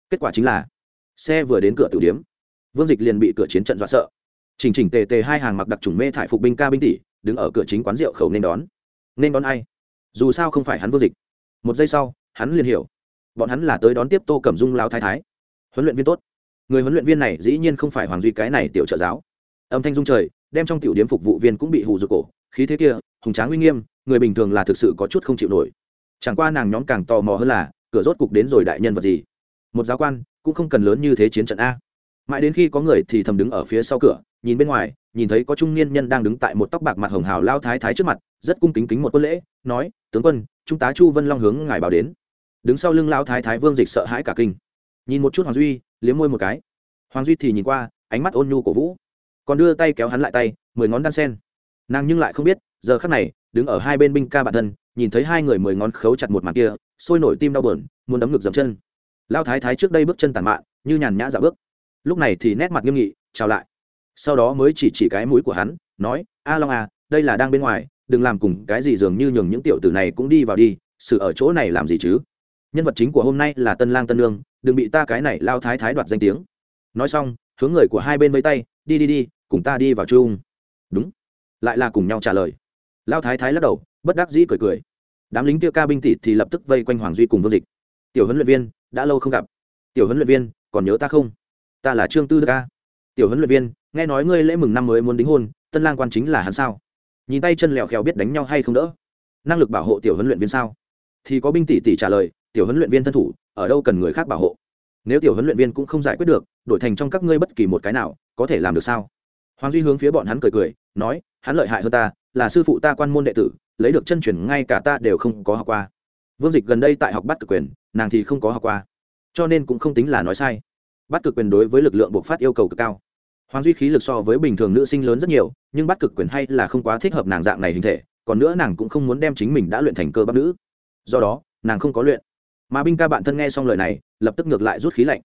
[SPEAKER 1] Kết quả chính là, xe vừa đến cửa tử điếm vương dịch liền bị cửa chiến trận dọa sợ. Chỉnh chỉnh tề tề hai hàng mặc đặc trùng mê thải phục binh ca binh tỷ, đứng ở cửa chính quán rượu khẩu nên đón. Nên đón ai? Dù sao không phải hắn vương dịch. Một giây sau, hắn liền hiểu. Bọn hắn là tới đón tiếp tô cẩm dung lao thái thái. Huấn luyện viên tốt. Người huấn luyện viên này dĩ nhiên không phải hoàng duy cái này tiểu trợ giáo. Âm thanh dung trời, đem trong tiểu điếm phục vụ viên cũng bị hù rụt cổ khí thế kia, hùng tráng uy nghiêm, người bình thường là thực sự có chút không chịu nổi. Chẳng qua nàng nhóm càng tò mò hơn là, cửa rốt cục đến rồi đại nhân vật gì? Một giáo quan, cũng không cần lớn như thế chiến trận a. Mãi đến khi có người thì thầm đứng ở phía sau cửa, nhìn bên ngoài, nhìn thấy có trung niên nhân đang đứng tại một tóc bạc mặt hồng hào lao thái thái trước mặt, rất cung kính kính một quân lễ, nói, tướng quân trung tá chu vân long hướng ngài bảo đến. Đứng sau lưng lao thái thái vương dịch sợ hãi cả kinh. Nhìn một chút hoàng duy, liếm môi một cái. Hoàng duy thì nhìn qua, ánh mắt ôn nhu cổ vũ. Còn đưa tay kéo hắn lại tay, mười ngón đan sen nàng nhưng lại không biết, giờ khắc này, đứng ở hai bên binh ca bản thân, nhìn thấy hai người mười ngón khấu chặt một mặt kia, sôi nổi tim đau bờn muốn đấm ngực dầm chân. Lao thái thái trước đây bước chân tàn mạn, như nhàn nhã dạo bước. Lúc này thì nét mặt nghiêm nghị, chào lại. Sau đó mới chỉ chỉ cái mũi của hắn, nói, a long à đây là đang bên ngoài, đừng làm cùng cái gì dường như nhường những tiểu tử này cũng đi vào đi, sự ở chỗ này làm gì chứ? Nhân vật chính của hôm nay là tân lang tân lương đừng bị ta cái này lao thái thái đoạt danh tiếng. Nói xong, hướng người của hai bên vây tay, đi đi đi, cùng ta đi vào chung. Đúng lại là cùng nhau trả lời. Lao thái thái lắc đầu, bất đắc dĩ cười cười. Đám lính kia ca binh tỷ thì lập tức vây quanh hoàng duy cùng vương dịch. Tiểu huấn luyện viên, đã lâu không gặp. Tiểu huấn luyện viên, còn nhớ ta không? Ta là trương tư đức ca tiểu huấn luyện viên, nghe nói ngươi lễ mừng năm mới muốn đính hôn, tân lang quan chính là hắn sao? Nhìn tay chân lẹo khéo biết đánh nhau hay không đỡ? Năng lực bảo hộ tiểu huấn luyện viên sao? Thì có binh tỷ tỷ trả lời, tiểu huấn luyện viên thân thủ, ở đâu cần người khác bảo hộ? Nếu tiểu huấn luyện viên cũng không giải quyết được, đổi thành trong các ngươi bất kỳ một cái nào, có thể làm được sao? Hoàng duy hướng phía bọn hắn cười cười, nói hắn lợi hại hơn ta, là sư phụ ta quan môn đệ tử, lấy được chân truyền ngay cả ta đều không có học qua. Vương dịch gần đây tại học bắt cực quyền, nàng thì không có học qua. Cho nên cũng không tính là nói sai. Bắt cực quyền đối với lực lượng bộc phát yêu cầu cực cao. Hoàng duy khí lực so với bình thường nữ sinh lớn rất nhiều, nhưng bắt cực quyền hay là không quá thích hợp nàng dạng này hình thể, còn nữa nàng cũng không muốn đem chính mình đã luyện thành cơ bắp nữ. Do đó, nàng không có luyện. Mà binh ca bạn thân nghe xong lời này, lập tức ngược lại rút khí lạnh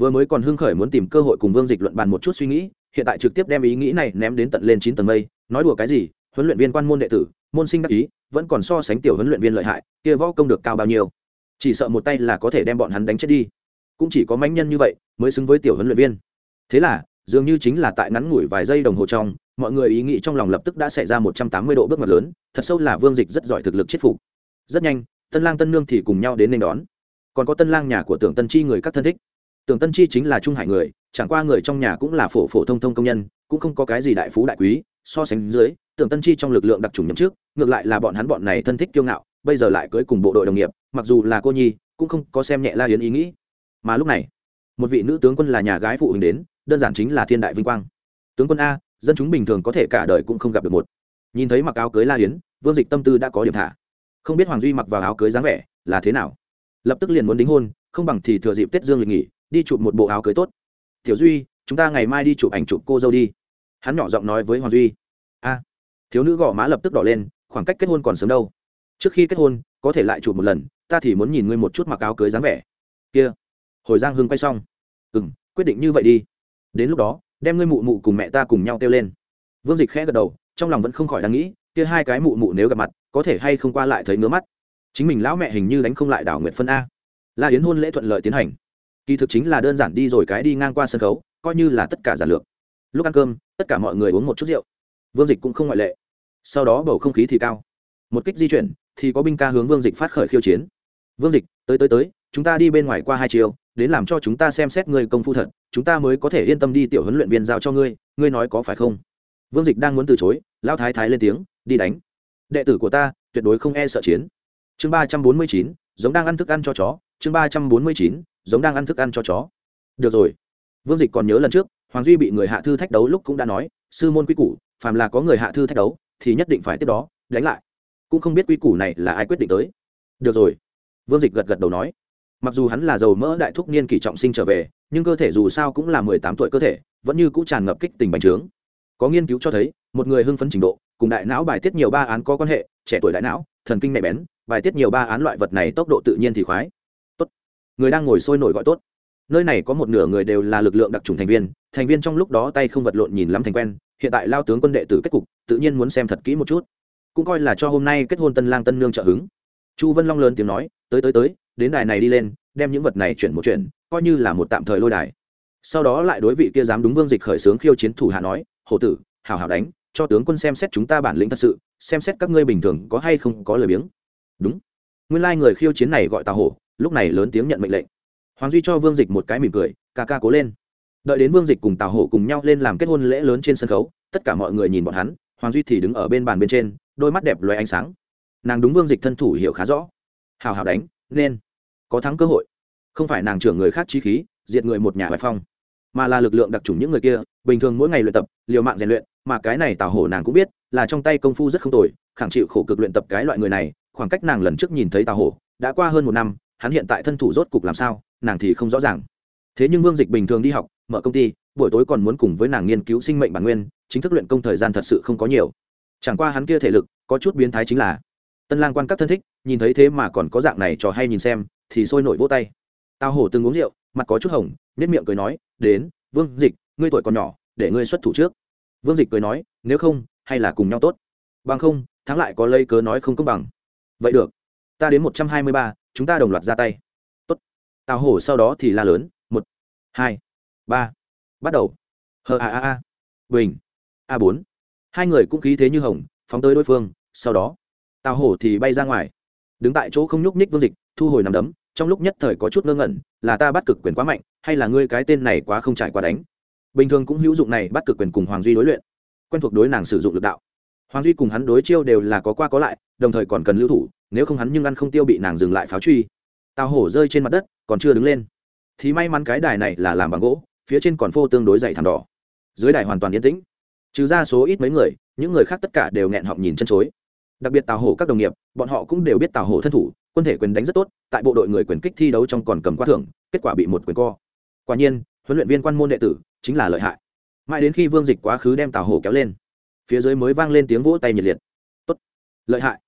[SPEAKER 1] vừa mới còn hưng khởi muốn tìm cơ hội cùng vương dịch luận bàn một chút suy nghĩ, hiện tại trực tiếp đem ý nghĩ này ném đến tận lên chín tầng mây, nói đùa cái gì, huấn luyện viên quan môn đệ tử, môn sinh đắc ý, vẫn còn so sánh tiểu huấn luyện viên lợi hại, kia võ công được cao bao nhiêu. Chỉ sợ một tay là có thể đem bọn hắn đánh chết đi. Cũng chỉ có mãnh nhân như vậy mới xứng với tiểu huấn luyện viên. Thế là, dường như chính là tại ngắn ngủi vài giây đồng hồ trong, mọi người ý nghĩ trong lòng lập tức đã xảy ra một trăm tám mươi độ bước ngoặt lớn, thật sâu là vương dịch rất giỏi thực lực chết phục. Rất nhanh, tân lang tân nương thì cùng nhau đến nên đón. Còn có tân lang nhà của tưởng tân chi người các thân thích tưởng tân chi chính là trung hải người, chẳng qua người trong nhà cũng là phổ phổ thông thông công nhân, cũng không có cái gì đại phú đại quý, so sánh dưới, tưởng tân chi trong lực lượng đặc trùng nhậm trước ngược lại là bọn hắn bọn này thân thích kiêu ngạo, bây giờ lại cưới cùng bộ đội đồng nghiệp, mặc dù là cô nhi, cũng không có xem nhẹ la yến ý nghĩ. Mà lúc này, một vị nữ tướng quân là nhà gái phụ huynh đến, đơn giản chính là thiên đại vinh quang. Tướng quân a, dân chúng bình thường có thể cả đời cũng không gặp được một. Nhìn thấy mặc áo cưới la yến, vương dịch tâm tư đã có điểm thả. Không biết hoàng duy mặc vào áo cưới dáng vẻ là thế nào. Lập tức liền muốn đính hôn, không bằng thì thừa dịp tết dương lịch nghỉ đi chụp một bộ áo cưới tốt. Tiểu duy, chúng ta ngày mai đi chụp ảnh chụp cô dâu đi. Hắn nhỏ giọng nói với hoàng duy. A, thiếu nữ gõ má lập tức đỏ lên, khoảng cách kết hôn còn sớm đâu. Trước khi kết hôn, có thể lại chụp một lần, ta thì muốn nhìn ngươi một chút mặc áo cưới dáng vẻ. Kia, hồi giang hưng quay xong. Ừ m quyết định như vậy đi. Đến lúc đó, đem ngươi mụ mụ cùng mẹ ta cùng nhau kêu lên. Vương dịch khẽ gật đầu, trong lòng vẫn không khỏi đang nghĩ, kia hai cái mụ mụ nếu gặp mặt, có thể hay không qua lại thấy ngứa mắt. Chính mình lão mẹ hình như đánh không lại đảo nguyện phân a. La yến hôn lễ thuận lợi tiến hành kỳ thực chính là đơn giản đi rồi cái đi ngang qua sân khấu, coi như là tất cả giản lược. Lúc ăn cơm, tất cả mọi người uống một chút rượu. Vương dịch cũng không ngoại lệ. Sau đó bầu không khí thì cao. Một kích di chuyển, thì có binh ca hướng vương dịch phát khởi khiêu chiến. Vương dịch, tới tới tới, chúng ta đi bên ngoài qua hai chiều, đến làm cho chúng ta xem xét ngươi công phu thật, chúng ta mới có thể yên tâm đi tiểu huấn luyện viên giao cho ngươi ngươi nói có phải không? Vương dịch đang muốn từ chối, lão thái thái lên tiếng, đi đánh. Đệ tử của ta, tuyệt đối không e sợ chiến. Chương ba trăm bốn mươi chín, giống đang ăn thức ăn cho chó chương ba trăm bốn mươi chín, giống đang ăn thức ăn cho chó. Được rồi. Vương dịch còn nhớ lần trước, hoàng duy bị người hạ thư thách đấu lúc cũng đã nói, sư môn quy củ, phàm là có người hạ thư thách đấu, thì nhất định phải tiếp đó, đánh lại. Cũng không biết quy củ này là ai quyết định tới. Được rồi. Vương dịch gật gật đầu nói. Mặc dù hắn là dầu mỡ đại thúc niên kỷ trọng sinh trở về, nhưng cơ thể dù sao cũng là mười tám tuổi cơ thể, vẫn như cũng tràn ngập kích tình bành trướng. Có nghiên cứu cho thấy, một người hưng phấn trình độ, cùng đại não bài tiết nhiều ba án có quan hệ, trẻ tuổi đại não, thần kinh nhạy bén, bài tiết nhiều ba án loại vật này tốc độ tự nhiên thì khoái người đang ngồi sôi nổi gọi tốt. Nơi này có một nửa người đều là lực lượng đặc trùng thành viên thành viên trong lúc đó tay không vật lộn nhìn lắm thành quen, hiện tại lao tướng quân đệ tử kết cục, tự nhiên muốn xem thật kỹ một chút. Cũng coi là cho hôm nay kết hôn tân lang tân nương trợ hứng. Chu vân long lớn tiếng nói, tới tới tới, đến đài này đi lên, đem những vật này chuyển một chuyện coi như là một tạm thời lôi đài. Sau đó lại đối vị kia dám đúng vương dịch khởi xướng khiêu chiến thủ hạ nói, hổ tử hào hào đánh, cho tướng quân xem xét chúng ta bản lĩnh thật sự, xem xét các ngươi bình thường có hay không có lời biếng. Đúng. Nguyên lai người khiêu chiến này gọi tào hổ lúc này lớn tiếng nhận mệnh lệnh. Hoàng duy cho vương dịch một cái mỉm cười, ca ca cố lên. Đợi đến vương dịch cùng tào hổ cùng nhau lên làm kết hôn lễ lớn trên sân khấu, tất cả mọi người nhìn bọn hắn, hoàng duy thì đứng ở bên bàn bên trên, đôi mắt đẹp loay ánh sáng. Nàng đúng vương dịch thân thủ hiểu khá rõ. Hào hào đánh, nên có thắng cơ hội. Không phải nàng trưởng người khác chi khí, diệt người một nhà hoài phong, mà là lực lượng đặc trùng những người kia, bình thường mỗi ngày luyện tập, liều mạng rèn luyện, mà cái này tào hổ nàng cũng biết, là trong tay công phu rất không tồi, khẳng chịu khổ cực luyện tập cái loại người này, khoảng cách nàng lần trước nhìn thấy tào hổ, đã qua hơn một năm hắn hiện tại thân thủ rốt cục làm sao, nàng thì không rõ ràng. Thế nhưng vương dịch bình thường đi học, mở công ty, buổi tối còn muốn cùng với nàng nghiên cứu sinh mệnh bản nguyên, chính thức luyện công thời gian thật sự không có nhiều. Chẳng qua hắn kia thể lực, có chút biến thái chính là, tân lang quan các thân thích, nhìn thấy thế mà còn có dạng này trò hay nhìn xem, thì sôi nổi vỗ tay. Tào hổ từng uống rượu, mặt có chút hồng nết miệng cười nói, đến, vương dịch, ngươi tuổi còn nhỏ, để ngươi xuất thủ trước. Vương dịch cười nói, nếu không, hay là cùng nhau tốt. Bằng không, thắng lại có lây cớ nói không công bằng. Vậy được, ta đến một trăm hai mươi ba chúng ta đồng loạt ra tay. Tốt. Tào hổ sau đó thì la lớn, một, hai, ba. Bắt đầu. Hờ a a a. Bình. A bốn. Hai người cũng khí thế như hồng, phóng tới đối phương, sau đó, tào hổ thì bay ra ngoài. Đứng tại chỗ không nhúc nhích vương dịch, thu hồi nằm đấm, trong lúc nhất thời có chút ngơ ngẩn, là ta bắt cực quyền quá mạnh, hay là ngươi cái tên này quá không trải qua đánh? Bình thường cũng hữu dụng này bắt cực quyền cùng hoàng duy đối luyện. Quen thuộc đối nàng sử dụng lực đạo hoàng duy cùng hắn đối chiêu đều là có qua có lại, đồng thời còn cần lưu thủ, nếu không hắn nhưng ăn không tiêu bị nàng dừng lại pháo truy. Tào hổ rơi trên mặt đất, còn chưa đứng lên. Thì may mắn cái đài này là làm bằng gỗ, phía trên còn phô tương đối dày thảm đỏ. Dưới đài hoàn toàn yên tĩnh. Trừ ra số ít mấy người, những người khác tất cả đều nghẹn họng nhìn chân chối. Đặc biệt tào hổ các đồng nghiệp, bọn họ cũng đều biết tào hổ thân thủ, quân thể quyền đánh rất tốt, tại bộ đội người quyền kích thi đấu trong còn cầm qua thưởng, kết quả bị một quyền co. Quả nhiên, huấn luyện viên quan môn đệ tử chính là lợi hại. Mãi đến khi vương dịch quá khứ đem tào hổ kéo lên phía dưới mới vang lên tiếng vỗ tay nhiệt liệt. Tốt. Lợi hại.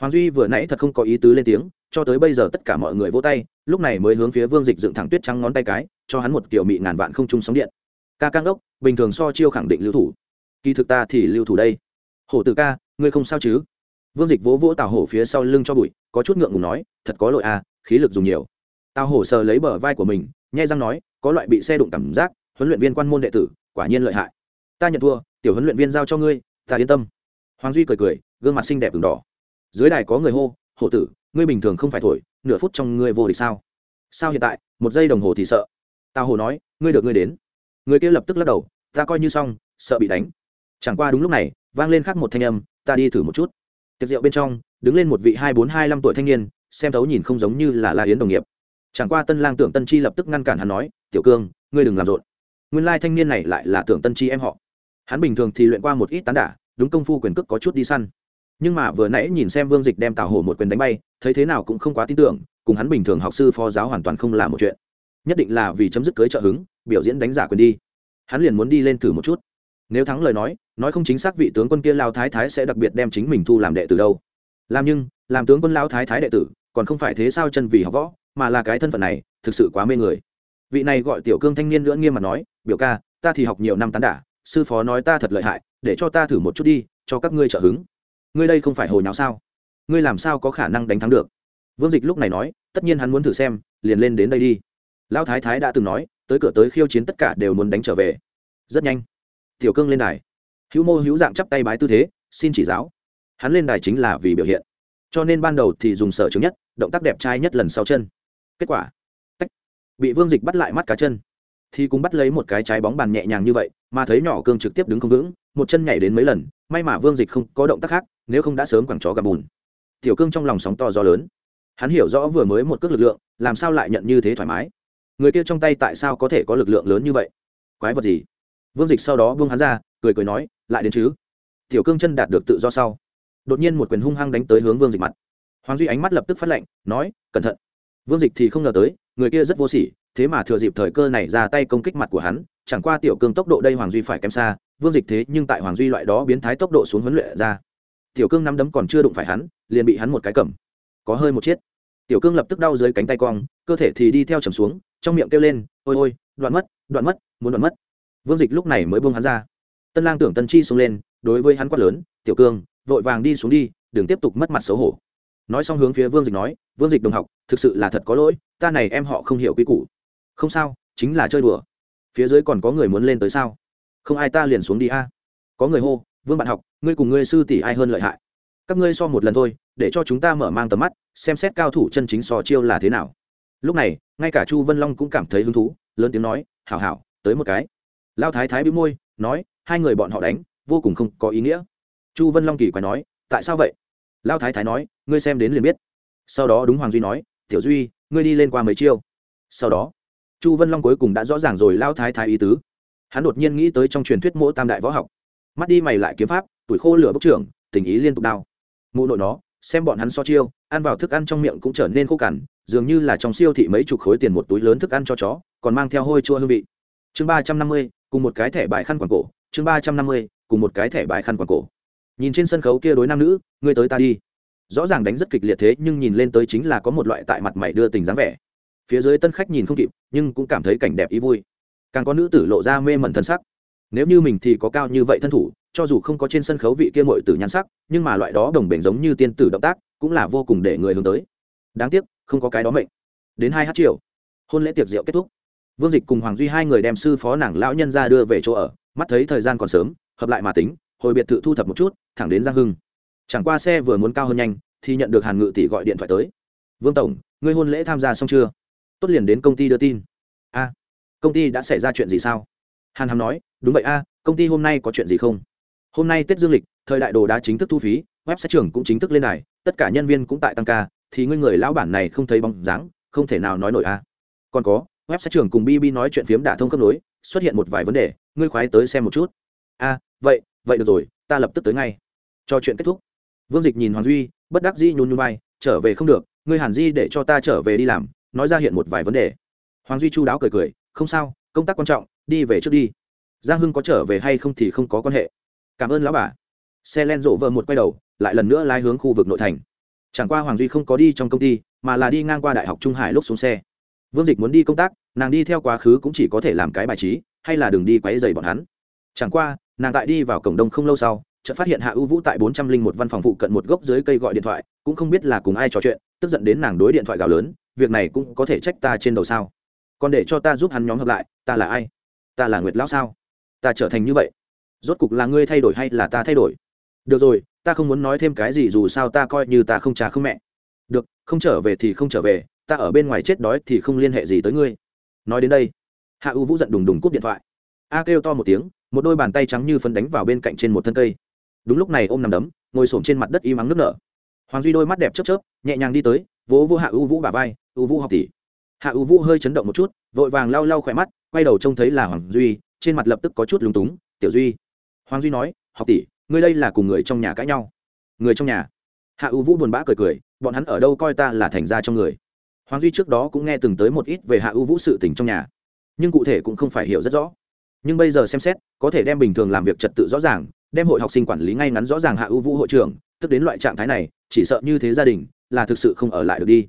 [SPEAKER 1] Hoàng duy vừa nãy thật không có ý tứ lên tiếng, cho tới bây giờ tất cả mọi người vỗ tay, lúc này mới hướng phía vương dịch dựng thẳng tuyết trắng ngón tay cái, cho hắn một kiểu mị ngàn vạn không chung sóng điện. Ca căng đốc bình thường so chiêu khẳng định lưu thủ. Kỳ thực ta thì lưu thủ đây. Hổ tử ca, ngươi không sao chứ? Vương dịch vỗ vỗ tào hổ phía sau lưng cho bụi, có chút ngượng ngùng nói, thật có lỗi à khí lực dùng nhiều. Tào hổ sờ lấy bờ vai của mình, nhai răng nói, có loại bị xe đụng cảm giác, huấn luyện viên quan môn đệ tử, quả nhiên lợi hại. Ta nhận thua tiểu huấn luyện viên giao cho ngươi, ta yên tâm. Hoàng duy cười cười, gương mặt xinh đẹp v đỏ. Dưới đài có người hô, hổ tử, ngươi bình thường không phải thổi, nửa phút trong ngươi vô địch sao? Sao hiện tại, một giây đồng hồ thì sợ. Tào hồ nói, ngươi được ngươi đến. Người kia lập tức lắc đầu, ta coi như xong, sợ bị đánh. Chẳng qua đúng lúc này, vang lên khác một thanh âm, ta đi thử một chút. Tiệc rượu bên trong, đứng lên một vị hai bốn hai năm tuổi thanh niên, xem thấu nhìn không giống như là la yến đồng nghiệp. Chẳng qua tân lang tưởng tân chi lập tức ngăn cản hắn nói, tiểu cương, ngươi đừng làm rộn. Nguyên lai thanh niên này lại là tưởng tân chi em họ hắn bình thường thì luyện qua một ít tán đả, đúng công phu quyền cước có chút đi săn. Nhưng mà vừa nãy nhìn xem vương dịch đem tào hổ một quyền đánh bay, thấy thế nào cũng không quá tin tưởng, cùng hắn bình thường học sư phó giáo hoàn toàn không là một chuyện. Nhất định là vì chấm dứt cưới trợ hứng, biểu diễn đánh giả quyền đi. Hắn liền muốn đi lên thử một chút. Nếu thắng lời nói nói không chính xác vị tướng quân kia lao thái thái sẽ đặc biệt đem chính mình thu làm đệ tử đâu. Làm nhưng, làm tướng quân lao thái thái đệ tử, còn không phải thế sao chân vì học võ, mà là cái thân phận này, thực sự quá mê người. Vị này gọi tiểu cương thanh niên nữa nghiêm mặt nói, biểu ca, ta thì học nhiều năm tán đả sư phó nói ta thật lợi hại để cho ta thử một chút đi cho các ngươi trợ hứng. Ngươi đây không phải hồi nào sao? Ngươi làm sao có khả năng đánh thắng được? Vương dịch lúc này nói tất nhiên hắn muốn thử xem liền lên đến đây đi. Lão thái thái đã từng nói tới cửa tới khiêu chiến tất cả đều muốn đánh trở về. Rất nhanh. Tiểu cương lên đài. Hữu mô hữu dạng chắp tay bái tư thế xin chỉ giáo. Hắn lên đài chính là vì biểu hiện. Cho nên ban đầu thì dùng sở chứng nhất động tác đẹp trai nhất lần sau chân. Kết quả. Tách, bị vương dịch bắt lại mắt cá chân thì cũng bắt lấy một cái trái bóng bàn nhẹ nhàng như vậy, mà thấy nhỏ cương trực tiếp đứng không vững, một chân nhảy đến mấy lần, may mà vương dịch không có động tác khác, nếu không đã sớm quẳng chó gặp bùn. Tiểu cương trong lòng sóng to gió lớn. Hắn hiểu rõ vừa mới một cước lực lượng, làm sao lại nhận như thế thoải mái? Người kia trong tay tại sao có thể có lực lượng lớn như vậy? Quái vật gì? Vương dịch sau đó buông hắn ra, cười cười nói, lại đến chứ? Tiểu cương chân đạt được tự do sau, đột nhiên một quyền hung hăng đánh tới hướng vương dịch mặt. Hoàng duy ánh mắt lập tức phát lệnh, nói, cẩn thận. Vương dịch thì không ngờ tới người kia rất vô sỉ, thế mà thừa dịp thời cơ này ra tay công kích mặt của hắn, chẳng qua tiểu cương tốc độ đây hoàng duy phải kém xa, vương dịch thế nhưng tại hoàng duy loại đó biến thái tốc độ xuống huấn luyện ra. Tiểu cương nắm đấm còn chưa đụng phải hắn, liền bị hắn một cái cầm. Có hơi một chiếc. Tiểu cương lập tức đau dưới cánh tay cong, cơ thể thì đi theo trầm xuống, trong miệng kêu lên, ôi ôi, đoạn mất đoạn mất, muốn đoạn mất. Vương dịch lúc này mới buông hắn ra. Tân lang tưởng tân chi xuống lên, đối với hắn quát lớn, tiểu cương, vội vàng đi xuống đi, đừng tiếp tục mất mặt xấu hổ nói xong hướng phía vương dịch nói, vương dịch đồng học, thực sự là thật có lỗi, ta này em họ không hiểu quy củ. Không sao, chính là chơi đùa. Phía dưới còn có người muốn lên tới sao? Không ai, ta liền xuống đi a. Có người hô, vương bạn học, ngươi cùng ngươi sư tỷ ai hơn lợi hại? Các ngươi so một lần thôi, để cho chúng ta mở mang tầm mắt, xem xét cao thủ chân chính so chiêu là thế nào. Lúc này, ngay cả chu vân long cũng cảm thấy hứng thú, lớn tiếng nói, hảo hảo, tới một cái. Lao thái thái bị môi, nói, hai người bọn họ đánh, vô cùng không có ý nghĩa. Chu vân long kỳ quái nói, tại sao vậy? Lao thái thái nói, ngươi xem đến liền biết. Sau đó đúng hoàng duy nói, tiểu duy, ngươi đi lên qua mấy chiêu. Sau đó, chu vân long cuối cùng đã rõ ràng rồi lao thái thái ý tứ. Hắn đột nhiên nghĩ tới trong truyền thuyết mỗ tam đại võ học. Mắt đi mày lại kiếm pháp, tuổi khô lửa bốc trưởng, tình ý liên tục đao mụ nội nó, xem bọn hắn so chiêu, ăn vào thức ăn trong miệng cũng trở nên khô cằn, dường như là trong siêu thị mấy chục khối tiền một túi lớn thức ăn cho chó, còn mang theo hôi chua hương vị. Chương ba trăm năm mươi, cùng một cái thẻ bài khăn quảng cổ, chương ba trăm năm mươi, cùng một cái thẻ bài khăn quảng cổ nhìn trên sân khấu kia đối nam nữ, ngươi tới ta đi. Rõ ràng đánh rất kịch liệt thế, nhưng nhìn lên tới chính là có một loại tại mặt mày đưa tình dáng vẻ. Phía dưới tân khách nhìn không kịp, nhưng cũng cảm thấy cảnh đẹp ý vui. Càng có nữ tử lộ ra mê mẩn thân sắc. Nếu như mình thì có cao như vậy thân thủ, cho dù không có trên sân khấu vị kia mội tử nhan sắc, nhưng mà loại đó đồng bền giống như tiên tử động tác, cũng là vô cùng để người hướng tới. Đáng tiếc, không có cái đó mệnh. Đến hai h chiều hôn lễ tiệc rượu kết thúc. Vương dịch cùng hoàng duy hai người đem sư phó nàng lão nhân ra đưa về chỗ ở. Mắt thấy thời gian còn sớm, hợp lại mà tính hồi biệt thự thu thập một chút, thẳng đến giang hưng. Chẳng qua xe vừa muốn cao hơn nhanh, thì nhận được hàn ngự tỷ gọi điện thoại tới. Vương tổng, ngươi hôn lễ tham gia xong chưa? Tốt liền đến công ty đưa tin. A, công ty đã xảy ra chuyện gì sao? Hàn hàm nói, đúng vậy a, công ty hôm nay có chuyện gì không? Hôm nay tết dương lịch, thời đại đồ đã chính thức thu phí, web sách trưởng cũng chính thức lên này tất cả nhân viên cũng tại tăng ca, thì ngươi người lão bản này không thấy bóng dáng, không thể nào nói nổi a. Còn có, web sách trưởng cùng bb nói chuyện phiếm đả thông cấp nối, xuất hiện một vài vấn đề, ngươi khoái tới xem một chút. A, vậy vậy được rồi, ta lập tức tới ngay. Cho chuyện kết thúc. Vương dịch nhìn hoàng duy, bất đắc dĩ nhún nhún vai, trở về không được, ngươi hàn di để cho ta trở về đi làm, nói ra hiện một vài vấn đề. Hoàng duy chu đáo cười cười, không sao, công tác quan trọng, đi về trước đi. Giang hưng có trở về hay không thì không có quan hệ. Cảm ơn lão bà. Xe len rộ vợ một quay đầu, lại lần nữa lái hướng khu vực nội thành. Chẳng qua hoàng duy không có đi trong công ty, mà là đi ngang qua đại học trung hải lúc xuống xe. Vương dịch muốn đi công tác, nàng đi theo quá khứ cũng chỉ có thể làm cái bài trí, hay là đừng đi quáy dày bọn hắn. Chẳng qua nàng tại đi vào cổng đông không lâu sau, chợt phát hiện hạ ưu vũ tại bốn trăm linh một văn phòng phụ cận một gốc dưới cây gọi điện thoại, cũng không biết là cùng ai trò chuyện, tức giận đến nàng đối điện thoại gào lớn, việc này cũng có thể trách ta trên đầu sao? Còn để cho ta giúp hắn nhóm hợp lại, ta là ai? Ta là nguyệt lão sao? Ta trở thành như vậy, rốt cục là ngươi thay đổi hay là ta thay đổi? Được rồi, ta không muốn nói thêm cái gì dù sao ta coi như ta không cha không mẹ. Được, không trở về thì không trở về, ta ở bên ngoài chết đói thì không liên hệ gì tới ngươi. Nói đến đây, hạ u vũ giận đùng đùng cúp điện thoại. A kêu to một tiếng một đôi bàn tay trắng như phân đánh vào bên cạnh trên một thân cây. Đúng lúc này ôm nằm đấm, ngồi s trên mặt đất y mắng nước nở. Hoàng duy đôi mắt đẹp chớp chớp, nhẹ nhàng đi tới, vỗ vô hạ ưu vũ bà vai ưu vũ học tỷ. Hạ ưu vũ hơi chấn động một chút, vội vàng lau lau khỏe mắt, quay đầu trông thấy là hoàng duy, trên mặt lập tức có chút lúng túng, tiểu duy. Hoàng duy nói, học tỷ, ngươi đây là cùng người trong nhà cãi nhau. Người trong nhà? Hạ ưu vũ buồn bã cười cười, bọn hắn ở đâu coi ta là thành ra trong người? Hoàng duy trước đó cũng nghe từng tới một ít về hạ ưu vũ sự tình trong nhà, nhưng cụ thể cũng không phải hiểu rất rõ nhưng bây giờ xem xét, có thể đem bình thường làm việc trật tự rõ ràng, đem hội học sinh quản lý ngay ngắn rõ ràng hạ ưu vũ hội trưởng, tức đến loại trạng thái này, chỉ sợ như thế gia đình, là thực sự không ở lại được đi.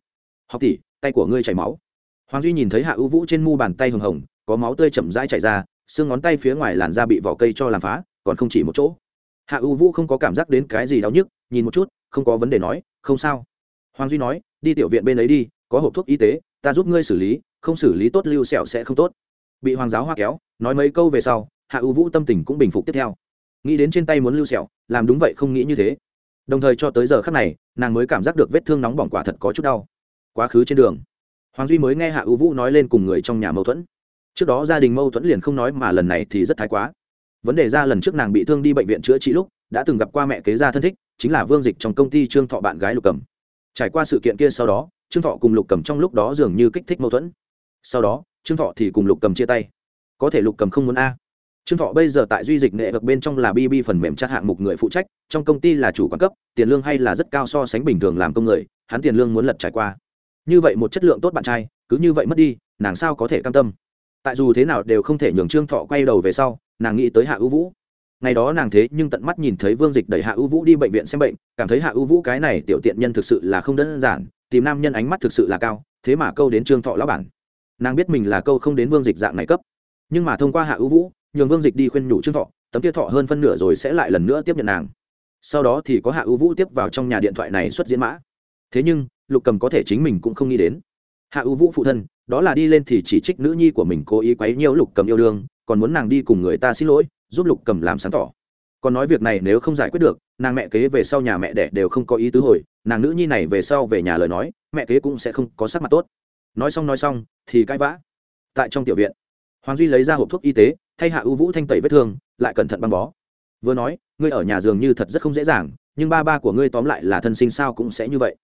[SPEAKER 1] Học tỷ, tay của ngươi chảy máu. Hoàng duy nhìn thấy hạ ưu vũ trên mu bàn tay hồng hồng, có máu tươi chậm rãi chảy ra, xương ngón tay phía ngoài làn da bị vỏ cây cho làm phá, còn không chỉ một chỗ. Hạ ưu vũ không có cảm giác đến cái gì đau nhức, nhìn một chút, không có vấn đề nói, không sao. Hoàng duy nói, đi tiểu viện bên ấy đi, có hộp thuốc y tế, ta giúp ngươi xử lý, không xử lý tốt lưu sẹo sẽ không tốt bị hoàng giáo hoa kéo, nói mấy câu về sau, hạ ưu vũ tâm tình cũng bình phục tiếp theo. Nghĩ đến trên tay muốn lưu sẹo, làm đúng vậy không nghĩ như thế. Đồng thời cho tới giờ khắc này, nàng mới cảm giác được vết thương nóng bỏng quả thật có chút đau. Quá khứ trên đường, hoàng duy mới nghe hạ ưu vũ nói lên cùng người trong nhà mâu thuẫn. Trước đó gia đình mâu thuẫn liền không nói mà lần này thì rất thái quá. Vấn đề ra lần trước nàng bị thương đi bệnh viện chữa trị lúc, đã từng gặp qua mẹ kế gia thân thích, chính là vương dịch trong công ty trương thọ bạn gái lục cầm trải qua sự kiện kia sau đó, trương thọ cùng lục cầm trong lúc đó dường như kích thích mâu thuẫn. Sau đó trương thọ thì cùng lục cầm chia tay. Có thể lục cầm không muốn a. Trương thọ bây giờ tại duy dịch nghệ vực bên trong là bb phần mềm chắc hạng mục người phụ trách, trong công ty là chủ quản cấp, tiền lương hay là rất cao so sánh bình thường làm công người, hắn tiền lương muốn lật trải qua. Như vậy một chất lượng tốt bạn trai, cứ như vậy mất đi, nàng sao có thể cam tâm? Tại dù thế nào đều không thể nhường trương thọ quay đầu về sau, nàng nghĩ tới hạ ưu vũ. Ngày đó nàng thế nhưng tận mắt nhìn thấy vương dịch đẩy hạ ưu vũ đi bệnh viện xem bệnh, cảm thấy hạ ưu vũ cái này tiểu tiện nhân thực sự là không đơn giản, tìm nam nhân ánh mắt thực sự là cao, thế mà câu đến trương thọ lão bản nàng biết mình là câu không đến vương dịch dạng này cấp. Nhưng mà thông qua hạ ưu vũ, nhường vương dịch đi khuyên nhủ trương thọ, tấm kia thọ hơn phân nửa rồi sẽ lại lần nữa tiếp nhận nàng. Sau đó thì có hạ ưu vũ tiếp vào trong nhà điện thoại này xuất diễn mã. Thế nhưng, lục cầm có thể chính mình cũng không nghĩ đến. Hạ ưu vũ phụ thân, đó là đi lên thì chỉ trích nữ nhi của mình cố ý quấy nhiễu lục cầm yêu đương, còn muốn nàng đi cùng người ta xin lỗi, giúp lục cầm làm sáng tỏ. Còn nói việc này nếu không giải quyết được, nàng mẹ kế về sau nhà mẹ đẻ đều không có ý tứ hồi, nàng nữ nhi này về sau về nhà lời nói, mẹ kế cũng sẽ không có sắc mặt tốt. Nói xong nói xong thì cãi vã. Tại trong tiểu viện, hoàng duy lấy ra hộp thuốc y tế, thay hạ ưu vũ thanh tẩy vết thương, lại cẩn thận băng bó. Vừa nói, ngươi ở nhà dường như thật rất không dễ dàng, nhưng ba ba của ngươi tóm lại là thân sinh sao cũng sẽ như vậy.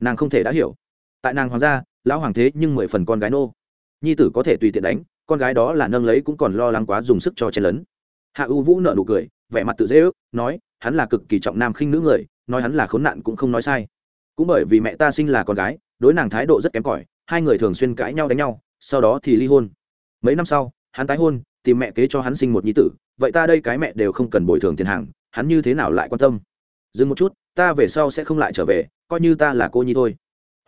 [SPEAKER 1] Nàng không thể đã hiểu. Tại nàng hoàng gia, lão hoàng thế nhưng mười phần con gái nô. Nhi tử có thể tùy tiện đánh, con gái đó là nâng lấy cũng còn lo lắng quá dùng sức cho chen lấn. Hạ ưu vũ nợ nụ cười, vẻ mặt tự dễ ước, nói, hắn là cực kỳ trọng nam khinh nữ người, nói hắn là khốn nạn cũng không nói sai. Cũng bởi vì mẹ ta sinh là con gái đối nàng thái độ rất kém cỏi, hai người thường xuyên cãi nhau đánh nhau, sau đó thì ly hôn. Mấy năm sau, hắn tái hôn, tìm mẹ kế cho hắn sinh một nhi tử, vậy ta đây cái mẹ đều không cần bồi thường tiền hàng, hắn như thế nào lại quan tâm? Dừng một chút, ta về sau sẽ không lại trở về, coi như ta là cô nhi thôi.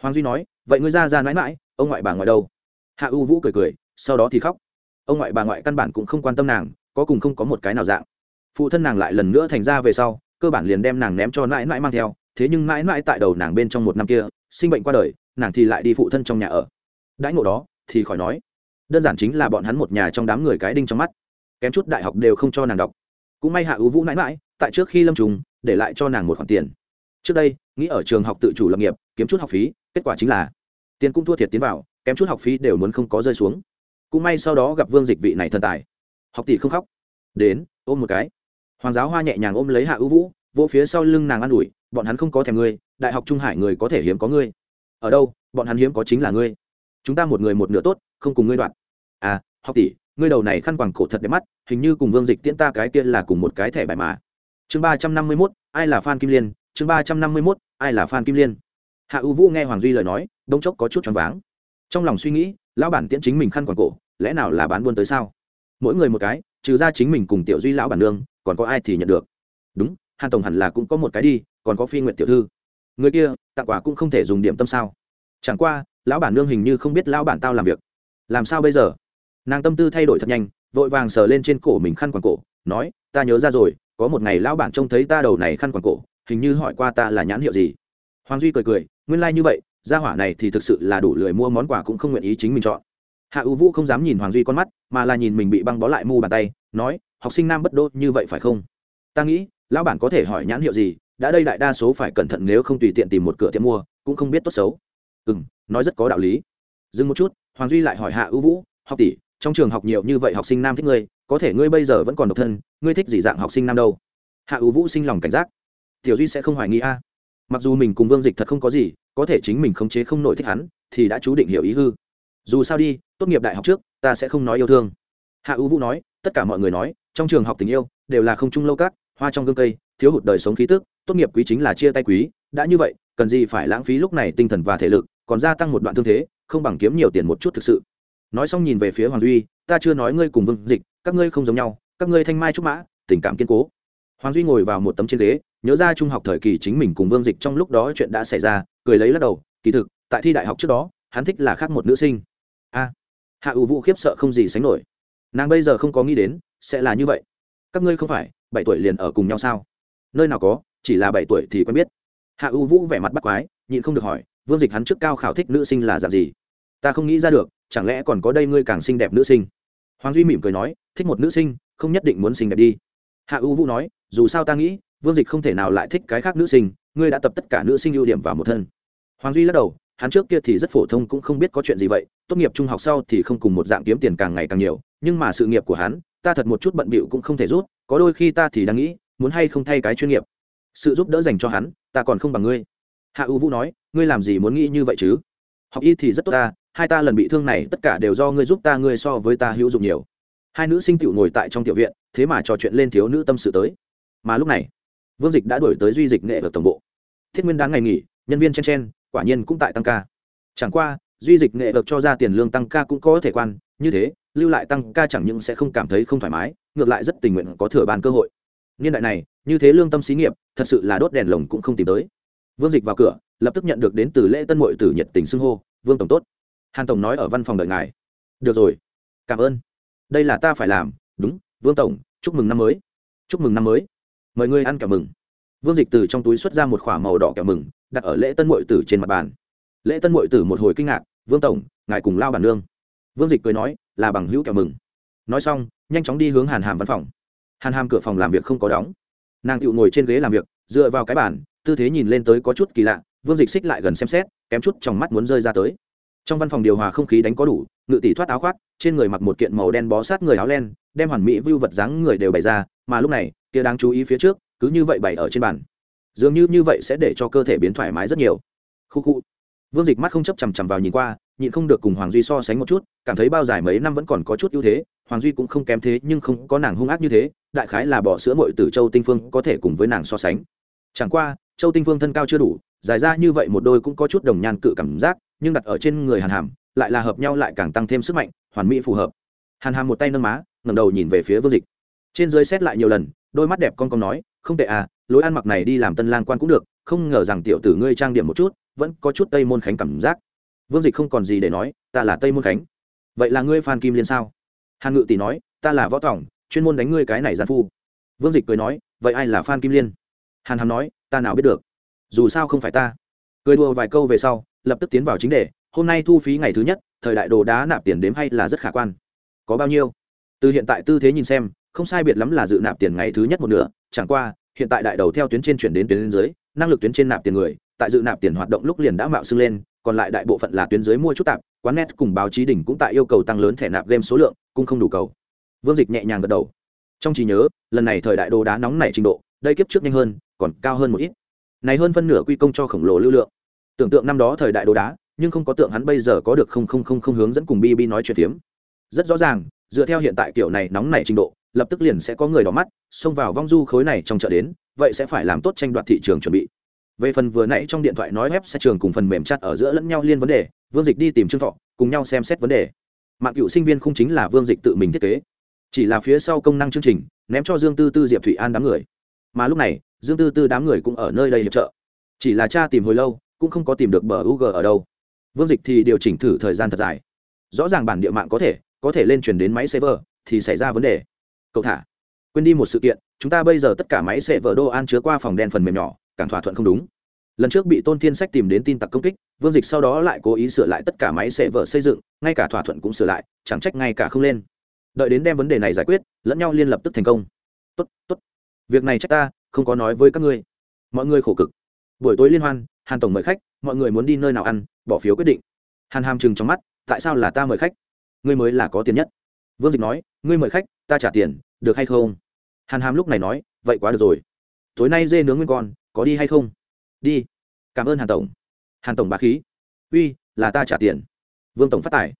[SPEAKER 1] Hoàng duy nói, vậy ngươi ra ra mãi mãi, ông ngoại bà ngoại đâu? Hạ u vũ cười cười, sau đó thì khóc. Ông ngoại bà ngoại căn bản cũng không quan tâm nàng, có cùng không có một cái nào dạng. Phụ thân nàng lại lần nữa thành ra về sau, cơ bản liền đem nàng ném cho mãi mãi mang theo thế nhưng mãi mãi tại đầu nàng bên trong một năm kia, sinh bệnh qua đời, nàng thì lại đi phụ thân trong nhà ở. Đãi ngộ đó, thì khỏi nói. Đơn giản chính là bọn hắn một nhà trong đám người cái đinh trong mắt. Kém chút đại học đều không cho nàng đọc. Cũng may hạ ưu vũ mãi mãi, tại trước khi lâm trùng, để lại cho nàng một khoản tiền. Trước đây, nghĩ ở trường học tự chủ lập nghiệp, kiếm chút học phí, kết quả chính là tiền cũng thua thiệt tiến vào, kém chút học phí đều muốn không có rơi xuống. Cũng may sau đó gặp vương dịch vị này thần tài. Học tỷ không khóc. Đến, ôm một cái. Hoàng giáo hoa nhẹ nhàng ôm lấy hạ ưu vũ vỗ phía sau lưng nàng an ủi, bọn hắn không có thèm ngươi, đại học trung hải người có thể hiếm có ngươi. Ở đâu, bọn hắn hiếm có chính là ngươi. Chúng ta một người một nửa tốt, không cùng ngươi đoạn. À học tỷ, ngươi đầu này khăn quàng cổ thật đẹp mắt, hình như cùng vương dịch tiễn ta cái kia là cùng một cái thẻ bài mà. Chương ba trăm năm mươi mốt, ai là phan kim liên? Chương ba trăm năm mươi mốt, ai là phan kim liên? Hạ ưu vũ nghe hoàng duy lời nói đông chốc có chút choáng váng. Trong lòng suy nghĩ, lão bản tiễn chính mình khăn quàng cổ, lẽ nào là bán buôn tới sao? Mỗi người một cái, trừ ra chính mình cùng tiểu duy lão bản nương, còn có ai thì nhận được? Đúng hàn tổng hẳn là cũng có một cái đi, còn có phi nguyện tiểu thư. Người kia, tặng quà cũng không thể dùng điểm tâm sao? Chẳng qua, lão bản nương hình như không biết lão bản tao làm việc. Làm sao bây giờ? Nàng tâm tư thay đổi thật nhanh, vội vàng sờ lên trên cổ mình khăn quàng cổ, nói, ta nhớ ra rồi, có một ngày lão bản trông thấy ta đầu này khăn quàng cổ, hình như hỏi qua ta là nhãn hiệu gì. Hoàng duy cười cười, nguyên lai、like、như vậy, gia hỏa này thì thực sự là đủ lười mua món quà cũng không nguyện ý chính mình chọn. Hạ ưu vũ không dám nhìn hoàng duy con mắt, mà là nhìn mình bị băng bó lại mu bàn tay, nói, học sinh nam bất đô như vậy phải không? Ta nghĩ lão bản có thể hỏi nhãn hiệu gì, đã đây đại đa số phải cẩn thận nếu không tùy tiện tìm một cửa tiệm mua, cũng không biết tốt xấu. Ừ m nói rất có đạo lý. Dừng một chút, hoàng duy lại hỏi hạ ưu vũ, học tỷ, trong trường học nhiều như vậy học sinh nam thích ngươi, có thể ngươi bây giờ vẫn còn độc thân, ngươi thích gì dạng học sinh nam đâu? Hạ ưu vũ sinh lòng cảnh giác. Tiểu duy sẽ không hoài nghi a. Mặc dù mình cùng vương dịch thật không có gì, có thể chính mình khống chế không nổi thích hắn, thì đã chú định hiểu ý hư. Dù sao đi, tốt nghiệp đại học trước, ta sẽ không nói yêu thương. Hạ ưu vũ nói, tất cả mọi người nói, trong trường học tình yêu, đều là không chung lâu cát hoa trong gương cây, thiếu hụt đời sống khí tức, tốt nghiệp quý chính là chia tay quý, đã như vậy, cần gì phải lãng phí lúc này tinh thần và thể lực, còn gia tăng một đoạn thương thế, không bằng kiếm nhiều tiền một chút thực sự. Nói xong nhìn về phía hoàng duy, ta chưa nói ngươi cùng vương dịch, các ngươi không giống nhau, các ngươi thanh mai trúc mã, tình cảm kiên cố. Hoàng duy ngồi vào một tấm trên ghế, nhớ ra trung học thời kỳ chính mình cùng vương dịch trong lúc đó chuyện đã xảy ra, cười lấy lắc đầu, kỳ thực, tại thi đại học trước đó, hắn thích là khác một nữ sinh. A, hạ ưu vũ khiếp sợ không gì sánh nổi. Nàng bây giờ không có nghĩ đến, sẽ là như vậy. Các ngươi không phải bảy tuổi liền ở cùng nhau sao? Nơi nào có, chỉ là bảy tuổi thì quen biết. Hạ ưu vũ vẻ mặt bắt quái, nhịn không được hỏi, vương dịch hắn trước cao khảo thích nữ sinh là dạng gì? Ta không nghĩ ra được, chẳng lẽ còn có đây ngươi càng xinh đẹp nữ sinh? Hoàng duy mỉm cười nói, thích một nữ sinh, không nhất định muốn xinh đẹp đi. Hạ ưu vũ nói, dù sao ta nghĩ, vương dịch không thể nào lại thích cái khác nữ sinh, ngươi đã tập tất cả nữ sinh ưu điểm vào một thân. Hoàng duy lắc đầu, hắn trước kia thì rất phổ thông cũng không biết có chuyện gì vậy, tốt nghiệp trung học sau thì không cùng một dạng kiếm tiền càng ngày càng nhiều, nhưng mà sự nghiệp của hắn, ta thật một chút bận bịu cũng không thể rút có đôi khi ta thì đang nghĩ, muốn hay không thay cái chuyên nghiệp. Sự giúp đỡ dành cho hắn, ta còn không bằng ngươi. Hạ ưu vũ nói, ngươi làm gì muốn nghĩ như vậy chứ? Học y thì rất tốt ta, hai ta lần bị thương này tất cả đều do ngươi giúp ta, ngươi so với ta hữu dụng nhiều. Hai nữ sinh tiểu ngồi tại trong tiểu viện, thế mà trò chuyện lên thiếu nữ tâm sự tới. Mà lúc này, vương dịch đã đổi tới duy dịch nghệ ở tổng bộ. Thiết nguyên đáng ngày nghỉ, nhân viên chen chen, quả nhiên cũng tại tăng ca. Chẳng qua, duy dịch nghệ được cho ra tiền lương tăng ca cũng có thể quan, như thế, lưu lại tăng ca chẳng những sẽ không cảm thấy không thoải mái ngược lại rất tình nguyện có thừa bàn cơ hội. Niên đại này, như thế lương tâm xí nghiệp, thật sự là đốt đèn lồng cũng không tìm tới. Vương dịch vào cửa, lập tức nhận được đến từ lễ tân mội tử nhiệt tình xưng hô, vương tổng tốt. Hàn tổng nói ở văn phòng đợi ngài. Được rồi, cảm ơn. Đây là ta phải làm. Đúng, vương tổng, chúc mừng năm mới. Chúc mừng năm mới. Mời ngươi ăn kẹo mừng. Vương dịch từ trong túi xuất ra một k h ỏ a màu đỏ kẹo mừng, đặt ở lễ tân mội tử trên mặt bàn. Lễ tân mội tử một hồi kinh ngạc, vương tổng, ngài cùng lao bản nương. Vương dịch cười nói, là bằng hữu kẹo mừng. Nói xong nhanh chóng đi hướng hàn hàm văn phòng. Hàn hàm cửa phòng làm việc không có đóng. Nàng tựu ngồi trên ghế làm việc, dựa vào cái bàn, tư thế nhìn lên tới có chút kỳ lạ, vương dịch xích lại gần xem xét, kém chút trong mắt muốn rơi ra tới. Trong văn phòng điều hòa không khí đánh có đủ, ngự tỷ thoát áo khoác, trên người mặc một kiện màu đen bó sát người áo len, đem hoàn mỹ vưu vật dáng người đều bày ra, mà lúc này, kia đáng chú ý phía trước, cứ như vậy bày ở trên bàn. Dường như như vậy sẽ để cho cơ thể biến thoải mái rất nhiều. Khu khu. Vương dịch mắt không chấp chằm chằm vào nhìn qua nhịn không được cùng hoàng duy so sánh một chút, cảm thấy bao dài mấy năm vẫn còn có chút ưu thế, hoàng duy cũng không kém thế nhưng không có nàng hung ác như thế, đại khái là bỏ sữa mội từ châu tinh phương có thể cùng với nàng so sánh. Chẳng qua, châu tinh phương thân cao chưa đủ, dài ra như vậy một đôi cũng có chút đồng nhan cự cảm giác, nhưng đặt ở trên người hàn hàm, lại là hợp nhau lại càng tăng thêm sức mạnh, hoàn mỹ phù hợp. Hàn hàm một tay nâng má, ngẩng đầu nhìn về phía vương dịch. Trên dưới xét lại nhiều lần, đôi mắt đẹp con con nói, không tệ à lối ăn mặc này đi làm tân lang quan cũng được, không ngờ rằng tiểu tử ngươi trang điểm một chút, vẫn có chút tây môn khánh cảm giác vương dịch không còn gì để nói, ta là tây môn khánh. Vậy là ngươi phan kim liên sao? Hàn ngự tỷ nói, ta là võ tỏng chuyên môn đánh ngươi cái này gian phu. Vương dịch cười nói, vậy ai là phan kim liên? Hàn hàm nói, ta nào biết được. Dù sao không phải ta. Cười đùa vài câu về sau, lập tức tiến vào chính đề, hôm nay thu phí ngày thứ nhất, thời đại đồ đá nạp tiền đếm hay là rất khả quan. Có bao nhiêu? Từ hiện tại tư thế nhìn xem, không sai biệt lắm là dự nạp tiền ngày thứ nhất một nửa, chẳng qua, hiện tại đại đầu theo tuyến trên chuyển đến tuyến dưới, năng lực tuyến trên nạp tiền người, tại dự nạp tiền hoạt động lúc liền đã mạo xưng lên còn lại đại bộ phận là tuyến dưới mua chút tạp, quán net cùng báo chí đỉnh cũng tại yêu cầu tăng lớn thẻ nạp game số lượng, cũng không đủ cầu. Vương dịch nhẹ nhàng gật đầu. Trong trí nhớ, lần này thời đại đồ đá nóng này trình độ, đây kiếp trước nhanh hơn, còn cao hơn một ít. Này hơn phân nửa quy công cho khổng lồ lưu lượng. Tưởng tượng năm đó thời đại đồ đá, nhưng không có tượng hắn bây giờ có được không không không không hướng dẫn cùng bb nói chuyện phiếm. Rất rõ ràng, dựa theo hiện tại kiểu này nóng này trình độ, lập tức liền sẽ có người đỏ mắt, xông vào vong du khối này trong chợ đến, vậy sẽ phải làm tốt tranh đoạt thị trường chuẩn bị về phần vừa nãy trong điện thoại nói web sẽ trường cùng phần mềm chat ở giữa lẫn nhau liên vấn đề, vương dịch đi tìm trương thọ, cùng nhau xem xét vấn đề. Mạng cựu sinh viên không chính là vương dịch tự mình thiết kế, chỉ là phía sau công năng chương trình, ném cho dương tư tư, diệp thụy an đám người. Mà lúc này, dương tư tư đám người cũng ở nơi đây hiệp trợ. Chỉ là cha tìm hồi lâu, cũng không có tìm được bờ u g ở đâu. Vương dịch thì điều chỉnh thử thời gian thật dài. Rõ ràng bản địa mạng có thể có thể lên truyền đến máy server, thì xảy ra vấn đề. Cậu thả, quên đi một sự kiện, chúng ta bây giờ tất cả máy server đô an chứa qua phòng đen phần mềm nhỏ càng thỏa thuận không đúng. Lần trước bị tôn thiên sách tìm đến tin tặc công kích, vương dịch sau đó lại cố ý sửa lại tất cả máy server xây dựng, ngay cả thỏa thuận cũng sửa lại, chẳng trách ngay cả không lên. Đợi đến đem vấn đề này giải quyết, lẫn nhau liên lập tức thành công. Tốt tốt. Việc này trách ta, không có nói với các ngươi. Mọi người khổ cực. Buổi tối liên hoan, hàn tổng mời khách, mọi người muốn đi nơi nào ăn, bỏ phiếu quyết định. Hàn hàm chừng trong mắt, tại sao là ta mời khách? Ngươi mới là có tiền nhất. Vương dịch nói, ngươi mời khách, ta trả tiền, được hay không? Hàn hàm lúc này nói, vậy quá được rồi. Tối nay dê nướng nguyên con có đi hay không? Đi. Cảm ơn hàn tổng. Hàn tổng bà khí. Uy, là ta trả tiền. Vương tổng phát tài.